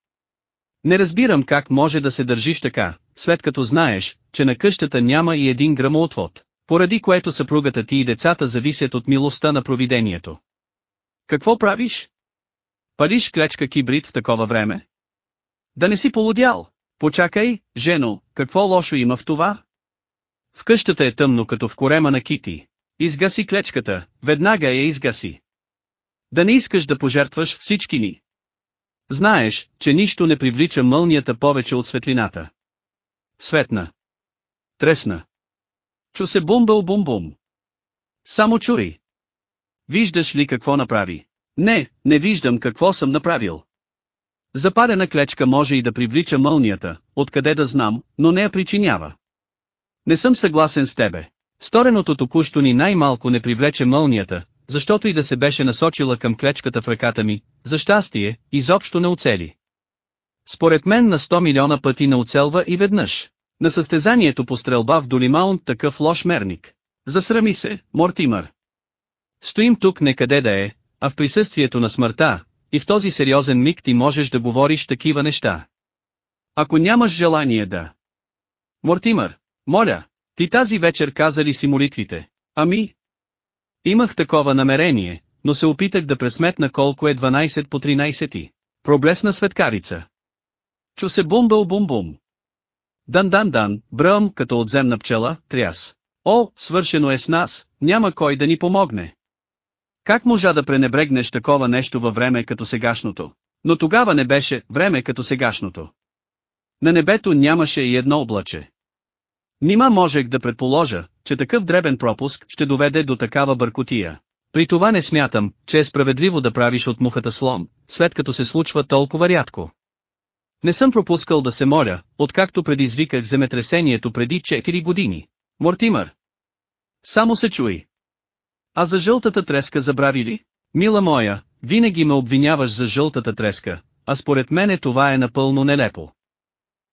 Не разбирам как може да се държиш така, след като знаеш, че на къщата няма и един грамоотвод, поради което съпругата ти и децата зависят от милостта на провидението. Какво правиш? Палиш клечка кибрид в такова време? Да не си полудял. Почакай, жено, какво лошо има в това? В къщата е тъмно като в корема на кити. Изгаси клечката, веднага я изгаси. Да не искаш да пожертваш всички ни. Знаеш, че нищо не привлича мълнията повече от светлината. Светна. Тресна. Чу се бум-бъл-бум-бум. Само чуй. Виждаш ли какво направи? Не, не виждам какво съм направил. Запарена клечка може и да привлича мълнията, откъде да знам, но не я причинява. Не съм съгласен с тебе. Стореното току-що ни най-малко не привлече мълнията, защото и да се беше насочила към клечката в ръката ми, за щастие, изобщо не оцели. Според мен на 100 милиона пъти не оцелва и веднъж. На състезанието по стрелба в Долимаунт такъв лош мерник. Засрами се, Мортимър. Стоим тук некъде да е, а в присъствието на смъртта, и в този сериозен миг ти можеш да говориш такива неща. Ако нямаш желание да... Мортимър, моля, ти тази вечер каза ли си молитвите? Ами? Имах такова намерение, но се опитах да пресметна колко е 12 по 13. Проблесна светкарица. Чу се бум-бъл-бум-бум. Дан-дан-дан, бръм като отземна пчела, тряс. О, свършено е с нас, няма кой да ни помогне. Как можа да пренебрегнеш такова нещо във време като сегашното? Но тогава не беше време като сегашното. На небето нямаше и едно облаче. Нима можех да предположа, че такъв дребен пропуск ще доведе до такава бъркотия. При това не смятам, че е справедливо да правиш от мухата слон, след като се случва толкова рядко. Не съм пропускал да се моля, откакто предизвиках земетресението преди 4 години. Мортимър. Само се чуй. А за жълтата треска забрави ли? Мила моя, винаги ме обвиняваш за жълтата треска, а според мене това е напълно нелепо.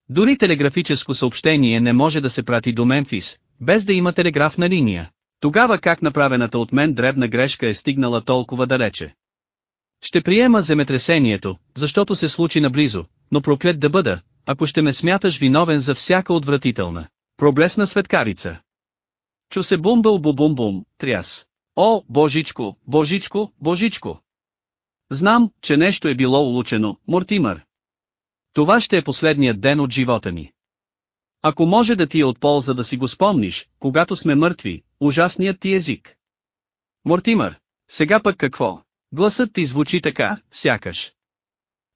Дори телеграфическо съобщение не може да се прати до Мемфис, без да има телеграфна линия. Тогава как направената от мен дребна грешка е стигнала толкова далече? Ще приема земетресението, защото се случи наблизо, но проклет да бъда, ако ще ме смяташ виновен за всяка отвратителна. Проблесна светкарица. Чу се бумбъл бум бум тряс. О, божичко, божичко, божичко! Знам, че нещо е било улучено, Мортимър. Това ще е последният ден от живота ми. Ако може да ти е от полза да си го спомниш, когато сме мъртви, ужасният ти език. Мортимър, сега пък какво? Гласът ти звучи така, сякаш.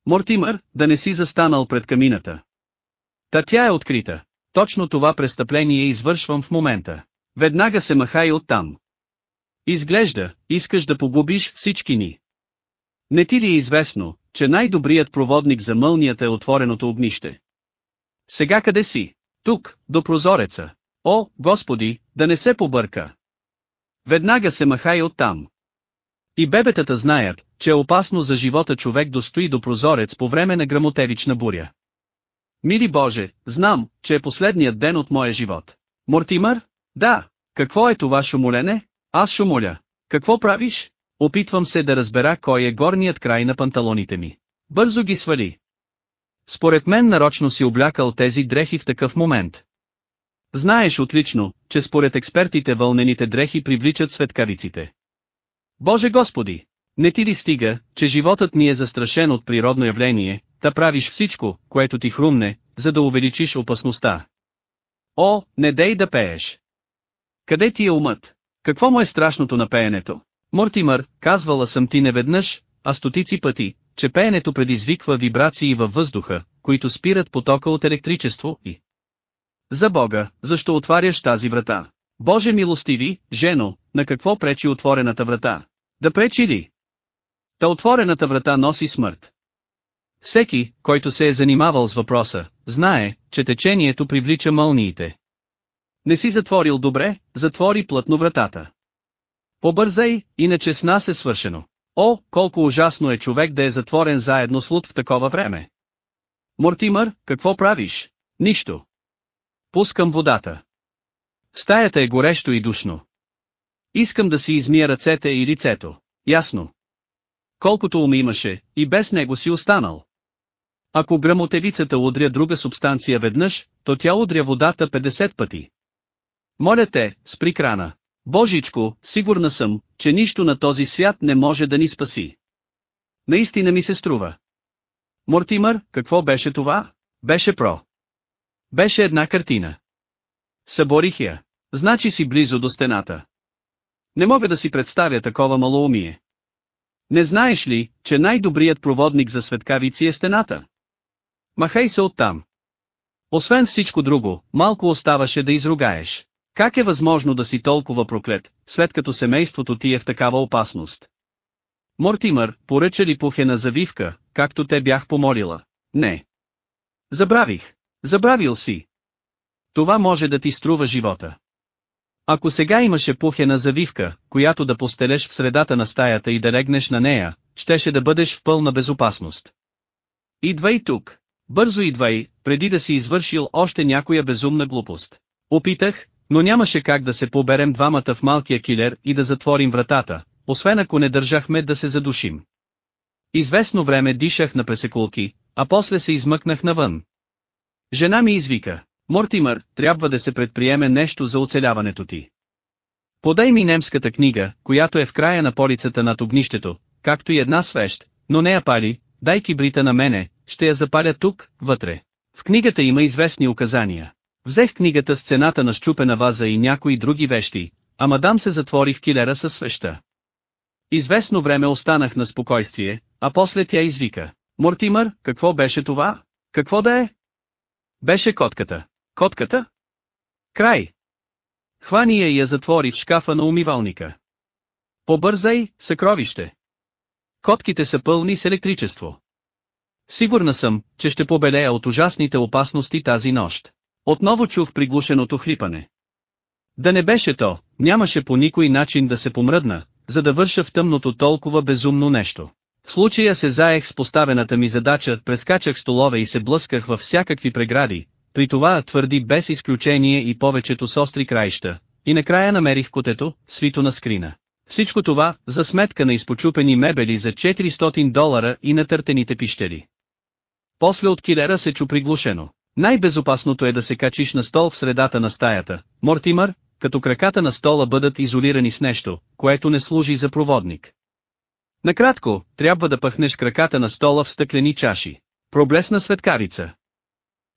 Мортимър, да не си застанал пред камината. Та тя е открита. Точно това престъпление извършвам в момента. Веднага се махай оттам. Изглежда, искаш да погубиш всички ни. Не ти ли е известно, че най-добрият проводник за мълнията е отвореното огнище? Сега къде си? Тук, до прозореца. О, Господи, да не се побърка. Веднага се махай оттам. И бебетата знаят, че е опасно за живота човек достои до прозорец по време на грамотевична буря. Мили Боже, знам, че е последният ден от моя живот. Мортимър? Да. Какво е това шумолене? Аз шумоля. Какво правиш? Опитвам се да разбера кой е горният край на панталоните ми. Бързо ги свали. Според мен нарочно си облякал тези дрехи в такъв момент. Знаеш отлично, че според експертите вълнените дрехи привличат светкариците. Боже Господи! Не ти ли стига, че животът ми е застрашен от природно явление, да правиш всичко, което ти хрумне, за да увеличиш опасността. О, не дей да пееш! Къде ти е умът? Какво му е страшното на пеенето? Мортимър, казвала съм ти неведнъж, а стотици пъти, че пеенето предизвиква вибрации във въздуха, които спират потока от електричество и... За Бога, защо отваряш тази врата? Боже милостиви, жено, на какво пречи отворената врата? Да пречи ли? Та отворената врата носи смърт. Всеки, който се е занимавал с въпроса, знае, че течението привлича мълниите. Не си затворил добре, затвори плътно вратата. Побързай, иначе с нас е свършено. О, колко ужасно е човек да е затворен заедно с луд в такова време. Мортимър, какво правиш? Нищо. Пускам водата. Стаята е горещо и душно. Искам да си измия ръцете и лицето. Ясно. Колкото ум имаше, и без него си останал. Ако грамотевицата удря друга субстанция веднъж, то тя удря водата 50 пъти. Моля те, спри крана. Божичко, сигурна съм, че нищо на този свят не може да ни спаси. Наистина ми се струва. Мортимър, какво беше това? Беше про. Беше една картина. Съборих я. Значи си близо до стената. Не мога да си представя такова малоумие. Не знаеш ли, че най-добрият проводник за светкавици е стената? Махай се оттам. Освен всичко друго, малко оставаше да изругаеш. Как е възможно да си толкова проклет, след като семейството ти е в такава опасност? Мортимър, поръча ли пухена завивка, както те бях помолила? Не. Забравих. Забравил си. Това може да ти струва живота. Ако сега имаше пухена завивка, която да постелеш в средата на стаята и да легнеш на нея, щеше да бъдеш в пълна безопасност. Идвай тук. Бързо идвай, преди да си извършил още някоя безумна глупост. Опитах, но нямаше как да се поберем двамата в малкия килер и да затворим вратата, освен ако не държахме да се задушим. Известно време дишах на пресекулки, а после се измъкнах навън. Жена ми извика, Мортимър, трябва да се предприеме нещо за оцеляването ти. Подай ми немската книга, която е в края на полицата над огнището, както и една свещ, но не я пали, дай кибрита на мене, ще я запаля тук, вътре. В книгата има известни указания. Взех книгата с цената на щупена ваза и някои други вещи, а мадам се затвори в килера със свеща. Известно време останах на спокойствие, а после тя извика. Мортимър, какво беше това? Какво да е? Беше котката. Котката? Край. Хвани я и я затвори в шкафа на умивалника. Побързай, съкровище. Котките са пълни с електричество. Сигурна съм, че ще побелея от ужасните опасности тази нощ. Отново чух приглушеното хлипане. Да не беше то, нямаше по никой начин да се помръдна, за да върша в тъмното толкова безумно нещо. В случая се заех с поставената ми задача, прескачах столове и се блъсках във всякакви прегради, при това твърди без изключение и повечето с остри краища, и накрая намерих котето, свито на скрина. Всичко това, за сметка на изпочупени мебели за 400 долара и натъртените пищели. После от килера се чу приглушено. Най-безопасното е да се качиш на стол в средата на стаята, Мортимър, като краката на стола бъдат изолирани с нещо, което не служи за проводник. Накратко, трябва да пъхнеш краката на стола в стъклени чаши. Проблесна светкарица.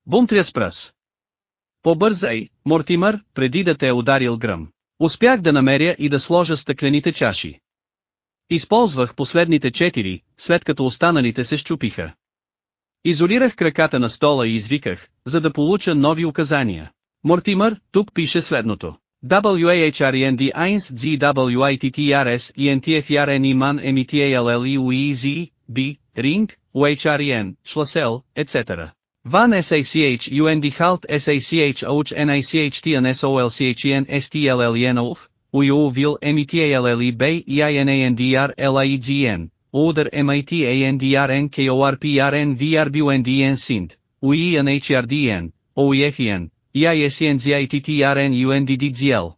Бум тря с. Побързай, Мортимър, преди да те е ударил гръм. Успях да намеря и да сложа стъклените чаши. Използвах последните четири, след като останалите се щупиха. Изолирах краката на стола и извиках, за да получа нови указания. Мортимър, тук пише следното. WAHREND 1 GWITTRS ENTFRN IMAN METALLEUEZ, B, Ring, UHREN, Schlassel, etc. Van SACH UND HALT SACH OUCH NICHT NSOLCHEN STLLEN OF, UYO VIL METALLE BAY EINANDR LIEGN, ODER MITANDRN KORPRN VRBUNDN SIND, UENHRDN, OEFN, EISNZITTRN UNDDGL.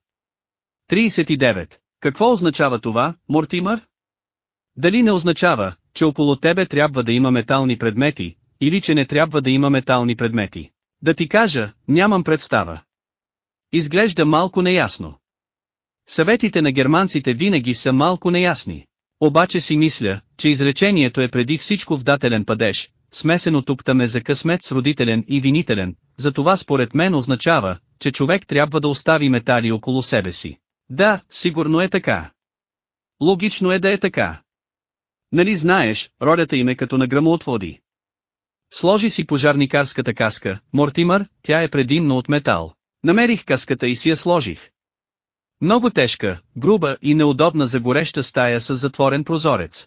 39. Какво означава това, Мортимър? Дали не означава, че около тебе трябва да има метални предмети, или че не трябва да има метални предмети. Да ти кажа, нямам представа. Изглежда малко неясно. Съветите на германците винаги са малко неясни. Обаче си мисля, че изречението е преди всичко вдателен падеж, смесено тук-таме за късмет с родителен и винителен, затова според мен означава, че човек трябва да остави метали около себе си. Да, сигурно е така. Логично е да е така. Нали знаеш, ролята им е като на грамоотводи. Сложи си пожарникарската каска, Мортимър, тя е предимно от метал. Намерих каската и си я сложих. Много тежка, груба и неудобна за гореща стая с затворен прозорец.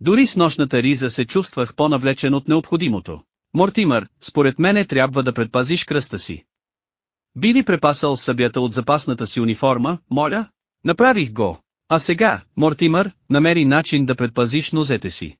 Дори с нощната риза се чувствах по-навлечен от необходимото. Мортимър, според мене трябва да предпазиш кръста си. Би ли препасал събята от запасната си униформа, моля? Направих го. А сега, Мортимър, намери начин да предпазиш нозете си.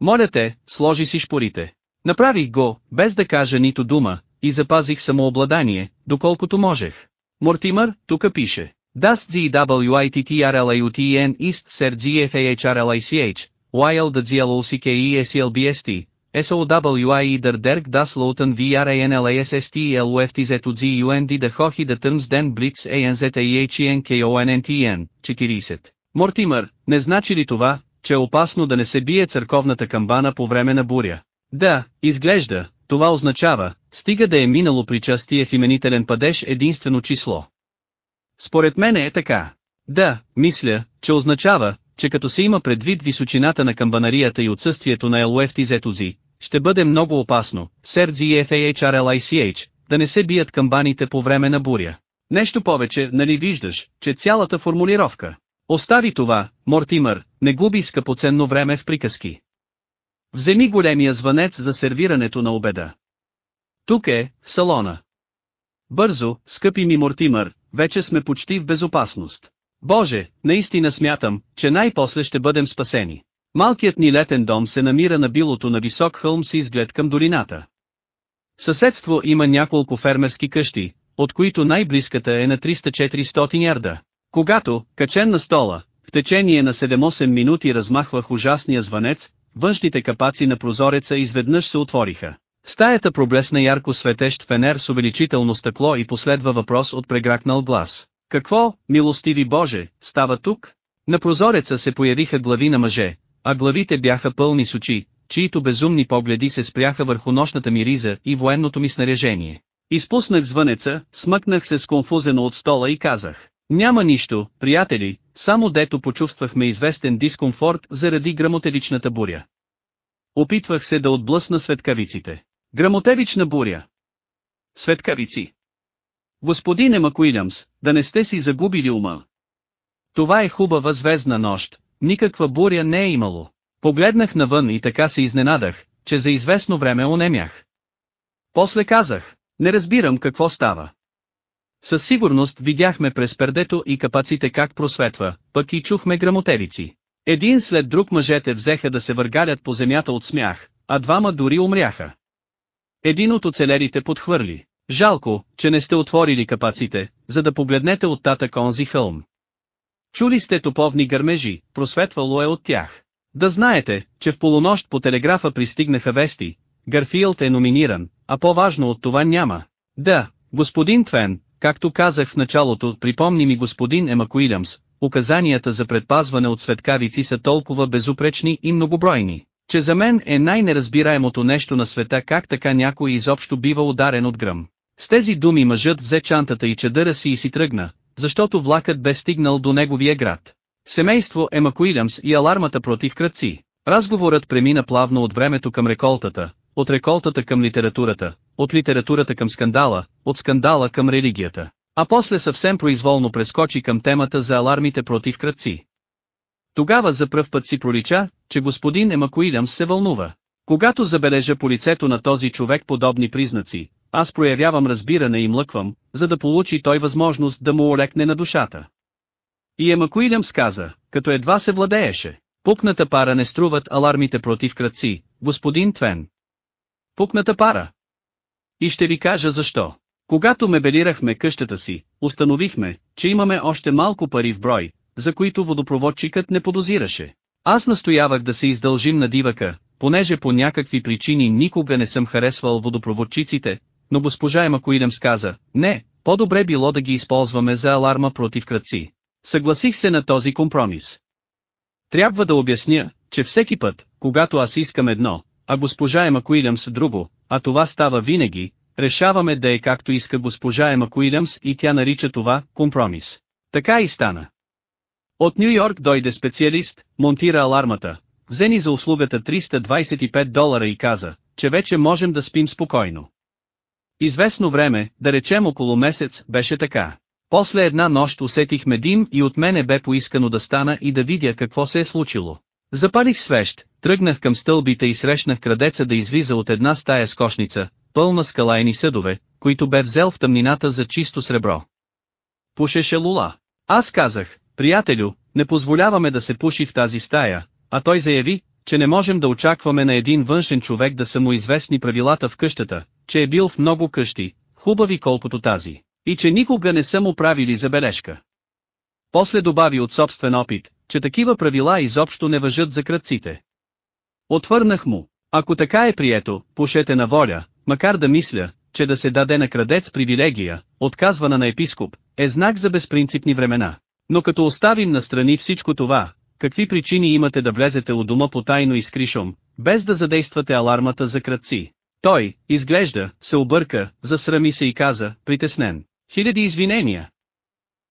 Моля те, сложи си шпорите. Направих го, без да кажа нито дума, и запазих самообладание, доколкото можех. Мортимър, тука пише. Das GWITTRLAUTEN East Ser GFAHRLICH, while the GLOCKESLBST, SOWIE der Derg das Loten VRANLASSTLUFTZ de Hohi de Terms Den Blitz ANZAIHENKONNTN, 40. Мортимър, не значи ли това, че е опасно да не се бие църковната камбана по време на буря. Да, изглежда, това означава, стига да е минало причастие в именителен падеж единствено число. Според мен е така. Да, мисля, че означава, че като се има предвид височината на камбанарията и отсъствието на LUFTZ, ще бъде много опасно, Сердзи FAHRLICH, да не се бият камбаните по време на буря. Нещо повече, нали виждаш, че цялата формулировка, Остави това, Мортимър, не губи скъпоценно време в приказки. Вземи големия звънец за сервирането на обеда. Тук е, в салона. Бързо, скъпи ми Мортимър, вече сме почти в безопасност. Боже, наистина смятам, че най-после ще бъдем спасени. Малкият ни летен дом се намира на билото на висок хълм с изглед към долината. В съседство има няколко фермерски къщи, от които най-близката е на 300-400 ярда. Когато, качен на стола, в течение на 7-8 минути размахвах ужасния звънец, външните капаци на прозореца изведнъж се отвориха. Стаята проблесна ярко светещ фенер с увеличително стъкло и последва въпрос от прегракнал глас. Какво, милостиви Боже, става тук? На прозореца се появиха глави на мъже, а главите бяха пълни с очи, чието безумни погледи се спряха върху нощната ми риза и военното ми снаряжение. Изпуснах звънеца, смъкнах се сконфузено от стола и казах, няма нищо, приятели, само дето почувствахме известен дискомфорт заради грамотевичната буря. Опитвах се да отблъсна светкавиците. Грамотевична буря. Светкавици. Господине Макуилямс, да не сте си загубили ума. Това е хубава звездна нощ, никаква буря не е имало. Погледнах навън и така се изненадах, че за известно време онемях. После казах, не разбирам какво става. Със сигурност видяхме през пердето и капаците как просветва, пък и чухме грамотевици. Един след друг мъжете взеха да се въргалят по земята от смях, а двама дори умряха. Един от оцелерите подхвърли. Жалко, че не сте отворили капаците, за да погледнете от тата конзи хълм. Чули сте топовни гърмежи, просветвало е от тях. Да знаете, че в полунощ по телеграфа пристигнаха вести, Гарфилд е номиниран, а по-важно от това няма. Да, господин Твен, както казах в началото, припомни ми господин Ема Куилямс, указанията за предпазване от светкавици са толкова безупречни и многобройни, че за мен е най-неразбираемото нещо на света как така някой изобщо бива ударен от гръм. С тези думи мъжът взе чантата и чадъра си и си тръгна, защото влакът бе стигнал до неговия град. Семейство Ема Куилямс и алармата против кръци. Разговорът премина плавно от времето към реколтата, от реколтата към литературата, от литературата към скандала, от скандала към религията. А после съвсем произволно прескочи към темата за алармите против кръци. Тогава за пръв път си пролича, че господин Емакуилямс се вълнува. Когато забележа по лицето на този човек подобни признаци, аз проявявам разбиране и млъквам, за да получи той възможност да му олекне на душата. И Емакуилямс каза, като едва се владееше, пукната пара не струват алармите против кръци, господин Твен. Пукната пара. И ще ви кажа защо. Когато мебелирахме къщата си, установихме, че имаме още малко пари в брой, за които водопроводчикът не подозираше. Аз настоявах да се издължим на дивака, понеже по някакви причини никога не съм харесвал водопроводчиците, но госпожа Ема Куилемс каза, не, по-добре било да ги използваме за аларма против кръци. Съгласих се на този компромис. Трябва да обясня, че всеки път, когато аз искам едно, а госпожа Ема Куилямс друго, а това става винаги, решаваме да е както иска госпожа Ема Куилямс и тя нарича това компромис. Така и стана. От Нью Йорк дойде специалист, монтира алармата, взе ни за услугата 325 долара и каза, че вече можем да спим спокойно. Известно време, да речем около месец, беше така. После една нощ усетихме дим и от мене бе поискано да стана и да видя какво се е случило. Запалих свещ, тръгнах към стълбите и срещнах крадеца да излиза от една стая с кошница, пълна скалайни съдове, които бе взел в тъмнината за чисто сребро. Пушеше лула. Аз казах, приятелю, не позволяваме да се пуши в тази стая, а той заяви, че не можем да очакваме на един външен човек да са му известни правилата в къщата, че е бил в много къщи, хубави колкото тази, и че никога не са му правили забележка. После добави от собствен опит, че такива правила изобщо не въжат за кръците. Отвърнах му, ако така е прието, пушете на воля, макар да мисля, че да се даде на крадец привилегия, отказвана на епископ, е знак за безпринципни времена. Но като оставим на страни всичко това, какви причини имате да влезете у дома потайно и с кришом, без да задействате алармата за кръци? Той, изглежда, се обърка, засрами се и каза, притеснен. Хиляди извинения.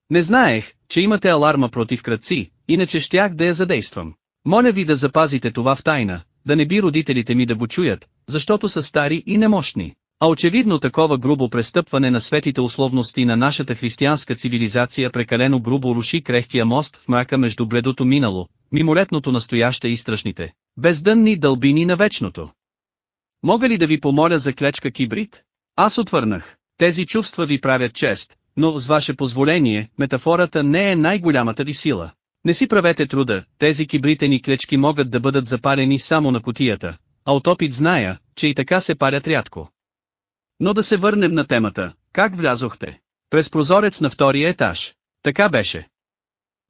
Не знаех, че имате аларма против кръци, иначе щях да я задействам. Моля ви да запазите това в тайна, да не би родителите ми да го чуят, защото са стари и немощни. А очевидно такова грубо престъпване на светите условности на нашата християнска цивилизация прекалено грубо руши крехкия мост в мрака между бледото минало, мимолетното настояще и страшните, бездънни дълбини на вечното. Мога ли да ви помоля за клечка кибрид? Аз отвърнах. Тези чувства ви правят чест, но с ваше позволение, метафората не е най-голямата ви сила. Не си правете труда, тези кибритени клечки могат да бъдат запалени само на котията, а от опит зная, че и така се парят рядко. Но да се върнем на темата, как влязохте? През прозорец на втория етаж. Така беше.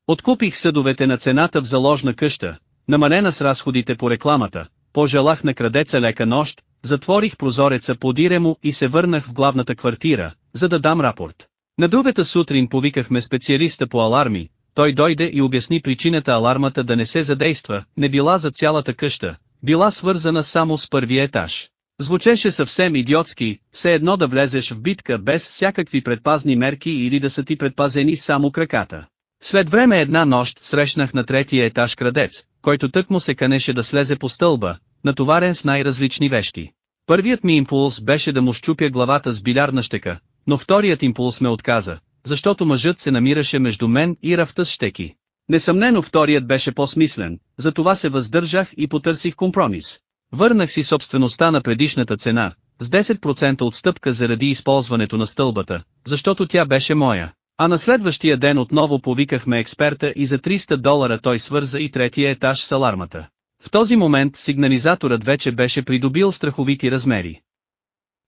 Откупих съдовете на цената в заложна къща, намалена с разходите по рекламата, пожелах на крадеца лека нощ, затворих прозореца подире му и се върнах в главната квартира, за да дам рапорт. На другата сутрин повикахме специалиста по аларми, той дойде и обясни причината алармата да не се задейства, не била за цялата къща, била свързана само с първия етаж. Звучеше съвсем идиотски, все едно да влезеш в битка без всякакви предпазни мерки или да са ти предпазени само краката. След време една нощ срещнах на третия етаж крадец, който тък му се канеше да слезе по стълба, натоварен с най-различни вещи. Първият ми импулс беше да му щупя главата с билярна щека, но вторият импулс ме отказа, защото мъжът се намираше между мен и рафта с щеки. Несъмнено вторият беше по-смислен, затова се въздържах и потърсих компромис. Върнах си собствеността на предишната цена, с 10% отстъпка заради използването на стълбата, защото тя беше моя. А на следващия ден отново повикахме експерта и за 300 долара той свърза и третия етаж с алармата. В този момент сигнализаторът вече беше придобил страховити размери.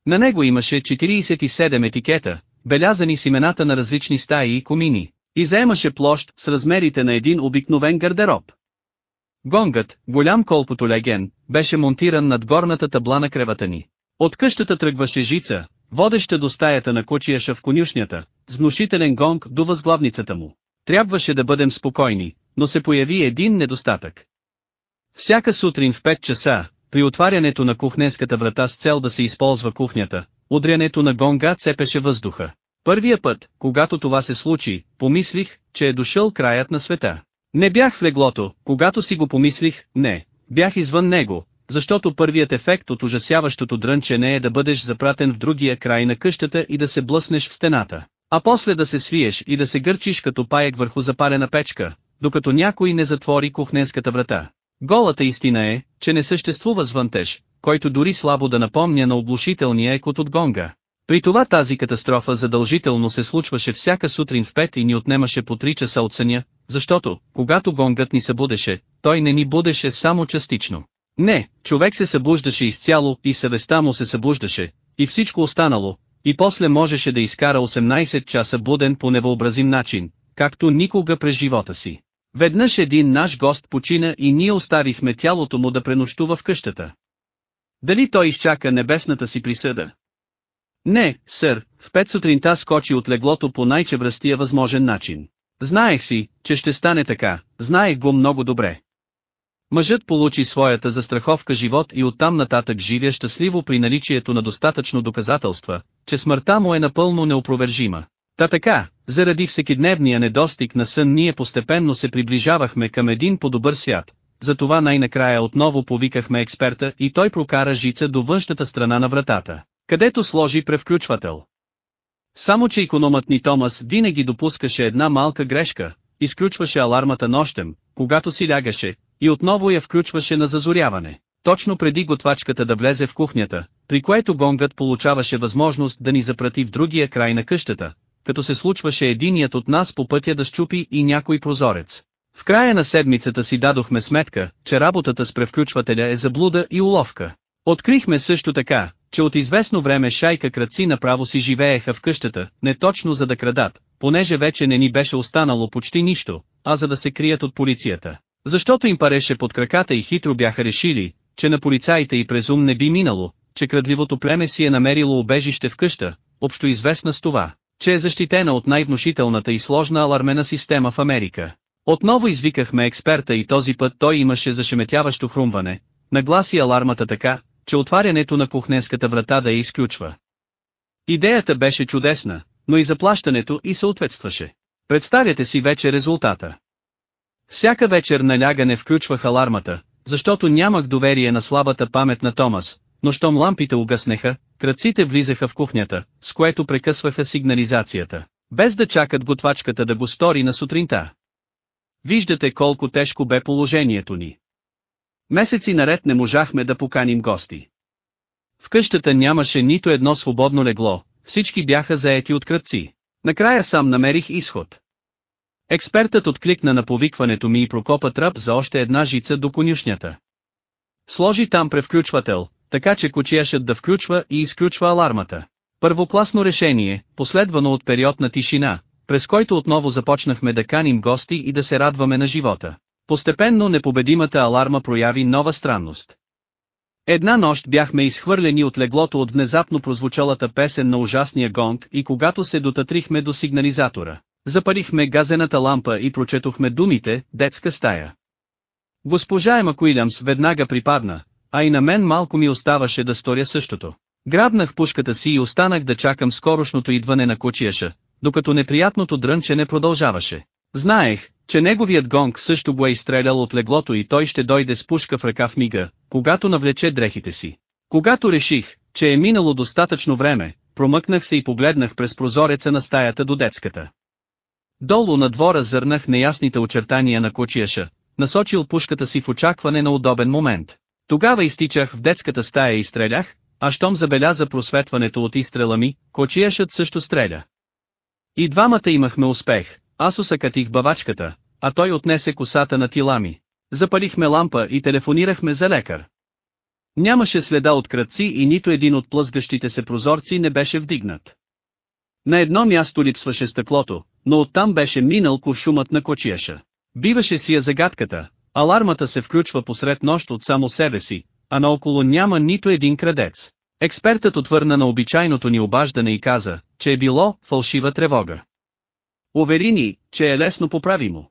На него имаше 47 етикета, белязани с имената на различни стаи и комини, и заемаше площ с размерите на един обикновен гардероб. Гонгът, голям колкото леген, беше монтиран над горната табла на кревата ни. От къщата тръгваше жица, водеща до стаята на кучияша в конюшнята, с внушителен гонг до възглавницата му. Трябваше да бъдем спокойни, но се появи един недостатък. Всяка сутрин в 5 часа, при отварянето на кухненската врата с цел да се използва кухнята, удрянето на гонга цепеше въздуха. Първия път, когато това се случи, помислих, че е дошъл краят на света. Не бях в леглото, когато си го помислих, не, бях извън него, защото първият ефект от ужасяващото дрънчене е да бъдеш запратен в другия край на къщата и да се блъснеш в стената, а после да се свиеш и да се гърчиш като паек върху запарена печка, докато някой не затвори кухненската врата. Голата истина е, че не съществува звънтеж, който дори слабо да напомня на облушителния екот от гонга. При това тази катастрофа задължително се случваше всяка сутрин в пет и ни отнемаше по 3 часа от съня, защото, когато гонгът ни събудеше, той не ни будеше само частично. Не, човек се събуждаше изцяло и съвестта му се събуждаше, и всичко останало, и после можеше да изкара 18 часа буден по невъобразим начин, както никога през живота си. Веднъж един наш гост почина и ние оставихме тялото му да пренощува в къщата. Дали той изчака небесната си присъда? Не, сър, в пет сутринта скочи от леглото по най-чевръстия възможен начин. Знаех си, че ще стане така, знаех го много добре. Мъжът получи своята застраховка живот и оттам нататък живя щастливо при наличието на достатъчно доказателства, че смъртта му е напълно неопровержима. Та така, заради всекидневния недостиг на сън ние постепенно се приближавахме към един по-добър свят. Затова най-накрая отново повикахме експерта и той прокара жица до външната страна на вратата, където сложи превключвател. Само че икономът ни Томас винаги допускаше една малка грешка, изключваше алармата нощем, когато си лягаше, и отново я включваше на зазоряване, точно преди готвачката да влезе в кухнята, при което гонгът получаваше възможност да ни запрати в другия край на къщата, като се случваше единият от нас по пътя да щупи и някой прозорец. В края на седмицата си дадохме сметка, че работата с превключвателя е заблуда и уловка. Открихме също така, че от известно време шайка кръци направо си живееха в къщата, не точно за да крадат, понеже вече не ни беше останало почти нищо, а за да се крият от полицията. Защото им пареше под краката и хитро бяха решили, че на полицаите и презум не би минало, че крадливото племе си е намерило убежище в къща, общо известна с това, че е защитена от най-внушителната и сложна алармена система в Америка. Отново извикахме експерта и този път той имаше зашеметяващо хрумване, нагласи алармата така, че отварянето на кухненската врата да я изключва. Идеята беше чудесна, но и заплащането и съответстваше. Представяте си вече резултата. Всяка вечер на лягане включвах алармата, защото нямах доверие на слабата памет на Томас, но щом лампите угаснеха, кръците влизаха в кухнята, с което прекъсваха сигнализацията, без да чакат готвачката да го стори на сутринта. Виждате колко тежко бе положението ни. Месеци наред не можахме да поканим гости. В къщата нямаше нито едно свободно легло, всички бяха заети от кръци. Накрая сам намерих изход. Експертът откликна на повикването ми и прокопа тръп за още една жица до конюшнята. Сложи там превключвател, така че кочияшът да включва и изключва алармата. Първокласно решение, последвано от период на тишина, през който отново започнахме да каним гости и да се радваме на живота. Постепенно непобедимата аларма прояви нова странност. Една нощ бяхме изхвърлени от леглото от внезапно прозвучалата песен на ужасния гонг и когато се дотатрихме до сигнализатора, запарихме газената лампа и прочетохме думите «Детска стая». Госпожа Ема Куилямс веднага припадна, а и на мен малко ми оставаше да сторя същото. Грабнах пушката си и останах да чакам скорошното идване на кочияша, докато неприятното дрънчене продължаваше. Знаех, че неговият гонг също го е изстрелял от леглото и той ще дойде с пушка в ръка в мига, когато навлече дрехите си. Когато реших, че е минало достатъчно време, промъкнах се и погледнах през прозореца на стаята до детската. Долу на двора зърнах неясните очертания на кочияша, насочил пушката си в очакване на удобен момент. Тогава изтичах в детската стая и стрелях, а щом забеляза просветването от изстрела ми, кочияшът също стреля. И двамата имахме успех, аз усъкатих бавачката, а той отнесе косата на тила ми. Запалихме лампа и телефонирахме за лекар. Нямаше следа от кръци и нито един от плъзгащите се прозорци не беше вдигнат. На едно място липсваше стъклото, но оттам беше минал куршумът на кочияша. Биваше си я загадката, алармата се включва посред нощ от само себе си, а наоколо няма нито един крадец. Експертът отвърна на обичайното ни обаждане и каза, че е било фалшива тревога. Увери ни, че е лесно поправимо.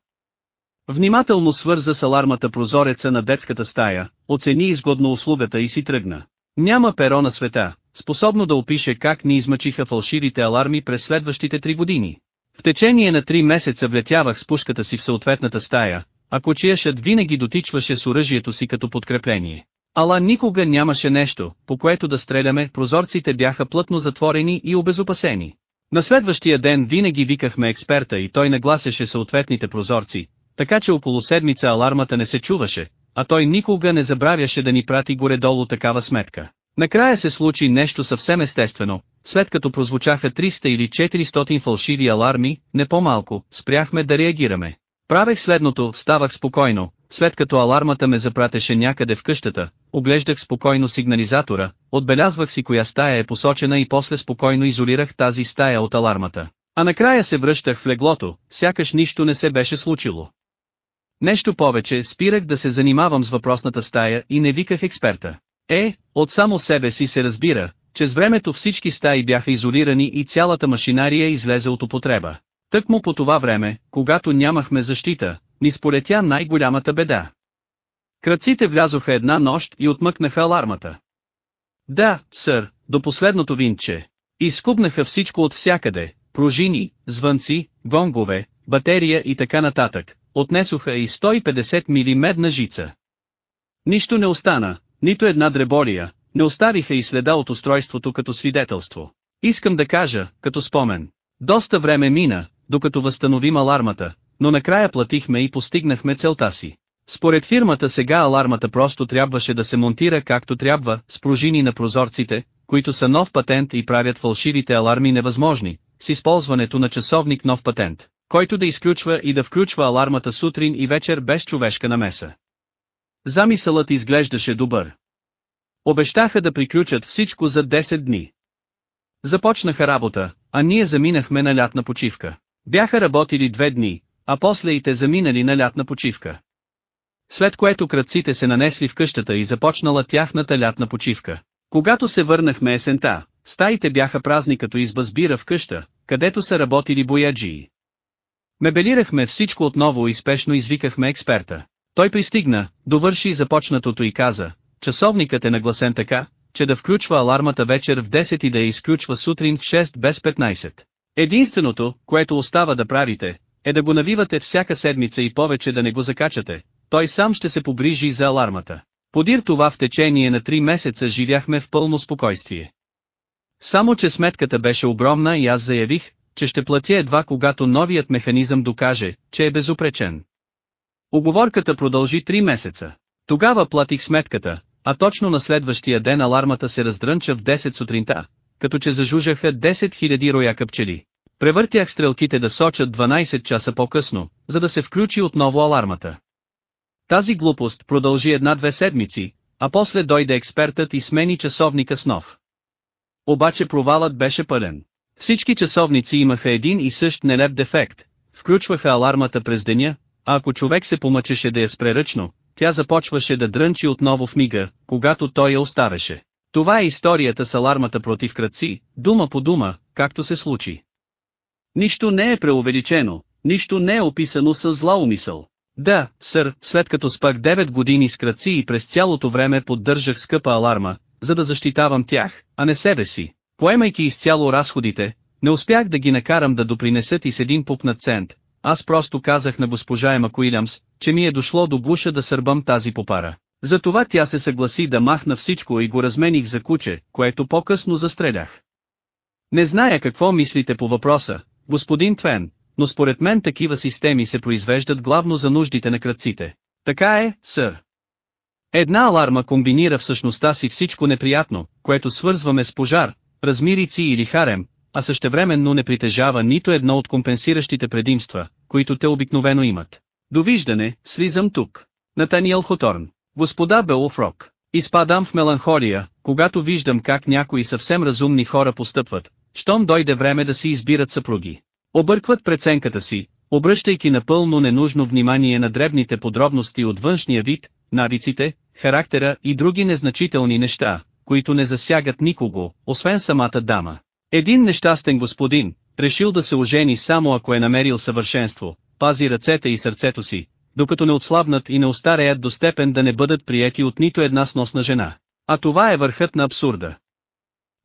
Внимателно свърза с алармата прозореца на детската стая, оцени изгодно услугата и си тръгна. Няма перо на света, способно да опише как ни измъчиха фалшивите аларми през следващите три години. В течение на три месеца влетявах с пушката си в съответната стая, а кочияшът винаги дотичваше с оръжието си като подкрепление. Ала никога нямаше нещо, по което да стреляме, прозорците бяха плътно затворени и обезопасени. На следващия ден винаги викахме експерта и той нагласяше съответните прозорци, така че около седмица алармата не се чуваше, а той никога не забравяше да ни прати горе-долу такава сметка. Накрая се случи нещо съвсем естествено, след като прозвучаха 300 или 400 фалшиви аларми, не по-малко, спряхме да реагираме. Правех следното, ставах спокойно, след като алармата ме запратеше някъде в къщата, оглеждах спокойно сигнализатора, отбелязвах си коя стая е посочена и после спокойно изолирах тази стая от алармата. А накрая се връщах в леглото, сякаш нищо не се беше случило. Нещо повече, спирах да се занимавам с въпросната стая и не виках експерта. Е, от само себе си се разбира, че с времето всички стаи бяха изолирани и цялата машинария излезе от употреба. Тъкмо по това време, когато нямахме защита, ни сполетя най-голямата беда. Кръците влязоха една нощ и отмъкнаха алармата. Да, сър, до последното винче. Изкубнаха всичко от всякъде, пружини, звънци, гонгове, батерия и така нататък, отнесоха и 150 мили жица. Нищо не остана, нито една дреболия, не оставиха и следа от устройството като свидетелство. Искам да кажа, като спомен. Доста време мина, докато възстановим алармата, но накрая платихме и постигнахме целта си. Според фирмата сега алармата просто трябваше да се монтира както трябва, с пружини на прозорците, които са нов патент и правят фалшивите аларми невъзможни, с използването на часовник нов патент, който да изключва и да включва алармата сутрин и вечер без човешка намеса. Замисълът изглеждаше добър. Обещаха да приключат всичко за 10 дни. Започнаха работа, а ние заминахме на лятна почивка. Бяха работили две дни, а после и те заминали на лятна почивка. След което кръците се нанесли в къщата и започнала тяхната лятна почивка. Когато се върнахме есента, стаите бяха празни като избазбира в къща, където са работили бояджии. Мебелирахме всичко отново и спешно извикахме експерта. Той пристигна, довърши започнатото и каза, часовникът е нагласен така, че да включва алармата вечер в 10 и да я изключва сутрин в 6 без 15. Единственото, което остава да правите, е да го навивате всяка седмица и повече да не го закачате, той сам ще се погрижи за алармата. Подир това в течение на 3 месеца живяхме в пълно спокойствие. Само че сметката беше огромна и аз заявих, че ще платя едва когато новият механизъм докаже, че е безупречен. Оговорката продължи 3 месеца. Тогава платих сметката, а точно на следващия ден алармата се раздрънча в 10 сутринта, като че зажужаха 10 000 рояка пчели. Превъртях стрелките да сочат 12 часа по-късно, за да се включи отново алармата. Тази глупост продължи една-две седмици, а после дойде експертът и смени часовника с нов. Обаче провалът беше пълен. Всички часовници имаха един и същ нелеп дефект, включваха алармата през деня, а ако човек се помъчеше да я спре ръчно, тя започваше да дрънчи отново в мига, когато той я оставеше. Това е историята с алармата против кръци, дума по дума, както се случи. Нищо не е преувеличено, нищо не е описано с зла умисъл. Да, сър, след като спах 9 години с кръци и през цялото време поддържах скъпа аларма, за да защитавам тях, а не себе си. Поемайки изцяло разходите, не успях да ги накарам да допринесат и с един пупнат цент. Аз просто казах на госпожа Ема Куилямс, че ми е дошло до гуша да сърбам тази попара. Затова тя се съгласи да махна всичко и го размених за куче, което по-късно застрелях. Не зная какво мислите по въпроса, господин Твен, но според мен такива системи се произвеждат главно за нуждите на кръците. Така е, сър. Една аларма комбинира в същността си всичко неприятно, което свързваме с пожар, размирици или харем, а същевременно не притежава нито едно от компенсиращите предимства, които те обикновено имат. Довиждане, слизам тук. Натаниел Хоторн. Господа Белофрок. Изпадам в меланхолия, когато виждам как някои съвсем разумни хора постъпват, щом дойде време да си избират съпруги. Объркват преценката си, обръщайки напълно ненужно внимание на дребните подробности от външния вид, навиците, характера и други незначителни неща, които не засягат никого, освен самата дама. Един нещастен господин, решил да се ожени само ако е намерил съвършенство, пази ръцете и сърцето си, докато не отслабнат и не остареят до степен да не бъдат приети от нито една сносна жена. А това е върхът на абсурда.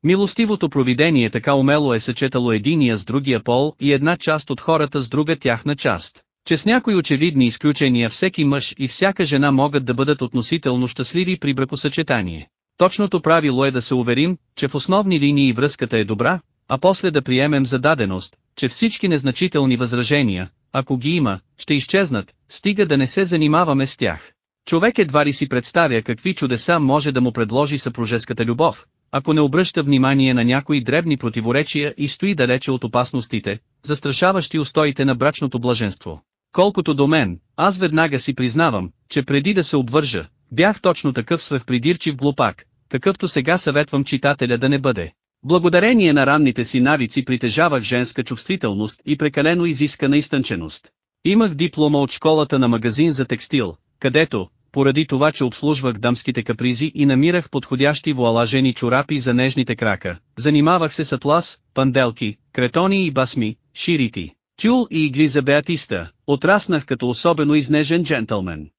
Милостивото провидение така умело е съчетало единия с другия пол и една част от хората с друга тяхна част, че с някои очевидни изключения всеки мъж и всяка жена могат да бъдат относително щастливи при бракосъчетание. Точното правило е да се уверим, че в основни линии връзката е добра, а после да приемем за даденост, че всички незначителни възражения, ако ги има, ще изчезнат, стига да не се занимаваме с тях. Човек едва ли си представя какви чудеса може да му предложи съпружеската любов, ако не обръща внимание на някои дребни противоречия и стои далече от опасностите, застрашаващи устоите на брачното блаженство. Колкото до мен, аз веднага си признавам, че преди да се обвържа, бях точно такъв свръхпридирчив глупак, какъвто сега съветвам читателя да не бъде. Благодарение на ранните си навици притежавах женска чувствителност и прекалено изискана изтънченост. Имах диплома от школата на магазин за текстил, където, поради това че обслужвах дамските капризи и намирах подходящи вуалажени чорапи за нежните крака, занимавах се с атлас, панделки, кретони и басми, ширити, тюл и игли за беатиста, отраснах като особено изнежен джентълмен.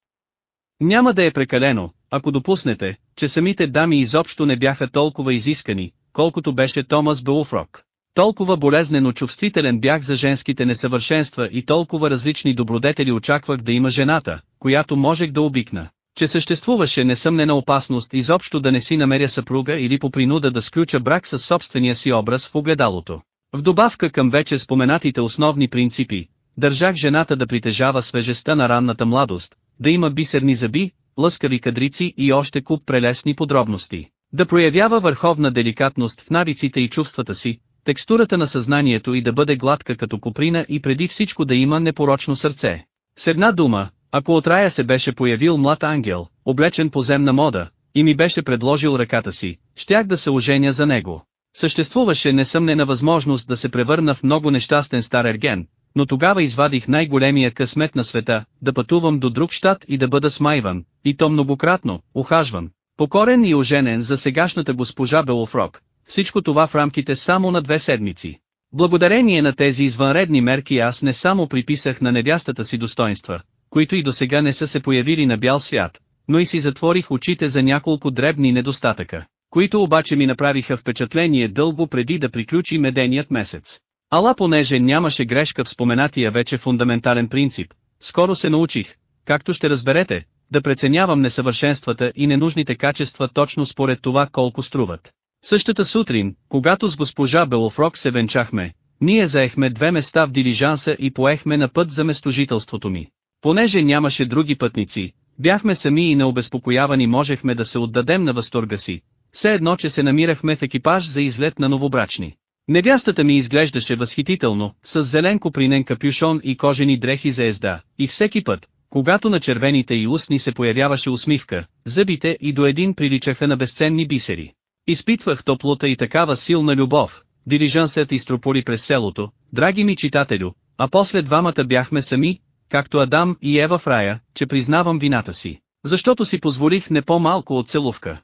Няма да е прекалено, ако допуснете, че самите дами изобщо не бяха толкова изискани, колкото беше Томас Булфрок. Толкова болезнено чувствителен бях за женските несъвършенства и толкова различни добродетели очаквах да има жената, която можех да обикна, че съществуваше несъмнена опасност изобщо да не си намеря съпруга или по принуда да сключа брак с собствения си образ в огледалото. В добавка към вече споменатите основни принципи, държах жената да притежава свежестта на ранната младост, да има бисерни зъби, лъскави кадрици и още куп прелесни подробности. Да проявява върховна деликатност в навиците и чувствата си, текстурата на съзнанието и да бъде гладка като куприна и преди всичко да има непорочно сърце. С една дума, ако от рая се беше появил млад ангел, облечен по земна мода, и ми беше предложил ръката си, щях да се оженя за него. Съществуваше несъмнена възможност да се превърна в много нещастен стар ерген, но тогава извадих най-големия късмет на света, да пътувам до друг щат и да бъда смайван, и то многократно, ухажван, покорен и оженен за сегашната госпожа Белофрок, всичко това в рамките само на две седмици. Благодарение на тези извънредни мерки аз не само приписах на невястата си достоинства, които и до сега не са се появили на бял свят, но и си затворих очите за няколко дребни недостатъка, които обаче ми направиха впечатление дълго преди да приключи меденият месец. Ала понеже нямаше грешка в споменатия вече фундаментален принцип, скоро се научих, както ще разберете, да преценявам несъвършенствата и ненужните качества точно според това колко струват. Същата сутрин, когато с госпожа Белофрок се венчахме, ние заехме две места в дилижанса и поехме на път за местожителството ми. Понеже нямаше други пътници, бяхме сами и необезпокоявани можехме да се отдадем на възторга си, все едно че се намирахме в екипаж за излет на новобрачни. Невястата ми изглеждаше възхитително, с зелен копринен капюшон и кожени дрехи за езда, и всеки път, когато на червените и устни се появяваше усмивка, зъбите и до един приличаха на безценни бисери. Изпитвах топлота и такава силна любов, дирижансът изтрополи през селото, драги ми читателю, а после двамата бяхме сами, както Адам и Ева в рая, че признавам вината си, защото си позволих не по-малко от целувка.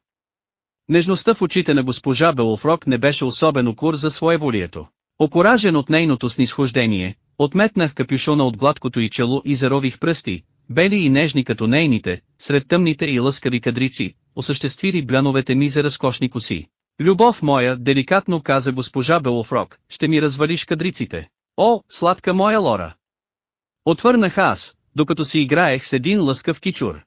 Нежността в очите на госпожа Белофрок не беше особено кур за своеволието. Окоражен от нейното снисхождение, отметнах капюшона от гладкото и чело и зарових пръсти, бели и нежни като нейните, сред тъмните и лъскави кадрици, осъществили бляновете ми за разкошни коси. Любов моя, деликатно каза госпожа Белофрок, ще ми развалиш кадриците. О, сладка моя Лора! Отвърнах аз, докато си играех с един лъскав кичур.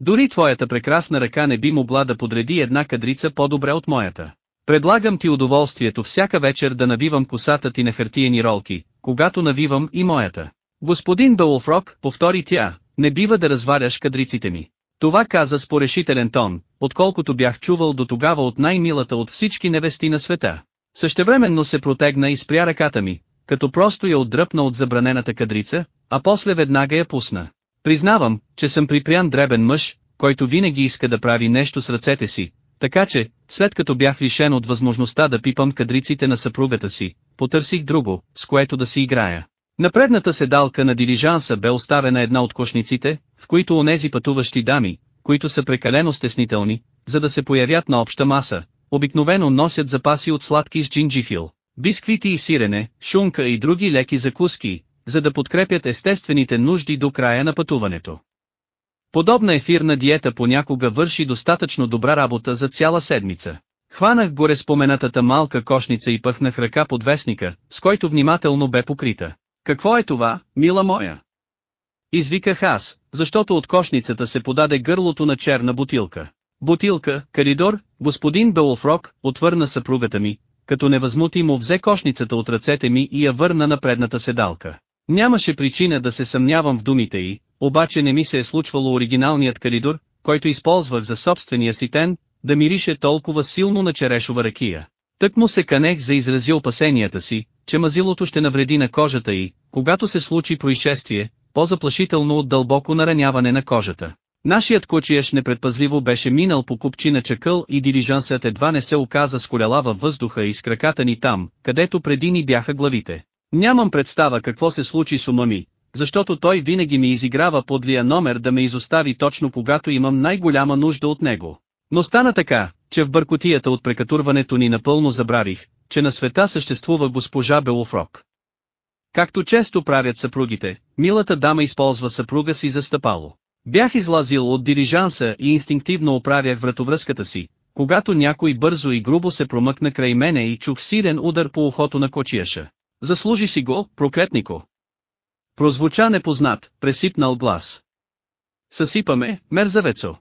Дори твоята прекрасна ръка не би могла да подреди една кадрица по-добре от моята. Предлагам ти удоволствието всяка вечер да навивам косата ти на хартиени ролки, когато навивам и моята. Господин Белофрок, повтори тя, не бива да разваляш кадриците ми. Това каза с порешителен тон, отколкото бях чувал до тогава от най-милата от всички невести на света. Същевременно се протегна и спря ръката ми, като просто я отдръпна от забранената кадрица, а после веднага я пусна. Признавам, че съм припрян дребен мъж, който винаги иска да прави нещо с ръцете си, така че, след като бях лишен от възможността да пипам кадриците на съпругата си, потърсих друго, с което да си играя. На предната седалка на дилижанса бе оставена една от кошниците, в които онези пътуващи дами, които са прекалено стеснителни, за да се появят на обща маса, обикновено носят запаси от сладки с джинджифил, бисквити и сирене, шунка и други леки закуски, за да подкрепят естествените нужди до края на пътуването. Подобна ефирна диета понякога върши достатъчно добра работа за цяла седмица. Хванах горе споменатата малка кошница и пъхнах ръка под вестника, с който внимателно бе покрита. Какво е това, мила моя? Извиках аз, защото от кошницата се подаде гърлото на черна бутилка. Бутилка, коридор, господин Белофрок, отвърна съпругата ми, като невъзмутимо взе кошницата от ръцете ми и я върна на предната седалка. Нямаше причина да се съмнявам в думите й, обаче не ми се е случвало оригиналният коридор, който използвах за собствения си тен, да мирише толкова силно на черешова ракия. Тък му се канех за изрази опасенията си, че мазилото ще навреди на кожата й, когато се случи происшествие, по-заплашително от дълбоко нараняване на кожата. Нашият кучияш непредпазливо беше минал по купчина чакъл и дирижансът едва не се оказа с коляла във въздуха и с краката ни там, където преди ни бяха главите. Нямам представа какво се случи с ума ми, защото той винаги ми изиграва подлия номер да ме изостави точно когато имам най-голяма нужда от него. Но стана така, че в бъркотията от прекатурването ни напълно забравих, че на света съществува госпожа Белофрок. Както често правят съпругите, милата дама използва съпруга си за стъпало. Бях излазил от дирижанса и инстинктивно оправях вратовръзката си, когато някой бързо и грубо се промъкна край мене и чух силен удар по ухото на кочияша. Заслужи си го, проклетнико. Прозвуча непознат, пресипнал глас. Съсипаме, мерзавецо.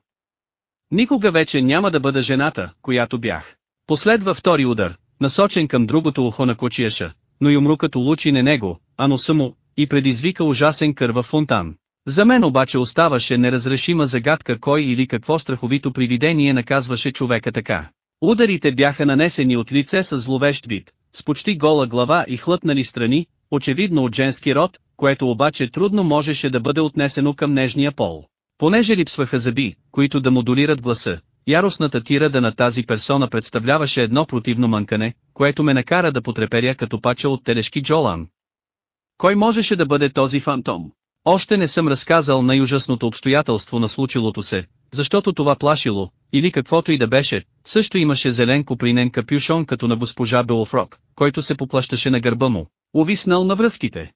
Никога вече няма да бъда жената, която бях. Последва втори удар, насочен към другото ухо на кочияша, но юмрукът улучи не него, а носа му, и предизвика ужасен кърва фонтан. За мен обаче оставаше неразрешима загадка кой или какво страховито привидение наказваше човека така. Ударите бяха нанесени от лице с зловещ вид, с почти гола глава и хлътнали страни, очевидно от женски род, което обаче трудно можеше да бъде отнесено към нежния пол. Понеже липсваха зъби, които да модулират гласа, яростната тирада на тази персона представляваше едно противно мънкане, което ме накара да потреперя като пача от телешки Джолан. Кой можеше да бъде този фантом? Още не съм разказал най-ужасното обстоятелство на случилото се, защото това плашило, или каквото и да беше, също имаше зелен копринен капюшон като на госпожа Белофрок, който се поплащаше на гърба му, увиснал на връзките.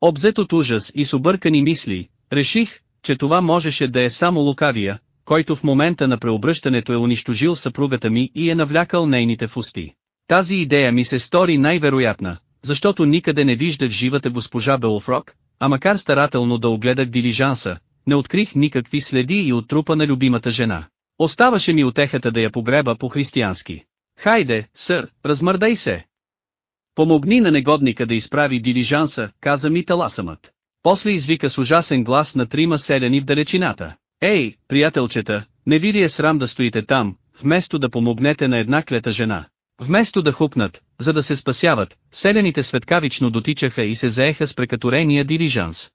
Обзет от ужас и с объркани мисли, реших, че това можеше да е само лукавия, който в момента на преобръщането е унищожил съпругата ми и е навлякал нейните фусти. Тази идея ми се стори най-вероятна, защото никъде не виждах живата госпожа Белофрок, а макар старателно да огледах дилижанса, не открих никакви следи и от трупа на любимата жена. Оставаше ми отехата да я погреба по-християнски. Хайде, сър, размърдай се. Помогни на негодника да изправи дилижанса, каза ми таласамът. После извика с ужасен глас на трима селени в далечината. Ей, приятелчета, не ви ли е срам да стоите там, вместо да помогнете на една клета жена? Вместо да хупнат, за да се спасяват, селените светкавично дотичаха и се заеха с прекаторения дирижанс.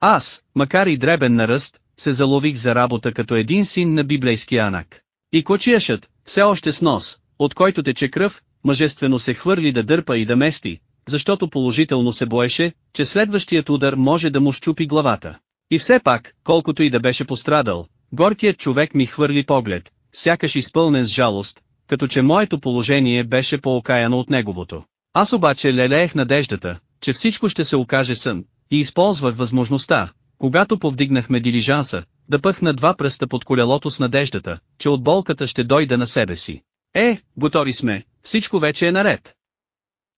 Аз, макар и дребен на ръст, се залових за работа като един син на библейския анак. И кочияшът, все още с нос, от който тече кръв, мъжествено се хвърли да дърпа и да мести, защото положително се боеше, че следващият удар може да му щупи главата. И все пак, колкото и да беше пострадал, горкият човек ми хвърли поглед, сякаш изпълнен с жалост, като че моето положение беше по-окаяно от неговото. Аз обаче лелеех надеждата, че всичко ще се окаже сън, и използвах възможността, когато повдигнахме дилижанса, да пъхна два пръста под колелото с надеждата, че от болката ще дойда на себе си. Е, готови сме, всичко вече е наред.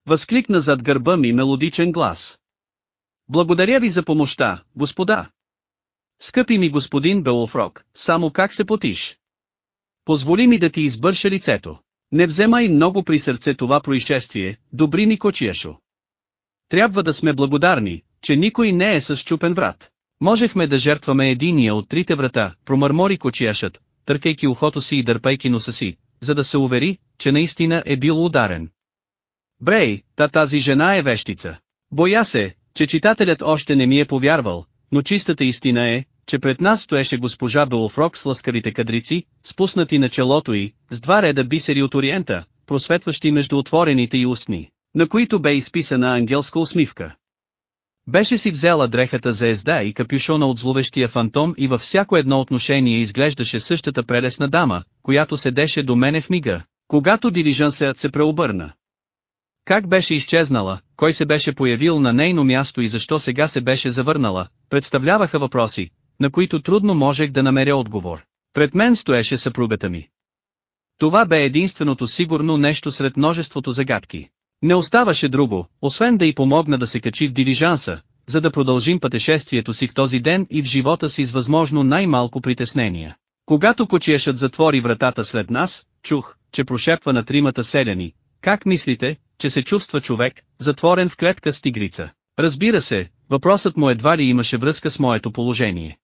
Възкликна зад гърба ми мелодичен глас. Благодаря ви за помощта, господа. Скъпи ми господин Белофрок, само как се потиш? Позволи ми да ти избърша лицето. Не вземай много при сърце това происшествие, добри ми кочияшо. Трябва да сме благодарни, че никой не е с чупен врат. Можехме да жертваме единия от трите врата, промърмори кочияшът, търкайки ухото си и дърпайки носа си, за да се увери, че наистина е бил ударен. Брей, та тази жена е вещица. Боя се, че читателят още не ми е повярвал, но чистата истина е, че пред нас стоеше госпожа Белофрок с ласкарите кадрици, спуснати на челото й, с два реда бисери от Ориента, просветващи между отворените й устни, на които бе изписана ангелска усмивка. Беше си взела дрехата за езда и капюшона от зловещия фантом и във всяко едно отношение изглеждаше същата прелесна дама, която седеше до мене в мига, когато дирижансът се преобърна. Как беше изчезнала, кой се беше появил на нейно място и защо сега се беше завърнала, представляваха въпроси, на които трудно можех да намеря отговор. Пред мен стоеше съпругата ми. Това бе единственото сигурно нещо сред множеството загадки. Не оставаше друго, освен да й помогна да се качи в дилижанса, за да продължим пътешествието си в този ден и в живота си с възможно най-малко притеснения. Когато кочиешът затвори вратата след нас, чух, че прошепва на тримата селяни. Как мислите, че се чувства човек, затворен в клетка с тигрица? Разбира се, въпросът му едва ли имаше връзка с моето положение.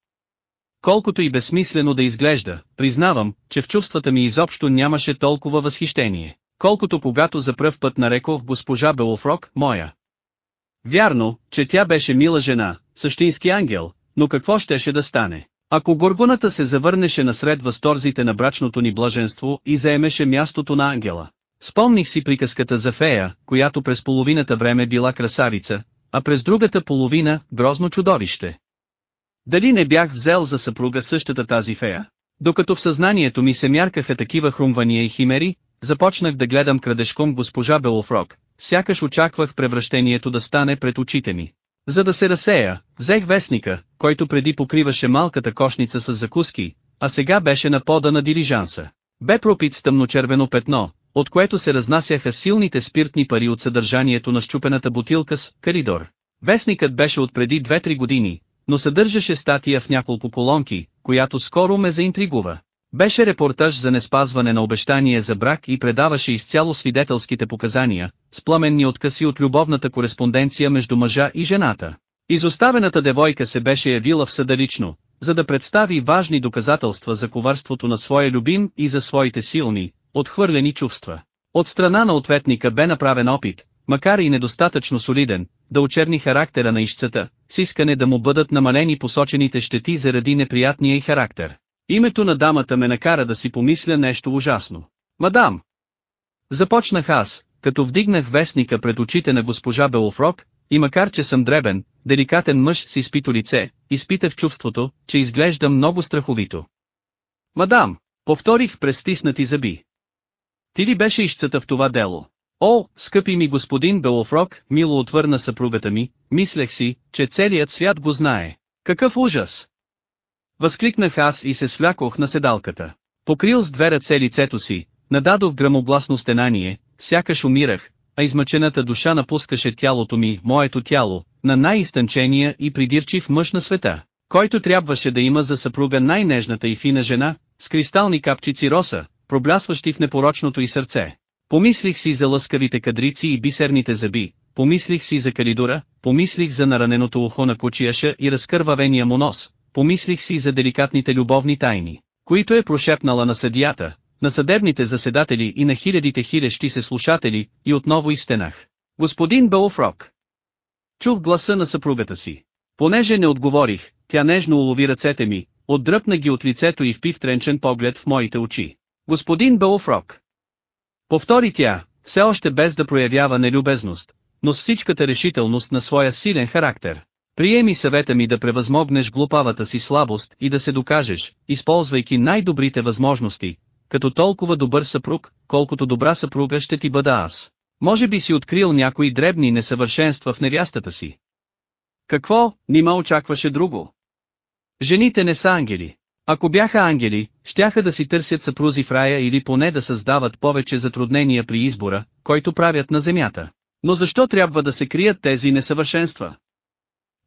Колкото и безсмислено да изглежда, признавам, че в чувствата ми изобщо нямаше толкова възхищение, колкото когато за пръв път нарекох госпожа Белофрок, моя. Вярно, че тя беше мила жена, същински ангел, но какво щеше да стане? Ако горгоната се завърнеше насред възторзите на брачното ни блаженство и заемеше мястото на ангела. Спомних си приказката за фея, която през половината време била красавица, а през другата половина – грозно чудовище. Дали не бях взел за съпруга същата тази фея? Докато в съзнанието ми се мяркаха такива хрумвания и химери, започнах да гледам крадешком госпожа Белофрок, сякаш очаквах превращението да стане пред очите ми. За да се разсея, взех вестника, който преди покриваше малката кошница с закуски, а сега беше на пода на дирижанса. Бе пропит с тъмночервено петно, от което се разнасяха силните спиртни пари от съдържанието на щупената бутилка с «Коридор». Вестникът беше от преди 2-3 години, но съдържаше статия в няколко колонки, която скоро ме заинтригува. Беше репортаж за неспазване на обещание за брак и предаваше изцяло свидетелските показания, с пламенни откъси от любовната кореспонденция между мъжа и жената. Изоставената девойка се беше явила в съда лично, за да представи важни доказателства за коварството на своя любим и за своите силни, отхвърлени чувства. От страна на ответника бе направен опит, макар и недостатъчно солиден, да очерни характера на ищцата, с искане да му бъдат намалени посочените щети заради неприятния и характер. Името на дамата ме накара да си помисля нещо ужасно. Мадам! Започнах аз, като вдигнах вестника пред очите на госпожа Белофрок, и макар че съм дребен, деликатен мъж с изпито лице, изпитах чувството, че изглежда много страховито. Мадам, повторих през стиснати зъби. Ти ли беше ищцата в това дело? О, скъпи ми господин Белофрок, мило отвърна съпругата ми, мислех си, че целият свят го знае. Какъв ужас! Възкликнах аз и се свлякох на седалката. Покрил с две ръце лицето си, нададох грамогласно стенание, сякаш умирах, а измъчената душа напускаше тялото ми, моето тяло, на най-изтънчения и придирчив мъж на света, който трябваше да има за съпруга най-нежната и фина жена, с кристални капчици роса, проблясващи в непорочното й сърце. Помислих си за лъскавите кадрици и бисерните зъби, помислих си за калидора, помислих за нараненото ухо на кочияша и разкървавения му нос, помислих си за деликатните любовни тайни, които е прошепнала на съдията, на съдебните заседатели и на хилядите хилещи се слушатели, и отново изтенах. Господин Белофрок. Чух гласа на съпругата си. Понеже не отговорих, тя нежно улови ръцете ми, отдръпна ги от лицето и впи втренчен поглед в моите очи. Господин Белофрок. Повтори тя, все още без да проявява нелюбезност, но с всичката решителност на своя силен характер. Приеми съвета ми да превъзмогнеш глупавата си слабост и да се докажеш, използвайки най-добрите възможности, като толкова добър съпруг, колкото добра съпруга ще ти бъда аз. Може би си открил някои дребни несъвършенства в невястата си. Какво, нима очакваше друго? Жените не са ангели. Ако бяха ангели, щяха да си търсят съпрузи в рая или поне да създават повече затруднения при избора, който правят на земята. Но защо трябва да се крият тези несъвършенства?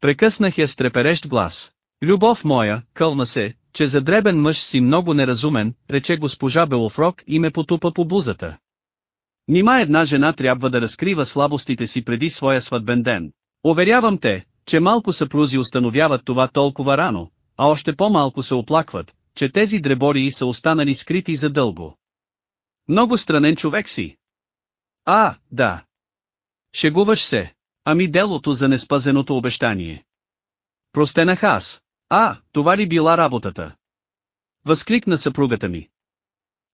Прекъснах я с треперещ глас. Любов моя, кълна се, че за дребен мъж си много неразумен, рече госпожа Белофрок и ме потупа по бузата. Нима една жена трябва да разкрива слабостите си преди своя сватбен ден. Уверявам те, че малко съпрузи установяват това толкова рано, а още по-малко се оплакват, че тези дребории са останали скрити задълго. Много странен човек си. А, да. Шегуваш се. Ами делото за неспазеното обещание. Простенах аз. А, това ли била работата? Възкликна съпругата ми.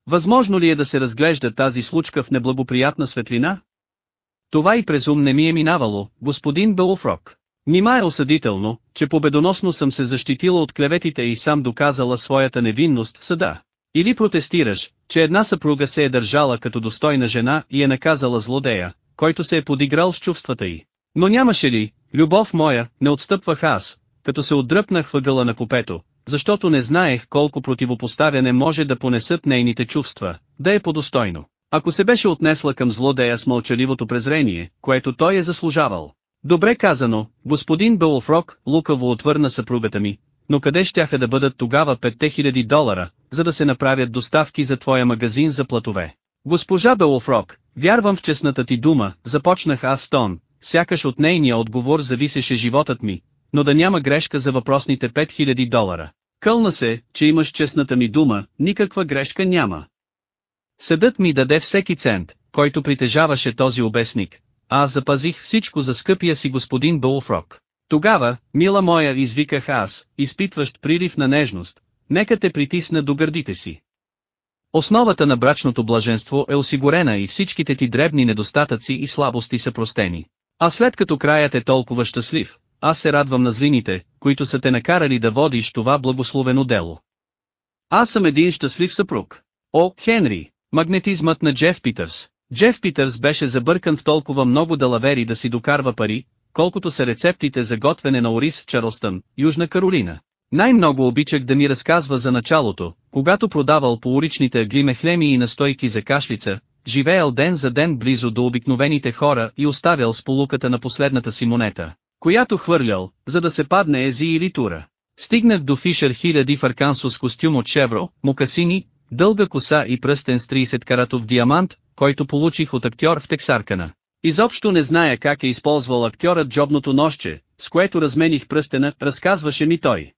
Възможно ли е да се разглежда тази случка в неблагоприятна светлина? Това и през ум не ми е минавало, господин Белофрок. Нима е осъдително, че победоносно съм се защитила от клеветите и сам доказала своята невинност в съда. Или протестираш, че една съпруга се е държала като достойна жена и е наказала злодея, който се е подиграл с чувствата й. Но нямаше ли, любов моя, не отстъпвах аз, като се отдръпнах въгъла на купето, защото не знаех колко противопоставяне може да понесат нейните чувства, да е подостойно. Ако се беше отнесла към злодея с мълчаливото презрение, което той е заслужавал. Добре казано, господин Белофрок, лукаво отвърна съпругата ми, но къде щяха да бъдат тогава 5000 долара, за да се направят доставки за твоя магазин за платове? Госпожа Белофрок, вярвам в честната ти дума, започнах аз тон, сякаш от нейния отговор зависеше животът ми, но да няма грешка за въпросните 5000 долара. Кълна се, че имаш честната ми дума, никаква грешка няма. Съдът ми даде всеки цент, който притежаваше този обесник, аз запазих всичко за скъпия си господин Болфрок. Тогава, мила моя извиках аз, изпитващ прилив на нежност, нека те притисна до гърдите си. Основата на брачното блаженство е осигурена и всичките ти дребни недостатъци и слабости са простени. А след като краят е толкова щастлив, аз се радвам на злините, които са те накарали да водиш това благословено дело. Аз съм един щастлив съпруг. О, Хенри, магнетизмът на Джеф Питърс. Джеф Питърс беше забъркан в толкова много далавери да си докарва пари, колкото са рецептите за готвене на ориз в Чарлстън, Южна Каролина. Най-много обичах да ми разказва за началото, когато продавал по уличните глимехлеми и настойки за кашлица, живеел ден за ден близо до обикновените хора и оставял с полуката на последната си монета, която хвърлял, за да се падне ези или тура. Стигнах до Фишер хиляди в Аркансо с костюм от шевро, мукасини, дълга коса и пръстен с 30 каратов диамант, който получих от актьор в Тексаркана. Изобщо не зная как е използвал актьорът джобното нощче, с което размених пръстена, разказваше ми той.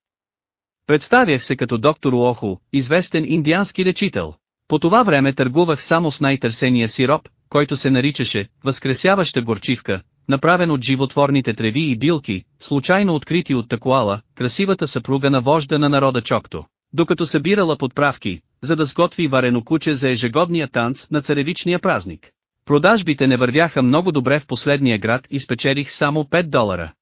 Представях се като доктор Уоху, известен индиански лечител. По това време търгувах само с най-търсения сироп, който се наричаше «възкресяваща горчивка», направен от животворните треви и билки, случайно открити от Такуала, красивата съпруга на вожда на народа Чокто. Докато събирала подправки, за да сготви варено куче за ежегодния танц на царевичния празник. Продажбите не вървяха много добре в последния град и спечелих само 5 долара.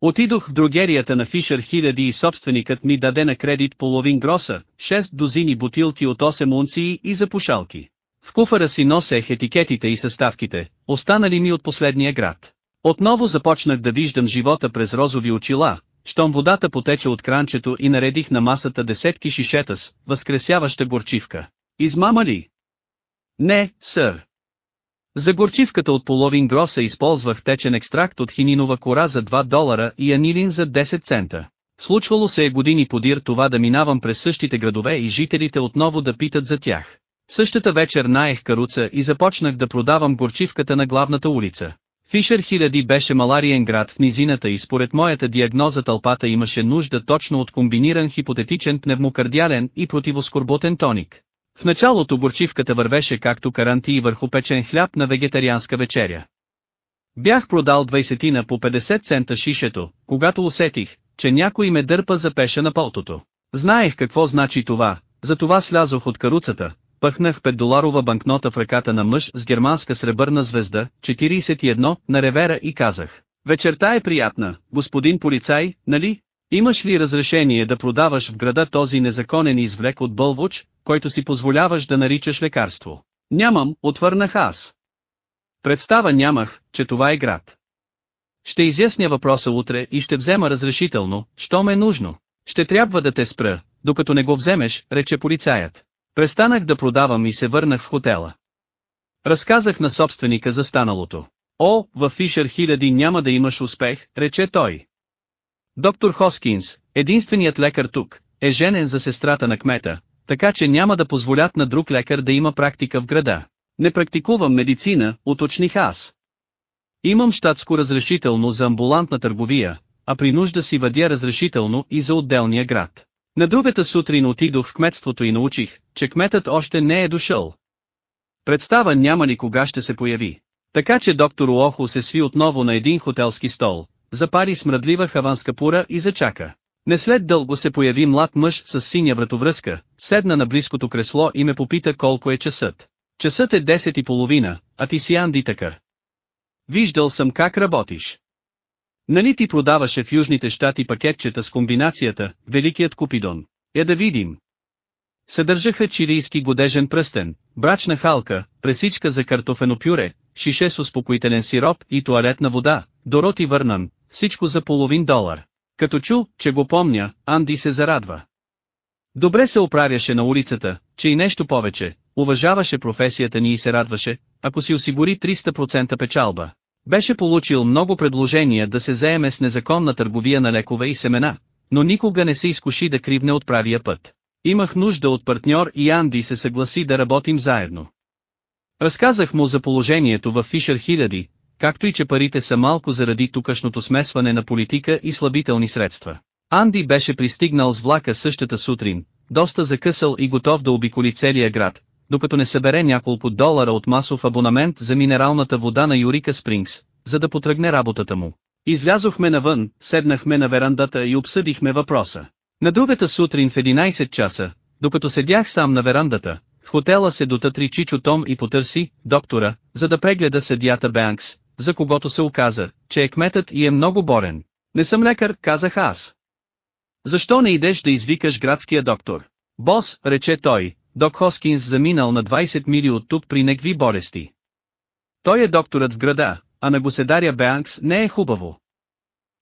Отидох в другерията на Фишер хиляди и собственикът ми даде на кредит половин гроса, 6 дозини бутилки от 8 унции и запушалки. В куфара си носех етикетите и съставките, останали ми от последния град. Отново започнах да виждам живота през розови очила, щом водата потече от кранчето и наредих на масата десетки шишета с възкресяваща горчивка. Измама ли? Не, сър. За горчивката от половин гроса използвах течен екстракт от хининова кора за 2 долара и анилин за 10 цента. Случвало се е години подир това да минавам през същите градове и жителите отново да питат за тях. Същата вечер наех каруца и започнах да продавам горчивката на главната улица. Фишер хиляди беше малариен град в низината и според моята диагноза тълпата имаше нужда точно от комбиниран хипотетичен пневмокардиален и противоскорботен тоник. В началото горчивката вървеше както каранти върху печен хляб на вегетарианска вечеря. Бях продал 20 на по 50 цента шишето, когато усетих, че някой ме дърпа за пеша на полтото. Знаех какво значи това, затова слязох от каруцата, пъхнах 5-доларова банкнота в ръката на мъж с германска сребърна звезда, 41, на ревера и казах. Вечерта е приятна, господин полицай, нали? Имаш ли разрешение да продаваш в града този незаконен извлек от бълвуч, който си позволяваш да наричаш лекарство? Нямам, отвърнах аз. Представа нямах, че това е град. Ще изясня въпроса утре и ще взема разрешително, що ме е нужно. Ще трябва да те спра, докато не го вземеш, рече полицаят. Престанах да продавам и се върнах в хотела. Разказах на собственика за станалото. О, във Фишер хиляди няма да имаш успех, рече той. Доктор Хоскинс, единственият лекар тук, е женен за сестрата на кмета, така че няма да позволят на друг лекар да има практика в града. Не практикувам медицина, уточних аз. Имам щатско разрешително за амбулантна търговия, а при нужда си въдя разрешително и за отделния град. На другата сутрин отидох в кметството и научих, че кметът още не е дошъл. Представа няма ли кога ще се появи. Така че доктор Уохо се сви отново на един хотелски стол, запари смръдлива хаванска пура и зачака. Не след дълго се появи млад мъж с синя вратовръзка, седна на близкото кресло и ме попита колко е часът. Часът е 10 и половина, а ти си Анди Такър. Виждал съм как работиш. Нали ти продаваше в Южните щати пакетчета с комбинацията, Великият Купидон? Е да видим. Съдържаха чилийски годежен пръстен, брачна халка, пресичка за картофено пюре, шише с успокоителен сироп и туалетна вода, Дороти Върнан, всичко за половин долар. Като чу, че го помня, Анди се зарадва. Добре се оправяше на улицата, че и нещо повече, уважаваше професията ни и се радваше, ако си осигури 300% печалба. Беше получил много предложения да се заеме с незаконна търговия на лекове и семена, но никога не се изкуши да кривне от правия път. Имах нужда от партньор и Анди се съгласи да работим заедно. Разказах му за положението в Фишер хиляди, както и че парите са малко заради тукашното смесване на политика и слабителни средства. Анди беше пристигнал с влака същата сутрин, доста закъсал и готов да обиколи целия град, докато не събере няколко долара от масов абонамент за минералната вода на Юрика Спрингс, за да потръгне работата му. Излязохме навън, седнахме на верандата и обсъдихме въпроса. На другата сутрин в 11 часа, докато седях сам на верандата, в хотела се дотътри Чичо Том и потърси, доктора, за да прегледа съдията Бенкс, за когото се оказа, че е кметът и е много борен. Не съм лекар, казах аз. Защо не идеш да извикаш градския доктор? Бос, рече той, Док Хоскинс заминал на 20 мили от тук при некви болести. Той е докторът в града, а на госедаря Беанкс не е хубаво.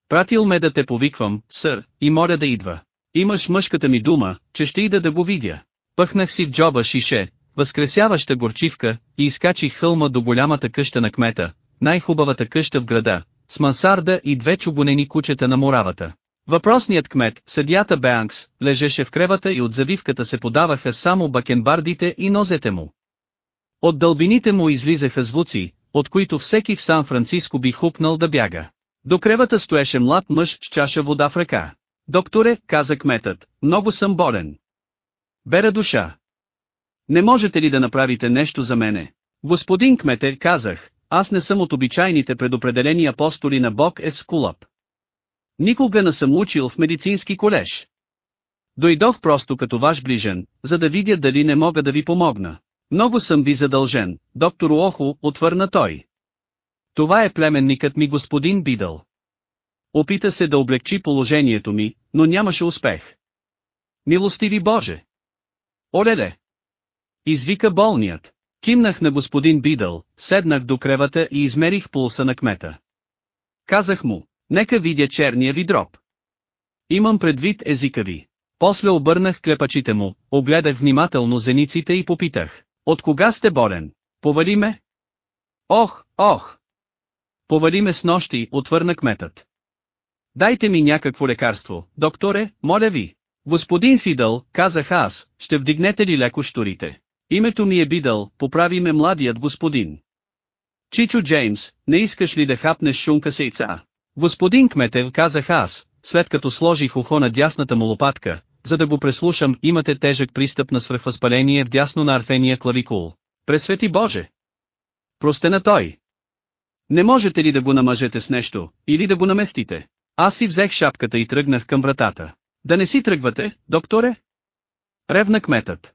Пратил ме да те повиквам, сър, и моля да идва. Имаш мъжката ми дума, че ще ида да го видя. Пъхнах си в джоба шише, възкресяваща горчивка, и изкачих хълма до голямата къща на кмета, най-хубавата къща в града, с мансарда и две чугунени кучета на моравата. Въпросният кмет, съдията Беанкс, лежеше в кревата и от завивката се подаваха само бакенбардите и нозете му. От дълбините му излизаха звуци, от които всеки в Сан-Франциско би хупнал да бяга. До кревата стоеше млад мъж с чаша вода в ръка. Докторе, каза кметът, много съм болен. Бера душа. Не можете ли да направите нещо за мене? Господин кмете, казах, аз не съм от обичайните предопределени апостоли на Бог Ескулап. Никога не съм учил в медицински колеж. Дойдох просто като ваш ближен, за да видя дали не мога да ви помогна. Много съм ви задължен, доктор Охо, отвърна той. Това е племенникът ми господин Бидъл. Опита се да облегчи положението ми, но нямаше успех. Милостиви Боже! Олеле! Извика болният. Кимнах на господин Бидъл, седнах до кревата и измерих пулса на кмета. Казах му, нека видя черния ви дроб. Имам предвид езика ви. После обърнах клепачите му, огледах внимателно зениците и попитах. От кога сте болен? Повали ме? Ох, ох! Повали ме с нощи, отвърна кметът. Дайте ми някакво лекарство, докторе, моля ви. Господин Фидъл, казах аз, ще вдигнете ли леко шторите? Името ми е Бидъл, поправи ме младият господин. Чичо Джеймс, не искаш ли да хапнеш шунка сейца? Господин Кметев, казах аз, след като сложих ухо на дясната му лопатка, за да го преслушам, имате тежък пристъп на свръхвъзпаление в дясно на арфения клавикул. Пресвети Боже! Простена той! Не можете ли да го намъжете с нещо, или да го наместите? Аз си взех шапката и тръгнах към вратата. Да не си тръгвате, докторе? Ревна кметът.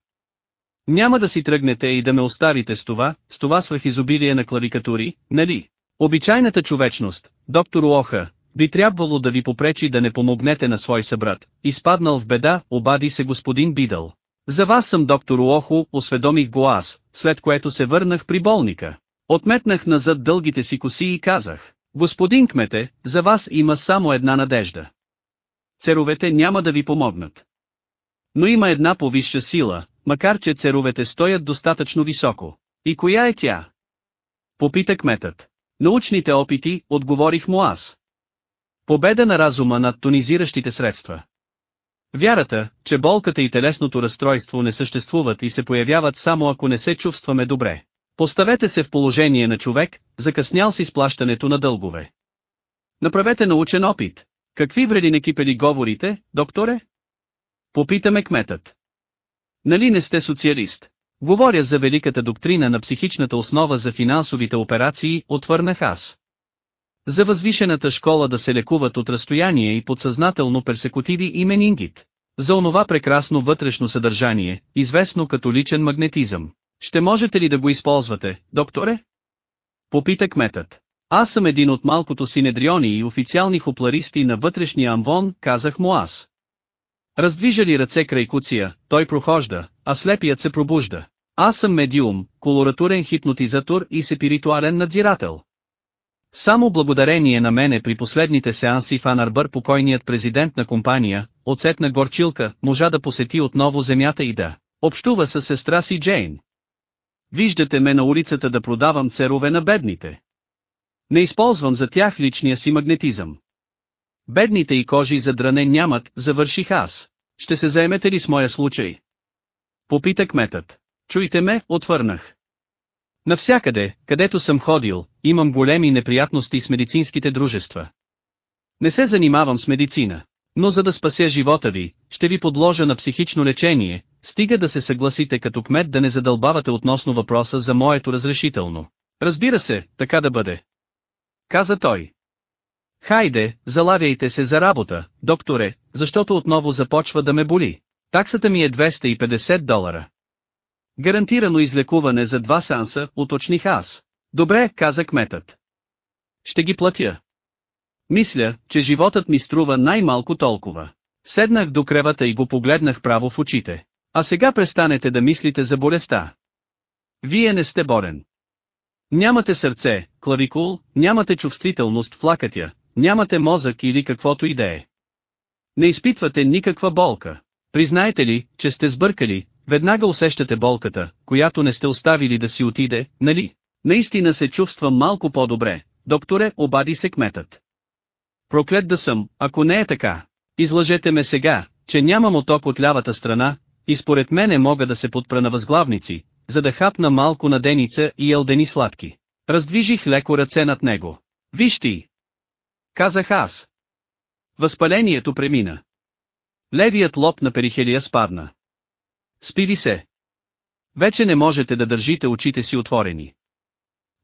Няма да си тръгнете и да ме оставите с това, с това свръхизобилие на клавикатури, нали? Обичайната човечност, доктор Уоха, би трябвало да ви попречи да не помогнете на свой събрат, изпаднал в беда, обади се господин Бидъл. За вас съм доктор Уохо, осведомих го аз, след което се върнах при болника. Отметнах назад дългите си коси и казах, господин кмете, за вас има само една надежда. Церовете няма да ви помогнат. Но има една повисша сила, макар че церовете стоят достатъчно високо. И коя е тя? Попита кметът. Научните опити, отговорих му аз. Победа на разума над тонизиращите средства. Вярата, че болката и телесното разстройство не съществуват и се появяват само ако не се чувстваме добре. Поставете се в положение на човек, закъснял с изплащането на дългове. Направете научен опит. Какви вреди не кипели говорите, докторе? Попитаме кметът. Нали не сте социалист? Говоря за великата доктрина на психичната основа за финансовите операции, отвърнах аз. За възвишената школа да се лекуват от разстояние и подсъзнателно персекутиви и менингит. За онова прекрасно вътрешно съдържание, известно като личен магнетизъм. Ще можете ли да го използвате, докторе? Попита кметът. Аз съм един от малкото синедриони и официални хопларисти на вътрешния амвон, казах му аз. Раздвижали ръце край куция, той прохожда, а слепият се пробужда. Аз съм медиум, колоратурен хипнотизатор и сепиритуален надзирател. Само благодарение на мене при последните сеанси в Анарбър покойният президент на компания, оцетна горчилка, можа да посети отново земята и да общува с сестра си Джейн. Виждате ме на улицата да продавам церове на бедните. Не използвам за тях личния си магнетизъм. Бедните и кожи за дране нямат, завърших аз. Ще се заемете ли с моя случай? Попита кметът. Чуйте ме, отвърнах. Навсякъде, където съм ходил, имам големи неприятности с медицинските дружества. Не се занимавам с медицина. Но за да спася живота ви, ще ви подложа на психично лечение, стига да се съгласите като кмет да не задълбавате относно въпроса за моето разрешително. Разбира се, така да бъде. Каза той. Хайде, залавяйте се за работа, докторе, защото отново започва да ме боли. Таксата ми е 250 долара. Гарантирано излекуване за два санса, уточних аз. Добре, каза кметът. Ще ги платя. Мисля, че животът ми струва най-малко толкова. Седнах до кревата и го погледнах право в очите. А сега престанете да мислите за болестта. Вие не сте болен. Нямате сърце, клавикул, нямате чувствителност в лакътя, нямате мозък или каквото и да е. Не изпитвате никаква болка. Признаете ли, че сте сбъркали, веднага усещате болката, която не сте оставили да си отиде, нали? Наистина се чувствам малко по-добре, докторе, обади се кметът. Проклет да съм, ако не е така. Излъжете ме сега, че нямам оток от лявата страна, и според мене мога да се подпра на възглавници, за да хапна малко на деница и елдени сладки. Раздвижих леко ръце над него. Виж ти! Казах аз. Възпалението премина. Левият лоб на перихелия спадна. Спири се. Вече не можете да държите очите си отворени.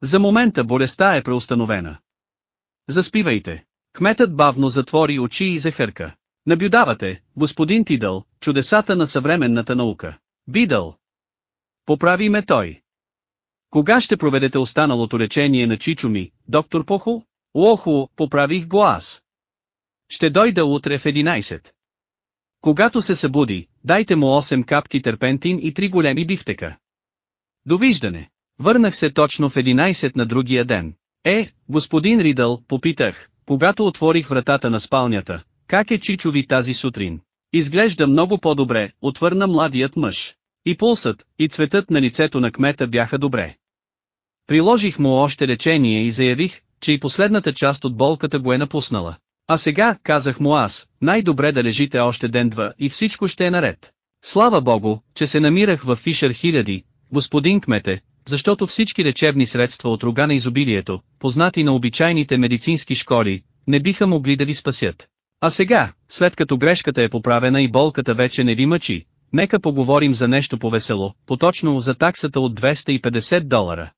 За момента болестта е преустановена. Заспивайте. Кметът бавно затвори очи и захърка. Наблюдавате, господин Тидъл, чудесата на съвременната наука. Бидъл. Поправи ме той. Кога ще проведете останалото лечение на Чичо ми, доктор Похо? Охо, поправих го аз. Ще дойда утре в 11. Когато се събуди, дайте му 8 капки терпентин и 3 големи бифтека. Довиждане. Върнах се точно в 11 на другия ден. Е, господин Ридъл, попитах, когато отворих вратата на спалнята, как е Чичо ви тази сутрин? Изглежда много по-добре, отвърна младият мъж. И пулсът, и цветът на лицето на кмета бяха добре. Приложих му още лечение и заявих, че и последната част от болката го е напуснала. А сега, казах му аз, най-добре да лежите още ден-два и всичко ще е наред. Слава богу, че се намирах в Фишер хиляди, господин кмете, защото всички лечебни средства от рога на изобилието, познати на обичайните медицински школи, не биха могли да ви спасят. А сега, след като грешката е поправена и болката вече не ви мъчи, нека поговорим за нещо повесело, поточно за таксата от 250 долара.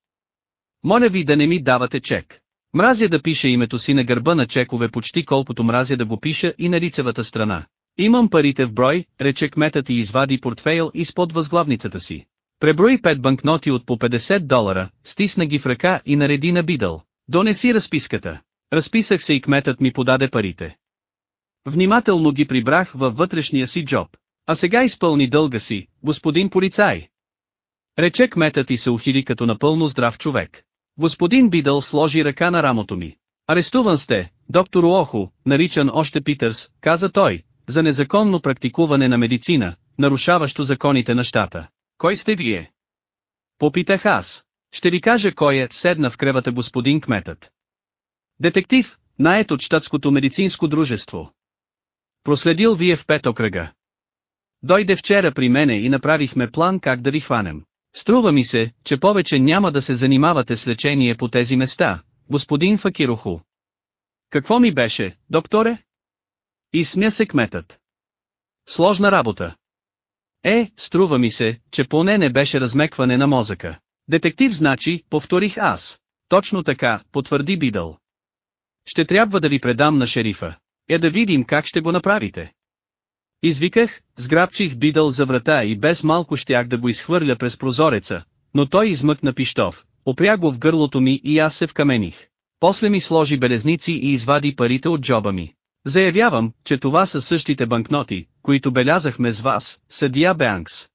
Моля ви да не ми давате чек. Мразя да пиша името си на гърба на чекове почти колкото мразя да го пиша и на лицевата страна. Имам парите в брой, рече кметът и извади портфейл изпод възглавницата си. Преброи пет банкноти от по 50 долара, стисна ги в ръка и нареди на бидъл. Донеси разписката. Разписах се и кметът ми подаде парите. Внимателно ги прибрах във вътрешния си джоб. А сега изпълни дълга си, господин полицай. Рече кметът и се ухили като напълно здрав човек. Господин Бидъл сложи ръка на рамото ми. Арестуван сте, доктор Уохо, наричан още Питърс, каза той, за незаконно практикуване на медицина, нарушаващо законите на щата. Кой сте вие? Попитах аз. Ще ви кажа кой е, седна в кревата господин кметът. Детектив, наед от щатското медицинско дружество. Проследил вие в пет окръга. Дойде вчера при мене и направихме план как да ви хванем. Струва ми се, че повече няма да се занимавате с лечение по тези места, господин Факироху. Какво ми беше, докторе? И смя се кметът. Сложна работа. Е, струва ми се, че поне не беше размекване на мозъка. Детектив значи, повторих аз. Точно така, потвърди Бидъл. Ще трябва да ви предам на шерифа. Е да видим как ще го направите. Извиках, сграбчих бидъл за врата и без малко щях да го изхвърля през прозореца, но той измъкна пиштов, опря го в гърлото ми и аз се вкамених. После ми сложи белезници и извади парите от джоба ми. Заявявам, че това са същите банкноти, които белязахме с вас, съдия Бенкс.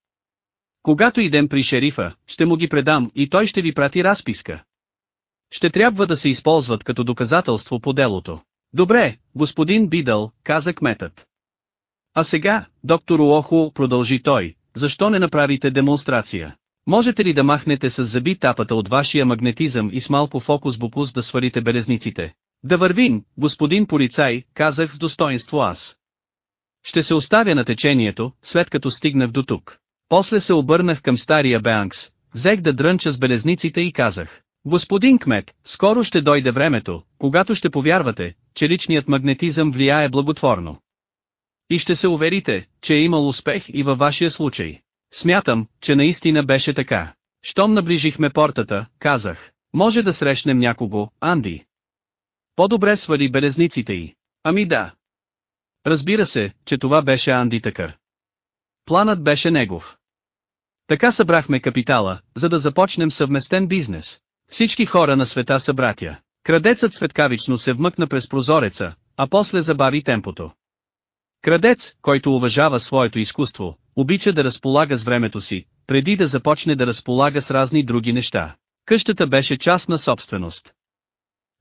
Когато идем при шерифа, ще му ги предам и той ще ви прати разписка. Ще трябва да се използват като доказателство по делото. Добре, господин Бидъл, каза кметът. А сега, доктор Уоху, продължи той, защо не направите демонстрация? Можете ли да махнете с зъби тапата от вашия магнетизъм и с малко фокус-букус да свалите белезниците? Да вървим, господин полицай, казах с достоинство аз. Ще се оставя на течението, след като стигнах до тук. После се обърнах към стария Беанкс, взех да дрънча с белезниците и казах. Господин кмет, скоро ще дойде времето, когато ще повярвате, че личният магнетизъм влияе благотворно. И ще се уверите, че е имал успех и във вашия случай. Смятам, че наистина беше така. Щом наближихме портата, казах, може да срещнем някого, Анди. По-добре свали белезниците й. Ами да. Разбира се, че това беше Анди Такър. Планът беше негов. Така събрахме капитала, за да започнем съвместен бизнес. Всички хора на света са братя. Крадецът светкавично се вмъкна през прозореца, а после забави темпото. Крадец, който уважава своето изкуство, обича да разполага с времето си, преди да започне да разполага с разни други неща. Къщата беше частна собственост.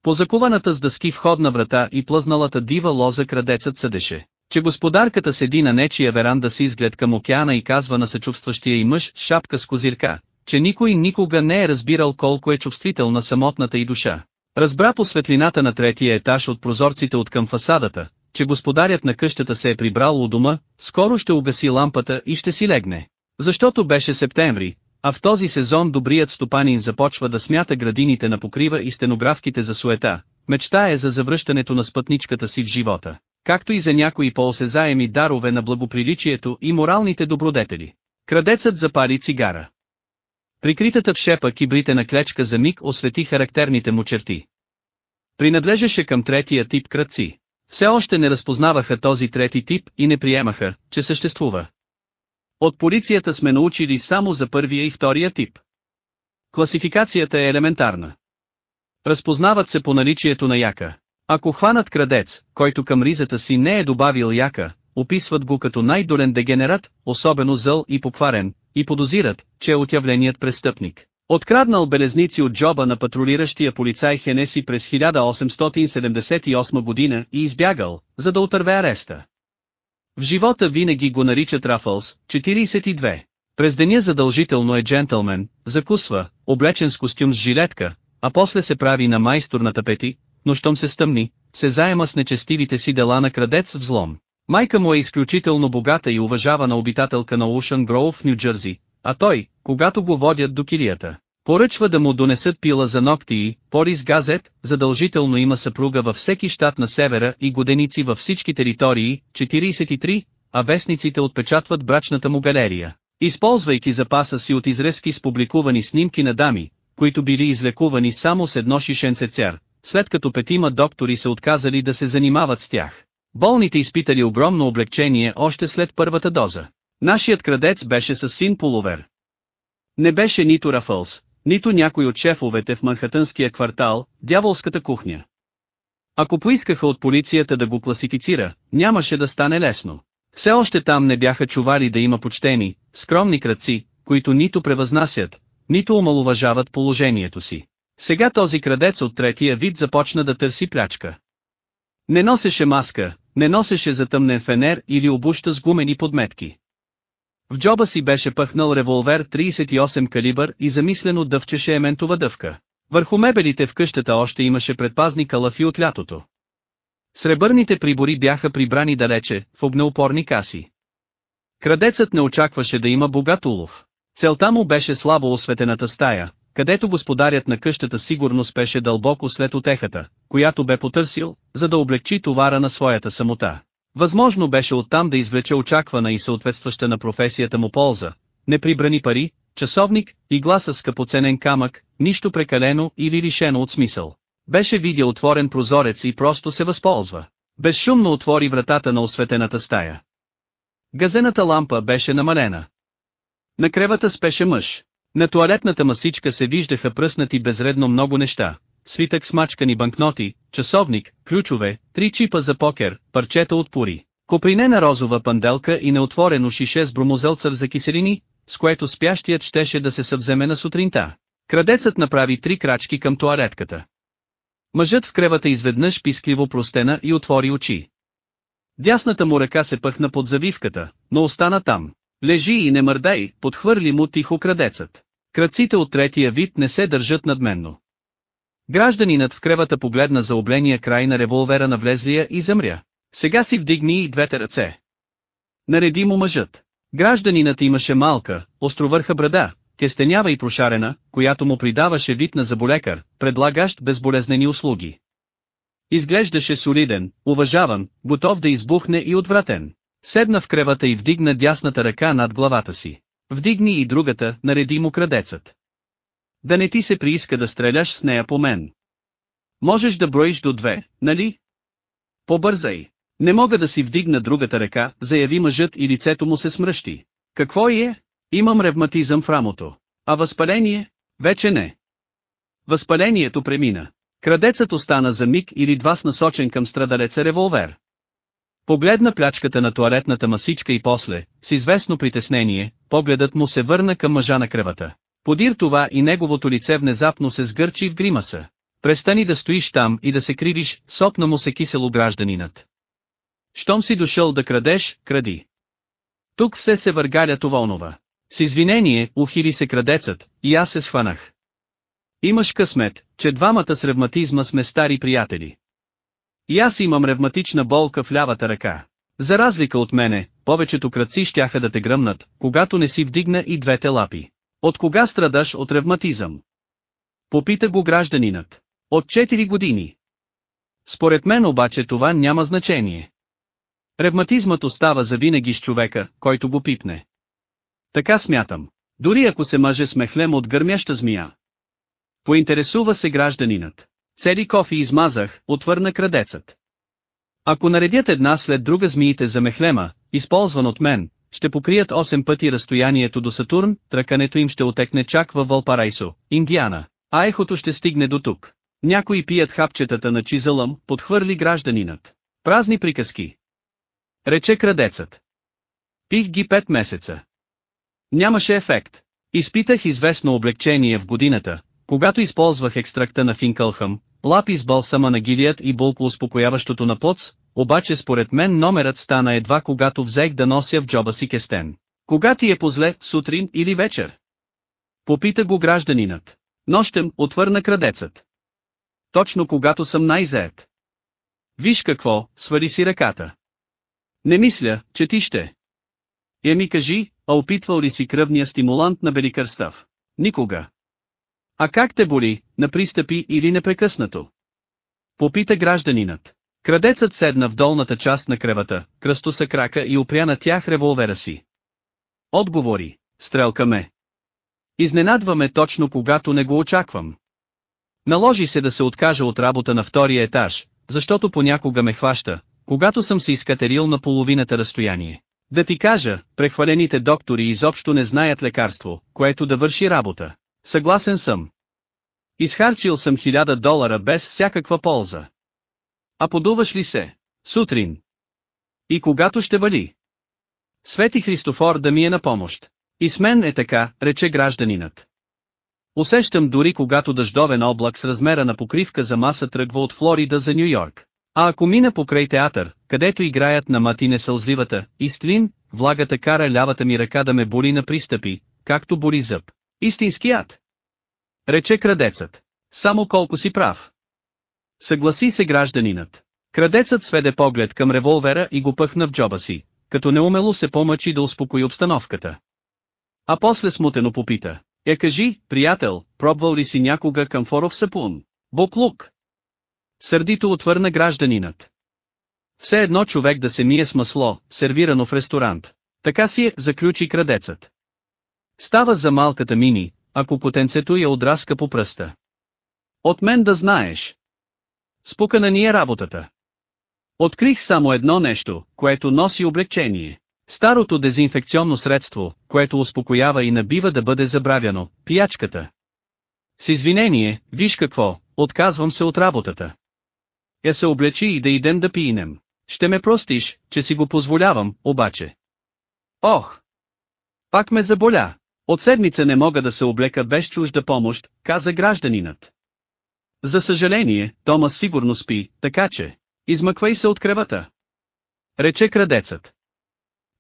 По закуваната с дъски входна врата и плъзналата дива лоза крадецът съдеше, че господарката седи на нечия веранда с изглед към океана и казва на съчувстващия и мъж шапка с козирка, че никой никога не е разбирал колко е чувствителна самотната и душа. Разбра по светлината на третия етаж от прозорците от към фасадата, че господарят на къщата се е прибрал у дома, скоро ще угаси лампата и ще си легне. Защото беше септември, а в този сезон добрият стопанин започва да смята градините на покрива и стенографките за суета, мечтае за завръщането на спътничката си в живота, както и за някои по-осезаеми дарове на благоприличието и моралните добродетели. Крадецът запали цигара. Прикритата в шепа кибритена клечка за миг освети характерните му черти. Принадлежеше към третия тип кръци. Все още не разпознаваха този трети тип и не приемаха, че съществува. От полицията сме научили само за първия и втория тип. Класификацията е елементарна. Разпознават се по наличието на яка. Ако хванат крадец, който към ризата си не е добавил яка, описват го като най-долен дегенерат, особено зъл и покварен, и подозират, че е отявленият престъпник. Откраднал белезници от джоба на патрулиращия полицай Хенеси през 1878 година и избягал, за да отърве ареста. В живота винаги го наричат Рафълс, 42. През деня задължително е джентълмен, закусва, облечен с костюм с жилетка, а после се прави на майстор на тапети, но щом се стъмни, се заема с нечестивите си дела на крадец взлом. Майка му е изключително богата и уважавана обитателка на Ушан Гроув в Нью-Джерси, а той, когато го водят до килията, Поръчва да му донесат пила за ногти и, Порис Газет, задължително има съпруга във всеки щат на севера и годеници във всички територии, 43, а вестниците отпечатват брачната му галерия. Използвайки запаса си от изрезки с публикувани снимки на дами, които били излекувани само с едно шишенце цяр, след като петима доктори се отказали да се занимават с тях. Болните изпитали огромно облегчение още след първата доза. Нашият крадец беше с син полувер. Не беше нито Рафълс, нито някой от шефовете в Манхатънския квартал, дяволската кухня. Ако поискаха от полицията да го класифицира, нямаше да стане лесно. Все още там не бяха чували да има почтени, скромни кръци, които нито превъзнасят, нито омалуважават положението си. Сега този крадец от третия вид започна да търси плячка. Не носеше маска, не носеше затъмнен фенер или обуща с гумени подметки. В джоба си беше пъхнал револвер 38 калибър и замислено дъвчеше ементова дъвка. Върху мебелите в къщата още имаше предпазни калафи от лятото. Сребърните прибори бяха прибрани далече, в огнеупорни каси. Крадецът не очакваше да има богат улов. Целта му беше слабо осветената стая, където господарят на къщата сигурно спеше дълбоко след отехата, която бе потърсил, за да облегчи товара на своята самота. Възможно беше оттам да извлече очаквана и съответстваща на професията му полза, неприбрани пари, часовник, игла с скъпоценен камък, нищо прекалено или лишено от смисъл. Беше видя отворен прозорец и просто се възползва. Безшумно отвори вратата на осветената стая. Газената лампа беше намалена. На кревата спеше мъж. На туалетната масичка се виждаха пръснати безредно много неща. Свитък с мачкани банкноти, часовник, ключове, три чипа за покер, парчета от пури, копринена розова панделка и неотворено шише с бромозелцър за киселини, с което спящият щеше да се съвземе на сутринта. Крадецът направи три крачки към туалетката. Мъжът в кревата изведнъж пискливо простена и отвори очи. Дясната му ръка се пъхна под завивката, но остана там. Лежи и не мърдай, подхвърли му тихо крадецът. Кръците от третия вид не се държат надменно. Гражданинът в кревата погледна за обления край на револвера на влезлия и замря. Сега си вдигни и двете ръце. Нареди му мъжът. Гражданинът имаше малка, островърха брада, кестенява и прошарена, която му придаваше вид на заболекар, предлагащ безболезнени услуги. Изглеждаше солиден, уважаван, готов да избухне и отвратен. Седна в кревата и вдигна дясната ръка над главата си. Вдигни и другата, нареди му крадецът. Да не ти се прииска да стреляш с нея по мен. Можеш да броиш до две, нали? Побързай. Не мога да си вдигна другата ръка, заяви мъжът и лицето му се смръщи. Какво е? Имам ревматизъм в рамото. А възпаление? Вече не. Възпалението премина. Крадецът остана за миг или два с насочен към страдалеца револвер. Погледна плячката на туалетната масичка и после, с известно притеснение, погледът му се върна към мъжа на кръвата. Подир това и неговото лице внезапно се сгърчи в гримаса. Престани да стоиш там и да се кривиш, сопна му се кисело гражданинът. Щом си дошъл да крадеш, кради. Тук все се въргаля това. С извинение, ухили се крадецът, и аз се схванах. Имаш късмет, че двамата с ревматизма сме стари приятели. И аз имам ревматична болка в лявата ръка. За разлика от мене, повечето кръци щяха да те гръмнат, когато не си вдигна и двете лапи. От кога страдаш от ревматизъм? Попита го гражданинът. От 4 години. Според мен обаче това няма значение. Ревматизмът остава завинаги с човека, който го пипне. Така смятам. Дори ако се мъже с мехлем от гърмяща змия. Поинтересува се гражданинът. Цели кофи измазах, отвърна крадецът. Ако наредят една след друга змиите за мехлема, използван от мен, ще покрият 8 пъти разстоянието до Сатурн, тръкането им ще отекне чак във Вълпарайсо, Индиана, а ехото ще стигне до тук. Някои пият хапчетата на чизълъм, подхвърли гражданинът. Празни приказки. Рече крадецът. Пих ги 5 месеца. Нямаше ефект. Изпитах известно облегчение в годината, когато използвах екстракта на Финкълхъм, лапи с балсама на гилият и булко успокояващото на поц, обаче според мен номерът стана едва когато взех да нося в джоба си кестен. Кога ти е позле, сутрин или вечер? Попита го гражданинът. Нощем, отвърна крадецът. Точно когато съм най-заед. Виж какво, свали си ръката. Не мисля, че ти ще. Я ми кажи, а опитвал ли си кръвния стимулант на Беликърстав? Никога. А как те боли, на пристъпи или непрекъснато? Попита гражданинът. Крадецът седна в долната част на кревата, кръстоса крака и опря на тях револвера си. Отговори, стрелка ме. Изненадваме точно когато не го очаквам. Наложи се да се откажа от работа на втория етаж, защото понякога ме хваща, когато съм се изкатерил на половината разстояние. Да ти кажа, прехвалените доктори изобщо не знаят лекарство, което да върши работа. Съгласен съм. Изхарчил съм хиляда долара без всякаква полза. А подуваш ли се? Сутрин. И когато ще вали? Свети Христофор да ми е на помощ. И с мен е така, рече гражданинът. Усещам дори когато дъждовен облак с размера на покривка за маса тръгва от Флорида за Нью Йорк. А ако мина покрай театър, където играят на матине сълзливата, Истлин, влагата кара лявата ми ръка да ме боли на пристъпи, както боли зъб. Истинският. Рече крадецът. Само колко си прав. Съгласи се гражданинът. Крадецът сведе поглед към револвера и го пъхна в джоба си, като неумело се помъчи да успокои обстановката. А после смутено попита. Е кажи, приятел, пробвал ли си някога камфоров сапун? Буклук. Сърдито отвърна гражданинът. Все едно човек да се мие с масло, сервирано в ресторант. Така си е, заключи крадецът. Става за малката мини, ако потенцето я отраска по пръста. От мен да знаеш. Спукана ни е работата. Открих само едно нещо, което носи облегчение. Старото дезинфекционно средство, което успокоява и набива да бъде забравяно, пиячката. С извинение, виж какво, отказвам се от работата. Я се облечи и да идем да пиенем. Ще ме простиш, че си го позволявам, обаче. Ох! Пак ме заболя. От седмица не мога да се облека без чужда помощ, каза гражданинът. За съжаление, Тома сигурно спи, така че, измъквай се от кревата. Рече крадецът.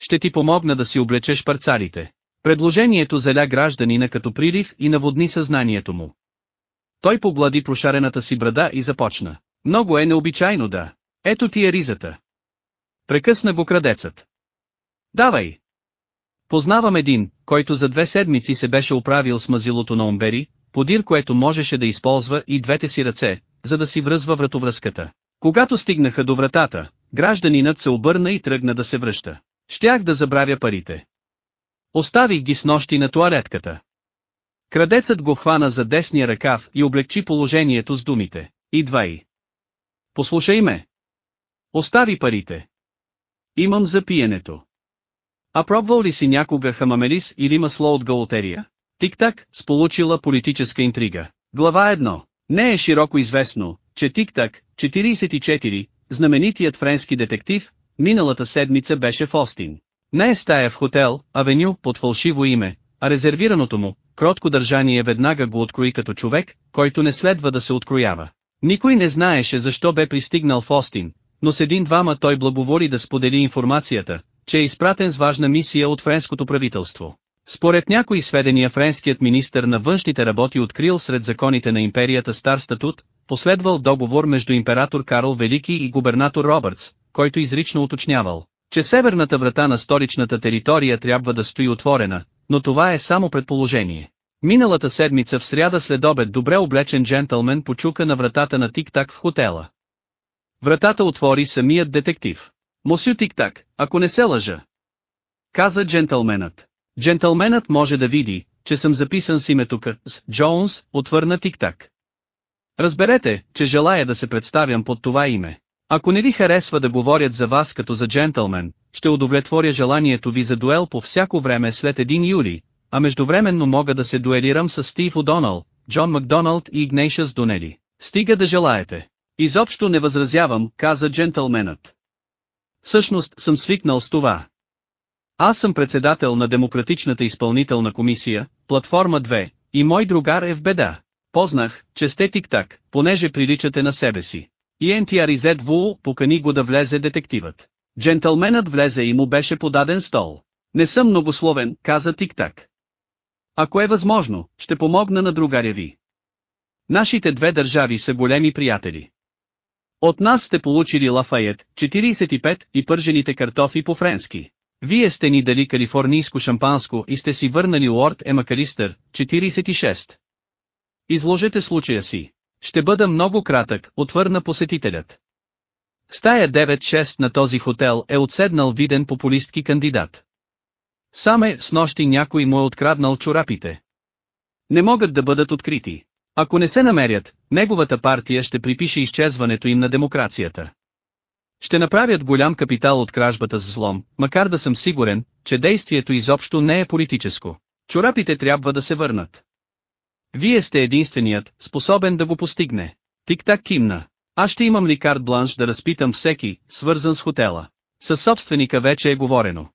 Ще ти помогна да си облечеш парцалите. Предложението заля гражданина като прилив и наводни съзнанието му. Той поглади прошарената си брада и започна. Много е необичайно да. Ето ти е ризата. Прекъсна го крадецът. Давай! Познавам един, който за две седмици се беше оправил с мазилото на Омбери, подир което можеше да използва и двете си ръце, за да си връзва вратовръзката. Когато стигнаха до вратата, гражданинът се обърна и тръгна да се връща. Щях да забравя парите. Оставих ги с нощи на туалетката. Крадецът го хвана за десния ръкав и облегчи положението с думите. Идвай. Послушай ме. Остави парите. Имам за пиенето. А пробвал ли си някога хамамелис или масло от галотерия? Тик-так, сполучила политическа интрига. Глава 1. Не е широко известно, че Тик-так, 44, знаменитият френски детектив, миналата седмица беше в Остин. Не е стая в хотел, авеню, под фалшиво име, а резервираното му, кротко държание веднага го открои като човек, който не следва да се откроява. Никой не знаеше защо бе пристигнал в Остин, но с един-двама той благоволи да сподели информацията, че е изпратен с важна мисия от френското правителство. Според някои сведения френският министр на външните работи открил сред законите на империята стар статут, последвал договор между император Карл Велики и губернатор Робъртс, който изрично уточнявал, че северната врата на столичната територия трябва да стои отворена, но това е само предположение. Миналата седмица в сряда след обед добре облечен джентълмен почука на вратата на Тик-Так в хотела. Вратата отвори самият детектив. Мосю Тик-Так, ако не се лъжа. Каза джентълменът. Джентълменът може да види, че съм записан с името. С. Джонс, отвърна Тик-Так. Разберете, че желая да се представям под това име. Ако не ви харесва да говорят за вас като за джентълмен, ще удовлетворя желанието ви за дуел по всяко време след 1 юли, а междувременно мога да се дуелирам с Стив О'Донал, Джон Макдоналд и Игнейшъс Донели. Стига да желаете. Изобщо не възразявам, каза джентълменът. Всъщност съм свикнал с това. Аз съм председател на Демократичната изпълнителна комисия, платформа 2, и мой другар е в беда. Познах, че сте тик-так, понеже приличате на себе си. И NTRZ ВУ покани го да влезе детективът. Джентълменът влезе и му беше подаден стол. Не съм многословен, каза Тик-так. Ако е възможно, ще помогна на другаря ви. Нашите две държави са големи приятели. От нас сте получили Лафайет, 45 и пържените картофи по-френски. Вие сте ни дали калифорнийско шампанско и сте си върнали Уорд Емакалистър, 46. Изложете случая си. Ще бъда много кратък, отвърна посетителят. Стая 9-6 на този хотел е отседнал виден популистки кандидат. Саме с нощи някой му е откраднал чорапите. Не могат да бъдат открити. Ако не се намерят, неговата партия ще припише изчезването им на демокрацията. Ще направят голям капитал от кражбата с взлом, макар да съм сигурен, че действието изобщо не е политическо. Чорапите трябва да се върнат. Вие сте единственият, способен да го постигне. Тик-так кимна. Аз ще имам ли карт бланш да разпитам всеки, свързан с хотела. Със собственика вече е говорено.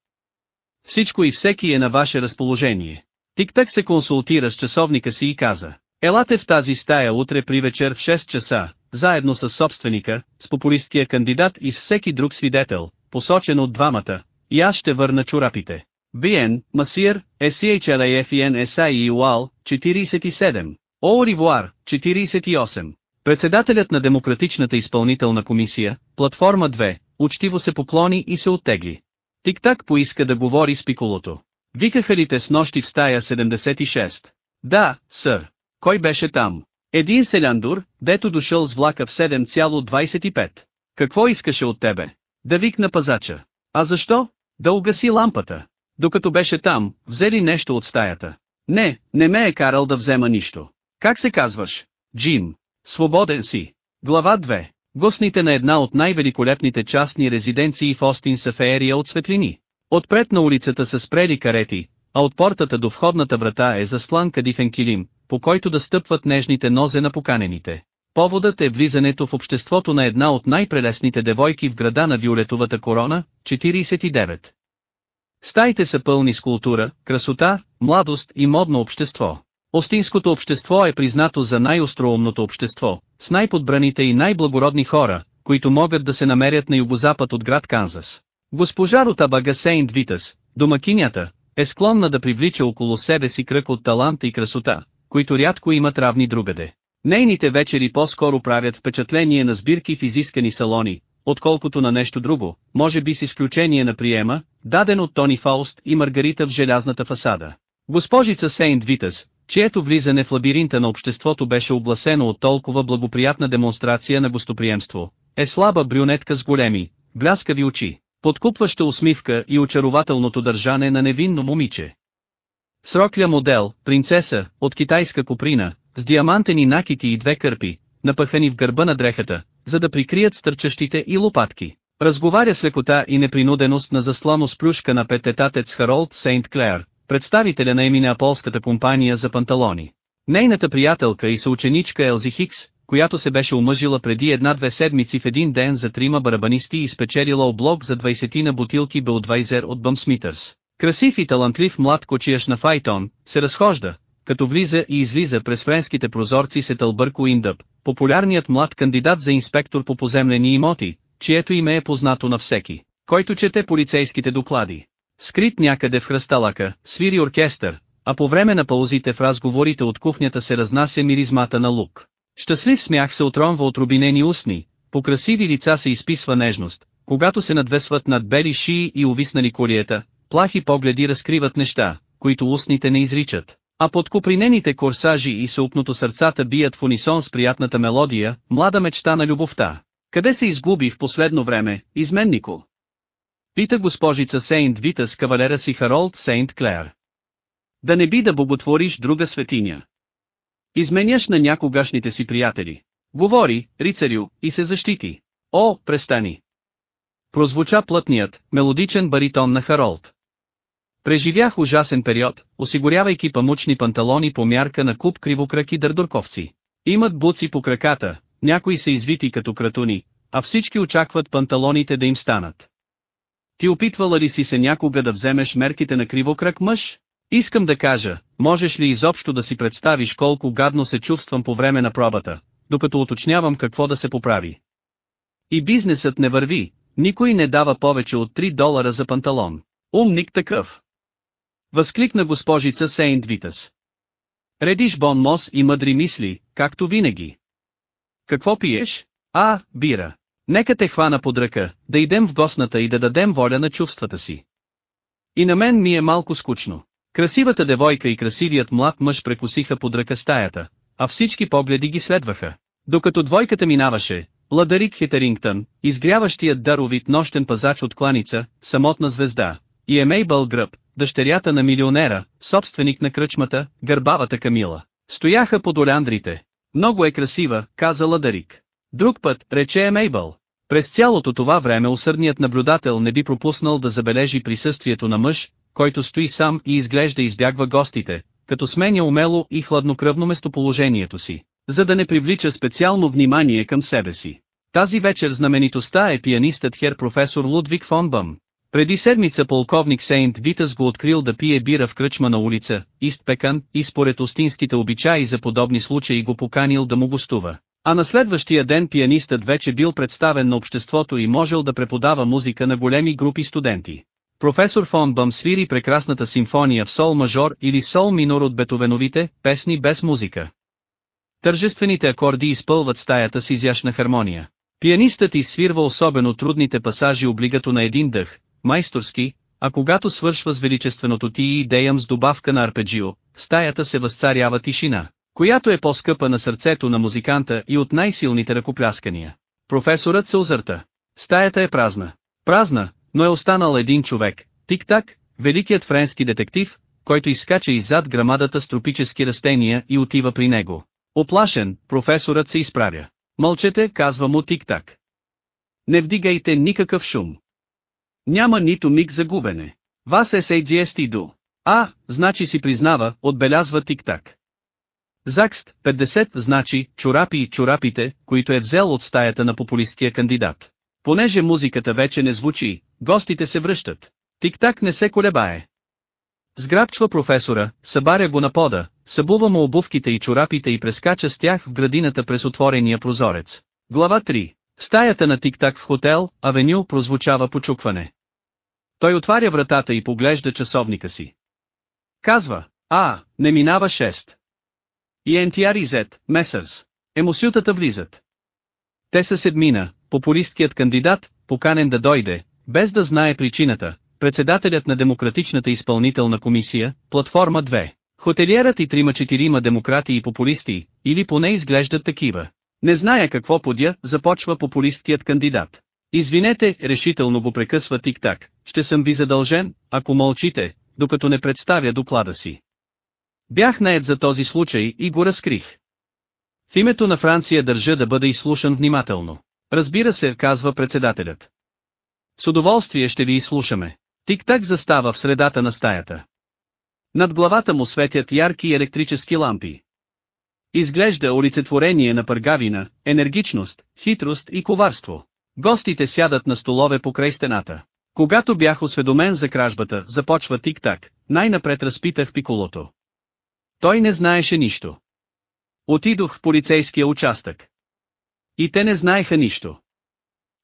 Всичко и всеки е на ваше разположение. Тик-так се консултира с часовника си и каза. Елате в тази стая утре при вечер в 6 часа, заедно с собственика, с популисткия кандидат и с всеки друг свидетел, посочен от двамата, и аз ще върна чорапите. Биен, Масир, SCHLAFEN SIUAL, 47. О Ривуар, 48. Председателят на Демократичната изпълнителна комисия, платформа 2, учтиво се поклони и се оттегли. Тик-так поиска да говори с пиколото. Викаха ли те с нощи в стая 76? Да, сър. Кой беше там? Един селяндур, дето дошъл с влака в 7,25. Какво искаше от тебе? Да викна пазача. А защо? Да угаси лампата. Докато беше там, взели нещо от стаята. Не, не ме е карал да взема нищо. Как се казваш? Джим. Свободен си. Глава 2. Гостните на една от най-великолепните частни резиденции в Остин са феерия от светлини. Отпред на улицата са спрели карети, а от портата до входната врата е заслан кадифен килим, по който да стъпват нежните нозе на поканените. Поводът е влизането в обществото на една от най-прелесните девойки в града на Виолетовата корона, 49. Стаите са пълни с култура, красота, младост и модно общество. Остинското общество е признато за най-остроумното общество, с най-подбраните и най-благородни хора, които могат да се намерят на югозапад от град Канзас. Госпожа Ротабага Сейнт Витас, домакинята, е склонна да привлича около себе си кръг от талант и красота, които рядко имат равни другаде. Нейните вечери по-скоро правят впечатление на сбирки в изискани салони, отколкото на нещо друго, може би с изключение на приема, даден от Тони Фауст и Маргарита в желязната фасада. Госпожица Сейнт Витас, чието влизане в лабиринта на обществото беше обласено от толкова благоприятна демонстрация на гостоприемство, е слаба брюнетка с големи, бляскави очи, подкупваща усмивка и очарователното държане на невинно момиче. Срокля модел, принцеса, от китайска куприна, с диамантени накити и две кърпи, напъхани в гърба на дрехата, за да прикрият стърчащите и лопатки. Разговаря с лекота и непринуденост на заслано с плюшка на пететатец Харолд Сейнт Клеер, представителя на Еминеаполската компания за панталони. Нейната приятелка и съученичка Елзи Хикс, която се беше омъжила преди една-две седмици в един ден за трима барабанисти и спечелила облог за 20 на бутилки Белдвайзер от Бъмсмитърс. Красив и талантлив млад кочияш на Файтон, се разхожда, като влиза и излиза през френските прозорци се тълбърко Индъп, популярният млад кандидат за инспектор по поземлени имоти, чието име е познато на всеки, който чете полицейските доклади. Скрит някъде в хръсталака, свири оркестър, а по време на паузите в разговорите от кухнята се разнася миризмата на лук. Щастлив смях се отронва от рубинени устни, по красиви лица се изписва нежност, когато се надвесват над бели шии и увиснали колиета, плахи погледи разкриват неща, които устните не изричат. А под купринените корсажи и съупното сърцата бият в унисон с приятната мелодия, млада мечта на любовта. Къде се изгуби в последно време, изменнико? Пита госпожица Сейнт Витас кавалера си Харолд Сейнт Клеер. Да не би да боготвориш друга светиня. Изменяш на някогашните си приятели. Говори, рицарю, и се защити. О, престани! Прозвуча плътният, мелодичен баритон на Харолд. Преживях ужасен период, осигурявайки памучни панталони по мярка на куп кривокраки дърдорковци. Имат буци по краката, някои са извити като кратуни, а всички очакват панталоните да им станат. Ти опитвала ли си се някога да вземеш мерките на кривокрак мъж? Искам да кажа, можеш ли изобщо да си представиш колко гадно се чувствам по време на пробата, докато уточнявам какво да се поправи. И бизнесът не върви, никой не дава повече от 3 долара за панталон. Умник такъв. Възкликна госпожица Сейнт Витас. Редиш бон мос и мъдри мисли, както винаги. Какво пиеш? А, бира. Нека те хвана под ръка, да идем в гостната и да дадем воля на чувствата си. И на мен ми е малко скучно. Красивата девойка и красивият млад мъж прекусиха под ръка стаята, а всички погледи ги следваха. Докато двойката минаваше, Ладарик Хетерингтън, изгряващият даровит нощен пазач от кланица, самотна звезда, и Емейбъл Гръб, дъщерята на милионера, собственик на кръчмата, гърбавата Камила. Стояха под оляндрите. Много е красива, каза Ладарик. Друг път, рече Емейбъл. През цялото това време усърдният наблюдател не би пропуснал да забележи присъствието на мъж, който стои сам и изглежда избягва гостите, като сменя умело и хладнокръвно местоположението си, за да не привлича специално внимание към себе си. Тази вечер знаменитостта е пианистът хер професор Лудвиг фон Бъм. Преди седмица полковник Сейнт Витас го открил да пие бира в кръчма на улица, Истпекан, и според остинските обичаи за подобни случаи го поканил да му гостува. А на следващия ден пианистът вече бил представен на обществото и можел да преподава музика на големи групи студенти. Професор фон Бъм свири прекрасната симфония в сол мажор или сол минор от бетовеновите, песни без музика. Тържествените акорди изпълват стаята с изящна хармония. Пианистът изсвирва особено трудните пасажи облигато на един дъх, майсторски, а когато свършва с величественото ти идеям с добавка на арпеджио, стаята се възцарява тишина, която е по-скъпа на сърцето на музиканта и от най-силните ръкопляскания. Професорът се озърта. Стаята е празна. Празна, но е останал един човек, Тик-так, великият френски детектив, който изскача иззад грамадата с тропически растения и отива при него. Оплашен, професорът се изправя. Мълчете, казва му Тик-так. Не вдигайте никакъв шум. Няма нито миг за губене. Вас е сейджиести ду. А, значи си признава, отбелязва Тик-так. Закст, 50 значи, чорапи и чорапите, които е взел от стаята на популисткия кандидат. Понеже музиката вече не звучи, гостите се връщат. Тик-так не се колебае. Сграбчва професора, събаря го на пода, събува му обувките и чорапите и прескача с тях в градината през отворения прозорец. Глава 3. В стаята на Тик-так в хотел, авеню прозвучава почукване. Той отваря вратата и поглежда часовника си. Казва, а, не минава 6. И NTR Месърс. Емосютата влизат. Те са седмина, популисткият кандидат, поканен да дойде, без да знае причината, председателят на Демократичната изпълнителна комисия, платформа 2. Хотелиерът и трима-четирима демократи и популисти, или поне изглеждат такива. Не зная какво подя, започва популисткият кандидат. Извинете, решително го прекъсва тик-так, ще съм ви задължен, ако мълчите, докато не представя доклада си. Бях наед за този случай и го разкрих. В името на Франция държа да бъде изслушан внимателно. Разбира се, казва председателят. С удоволствие ще ви изслушаме. Тик-так застава в средата на стаята. Над главата му светят ярки електрически лампи. Изглежда олицетворение на пъргавина, енергичност, хитрост и коварство. Гостите сядат на столове покрай стената. Когато бях осведомен за кражбата, започва тик-так, най-напред разпитах пиколото. Той не знаеше нищо. Отидох в полицейския участък. И те не знаеха нищо.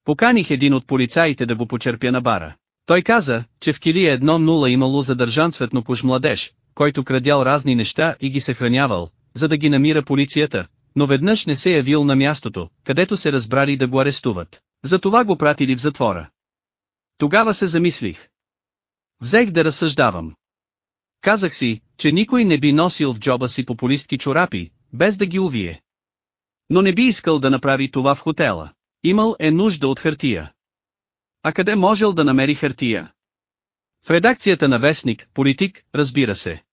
Поканих един от полицаите да го почерпя на бара. Той каза, че в килия 1-0 имало задържан светнокож младеж, който крадял разни неща и ги съхранявал, за да ги намира полицията, но веднъж не се явил на мястото, където се разбрали да го арестуват. Затова го пратили в затвора. Тогава се замислих. Взех да разсъждавам. Казах си, че никой не би носил в джоба си популистки чорапи, без да ги увие. Но не би искал да направи това в хотела. Имал е нужда от хартия. А къде можел да намери хартия? В редакцията на Вестник, политик, разбира се.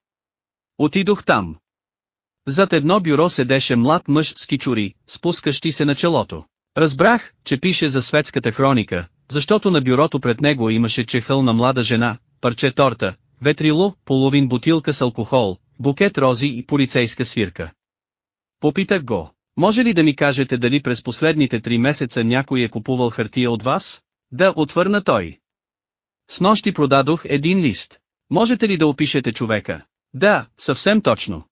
Отидох там. Зад едно бюро седеше млад мъж с кичури, спускащи се на челото. Разбрах, че пише за светската хроника, защото на бюрото пред него имаше чехъл на млада жена, парче торта, ветрило, половин бутилка с алкохол, букет рози и полицейска свирка. Попитах го, може ли да ми кажете дали през последните три месеца някой е купувал хартия от вас? Да, отвърна той. С нощи продадох един лист. Можете ли да опишете човека? Да, съвсем точно.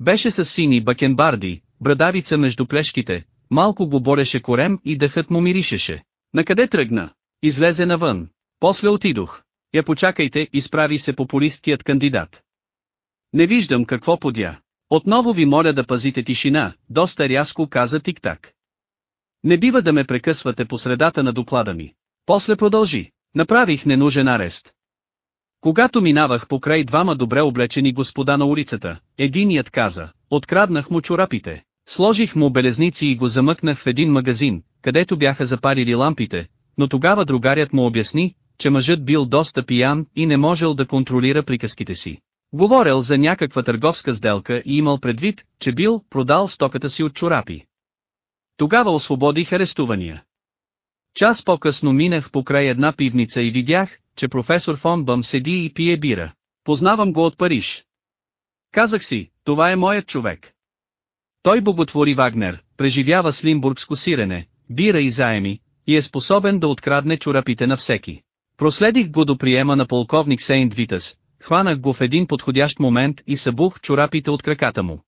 Беше с сини бакенбарди, брадавица между плешките, малко го бореше корем и дъхът му миришеше. Накъде тръгна? Излезе навън. После отидох. Я почакайте, изправи се популисткият кандидат. Не виждам какво подя. Отново ви моля да пазите тишина, доста рязко каза Тик-так. Не бива да ме прекъсвате по средата на доклада ми. После продължи. Направих ненужен арест. Когато минавах покрай двама добре облечени господа на улицата, единият каза, откраднах му чорапите. Сложих му белезници и го замъкнах в един магазин, където бяха запарили лампите, но тогава другарят му обясни, че мъжът бил доста пиян и не можел да контролира приказките си. Говорил за някаква търговска сделка и имал предвид, че бил продал стоката си от чорапи. Тогава освободих арестувания. Час по-късно минах покрай една пивница и видях, че професор фон Бъм седи и пие бира. Познавам го от Париж. Казах си, това е моят човек. Той боготвори Вагнер, преживява слимбургско сирене, бира и заеми, и е способен да открадне чорапите на всеки. Проследих го до приема на полковник Сейнт Витас, хванах го в един подходящ момент и събух чорапите от краката му.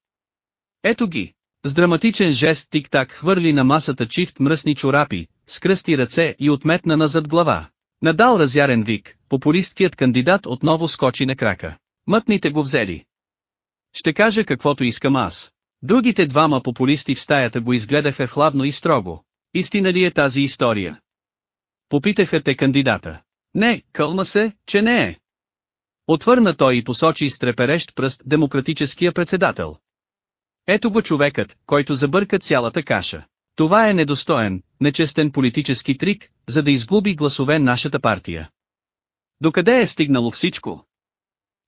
Ето ги. С драматичен жест тик-так хвърли на масата чифт мръсни чорапи, скръсти ръце и отметна назад глава. Надал разярен вик, популисткият кандидат отново скочи на крака. Мътните го взели. Ще кажа каквото искам аз. Другите двама популисти в стаята го изгледаха хладно и строго. Истина ли е тази история? Попитаха те кандидата. Не, кълма се, че не е. Отвърна той и посочи с треперещ пръст демократическия председател. Ето го човекът, който забърка цялата каша. Това е недостоен, нечестен политически трик, за да изгуби гласове нашата партия. Докъде е стигнало всичко?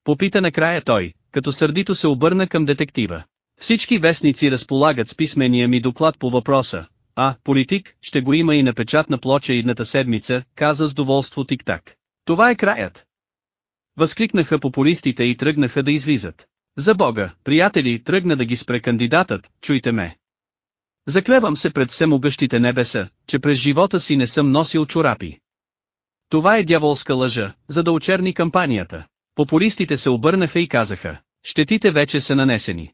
Попита накрая той, като сърдито се обърна към детектива. Всички вестници разполагат с писмения ми доклад по въпроса. А, политик, ще го има и на печатна плоча едната седмица, каза с доволство тик-так. Това е краят. Възкликнаха популистите и тръгнаха да излизат. За Бога, приятели, тръгна да ги спре кандидатът, чуйте ме. Заклевам се пред всемогъщите небеса, че през живота си не съм носил чорапи. Това е дяволска лъжа, за да очерни кампанията. Популистите се обърнаха и казаха, щетите вече са нанесени.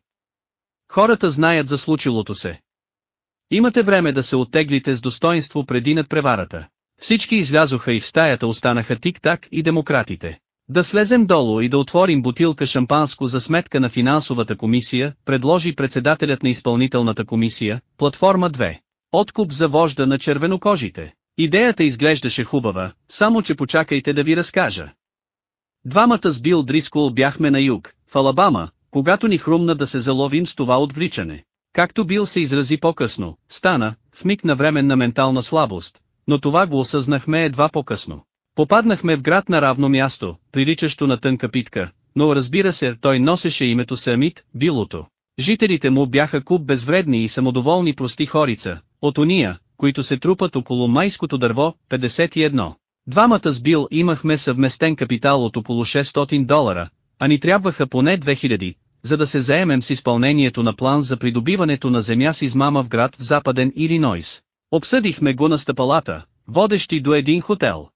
Хората знаят за случилото се. Имате време да се оттеглите с достоинство преди надпреварата. Всички излязоха и в стаята останаха тик-так и демократите. Да слезем долу и да отворим бутилка шампанско за сметка на финансовата комисия, предложи председателят на изпълнителната комисия, платформа 2. Откуп за вожда на червенокожите. Идеята изглеждаше хубава, само че почакайте да ви разкажа. Двамата с Бил Дрискол бяхме на юг, в Алабама, когато ни хрумна да се заловим с това отвличане. Както Бил се изрази по-късно, стана, в миг на временна ментална слабост, но това го осъзнахме едва по-късно. Попаднахме в град на равно място, приличащо на тънка питка, но разбира се, той носеше името Самит, Билото. Жителите му бяха куп безвредни и самодоволни прости хорица, от уния, които се трупат около майското дърво, 51. Двамата с Бил имахме съвместен капитал от около 600 долара, а ни трябваха поне 2000, за да се заемем с изпълнението на план за придобиването на земя с измама в град в западен Илинойс. Обсъдихме го на стъпалата, водещи до един хотел.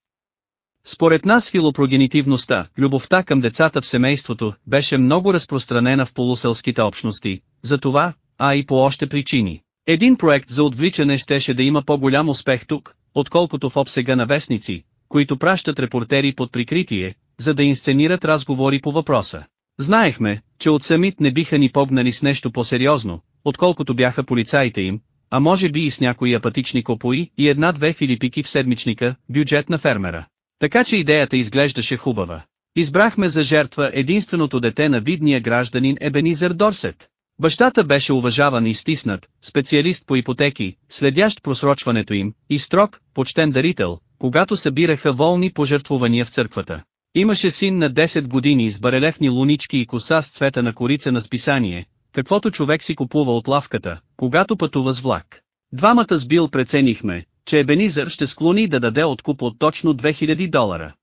Според нас филопрогенитивността, любовта към децата в семейството, беше много разпространена в полуселските общности, за това, а и по още причини. Един проект за отвличане щеше да има по-голям успех тук, отколкото в обсега на вестници, които пращат репортери под прикритие, за да инсценират разговори по въпроса. Знаехме, че от самит не биха ни погнали с нещо по-сериозно, отколкото бяха полицаите им, а може би и с някои апатични копои и една-две филипики в седмичника, бюджет на фермера. Така че идеята изглеждаше хубава. Избрахме за жертва единственото дете на видния гражданин Ебенизър Дорсет. Бащата беше уважаван и стиснат, специалист по ипотеки, следящ просрочването им, и строг, почтен дарител, когато събираха волни пожертвувания в църквата. Имаше син на 10 години с барелефни лунички и коса с цвета на корица на списание, каквото човек си купува от лавката, когато пътува с влак. Двамата с Бил преценихме, че Ебенизър ще склони да даде откуп от точно 2000 долара.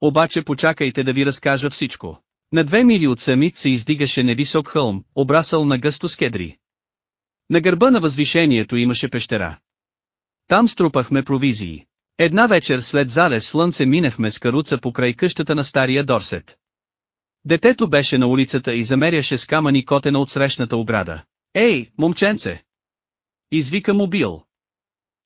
Обаче почакайте да ви разкажа всичко. На две мили от самит се издигаше невисок хълм, обрасъл на гъсто скедри. На гърба на възвишението имаше пещера. Там струпахме провизии. Една вечер след залез слънце минахме с каруца покрай къщата на стария Дорсет. Детето беше на улицата и замеряше с камъни котена от срещната ограда. Ей, момченце! Извика му Бил.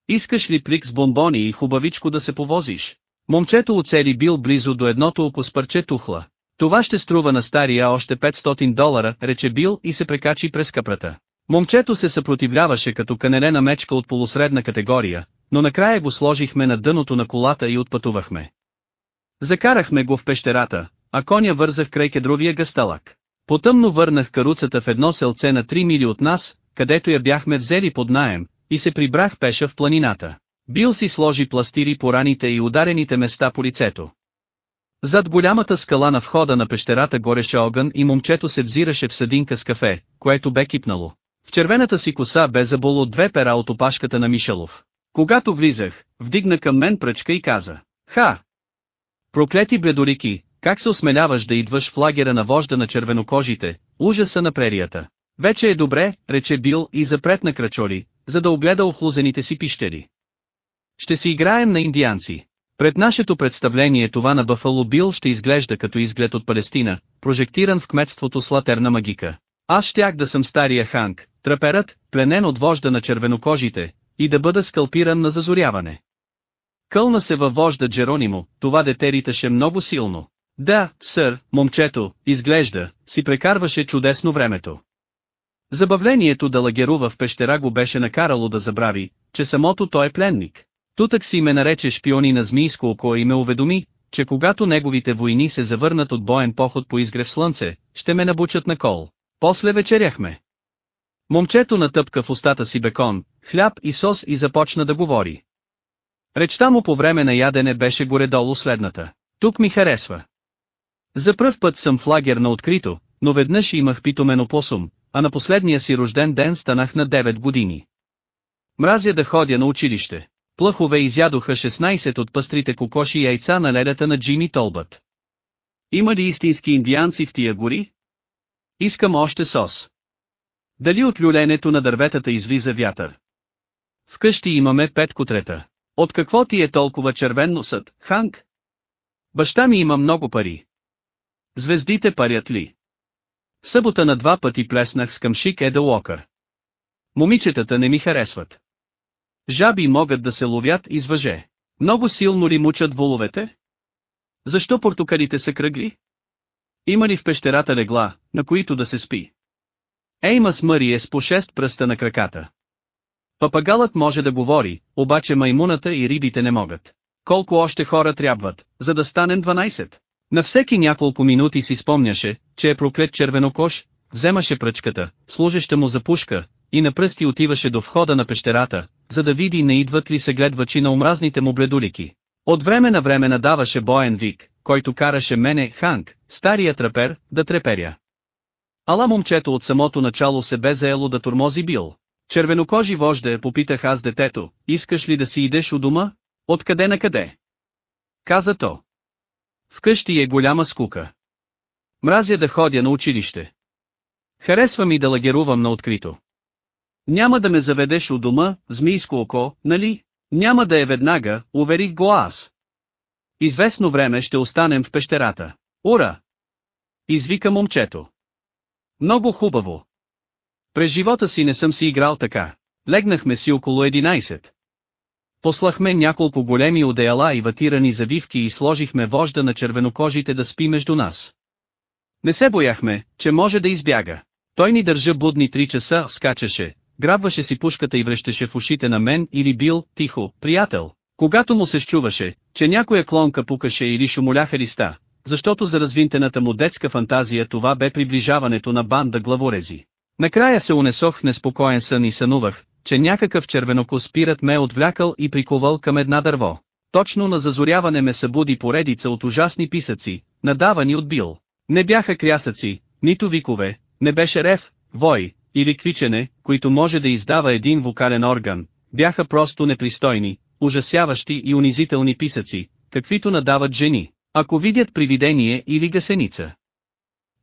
Искаш ли плик с бомбони и хубавичко да се повозиш? Момчето оцели бил близо до едното око с парче тухла. Това ще струва на стария още 500 долара, рече Бил и се прекачи през капрата. Момчето се съпротивляваше като канелена мечка от полусредна категория, но накрая го сложихме на дъното на колата и отпътувахме. Закарахме го в пещерата, а коня вързах край кедровия гъсталак. Потъмно върнах каруцата в едно селце на 3 мили от нас, където я бяхме взели под наем, и се прибрах пеша в планината. Бил си сложи пластири по раните и ударените места по лицето. Зад голямата скала на входа на пещерата гореше огън и момчето се взираше в съдинка с кафе, което бе кипнало. В червената си коса бе заболо две пера от опашката на Мишалов. Когато влизах, вдигна към мен пръчка и каза, «Ха! Проклети бледорики, как се осмеляваш да идваш в лагера на вожда на червенокожите, ужаса на прерията. Вече е добре, рече Бил и запрет на крачоли, за да огледа охлузените си пищери. Ще си играем на индианци. Пред нашето представление това на Бафало Бил ще изглежда като изглед от Палестина, прожектиран в кметството с латерна магика. Аз щях да съм стария Ханк, траперът, пленен от вожда на червенокожите, и да бъда скалпиран на зазоряване. Кълна се във вожда Джеронимо, това дете риташе много силно. Да, сър, момчето, изглежда, си прекарваше чудесно времето. Забавлението да лагерува в пещера го беше накарало да забрави, че самото той е пленник. Тутък си ме нарече шпиони на змийско око и ме уведоми, че когато неговите войни се завърнат от боен поход по изгрев слънце, ще ме набучат на кол. После вечеряхме. Момчето натъпка в устата си бекон, хляб и сос и започна да говори. Речта му по време на ядене беше горе-долу следната. Тук ми харесва. За пръв път съм в лагер на открито, но веднъж имах питомен опосум, а на последния си рожден ден станах на 9 години. Мразя да ходя на училище. Плъхове изядоха 16 от пъстрите кокоши и яйца на ледата на Джими Толбът. Има ли истински индианци в тия гори? Искам още сос. Дали от люленето на дърветата излиза вятър? Вкъщи имаме пет котрета. От какво ти е толкова червен носът, Ханк? Баща ми има много пари. Звездите парят ли? Събота на два пъти плеснах с къмшик Еда Уокър. Момичетата не ми харесват. Жаби могат да се ловят из въже. Много силно ли мучат воловете? Защо портокалите са кръгли? Има ли в пещерата легла, на които да се спи? Еймас Мъри е с по шест пръста на краката. Папагалът може да говори, обаче маймуната и рибите не могат. Колко още хора трябват, за да станем 12? На всеки няколко минути си спомняше, че е проклет червенокош, вземаше пръчката, служеща му за пушка, и на пръсти отиваше до входа на пещерата, за да види не идват ли се гледвачи на омразните му бледолики. От време на време надаваше боен вик, който караше мене, Ханк, стария трапер, да треперя. Ала момчето от самото начало се бе заело да турмози бил. Червенокожи вожде, попитах аз детето, искаш ли да си идеш у дома? Откъде на къде? Каза то. Вкъщи е голяма скука. Мразя да ходя на училище. Харесва ми да лагерувам на открито. Няма да ме заведеш у дома, змийско око, нали? Няма да е веднага, уверих го аз. Известно време ще останем в пещерата. Ура! Извика момчето. Много хубаво. През живота си не съм си играл така. Легнахме си около 11. Послахме няколко големи одеяла и ватирани завивки и сложихме вожда на червенокожите да спи между нас. Не се бояхме, че може да избяга. Той ни държа будни три часа, скачаше, грабваше си пушката и връщаше в ушите на мен или бил, тихо, приятел. Когато му се счуваше, че някоя клонка пукаше или шумоляха листа, защото за развинтената му детска фантазия това бе приближаването на банда главорези. Накрая се унесох в неспокоен сън и сънувах, че някакъв червенокос спират ме отвлякал и приковал към една дърво. Точно на зазоряване ме събуди поредица от ужасни писъци, надавани от бил. Не бяха крясъци, нито викове, не беше рев, вой, или квичене, които може да издава един вокален орган, бяха просто непристойни, ужасяващи и унизителни писъци, каквито надават жени, ако видят привидение или гасеница.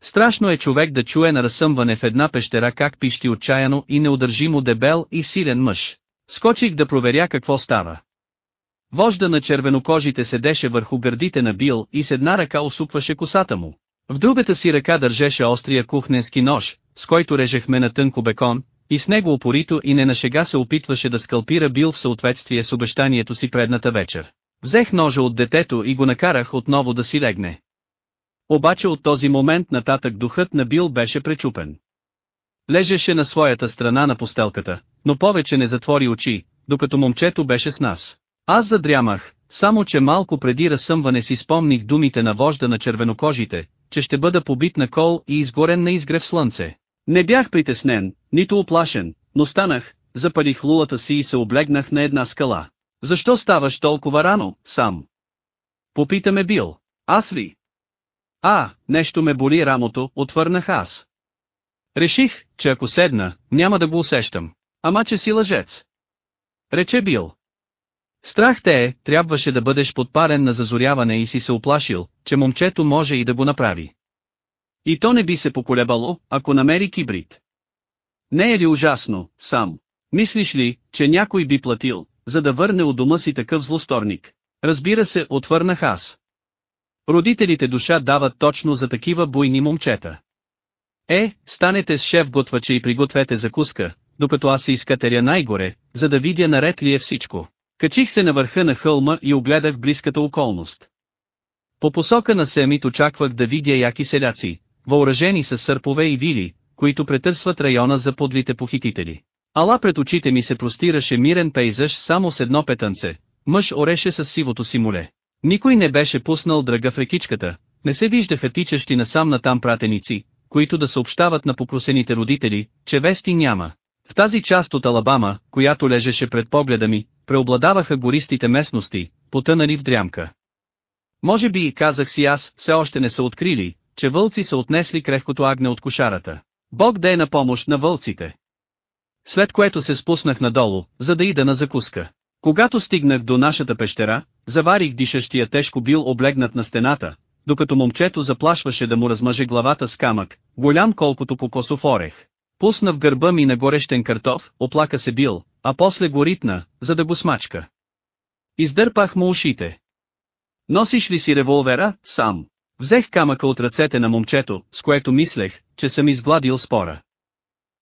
Страшно е човек да чуе на разсъмване в една пещера как пищи отчаяно и неудържимо дебел и силен мъж. Скочих да проверя какво става. Вожда на червенокожите седеше върху гърдите на Бил и с една ръка усукваше косата му. В другата си ръка държеше острия кухненски нож, с който режехме на тънко бекон, и с него упорито и не на шега се опитваше да скалпира Бил в съответствие с обещанието си предната вечер. Взех ножа от детето и го накарах отново да си легне. Обаче от този момент нататък духът на Бил беше пречупен. Лежеше на своята страна на постелката, но повече не затвори очи, докато момчето беше с нас. Аз задрямах, само че малко преди разсъмване си спомних думите на вожда на червенокожите, че ще бъда побит на кол и изгорен на изгрев слънце. Не бях притеснен, нито оплашен, но станах, запалих лулата си и се облегнах на една скала. Защо ставаш толкова рано, сам? Попитаме Бил. Аз ли? А, нещо ме боли рамото, отвърнах аз. Реших, че ако седна, няма да го усещам. Ама че си лъжец. Рече Бил. Страх те е, трябваше да бъдеш подпарен на зазоряване и си се оплашил, че момчето може и да го направи. И то не би се поколебало, ако намери кибрид. Не е ли ужасно, сам? Мислиш ли, че някой би платил, за да върне у дома си такъв злосторник? Разбира се, отвърнах аз. Родителите душа дават точно за такива буйни момчета. Е, станете с шеф готвача и пригответе закуска, докато аз се изкатеря най-горе, за да видя наред ли е всичко. Качих се на върха на хълма и огледах близката околност. По посока на Семит очаквах да видя яки селяци, въоръжени с сърпове и вили, които претърсват района за подлите похитители. Ала пред очите ми се простираше мирен пейзаж само с едно петънце, мъж ореше с сивото си моле. Никой не беше пуснал дръга в рекичката, не се виждаха тичащи насам натам пратеници, които да съобщават на попросените родители, че вести няма. В тази част от Алабама, която лежеше пред погледа ми, преобладаваха гористите местности, потънали в дрямка. Може би, казах си аз, все още не са открили, че вълци са отнесли крехкото агне от кошарата. Бог да е на помощ на вълците. След което се спуснах надолу, за да ида на закуска. Когато стигнах до нашата пещера, заварих дишащия тежко бил облегнат на стената, докато момчето заплашваше да му размъже главата с камък, голям колкото по косов орех. Пусна в гърба ми на горещен картоф, оплака се бил, а после го ритна, за да го смачка. Издърпах му ушите. Носиш ли си револвера, сам? Взех камъка от ръцете на момчето, с което мислех, че съм изгладил спора.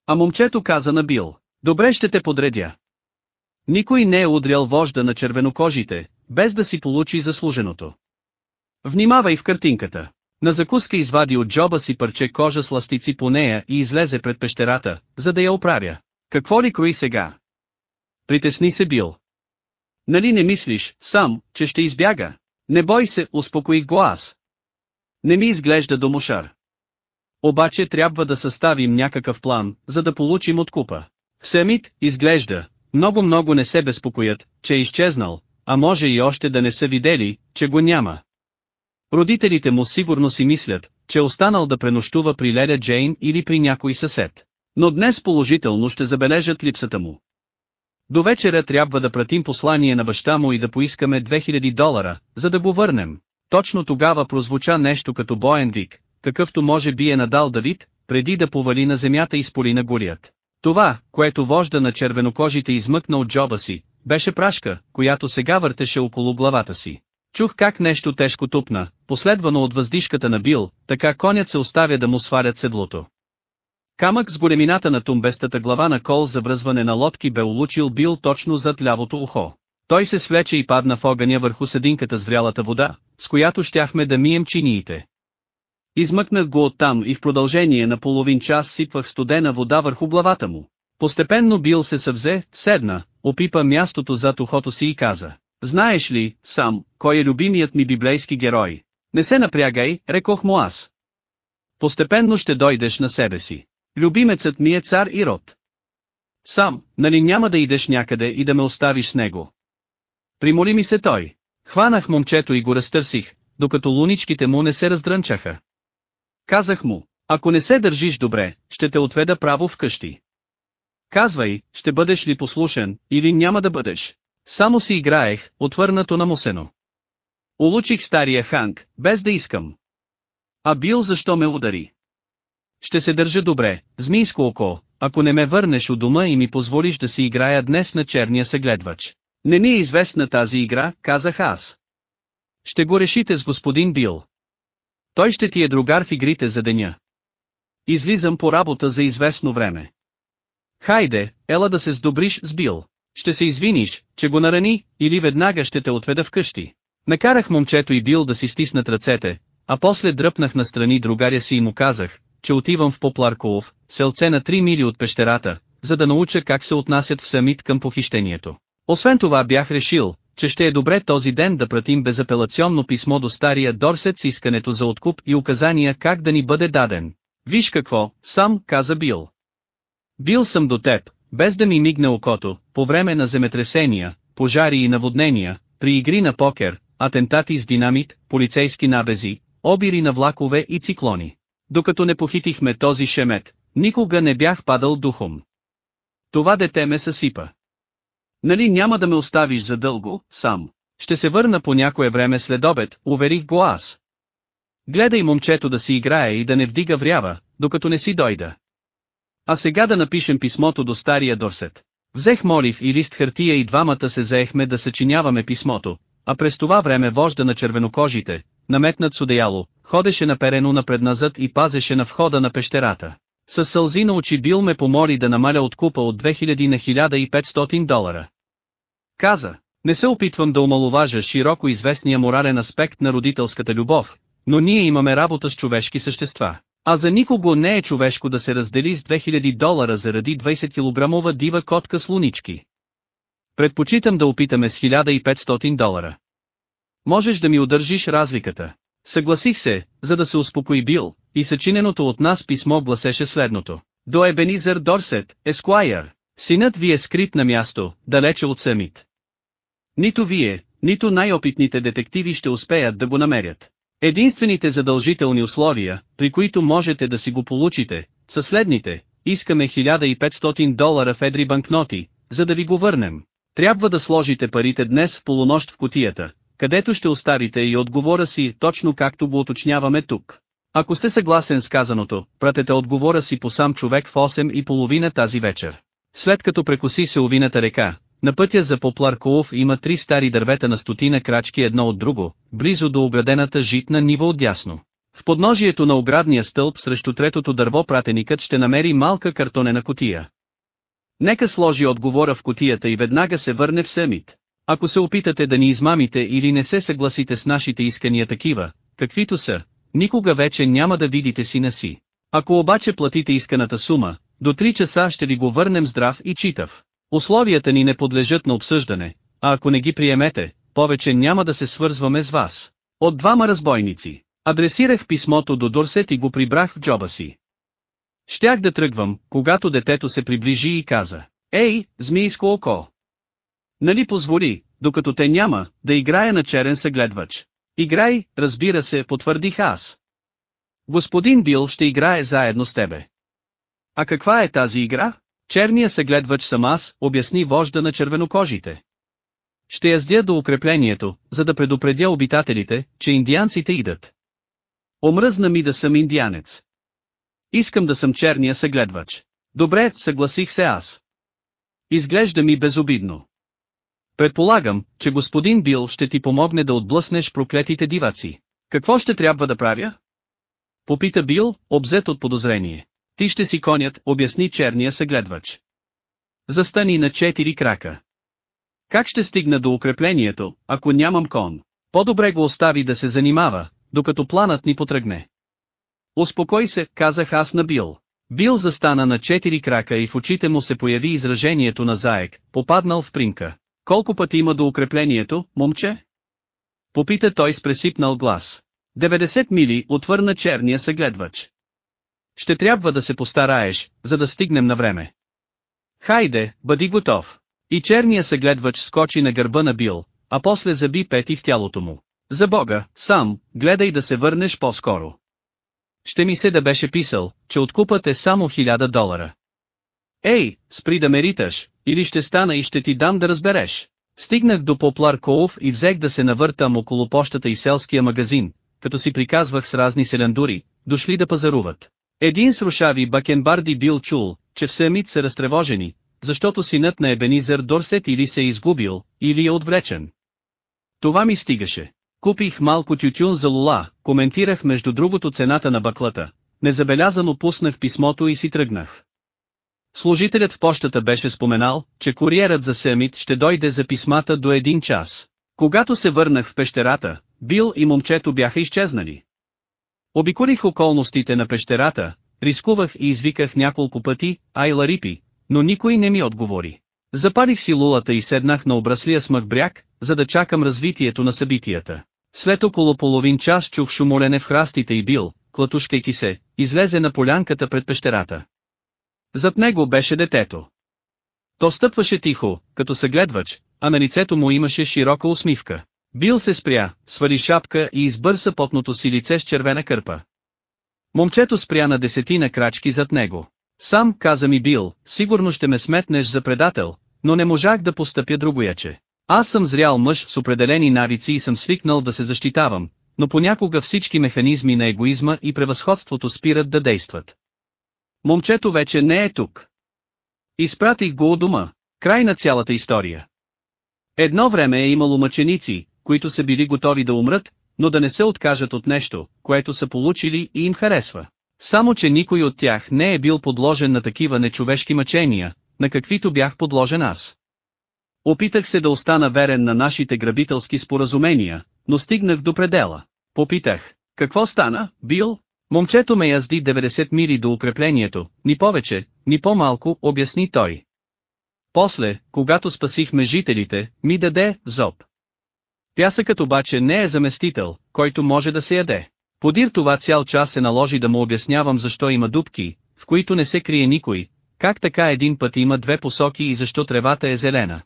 А момчето каза на Бил, добре ще те подредя. Никой не е удрял вожда на червенокожите, без да си получи заслуженото. Внимавай в картинката. На закуска извади от джоба си парче кожа с ластици по нея и излезе пред пещерата, за да я оправя. Какво ли крои сега? Притесни се бил. Нали не мислиш, сам, че ще избяга? Не бой се, успокоих го аз. Не ми изглежда до мушар. Обаче трябва да съставим някакъв план, за да получим откупа. Семит, изглежда, много-много не се безпокоят, че е изчезнал, а може и още да не са видели, че го няма. Родителите му сигурно си мислят, че е останал да пренощува при Леля Джейн или при някой съсед. Но днес положително ще забележат липсата му. До вечера трябва да пратим послание на баща му и да поискаме 2000 долара, за да го върнем. Точно тогава прозвуча нещо като боен вик, какъвто може би е надал Давид, преди да повали на земята и споли на горят. Това, което вожда на червенокожите измъкна от джоба си, беше прашка, която сега въртеше около главата си. Чух как нещо тежко тупна, последвано от въздишката на Бил, така конят се оставя да му сварят седлото. Камък с големината на тумбестата глава на кол за връзване на лодки бе улучил Бил точно зад лявото ухо. Той се свлече и падна в огъня върху съдинката с врялата вода, с която щяхме да мием чиниите. Измъкнах го оттам и в продължение на половин час сипвах студена вода върху главата му. Постепенно Бил се съвзе, седна, опипа мястото зад ухото си и каза. Знаеш ли, сам, кой е любимият ми библейски герой? Не се напрягай, рекох му аз. Постепенно ще дойдеш на себе си. Любимецът ми е цар Ирод. Сам, нали няма да идеш някъде и да ме оставиш с него? Примоли ми се той. Хванах момчето и го разтърсих, докато луничките му не се раздрънчаха. Казах му, ако не се държиш добре, ще те отведа право в къщи. Казвай, ще бъдеш ли послушен, или няма да бъдеш. Само си играех, отвърнато на мусено. Улучих стария Ханк, без да искам. А Бил защо ме удари? Ще се държа добре, змийско око, ако не ме върнеш у дома и ми позволиш да си играя днес на черния съгледвач. Не ми е известна тази игра, казах аз. Ще го решите с господин Бил. Той ще ти е другар в игрите за деня. Излизам по работа за известно време. Хайде, ела да се сдобриш с Бил. Ще се извиниш, че го нарани, или веднага ще те отведа вкъщи. Накарах момчето и Бил да си стиснат ръцете, а после дръпнах настрани другаря си и му казах, че отивам в Попларколов, селце на 3 мили от пещерата, за да науча как се отнасят в самит към похищението. Освен това бях решил, че ще е добре този ден да пратим безапелационно писмо до стария Дорсет с искането за откуп и указания как да ни бъде даден. Виж какво, сам, каза Бил. Бил съм до теб, без да ми мигне окото, по време на земетресения, пожари и наводнения, при игри на покер, атентати с динамит, полицейски набези, обири на влакове и циклони. Докато не похитихме този шемет, никога не бях падал духом. Това дете ме съсипа. Нали няма да ме оставиш задълго, сам. Ще се върна по някое време след обед, уверих го аз. Гледай момчето да си играе и да не вдига врява, докато не си дойда. А сега да напишем писмото до стария Дорсет. Взех молив и лист хартия и двамата се заехме да съчиняваме писмото, а през това време вожда на червенокожите, наметнат с одеяло, ходеше наперено напредназад и пазеше на входа на пещерата. Със сълзи на очи Бил ме помоли да намаля откупа от 2000 на 1500 долара. Каза, не се опитвам да омалуважа широко известния морален аспект на родителската любов, но ние имаме работа с човешки същества. А за никого не е човешко да се раздели с 2000 долара заради 20 кг дива котка с лунички. Предпочитам да опитаме с 1500 долара. Можеш да ми удържиш разликата. Съгласих се, за да се успокои Бил, и съчиненото от нас писмо гласеше следното. До Ебенизър Дорсет, Ескуайър, синът ви е скрит на място, далече от самит. Нито вие, нито най-опитните детективи ще успеят да го намерят. Единствените задължителни условия, при които можете да си го получите, са следните. Искаме 1500 долара в едри банкноти, за да ви го върнем. Трябва да сложите парите днес в полунощ в котията, където ще оставите и отговора си, точно както го уточняваме тук. Ако сте съгласен с казаното, пратете отговора си по сам човек в 8 и половина тази вечер. След като прекоси се овината река, на пътя за Поплар Кулов има три стари дървета на стотина крачки едно от друго, близо до оградената житна нива отдясно. В подножието на оградния стълб срещу третото дърво пратеникът ще намери малка картонена котия. Нека сложи отговора в котията и веднага се върне в Семит. Ако се опитате да ни измамите или не се съгласите с нашите искания такива, каквито са, никога вече няма да видите сина си. Ако обаче платите исканата сума, до 3 часа ще ви го върнем здрав и читав. Условията ни не подлежат на обсъждане, а ако не ги приемете, повече няма да се свързваме с вас. От двама разбойници. Адресирах писмото до Дорсет и го прибрах в джоба си. Щях да тръгвам, когато детето се приближи и каза, Ей, змийско око! Нали позволи, докато те няма, да играя на черен съгледвач. Играй, разбира се, потвърдих аз. Господин Бил ще играе заедно с тебе. А каква е тази игра? Черния съгледвач съм аз, обясни вожда на червенокожите. Ще яздя до укреплението, за да предупредя обитателите, че индианците идат. Омръзна ми да съм индианец. Искам да съм черния съгледвач. Добре, съгласих се аз. Изглежда ми безобидно. Предполагам, че господин Бил ще ти помогне да отблъснеш проклетите диваци. Какво ще трябва да правя? Попита Бил, обзет от подозрение. Ти ще си конят, обясни черния съгледвач. Застани на четири крака. Как ще стигна до укреплението, ако нямам кон? По-добре го остави да се занимава, докато планът ни потръгне. Успокой се, казах аз на Бил. Бил застана на четири крака и в очите му се появи изражението на заек, попаднал в примка. Колко пъти има до укреплението, момче? Попита той с пресипнал глас. 90 мили отвърна черния съгледвач. Ще трябва да се постараеш, за да стигнем на време. Хайде, бъди готов. И черния съгледвач скочи на гърба на Бил, а после заби пети в тялото му. За Бога, сам, гледай да се върнеш по-скоро. Ще ми се да беше писал, че откупът е само 1000 долара. Ей, спри да мериташ, или ще стана и ще ти дам да разбереш. Стигнах до Поплар Коов и взех да се навъртам около пощата и селския магазин, като си приказвах с разни селендури, дошли да пазаруват. Един с рушави бакенбарди бил чул, че в Семит са разтревожени, защото синът на Ебенизър Дорсет или се е изгубил, или е отвлечен. Това ми стигаше. Купих малко тютюн за лула, коментирах между другото цената на баклата. Незабелязано пуснах писмото и си тръгнах. Служителят в почтата беше споменал, че куриерът за Семит ще дойде за писмата до един час. Когато се върнах в пещерата, Бил и момчето бяха изчезнали. Обиколих околностите на пещерата, рискувах и извиках няколко пъти, Айла Рипи, но никой не ми отговори. Запалих си лулата и седнах на обраслия смък бряг, за да чакам развитието на събитията. След около половин час чух шумолене в храстите и бил, клатушкайки се, излезе на полянката пред пещерата. Зад него беше детето. То стъпваше тихо, като съгледвач, а на лицето му имаше широка усмивка. Бил се спря, свали шапка и избърса потното си лице с червена кърпа. Момчето спря на десетина крачки зад него. Сам, каза ми Бил, сигурно ще ме сметнеш за предател, но не можах да постъпя другояче. Аз съм зрял мъж с определени навици и съм свикнал да се защитавам, но понякога всички механизми на егоизма и превъзходството спират да действат. Момчето вече не е тук. Изпратих го у дома. Край на цялата история. Едно време е имало мъченици, които са били готови да умрат, но да не се откажат от нещо, което са получили и им харесва. Само че никой от тях не е бил подложен на такива нечовешки мъчения, на каквито бях подложен аз. Опитах се да остана верен на нашите грабителски споразумения, но стигнах до предела. Попитах, какво стана, Бил? Момчето ме язди 90 мили до укреплението, ни повече, ни по-малко, обясни той. После, когато спасихме жителите, ми даде зоб. Пясъкът обаче не е заместител, който може да се яде. Подир това цял час се наложи да му обяснявам защо има дубки, в които не се крие никой, как така един път има две посоки и защо тревата е зелена.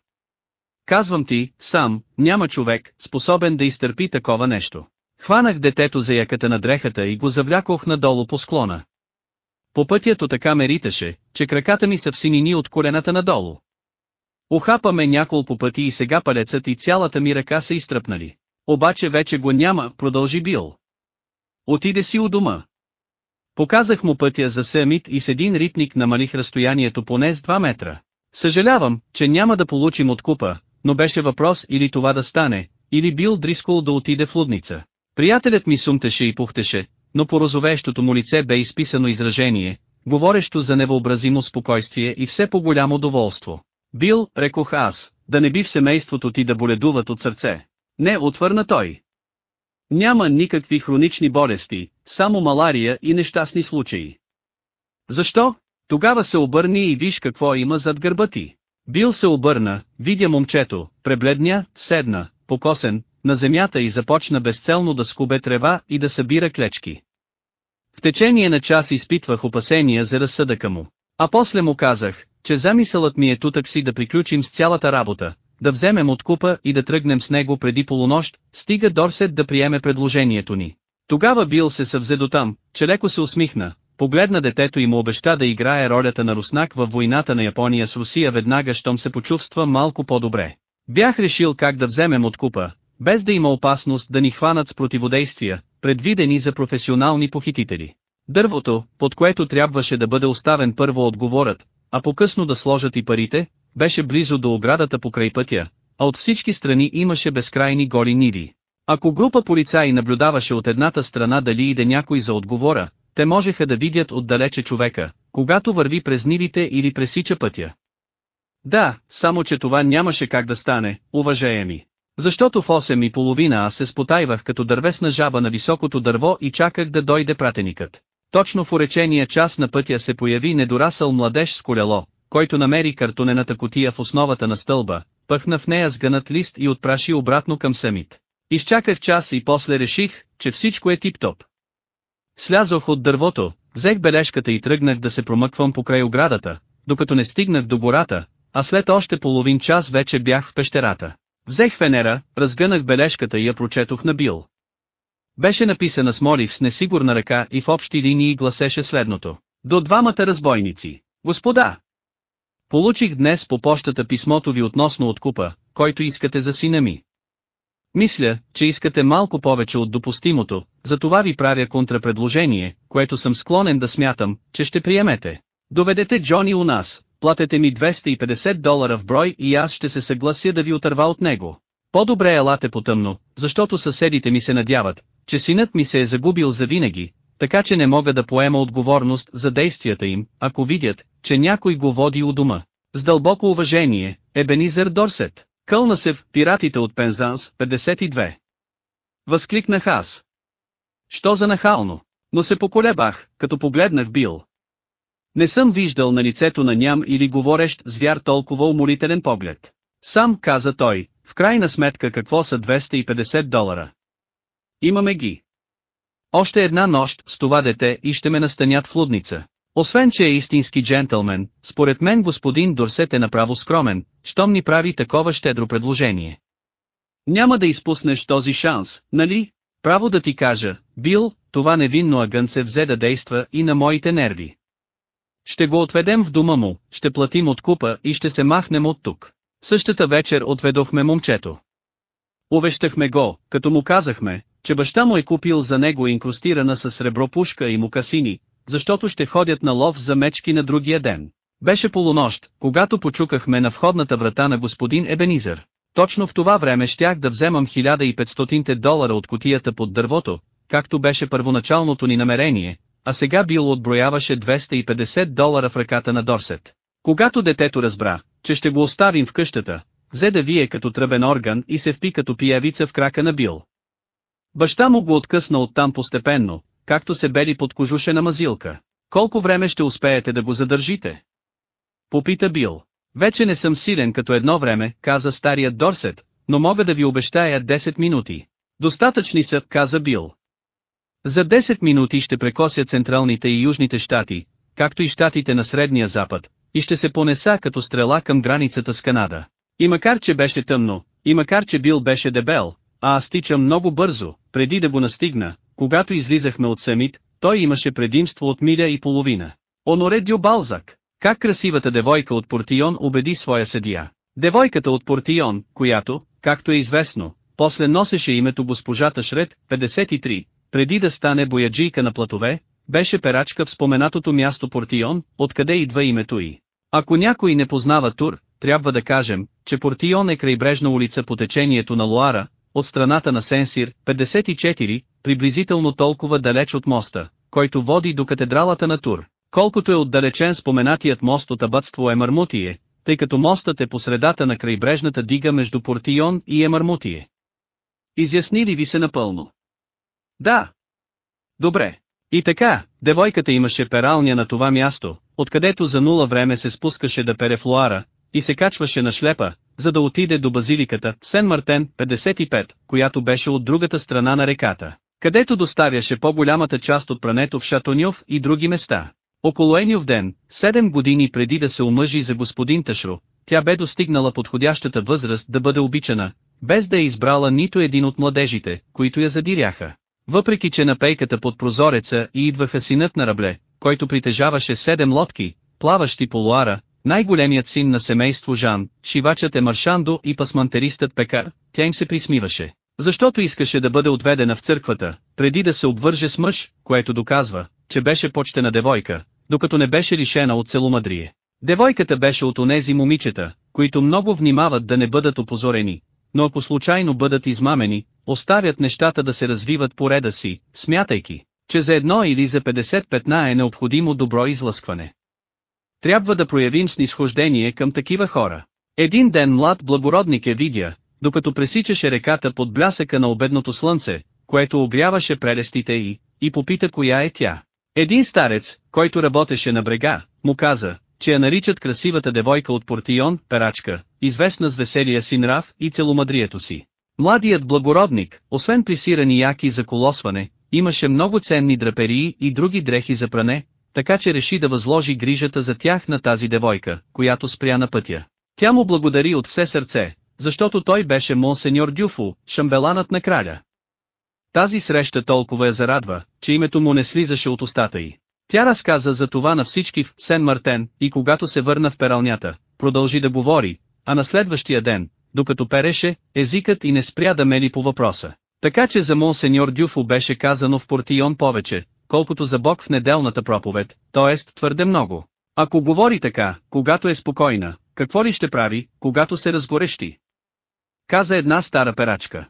Казвам ти, сам, няма човек, способен да изтърпи такова нещо. Хванах детето за яката на дрехата и го завлякох надолу по склона. По пътято така ме риташе, че краката ми са в синини от колената надолу. Ухапаме няколко пъти и сега палецът и цялата ми ръка са изтръпнали. Обаче вече го няма, продължи Бил. Отиде си у дома. Показах му пътя за Семит и с един ритник намалих разстоянието поне с 2 метра. Съжалявам, че няма да получим откупа, но беше въпрос или това да стане, или Бил Дрискол да отиде в лудница. Приятелят ми сумтеше и пухтеше, но по розовещото му лице бе изписано изражение, говорещо за невъобразимо спокойствие и все по-голямо доволство. Бил, рекох аз, да не би в семейството ти да боледуват от сърце. Не, отвърна той. Няма никакви хронични болести, само малария и нещастни случаи. Защо? Тогава се обърни и виж какво има зад гърба ти. Бил се обърна, видя момчето, пребледня, седна, покосен, на земята и започна безцелно да скубе трева и да събира клечки. В течение на час изпитвах опасения за разсъдъка му. А после му казах, че замисълът ми е тутък си да приключим с цялата работа, да вземем откупа и да тръгнем с него преди полунощ, стига Дорсет да приеме предложението ни. Тогава Бил се съвзе до там, че леко се усмихна, погледна детето и му обеща да играе ролята на руснак във войната на Япония с Русия веднага щом се почувства малко по-добре. Бях решил как да вземем откупа, без да има опасност да ни хванат с противодействия, предвидени за професионални похитители. Дървото, под което трябваше да бъде оставен първо отговорът, а по-късно да сложат и парите, беше близо до оградата покрай пътя, а от всички страни имаше безкрайни голи ниви. Ако група полицаи наблюдаваше от едната страна дали иде някой за отговора, те можеха да видят отдалече човека, когато върви през нивите или пресича пътя. Да, само че това нямаше как да стане, уважаеми. Защото в 8 и половина аз се спотайвах като дървесна жаба на високото дърво и чаках да дойде пратеникът. Точно в уречения час на пътя се появи недорасъл младеж с колело, който намери картонената котия в основата на стълба, пъхна в нея сгънат лист и отпраши обратно към самит. Изчаках час и после реших, че всичко е тип-топ. Слязох от дървото, взех бележката и тръгнах да се промъквам покрай оградата, докато не стигнах до гората, а след още половин час вече бях в пещерата. Взех фенера, разгънах бележката и я прочетох на Бил. Беше написана с молив с несигурна ръка и в общи линии гласеше следното. До двамата разбойници. Господа! Получих днес по почтата писмото ви относно откупа, който искате за сина ми. Мисля, че искате малко повече от допустимото, затова ви правя контрапредложение, което съм склонен да смятам, че ще приемете. Доведете Джони у нас, платете ми 250 долара в брой и аз ще се съглася да ви отърва от него. По-добре елате потъмно, защото съседите ми се надяват, че синът ми се е загубил завинаги, така че не мога да поема отговорност за действията им, ако видят, че някой го води у дома. С дълбоко уважение, Ебенизър Дорсет, кълна се в пиратите от Пензанс, 52. Възкликнах аз. Що за нахално? Но се поколебах, като погледнах Бил. Не съм виждал на лицето на ням или говорещ звяр толкова уморителен поглед. Сам каза той, в крайна сметка какво са 250 долара. Имаме ги. Още една нощ с това дете и ще ме настанят в лудница. Освен че е истински джентълмен, според мен господин Дорсет е направо скромен, щом ни прави такова щедро предложение. Няма да изпуснеш този шанс, нали? Право да ти кажа, Бил, това невинно агън се взе да действа и на моите нерви. Ще го отведем в дома му, ще платим откупа и ще се махнем от тук. Същата вечер отведохме момчето. Увещахме го, като му казахме, че баща му е купил за него инкрустирана с сребро пушка и мукасини, защото ще ходят на лов за мечки на другия ден. Беше полунощ, когато почукахме на входната врата на господин Ебенизър. Точно в това време щях да вземам 1500 долара от котията под дървото, както беше първоначалното ни намерение, а сега Бил отброяваше 250 долара в ръката на Дорсет. Когато детето разбра, че ще го оставим в къщата, взе да вие като тръбен орган и се впи като пиявица в крака на Бил. Баща му го откъсна оттам постепенно, както се бели под кожушена мазилка. Колко време ще успеете да го задържите? Попита Бил. Вече не съм силен като едно време, каза старият Дорсет, но мога да ви обещая 10 минути. Достатъчни са, каза Бил. За 10 минути ще прекося централните и южните щати, както и щатите на Средния Запад, и ще се понеса като стрела към границата с Канада. И макар че беше тъмно, и макар че Бил беше дебел, а аз тичам много бързо, преди да го настигна, когато излизахме от самит, той имаше предимство от миля и половина. Оноре Дю Балзак, как красивата девойка от Портион убеди своя съдия. Девойката от Портион, която, както е известно, после носеше името госпожата Шред, 53, преди да стане бояджийка на платове, беше перачка в споменатото място Портион, откъде идва името й. Ако някой не познава Тур, трябва да кажем, че Портион е крайбрежна улица по течението на Луара, от страната на Сенсир, 54, приблизително толкова далеч от моста, който води до катедралата на Тур, колкото е отдалечен споменатият мост от абътство Емармутие, тъй като мостът е по средата на крайбрежната дига между Портион и Емармутие. Изясни ви се напълно? Да. Добре. И така, девойката имаше пералня на това място, откъдето за нула време се спускаше да пере флуара, и се качваше на шлепа, за да отиде до базиликата, Сен Мартен, 55, която беше от другата страна на реката, където доставяше по-голямата част от прането в Шатоньов и други места. Около Еньов ден, 7 години преди да се омъжи за господин Ташро, тя бе достигнала подходящата възраст да бъде обичана, без да е избрала нито един от младежите, които я задиряха. Въпреки че на пейката под прозореца и идваха синът на Рабле, който притежаваше седем лодки, плаващи по Луара, най-големият син на семейство Жан, шивачът е Маршандо и пасмантеристът Пекар, тя им се присмиваше. Защото искаше да бъде отведена в църквата, преди да се обвърже с мъж, което доказва, че беше почтена девойка, докато не беше лишена от целомадрие. Девойката беше от онези момичета, които много внимават да не бъдат опозорени, но ако случайно бъдат измамени, оставят нещата да се развиват по реда си, смятайки, че за едно или за 50 петна е необходимо добро излъскване. Трябва да проявим снисхождение към такива хора. Един ден млад благородник е видя, докато пресичаше реката под блясъка на обедното слънце, което обряваше прелестите й, и попита коя е тя. Един старец, който работеше на брега, му каза, че я наричат красивата девойка от Портион, перачка, известна с веселия си нрав и целомадрието си. Младият благородник, освен присирани яки за колосване, имаше много ценни драперии и други дрехи за пране, така че реши да възложи грижата за тях на тази девойка, която спря на пътя. Тя му благодари от все сърце, защото той беше монсеньор Дюфо, шамбеланът на краля. Тази среща толкова я зарадва, че името му не слизаше от устата й. Тя разказа за това на всички в Сен Мартен и когато се върна в пералнята, продължи да говори, а на следващия ден, докато переше, езикът и не спря да мели по въпроса. Така че за монсеньор Дюфо беше казано в Портион повече, колкото за Бог в неделната проповед, т.е. твърде много. Ако говори така, когато е спокойна, какво ли ще прави, когато се разгорещи? Каза една стара перачка.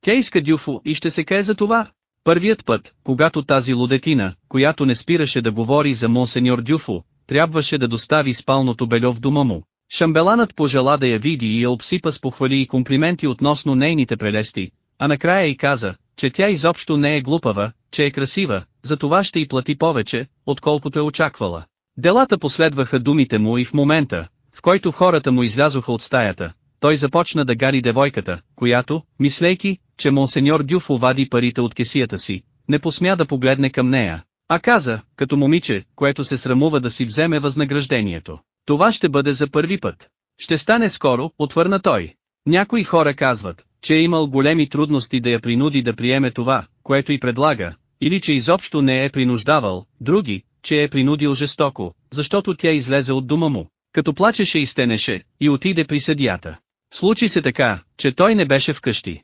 Тя иска Дюфо и ще се кае за това. Първият път, когато тази лудетина, която не спираше да говори за монсеньор Дюфо, трябваше да достави спалното бельо в дома му. Шамбеланът пожела да я види и я обсипа с похвали и комплименти относно нейните прелести, а накрая й каза, че тя изобщо не е глупава, че е красива, за това ще й плати повече, отколкото е очаквала. Делата последваха думите му и в момента, в който хората му излязоха от стаята, той започна да гари девойката, която, мислейки, че монсеньор Дюфо вади парите от кесията си, не посмя да погледне към нея, а каза, като момиче, което се срамува да си вземе възнаграждението. Това ще бъде за първи път. Ще стане скоро, отвърна той. Някои хора казват, че е имал големи трудности да я принуди да приеме това, което й предлага, или че изобщо не е принуждавал, други, че е принудил жестоко, защото тя излезе от дома му, като плачеше и стенеше, и отиде при съдията. Случи се така, че той не беше вкъщи.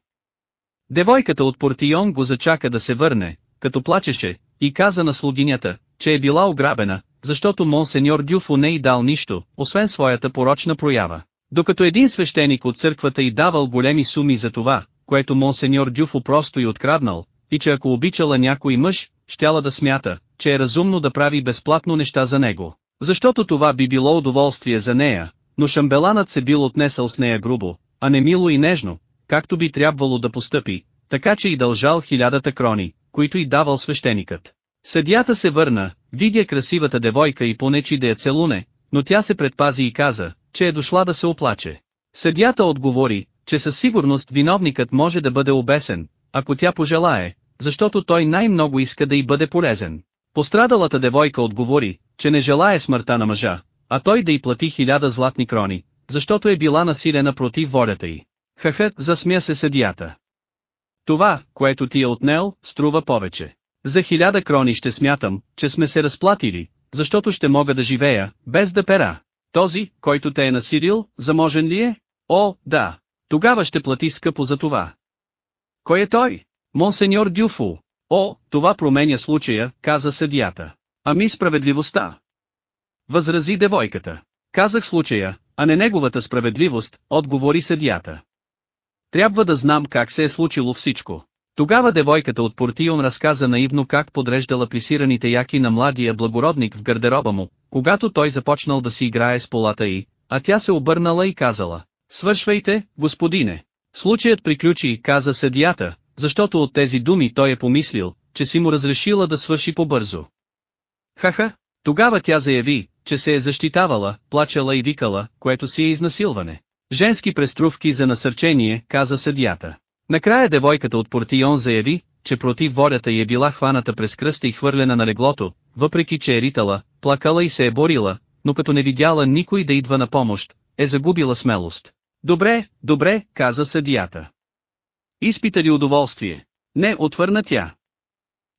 Девойката от Портион го зачака да се върне, като плачеше, и каза на слугинята, че е била ограбена, защото монсеньор Дюфо не й дал нищо, освен своята порочна проява. Докато един свещеник от църквата й давал големи суми за това, което монсеньор Дюфо просто й откраднал, и че ако обичала някой мъж, щяла да смята, че е разумно да прави безплатно неща за него, защото това би било удоволствие за нея, но шамбеланът се бил отнесъл с нея грубо, а не мило и нежно, както би трябвало да постъпи, така че и дължал хилядата крони, които й давал свещеникът. Съдията се върна, видя красивата девойка и понечи да я целуне, но тя се предпази и каза, че е дошла да се оплаче. Съдята отговори, че със сигурност виновникът може да бъде обесен, ако тя пожелае, защото той най-много иска да й бъде полезен. Пострадалата девойка отговори, че не желае смъртта на мъжа, а той да й плати хиляда златни крони, защото е била насилена против волята й. Хахът засмя се съдията. Това, което ти е отнел, струва повече. За хиляда крони ще смятам, че сме се разплатили, защото ще мога да живея, без да пера. Този, който те е насилил, заможен ли е? О, да. Тогава ще плати скъпо за това. Кой е той? Монсеньор Дюфу. О, това променя случая, каза съдията. Ами справедливостта. Възрази девойката. Казах случая, а не неговата справедливост, отговори съдията. Трябва да знам как се е случило всичко. Тогава девойката от Портион разказа наивно как подреждала плисираните яки на младия благородник в гардероба му, когато той започнал да си играе с полата й, а тя се обърнала и казала, свършвайте, господине. Случаят приключи, каза съдията, защото от тези думи той е помислил, че си му разрешила да свърши побързо. Хаха, тогава тя заяви, че се е защитавала, плачала и викала, което си е изнасилване. Женски преструвки за насърчение, каза съдията. Накрая девойката от Портион заяви, че против волята й е била хваната през кръста и хвърлена на леглото, въпреки че е ритала, плакала и се е борила, но като не видяла никой да идва на помощ, е загубила смелост. Добре, добре, каза съдията. Изпита ли удоволствие? Не, отвърна тя.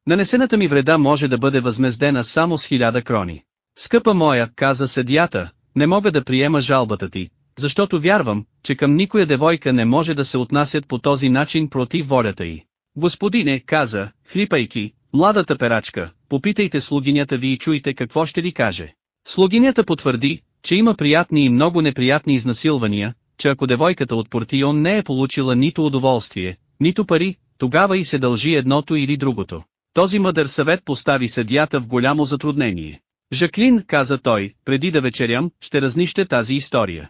Нанесената ми вреда може да бъде възмездена само с хиляда крони. Скъпа моя, каза съдията, не мога да приема жалбата ти, защото вярвам, че към никоя девойка не може да се отнасят по този начин против волята й. Господине, каза, хлипайки, младата перачка, попитайте слугинята ви и чуйте какво ще ви каже. Слугинята потвърди, че има приятни и много неприятни изнасилвания, че ако девойката от Портион не е получила нито удоволствие, нито пари, тогава и се дължи едното или другото. Този мъдър съвет постави съдията в голямо затруднение. Жаклин, каза той, преди да вечерям, ще разнище тази история.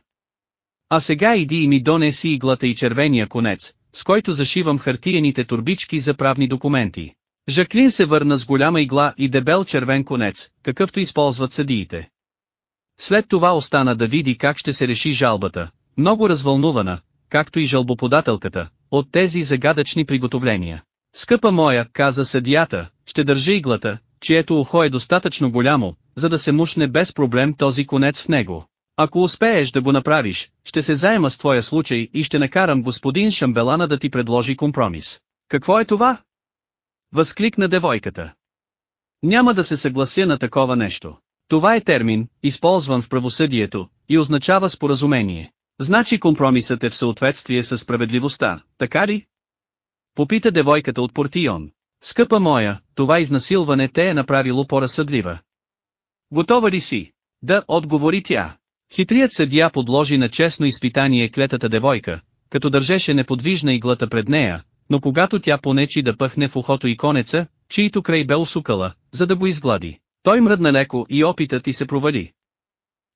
А сега иди и ми донеси иглата и червения конец, с който зашивам хартиените турбички за правни документи. Жаклин се върна с голяма игла и дебел червен конец, какъвто използват съдиите. След това остана да види как ще се реши жалбата, много развълнувана, както и жалбоподателката, от тези загадъчни приготовления. Скъпа моя, каза съдията, ще държи иглата, чието ухо е достатъчно голямо, за да се мушне без проблем този конец в него. Ако успееш да го направиш, ще се заема с твоя случай и ще накарам господин Шамбелана да ти предложи компромис. Какво е това? Възкликна девойката. Няма да се съглася на такова нещо. Това е термин, използван в правосъдието, и означава споразумение. Значи компромисът е в съответствие с справедливостта, така ли? Попита девойката от Портион. Скъпа моя, това изнасилване те е направило по-разсъдлива. Готова ли си? Да, отговори тя. Хитрият съдия подложи на честно изпитание клетата девойка, като държеше неподвижна иглата пред нея, но когато тя понечи да пъхне в ухото и конеца, чието край бе усукала, за да го изглади, той мръдна леко и опитът и се провали.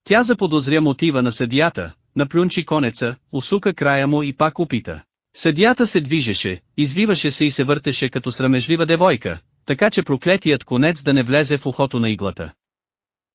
Тя заподозря мотива на съдията, наплюнчи конеца, усука края му и пак опита. Съдията се движеше, извиваше се и се въртеше като срамежлива девойка, така че проклетият конец да не влезе в ухото на иглата.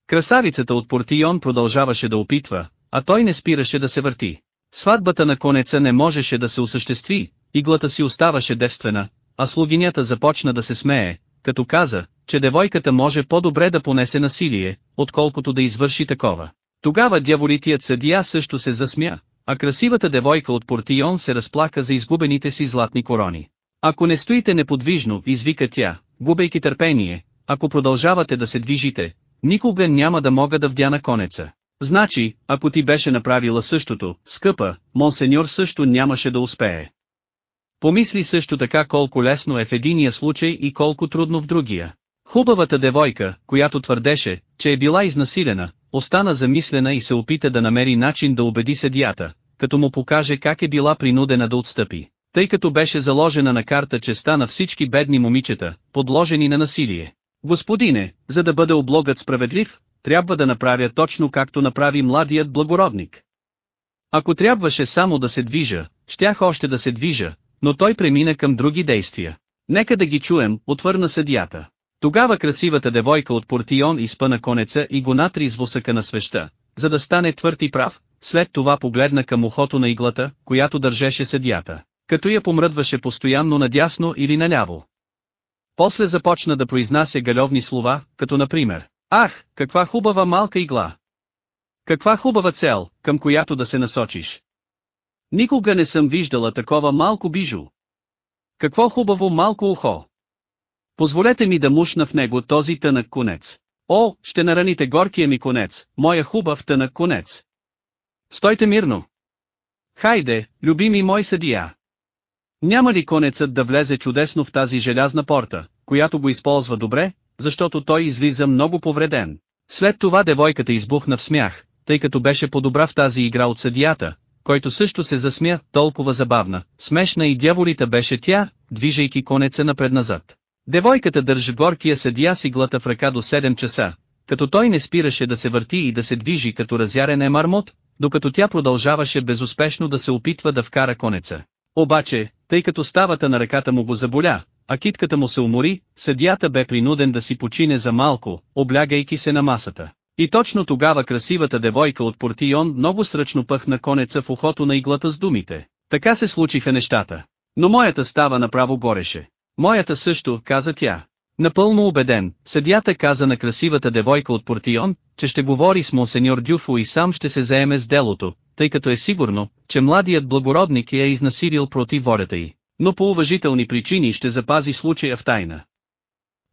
Красавицата от Портион продължаваше да опитва, а той не спираше да се върти. Сватбата на конеца не можеше да се осъществи, иглата си оставаше девствена, а слугинята започна да се смее, като каза, че девойката може по-добре да понесе насилие, отколкото да извърши такова. Тогава дяволитият съдия също се засмя, а красивата девойка от Портион се разплака за изгубените си златни корони. Ако не стоите неподвижно, извика тя, губейки търпение, ако продължавате да се движите, никога няма да мога да вдяна конеца. Значи, ако ти беше направила същото, скъпа, монсеньор също нямаше да успее. Помисли също така колко лесно е в единия случай и колко трудно в другия. Хубавата девойка, която твърдеше, че е била изнасилена, остана замислена и се опита да намери начин да убеди съдията, като му покаже как е била принудена да отстъпи, тъй като беше заложена на карта честа на всички бедни момичета, подложени на насилие. Господине, за да бъде облогът справедлив, трябва да направя точно както направи младият благородник. Ако трябваше само да се движа, щях още да се движа, но той премина към други действия. Нека да ги чуем, отвърна съдията. Тогава красивата девойка от Портион изпъна конеца и го натри с восъка на свеща, за да стане твърд и прав, след това погледна към ухото на иглата, която държеше съдията, като я помръдваше постоянно надясно или наляво. После започна да произнася галевни слова, като например, Ах, каква хубава малка игла! Каква хубава цел, към която да се насочиш! Никога не съм виждала такова малко бижу. Какво хубаво малко ухо! Позволете ми да мушна в него този тънък конец. О, ще нараните горкия ми конец, моя хубав тънък конец. Стойте мирно. Хайде, любими мой съдия. Няма ли конецът да влезе чудесно в тази желязна порта, която го използва добре, защото той излиза много повреден. След това девойката избухна в смях, тъй като беше по-добра в тази игра от съдията, който също се засмя, толкова забавна, смешна и дяволита беше тя, движейки конеца напред-назад. Девойката държи горкия съдия си глата в ръка до 7 часа, като той не спираше да се върти и да се движи като разярен е мармот, докато тя продължаваше безуспешно да се опитва да вкара конеца. Обаче, тъй като ставата на ръката му го заболя, а китката му се умори, съдията бе принуден да си почине за малко, облягайки се на масата. И точно тогава красивата девойка от Портион много сръчно пъхна конеца в ухото на иглата с думите. Така се случиха нещата. Но моята става направо гореше. Моята също, каза тя. Напълно убеден, съдята каза на красивата девойка от Портион, че ще говори с монсеньор Дюфо и сам ще се заеме с делото, тъй като е сигурно, че младият благородник я е изнасилил против волята й, но по уважителни причини ще запази случая в тайна.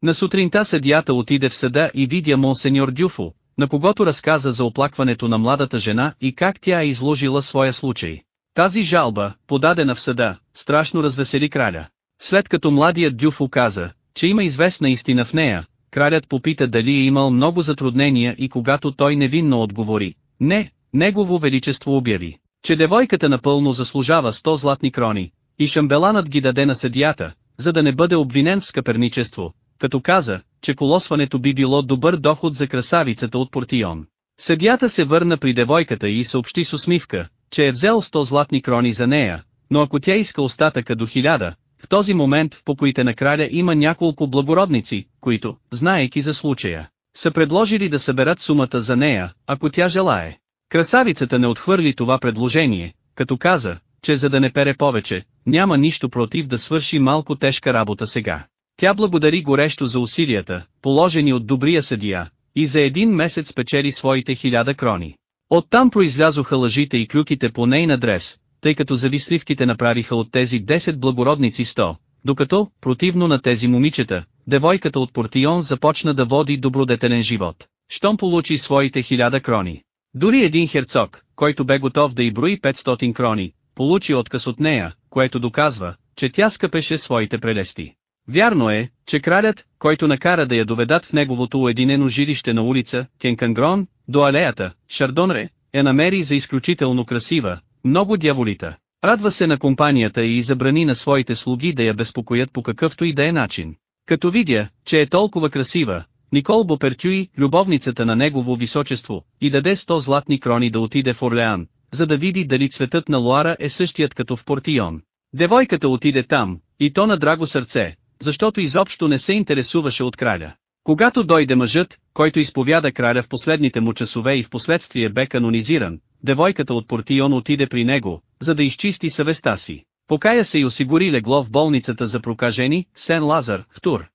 На сутринта съдията отиде в съда и видя монсеньор Дюфо, на когото разказа за оплакването на младата жена и как тя е изложила своя случай. Тази жалба, подадена в съда, страшно развесели краля. След като младият Дюфо каза, че има известна истина в нея, кралят попита дали е имал много затруднения и когато той невинно отговори, не, негово величество обяви, че девойката напълно заслужава 100 златни крони, и шамбеланът ги даде на съдията, за да не бъде обвинен в скъперничество, като каза, че колосването би било добър доход за красавицата от Портион. Съдията се върна при девойката и съобщи с усмивка, че е взел 100 златни крони за нея, но ако тя иска остатъка до 1000, в този момент в покоите на краля има няколко благородници, които, знаеки за случая, са предложили да съберат сумата за нея, ако тя желае. Красавицата не отхвърли това предложение, като каза, че за да не пере повече, няма нищо против да свърши малко тежка работа сега. Тя благодари горещо за усилията, положени от добрия съдия, и за един месец печели своите хиляда крони. Оттам произлязоха лъжите и клюките по нейн адрес, тъй като завистливките направиха от тези 10 благородници 100, докато, противно на тези момичета, девойката от Портион започна да води добродетелен живот, щом получи своите хиляда крони. Дори един херцог, който бе готов да и брои 500 крони, получи отказ от нея, което доказва, че тя скъпеше своите прелести. Вярно е, че кралят, който накара да я доведат в неговото уединено жилище на улица, Кенкангрон, до алеята, Шардонре, я намери за изключително красива, много дяволита. Радва се на компанията и забрани на своите слуги да я безпокоят по какъвто и да е начин. Като видя, че е толкова красива, Никол Бопертюи, любовницата на негово височество, и даде 100 златни крони да отиде в Орлеан, за да види дали цветът на Луара е същият като в Портион. Девойката отиде там, и то на драго сърце, защото изобщо не се интересуваше от краля. Когато дойде мъжът, който изповяда краля в последните му часове и в последствие бе канонизиран, девойката от Портион отиде при него, за да изчисти съвестта си. Покая се и осигури легло в болницата за прокажени, Сен Лазар, в Тур.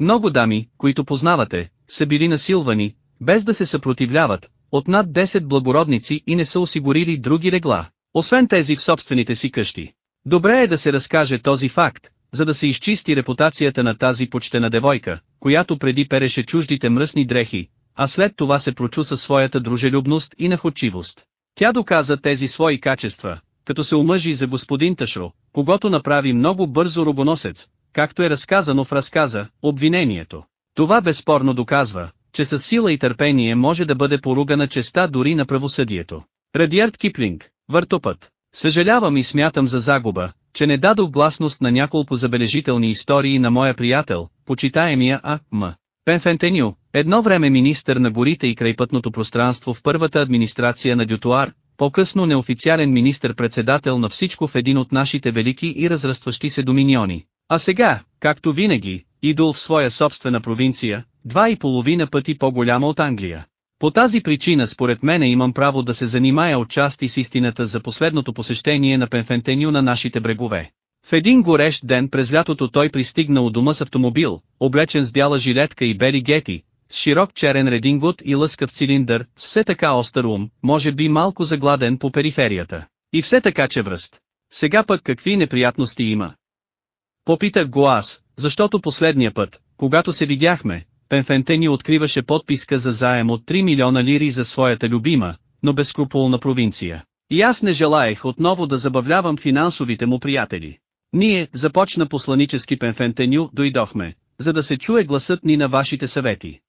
Много дами, които познавате, са били насилвани, без да се съпротивляват, от над 10 благородници и не са осигурили други легла, освен тези в собствените си къщи. Добре е да се разкаже този факт, за да се изчисти репутацията на тази почтена девойка, която преди переше чуждите мръсни дрехи, а след това се прочу със своята дружелюбност и находчивост. Тя доказа тези свои качества, като се омъжи за господин Ташро, когато направи много бързо робоносец, както е разказано в разказа, обвинението. Това безспорно доказва, че със сила и търпение може да бъде поругана честа дори на правосъдието. Радиард Киплинг, въртопът. Съжалявам и смятам за загуба, че не дадох гласност на няколко забележителни истории на моя приятел, почитаемия А. М. Пенфентеню, едно време министър на горите и крайпътното пространство в първата администрация на Дютуар, по-късно неофициален министър-председател на всичко в един от нашите велики и разрастващи се доминиони. А сега, както винаги, идол в своя собствена провинция, два и половина пъти по-голяма от Англия. По тази причина според мене имам право да се занимая отчасти с истината за последното посещение на Пенфентеню на нашите брегове. В един горещ ден през лятото той пристигна у дома с автомобил, облечен с бяла жилетка и бели гети, с широк черен редингот и лъскав цилиндър, с все така остър ум, може би малко загладен по периферията. И все така че връст. Сега пък какви неприятности има. Попитах го аз, защото последния път, когато се видяхме, Пенфентени откриваше подписка за заем от 3 милиона лири за своята любима, но безкруполна провинция. И аз не желаех отново да забавлявам финансовите му приятели. Ние, започна посланически Пенфентеню, дойдохме, за да се чуе гласът ни на вашите съвети.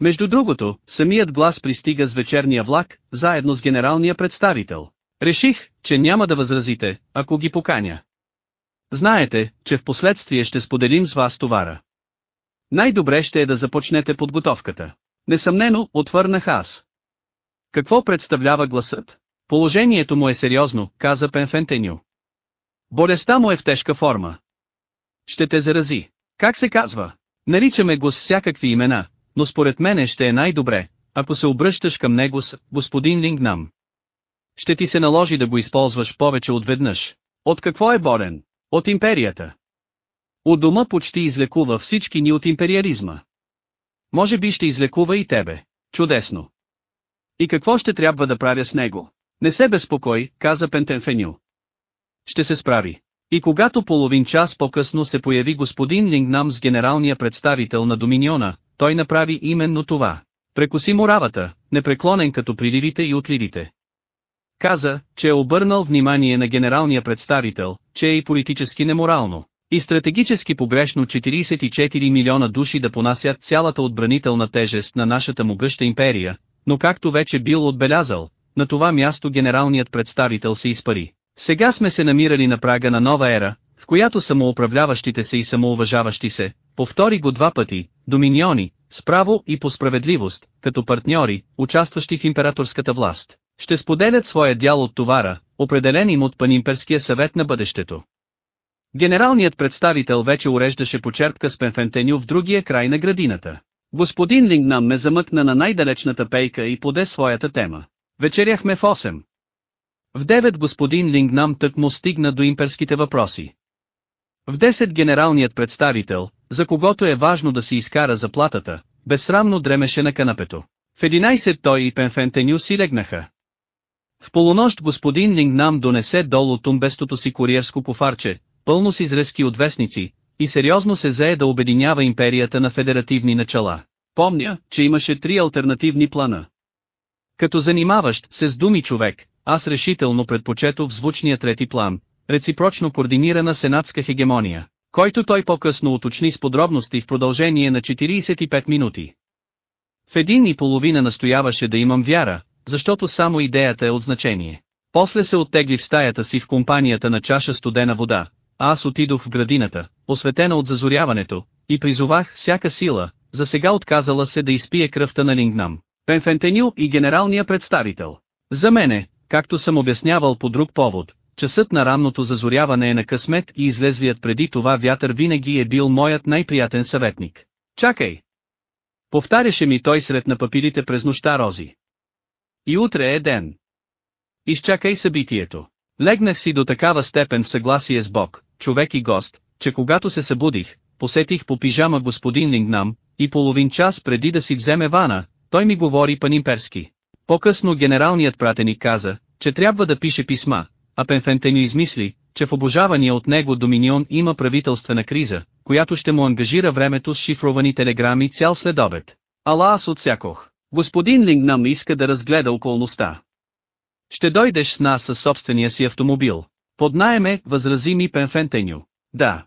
Между другото, самият глас пристига с вечерния влак, заедно с генералния представител. Реших, че няма да възразите, ако ги поканя. Знаете, че в последствие ще споделим с вас товара. Най-добре ще е да започнете подготовката. Несъмнено, отвърнах аз. Какво представлява гласът? Положението му е сериозно, каза Пенфентеню. Болестта му е в тежка форма. Ще те зарази. Как се казва? Наричаме го с всякакви имена, но според мене ще е най-добре, ако се обръщаш към него с господин Лингнам. Ще ти се наложи да го използваш повече от веднъж. От какво е болен? От империята. У дома почти излекува всички ни от империализма. Може би ще излекува и тебе. Чудесно. И какво ще трябва да правя с него? Не се безпокой, каза Пентенфеню. Ще се справи. И когато половин час по-късно се появи господин Лингнам с генералния представител на Доминиона, той направи именно това. Прекоси моравата, непреклонен като приливите и отливите. Каза, че е обърнал внимание на генералния представител, че е и политически неморално. И стратегически погрешно 44 милиона души да понасят цялата отбранителна тежест на нашата могъща империя, но както вече бил отбелязал, на това място генералният представител се изпари. Сега сме се намирали на прага на нова ера, в която самоуправляващите се и самоуважаващи се, повтори го два пъти, доминиони, справо и по справедливост, като партньори, участващи в императорската власт, ще споделят своя дял от товара, определен им от Панимперския съвет на бъдещето. Генералният представител вече уреждаше почерпка с пенфентеню в другия край на градината. Господин Лингнам ме замъкна на най-далечната пейка и поде своята тема. Вечеряхме в 8. В 9 господин Лингнам тък му стигна до имперските въпроси. В 10 генералният представител, за когото е важно да си изкара заплатата, безсрамно дремеше на канапето. В 11 той и Пенфентеню си легнаха. В полунощ господин Лингнам донесе долу тумбестото си куриерско пофарче, пълно с изрезки от вестници, и сериозно се зае да обединява империята на федеративни начала. Помня, че имаше три альтернативни плана. Като занимаващ се с думи човек, аз решително предпочетох звучния трети план, реципрочно координирана сенатска хегемония, който той по-късно уточни с подробности в продължение на 45 минути. В един и половина настояваше да имам вяра, защото само идеята е от значение. После се оттегли в стаята си в компанията на чаша студена вода, а аз отидох в градината, осветена от зазоряването, и призовах всяка сила, за сега отказала се да изпие кръвта на Лингнам, Пенфентеню и генералния представител. За мене, както съм обяснявал по друг повод, часът на ранното зазоряване е на късмет и излезвият преди това вятър винаги е бил моят най-приятен съветник. Чакай, Повтаряше ми той сред на папирите през нощта рози. И утре е ден. Изчакай събитието. Легнах си до такава степен в съгласие с Бог, човек и гост, че когато се събудих, посетих по пижама господин Лингнам, и половин час преди да си вземе вана, той ми говори панимперски. По-късно генералният пратеник каза, че трябва да пише писма, а Пенфентеню измисли, че в обожавания от него Доминион има правителствена криза, която ще му ангажира времето с шифровани телеграми цял следобед. Ала аз отсякох. Господин Лингнам иска да разгледа околността. Ще дойдеш с нас със собствения си автомобил. Поднаеме, възрази ми Пенфентеню. Да.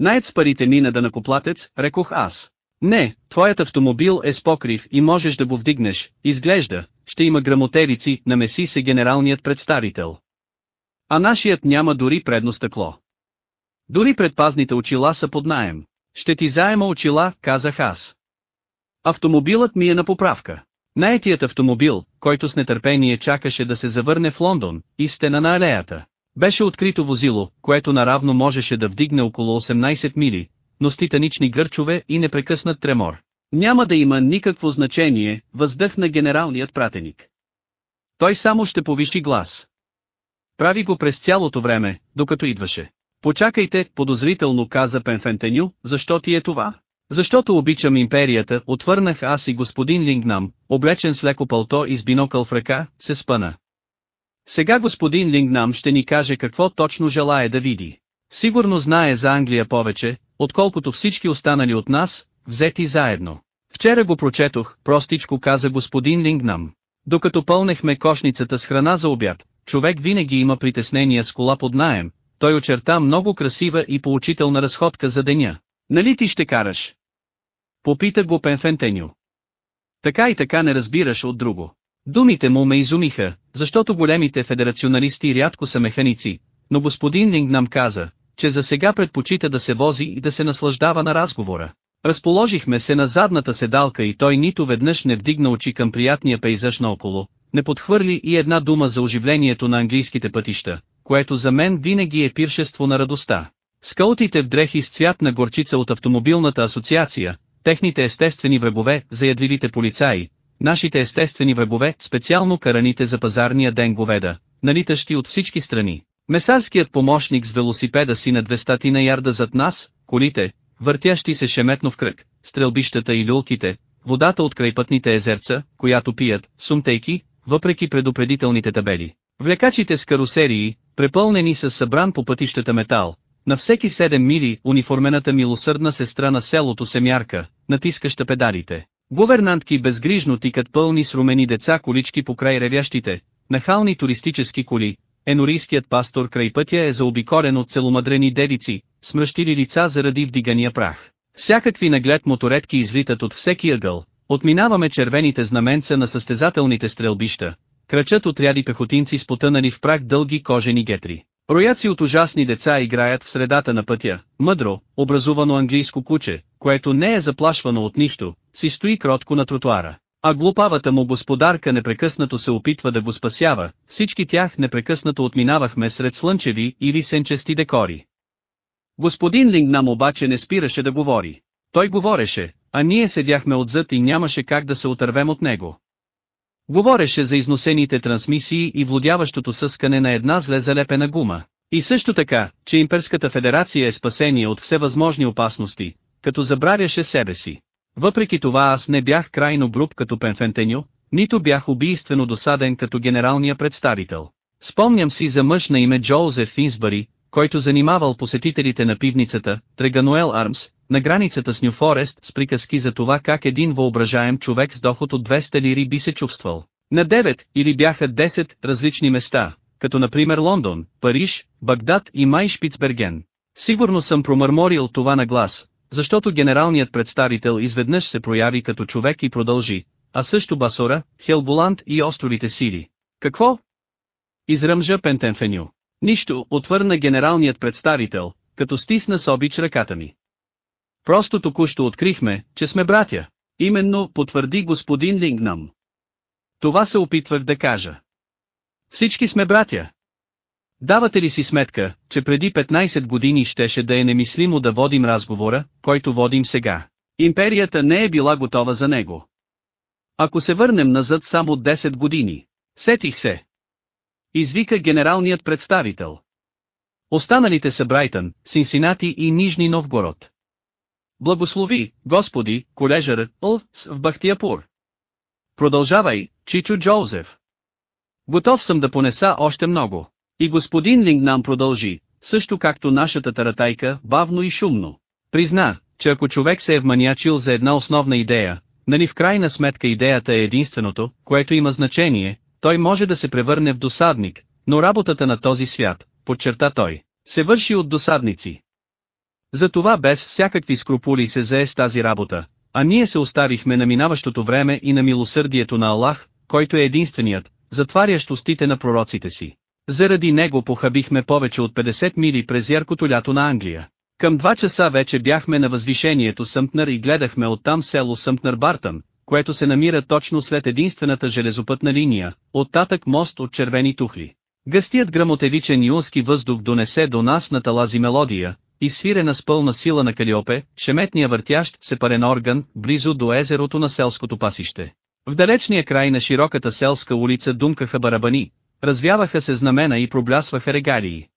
Найд с парите ми на данакоплатец, рекох аз. Не, твоят автомобил е с покрив и можеш да го вдигнеш, изглежда, ще има грамотерици, намеси се генералният представител. А нашият няма дори предно стъкло. Дори предпазните очила са под наем. Ще ти заема очила, казах аз. Автомобилът ми е на поправка. Наетият автомобил, който с нетърпение чакаше да се завърне в Лондон, и стена на алеята. Беше открито возило, което наравно можеше да вдигне около 18 мили, но с титанични гърчове и непрекъснат тремор. Няма да има никакво значение, въздъхна генералният пратеник. Той само ще повиши глас. Прави го през цялото време, докато идваше. Почакайте, подозрително каза Пенфентеню, защо ти е това? Защото обичам империята, отвърнах аз и господин Лингнам, облечен с леко пълто и с бинокъл в ръка, се спъна. Сега господин Лингнам ще ни каже какво точно желая да види. Сигурно знае за Англия повече, отколкото всички останали от нас, взети заедно. Вчера го прочетох, простичко каза господин Лингнам. Докато пълнехме кошницата с храна за обяд, човек винаги има притеснения с кола под наем, той очерта много красива и поучителна разходка за деня. Нали ти ще караш? Попита го Пенфентеню. Така и така не разбираш от друго. Думите му ме изумиха, защото големите федерационалисти рядко са механици, но господин Лингнам каза, че за сега предпочита да се вози и да се наслаждава на разговора. Разположихме се на задната седалка и той нито веднъж не вдигна очи към приятния пейзаж наоколо, не подхвърли и една дума за оживлението на английските пътища, което за мен винаги е пиршество на радостта. Скаутите в дрехи с цвят на горчица от автомобилната асоциация, техните естествени врагове, заядливите полицаи, нашите естествени врагове, специално караните за пазарния ден говеда, налитащи от всички страни. Месарският помощник с велосипеда си на 200 на ярда зад нас, колите, въртящи се шеметно в кръг, стрелбищата и люлките, водата от крайпътните езерца, която пият, сумтейки, въпреки предупредителните табели. Влекачите с карусерии, препълнени с събран по пътищата метал, на всеки 7 мили униформената милосърдна сестра на селото Семярка, натискаща педалите. Гувернантки безгрижно тикат пълни с румени деца колички по край ревящите, нахални туристически коли, енорийският пастор край пътя е заобикорен от целомадрени дедици, смръщили лица заради вдигания прах. Всякакви наглед моторетки излитат от всеки ъгъл, отминаваме червените знаменца на състезателните стрелбища, кръчат отряди пехотинци с потънали в прах дълги кожени гетри. Рояци от ужасни деца играят в средата на пътя, мъдро, образувано английско куче, което не е заплашвано от нищо, си стои кротко на тротуара. А глупавата му господарка непрекъснато се опитва да го спасява, всички тях непрекъснато отминавахме сред слънчеви или сенчести декори. Господин Лингнам обаче не спираше да говори. Той говореше, а ние седяхме отзад и нямаше как да се отървем от него. Говореше за износените трансмисии и владяващото съскане на една зле залепена гума. И също така, че Имперската федерация е спасение от всевъзможни опасности, като забравяше себе си. Въпреки това аз не бях крайно груб като Пенфентеню, нито бях убийствено досаден като генералния представител. Спомням си за мъж на име Джоузеф Финсбъри, който занимавал посетителите на пивницата, Трегануел Армс, на границата с Нью Форест с приказки за това как един въображаем човек с доход от 200 лири би се чувствал. На 9 или бяха 10 различни места, като например Лондон, Париж, Багдад и Май Шпицберген. Сигурно съм промърморил това на глас, защото генералният представител изведнъж се прояви като човек и продължи, а също Басора, Хелболанд и островите Сири. Какво? Изръмжа Пентенфеню. Нищо, отвърна генералният представител, като стисна с обич ръката ми. Просто току-що открихме, че сме братя. Именно, потвърди господин Лингнам. Това се опитвах да кажа. Всички сме братя. Давате ли си сметка, че преди 15 години щеше да е немислимо да водим разговора, който водим сега? Империята не е била готова за него. Ако се върнем назад само 10 години, сетих се. Извика генералният представител. Останалите са Брайтън, Синсинати и Нижни Новгород. Благослови, Господи, колежър, Лс в Бахтияпур. Продължавай, Чичо Джозеф. Готов съм да понеса още много. И господин Лингнам продължи, също както нашата таратайка, бавно и шумно. Призна, че ако човек се е вманячил за една основна идея, нали в крайна сметка идеята е единственото, което има значение, той може да се превърне в досадник, но работата на този свят, подчерта той, се върши от досадници. Затова без всякакви скрупули се зае с тази работа, а ние се оставихме на минаващото време и на милосърдието на Аллах, който е единственият, затварящ устите на пророците си. Заради него похабихме повече от 50 мили през яркото лято на Англия. Към 2 часа вече бяхме на възвишението Съмпнър и гледахме оттам село Съмпнър Бартън, което се намира точно след единствената железопътна линия, оттатък мост от червени тухли. Гъстият грамотевичен юнски въздух донесе до нас на талази мелодия, изсвирена с пълна сила на Калиопе, шеметния въртящ се парен орган, близо до езерото на селското пасище. В далечния край на широката селска улица думкаха барабани, развяваха се знамена и проблясваха регалии.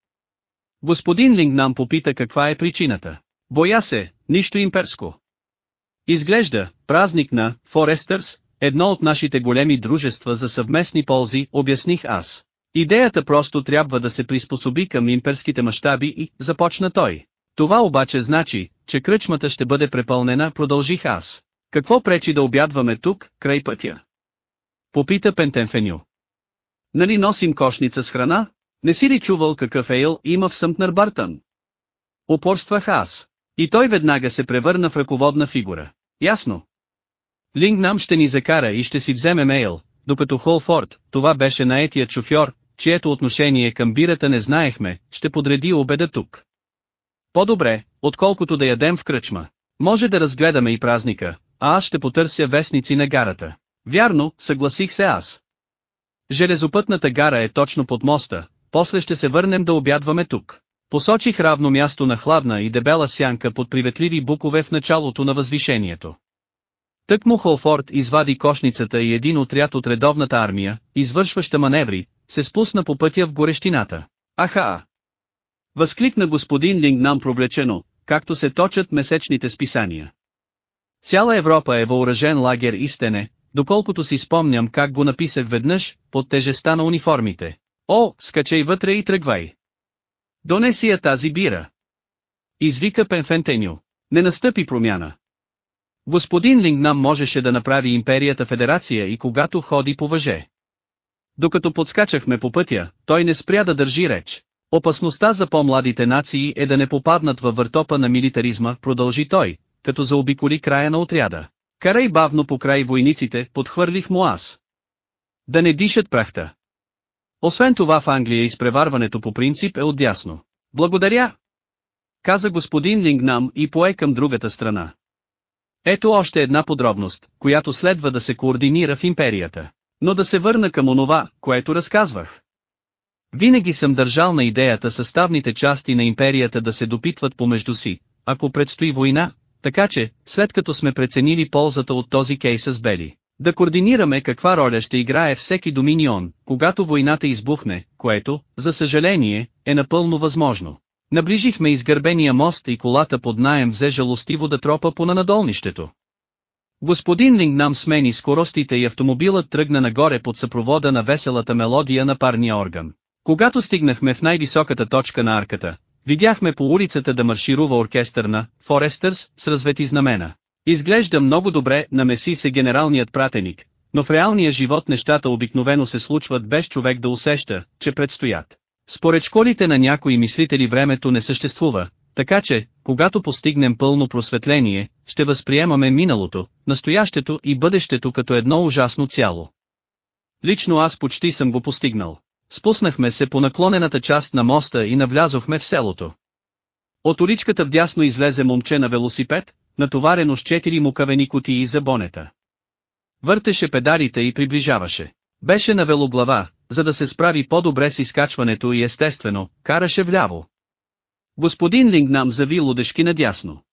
Господин Лингнам попита каква е причината. Боя се, нищо имперско. Изглежда, празник на Форестърс, едно от нашите големи дружества за съвместни ползи, обясних аз. Идеята просто трябва да се приспособи към имперските мащаби и започна той. Това обаче значи, че кръчмата ще бъде препълнена, продължих аз. Какво пречи да обядваме тук, край пътя? Попита Пентенфеню. Нали носим кошница с храна? Не си ли чувал какъв ейл има в Съмтнер Бартън? Упорствах аз. И той веднага се превърна в ръководна фигура. Ясно. Лингнам ще ни закара и ще си вземе мейл, докато Холфорд, това беше наетият шофьор, чието отношение към бирата не знаехме, ще подреди обеда тук. По-добре, отколкото да ядем в кръчма. Може да разгледаме и празника, а аз ще потърся вестници на гарата. Вярно, съгласих се аз. Железопътната гара е точно под моста, после ще се върнем да обядваме тук. Посочих равно място на хладна и дебела сянка под приветливи букове в началото на възвишението. Тък му Холфорд извади кошницата и един отряд от редовната армия, извършваща маневри, се спусна по пътя в горещината. Аха! Възкликна господин Лингнам провлечено, както се точат месечните списания. Цяла Европа е въоръжен лагер истене, доколкото си спомням как го написах веднъж, под тежеста на униформите. О, скачай вътре и тръгвай! Донеси я тази бира! Извика Пенфентеню. Не настъпи промяна. Господин Лингнам можеше да направи империята федерация и когато ходи по въже. Докато подскачахме по пътя, той не спря да държи реч. Опасността за по-младите нации е да не попаднат във въртопа на милитаризма, продължи той, като заобиколи края на отряда. Карай бавно по край войниците, подхвърлих му аз. Да не дишат прахта. Освен това в Англия изпреварването по принцип е отдясно. Благодаря! Каза господин Лингнам и пое към другата страна. Ето още една подробност, която следва да се координира в империята. Но да се върна към онова, което разказвах. Винаги съм държал на идеята съставните части на империята да се допитват помежду си, ако предстои война, така че, след като сме преценили ползата от този кейс с Бели, да координираме каква роля ще играе всеки доминион, когато войната избухне, което, за съжаление, е напълно възможно. Наближихме изгърбения мост и колата под наем взе жалостиво да тропа по нанадолнището. Господин Лингнам смени скоростите и автомобилът тръгна нагоре под съпровода на веселата мелодия на парния орган. Когато стигнахме в най-високата точка на арката, видяхме по улицата да марширува оркестър на Форестърс с развети знамена. Изглежда много добре, намеси се генералният пратеник, но в реалния живот нещата обикновено се случват без човек да усеща, че предстоят. Според школите на някои мислители времето не съществува, така че, когато постигнем пълно просветление, ще възприемаме миналото, настоящето и бъдещето като едно ужасно цяло. Лично аз почти съм го постигнал. Спуснахме се по наклонената част на моста и навлязохме в селото. От уличката вдясно излезе момче на велосипед, натоварено с четири мукавени кутии за бонета. Въртеше педалите и приближаваше. Беше на велоглава, за да се справи по-добре с изкачването и естествено, караше вляво. Господин Лингнам зави лудешки надясно.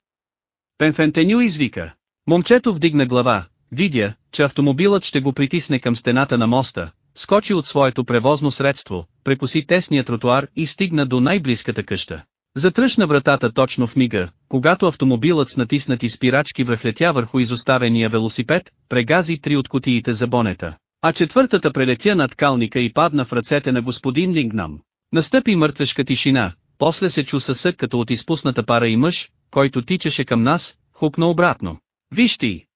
Пенфентеню извика. Момчето вдигна глава, видя, че автомобилът ще го притисне към стената на моста, скочи от своето превозно средство, прекоси тесния тротуар и стигна до най-близката къща. Затръшна вратата точно в мига, когато автомобилът с натиснати спирачки връхлетя върху изоставения велосипед, прегази три от кутиите за бонета, а четвъртата прелетя над калника и падна в ръцете на господин Лингнам. Настъпи мъртвешка тишина, после се чу съсък като от изпусната пара и мъж, който тичаше към нас, хупна обратно. Виж ти!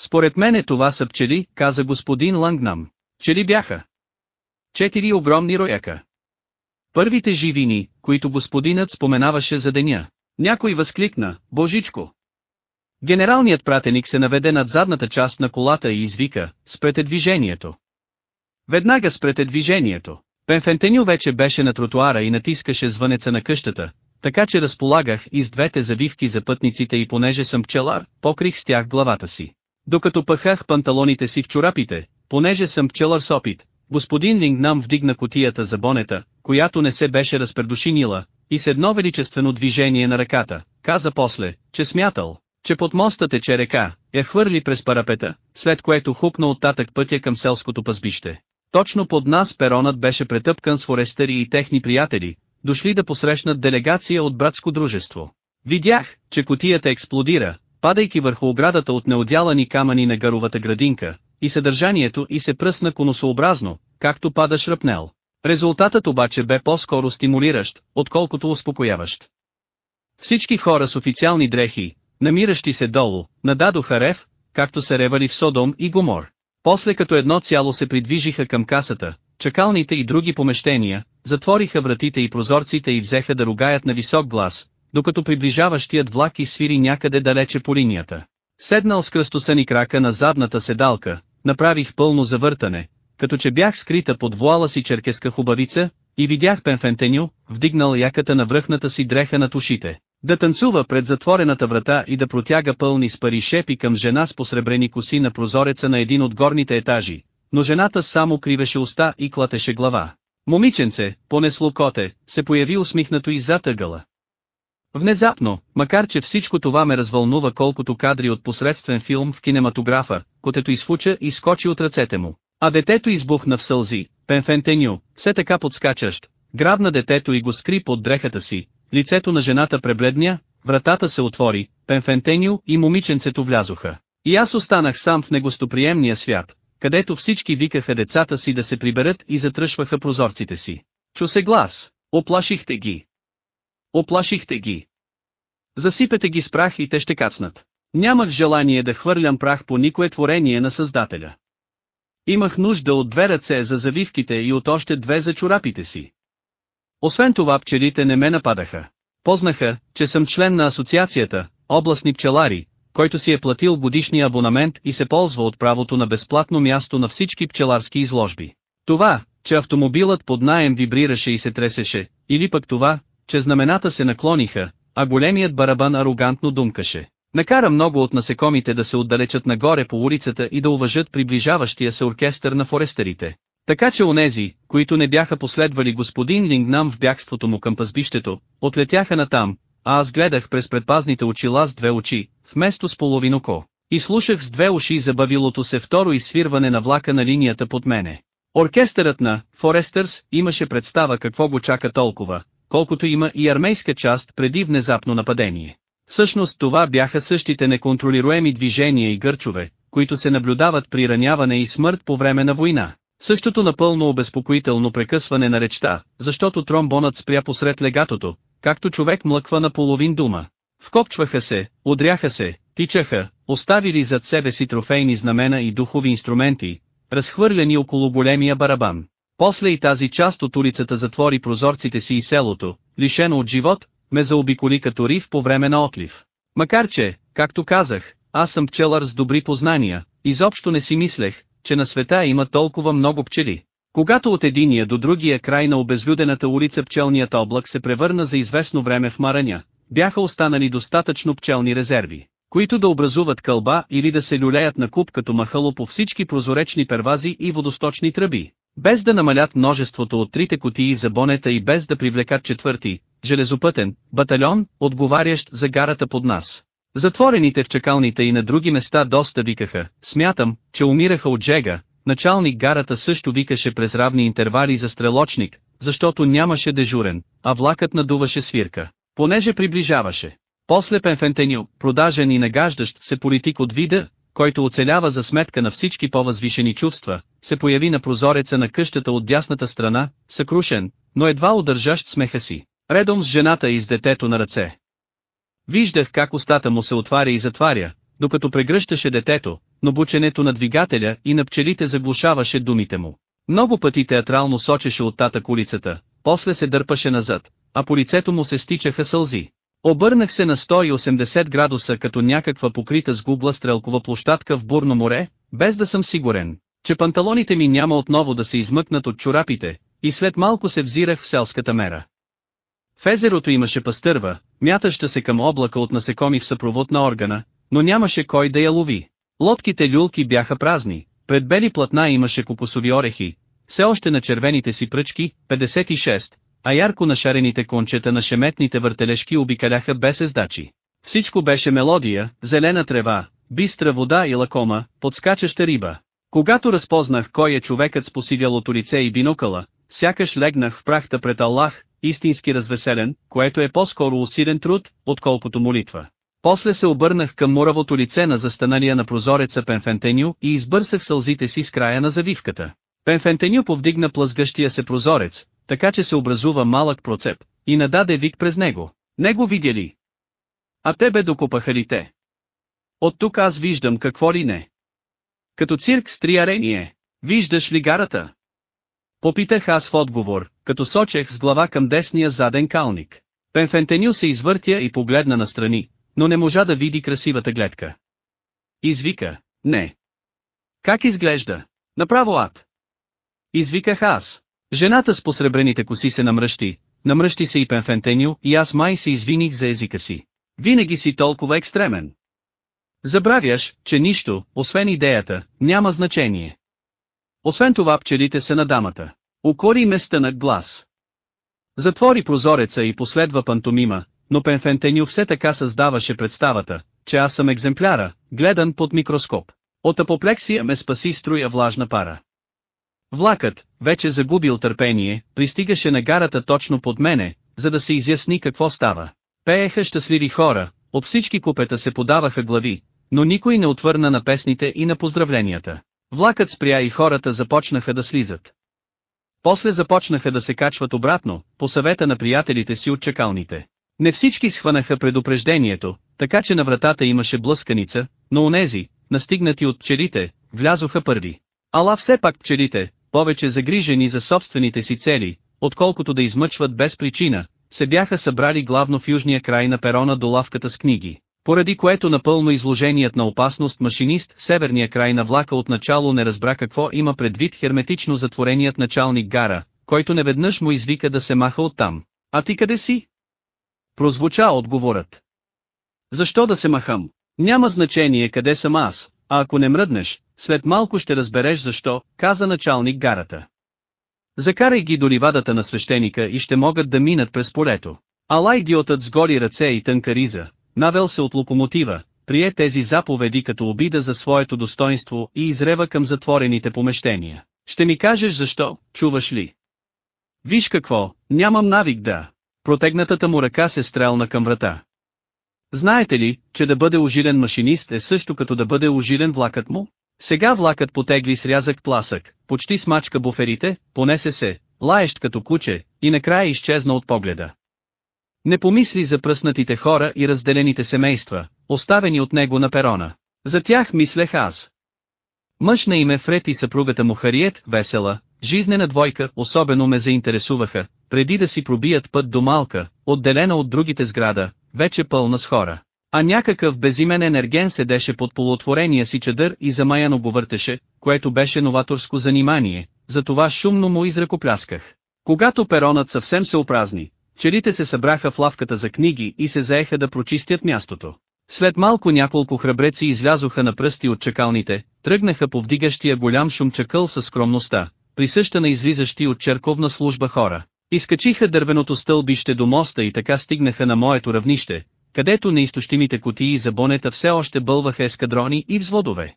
Според мене това са пчели, каза господин Лангнам. Пчели бяха. Четири огромни рояка. Първите живини, които господинът споменаваше за деня. Някой възкликна, Божичко! Генералният пратеник се наведе над задната част на колата и извика, спрете движението. Веднага спрете движението. Пенфентеню вече беше на тротуара и натискаше звънеца на къщата, така че разполагах и с двете завивки за пътниците и понеже съм пчелар, покрих с тях главата си. Докато пъхах панталоните си в чорапите, понеже съм пчелар с опит, господин Лингнам вдигна котията за бонета, която не се беше разпредушинила, и с едно величествено движение на ръката, каза после, че смятал, че под моста тече река, я хвърли през парапета, след което хупна оттатък пътя към селското пазбище. Точно под нас перонът беше претъпкан с форестери и техни приятели, дошли да посрещнат делегация от братско дружество. Видях, че котията експлодира, падайки върху оградата от неодялани камъни на гаровата градинка, и съдържанието и се пръсна конусообразно, както пада шрапнел. Резултатът обаче бе по-скоро стимулиращ, отколкото успокояващ. Всички хора с официални дрехи, намиращи се долу, нададоха рев, както се ревали в Содом и Гомор. После като едно цяло се придвижиха към касата, чакалните и други помещения, затвориха вратите и прозорците и взеха да ругаят на висок глас, докато приближаващият влак изсвири някъде далече по линията. Седнал с кръстосани крака на задната седалка, направих пълно завъртане, като че бях скрита под вуала си черкеска хубавица, и видях Пенфентеню, вдигнал яката на връхната си дреха над ушите, да танцува пред затворената врата и да протяга пълни с пари шепи към жена с посребрени коси на прозореца на един от горните етажи, но жената само кривеше уста и клатеше глава. Момиченце, понесло коте, се появи усмихнато и затъгала. Внезапно, макар че всичко това ме развълнува колкото кадри от посредствен филм в кинематографа, котето изфуча и скочи от ръцете му. А детето избухна в сълзи, пенфентеню, все така подскачащ, грабна детето и го скри под дрехата си, лицето на жената пребледня, вратата се отвори, пенфентеню и момиченцето влязоха. И аз останах сам в негостоприемния свят, където всички викаха децата си да се приберат и затръшваха прозорците си. Чу се глас, оплашихте ги. Оплашихте ги. Засипете ги с прах и те ще кацнат. Нямах желание да хвърлям прах по никое творение на Създателя. Имах нужда от две ръце за завивките и от още две за чорапите си. Освен това пчелите не ме нападаха. Познаха, че съм член на асоциацията, областни пчелари, който си е платил годишния абонамент и се ползва от правото на безплатно място на всички пчеларски изложби. Това, че автомобилът под наем вибрираше и се тресеше, или пък това, че знамената се наклониха, а големият барабан арогантно думкаше. Накара много от насекомите да се отдалечат нагоре по улицата и да уважат приближаващия се оркестър на форестерите. Така че онези, които не бяха последвали господин Лингнам в бягството му към пазбището, отлетяха натам, а аз гледах през предпазните очила с две очи, вместо с половин око, и слушах с две уши забавилото се второ изсвирване на влака на линията под мене. Оркестърът на Форестърс имаше представа какво го чака толкова, колкото има и армейска част преди внезапно нападение. Всъщност това бяха същите неконтролируеми движения и гърчове, които се наблюдават при раняване и смърт по време на война. Същото напълно обезпокоително прекъсване на речта, защото тромбонът спря посред легатото, както човек млъква на половин дума. Вкопчваха се, удряха се, тичаха, оставили зад себе си трофейни знамена и духови инструменти, разхвърляни около големия барабан. После и тази част от улицата затвори прозорците си и селото, лишено от живот, ме заобиколи като риф по време на отлив. Макар че, както казах, аз съм пчелар с добри познания, изобщо не си мислех, че на света има толкова много пчели. Когато от единия до другия край на обезлюдената улица пчелният облак се превърна за известно време в мараня, бяха останали достатъчно пчелни резерви, които да образуват кълба или да се люлеят на куп като махало по всички прозоречни первази и водосточни тръби, без да намалят множеството от трите кутии за бонета и без да привлекат четвърти, железопътен, батальон, отговарящ за гарата под нас. Затворените в чакалните и на други места доста викаха, смятам, че умираха от жега, началник гарата също викаше през равни интервали за стрелочник, защото нямаше дежурен, а влакът надуваше свирка, понеже приближаваше. После Пенфентеню, продажен и нагаждащ се политик от вида, който оцелява за сметка на всички по-възвишени чувства, се появи на прозореца на къщата от дясната страна, съкрушен, но едва удържащ смеха си, редом с жената и с детето на ръце. Виждах как устата му се отваря и затваря, докато прегръщаше детето, но бученето на двигателя и на пчелите заглушаваше думите му. Много пъти театрално сочеше от тата улицата, после се дърпаше назад, а по лицето му се стичаха сълзи. Обърнах се на 180 градуса като някаква покрита с губла стрелкова площадка в бурно море, без да съм сигурен, че панталоните ми няма отново да се измъкнат от чорапите, и след малко се взирах в селската мера. В езерото имаше пастърва, мятаща се към облака от насекоми в съпровод на органа, но нямаше кой да я лови. Лодките люлки бяха празни, пред бели платна имаше кокосови орехи, все още на червените си пръчки, 56, а ярко нашарените кончета на шеметните въртележки обикаляха без ездачи. Всичко беше мелодия, зелена трева, бистра вода и лакома, подскачаща риба. Когато разпознах кой е човекът с посивялото лице и бинокъла, сякаш легнах в прахта пред Аллах, истински развеселен, което е по-скоро усилен труд, отколкото молитва. После се обърнах към муравото лице на застаналия на прозореца Пенфентеню и избърсах сълзите си с края на завивката. Пенфентеню повдигна плъзгащия се прозорец, така че се образува малък процеп, и нададе вик през него. Не го видя ли? А тебе докопаха ли те? От тук аз виждам какво ли не. Като цирк с три арени е. Виждаш ли гарата? Попитах аз в отговор, като сочех с глава към десния заден калник. Пенфентеню се извъртя и погледна настрани, но не можа да види красивата гледка. Извика, не. Как изглежда? Направо ад. Извиках аз. Жената с посребрените коси се намръщи, намръщи се и Пенфентеню и аз май се извиних за езика си. Винаги си толкова екстремен. Забравяш, че нищо, освен идеята, няма значение. Освен това пчелите са на дамата. Укори ме стънък глас. Затвори прозореца и последва пантомима, но Пенфентеню все така създаваше представата, че аз съм екземпляра, гледан под микроскоп. От апоплексия ме спаси струя влажна пара. Влакът, вече загубил търпение, пристигаше на гарата точно под мене, за да се изясни какво става. Пееха щастливи хора, от всички купета се подаваха глави, но никой не отвърна на песните и на поздравленията. Влакът спря и хората започнаха да слизат. После започнаха да се качват обратно, по съвета на приятелите си от чакалните. Не всички схванаха предупреждението, така че на вратата имаше блъсканица, но онези, настигнати от пчелите, влязоха първи. Ала все пак пчелите, повече загрижени за собствените си цели, отколкото да измъчват без причина, се бяха събрали главно в южния край на перона до лавката с книги, поради което напълно изложеният на опасност машинист в северния край на влака отначало не разбра какво има предвид херметично затвореният началник гара, който неведнъж му извика да се маха оттам. А ти къде си? Прозвуча отговорът. Защо да се махам? Няма значение къде съм аз, а ако не мръднеш, след малко ще разбереш защо, каза началник гарата. Закарай ги до ливадата на свещеника и ще могат да минат през полето. Ала идиотът с гори ръце и тънка риза, навел се от локомотива, прие тези заповеди като обида за своето достоинство и изрева към затворените помещения. Ще ми кажеш защо, чуваш ли? Виж какво, нямам навик да. Протегнатата му ръка се стрелна към врата. Знаете ли, че да бъде ожилен машинист е също като да бъде ожилен влакът му? Сега влакът потегли с рязък тласък, почти смачка буферите, понесе се, лаещ като куче, и накрая изчезна от погледа. Не помисли за пръснатите хора и разделените семейства, оставени от него на перона. За тях мислех аз. Мъж на име Фред и съпругата му Хариет, весела, жизнена двойка, особено ме заинтересуваха, преди да си пробият път до малка, отделена от другите сграда, вече пълна с хора. А някакъв безимен енерген седеше под полуотворения си чадър и замаяно го въртеше, което беше новаторско занимание, затова шумно му изръкоплясках. Когато перонът съвсем се опразни, челите се събраха в лавката за книги и се заеха да прочистят мястото. След малко няколко храбреци излязоха на пръсти от чакалните, тръгнаха по вдигащия голям шум чакъл със скромността, присъща на излизащи от черковна служба хора. Изкачиха дървеното стълбище до моста и така стигнаха на моето равнище, където неизтощимите кутии за бонета все още бълваха ескадрони и взводове.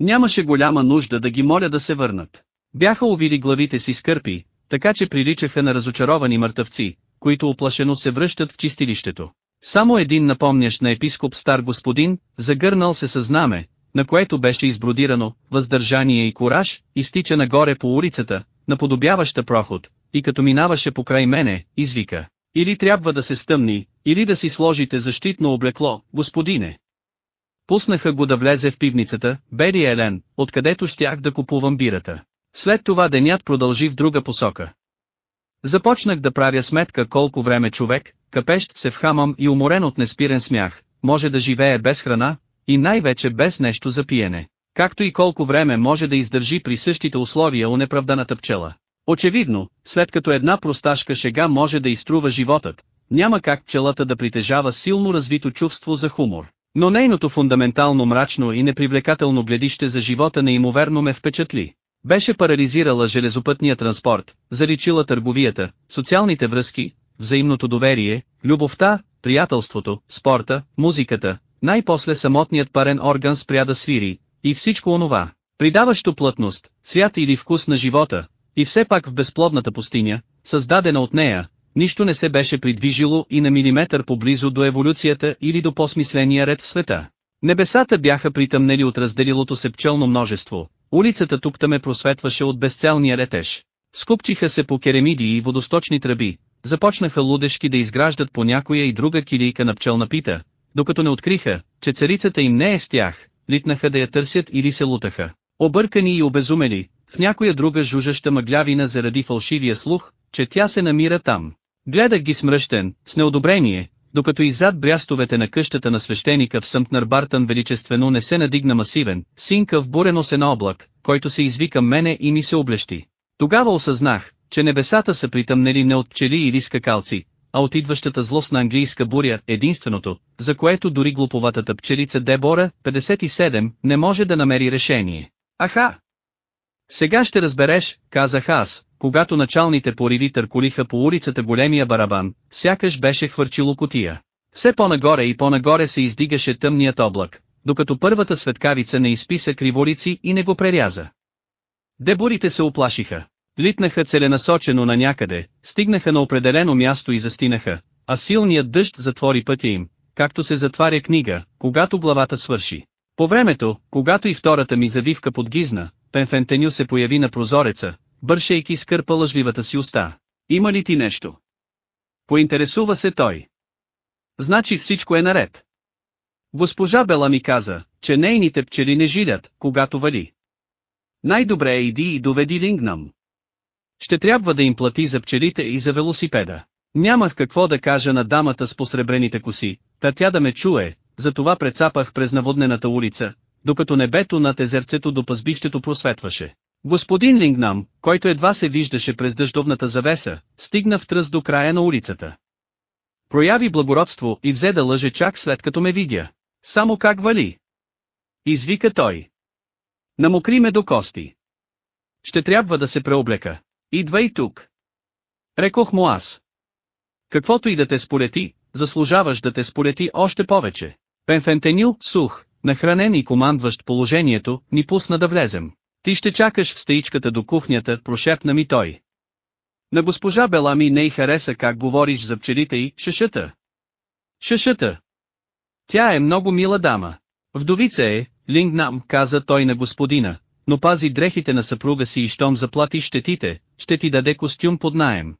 Нямаше голяма нужда да ги моля да се върнат. Бяха увили главите си скърпи, така че приличаха на разочаровани мъртъвци, които оплашено се връщат в чистилището. Само един напомнящ на епископ стар господин, загърнал се със знаме, на което беше избродирано, въздържание и кураж, изтича нагоре по улицата, наподобяваща проход, и като минаваше покрай мене, извика. Или трябва да се стъмни, или да си сложите защитно облекло, господине. Пуснаха го да влезе в пивницата, Бери Елен, откъдето щях да купувам бирата. След това денят продължи в друга посока. Започнах да правя сметка колко време човек, капещ се в хамам и уморен от неспирен смях, може да живее без храна, и най-вече без нещо за пиене, както и колко време може да издържи при същите условия у неправданата пчела. Очевидно, след като една просташка шега може да изтрува животът, няма как пчелата да притежава силно развито чувство за хумор. Но нейното фундаментално мрачно и непривлекателно гледище за живота неимоверно ме впечатли. Беше парализирала железопътния транспорт, заличила търговията, социалните връзки, взаимното доверие, любовта, приятелството, спорта, музиката, най-после самотният парен орган спря да свири, и всичко онова, придаващо плътност, цвят или вкус на живота, и все пак в безплодната пустиня, създадена от нея, нищо не се беше придвижило и на милиметър поблизо до еволюцията или до по-смисления ред в света. Небесата бяха притъмнели от разделилото се пчелно множество, улицата тук ме просветваше от безцелния ретеж. Скупчиха се по керемиди и водосточни тръби, започнаха лудешки да изграждат по някоя и друга килийка на пчелна пита, докато не откриха, че царицата им не е с тях, литнаха да я търсят или се лутаха. Объркани и обезумели, в някоя друга жужаща мъглявина заради фалшивия слух, че тя се намира там. Гледах ги смръщен, с неодобрение, докато иззад брястовете на къщата на свещеника в Съмтнар Бартън величествено не се надигна масивен, синка в бурен осен облак, който се извика мене и ми се облещи. Тогава осъзнах, че небесата са притъмнели не от пчели или скакалци, а от идващата злостна английска буря, единственото, за което дори глуповатата пчелица Дебора, 57, не може да намери решение. Аха! Сега ще разбереш, казах аз, когато началните пориви търколиха по улицата големия барабан, сякаш беше хвърчило котия. Все по-нагоре и по-нагоре се издигаше тъмният облак, докато първата светкавица не изписа криворици и не го преряза. Деборите се оплашиха. Литнаха целенасочено на някъде, стигнаха на определено място и застинаха, а силният дъжд затвори пътя им, както се затваря книга, когато главата свърши. По времето, когато и втората ми завивка подгизна, Пенфентеню се появи на прозореца, бършейки скърпа лъжливата си уста. Има ли ти нещо? Поинтересува се той. Значи всичко е наред. Госпожа Бела ми каза, че нейните пчели не жилят, когато вали. Най-добре е иди и доведи Лингнам. Ще трябва да им плати за пчелите и за велосипеда. Нямах какво да кажа на дамата с посребрените коси, та тя да ме чуе, затова прецапах през наводнената улица, докато небето над езерцето до пазбището просветваше. Господин Лингнам, който едва се виждаше през дъждовната завеса, стигна в тръс до края на улицата. Прояви благородство и взе да лъже чак след като ме видя. Само как вали? Извика той. Намокри ме до кости. Ще трябва да се преоблека. Идвай тук. Рекох му аз. Каквото и да те сполети, заслужаваш да те сполети още повече. Пенфентенил, сух, нахранен и командващ положението, ни пусна да влезем. Ти ще чакаш в стаичката до кухнята, прошепна ми той. На госпожа Белами не й хареса как говориш за пчелите и шашата. Шашата. Тя е много мила дама. Вдовица е, Лингнам, каза той на господина, но пази дрехите на съпруга си и щом заплати щетите, ще ти даде костюм под наем.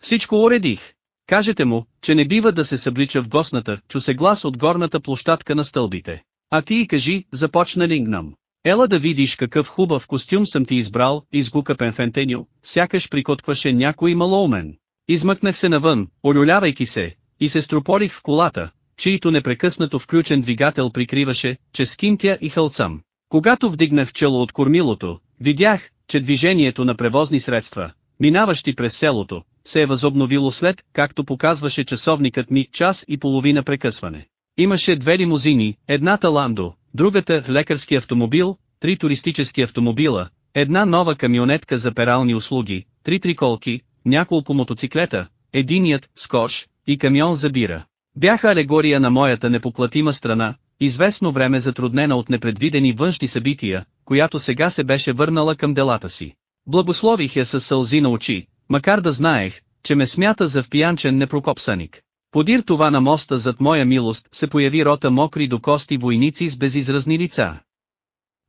Всичко уредих. Кажете му, че не бива да се съблича в гостната, чу се глас от горната площадка на стълбите. А ти и кажи, започна Лингнам. Ела да видиш какъв хубав костюм съм ти избрал, изгука Пенфентеню, сякаш прикоткваше някой малоумен. Измъкнах се навън, олюлявайки се, и се стропорих в колата, чието непрекъснато включен двигател прикриваше, че скинтя и хълцам. Когато вдигнах чело от кормилото, видях, че движението на превозни средства, минаващи през селото, се е възобновило след, както показваше часовникът ми, час и половина прекъсване. Имаше две лимузини, едната Ландо, другата лекарски автомобил, три туристически автомобила, една нова камионетка за перални услуги, три триколки, няколко мотоциклета, единият, скош, и камион за бира. Бяха алегория на моята непоплатима страна, известно време затруднена от непредвидени външни събития, която сега се беше върнала към делата си. Благослових я със сълзи на очи, макар да знаех, че ме смята за впиянчен непрокопсаник. Подир това на моста зад моя милост се появи рота мокри до кости войници с безизразни лица.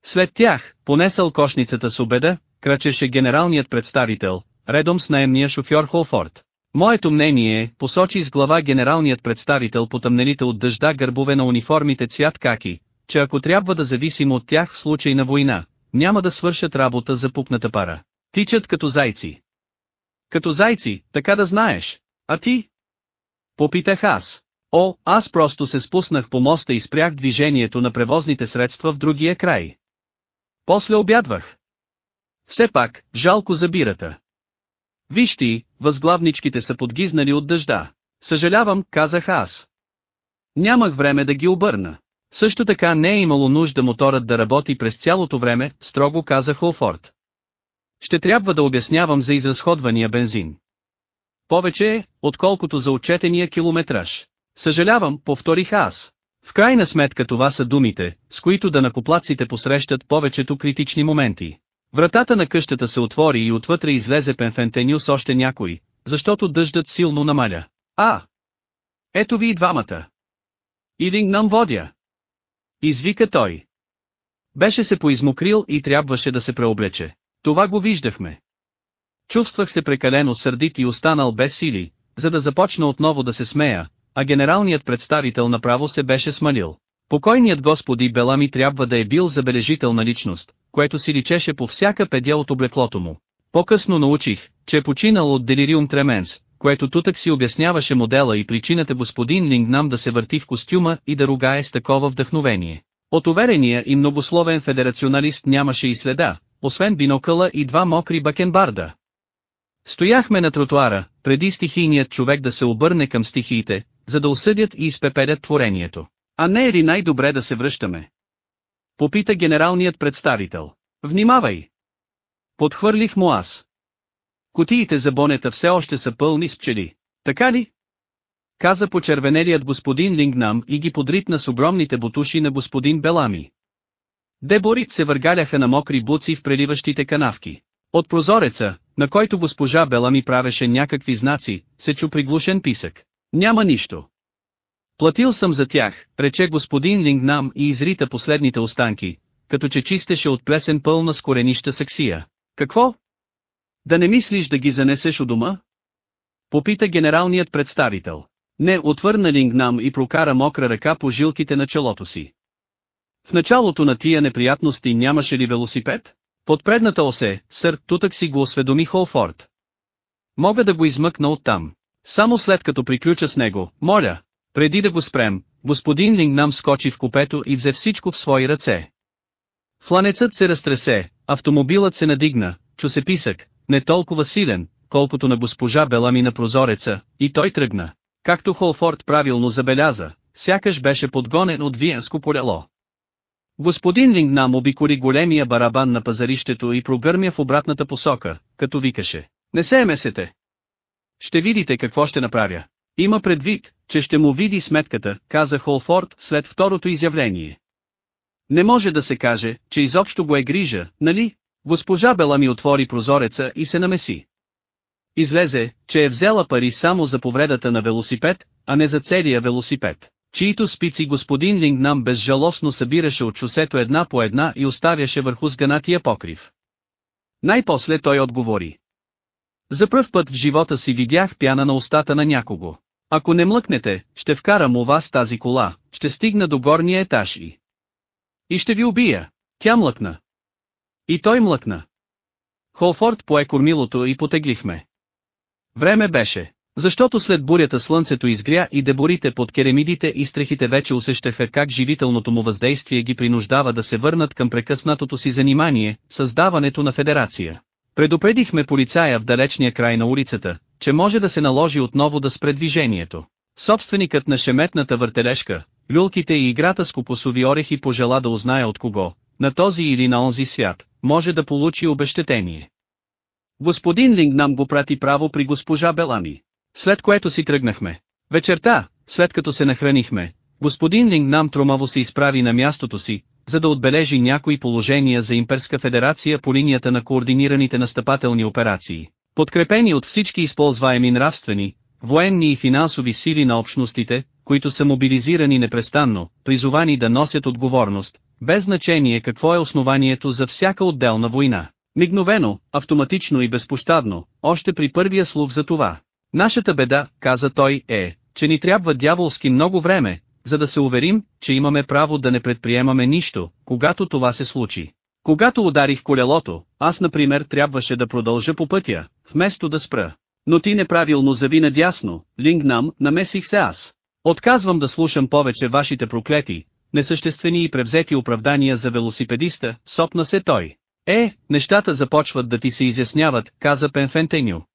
След тях, понесъл кошницата с обеда, крачеше генералният представител, редом с наемния шофьор Холфорд. Моето мнение е, посочи с глава генералният представител по тъмнелите от дъжда гърбове на униформите цвят каки, че ако трябва да зависим от тях в случай на война, няма да свършат работа за пупната пара. Тичат като зайци. Като зайци, така да знаеш. А ти? Попитах аз. О, аз просто се спуснах по моста и спрях движението на превозните средства в другия край. После обядвах. Все пак, жалко за бирата. Виж ти, възглавничките са подгизнали от дъжда. Съжалявам, казах аз. Нямах време да ги обърна. Също така не е имало нужда моторът да работи през цялото време, строго каза Холфорд. Ще трябва да обяснявам за изразходвания бензин. Повече е, отколкото за отчетения километраж. Съжалявам, повторих аз. В крайна сметка това са думите, с които да накоплаците посрещат повечето критични моменти. Вратата на къщата се отвори и отвътре излезе Пенфентеню с още някой, защото дъждът силно намаля. А! Ето ви и двамата. Илинг нам водя. Извика той. Беше се поизмокрил и трябваше да се преоблече. Това го виждахме. Чувствах се прекалено сърдит и останал без сили, за да започна отново да се смея, а генералният представител направо се беше смалил. Покойният господи Белами трябва да е бил забележителна личност, което си личеше по всяка педя от облеклото му. По-късно научих, че е починал от делириум тременс, което тутък си обясняваше модела и причината господин Лингнам да се върти в костюма и да ругае с такова вдъхновение. От уверения и многословен федерационалист нямаше и следа, освен бинокъла и два мокри бакенбарда. Стояхме на тротуара, преди стихийният човек да се обърне към стихиите, за да осъдят и изпепелят творението. А не е ли най-добре да се връщаме? Попита генералният представител. Внимавай! Подхвърлих му аз. Котиите за бонета все още са пълни с пчели. Така ли? Каза почервенелият господин Лингнам и ги подритна с огромните бутуши на господин Белами. Деборит се въргаляха на мокри буци в преливащите канавки. От прозореца, на който госпожа Белами правеше някакви знаци, се чу приглушен писък. Няма нищо. Платил съм за тях, рече господин Лингнам и изрита последните останки, като че чистеше от плесен пълна с коренища саксия. Какво? Да не мислиш да ги занесеш у дома? Попита генералният представител. Не отвърна Лингнам и прокара мокра ръка по жилките на челото си. В началото на тия неприятности нямаше ли велосипед? Под предната осе, сър, тутък си го осведоми Холфорд. Мога да го измъкна оттам. Само след като приключа с него, моля. Преди да го спрем, господин Лингнам скочи в купето и взе всичко в свои ръце. Фланецът се разтресе, автомобилът се надигна, чу се писък, не толкова силен, колкото на госпожа Белами на прозореца, и той тръгна. Както Холфорд правилно забеляза, сякаш беше подгонен от виенско полело. Господин Лингнам обикори големия барабан на пазарището и прогърмя в обратната посока, като викаше. Не се месете! Ще видите какво ще направя. Има предвид, че ще му види сметката, каза Холфорд след второто изявление. Не може да се каже, че изобщо го е грижа, нали? Госпожа Бела ми отвори прозореца и се намеси. Излезе, че е взела пари само за повредата на велосипед, а не за целия велосипед, чието спици господин Лингнам безжалостно събираше от шосето една по една и оставяше върху сганатия покрив. Най-после той отговори. За пръв път в живота си видях пяна на устата на някого. Ако не млъкнете, ще вкарам у вас тази кола, ще стигна до горния етаж и... И ще ви убия. Тя млъкна. И той млъкна. Холфорд пое кормилото и потеглихме. Време беше, защото след бурята слънцето изгря и деборите под керемидите и стрехите вече усещаха как живителното му въздействие ги принуждава да се върнат към прекъснатото си занимание, създаването на федерация. Предупредихме полицая в далечния край на улицата, че може да се наложи отново да спре движението. Собственикът на шеметната въртележка, люлките и играта с купосови орехи пожела да узнае от кого, на този или на онзи свят, може да получи обещетение. Господин Лингнам го прати право при госпожа Белами. След което си тръгнахме. Вечерта, след като се нахранихме. Господин Линг нам тромаво се изправи на мястото си, за да отбележи някои положения за Имперска федерация по линията на координираните настъпателни операции, подкрепени от всички използваеми нравствени, военни и финансови сили на общностите, които са мобилизирани непрестанно, призовани да носят отговорност, без значение какво е основанието за всяка отделна война. Мигновено, автоматично и безпощадно, още при първия слух за това. Нашата беда, каза той, е, че ни трябва дяволски много време, за да се уверим, че имаме право да не предприемаме нищо, когато това се случи. Когато ударих колелото, аз например трябваше да продължа по пътя, вместо да спра. Но ти неправилно зави надясно, Лингнам, намесих се аз. Отказвам да слушам повече вашите проклети, несъществени и превзети оправдания за велосипедиста, сопна се той. Е, нещата започват да ти се изясняват, каза Пенфентеню.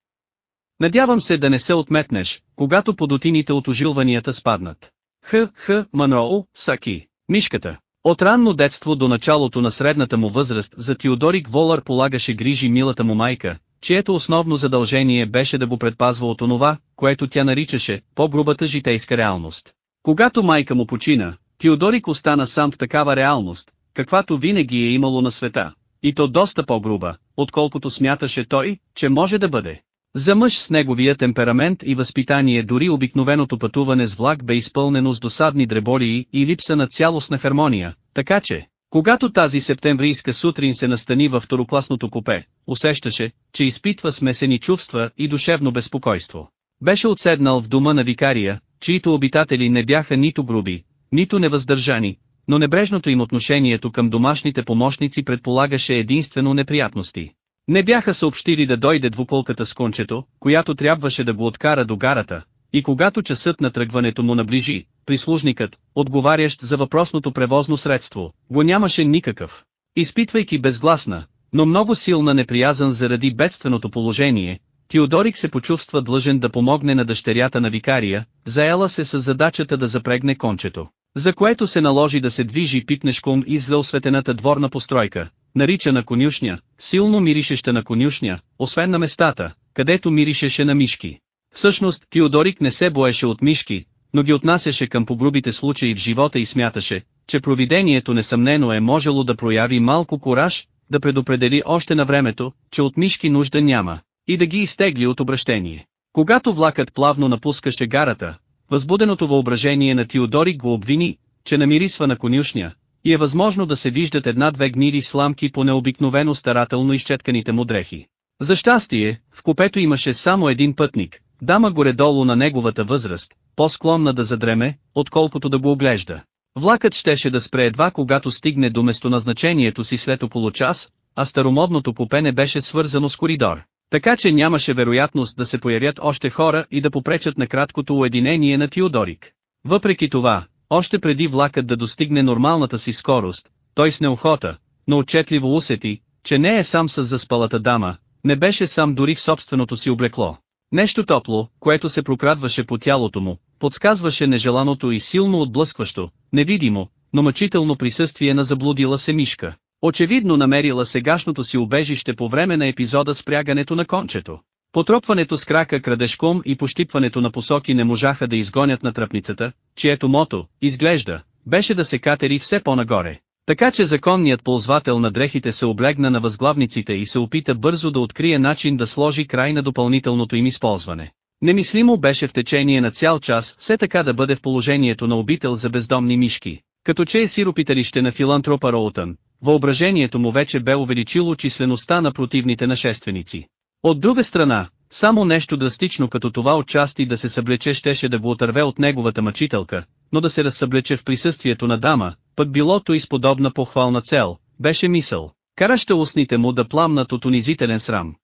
Надявам се да не се отметнеш, когато подотините от ожилванията спаднат. Х. Х. Манроу, Саки, мишката. От ранно детство до началото на средната му възраст за Теодорик Волър полагаше грижи милата му майка, чието основно задължение беше да го предпазва от онова, което тя наричаше по-грубата житейска реалност. Когато майка му почина, Теодорик остана сам в такава реалност, каквато винаги е имало на света, и то доста по-груба, отколкото смяташе той, че може да бъде. За мъж с неговия темперамент и възпитание дори обикновеното пътуване с влак бе изпълнено с досадни дреболии и липса на цялостна хармония, така че, когато тази септемврийска сутрин се настани във второкласното купе, усещаше, че изпитва смесени чувства и душевно безпокойство. Беше отседнал в дома на викария, чието обитатели не бяха нито груби, нито невъздържани, но небрежното им отношението към домашните помощници предполагаше единствено неприятности. Не бяха съобщили да дойде двуполката с кончето, която трябваше да го откара до гарата, и когато часът на тръгването му наближи, прислужникът, отговарящ за въпросното превозно средство, го нямаше никакъв. Изпитвайки безгласна, но много силна неприязан заради бедственото положение, Теодорик се почувства длъжен да помогне на дъщерята на викария, заела се с задачата да запрегне кончето, за което се наложи да се движи пипнешком из осветената дворна постройка, наричана конюшня, силно миришеща на конюшня, освен на местата, където миришеше на мишки. Всъщност, Теодорик не се боеше от мишки, но ги отнасяше към погрубите случаи в живота и смяташе, че провидението несъмнено е можело да прояви малко кораж, да предопредели още на времето, че от мишки нужда няма, и да ги изтегли от обращение. Когато влакът плавно напускаше гарата, възбуденото въображение на Теодорик го обвини, че намирисва на конюшня, и е възможно да се виждат една-две гнили сламки по необикновено старателно изчетканите му дрехи. За щастие, в купето имаше само един пътник, дама горе-долу на неговата възраст, по-склонна да задреме, отколкото да го оглежда. Влакът щеше да спре едва когато стигне до местоназначението си след около час, а старомодното купе не беше свързано с коридор. Така че нямаше вероятност да се появят още хора и да попречат на краткото уединение на Теодорик. Въпреки това, още преди влакът да достигне нормалната си скорост, той с неохота, но отчетливо усети, че не е сам с заспалата дама, не беше сам дори в собственото си облекло. Нещо топло, което се прокрадваше по тялото му, подсказваше нежеланото и силно отблъскващо, невидимо, но мъчително присъствие на заблудила се мишка. Очевидно намерила сегашното си убежище по време на епизода с прягането на кончето. Потропването с крака крадешком и пощипването на посоки не можаха да изгонят на тръпницата, чието мото, изглежда, беше да се катери все по-нагоре. Така че законният ползвател на дрехите се облегна на възглавниците и се опита бързо да открие начин да сложи край на допълнителното им използване. Немислимо беше в течение на цял час все така да бъде в положението на обител за бездомни мишки. Като че е сиропиталище на филантропа Роутън, въображението му вече бе увеличило числеността на противните нашественици. От друга страна, само нещо драстично като това отчасти да се съблече щеше да го отърве от неговата мъчителка, но да се разсъблече в присъствието на дама, пък билото и с подобна похвална цел, беше мисъл, караща устните му да пламнат от унизителен срам.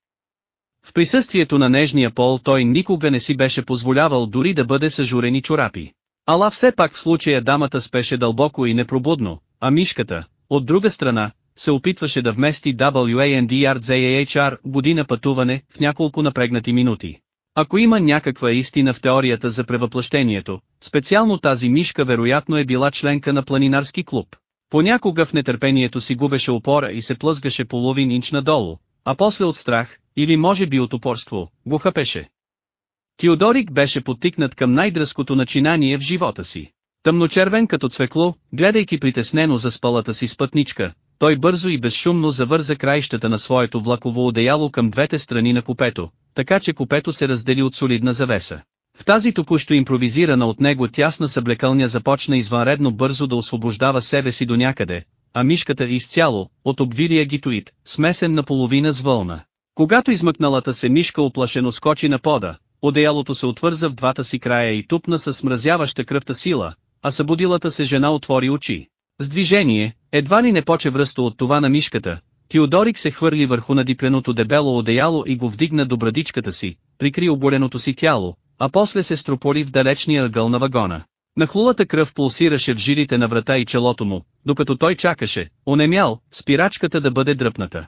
В присъствието на нежния пол той никога не си беше позволявал дори да бъде съжурени чорапи. Ала все пак в случая дамата спеше дълбоко и непробудно, а мишката, от друга страна, се опитваше да вмести WANDRZAHR година пътуване в няколко напрегнати минути. Ако има някаква истина в теорията за превъплъщението, специално тази мишка вероятно е била членка на планинарски клуб. Понякога в нетърпението си губеше опора и се плъзгаше половин инч надолу, а после от страх, или може би от упорство, го хапеше. Теодорик беше потикнат към най-дръското начинание в живота си. Тъмночервен като цвекло, гледайки притеснено за спалата си спътничка, той бързо и безшумно завърза краищата на своето влаково одеяло към двете страни на купето, така че купето се раздели от солидна завеса. В тази току-що импровизирана от него тясна съблекълня започна извънредно бързо да освобождава себе си до някъде, а мишката изцяло, от обвирия гитоид, смесен наполовина с вълна. Когато измъкналата се мишка оплашено скочи на пода, одеялото се отвърза в двата си края и тупна с смразяваща кръвта сила, а събудилата се жена отвори очи. С движение, едва ли не поче връсто от това на мишката, Теодорик се хвърли върху надипленото дебело одеяло и го вдигна до брадичката си, прикри обореното си тяло, а после се строполи в далечния ъгъл на вагона. Нахлулата кръв пулсираше в жилите на врата и челото му, докато той чакаше, онемял, спирачката да бъде дръпната.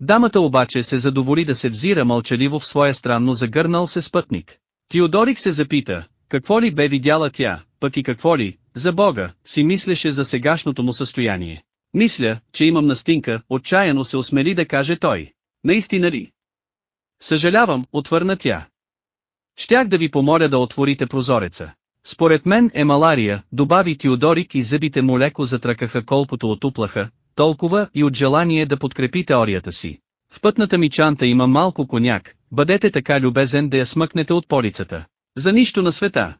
Дамата обаче се задоволи да се взира мълчаливо в своя странно загърнал се спътник. Теодорик се запита, какво ли бе видяла тя, пък и какво ли, за Бога, си мислеше за сегашното му състояние. Мисля, че имам настинка, отчаяно се осмели да каже той. Наистина ли? Съжалявам, отвърна тя. Щях да ви помоля да отворите прозореца. Според мен е малария, добави Теодорик и зъбите му леко затракаха колкото отуплаха, толкова и от желание да подкрепи теорията си. В пътната ми чанта има малко коняк, бъдете така любезен да я смъкнете от полицата. За нищо на света.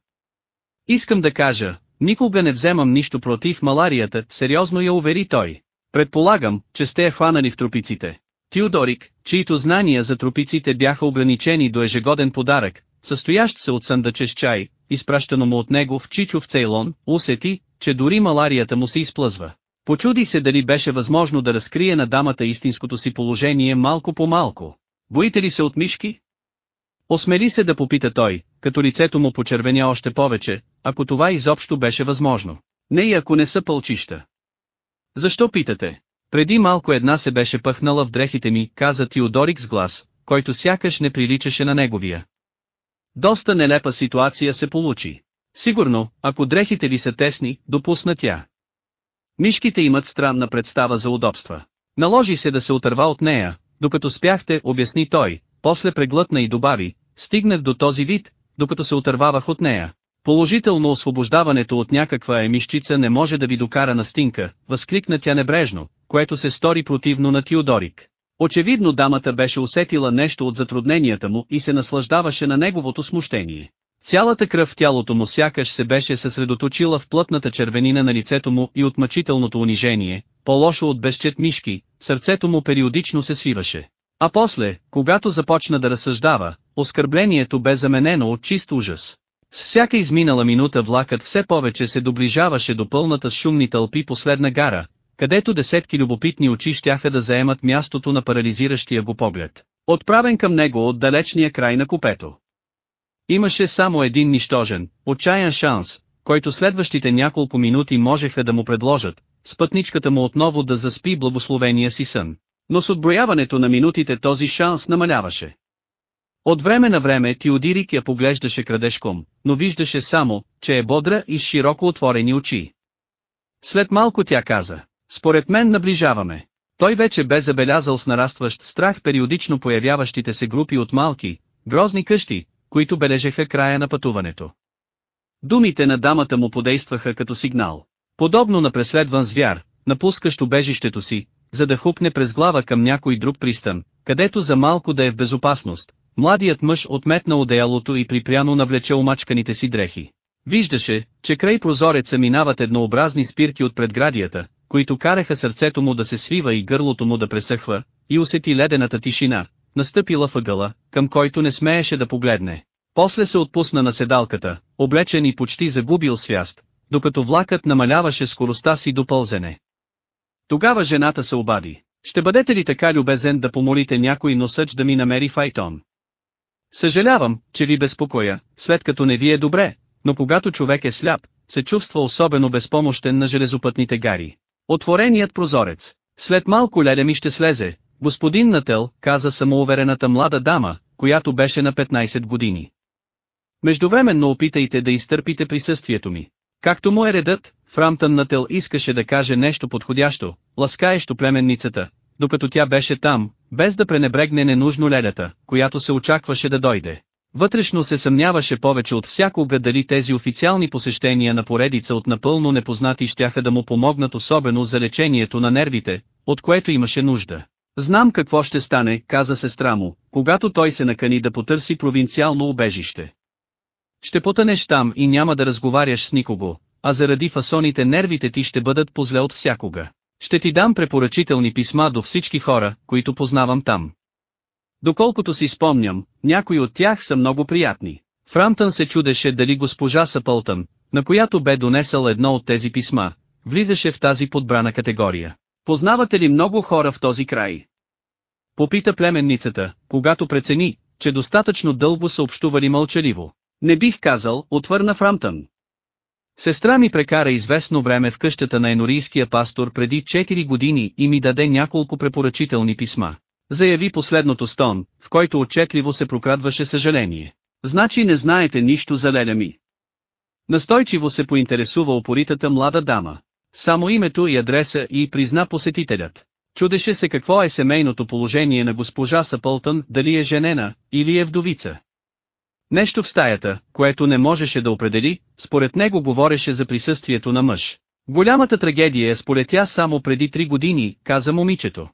Искам да кажа, никога не вземам нищо против маларията, сериозно я увери той. Предполагам, че сте я хванали в тропиците. Теодорик, чието знания за тропиците бяха ограничени до ежегоден подарък, състоящ се от съндъче с чай, изпращано му от него в Чичо в Цейлон, усети, че дори маларията му се изплъзва. Почуди се дали беше възможно да разкрие на дамата истинското си положение малко по малко. Боите ли се от мишки? Осмели се да попита той, като лицето му почервеня още повече, ако това изобщо беше възможно. Не и ако не са пълчища. Защо питате? Преди малко една се беше пъхнала в дрехите ми, каза Теодорик с глас, който сякаш не приличаше на неговия. Доста нелепа ситуация се получи. Сигурно, ако дрехите ви са тесни, допусна тя. Мишките имат странна представа за удобства. Наложи се да се отърва от нея, докато спяхте, обясни той, после преглътна и добави, стигнах до този вид, докато се отървавах от нея. Положително освобождаването от някаква емишчица не може да ви докара на стинка, възкликна тя небрежно, което се стори противно на Теодорик. Очевидно дамата беше усетила нещо от затрудненията му и се наслаждаваше на неговото смущение. Цялата кръв в тялото му сякаш се беше съсредоточила в плътната червенина на лицето му и от мъчителното унижение, по-лошо от безчет мишки, сърцето му периодично се свиваше. А после, когато започна да разсъждава, оскърблението бе заменено от чист ужас. С всяка изминала минута влакът все повече се доближаваше до пълната с шумни тълпи последна гара, където десетки любопитни очи щяха да заемат мястото на парализиращия го поглед, отправен към него от далечния край на купето. Имаше само един нищожен, отчаян шанс, който следващите няколко минути можеха да му предложат, спътничката му отново да заспи благословения си сън. Но с отброяването на минутите този шанс намаляваше. От време на време Тиодирик я поглеждаше крадешком, но виждаше само, че е бодра и с широко отворени очи. След малко тя каза, според мен наближаваме. Той вече бе забелязал с нарастващ страх периодично появяващите се групи от малки, грозни къщи, които бележеха края на пътуването. Думите на дамата му подействаха като сигнал. Подобно на преследван звяр, напускащ убежището си, за да хукне през глава към някой друг пристан, където за малко да е в безопасност, младият мъж отметна одеялото и припряно навлече омачканите си дрехи. Виждаше, че край прозореца минават еднообразни спирки от предградията, които караха сърцето му да се свива и гърлото му да пресъхва, и усети ледената тишина, настъпила въгъла, към който не смееше да погледне. После се отпусна на седалката, облечен и почти загубил свяст, докато влакът намаляваше скоростта си до пълзене. Тогава жената се обади. Ще бъдете ли така любезен да помолите някой носъч да ми намери файтон? Съжалявам, че ви безпокоя, след като не ви е добре, но когато човек е сляп, се чувства особено безпомощен на железопътните гари. Отвореният прозорец. След малко леда ми ще слезе, господин Нател, каза самоуверената млада дама, която беше на 15 години. Междувременно опитайте да изтърпите присъствието ми. Както му е редът, Фрамтън Нател искаше да каже нещо подходящо, ласкаещо племенницата, докато тя беше там, без да пренебрегне ненужно ледата, която се очакваше да дойде. Вътрешно се съмняваше повече от всякога дали тези официални посещения на поредица от напълно непознати щяха да му помогнат особено за лечението на нервите, от което имаше нужда. Знам какво ще стане, каза сестра му, когато той се накани да потърси провинциално убежище. Ще потънеш там и няма да разговаряш с никого, а заради фасоните нервите ти ще бъдат позле от всякога. Ще ти дам препоръчителни писма до всички хора, които познавам там. Доколкото си спомням, някои от тях са много приятни. Франтън се чудеше дали госпожа Сапълтън, на която бе донесъл едно от тези писма, влизаше в тази подбрана категория. Познавате ли много хора в този край? Попита племенницата, когато прецени, че достатъчно дълго са общували мълчаливо. Не бих казал, отвърна Фрамтън. Сестра ми прекара известно време в къщата на енорийския пастор преди 4 години и ми даде няколко препоръчителни писма. Заяви последното стон, в който отчетливо се прокрадваше съжаление. Значи не знаете нищо за леля ми. Настойчиво се поинтересува опоритата млада дама. Само името и адреса и призна посетителят. Чудеше се какво е семейното положение на госпожа Сапълтън, дали е женена, или е вдовица. Нещо в стаята, което не можеше да определи, според него говореше за присъствието на мъж. Голямата трагедия е сполетя само преди три години, каза момичето.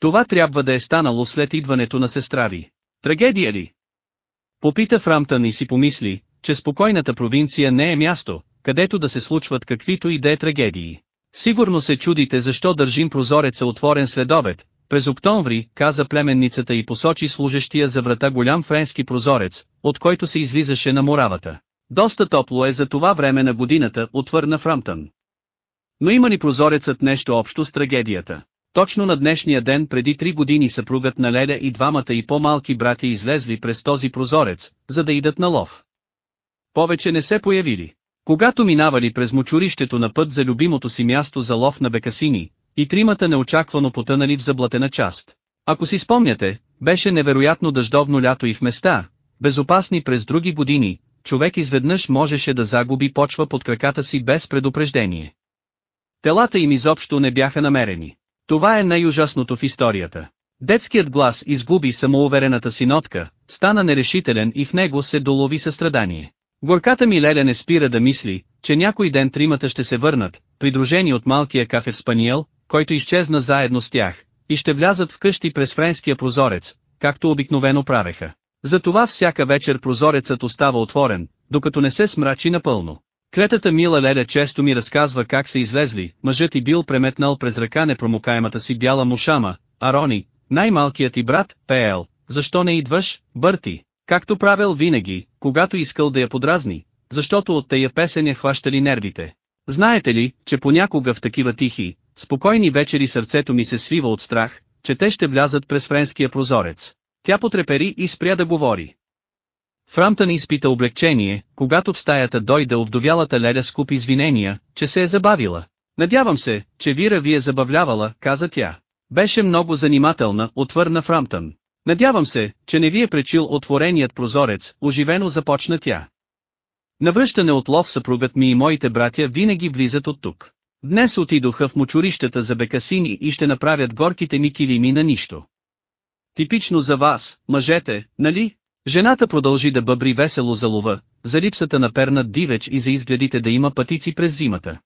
Това трябва да е станало след идването на сестра ви. Трагедия ли? Попита Фрамтън и си помисли, че спокойната провинция не е място, където да се случват каквито и да е трагедии. Сигурно се чудите защо държим прозореца отворен след обед. През октомври, каза племенницата и посочи служещия за врата голям френски прозорец, от който се излизаше на моравата. Доста топло е за това време на годината, отвърна Фрамтън. Но има ли прозорецът нещо общо с трагедията? Точно на днешния ден преди три години съпругът на Леля и двамата и по-малки брати излезли през този прозорец, за да идат на лов. Повече не се появили. Когато минавали през мочурището на път за любимото си място за лов на бекасини, и тримата неочаквано потънали в заблатена част. Ако си спомняте, беше невероятно дъждовно лято и в места, безопасни през други години, човек изведнъж можеше да загуби почва под краката си без предупреждение. Телата им изобщо не бяха намерени. Това е най-ужасното в историята. Детският глас изгуби самоуверената си нотка, стана нерешителен и в него се долови състрадание. Горката ми Леля не спира да мисли, че някой ден тримата ще се върнат, придружени от малкия кафе в Спаниел, който изчезна заедно с тях, и ще влязат в къщи през френския прозорец, както обикновено правеха. Затова всяка вечер прозорецът остава отворен, докато не се смрачи напълно. Кретата мила Леля често ми разказва как са излезли, мъжът и бил преметнал през ръка непромокаемата си бяла мушама, а Рони, най-малкият и брат, Пел, защо не идваш, Бърти, както правил винаги, когато искал да я подразни, защото от тая песен я хващали нервите. Знаете ли, че понякога в такива тихи, спокойни вечери сърцето ми се свива от страх, че те ще влязат през френския прозорец. Тя потрепери и спря да говори. Фрамтън изпита облегчение, когато в стаята дойде овдовялата Леля с куп извинения, че се е забавила. Надявам се, че Вира ви е забавлявала, каза тя. Беше много занимателна, отвърна Фрамтън. Надявам се, че не ви е пречил отвореният прозорец, оживено започна тя. Навръщане от лов съпругът ми и моите братя винаги влизат от тук. Днес отидоха в мочурищата за бекасини и ще направят горките ми килими на нищо. Типично за вас, мъжете, нали? Жената продължи да бъбри весело за лова, за липсата на пернат дивеч и за изгледите да има пътици през зимата.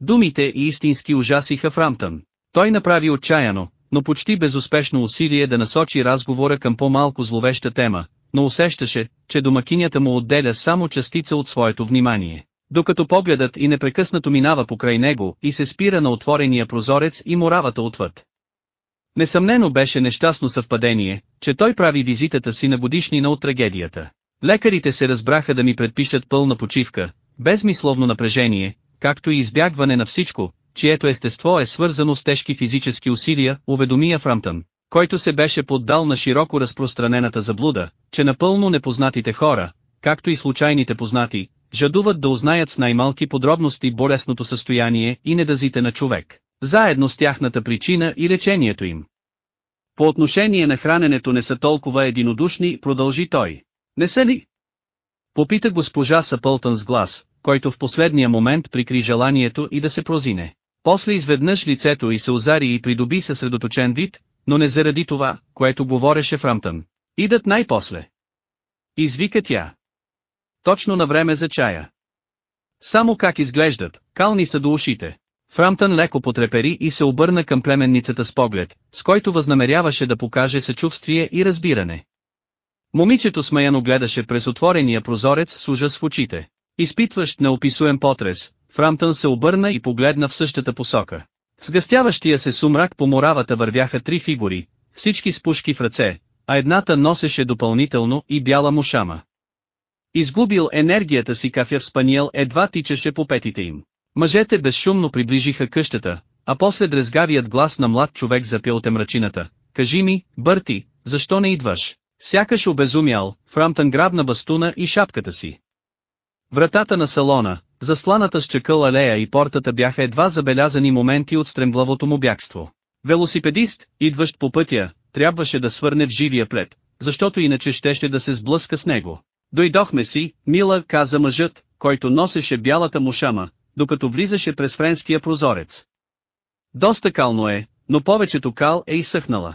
Думите и истински ужасиха Фрамтън. Той направи отчаяно, но почти безуспешно усилие да насочи разговора към по-малко зловеща тема, но усещаше, че домакинята му отделя само частица от своето внимание. Докато погледът и непрекъснато минава покрай него и се спира на отворения прозорец и моравата отвъд. Несъмнено беше нещастно съвпадение, че той прави визитата си на годишнина от трагедията. Лекарите се разбраха да ми предпишат пълна почивка, без мисловно напрежение, както и избягване на всичко, чието естество е свързано с тежки физически усилия, уведомия Фрамтън, който се беше поддал на широко разпространената заблуда, че напълно непознатите хора, както и случайните познати, жадуват да узнаят с най-малки подробности болесното състояние и недазите на човек, заедно с тяхната причина и лечението им. По отношение на храненето не са толкова единодушни, продължи той. Не са ли? Попита госпожа Сапълтън с глас, който в последния момент прикри желанието и да се прозине. После изведнъж лицето й се озари и придоби съсредоточен вид, но не заради това, което говореше Фрамтън. Идат най-после. Извика тя. Точно на време за чая. Само как изглеждат, кални са до ушите. Фрамтън леко потрепери и се обърна към племенницата с поглед, с който възнамеряваше да покаже съчувствие и разбиране. Момичето смаяно гледаше през отворения прозорец с ужас в очите. Изпитващ неописуем потрес, Фрамтън се обърна и погледна в същата посока. Сгъстяващия се сумрак по моравата вървяха три фигури, всички с пушки в ръце, а едната носеше допълнително и бяла мушама. Изгубил енергията си кафяв спаниел едва тичаше по петите им. Мъжете безшумно приближиха къщата, а после дрезгавият глас на млад човек запя от емрачината. Кажи ми, Бърти, защо не идваш? Сякаш обезумял, Фрамтън грабна бастуна и шапката си. Вратата на салона, засланата с чекъл алея и портата бяха едва забелязани моменти от стремглавото му бягство. Велосипедист, идващ по пътя, трябваше да свърне в живия плед, защото иначе щеше да се сблъска с него. Дойдохме си, мила, каза мъжът, който носеше бялата му шама, докато влизаше през френския прозорец. Доста кално е, но повечето кал е изсъхнала.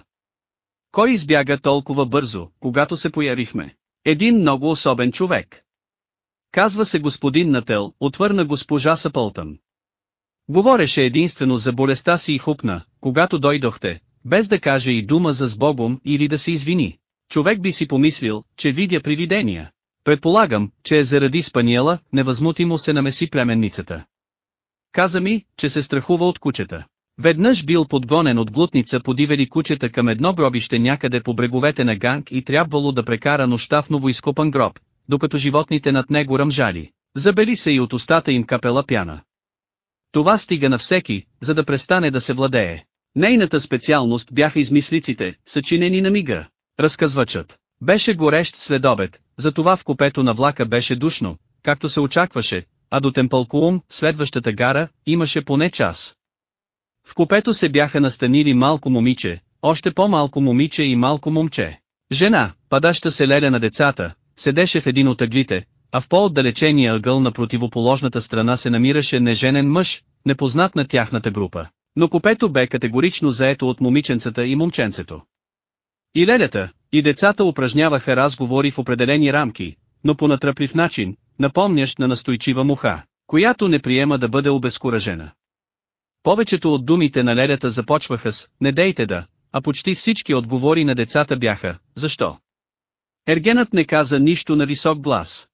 Кой избяга толкова бързо, когато се появихме? Един много особен човек. Казва се господин Нател, отвърна госпожа Сапълтън. Говореше единствено за болестта си и хупна, когато дойдохте, без да каже и дума за сбогом или да се извини. Човек би си помислил, че видя привидения. Предполагам, че е заради спаниела, невъзмутимо се намеси племенницата. Каза ми, че се страхува от кучета. Веднъж бил подгонен от глутница подивели кучета към едно гробище някъде по бреговете на Ганг и трябвало да прекара нощта в новоизкопан гроб, докато животните над него ръмжали. Забели се и от устата им капела пяна. Това стига на всеки, за да престане да се владее. Нейната специалност бяха измислиците, съчинени на мига. Разказвачът. Беше горещ след обед, затова в купето на влака беше душно, както се очакваше, а до Темпълкуум, следващата гара, имаше поне час. В купето се бяха настанили малко момиче, още по-малко момиче и малко момче. Жена, падаща се леля на децата, седеше в един от ъглите, а в по-отдалечения ъгъл на противоположната страна се намираше неженен мъж, непознат на тяхната група. Но купето бе категорично заето от момиченцата и момченцето. И лелята, и децата упражняваха разговори в определени рамки, но по натръплив начин, напомнящ на настойчива муха, която не приема да бъде обезкуражена. Повечето от думите на лелята започваха с «не дейте да», а почти всички отговори на децата бяха «защо?». Ергенът не каза нищо на висок глас.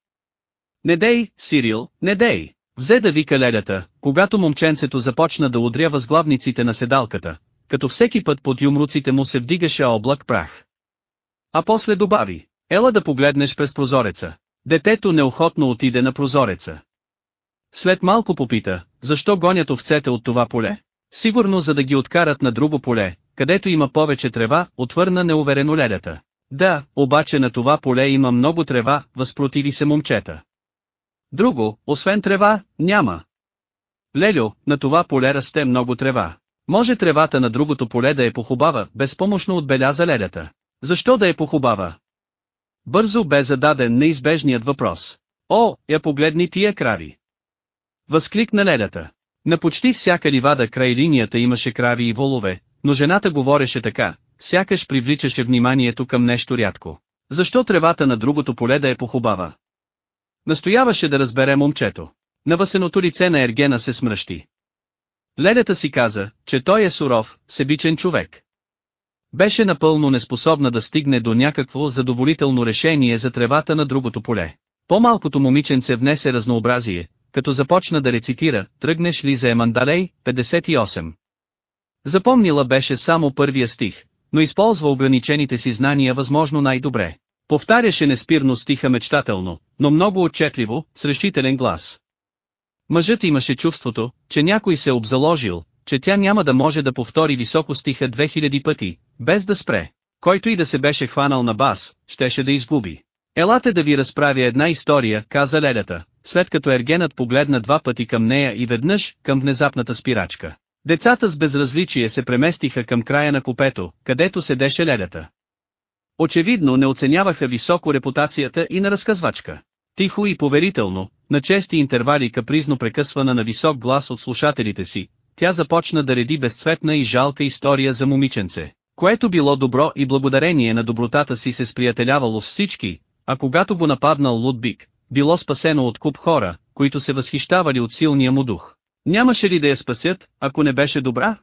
Не дей, Сирил, не дей. Взе да вика лелята, когато момченцето започна да удря възглавниците на седалката, като всеки път под юмруците му се вдигаше облак прах. А после добави, ела да погледнеш през прозореца. Детето неохотно отиде на прозореца. След малко попита, защо гонят овцете от това поле? Сигурно за да ги откарат на друго поле, където има повече трева, отвърна неуверено лелята. Да, обаче на това поле има много трева, възпротиви се момчета. Друго, освен трева, няма. Лелю, на това поле расте много трева. Може тревата на другото поле да е похубава, безпомощно отбеляза лелята. Защо да е похубава? Бързо бе зададен неизбежният въпрос. О, я погледни тия крави. Възкликна лелята. На почти всяка ливада край линията имаше крави и волове, но жената говореше така, сякаш привличаше вниманието към нещо рядко. Защо тревата на другото поле да е похубава? Настояваше да разбере момчето. Навъсеното лице на Ергена се смръщи. Лелята си каза, че той е суров, себичен човек. Беше напълно неспособна да стигне до някакво задоволително решение за тревата на другото поле. По-малкото момиченце внесе разнообразие, като започна да рецитира, тръгнеш ли за Емандалей, 58. Запомнила беше само първия стих, но използва ограничените си знания възможно най-добре. Повтаряше неспирно стиха мечтателно, но много отчетливо, с решителен глас. Мъжът имаше чувството, че някой се обзаложил, че тя няма да може да повтори високо стиха 2000 пъти, без да спре. Който и да се беше хванал на бас, щеше да изгуби. Елате да ви разправя една история, каза лелята, след като Ергенът погледна два пъти към нея и веднъж, към внезапната спирачка. Децата с безразличие се преместиха към края на купето, където седеше лелята. Очевидно не оценяваха високо репутацията и на разказвачка. Тихо и поверително, на чести интервали капризно прекъсвана на висок глас от слушателите си, тя започна да реди безцветна и жалка история за момиченце, което било добро и благодарение на добротата си се сприятелявало с всички, а когато го нападнал Лудбик, било спасено от куп хора, които се възхищавали от силния му дух. Нямаше ли да я спасят, ако не беше добра?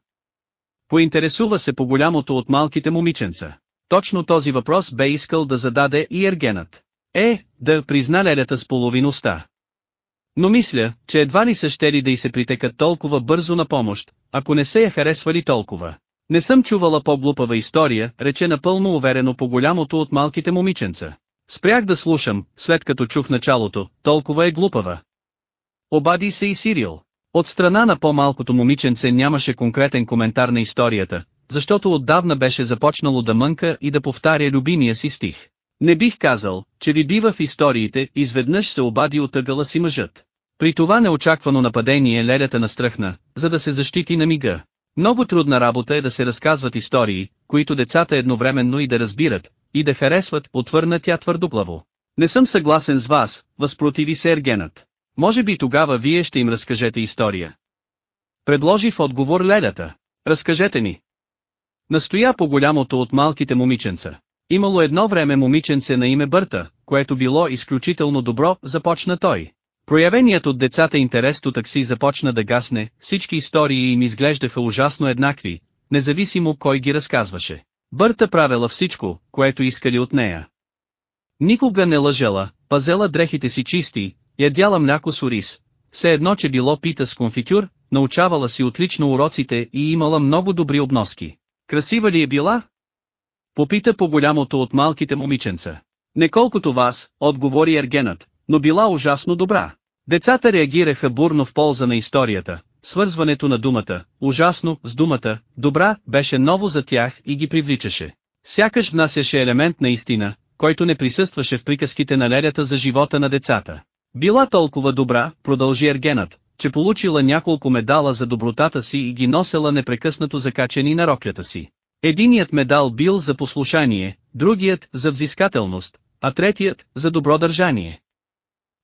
Поинтересува се по голямото от малките момиченца. Точно този въпрос бе искал да зададе и Ергенът. Е, да призна лелята с половиността. Но мисля, че едва ли са щели да й се притекат толкова бързо на помощ, ако не се я харесвали толкова. Не съм чувала по-глупава история, рече напълно уверено по голямото от малките момиченца. Спрях да слушам, след като чух началото, толкова е глупава. Обади се и Сирил. От страна на по-малкото момиченце нямаше конкретен коментар на историята, защото отдавна беше започнало да мънка и да повтаря любимия си стих. Не бих казал, че ви бива в историите, изведнъж се обади от си мъжът. При това неочаквано нападение ледата настръхна, за да се защити на мига. Много трудна работа е да се разказват истории, които децата едновременно и да разбират, и да харесват, отвърна тя твърдоплаво. Не съм съгласен с вас, възпротиви се Ергенът. Може би тогава вие ще им разкажете история. Предложи в отговор ледата. Разкажете ми. Настоя по голямото от малките момиченца. Имало едно време момиченце на име Бърта, което било изключително добро, започна той. Проявеният от децата интерес то такси започна да гасне, всички истории им изглеждаха ужасно еднакви, независимо кой ги разказваше. Бърта правила всичко, което искали от нея. Никога не лъжела, пазела дрехите си чисти, ядяла мляко с ориз. Все едно, че било пита с конфитюр, научавала си отлично уроците и имала много добри обноски. Красива ли е била? Попита по голямото от малките момиченца. Не колкото вас, отговори Ергенът, но била ужасно добра. Децата реагираха бурно в полза на историята, свързването на думата, ужасно, с думата, добра, беше ново за тях и ги привличаше. Сякаш внасяше елемент на истина, който не присъстваше в приказките на ледята за живота на децата. Била толкова добра, продължи Ергенът, че получила няколко медала за добротата си и ги носела непрекъснато закачени на роклята си. Единият медал бил за послушание, другият за взискателност, а третият за добро държание.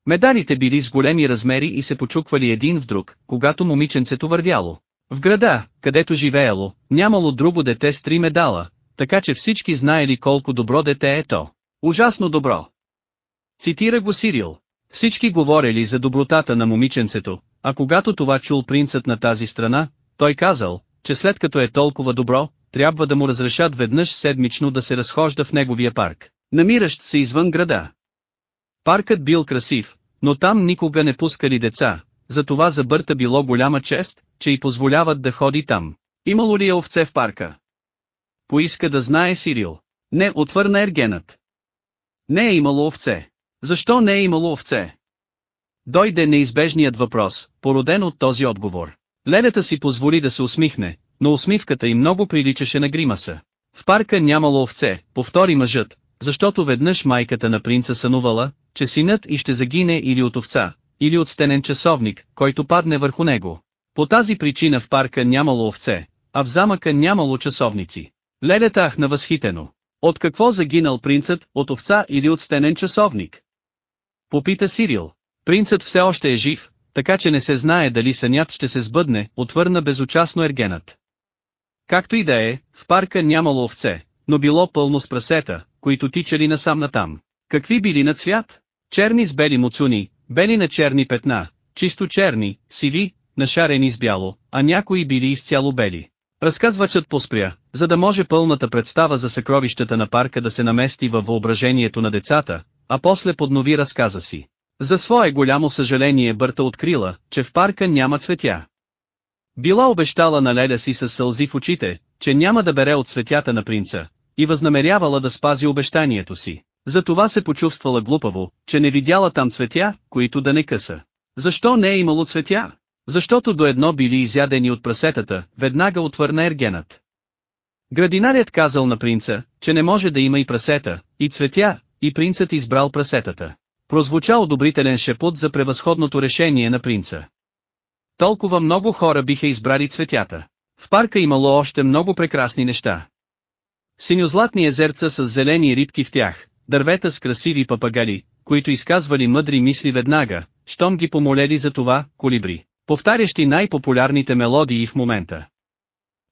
Медалите били с големи размери и се почуквали един в друг, когато момиченцето вървяло. В града, където живеело, нямало друго дете с три медала, така че всички знаели колко добро дете е то. Ужасно добро. Цитира го Сирил. Всички говорили за добротата на момиченцето, а когато това чул принцът на тази страна, той казал, че след като е толкова добро, трябва да му разрешат веднъж седмично да се разхожда в неговия парк, намиращ се извън града. Паркът бил красив, но там никога не пускали деца, затова за Бърта било голяма чест, че й позволяват да ходи там. Имало ли е овце в парка? Поиска да знае Сирил. Не, отвърна Ергенът. Не е имало овце. Защо не е имало овце? Дойде неизбежният въпрос, породен от този отговор. Ледата си позволи да се усмихне, но усмивката й много приличаше на гримаса. В парка нямало овце, повтори мъжът, защото веднъж майката на принца сънувала, че синът и ще загине или от овца, или от стенен часовник, който падне върху него. По тази причина в парка нямало овце, а в замъка нямало часовници. Лелята ахна възхитено. От какво загинал принцът, от овца или от стенен часовник? Попита Сирил. Принцът все още е жив, така че не се знае дали сънят ще се сбъдне, отвърна безучастно ергенът. Както и да е, в парка нямало овце, но било пълно с прасета, които тичали насам натам. Какви били на цвят? Черни с бели муцуни, бели на черни петна, чисто черни, сиви, нашарени с бяло, а някои били изцяло бели. Разказвачът поспря, за да може пълната представа за съкровищата на парка да се намести във въображението на децата, а после поднови разказа си. За свое голямо съжаление Бърта открила, че в парка няма цветя. Била обещала на Леля си с сълзи в очите, че няма да бере от цветята на принца, и възнамерявала да спази обещанието си. Затова се почувствала глупаво, че не видяла там цветя, които да не къса. Защо не е имало цветя? Защото до едно били изядени от прасетата, веднага отвърна ергенът. Градинарят казал на принца, че не може да има и прасета, и цветя, и принцът избрал прасетата. Прозвуча одобрителен шепот за превъзходното решение на принца. Толкова много хора биха избрали цветята. В парка имало още много прекрасни неща. Синьозлатни езерца с зелени рибки в тях, дървета с красиви папагали, които изказвали мъдри мисли веднага, щом ги помолели за това, колибри, повтарящи най-популярните мелодии в момента.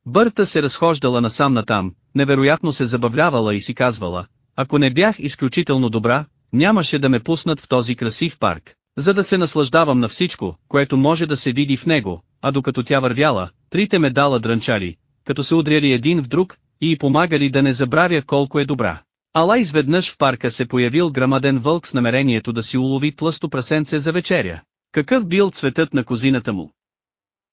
Бърта се разхождала насам натам, невероятно се забавлявала и си казвала, ако не бях изключително добра, нямаше да ме пуснат в този красив парк, за да се наслаждавам на всичко, което може да се види в него, а докато тя вървяла, трите медала дрънчали, като се удряли един в друг, и помагали да не забравя колко е добра. Ала изведнъж в парка се появил грамаден вълк с намерението да си улови тлъсто прасенце за вечеря. Какъв бил цветът на козината му?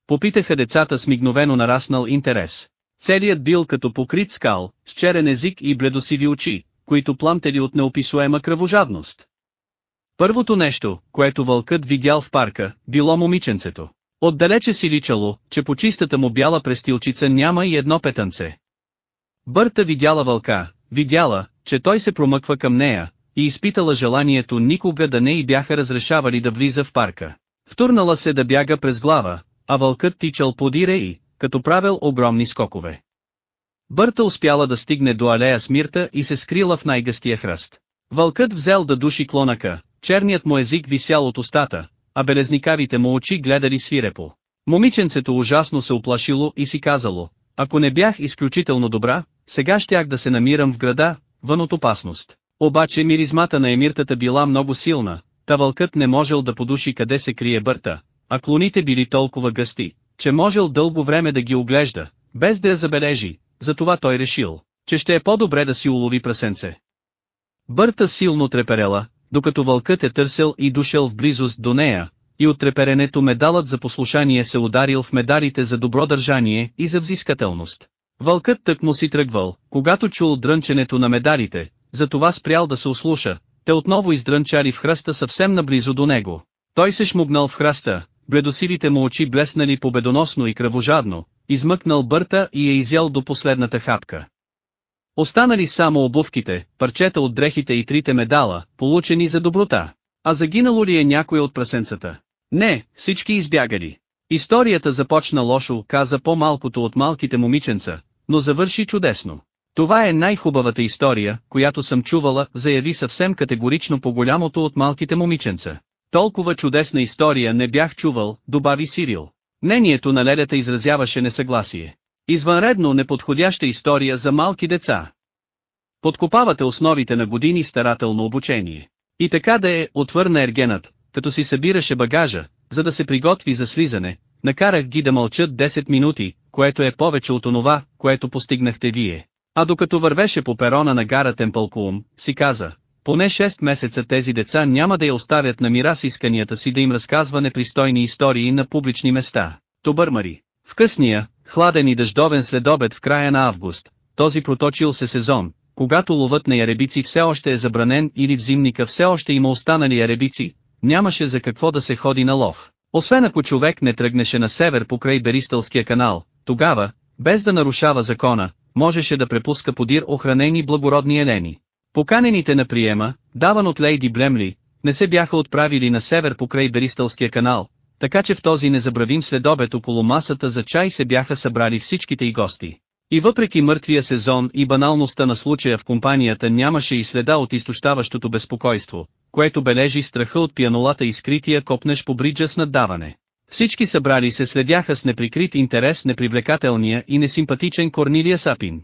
Попитаха децата с мигновено нараснал интерес. Целият бил като покрит скал, с черен език и бледосиви очи, които пламтели от неописуема кръвожадност. Първото нещо, което вълкът видял в парка, било момиченцето. Отдалече си личало, че по чистата му бяла престилчица няма и едно петънце. Бърта видяла вълка, видяла, че той се промъква към нея, и изпитала желанието никога да не и бяха разрешавали да влиза в парка. Втурнала се да бяга през глава, а вълкът тичал подире и, като правил огромни скокове. Бърта успяла да стигне до алея с мирта и се скрила в най-гъстия хръст. Вълкът взел да души клонака, черният му език висял от устата, а белезникавите му очи гледали свирепо. Момиченцето ужасно се оплашило и си казало, ако не бях изключително добра, сега щях да се намирам в града, вън от опасност. Обаче миризмата на емиртата била много силна, та вълкът не можел да подуши къде се крие бърта, а клоните били толкова гъсти, че можел дълго време да ги оглежда, без да я забележи, затова той решил, че ще е по-добре да си улови прасенце. Бърта силно треперела, докато вълкът е търсил и дошъл в близост до нея, и от треперенето медалът за послушание се ударил в медалите за добро държание и за взискателност. Вълкът тък му си тръгвал, когато чул дрънченето на медалите, затова спрял да се услуша, те отново издрънчали в хръста съвсем наблизо до него. Той се шмугнал в хръста, бледосивите му очи блеснали победоносно и кръвожадно, измъкнал бърта и е изял до последната хапка. Останали само обувките, парчета от дрехите и трите медала, получени за доброта. А загинало ли е някой от прасенцата? Не, всички избягали. Историята започна лошо, каза по-малкото от малките момиченца, но завърши чудесно. Това е най-хубавата история, която съм чувала, заяви съвсем категорично по голямото от малките момиченца. Толкова чудесна история не бях чувал, добави Сирил. Мнението на ледата изразяваше несъгласие. Извънредно неподходяща история за малки деца. Подкопавате основите на години старателно обучение. И така да е, отвърна Ергенът, като си събираше багажа, за да се приготви за слизане, накарах ги да мълчат 10 минути, което е повече от онова, което постигнахте вие. А докато вървеше по перона на гара Темпълкуум, си каза, поне 6 месеца тези деца няма да я оставят на мира с исканията си да им разказва непристойни истории на публични места. Тобърмари. В късния, хладен и дъждовен следобед в края на август, този проточил се сезон, когато ловът на яребици все още е забранен или в зимника все още има останали яребици, нямаше за какво да се ходи на лов. Освен ако човек не тръгнеше на север покрай Беристълския канал, тогава, без да нарушава закона, можеше да препуска подир охранени благородни елени. Поканените на приема, даван от Лейди Блемли, не се бяха отправили на север покрай Беристълския канал, така че в този незабравим следобед около масата за чай се бяха събрали всичките и гости. И въпреки мъртвия сезон и баналността на случая в компанията нямаше и следа от изтощаващото безпокойство, което бележи страха от пианолата и скрития копнеш по бриджа с наддаване. Всички събрали се следяха с неприкрит интерес непривлекателния и несимпатичен Корнилия Сапин.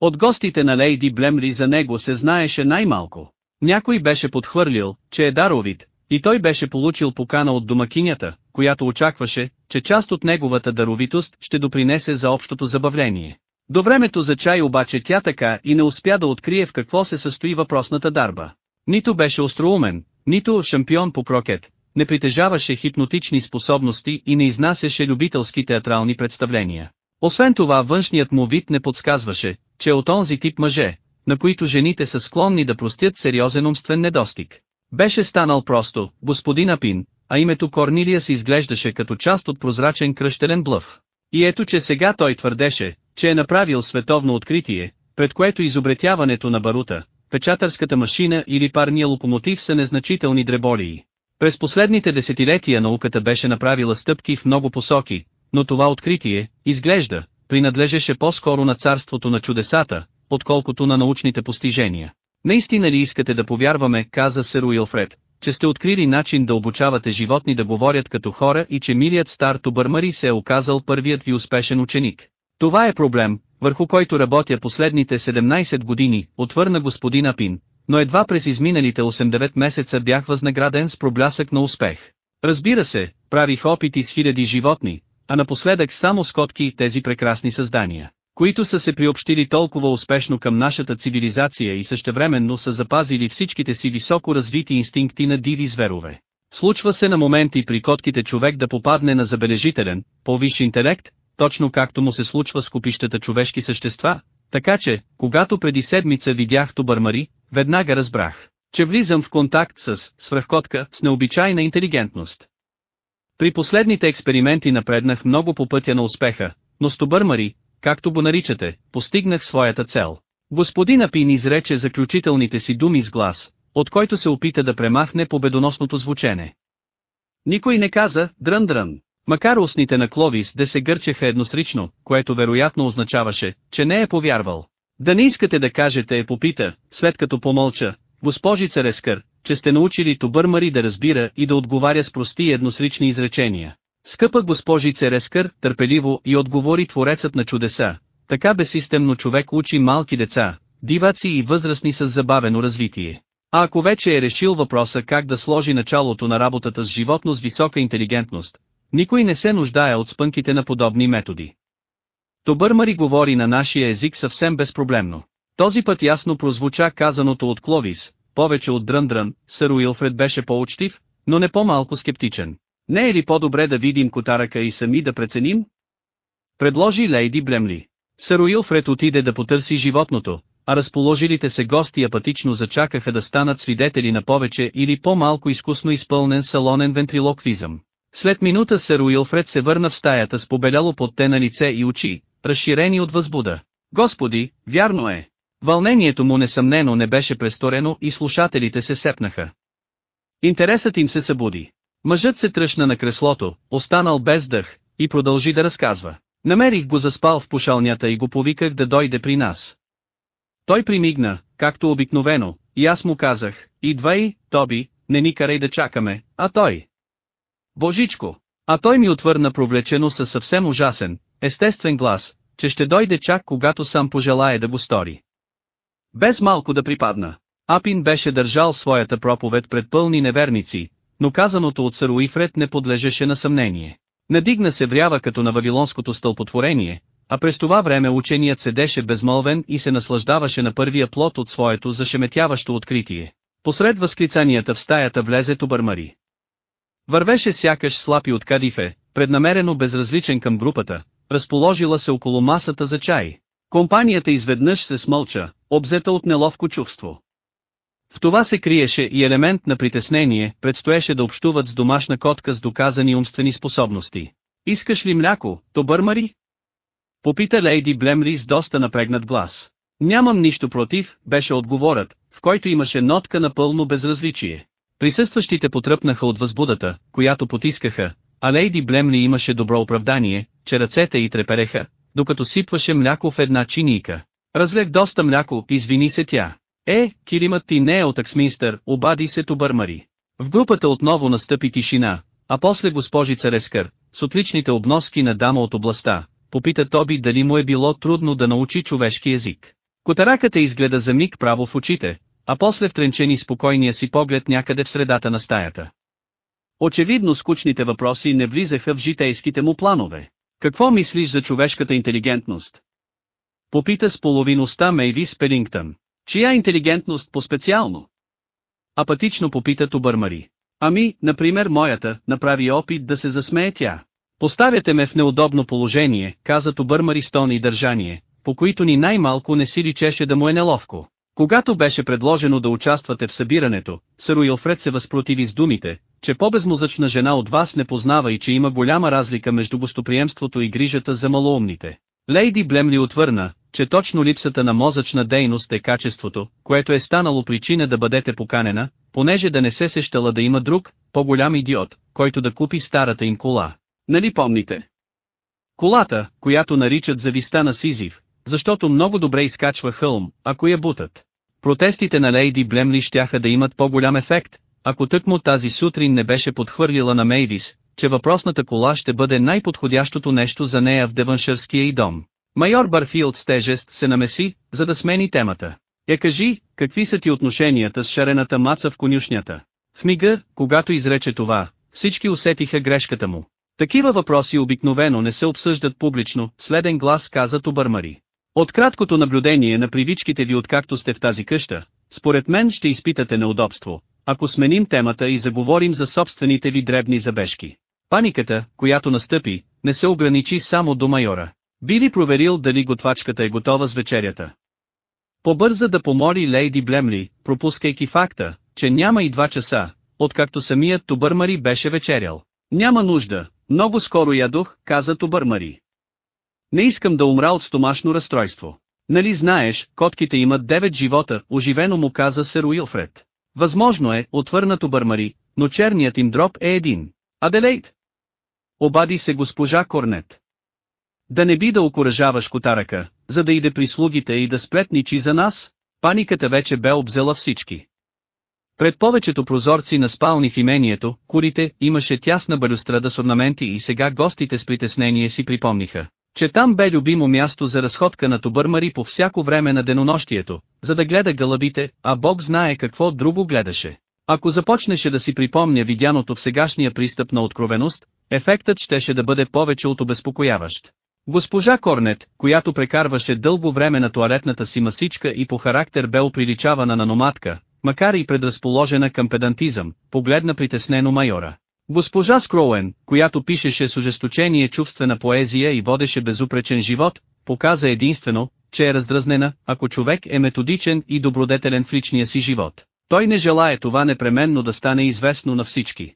От гостите на Лейди Блемри за него се знаеше най-малко. Някой беше подхвърлил, че е даровит, и той беше получил покана от домакинята, която очакваше, че част от неговата даровитост ще допринесе за общото забавление. До времето за чай обаче тя така и не успя да открие в какво се състои въпросната дарба. Нито беше остроумен, нито шампион по крокет, не притежаваше хипнотични способности и не изнасяше любителски театрални представления. Освен това външният му вид не подсказваше, че от онзи тип мъже, на които жените са склонни да простят сериозен умствен недостиг. Беше станал просто, господин Апин, а името Корнилия се изглеждаше като част от прозрачен кръщелен блъв. И ето че сега той твърдеше, че е направил световно откритие, пред което изобретяването на барута, печатърската машина или парния локомотив са незначителни дреболии. През последните десетилетия науката беше направила стъпки в много посоки, но това откритие, изглежда, принадлежеше по-скоро на царството на чудесата, отколкото на научните постижения. Наистина ли искате да повярваме, каза сър Уилфред, че сте открили начин да обучавате животни да говорят като хора и че милият стар Тубърмари се е оказал първият ви успешен ученик. Това е проблем, върху който работя последните 17 години, отвърна господин Апин, но едва през изминалите 8-9 месеца бях възнаграден с проблясък на успех. Разбира се, правих опити с хиляди животни, а напоследък само с котки и тези прекрасни създания, които са се приобщили толкова успешно към нашата цивилизация и същевременно са запазили всичките си високо развити инстинкти на диви зверове. Случва се на моменти при котките човек да попадне на забележителен, по-висш интелект, точно както му се случва с купищата човешки същества, така че, когато преди седмица видях Тубърмари, веднага разбрах, че влизам в контакт с свръхкотка с необичайна интелигентност. При последните експерименти напреднах много по пътя на успеха, но с Тубърмари, както го наричате, постигнах своята цел. Господин Апин изрече заключителните си думи с глас, от който се опита да премахне победоносното звучене. Никой не каза «дрън-дрън». Макар устните на Кловис да се гърчеха едносрично, което вероятно означаваше, че не е повярвал. Да не искате да кажете е попита, след като помълча, госпожица Рескър, че сте научили Тубърмари да разбира и да отговаря с прости едносрични изречения. Скъпа госпожице Рескър, търпеливо и отговори творецът на чудеса, така безсистемно човек учи малки деца, диваци и възрастни с забавено развитие. А ако вече е решил въпроса как да сложи началото на работата с животно с висока интелигентност, никой не се нуждае от спънките на подобни методи. Тобърмари говори на нашия език съвсем безпроблемно. Този път ясно прозвуча казаното от Кловис, повече от Дръндрън, сър Уилфред беше по-учтив, но не по-малко скептичен. Не е ли по-добре да видим котарака и сами да преценим? Предложи Лейди Блемли. Сър Уилфред отиде да потърси животното, а разположилите се гости апатично зачакаха да станат свидетели на повече или по-малко изкусно изпълнен салонен вентрилоквизъм. След минута сър Уилфред се върна в стаята с побеляло те на лице и очи, разширени от възбуда. Господи, вярно е. Вълнението му несъмнено не беше престорено и слушателите се сепнаха. Интересът им се събуди. Мъжът се тръщна на креслото, останал без дъх, и продължи да разказва. Намерих го заспал в пушалнята и го повиках да дойде при нас. Той примигна, както обикновено, и аз му казах, идвай, Тоби, не ни карай да чакаме, а той. Божичко! А той ми отвърна провлечено със съвсем ужасен, естествен глас, че ще дойде чак когато сам пожелае да го стори. Без малко да припадна. Апин беше държал своята проповед пред пълни неверници, но казаното от сър Уифред не подлежеше на съмнение. Надигна се врява като на Вавилонското стълпотворение, а през това време ученият седеше безмълвен и се наслаждаваше на първия плод от своето зашеметяващо откритие. Посред възклицанията в стаята влезе Тубърмари. Вървеше сякаш слапи от кадифе, преднамерено безразличен към групата, разположила се около масата за чай. Компанията изведнъж се смълча, обзета от неловко чувство. В това се криеше и елемент на притеснение, предстоеше да общуват с домашна котка с доказани умствени способности. Искаш ли мляко, Тобърмари? Попита Лейди Блемли с доста напрегнат глас. Нямам нищо против, беше отговорът, в който имаше нотка на пълно безразличие. Присъстващите потръпнаха от възбудата, която потискаха, а Лейди Блемли имаше добро оправдание, че ръцете й трепереха, докато сипваше мляко в една чинийка. Разлег доста мляко, извини се тя. Е, килимът ти не е от Аксминстър, обади се Тубърмари. В групата отново настъпи тишина, а после госпожица Рескър, с отличните обноски на дама от областта, попита Тоби дали му е било трудно да научи човешки език. Котараката изгледа за миг право в очите, а после втренчени спокойния си поглед някъде в средата на стаята. Очевидно скучните въпроси не влизаха в житейските му планове. Какво мислиш за човешката интелигентност? Попита с половиността Мейвис Пелингтън. Чия интелигентност по-специално? Апатично попита Тубърмари. Ами, например моята, направи опит да се засмее тя. Поставяте ме в неудобно положение, каза Тубърмари с тон и държание, по които ни най-малко не си личеше да му е неловко. Когато беше предложено да участвате в събирането, сър Уилфред се възпротиви с думите, че по-безмозъчна жена от вас не познава и че има голяма разлика между гостоприемството и грижата за малоумните. Лейди Блемли отвърна, че точно липсата на мозъчна дейност е качеството, което е станало причина да бъдете поканена, понеже да не се сещала да има друг, по-голям идиот, който да купи старата им кола. Нали помните? Колата, която наричат зависта на Сизив, защото много добре изкачва хълм, ако я бутат. Протестите на Лейди Блемли щяха да имат по-голям ефект, ако тъкмо тази сутрин не беше подхвърлила на Мейвис, че въпросната кола ще бъде най-подходящото нещо за нея в Деваншърския и дом. Майор Барфилд с тежест се намеси, за да смени темата. Я кажи, какви са ти отношенията с шарената маца в конюшнята? В мига, когато изрече това, всички усетиха грешката му. Такива въпроси обикновено не се обсъждат публично, следен глас каза Тубърмари. От краткото наблюдение на привичките ви откакто сте в тази къща, според мен ще изпитате неудобство, ако сменим темата и заговорим за собствените ви дребни забежки. Паниката, която настъпи, не се ограничи само до майора. Би ли проверил дали готвачката е готова с вечерята? Побърза да помоли Лейди Блемли, пропускайки факта, че няма и два часа, откакто самият Тубърмари беше вечерял. Няма нужда, много скоро ядох, каза Тубърмари. Не искам да умра от стомашно разстройство. Нали знаеш, котките имат девет живота, оживено му каза сър Уилфред. Възможно е, отвърнато Бърмари, но черният им дроб е един. Аделейд? Обади се госпожа Корнет. Да не би да окоръжаваш котарака, за да иде прислугите и да сплетничи за нас? Паниката вече бе обзела всички. Пред повечето прозорци на спални в имението, курите, имаше тясна балюстрада с орнаменти и сега гостите с притеснение си припомниха, че там бе любимо място за разходка на Тобърмари по всяко време на денонощието, за да гледа гълъбите, а Бог знае какво друго гледаше. Ако започнеше да си припомня видяното в сегашния пристъп на откровеност, ефектът щеше да бъде повече от обезпокояващ. Госпожа Корнет, която прекарваше дълго време на туалетната си масичка и по характер бе оприличавана на номадка, макар и предразположена към педантизъм, погледна притеснено майора. Госпожа Скроуен, която пишеше с ожесточение чувствена поезия и водеше безупречен живот, показа единствено, че е раздразнена, ако човек е методичен и добродетелен в личния си живот. Той не желая това непременно да стане известно на всички.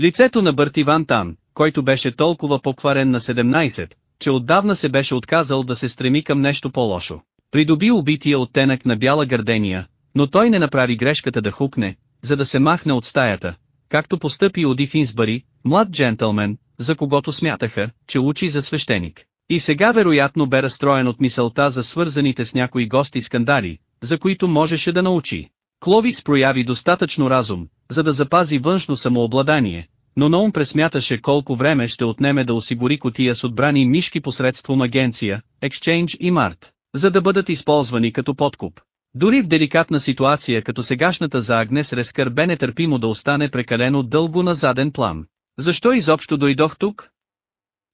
Лицето на Бърти Ван Тан, който беше толкова покварен на 17, че отдавна се беше отказал да се стреми към нещо по-лошо. Придоби убития оттенък на бяла гърдения, но той не направи грешката да хукне, за да се махне от стаята, както постъпи Оди Финсбари, млад джентълмен, за когото смятаха, че учи за свещеник. И сега вероятно бе разстроен от мисълта за свързаните с някои гости скандали, за които можеше да научи. Кловис прояви достатъчно разум, за да запази външно самообладание, но Ноум пресмяташе колко време ще отнеме да осигури котия с отбрани мишки посредством агенция, Exchange и Март, за да бъдат използвани като подкуп. Дори в деликатна ситуация като сегашната за Агнес Рескър бе нетърпимо да остане прекалено дълго на заден план. Защо изобщо дойдох тук?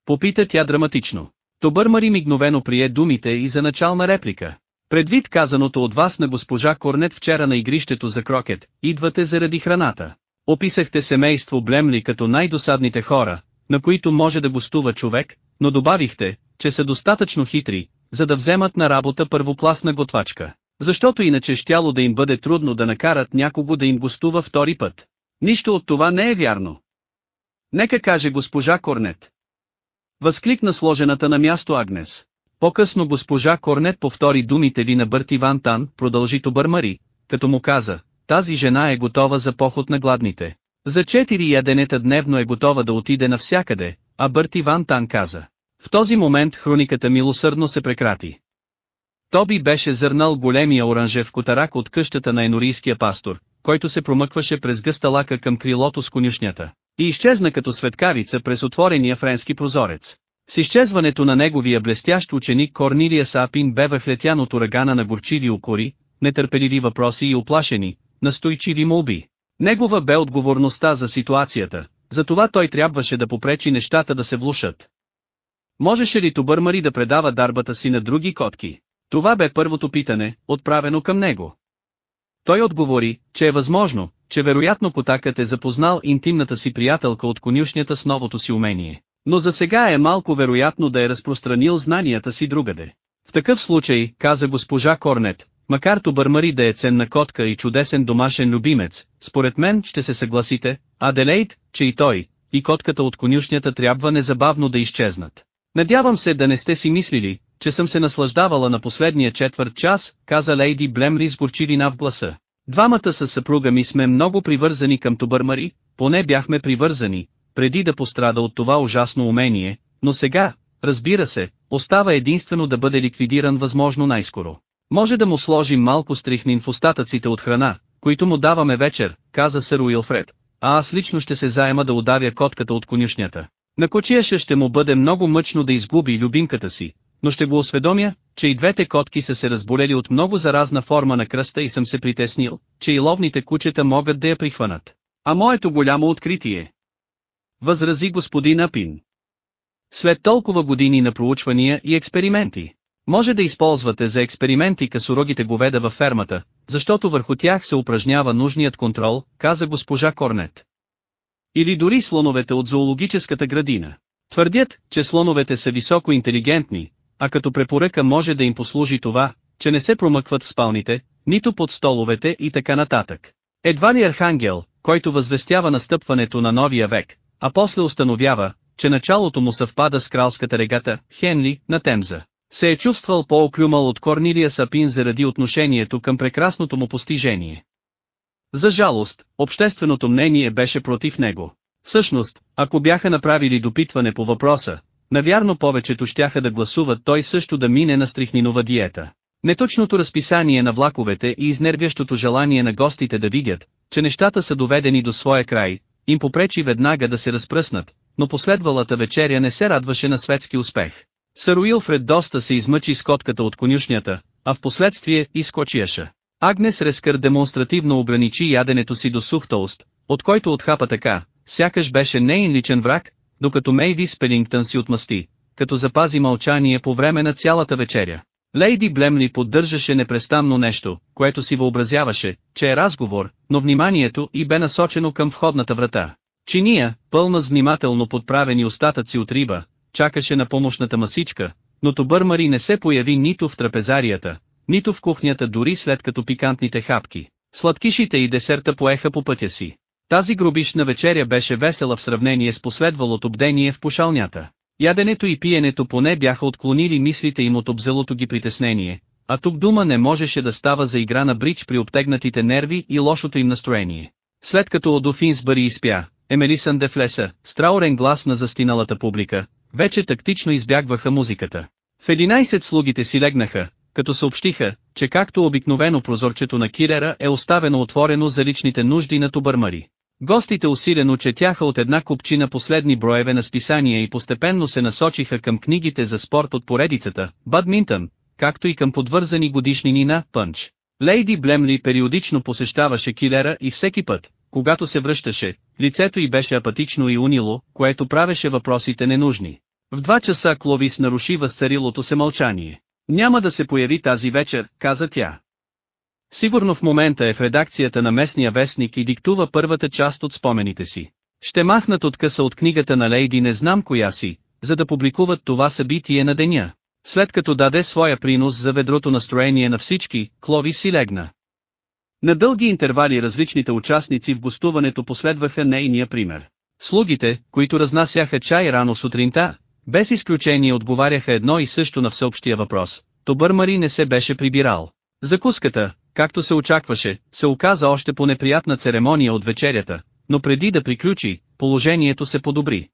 Попита тя драматично. Тобърмари мигновено прие думите и за начална реплика. Предвид казаното от вас на госпожа Корнет вчера на игрището за крокет, идвате заради храната. Описахте семейство Блемли като най-досадните хора, на които може да гостува човек, но добавихте, че са достатъчно хитри, за да вземат на работа първокласна готвачка. Защото иначе щяло да им бъде трудно да накарат някого да им гостува втори път. Нищо от това не е вярно. Нека каже госпожа Корнет. Възкликна сложената на място Агнес. По-късно госпожа Корнет повтори думите ви на Бърти Ван Тан, продължи Тобърмари, като му каза, тази жена е готова за поход на гладните. За четири яденета дневно е готова да отиде навсякъде, а Бърти Ван Тан каза. В този момент хрониката милосърдно се прекрати. Тоби беше зърнал големия оранжев котарак от къщата на енорийския пастор, който се промъкваше през гъста лака към крилото с конюшнята, и изчезна като светкавица през отворения френски прозорец. С изчезването на неговия блестящ ученик Корнилия Сапин бе въхлетян от урагана на горчиви укори, нетърпеливи въпроси и оплашени, настойчиви молби. Негова бе отговорността за ситуацията, затова той трябваше да попречи нещата да се влушат. Можеше ли Тобърмари да предава дарбата си на други котки? Това бе първото питане, отправено към него. Той отговори, че е възможно, че вероятно потакът е запознал интимната си приятелка от конюшнята с новото си умение. Но за сега е малко вероятно да е разпространил знанията си другаде. В такъв случай, каза госпожа Корнет, макар Тобърмари да е ценна котка и чудесен домашен любимец, според мен ще се съгласите, Аделейд, че и той, и котката от конюшнята трябва незабавно да изчезнат. Надявам се да не сте си мислили, че съм се наслаждавала на последния четвърт час, каза Лейди Блемри с горчивина в гласа. Двамата с съпруга ми сме много привързани към Тобърмари, поне бяхме привързани, преди да пострада от това ужасно умение, но сега, разбира се, остава единствено да бъде ликвидиран възможно най-скоро. Може да му сложим малко стрихнин в остатъците от храна, които му даваме вечер, каза сър Уилфред, а аз лично ще се заема да ударя котката от конюшнята. На кочияша ще му бъде много мъчно да изгуби любимката си, но ще го осведомя, че и двете котки са се разболели от много заразна форма на кръста и съм се притеснил, че и ловните кучета могат да я прихванат. А моето голямо откритие. Възрази господин Апин. След толкова години на проучвания и експерименти, може да използвате за експерименти касорогите говеда във фермата, защото върху тях се упражнява нужният контрол, каза госпожа Корнет. Или дори слоновете от зоологическата градина. Твърдят, че слоновете са високо интелигентни, а като препоръка може да им послужи това, че не се промъкват в спалните, нито под столовете и така нататък. Едва ли архангел, който възвестява настъпването на новия век, а после установява, че началото му съвпада с кралската регата, Хенли, на Темза. Се е чувствал по-оклюмал от Корнилия Сапин заради отношението към прекрасното му постижение. За жалост, общественото мнение беше против него. Всъщност, ако бяха направили допитване по въпроса, навярно повечето щяха да гласуват той също да мине на стрихнинова диета. Неточното разписание на влаковете и изнервящото желание на гостите да видят, че нещата са доведени до своя край, им попречи веднага да се разпръснат, но последвалата вечеря не се радваше на светски успех. Сър Уилфред доста се измъчи с котката от конюшнята, а в последствие изкочияша. Агнес Рескър демонстративно ограничи яденето си до сух тост, от който отхапа така, сякаш беше нейн личен враг, докато Мейви Спелингтън си отмъсти, като запази мълчание по време на цялата вечеря. Лейди Блемли поддържаше непрестанно нещо, което си въобразяваше, че е разговор, но вниманието и бе насочено към входната врата. Чиния, пълна с внимателно подправени остатъци от риба, чакаше на помощната масичка, но Тобърмари не се появи нито в трапезарията, нито в кухнята дори след като пикантните хапки. Сладкишите и десерта поеха по пътя си. Тази гробишна вечеря беше весела в сравнение с последвалото бдение в пошалнята. Яденето и пиенето поне бяха отклонили мислите им от обзелото ги притеснение, а тук дума не можеше да става за игра на брич при обтегнатите нерви и лошото им настроение. След като Одофинсбъри изпя, Емелисън Дефлеса, с траурен глас на застиналата публика, вече тактично избягваха музиката. В 11 слугите си легнаха, като съобщиха, че както обикновено прозорчето на Кирера е оставено отворено за личните нужди на Тубърмари. Гостите усилено четяха от една купчина последни броеве на списания и постепенно се насочиха към книгите за спорт от поредицата, бадминтън, както и към подвързани годишнини на Пънч. Лейди Блемли периодично посещаваше килера и всеки път, когато се връщаше, лицето й беше апатично и унило, което правеше въпросите ненужни. В два часа Кловис наруши възцарилото се мълчание. Няма да се появи тази вечер, каза тя. Сигурно в момента е в редакцията на местния вестник и диктува първата част от спомените си. Ще махнат откъса от книгата на Лейди не знам коя си, за да публикуват това събитие на деня. След като даде своя принос за ведрото настроение на всички, Клови си легна. На дълги интервали различните участници в гостуването последваха нейния пример. Слугите, които разнасяха чай рано сутринта, без изключение отговаряха едно и също на всеобщия въпрос. Тобър Мари не се беше прибирал. Закуската, както се очакваше, се оказа още по неприятна церемония от вечерята, но преди да приключи, положението се подобри.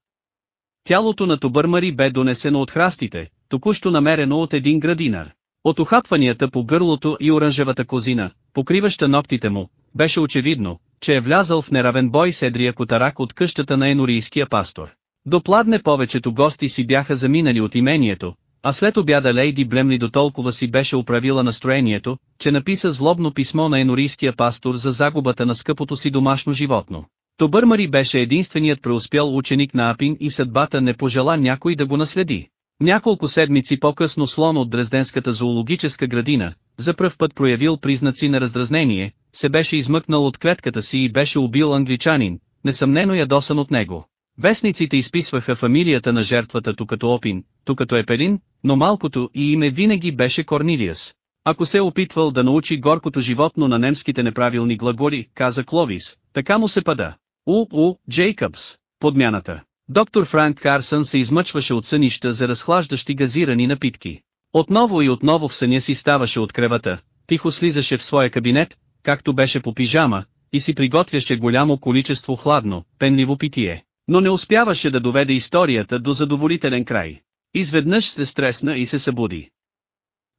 Тялото на Тобърмари бе донесено от храстите, току-що намерено от един градинар. От ухапванията по гърлото и оранжевата козина, покриваща ногтите му, беше очевидно, че е влязал в неравен бой с едрия котарак от къщата на енорийския пастор. До пладне повечето гости си бяха заминали от имението, а след обяда Лейди Блемли до толкова си беше управила настроението, че написа злобно писмо на енорийския пастор за загубата на скъпото си домашно животно. Тобърмари беше единственият преуспял ученик на Апин и съдбата не пожела някой да го наследи. Няколко седмици по-късно слон от Дрезденската зоологическа градина, за пръв път проявил признаци на раздразнение, се беше измъкнал от клетката си и беше убил англичанин, несъмнено ядосан от него. Вестниците изписваха фамилията на жертвата ту като Опин, ту като Епелин, но малкото и име винаги беше Корнилиас. Ако се е опитвал да научи горкото животно на немските неправилни глаголи, каза Кловис, така му се пада. У, У, Джейкъбс, подмяната. Доктор Франк Карсън се измъчваше от сънища за разхлаждащи газирани напитки. Отново и отново в съня си ставаше от кревата, тихо слизаше в своя кабинет, както беше по пижама, и си приготвяше голямо количество хладно, пенливо питие. Но не успяваше да доведе историята до задоволителен край. Изведнъж се стресна и се събуди.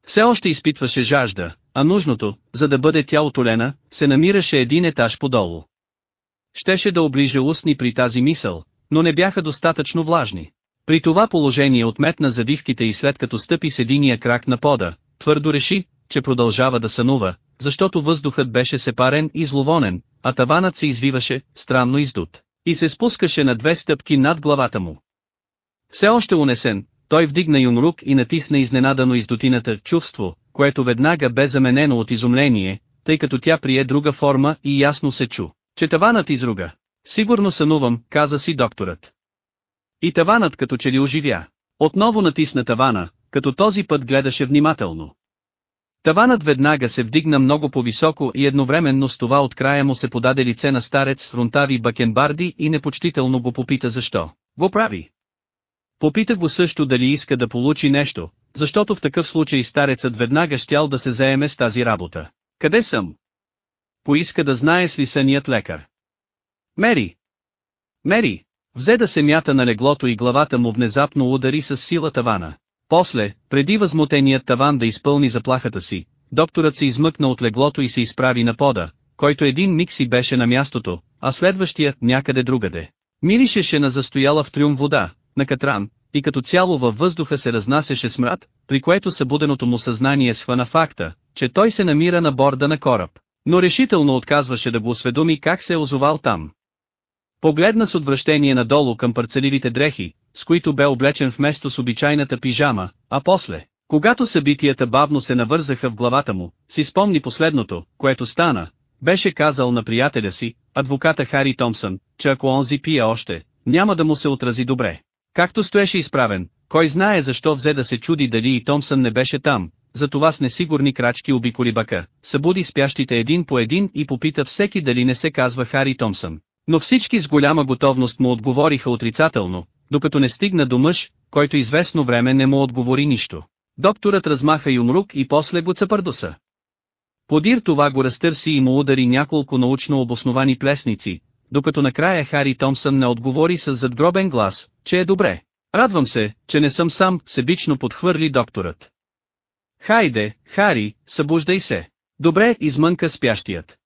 Все още изпитваше жажда, а нужното, за да бъде тя отолена, се намираше един етаж подолу. Щеше да оближа устни при тази мисъл, но не бяха достатъчно влажни. При това положение отметна завивките и след като стъпи с единия крак на пода, твърдо реши, че продължава да сънува, защото въздухът беше сепарен и зловонен, а таванът се извиваше, странно издут, и се спускаше на две стъпки над главата му. Все още унесен, той вдигна юмрук и натисна изненадано издотината чувство, което веднага бе заменено от изумление, тъй като тя прие друга форма и ясно се чу, че таванът изруга. Сигурно сънувам, каза си докторът. И таванът като че ли оживя. Отново натисна тавана, като този път гледаше внимателно. Таванът веднага се вдигна много по-високо и едновременно с това от края му се подаде лице на старец с фронтави бакенбарди и непочтително го попита защо. Го прави. Попита го също дали иска да получи нещо, защото в такъв случай старецът веднага щял да се заеме с тази работа. Къде съм? Поиска да знае с ли съният лекар. Мери! Мери! Взе да се мята на леглото и главата му внезапно удари с сила тавана. После, преди възмутеният таван да изпълни заплахата си, докторът се измъкна от леглото и се изправи на пода, който един миг си беше на мястото, а следващият някъде другаде. Миришеше на застояла в трюм вода, на катран, и като цяло във въздуха се разнасяше смрад, при което събуденото му съзнание схвана факта, че той се намира на борда на кораб, но решително отказваше да го осведоми как се е озовал там. Погледна с отвращение надолу към парцелирите дрехи, с които бе облечен вместо с обичайната пижама, а после, когато събитията бавно се навързаха в главата му, си спомни последното, което стана, беше казал на приятеля си, адвоката Хари Томсън, че ако онзи пие още, няма да му се отрази добре. Както стоеше изправен, кой знае защо взе да се чуди дали и Томсън не беше там, затова с несигурни крачки обиколи бака, събуди спящите един по един и попита всеки дали не се казва Хари Томсън. Но всички с голяма готовност му отговориха отрицателно, докато не стигна до мъж, който известно време не му отговори нищо. Докторът размаха юмрук и после го цапърдоса. Подир това го разтърси и му удари няколко научно обосновани плесници, докато накрая Хари Томсън не отговори с задгробен глас, че е добре. Радвам се, че не съм сам, себично подхвърли докторът. Хайде, Хари, събуждай се. Добре, измънка спящият.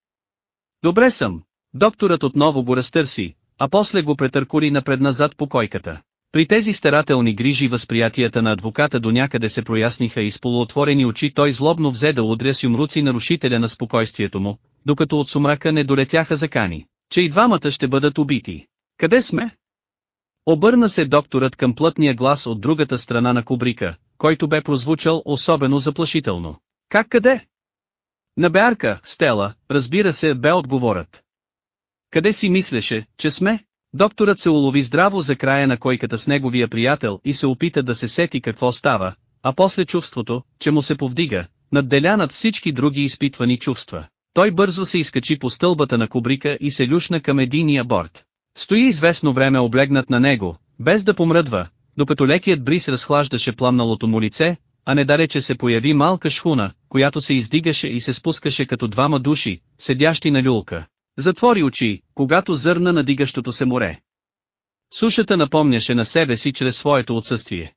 Добре съм. Докторът отново го разтърси, а после го претъркули напред-назад по койката. При тези старателни грижи възприятията на адвоката до някъде се проясниха и с полуотворени очи той злобно взе да удря с юмруци нарушителя на спокойствието му, докато от сумрака не долетяха закани, че и двамата ще бъдат убити. Къде сме? Обърна се докторът към плътния глас от другата страна на кубрика, който бе прозвучал особено заплашително. Как къде? На Беарка, Стела, разбира се, бе отговорът. Къде си мислеше, че сме? Докторът се улови здраво за края на койката с неговия приятел и се опита да се сети какво става, а после чувството, че му се повдига, надделя над всички други изпитвани чувства. Той бързо се изкачи по стълбата на кубрика и се люшна към единия борт. Стои известно време облегнат на него, без да помръдва, докато лекият бриз разхлаждаше пламналото му лице, а недалече се появи малка шхуна, която се издигаше и се спускаше като двама души, седящи на люлка. Затвори очи, когато зърна на дигащото се море. Сушата напомняше на себе си чрез своето отсъствие.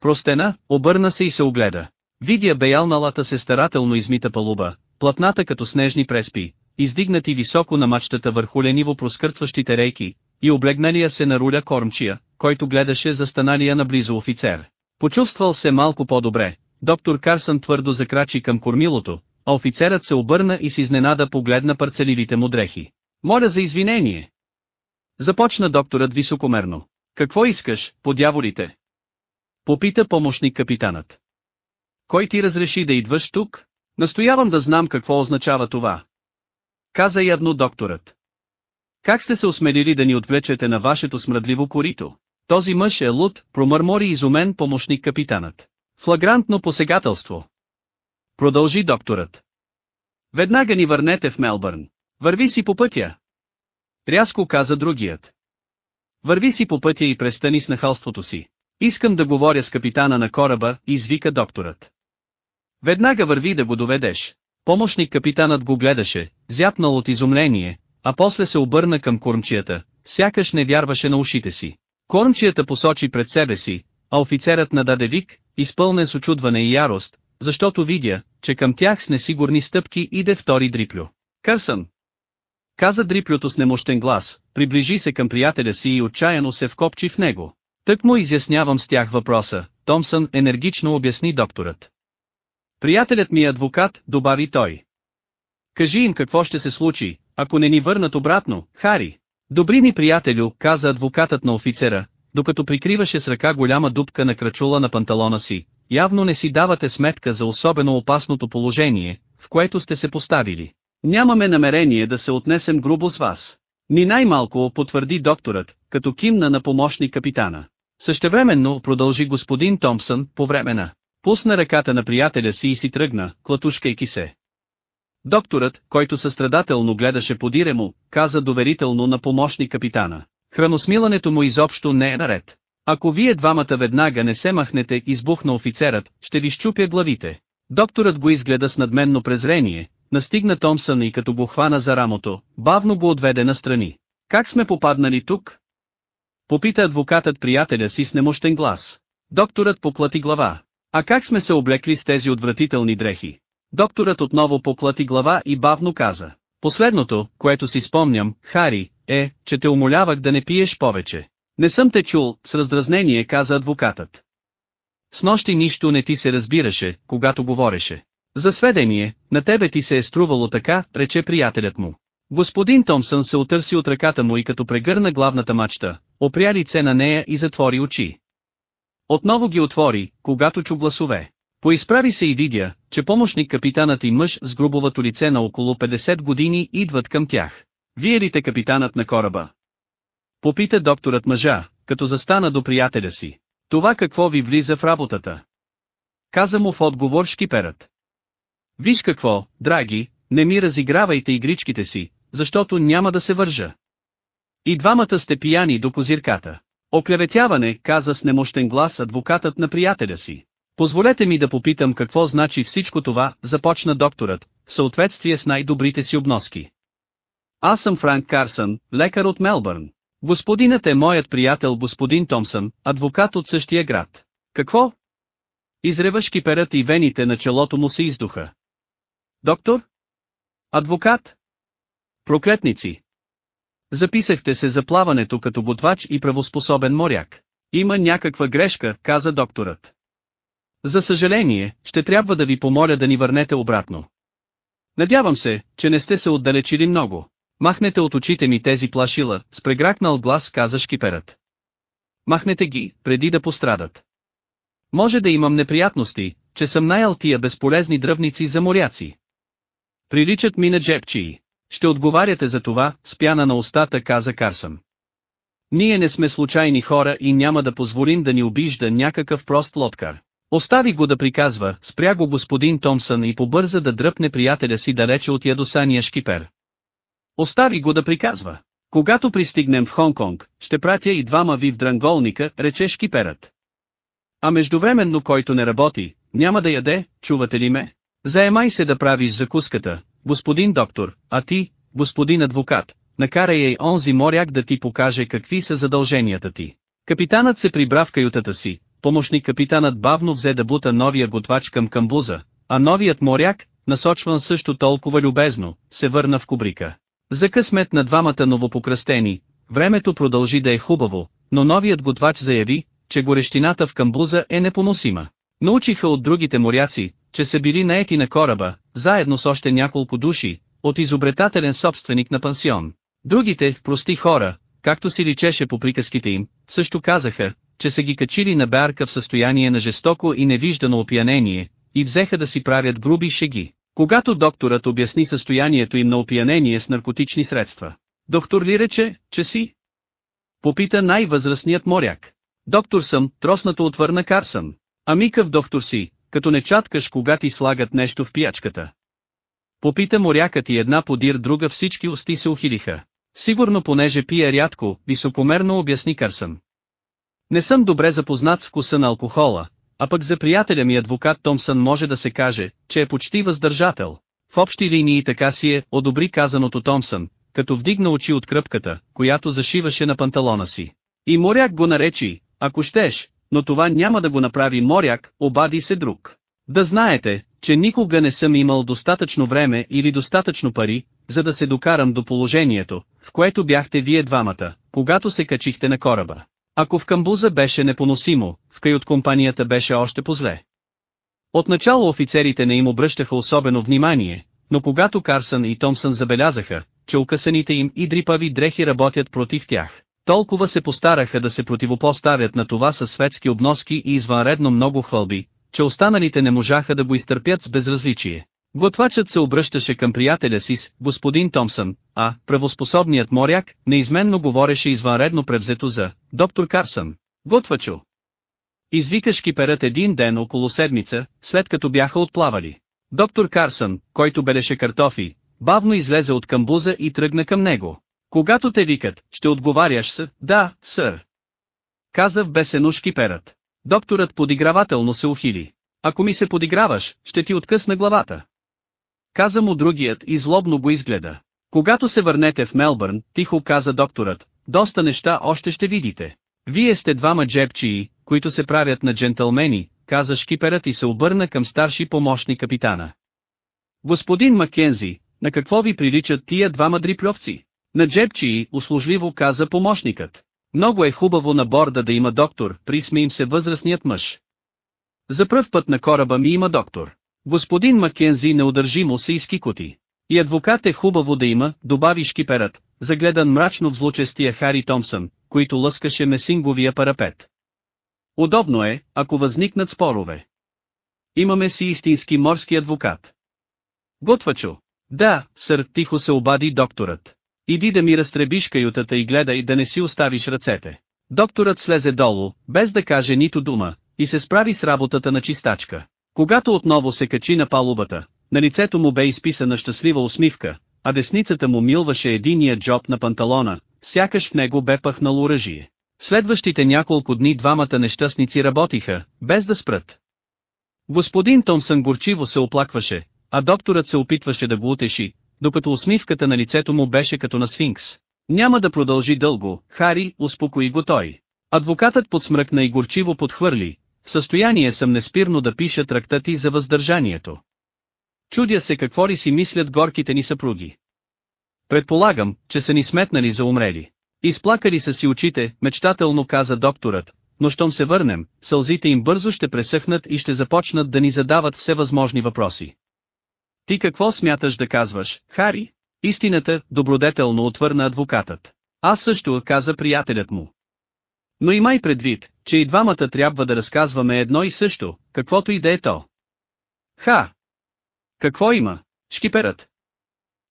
Простена, обърна се и се огледа. Видя беялналата се старателно измита палуба, платната като снежни преспи, издигнати високо на мачтата върху лениво проскърцващите рейки, и облегналия се на руля кормчия, който гледаше застаналия наблизо офицер. Почувствал се малко по-добре, доктор Карсън твърдо закрачи към кормилото, офицерът се обърна и с изненада погледна парцеливите му дрехи. Моля за извинение. Започна докторът високомерно. Какво искаш, по дяволите? Попита помощник капитанът. Кой ти разреши да идваш тук? Настоявам да знам какво означава това. Каза ядно докторът. Как сте се осмелили да ни отвлечете на вашето смръдливо корито? Този мъж е луд, промърмори изумен помощник капитанът. Флагрантно посегателство. Продължи докторът. Веднага ни върнете в Мелбърн. Върви си по пътя. Рязко каза другият. Върви си по пътя и престани с нахалството си. Искам да говоря с капитана на кораба, извика докторът. Веднага върви да го доведеш. Помощник капитанът го гледаше, зяпнал от изумление, а после се обърна към кормчията, сякаш не вярваше на ушите си. Кормчията посочи пред себе си, а офицерът нададе вик, изпълнен с очудване и ярост, защото видя, че към тях с несигурни стъпки иде втори дриплю. Кърсън! Каза дриплюто с немощен глас, приближи се към приятеля си и отчаяно се вкопчи в него. Тък му изяснявам с тях въпроса, Томсън енергично обясни докторът. Приятелят ми е адвокат, добави той. Кажи им какво ще се случи, ако не ни върнат обратно, Хари. Добри ми приятелю, каза адвокатът на офицера, докато прикриваше с ръка голяма дупка на крачула на панталона си, явно не си давате сметка за особено опасното положение, в което сте се поставили. Нямаме намерение да се отнесем грубо с вас. Ни най-малко потвърди докторът, като кимна на помощник капитана. Същевременно продължи господин Томпсън по време на пусна ръката на приятеля си и си тръгна, клатушкайки се. Докторът, който състрадателно гледаше подире му, каза доверително на помощник капитана. Храносмилането му изобщо не е наред. Ако вие двамата веднага не се махнете, избухна офицерът, ще ви щупя главите. Докторът го изгледа с надменно презрение, настигна Томсън и като го хвана за рамото, бавно го отведе настрани. Как сме попаднали тук? Попита адвокатът приятеля си с немощен глас. Докторът поплати глава. А как сме се облекли с тези отвратителни дрехи? Докторът отново поклати глава и бавно каза. Последното, което си спомням, Хари, е, че те умолявах да не пиеш повече. Не съм те чул, с раздразнение каза адвокатът. С нощи нищо не ти се разбираше, когато говореше. За сведение, на тебе ти се е струвало така, рече приятелят му. Господин Томсън се отърси от ръката му и като прегърна главната мачта, опря лице на нея и затвори очи. Отново ги отвори, когато чу гласове. Поизправи се и видя, че помощник капитанът и мъж с грубовато лице на около 50 години идват към тях. Вие ли те капитанът на кораба? Попита докторът мъжа, като застана до приятеля си. Това какво ви влиза в работата? Каза му в отговор шкиперът. Виж какво, драги, не ми разигравайте игричките си, защото няма да се вържа. И двамата сте пияни до козирката. Оклеветяване, каза с немощен глас адвокатът на приятеля си. Позволете ми да попитам какво значи всичко това, започна докторът, в съответствие с най-добрите си обноски. Аз съм Франк Карсън, лекар от Мелбърн. Господинът е моят приятел господин Томсън, адвокат от същия град. Какво? Изрева шкиперът и вените на челото му се издуха. Доктор? Адвокат? Проклетници. Записахте се за плаването като бутвач и правоспособен моряк. Има някаква грешка, каза докторът. За съжаление, ще трябва да ви помоля да ни върнете обратно. Надявам се, че не сте се отдалечили много. Махнете от очите ми тези плашила, с прегракнал глас каза шкиперът. Махнете ги, преди да пострадат. Може да имам неприятности, че съм най тия безполезни дръвници за моряци. Приличат ми на джепчии. Ще отговаряте за това, спяна на устата каза Карсън. Ние не сме случайни хора и няма да позволим да ни обижда някакъв прост лодкар. Остави го да приказва, спря го господин Томсън и побърза да дръпне приятеля си далече от ядосания шкипер. Остави го да приказва. Когато пристигнем в Хонконг, ще пратя и двама ви в дранголника, рече шкиперът. А междувременно който не работи, няма да яде, чувате ли ме? Заемай се да правиш закуската, господин доктор, а ти, господин адвокат, накарай ей онзи моряк да ти покаже какви са задълженията ти. Капитанът се прибра в каютата си, помощник капитанът бавно взе да бута новия готвач към камбуза, а новият моряк, насочван също толкова любезно, се върна в кубрика. За късмет на двамата новопокръстени, времето продължи да е хубаво, но новият готвач заяви, че горещината в камбуза е непоносима. Научиха от другите моряци, че са били наети на кораба, заедно с още няколко души, от изобретателен собственик на пансион. Другите, прости хора, както си личеше по приказките им, също казаха, че са ги качили на барка в състояние на жестоко и невиждано опиянение, и взеха да си правят груби шеги. Когато докторът обясни състоянието им на опиянение с наркотични средства. Доктор ли рече, че си? Попита най-възрастният моряк. Доктор съм, троснато отвърна Карсън. Ами къв доктор си, като не чаткаш кога ти слагат нещо в пиячката. Попита морякът и една подир друга всички усти се ухилиха. Сигурно понеже пие рядко, високомерно обясни Карсън. Не съм добре запознат с вкуса на алкохола, а пък за приятеля ми адвокат Томсън може да се каже, че е почти въздържател. В общи линии така си е, одобри казаното Томсън, като вдигна очи от кръпката, която зашиваше на панталона си. И моряк го наречи, ако щеш, но това няма да го направи моряк, обади се друг. Да знаете, че никога не съм имал достатъчно време или достатъчно пари, за да се докарам до положението, в което бяхте вие двамата, когато се качихте на кораба. Ако в камбуза беше непоносимо, в кают-компанията беше още позле. Отначало офицерите не им обръщаха особено внимание, но когато Карсън и Томсън забелязаха, че укъсаните им и дрипави дрехи работят против тях, толкова се постараха да се противопоставят на това със светски обноски и извънредно много хвалби, че останалите не можаха да го изтърпят с безразличие. Готвачът се обръщаше към приятеля си с господин Томсън, а правоспособният моряк неизменно говореше извънредно превзето за доктор Карсън. Готвачо! Извика шкиперът един ден около седмица, след като бяха отплавали. Доктор Карсън, който белеше картофи, бавно излезе от камбуза и тръгна към него. Когато те викат, ще отговаряш с «Да, сър». Каза в бесено шкиперът. Докторът подигравателно се ухили. Ако ми се подиграваш, ще ти откъсна главата. Каза му другият и злобно го изгледа. Когато се върнете в Мелбърн, тихо каза докторът, доста неща още ще видите. Вие сте двама джепчии, които се правят на джентълмени, каза шкиперът и се обърна към старши помощник капитана. Господин Маккензи, на какво ви приличат тия двама дрипльовци? На джепчии, услужливо каза помощникът. Много е хубаво на борда да има доктор, присме им се възрастният мъж. За пръв път на кораба ми има доктор. Господин Маккензи неудържимо се изкикоти. И адвокат е хубаво да има, добави шкиперът, загледан мрачно в злочестия Хари Томсън, който лъскаше месинговия парапет. Удобно е, ако възникнат спорове. Имаме си истински морски адвокат. Готвачо. Да, сър, тихо се обади докторът. Иди да ми разтребиш каютата и гледай да не си оставиш ръцете. Докторът слезе долу, без да каже нито дума, и се справи с работата на чистачка. Когато отново се качи на палубата, на лицето му бе изписана щастлива усмивка, а десницата му милваше единия джоб на панталона, сякаш в него бе пъхнал оръжие. Следващите няколко дни двамата нещастници работиха, без да спрат. Господин Томсън горчиво се оплакваше, а докторът се опитваше да го утеши, докато усмивката на лицето му беше като на сфинкс. Няма да продължи дълго, Хари, успокои го той. Адвокатът подсмръкна и горчиво подхвърли, в състояние съм неспирно да пиша трактати за въздържанието. Чудя се какво ли си мислят горките ни съпруги. Предполагам, че са ни сметнали за умрели. Изплакали са си очите, мечтателно каза докторът, но щом се върнем, сълзите им бързо ще пресъхнат и ще започнат да ни задават всевъзможни въпроси. Ти какво смяташ да казваш, Хари? Истината, добродетелно отвърна адвокатът. Аз също, каза приятелят му. Но имай предвид, че и двамата трябва да разказваме едно и също, каквото и да е то. Ха! Какво има? Шкиперът.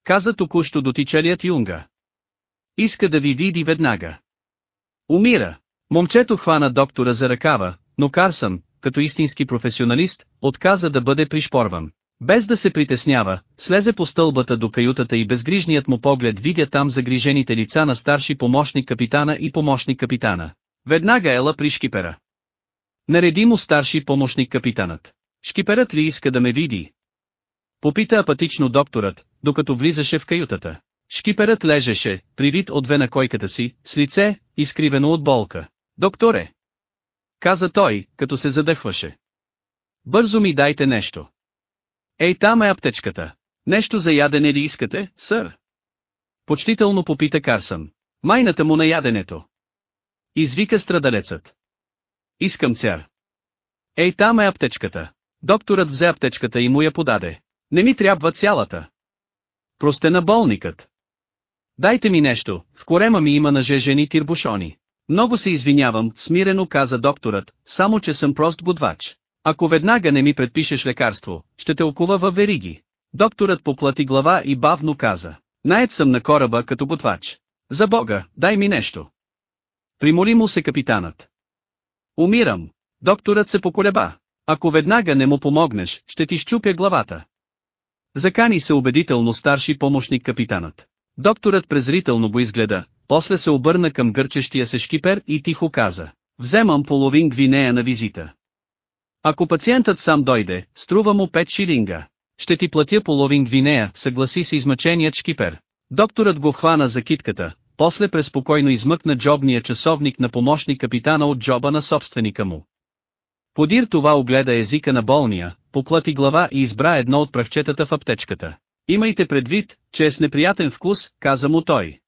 Каза току-що дотичалият юнга. Иска да ви види веднага. Умира. Момчето хвана доктора за ръкава, но Карсън, като истински професионалист, отказа да бъде пришпорван. Без да се притеснява, слезе по стълбата до каютата и безгрижният му поглед видя там загрижените лица на старши помощник капитана и помощник капитана. Веднага ела при шкипера. Нареди му старши помощник капитанът. Шкиперът ли иска да ме види? Попита апатично докторът, докато влизаше в каютата. Шкиперът лежеше, привит отве на койката си, с лице, изкривено от болка. Докторе! Каза той, като се задъхваше. Бързо ми дайте нещо. Ей там е аптечката. Нещо за ядене ли искате, сър? Почтително попита Карсън. Майната му на яденето. Извика страдалецът. Искам цяр. Ей там е аптечката. Докторът взе аптечката и му я подаде. Не ми трябва цялата. Простена болникът. Дайте ми нещо, в корема ми има нажежени тирбушони. Много се извинявам, смирено каза докторът, само че съм прост годвач. Ако веднага не ми предпишеш лекарство, ще те окува във вериги. Докторът поплати глава и бавно каза. Найед съм на кораба като готвач. За Бога, дай ми нещо. Примоли му се капитанът. Умирам. Докторът се поколеба. Ако веднага не му помогнеш, ще ти щупя главата. Закани се убедително старши помощник капитанът. Докторът презрително го изгледа, после се обърна към гърчещия се шкипер и тихо каза. Вземам половин гвинея на визита. Ако пациентът сам дойде, струва му 5 шилинга. Ще ти платя половин гвинея, съгласи се измъченият шкипер. Докторът го хвана за китката, после преспокойно измъкна джобния часовник на помощник капитана от джоба на собственика му. Подир това огледа езика на болния, поплати глава и избра едно от пръвчетата в аптечката. Имайте предвид, че е с неприятен вкус, каза му той.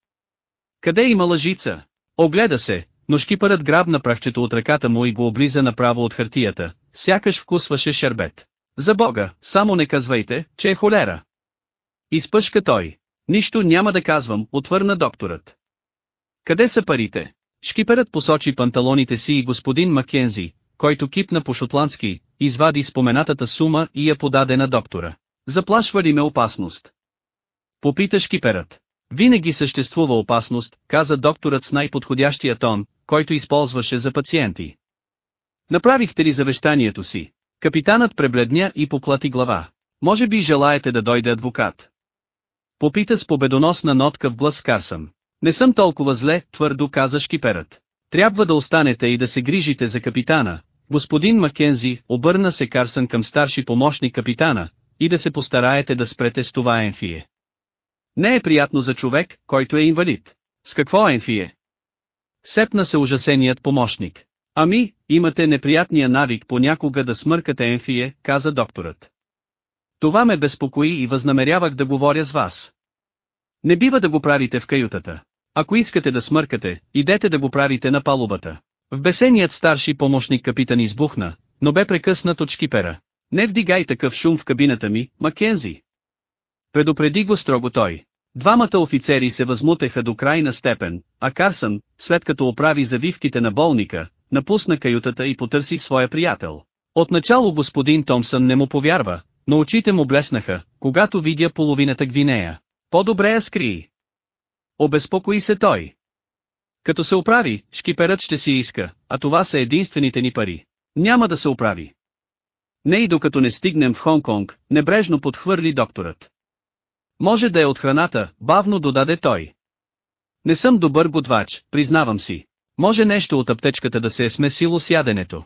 Къде има лъжица? Огледа се, но шкипърът грабна прахчето от ръката му и го облиза направо от хартията, сякаш вкусваше шербет. За бога, само не казвайте, че е холера. Изпъшка той. Нищо няма да казвам, отвърна докторът. Къде са парите? Шкиперът посочи панталоните си и господин Маккензи, който кипна по шотландски, извади споменатата сума и я подаде на доктора. Заплашва ли ме опасност? Попита шкиперът. Винаги съществува опасност, каза докторът с най-подходящия тон, който използваше за пациенти. Направихте ли завещанието си? Капитанът пребледня и поплати глава. Може би желаете да дойде адвокат? Попита с победоносна нотка в глас Карсън. Не съм толкова зле, твърдо каза шкиперът. Трябва да останете и да се грижите за капитана. Господин Маккензи, обърна се Карсън към старши помощник капитана, и да се постараете да спрете с това енфие. Не е приятно за човек, който е инвалид. С какво енфие? Сепна се ужасеният помощник. Ами, имате неприятния навик понякога да смъркате енфие, каза докторът. Това ме безпокои и възнамерявах да говоря с вас. Не бива да го правите в каютата. Ако искате да смъркате, идете да го правите на палубата. В бесеният старши помощник капитан избухна, но бе прекъснат от шкипера. Не вдигай такъв шум в кабината ми, Маккензи. Предупреди го строго той. Двамата офицери се възмутеха до крайна степен, а Карсън, след като оправи завивките на болника, напусна каютата и потърси своя приятел. Отначало господин Томсън не му повярва, но очите му блеснаха, когато видя половината Гвинея. По-добре я скри. Обезпокои се той. Като се оправи, шкиперът ще си иска, а това са единствените ни пари. Няма да се оправи. Не и докато не стигнем в Хонконг, небрежно подхвърли докторът. Може да е от храната, бавно додаде той. Не съм добър готвач, признавам си. Може нещо от аптечката да се е смесило с яденето.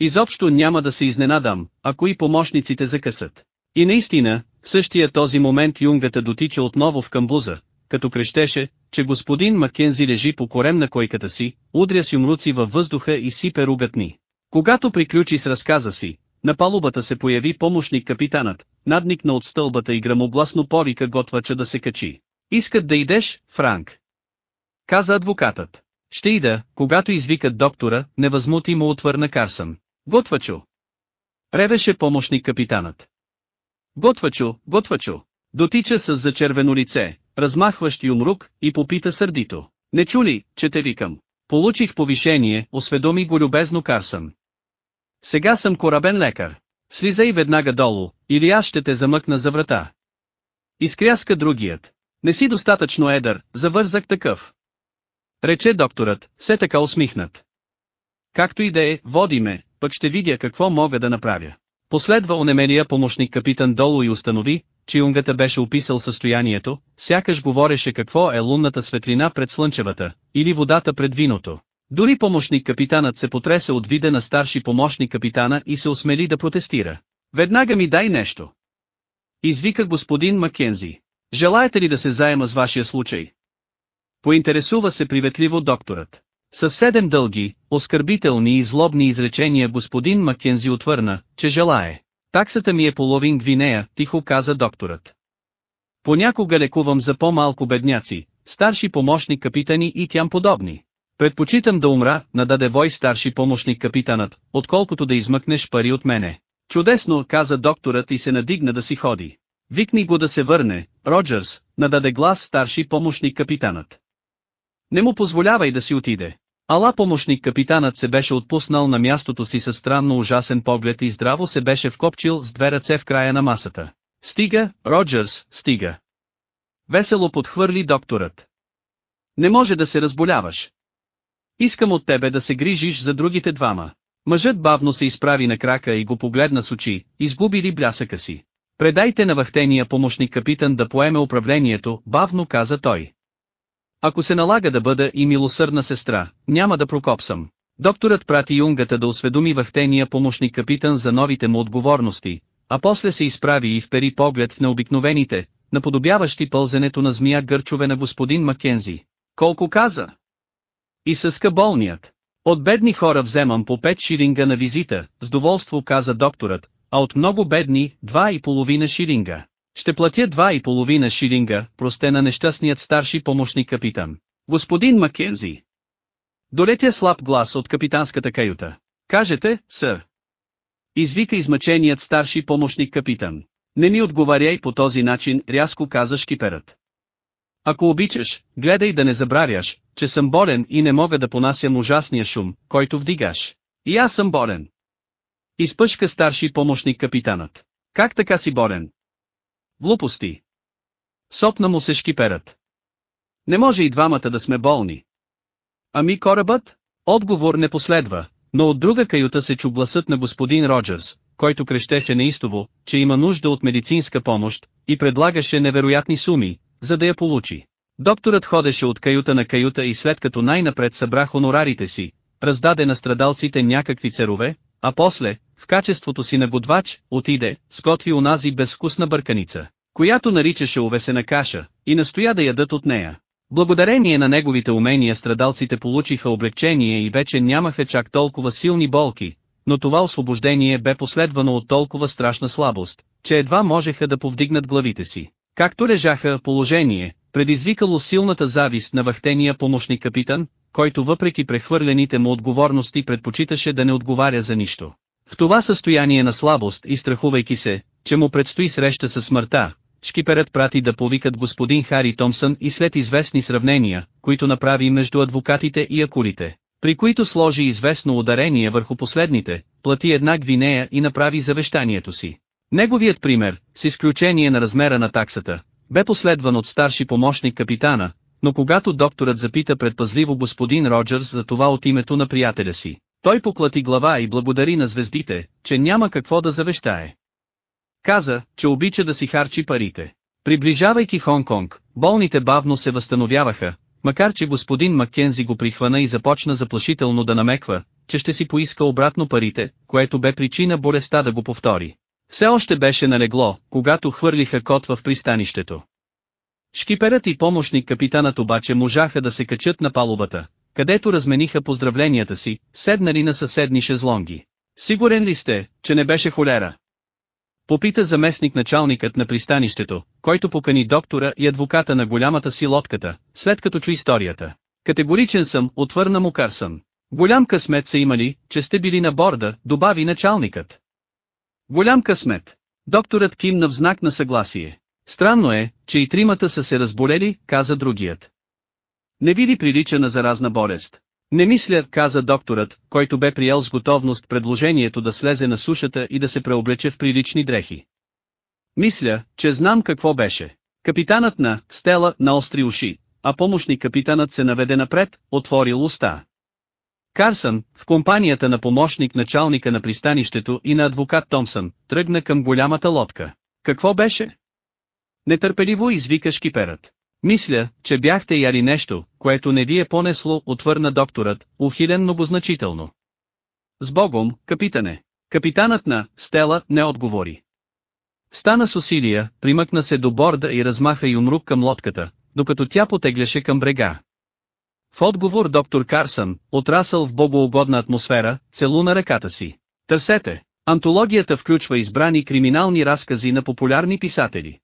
Изобщо няма да се изненадам, ако и помощниците закъсат. И наистина, в същия този момент юнгата дотича отново в камбуза, като крещеше, че господин Маккензи лежи по корем на койката си, удря с юмруци във въздуха и сипе ругатни. Когато приключи с разказа си, на палубата се появи помощник капитанът, надникна от стълбата и грамогласно повика готвача да се качи. Искат да идеш, Франк. Каза адвокатът. Ще ида, когато извикат доктора, невъзмутимо отвърна Карсън. Готвачо. Ревеше помощник капитанът. Готвачо, готвачо. Дотича с зачервено лице, размахващ юмрук, и попита сърдито. Не чули, че те викам. Получих повишение, осведоми го любезно Карсън. Сега съм корабен лекар. Слизай веднага долу, или аз ще те замъкна за врата. Изкряска другият. Не си достатъчно едър, завързак такъв. Рече докторът, все така усмихнат. Както и да е, води ме, пък ще видя какво мога да направя. Последва онемелия помощник капитан долу и установи, че юнгата беше описал състоянието, сякаш говореше какво е лунната светлина пред слънчевата, или водата пред виното. Дори помощник капитанът се потреса от вида на старши помощник капитана и се осмели да протестира. Веднага ми дай нещо. Извика господин Маккензи. Желаете ли да се заема с вашия случай? Поинтересува се приветливо докторът. С седем дълги, оскърбителни и злобни изречения господин Маккензи отвърна, че желае. Таксата ми е половин Гвинея, тихо каза докторът. Понякога лекувам за по-малко бедняци, старши помощник капитани и тям подобни. Предпочитам да умра, нададе вой старши помощник капитанът, отколкото да измъкнеш пари от мене. Чудесно, каза докторът и се надигна да си ходи. Викни го да се върне, Роджерс, нададе глас старши помощник капитанът. Не му позволявай да си отиде. Ала помощник капитанът се беше отпуснал на мястото си със странно ужасен поглед и здраво се беше вкопчил с две ръце в края на масата. Стига, Роджерс, стига. Весело подхвърли докторът. Не може да се разболяваш. Искам от тебе да се грижиш за другите двама. Мъжът бавно се изправи на крака и го погледна с очи, изгубили блясъка си. Предайте на вахтения помощник капитан да поеме управлението, бавно каза той. Ако се налага да бъда и милосърдна сестра, няма да прокопсам. Докторът прати юнгата да осведоми вахтения помощник капитан за новите му отговорности, а после се изправи и впери поглед в необикновените, наподобяващи пълзенето на змия гърчове на господин Маккензи. Колко каза? И съска болният. От бедни хора вземам по 5 ширинга на визита, с доволство каза докторът, а от много бедни, два и половина ширинга. Ще платя два и половина ширинга, просте на нещастният старши помощник капитан. Господин Маккензи. Долетя слаб глас от капитанската каюта. Кажете, сър. Извика измъченият старши помощник капитан. Не ми отговаряй по този начин, рязко каза шкиперът. Ако обичаш, гледай да не забравяш, че съм болен и не мога да понасям ужасния шум, който вдигаш. И аз съм болен. Изпъшка старши помощник капитанът. Как така си болен? Глупости. Сопна му се шкиперът. Не може и двамата да сме болни. Ами корабът? Отговор не последва, но от друга каюта се чу гласът на господин Роджерс, който крещеше неистово, че има нужда от медицинска помощ, и предлагаше невероятни суми, за да я получи. Докторът ходеше от каюта на каюта и след като най-напред събра хонорарите си, раздаде на страдалците някакви церове, а после, в качеството си на годвач, отиде, сготви унази безвкусна бърканица, която наричаше увесена каша, и настоя да ядат от нея. Благодарение на неговите умения страдалците получиха облегчение и вече нямаха чак толкова силни болки, но това освобождение бе последвано от толкова страшна слабост, че едва можеха да повдигнат главите си. Както лежаха положение, предизвикало силната завист на вахтения помощник капитан, който въпреки прехвърлените му отговорности предпочиташе да не отговаря за нищо. В това състояние на слабост и страхувайки се, че му предстои среща със смъртта, шкиперът прати да повикат господин Хари Томсън и след известни сравнения, които направи между адвокатите и акулите, при които сложи известно ударение върху последните, плати една гвинея и направи завещанието си. Неговият пример, с изключение на размера на таксата, бе последван от старши помощник капитана, но когато докторът запита предпазливо господин Роджерс за това от името на приятеля си, той поклати глава и благодари на звездите, че няма какво да завещае. Каза, че обича да си харчи парите. Приближавайки Хонг-Конг, болните бавно се възстановяваха, макар че господин Маккензи го прихвана и започна заплашително да намеква, че ще си поиска обратно парите, което бе причина болестта да го повтори. Все още беше налегло, когато хвърлиха кот в пристанището. Шкиперът и помощник капитанът обаче можаха да се качат на палубата, където размениха поздравленията си, седнали на съседни шезлонги. Сигурен ли сте, че не беше холера? Попита заместник началникът на пристанището, който покани доктора и адвоката на голямата си лодката, след като чу историята. Категоричен съм, отвърна му Карсън. Голям късмет са имали, че сте били на борда, добави началникът. Голям късмет. Докторът кимна в знак на съгласие. Странно е, че и тримата са се разболели, каза другият. Не ви ли прилича на заразна болест? Не мисля, каза докторът, който бе приел с готовност предложението да слезе на сушата и да се преоблече в прилични дрехи. Мисля, че знам какво беше. Капитанът на Стела на остри уши, а помощник капитанът се наведе напред, отворил уста. Карсън, в компанията на помощник началника на пристанището и на адвокат Томсън, тръгна към голямата лодка. Какво беше? Нетърпеливо извика шкиперът. Мисля, че бяхте яли нещо, което не ви е понесло, отвърна докторът, ухилен многозначително. С Богом, капитане. Капитанът на Стела не отговори. Стана с усилия, примъкна се до борда и размаха юмрук към лодката, докато тя потегляше към брега. В отговор доктор Карсън, отрасъл в богоугодна атмосфера, целуна ръката си. Търсете. Антологията включва избрани криминални разкази на популярни писатели.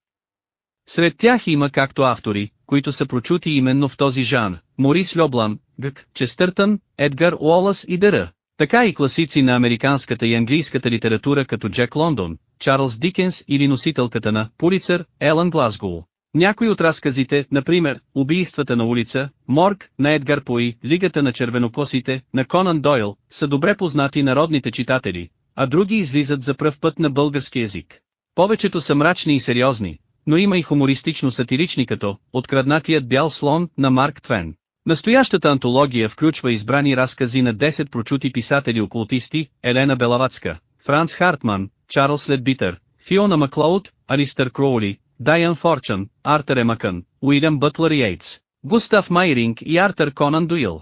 Сред тях има както автори, които са прочути именно в този жанр, Морис Льоблан, Гък, Честъртън, Едгар Уолас и Дъра, така и класици на американската и английската литература като Джек Лондон, Чарлз Дикенс или носителката на Пулицър, Елън Глазгоу. Някои от разказите, например, Убийствата на улица, Морг, на Едгар Пои, Лигата на червенокосите, на Конан Дойл, са добре познати народните читатели, а други излизат за пръв път на български язик. Повечето са мрачни и сериозни, но има и хумористично-сатирични като «Откраднатият бял слон» на Марк Твен. Настоящата антология включва избрани разкази на 10 прочути писатели-окултисти, Елена Белавацка, Франц Хартман, Чарлз Ледбитър, Фиона Маклоуд, Алистър Кроули, Дайан Форчън, Артер Емакън, Уилям Бътлър Йейтс, Густав Майринг и Артер Конан Дуил.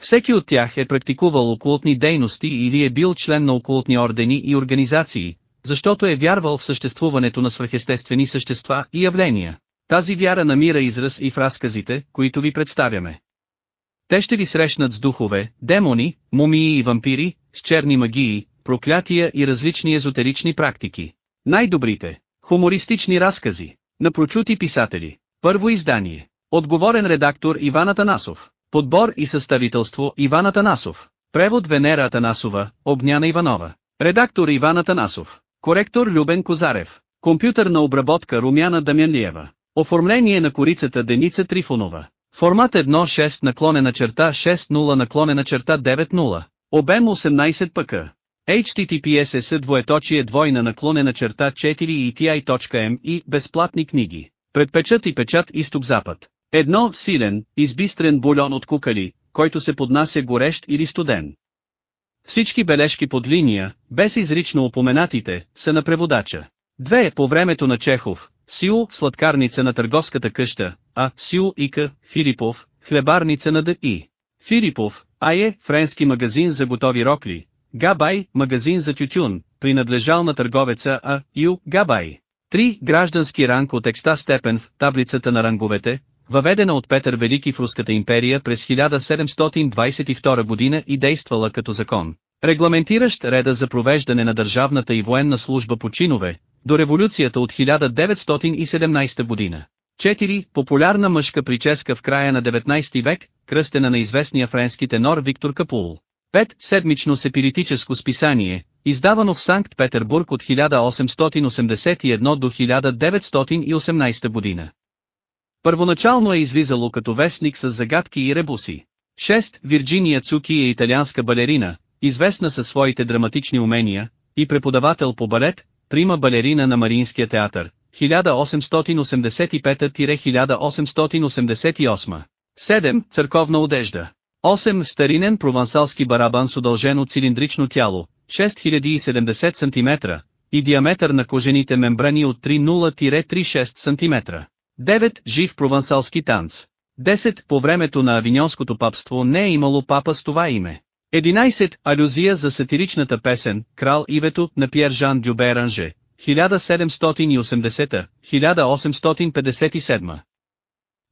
Всеки от тях е практикувал окултни дейности или е бил член на окултни ордени и организации, защото е вярвал в съществуването на свръхестествени същества и явления. Тази вяра намира израз и в разказите, които ви представяме. Те ще ви срещнат с духове, демони, мумии и вампири, с черни магии, проклятия и различни езотерични практики. Най-добрите, хумористични разкази, на прочути писатели. Първо издание. Отговорен редактор Иван Атанасов. Подбор и съставителство Иван Атанасов. Превод Венера Атанасова, Огняна Иванова. Редактор Иван Атанасов. Коректор Любен Козарев. Компютърна обработка Румяна Дамянлиева. Оформление на корицата Деница Трифонова. Формат 1.6 наклонена черта 6.0 наклонена черта 9.0. Обем 18 пък. HTTPS двоеточие двойна наклонена черта 4 и TI.m и безплатни книги. Предпечат и печат изток-запад. Едно силен, избистрен бульон от кукали, който се поднася горещ или студен. Всички бележки под линия, без изрично упоменатите, са на преводача. Две по времето на Чехов, Сио, сладкарница на търговската къща, а Сио Ика, Филипов, хлебарница на Д.И. Филипов, Ае, френски магазин за готови рокли, Габай, магазин за тютюн, принадлежал на търговеца А. Ю. Габай. 3. Граждански ранг от екста степен в таблицата на ранговете, въведена от Петър Велики в Руската империя през 1722 година и действала като закон, регламентиращ реда за провеждане на държавната и военна служба по чинове, до революцията от 1917 година. 4. Популярна мъжка прическа в края на 19 век, кръстена на известния френски тенор Виктор Капул. 5. Седмично сепиритическо списание, издавано в Санкт-Петербург от 1881 до 1918 година. Първоначално е излизало като вестник с загадки и ребуси. 6. Вирджиния Цуки е италианска балерина, известна със своите драматични умения, и преподавател по балет, прима балерина на Маринския театър, 1885-1888. 7. Църковна одежда. 8. Старинен провансалски барабан с удължено цилиндрично тяло, 6070 см, и диаметър на кожените мембрани от 30-36 см. 9. Жив провансалски танц. 10. По времето на авиньонското папство не е имало папа с това име. 11. Алюзия за сатиричната песен «Крал Ивето» на Пьер Жан Дюбе Ранже, 1780-1857.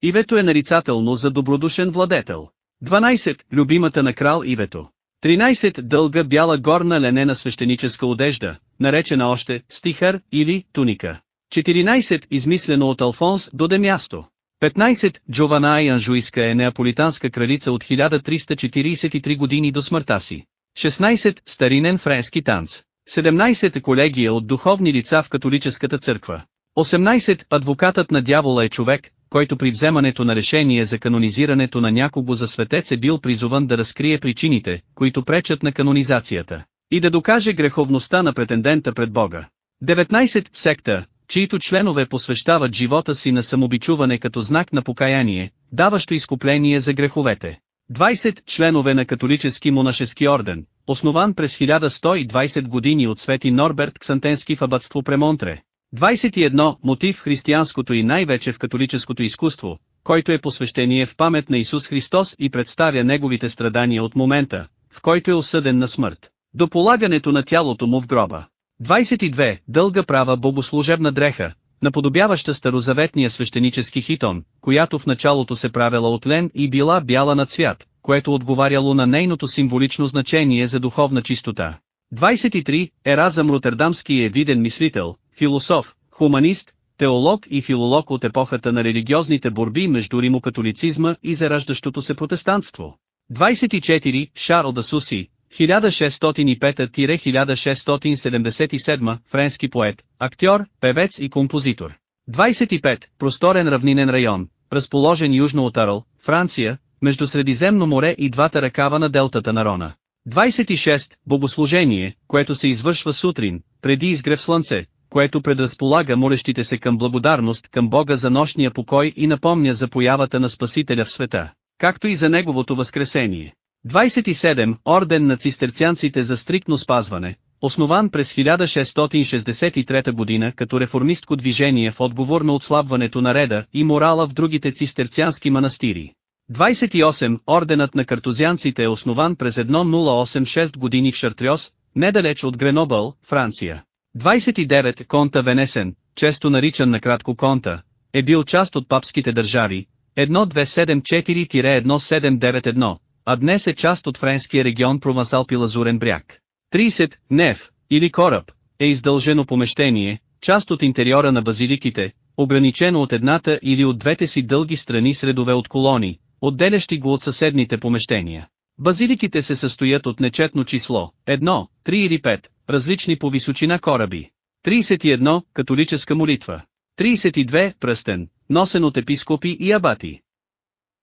Ивето е нарицателно за добродушен владетел. 12. Любимата на крал Ивето. 13. Дълга бяла горна ленена свещеническа одежда, наречена още «стихър» или «туника». 14. Измислено от Алфонс до Демясто. 15. Джована Янжуиска е неаполитанска кралица от 1343 години до смъртта си. 16. Старинен френски танц. 17. Колегия от духовни лица в католическата църква. 18. Адвокатът на дявола е човек, който при вземането на решение за канонизирането на някого за светец е бил призован да разкрие причините, които пречат на канонизацията, и да докаже греховността на претендента пред Бога. 19. Секта, чието членове посвещават живота си на самобичуване като знак на покаяние, даващо изкупление за греховете. 20 членове на католически монашески орден, основан през 1120 години от свети Норберт Ксантенски в абътство Премонтре. 21 мотив в християнското и най-вече в католическото изкуство, който е посвещение в памет на Исус Христос и представя неговите страдания от момента, в който е осъден на смърт, до полагането на тялото му в гроба. 22. Дълга права богослужебна дреха, наподобяваща старозаветния свещенически хитон, която в началото се правила от лен и била бяла на цвят, което отговаряло на нейното символично значение за духовна чистота. 23. Еразъм Ротердамски е виден мислител, философ, хуманист, теолог и филолог от епохата на религиозните борби между римокатолицизма и зараждащото се протестантство. 24. Шарл да Суси, 1605-1677, френски поет, актьор, певец и композитор. 25. Просторен равнинен район, разположен южно от Арл, Франция, между Средиземно море и двата ръкава на делтата на Рона. 26. Богослужение, което се извършва сутрин, преди изгрев слънце, което предразполага молещите се към благодарност към Бога за нощния покой и напомня за появата на Спасителя в света, както и за Неговото възкресение. 27. Орден на цистерцианците за стриктно спазване, основан през 1663 година като реформистко движение в отговор на отслабването на реда и морала в другите цистерциански манастири. 28. Орденът на картозианците е основан през 1086 години в Шартриос, недалеч от Гренобъл, Франция. 29. Конта Венесен, често наричан накратко Конта, е бил част от папските държави, 1274-1791, а днес е част от френския регион Провансалпи Лазурен бряг. 30. Неф, или кораб, е издължено помещение, част от интериора на базиликите, ограничено от едната или от двете си дълги страни с редове от колони, отделящи го от съседните помещения. Базиликите се състоят от нечетно число, 1, 3 или 5, различни по височина кораби. 31, католическа молитва. 32, пръстен, носен от епископи и абати.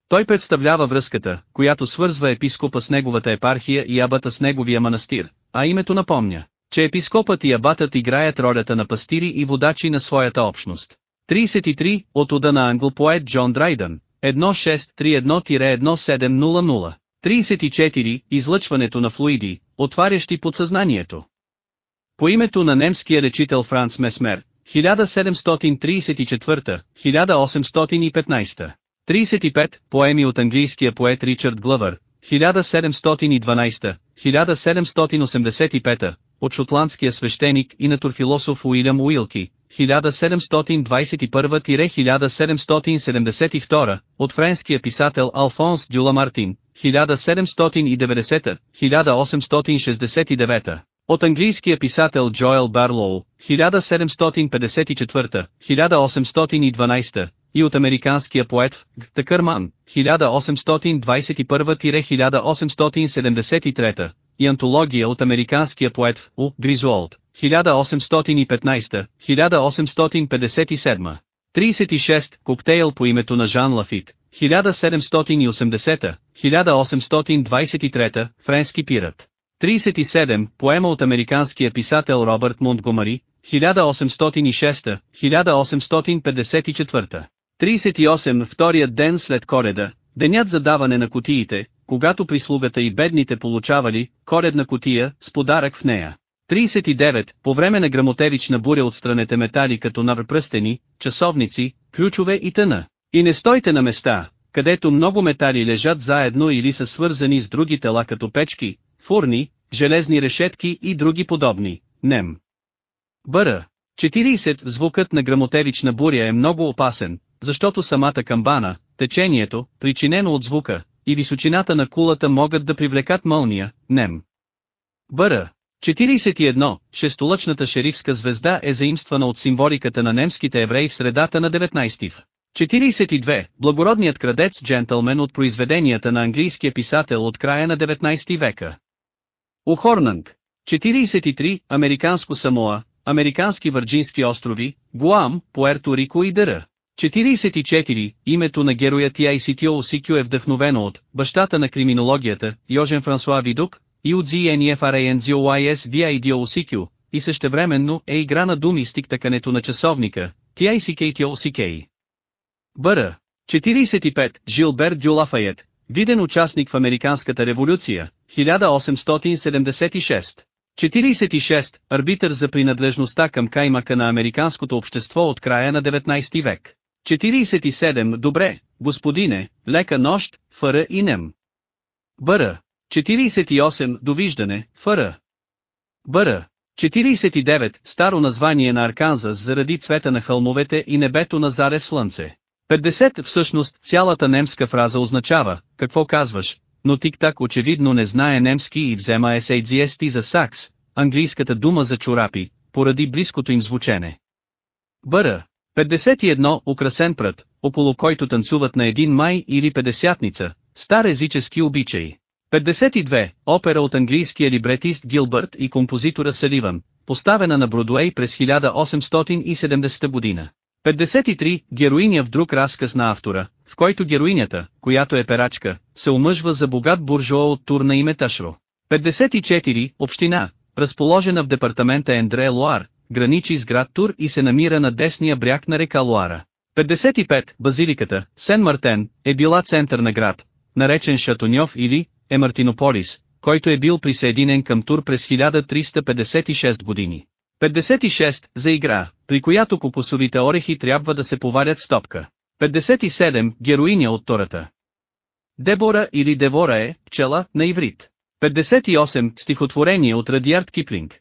Той представлява връзката, която свързва епископа с неговата епархия и абата с неговия манастир, а името напомня, че епископът и абатът играят ролята на пастири и водачи на своята общност. 33, от уда на англопоет Джон Драйдън, 1631-1700. 34, излъчването на флуиди, отварящи подсъзнанието. По името на немския речител Франц Месмер, 1734-1815. 35, поеми от английския поет Ричард Глъвър, 1712-1785, от шотландския свещеник и натурфилософ Уилям Уилки, 1721-1772, от френския писател Алфонс Дюла Мартин, 1790-1869, от английския писател Джоел Барлоу, 1754-1812, и от американския поет Г. Тъкърман, 1821-1873, и антология от американския поет У. Гризуолд, 1815-1857. 36. Коктейл по името на Жан Лафит, 1780-1823, френски пират. 37. Поема от американския писател Робърт Монтгомари, 1806-1854. 38. Вторият ден след кореда, денят за даване на кутиите, когато прислугата и бедните получавали коредна кутия с подарък в нея. 39. По време на грамотевична буря отстранете метали като наврпръстени, часовници, ключове и тъна. И не стойте на места, където много метали лежат заедно или са свързани с други тела като печки, фурни, железни решетки и други подобни. Нем. Бъра. 40. Звукът на грамотевична буря е много опасен, защото самата камбана, течението, причинено от звука, и височината на кулата могат да привлекат мълния, нем. Бъра. 41. Шестолъчната шерифска звезда е заимствана от символиката на немските евреи в средата на 19 в. 42. Благородният крадец джентълмен от произведенията на английския писател от края на 19 века. Ухорнанг. 43. Американско Самоа, Американски Върджински острови, Гуам, Пуерто Рико и Дъра. 44. Името на героя Тиайситио Осикю е вдъхновено от бащата на криминологията, Йожен Франсуа Видук, и от ZNFRANZOYS VIDO и същевременно е игра на думи с тиктакането на часовника, TICKTOCK. Бъра. 45. Жилбер Дюлафайет, виден участник в Американската революция, 1876. 46. Арбитър за принадлежността към каймака на американското общество от края на 19 век. 47. Добре, господине, лека нощ, фъра и нем. Бъра. 48. Довиждане, фъра. Бъра. 49. Старо название на Арканзас заради цвета на хълмовете и небето на заре слънце. 50. Всъщност цялата немска фраза означава, какво казваш, но Тик-Так очевидно не знае немски и взема SHGST за сакс, английската дума за чорапи, поради близкото им звучене. Бъра. 51. Украсен прът, около който танцуват на един май или педесятница, стар езически обичай. 52. Опера от английския либретист Гилбърт и композитора Саливан, поставена на Бродуей през 1870 година. 53. Героиня в друг разказ на автора, в който героинята, която е перачка, се омъжва за богат буржуа от Турна и Меташро. 54. Община, разположена в департамента Ендре Луар, граничи с град Тур и се намира на десния бряг на река Луара. 55. Базиликата, Сен-Мартен, е била център на град, наречен Шатоньов или Емартинополис, който е бил присъединен към Тур през 1356 години. 56. За игра, при която кокосовите орехи трябва да се поварят с топка. 57. Героиня от Тората. Дебора или Девора е, пчела, на иврит. 58. Стихотворение от Радиард Киплинг.